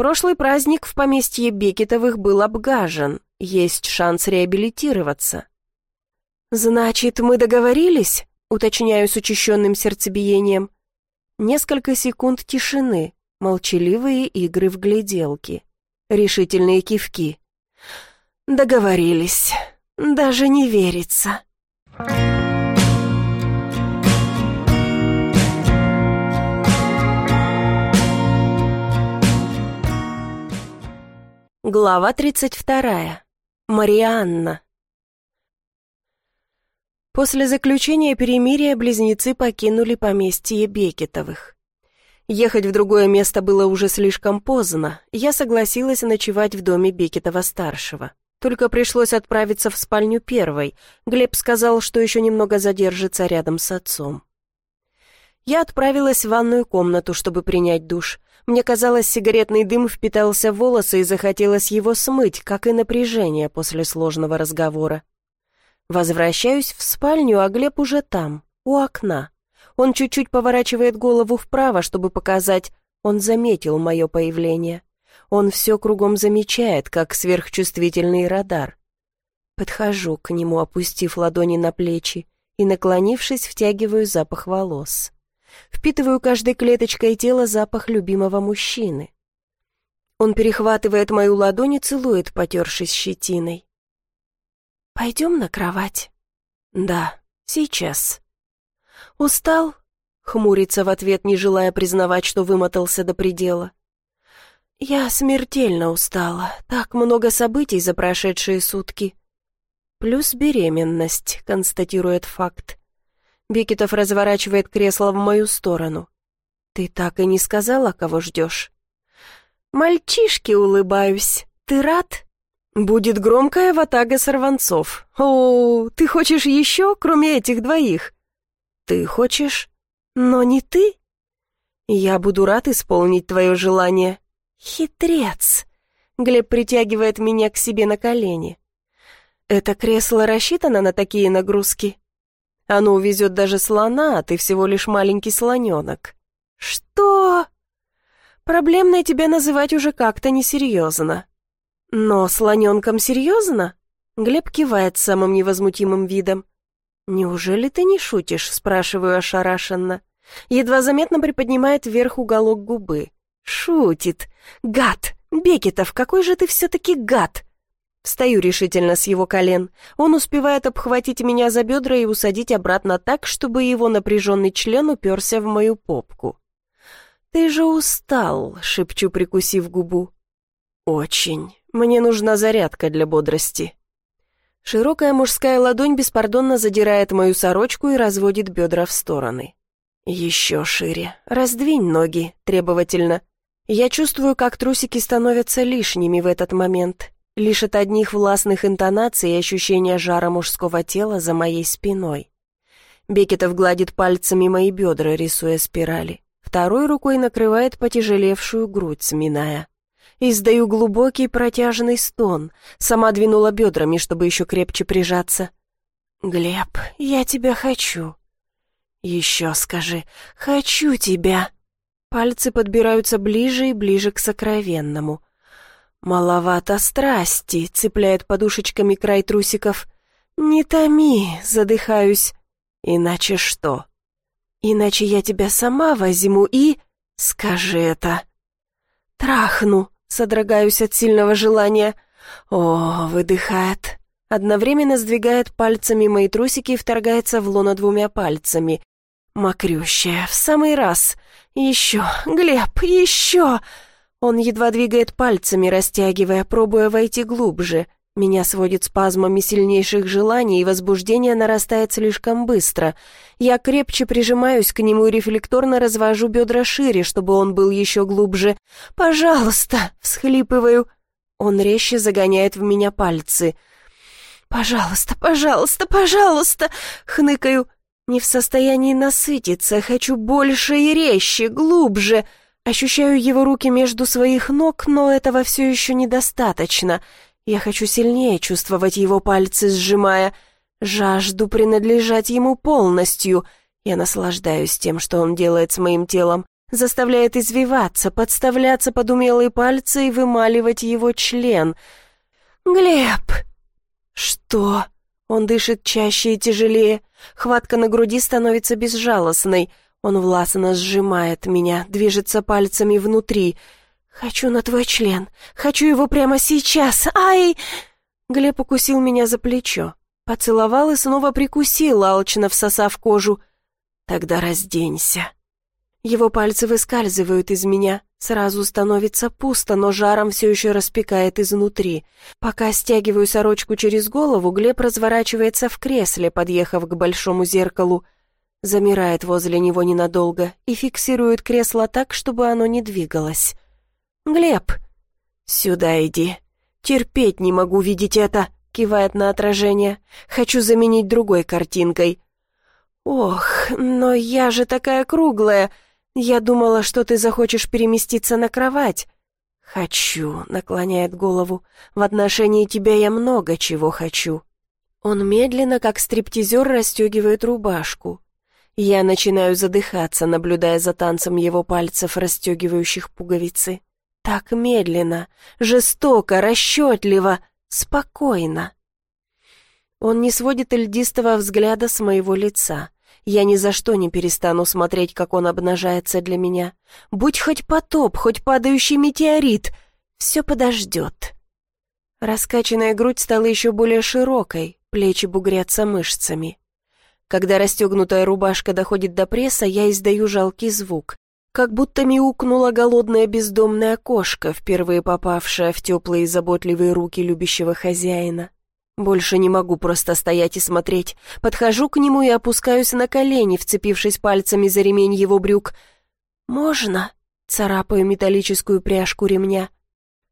прошлый праздник в поместье Бекетовых был обгажен. Есть шанс реабилитироваться». «Значит, мы договорились?» — уточняю с учащенным сердцебиением. Несколько секунд тишины, молчаливые игры в гляделки, решительные кивки. «Договорились. Даже не верится». Глава 32. Марианна. После заключения перемирия близнецы покинули поместье Бекетовых. Ехать в другое место было уже слишком поздно, я согласилась ночевать в доме Бекетова-старшего. Только пришлось отправиться в спальню первой. Глеб сказал, что еще немного задержится рядом с отцом. Я отправилась в ванную комнату, чтобы принять душ. Мне казалось, сигаретный дым впитался в волосы и захотелось его смыть, как и напряжение после сложного разговора. Возвращаюсь в спальню, а Глеб уже там, у окна. Он чуть-чуть поворачивает голову вправо, чтобы показать, он заметил мое появление. Он все кругом замечает, как сверхчувствительный радар. Подхожу к нему, опустив ладони на плечи, и, наклонившись, втягиваю запах волос. Впитываю каждой клеточкой тела запах любимого мужчины. Он перехватывает мою ладонь и целует, потершись щетиной. «Пойдем на кровать?» «Да, сейчас». «Устал?» хмурится в ответ, не желая признавать, что вымотался до предела. «Я смертельно устала. Так много событий за прошедшие сутки». «Плюс беременность», — констатирует факт. Бекетов разворачивает кресло в мою сторону. «Ты так и не сказала, кого ждешь?» «Мальчишки, улыбаюсь. Ты рад?» «Будет громкая ватага сорванцов. О, ты хочешь еще, кроме этих двоих?» «Ты хочешь?» «Но не ты?» «Я буду рад исполнить твое желание». «Хитрец!» Глеб притягивает меня к себе на колени. «Это кресло рассчитано на такие нагрузки?» Оно увезет даже слона, а ты всего лишь маленький слоненок». «Что?» «Проблемное тебя называть уже как-то несерьезно». «Но слоненком серьезно?» Глеб кивает самым невозмутимым видом. «Неужели ты не шутишь?» — спрашиваю ошарашенно. Едва заметно приподнимает вверх уголок губы. «Шутит! Гад! Бекетов, какой же ты все-таки гад!» Встаю решительно с его колен. Он успевает обхватить меня за бедра и усадить обратно так, чтобы его напряженный член уперся в мою попку. «Ты же устал», — шепчу, прикусив губу. «Очень. Мне нужна зарядка для бодрости». Широкая мужская ладонь беспардонно задирает мою сорочку и разводит бедра в стороны. «Еще шире. Раздвинь ноги», — требовательно. Я чувствую, как трусики становятся лишними в этот момент. Лишь от одних властных интонаций и ощущения жара мужского тела за моей спиной. Бекетов гладит пальцами мои бедра, рисуя спирали. Второй рукой накрывает потяжелевшую грудь, сминая. Издаю глубокий протяжный стон. Сама двинула бедрами, чтобы еще крепче прижаться. «Глеб, я тебя хочу». «Еще скажи, хочу тебя». Пальцы подбираются ближе и ближе к сокровенному. «Маловато страсти», — цепляет подушечками край трусиков. «Не томи», — задыхаюсь. «Иначе что?» «Иначе я тебя сама возьму и...» «Скажи это». «Трахну», — содрогаюсь от сильного желания. «О», — выдыхает. Одновременно сдвигает пальцами мои трусики и вторгается в лоно двумя пальцами. Мокрющая, в самый раз. «Еще, Глеб, еще!» Он едва двигает пальцами, растягивая, пробуя войти глубже. Меня сводит спазмами сильнейших желаний, и возбуждение нарастает слишком быстро. Я крепче прижимаюсь к нему и рефлекторно развожу бедра шире, чтобы он был еще глубже. «Пожалуйста!» — всхлипываю. Он резче загоняет в меня пальцы. «Пожалуйста, пожалуйста, пожалуйста!» — хныкаю. Не в состоянии насытиться, хочу больше и резче, глубже — Ощущаю его руки между своих ног, но этого все еще недостаточно. Я хочу сильнее чувствовать его пальцы, сжимая. Жажду принадлежать ему полностью. Я наслаждаюсь тем, что он делает с моим телом. Заставляет извиваться, подставляться под умелые пальцы и вымаливать его член. «Глеб!» «Что?» Он дышит чаще и тяжелее. Хватка на груди становится безжалостной. Он властно сжимает меня, движется пальцами внутри. «Хочу на твой член! Хочу его прямо сейчас! Ай!» Глеб укусил меня за плечо. Поцеловал и снова прикусил, алчно всосав кожу. «Тогда разденься». Его пальцы выскальзывают из меня. Сразу становится пусто, но жаром все еще распекает изнутри. Пока стягиваю сорочку через голову, Глеб разворачивается в кресле, подъехав к большому зеркалу замирает возле него ненадолго и фиксирует кресло так, чтобы оно не двигалось. «Глеб!» «Сюда иди. Терпеть не могу видеть это!» — кивает на отражение. «Хочу заменить другой картинкой». «Ох, но я же такая круглая! Я думала, что ты захочешь переместиться на кровать». «Хочу», — наклоняет голову. «В отношении тебя я много чего хочу». Он медленно, как стриптизер, расстегивает рубашку. Я начинаю задыхаться, наблюдая за танцем его пальцев, расстегивающих пуговицы. Так медленно, жестоко, расчетливо, спокойно. Он не сводит льдистого взгляда с моего лица. Я ни за что не перестану смотреть, как он обнажается для меня. Будь хоть потоп, хоть падающий метеорит, все подождет. Раскачанная грудь стала еще более широкой, плечи бугрятся мышцами. Когда расстегнутая рубашка доходит до пресса, я издаю жалкий звук. Как будто мяукнула голодная бездомная кошка, впервые попавшая в теплые и заботливые руки любящего хозяина. Больше не могу просто стоять и смотреть. Подхожу к нему и опускаюсь на колени, вцепившись пальцами за ремень его брюк. «Можно?» — царапаю металлическую пряжку ремня.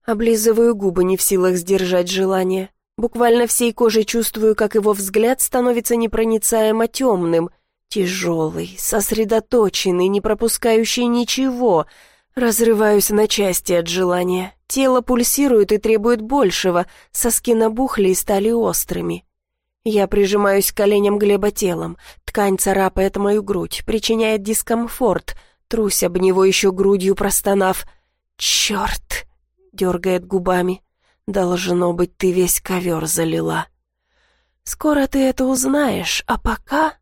Облизываю губы, не в силах сдержать желание. Буквально всей кожей чувствую, как его взгляд становится непроницаемо темным, тяжелый, сосредоточенный, не пропускающий ничего. Разрываюсь на части от желания. Тело пульсирует и требует большего, соски набухли и стали острыми. Я прижимаюсь к коленям Глеба телом. Ткань царапает мою грудь, причиняет дискомфорт. Трусь об него еще грудью, простонав. «Черт!» — дергает губами. «Должно быть, ты весь ковер залила». «Скоро ты это узнаешь, а пока...»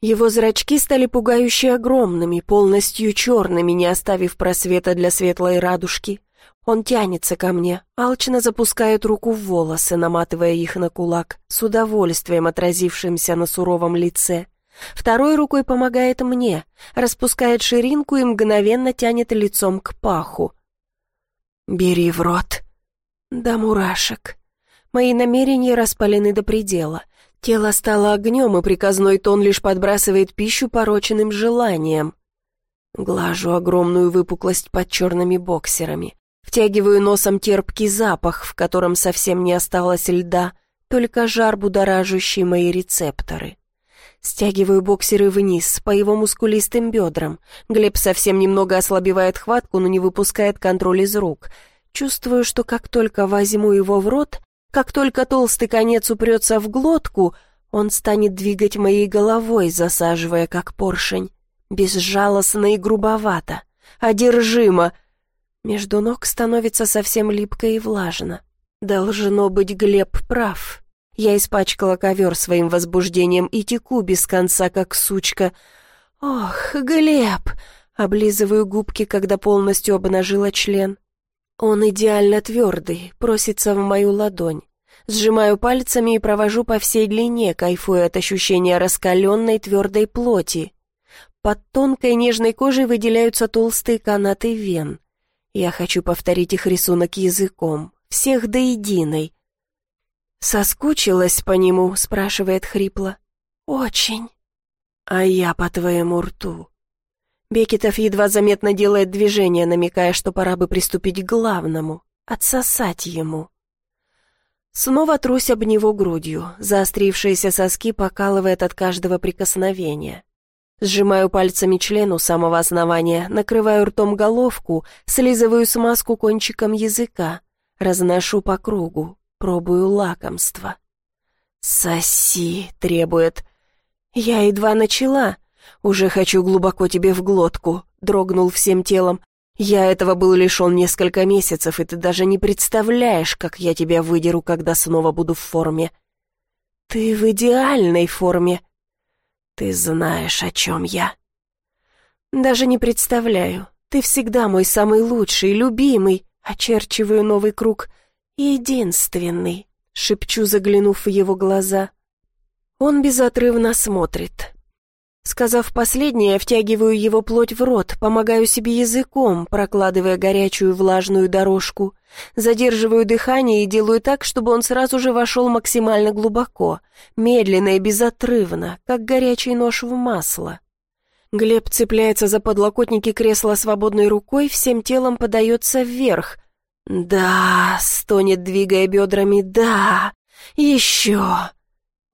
Его зрачки стали пугающе огромными, полностью черными, не оставив просвета для светлой радужки. Он тянется ко мне, алчно запускает руку в волосы, наматывая их на кулак, с удовольствием отразившимся на суровом лице. Второй рукой помогает мне, распускает ширинку и мгновенно тянет лицом к паху. «Бери в рот». «Да мурашек». Мои намерения распалены до предела. Тело стало огнем, и приказной тон лишь подбрасывает пищу пороченным желанием. Глажу огромную выпуклость под черными боксерами. Втягиваю носом терпкий запах, в котором совсем не осталось льда, только жар, будоражащий мои рецепторы. Стягиваю боксеры вниз, по его мускулистым бедрам. Глеб совсем немного ослабевает хватку, но не выпускает контроль из рук. Чувствую, что как только возьму его в рот, как только толстый конец упрется в глотку, он станет двигать моей головой, засаживая как поршень. Безжалостно и грубовато. Одержимо, между ног становится совсем липко и влажно. Должно быть, Глеб прав. Я испачкала ковер своим возбуждением и теку без конца, как сучка. «Ох, Глеб!» Облизываю губки, когда полностью обнажила член. Он идеально твердый, просится в мою ладонь. Сжимаю пальцами и провожу по всей длине, кайфуя от ощущения раскаленной твердой плоти. Под тонкой нежной кожей выделяются толстые канаты вен. Я хочу повторить их рисунок языком, всех до единой. «Соскучилась по нему?» — спрашивает хрипло. «Очень». «А я по твоему рту». Бекетов едва заметно делает движение, намекая, что пора бы приступить к главному — отсосать ему. Снова трусь об него грудью, заострившиеся соски покалывает от каждого прикосновения. Сжимаю пальцами член у самого основания, накрываю ртом головку, слизываю смазку кончиком языка, разношу по кругу, пробую лакомство. «Соси!» — требует. «Я едва начала. Уже хочу глубоко тебе в глотку», — дрогнул всем телом. «Я этого был лишен несколько месяцев, и ты даже не представляешь, как я тебя выдеру, когда снова буду в форме». «Ты в идеальной форме», ты знаешь, о чем я. Даже не представляю. Ты всегда мой самый лучший, любимый. Очерчиваю новый круг. Единственный, шепчу, заглянув в его глаза. Он безотрывно смотрит. Сказав последнее, втягиваю его плоть в рот, помогаю себе языком, прокладывая горячую влажную дорожку. Задерживаю дыхание и делаю так, чтобы он сразу же вошел максимально глубоко, медленно и безотрывно, как горячий нож в масло. Глеб цепляется за подлокотники кресла свободной рукой, всем телом подается вверх. «Да!» — стонет, двигая бедрами. «Да! Еще!»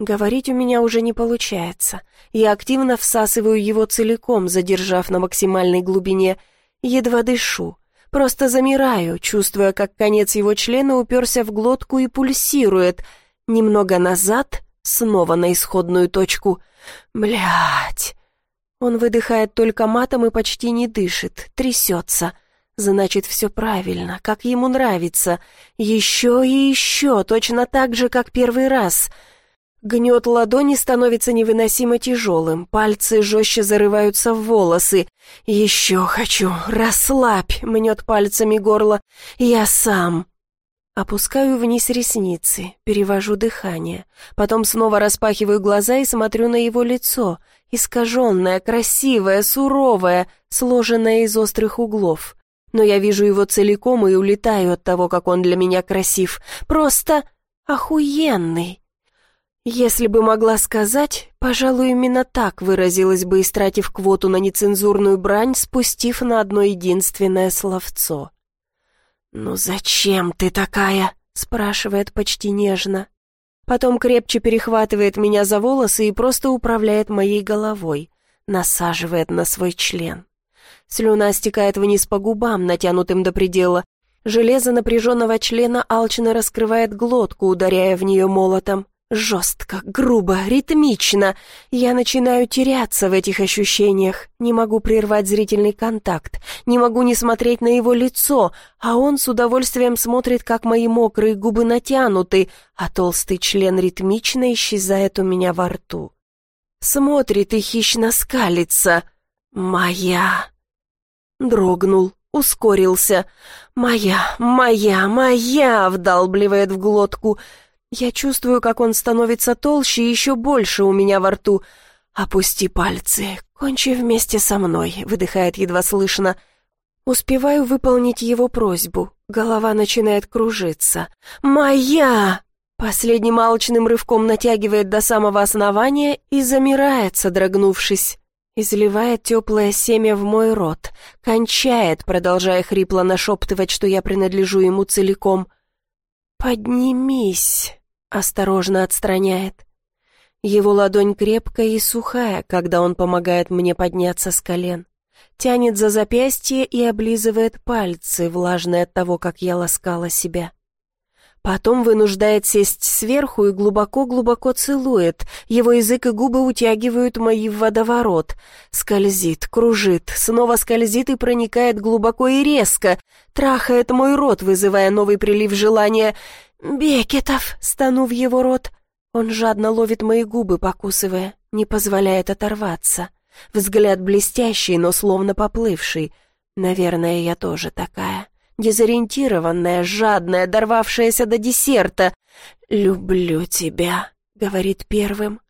Говорить у меня уже не получается. Я активно всасываю его целиком, задержав на максимальной глубине. Едва дышу. Просто замираю, чувствуя, как конец его члена уперся в глотку и пульсирует. Немного назад, снова на исходную точку. Блять. Он выдыхает только матом и почти не дышит, трясется. Значит, все правильно, как ему нравится. Еще и еще, точно так же, как первый раз — Гнет ладони становится невыносимо тяжелым, пальцы жестче зарываются в волосы. «Еще хочу, расслабь!» — мнет пальцами горло. «Я сам!» Опускаю вниз ресницы, перевожу дыхание. Потом снова распахиваю глаза и смотрю на его лицо. Искаженное, красивое, суровое, сложенное из острых углов. Но я вижу его целиком и улетаю от того, как он для меня красив. Просто охуенный. Если бы могла сказать, пожалуй, именно так выразилась бы, истратив квоту на нецензурную брань, спустив на одно единственное словцо. «Ну зачем ты такая?» — спрашивает почти нежно. Потом крепче перехватывает меня за волосы и просто управляет моей головой, насаживает на свой член. Слюна стекает вниз по губам, натянутым до предела. Железо напряженного члена алчно раскрывает глотку, ударяя в нее молотом. Жестко, грубо, ритмично. Я начинаю теряться в этих ощущениях. Не могу прервать зрительный контакт. Не могу не смотреть на его лицо, а он с удовольствием смотрит, как мои мокрые губы натянуты, а толстый член ритмично исчезает у меня во рту. Смотрит и хищно скалится. «Моя!» Дрогнул, ускорился. «Моя, моя, моя!» — вдалбливает в глотку — я чувствую, как он становится толще и еще больше у меня во рту. «Опусти пальцы, кончи вместе со мной», — выдыхает едва слышно. Успеваю выполнить его просьбу. Голова начинает кружиться. «Моя!» Последним алчным рывком натягивает до самого основания и замирает, содрогнувшись. Изливает теплое семя в мой рот. Кончает, продолжая хрипло нашептывать, что я принадлежу ему целиком. «Поднимись!» Осторожно отстраняет. Его ладонь крепкая и сухая, когда он помогает мне подняться с колен. Тянет за запястье и облизывает пальцы, влажные от того, как я ласкала себя. Потом вынуждает сесть сверху и глубоко-глубоко целует. Его язык и губы утягивают мои в водоворот. Скользит, кружит, снова скользит и проникает глубоко и резко. Трахает мой рот, вызывая новый прилив желания. «Бекетов!» — стану в его рот. Он жадно ловит мои губы, покусывая, не позволяет оторваться. Взгляд блестящий, но словно поплывший. Наверное, я тоже такая. Дезориентированная, жадная, дорвавшаяся до десерта. «Люблю тебя», — говорит первым.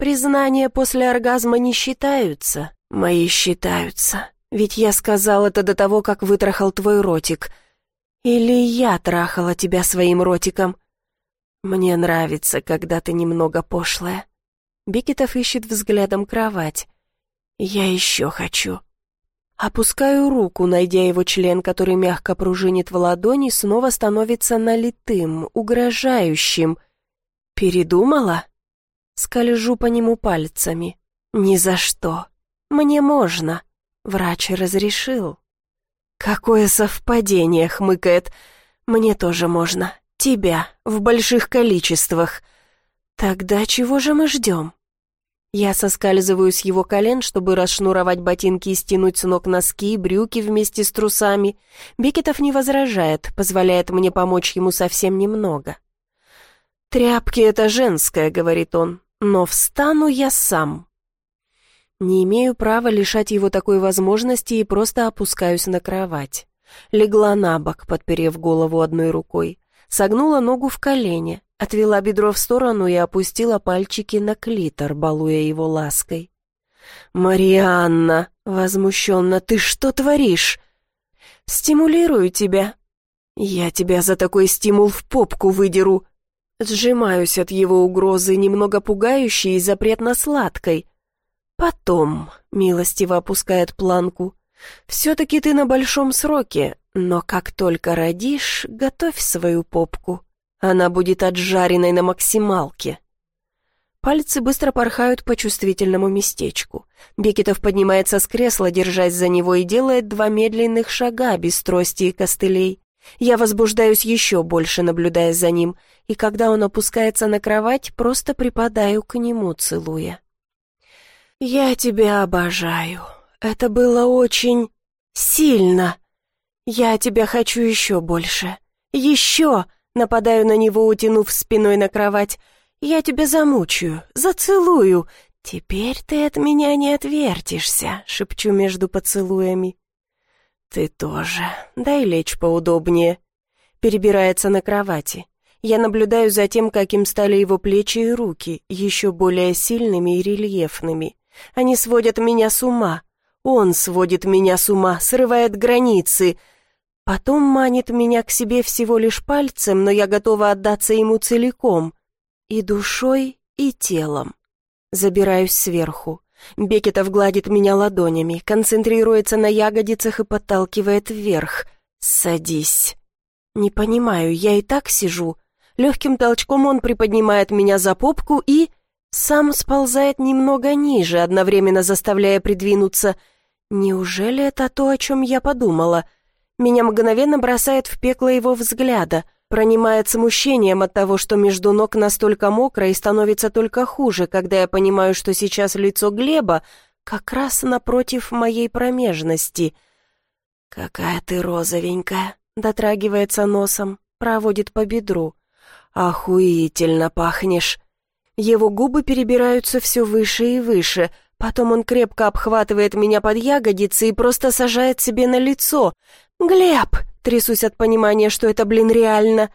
Признания после оргазма не считаются. Мои считаются. Ведь я сказал это до того, как вытрахал твой ротик. Или я трахала тебя своим ротиком? Мне нравится, когда ты немного пошлая. Бикетов ищет взглядом кровать. Я еще хочу. Опускаю руку, найдя его член, который мягко пружинит в ладони, снова становится налитым, угрожающим. Передумала? Скольжу по нему пальцами. Ни за что. Мне можно. Врач разрешил. «Какое совпадение!» — хмыкает. «Мне тоже можно. Тебя. В больших количествах. Тогда чего же мы ждем?» Я соскальзываю с его колен, чтобы расшнуровать ботинки и стянуть с ног носки и брюки вместе с трусами. Бекетов не возражает, позволяет мне помочь ему совсем немного. «Тряпки — это женское», — говорит он, — «но встану я сам». Не имею права лишать его такой возможности и просто опускаюсь на кровать. Легла на бок, подперев голову одной рукой. Согнула ногу в колене, отвела бедро в сторону и опустила пальчики на клитор, балуя его лаской. «Марианна!» — возмущенно. «Ты что творишь?» «Стимулирую тебя». «Я тебя за такой стимул в попку выдеру». Сжимаюсь от его угрозы, немного пугающей и запретно-сладкой. «Потом», — милостиво опускает планку, — «все-таки ты на большом сроке, но как только родишь, готовь свою попку. Она будет отжаренной на максималке». Пальцы быстро порхают по чувствительному местечку. Бекетов поднимается с кресла, держась за него, и делает два медленных шага без трости и костылей. Я возбуждаюсь еще больше, наблюдая за ним, и когда он опускается на кровать, просто припадаю к нему, целуя. «Я тебя обожаю. Это было очень сильно. Я тебя хочу еще больше. Еще!» Нападаю на него, утянув спиной на кровать. «Я тебя замучаю, зацелую. Теперь ты от меня не отвертишься», — шепчу между поцелуями. «Ты тоже. Дай лечь поудобнее». перебирается на кровати. Я наблюдаю за тем, каким стали его плечи и руки, еще более сильными и рельефными. Они сводят меня с ума. Он сводит меня с ума, срывает границы. Потом манит меня к себе всего лишь пальцем, но я готова отдаться ему целиком. И душой, и телом. Забираюсь сверху. Бекетов гладит меня ладонями, концентрируется на ягодицах и подталкивает вверх. «Садись». «Не понимаю, я и так сижу». Легким толчком он приподнимает меня за попку и... Сам сползает немного ниже, одновременно заставляя придвинуться. Неужели это то, о чем я подумала? Меня мгновенно бросает в пекло его взгляда, пронимает смущением от того, что между ног настолько мокро и становится только хуже, когда я понимаю, что сейчас лицо Глеба как раз напротив моей промежности. «Какая ты розовенькая!» — дотрагивается носом, проводит по бедру. «Охуительно пахнешь!» Его губы перебираются все выше и выше, потом он крепко обхватывает меня под ягодицы и просто сажает себе на лицо. «Глеб!» — трясусь от понимания, что это, блин, реально.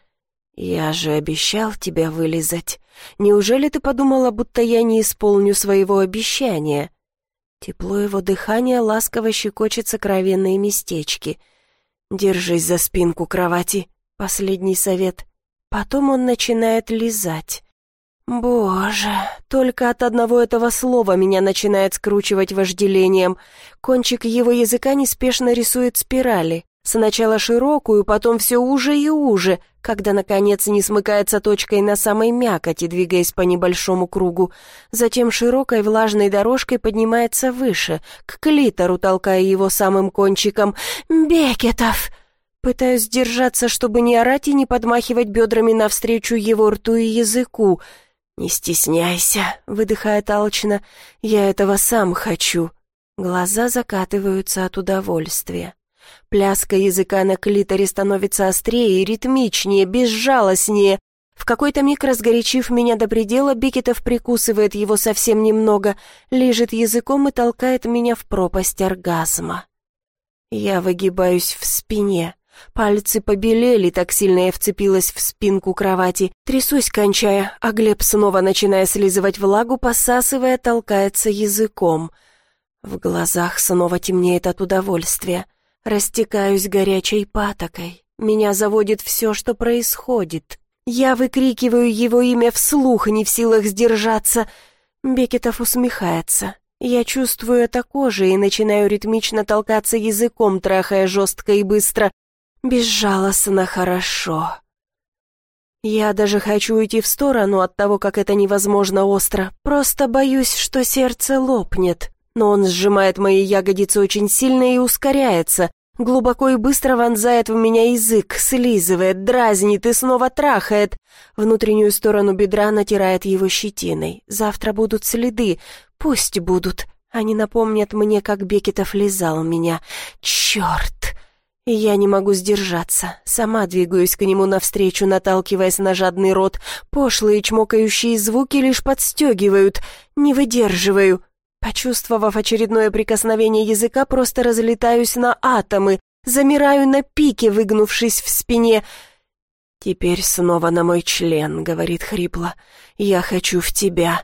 «Я же обещал тебя вылизать. Неужели ты подумала, будто я не исполню своего обещания?» Тепло его дыхания ласково щекочет сокровенные местечки. «Держись за спинку кровати», — последний совет. Потом он начинает лизать. Боже, только от одного этого слова меня начинает скручивать вожделением. Кончик его языка неспешно рисует спирали. Сначала широкую, потом все уже и уже, когда, наконец, не смыкается точкой на самой мякоти, двигаясь по небольшому кругу. Затем широкой влажной дорожкой поднимается выше, к клитору, толкая его самым кончиком. «Бекетов!» Пытаюсь сдержаться, чтобы не орать и не подмахивать бедрами навстречу его рту и языку. «Не стесняйся», — выдыхает алчно, — «я этого сам хочу». Глаза закатываются от удовольствия. Пляска языка на клиторе становится острее ритмичнее, безжалостнее. В какой-то миг, разгорячив меня до предела, Бекетов прикусывает его совсем немного, лежит языком и толкает меня в пропасть оргазма. Я выгибаюсь в спине. Пальцы побелели, так сильно я вцепилась в спинку кровати. Трясусь, кончая, а Глеб, снова начиная слизывать влагу, посасывая, толкается языком. В глазах снова темнеет от удовольствия. Растекаюсь горячей патокой. Меня заводит все, что происходит. Я выкрикиваю его имя вслух, не в силах сдержаться. Бекетов усмехается. Я чувствую это кожей и начинаю ритмично толкаться языком, трахая жестко и быстро. Безжалостно хорошо. Я даже хочу уйти в сторону от того, как это невозможно остро. Просто боюсь, что сердце лопнет. Но он сжимает мои ягодицы очень сильно и ускоряется. Глубоко и быстро вонзает в меня язык, слизывает, дразнит и снова трахает. Внутреннюю сторону бедра натирает его щетиной. Завтра будут следы. Пусть будут. Они напомнят мне, как Бекетов лизал меня. Черт! Я не могу сдержаться. Сама двигаюсь к нему навстречу, наталкиваясь на жадный рот. Пошлые чмокающие звуки лишь подстегивают. Не выдерживаю. Почувствовав очередное прикосновение языка, просто разлетаюсь на атомы. Замираю на пике, выгнувшись в спине. «Теперь снова на мой член», — говорит хрипло. «Я хочу в тебя».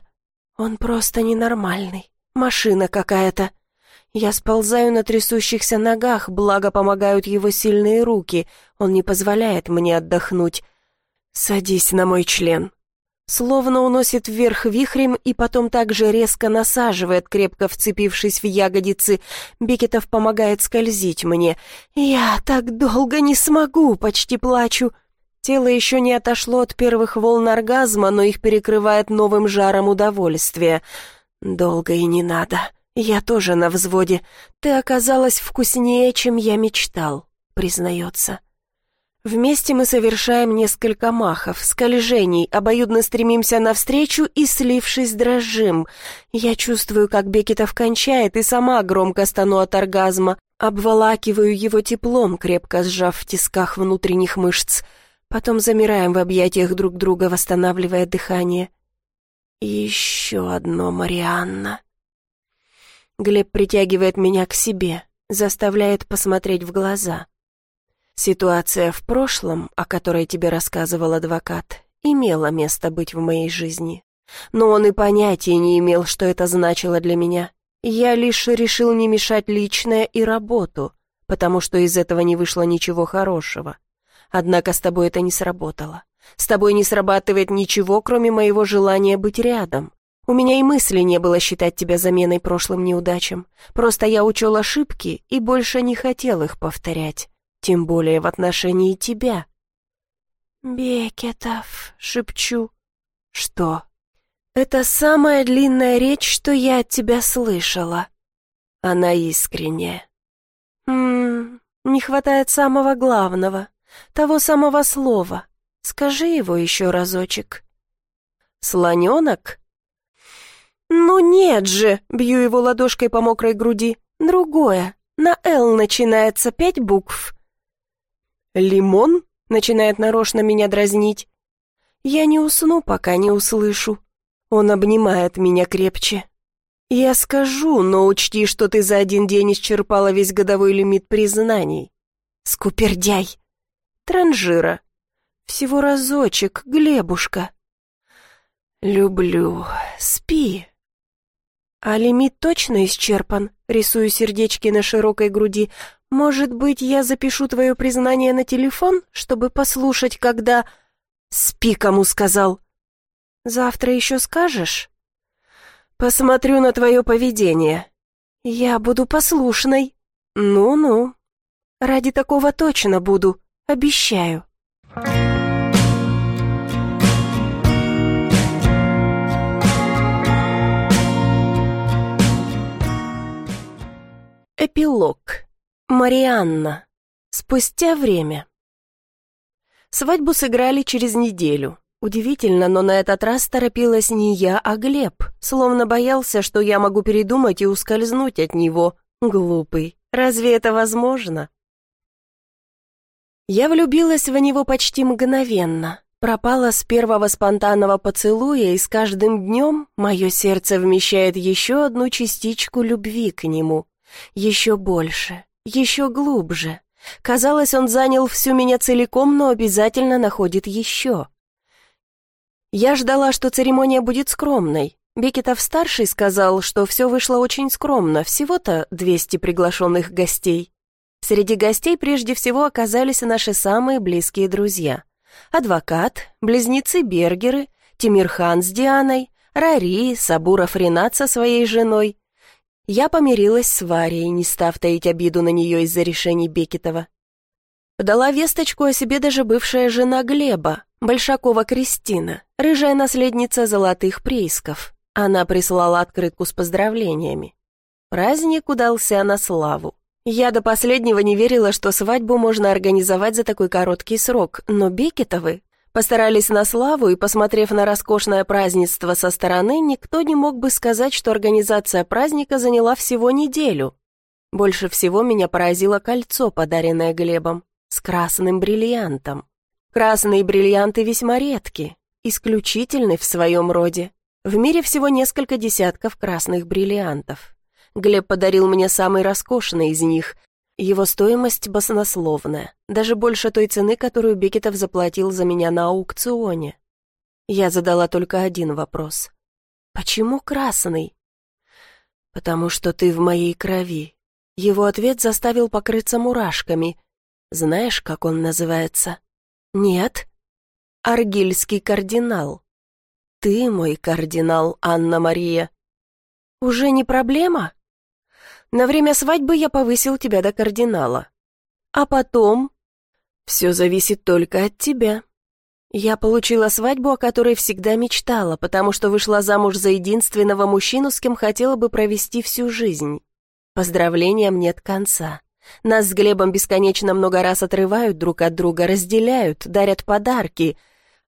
Он просто ненормальный. Машина какая-то. Я сползаю на трясущихся ногах, благо помогают его сильные руки. Он не позволяет мне отдохнуть. «Садись на мой член». Словно уносит вверх вихрем и потом так же резко насаживает, крепко вцепившись в ягодицы. Бекетов помогает скользить мне. «Я так долго не смогу!» — почти плачу. Тело еще не отошло от первых волн оргазма, но их перекрывает новым жаром удовольствия. «Долго и не надо». «Я тоже на взводе. Ты оказалась вкуснее, чем я мечтал», — признается. Вместе мы совершаем несколько махов, скольжений, обоюдно стремимся навстречу и, слившись, дрожим. Я чувствую, как Бекетов кончает, и сама громко стану от оргазма. Обволакиваю его теплом, крепко сжав в тисках внутренних мышц. Потом замираем в объятиях друг друга, восстанавливая дыхание. еще одно, Марианна. Глеб притягивает меня к себе, заставляет посмотреть в глаза. Ситуация в прошлом, о которой тебе рассказывал адвокат, имела место быть в моей жизни. Но он и понятия не имел, что это значило для меня. Я лишь решил не мешать личное и работу, потому что из этого не вышло ничего хорошего. Однако с тобой это не сработало. С тобой не срабатывает ничего, кроме моего желания быть рядом. У меня и мысли не было считать тебя заменой прошлым неудачам. Просто я учел ошибки и больше не хотел их повторять. Тем более в отношении тебя. «Бекетов», — шепчу. «Что?» «Это самая длинная речь, что я от тебя слышала». Она искренняя. «Ммм, не хватает самого главного, того самого слова. Скажи его еще разочек». «Слоненок?» «Ну нет же!» — бью его ладошкой по мокрой груди. «Другое. На «Л» начинается пять букв». «Лимон?» — начинает нарочно меня дразнить. «Я не усну, пока не услышу». Он обнимает меня крепче. «Я скажу, но учти, что ты за один день исчерпала весь годовой лимит признаний». «Скупердяй!» «Транжира!» «Всего разочек, Глебушка!» «Люблю. Спи!» «А лимит точно исчерпан?» Рисую сердечки на широкой груди. «Может быть, я запишу твое признание на телефон, чтобы послушать, когда...» «Спи, кому сказал!» «Завтра еще скажешь?» «Посмотрю на твое поведение». «Я буду послушной». «Ну-ну». «Ради такого точно буду, обещаю». Эпилог. Марианна. Спустя время. Свадьбу сыграли через неделю. Удивительно, но на этот раз торопилась не я, а Глеб, словно боялся, что я могу передумать и ускользнуть от него. Глупый. Разве это возможно? Я влюбилась в него почти мгновенно. Пропала с первого спонтанного поцелуя, и с каждым днем мое сердце вмещает еще одну частичку любви к нему. Еще больше, еще глубже. Казалось, он занял всю меня целиком, но обязательно находит еще. Я ждала, что церемония будет скромной. Бекетов-старший сказал, что все вышло очень скромно, всего-то 200 приглашенных гостей. Среди гостей прежде всего оказались наши самые близкие друзья. Адвокат, близнецы Бергеры, Тимирхан с Дианой, Рари, Сабуров Ренат со своей женой, я помирилась с Варей, не став таить обиду на нее из-за решений Бекетова. Подала весточку о себе даже бывшая жена Глеба, Большакова Кристина, рыжая наследница золотых приисков. Она прислала открытку с поздравлениями. Праздник удался на славу. Я до последнего не верила, что свадьбу можно организовать за такой короткий срок, но Бекетовы Постарались на славу, и, посмотрев на роскошное празднество со стороны, никто не мог бы сказать, что организация праздника заняла всего неделю. Больше всего меня поразило кольцо, подаренное Глебом, с красным бриллиантом. Красные бриллианты весьма редки, исключительны в своем роде. В мире всего несколько десятков красных бриллиантов. Глеб подарил мне самый роскошный из них, его стоимость баснословная, даже больше той цены, которую Бекетов заплатил за меня на аукционе. Я задала только один вопрос. «Почему красный?» «Потому что ты в моей крови». Его ответ заставил покрыться мурашками. «Знаешь, как он называется?» «Нет». «Аргильский кардинал». «Ты мой кардинал, Анна-Мария». «Уже не проблема?» На время свадьбы я повысил тебя до кардинала. А потом... Все зависит только от тебя. Я получила свадьбу, о которой всегда мечтала, потому что вышла замуж за единственного мужчину, с кем хотела бы провести всю жизнь. Поздравлениям нет конца. Нас с Глебом бесконечно много раз отрывают друг от друга, разделяют, дарят подарки.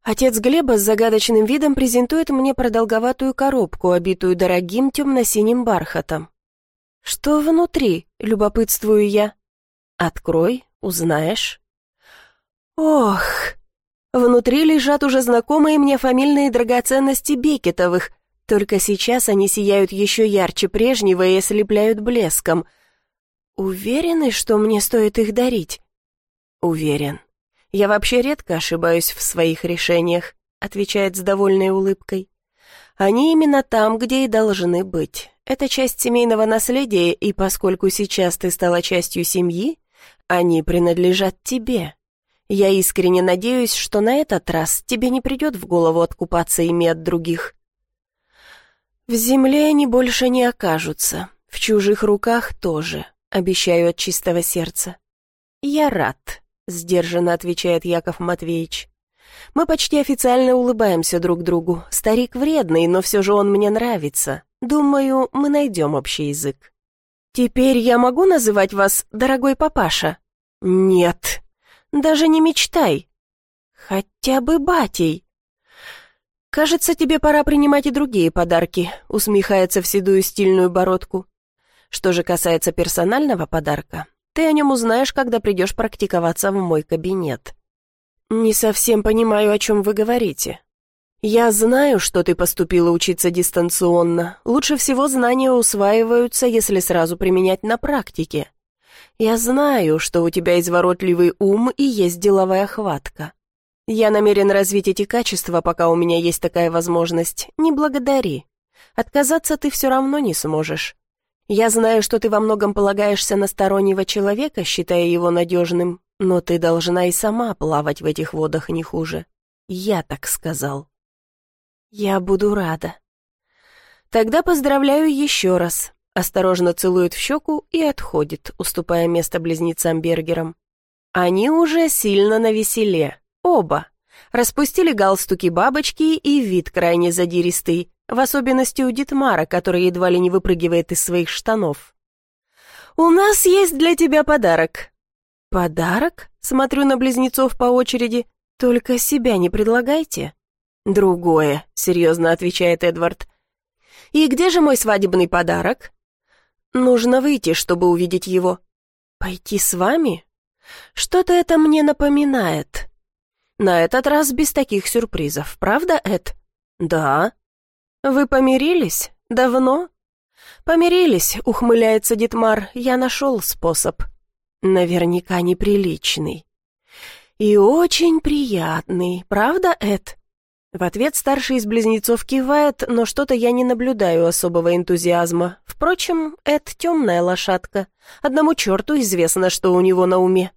Отец Глеба с загадочным видом презентует мне продолговатую коробку, обитую дорогим темно-синим бархатом. «Что внутри?» — любопытствую я. «Открой, узнаешь». «Ох!» Внутри лежат уже знакомые мне фамильные драгоценности Бекетовых, только сейчас они сияют еще ярче прежнего и ослепляют блеском. Уверены, что мне стоит их дарить? Уверен. Я вообще редко ошибаюсь в своих решениях, отвечает с довольной улыбкой. Они именно там, где и должны быть. Это часть семейного наследия, и поскольку сейчас ты стала частью семьи, они принадлежат тебе. Я искренне надеюсь, что на этот раз тебе не придет в голову откупаться ими от других. В земле они больше не окажутся, в чужих руках тоже, обещаю от чистого сердца. Я рад, сдержанно отвечает Яков Матвеевич. Мы почти официально улыбаемся друг другу. Старик вредный, но все же он мне нравится. Думаю, мы найдем общий язык. Теперь я могу называть вас дорогой папаша? Нет, даже не мечтай. Хотя бы батей. Кажется, тебе пора принимать и другие подарки, усмехается в седую стильную бородку. Что же касается персонального подарка, ты о нем узнаешь, когда придешь практиковаться в мой кабинет. «Не совсем понимаю, о чем вы говорите. Я знаю, что ты поступила учиться дистанционно. Лучше всего знания усваиваются, если сразу применять на практике. Я знаю, что у тебя изворотливый ум и есть деловая хватка. Я намерен развить эти качества, пока у меня есть такая возможность. Не благодари. Отказаться ты все равно не сможешь. Я знаю, что ты во многом полагаешься на стороннего человека, считая его надежным, но ты должна и сама плавать в этих водах не хуже. Я так сказал. Я буду рада. Тогда поздравляю еще раз. Осторожно целует в щеку и отходит, уступая место близнецам Бергерам. Они уже сильно навеселе. Оба. Распустили галстуки бабочки и вид крайне задиристый, в особенности у Дитмара, который едва ли не выпрыгивает из своих штанов. «У нас есть для тебя подарок». «Подарок?» — смотрю на близнецов по очереди. «Только себя не предлагайте». «Другое», — серьезно отвечает Эдвард. «И где же мой свадебный подарок?» «Нужно выйти, чтобы увидеть его». «Пойти с вами?» «Что-то это мне напоминает». «На этот раз без таких сюрпризов, правда, Эд?» «Да», «Вы помирились? Давно?» «Помирились», — ухмыляется Дитмар, — «я нашел способ». «Наверняка неприличный». «И очень приятный, правда, Эд?» В ответ старший из близнецов кивает, но что-то я не наблюдаю особого энтузиазма. Впрочем, Эд темная лошадка. Одному черту известно, что у него на уме.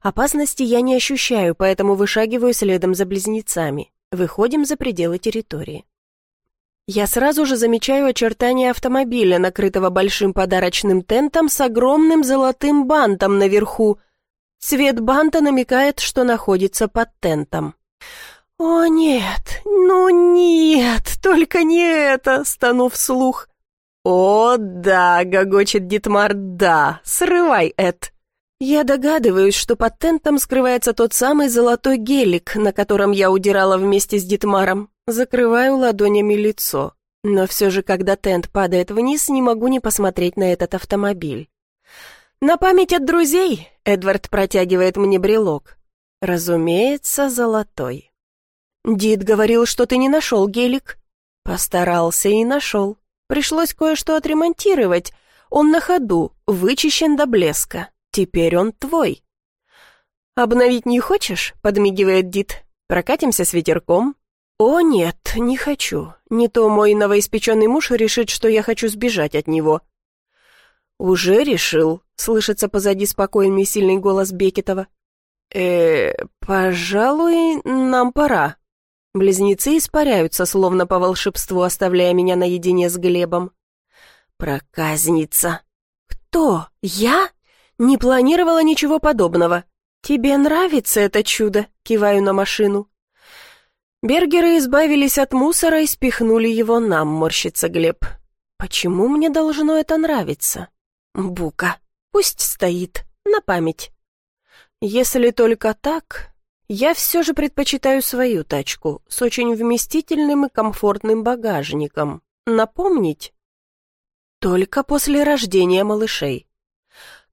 Опасности я не ощущаю, поэтому вышагиваю следом за близнецами. Выходим за пределы территории. Я сразу же замечаю очертания автомобиля, накрытого большим подарочным тентом с огромным золотым бантом наверху. Цвет банта намекает, что находится под тентом. «О, нет, ну нет, только не это!» — стану вслух. «О, да!» — гогочет Дитмар, «да! Срывай, Эд!» Я догадываюсь, что под тентом скрывается тот самый золотой гелик, на котором я удирала вместе с Дитмаром. Закрываю ладонями лицо. Но все же, когда тент падает вниз, не могу не посмотреть на этот автомобиль. «На память от друзей!» — Эдвард протягивает мне брелок. «Разумеется, золотой». «Дид говорил, что ты не нашел гелик». «Постарался и нашел. Пришлось кое-что отремонтировать. Он на ходу, вычищен до блеска. Теперь он твой». «Обновить не хочешь?» — подмигивает Дид. «Прокатимся с ветерком, «О, нет, не хочу. Не то мой новоиспеченный муж решит, что я хочу сбежать от него». «Уже решил», — слышится позади спокойный сильный голос Бекетова. э пожалуй, нам пора». Близнецы испаряются, словно по волшебству, оставляя меня наедине с Глебом. «Проказница!» «Кто? Я? Не планировала ничего подобного. Тебе нравится это чудо?» — киваю на машину. Бергеры избавились от мусора и спихнули его нам, морщится Глеб. Почему мне должно это нравиться? Бука, пусть стоит, на память. Если только так, я все же предпочитаю свою тачку с очень вместительным и комфортным багажником. Напомнить? Только после рождения малышей.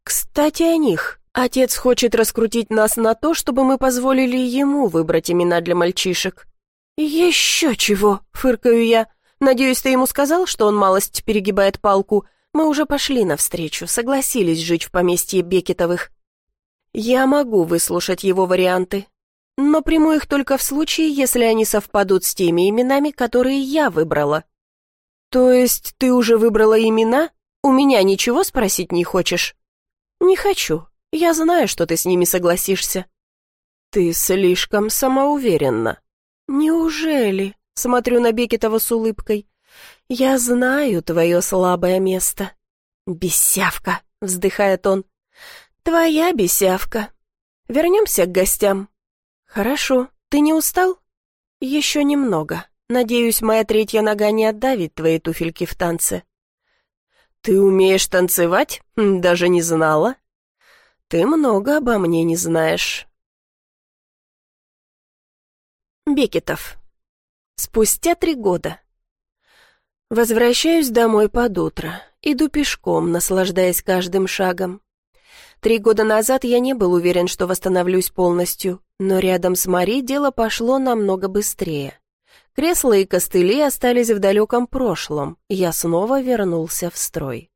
Кстати, о них. Отец хочет раскрутить нас на то, чтобы мы позволили ему выбрать имена для мальчишек. «Еще чего!» — фыркаю я. «Надеюсь, ты ему сказал, что он малость перегибает палку? Мы уже пошли навстречу, согласились жить в поместье Бекетовых». Я могу выслушать его варианты, но приму их только в случае, если они совпадут с теми именами, которые я выбрала. То есть ты уже выбрала имена? У меня ничего спросить не хочешь? Не хочу. Я знаю, что ты с ними согласишься. Ты слишком самоуверенна. Неужели? Смотрю на Бекетова с улыбкой. Я знаю твое слабое место. Бесявка, вздыхает он. Твоя бесявка. Вернемся к гостям. Хорошо. Ты не устал? Еще немного. Надеюсь, моя третья нога не отдавит твои туфельки в танце. Ты умеешь танцевать? Даже не знала. Ты много обо мне не знаешь. Бекетов. Спустя три года. Возвращаюсь домой под утро. Иду пешком, наслаждаясь каждым шагом. Три года назад я не был уверен, что восстановлюсь полностью, но рядом с Мари дело пошло намного быстрее. Кресла и костыли остались в далеком прошлом, я снова вернулся в строй.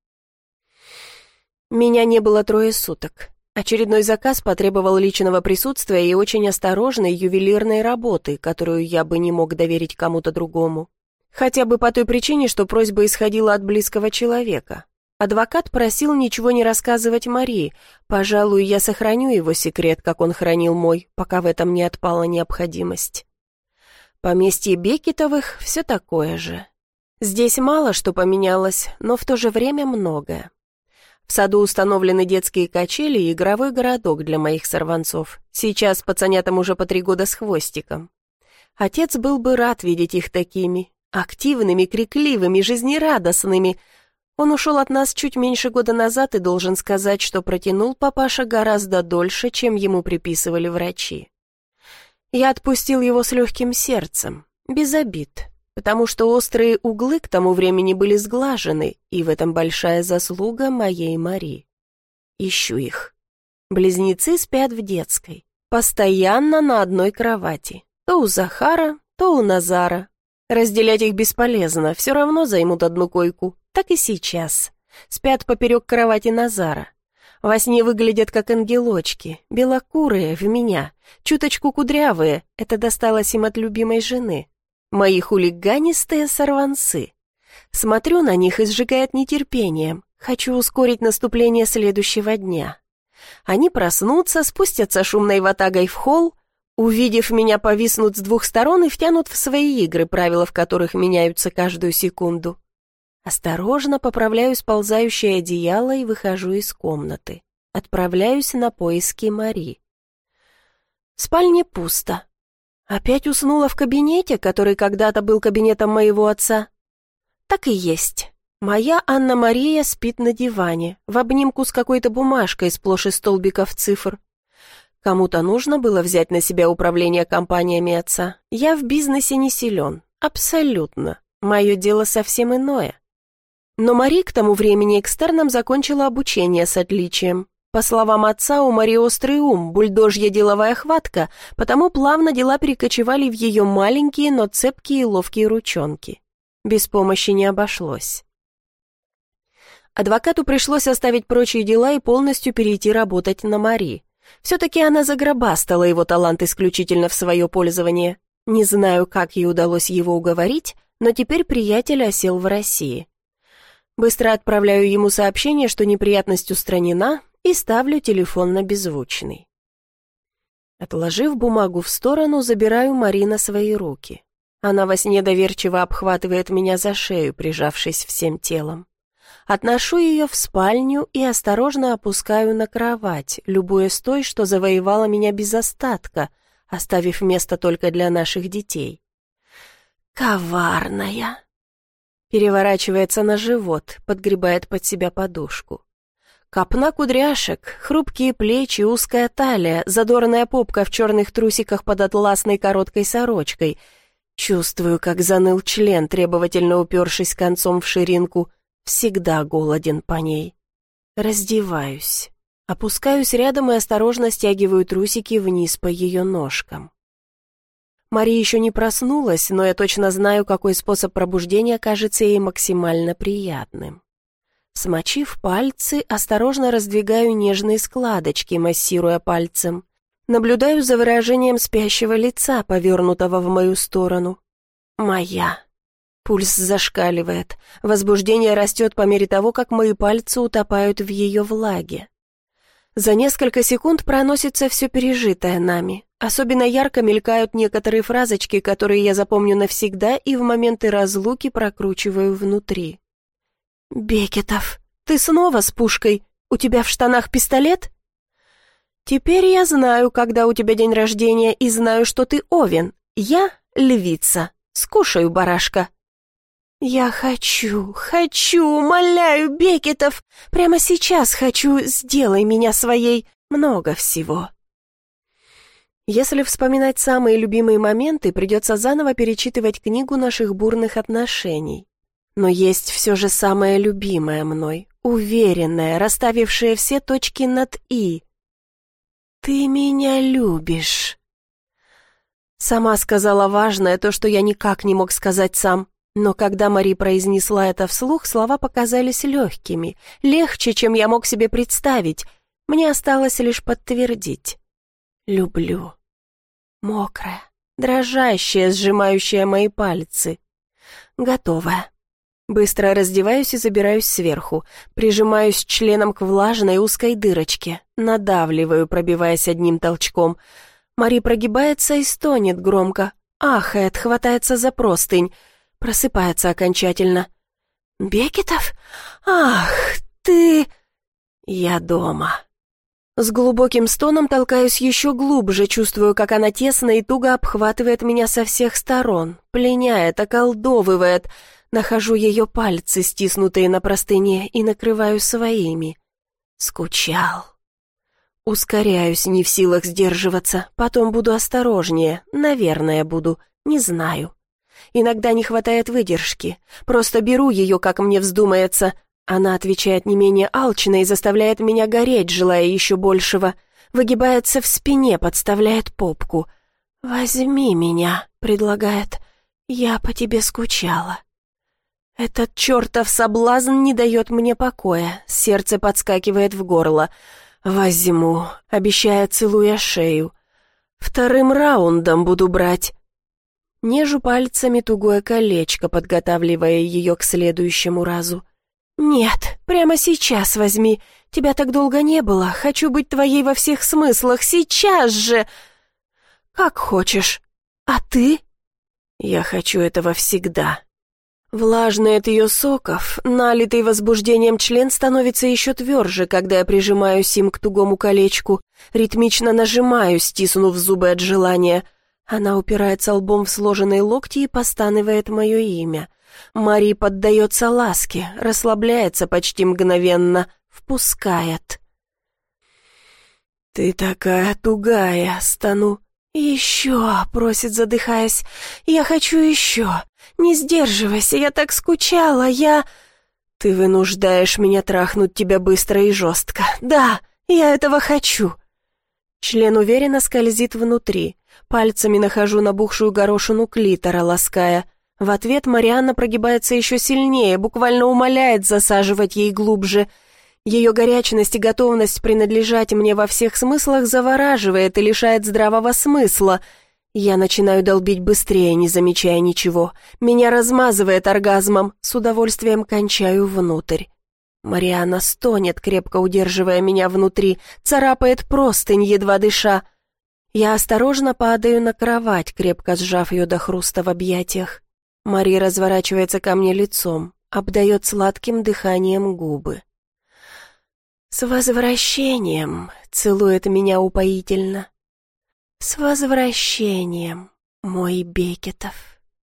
Меня не было трое суток. Очередной заказ потребовал личного присутствия и очень осторожной ювелирной работы, которую я бы не мог доверить кому-то другому. Хотя бы по той причине, что просьба исходила от близкого человека. Адвокат просил ничего не рассказывать Марии. Пожалуй, я сохраню его секрет, как он хранил мой, пока в этом не отпала необходимость. Поместье Бекетовых все такое же. Здесь мало что поменялось, но в то же время многое. В саду установлены детские качели и игровой городок для моих сорванцов. Сейчас пацанятам уже по три года с хвостиком. Отец был бы рад видеть их такими, активными, крикливыми, жизнерадостными. Он ушел от нас чуть меньше года назад и должен сказать, что протянул папаша гораздо дольше, чем ему приписывали врачи. Я отпустил его с легким сердцем, без обид, потому что острые углы к тому времени были сглажены, и в этом большая заслуга моей Мари. Ищу их. Близнецы спят в детской, постоянно на одной кровати, то у Захара, то у Назара. Разделять их бесполезно, все равно займут одну койку, так и сейчас. Спят поперек кровати Назара. Во сне выглядят как ангелочки, белокурые, в меня, чуточку кудрявые, это досталось им от любимой жены. Мои хулиганистые сорванцы. Смотрю на них и сжигает нетерпением. Хочу ускорить наступление следующего дня. Они проснутся, спустятся шумной ватагой в холл, увидев меня, повиснут с двух сторон и втянут в свои игры, правила в которых меняются каждую секунду. Осторожно поправляю сползающее одеяло и выхожу из комнаты. Отправляюсь на поиски Мари. В спальне пусто. Опять уснула в кабинете, который когда-то был кабинетом моего отца? Так и есть. Моя Анна-Мария спит на диване, в обнимку с какой-то бумажкой, сплошь из столбиков цифр. Кому-то нужно было взять на себя управление компаниями отца. Я в бизнесе не силен. Абсолютно. Мое дело совсем иное. Но Мари к тому времени экстерном закончила обучение с отличием. По словам отца, у Мари острый ум, бульдожья деловая хватка, потому плавно дела перекочевали в ее маленькие, но цепкие и ловкие ручонки. Без помощи не обошлось. Адвокату пришлось оставить прочие дела и полностью перейти работать на Мари. Все-таки она загробастала его талант исключительно в свое пользование. Не знаю, как ей удалось его уговорить, но теперь приятель осел в России. Быстро отправляю ему сообщение, что неприятность устранена, и ставлю телефон на беззвучный. Отложив бумагу в сторону, забираю Марина свои руки. Она во сне доверчиво обхватывает меня за шею, прижавшись всем телом. Отношу ее в спальню и осторожно опускаю на кровать, любуясь той, что завоевала меня без остатка, оставив место только для наших детей. «Коварная!» Переворачивается на живот, подгребает под себя подушку. Копна кудряшек, хрупкие плечи, узкая талия, задорная попка в черных трусиках под атласной короткой сорочкой. Чувствую, как заныл член, требовательно упершись концом в ширинку. Всегда голоден по ней. Раздеваюсь. Опускаюсь рядом и осторожно стягиваю трусики вниз по ее ножкам. Мария еще не проснулась, но я точно знаю, какой способ пробуждения кажется ей максимально приятным. Смочив пальцы, осторожно раздвигаю нежные складочки, массируя пальцем. Наблюдаю за выражением спящего лица, повернутого в мою сторону. Моя. Пульс зашкаливает. Возбуждение растет по мере того, как мои пальцы утопают в ее влаге. За несколько секунд проносится все пережитое нами. Особенно ярко мелькают некоторые фразочки, которые я запомню навсегда и в моменты разлуки прокручиваю внутри. «Бекетов, ты снова с пушкой? У тебя в штанах пистолет?» «Теперь я знаю, когда у тебя день рождения, и знаю, что ты Овен. Я — львица. Скушаю, барашка». «Я хочу, хочу, умоляю, Бекетов! Прямо сейчас хочу, сделай меня своей. Много всего». Если вспоминать самые любимые моменты, придется заново перечитывать книгу наших бурных отношений. Но есть все же самое любимое мной, уверенное, расставившее все точки над «и». «Ты меня любишь». Сама сказала важное, то, что я никак не мог сказать сам. Но когда Мари произнесла это вслух, слова показались легкими, легче, чем я мог себе представить. Мне осталось лишь подтвердить. «Люблю». Мокрая, дрожащая, сжимающая мои пальцы. Готовая. Быстро раздеваюсь и забираюсь сверху, прижимаюсь членом к влажной узкой дырочке, надавливаю, пробиваясь одним толчком. Мари прогибается и стонет громко, ахает, хватается за простынь, просыпается окончательно. «Бекетов? Ах, ты...» «Я дома». С глубоким стоном толкаюсь еще глубже, чувствую, как она тесно и туго обхватывает меня со всех сторон, пленяет, околдовывает — Нахожу ее пальцы, стиснутые на простыне, и накрываю своими. Скучал. Ускоряюсь, не в силах сдерживаться. Потом буду осторожнее. Наверное, буду. Не знаю. Иногда не хватает выдержки. Просто беру ее, как мне вздумается. Она отвечает не менее алчно и заставляет меня гореть, желая еще большего. Выгибается в спине, подставляет попку. «Возьми меня», — предлагает. «Я по тебе скучала». Этот чертов соблазн не дает мне покоя, сердце подскакивает в горло. «Возьму», — обещая, целуя шею. «Вторым раундом буду брать». Нежу пальцами тугое колечко, подготавливая ее к следующему разу. «Нет, прямо сейчас возьми. Тебя так долго не было. Хочу быть твоей во всех смыслах. Сейчас же!» «Как хочешь. А ты?» «Я хочу этого всегда», Влажный от ее соков, налитый возбуждением член становится еще тверже, когда я прижимаюсь им к тугому колечку, ритмично нажимаю, стиснув зубы от желания. Она упирается лбом в сложенные локти и постанывает мое имя. Мари поддается ласке, расслабляется почти мгновенно, впускает. «Ты такая тугая», — стану. «Еще», — просит, задыхаясь, — «я хочу еще». «Не сдерживайся, я так скучала, я...» «Ты вынуждаешь меня трахнуть тебя быстро и жестко. Да, я этого хочу». Член уверенно скользит внутри. Пальцами нахожу набухшую горошину клитора, лаская. В ответ Марианна прогибается еще сильнее, буквально умоляет засаживать ей глубже. Ее горячность и готовность принадлежать мне во всех смыслах завораживает и лишает здравого смысла — я начинаю долбить быстрее, не замечая ничего. Меня размазывает оргазмом, с удовольствием кончаю внутрь. Мариана стонет, крепко удерживая меня внутри, царапает простынь, едва дыша. Я осторожно падаю на кровать, крепко сжав ее до хруста в объятиях. Мари разворачивается ко мне лицом, обдает сладким дыханием губы. «С возвращением!» — целует меня упоительно. «С возвращением, мой Бекетов!»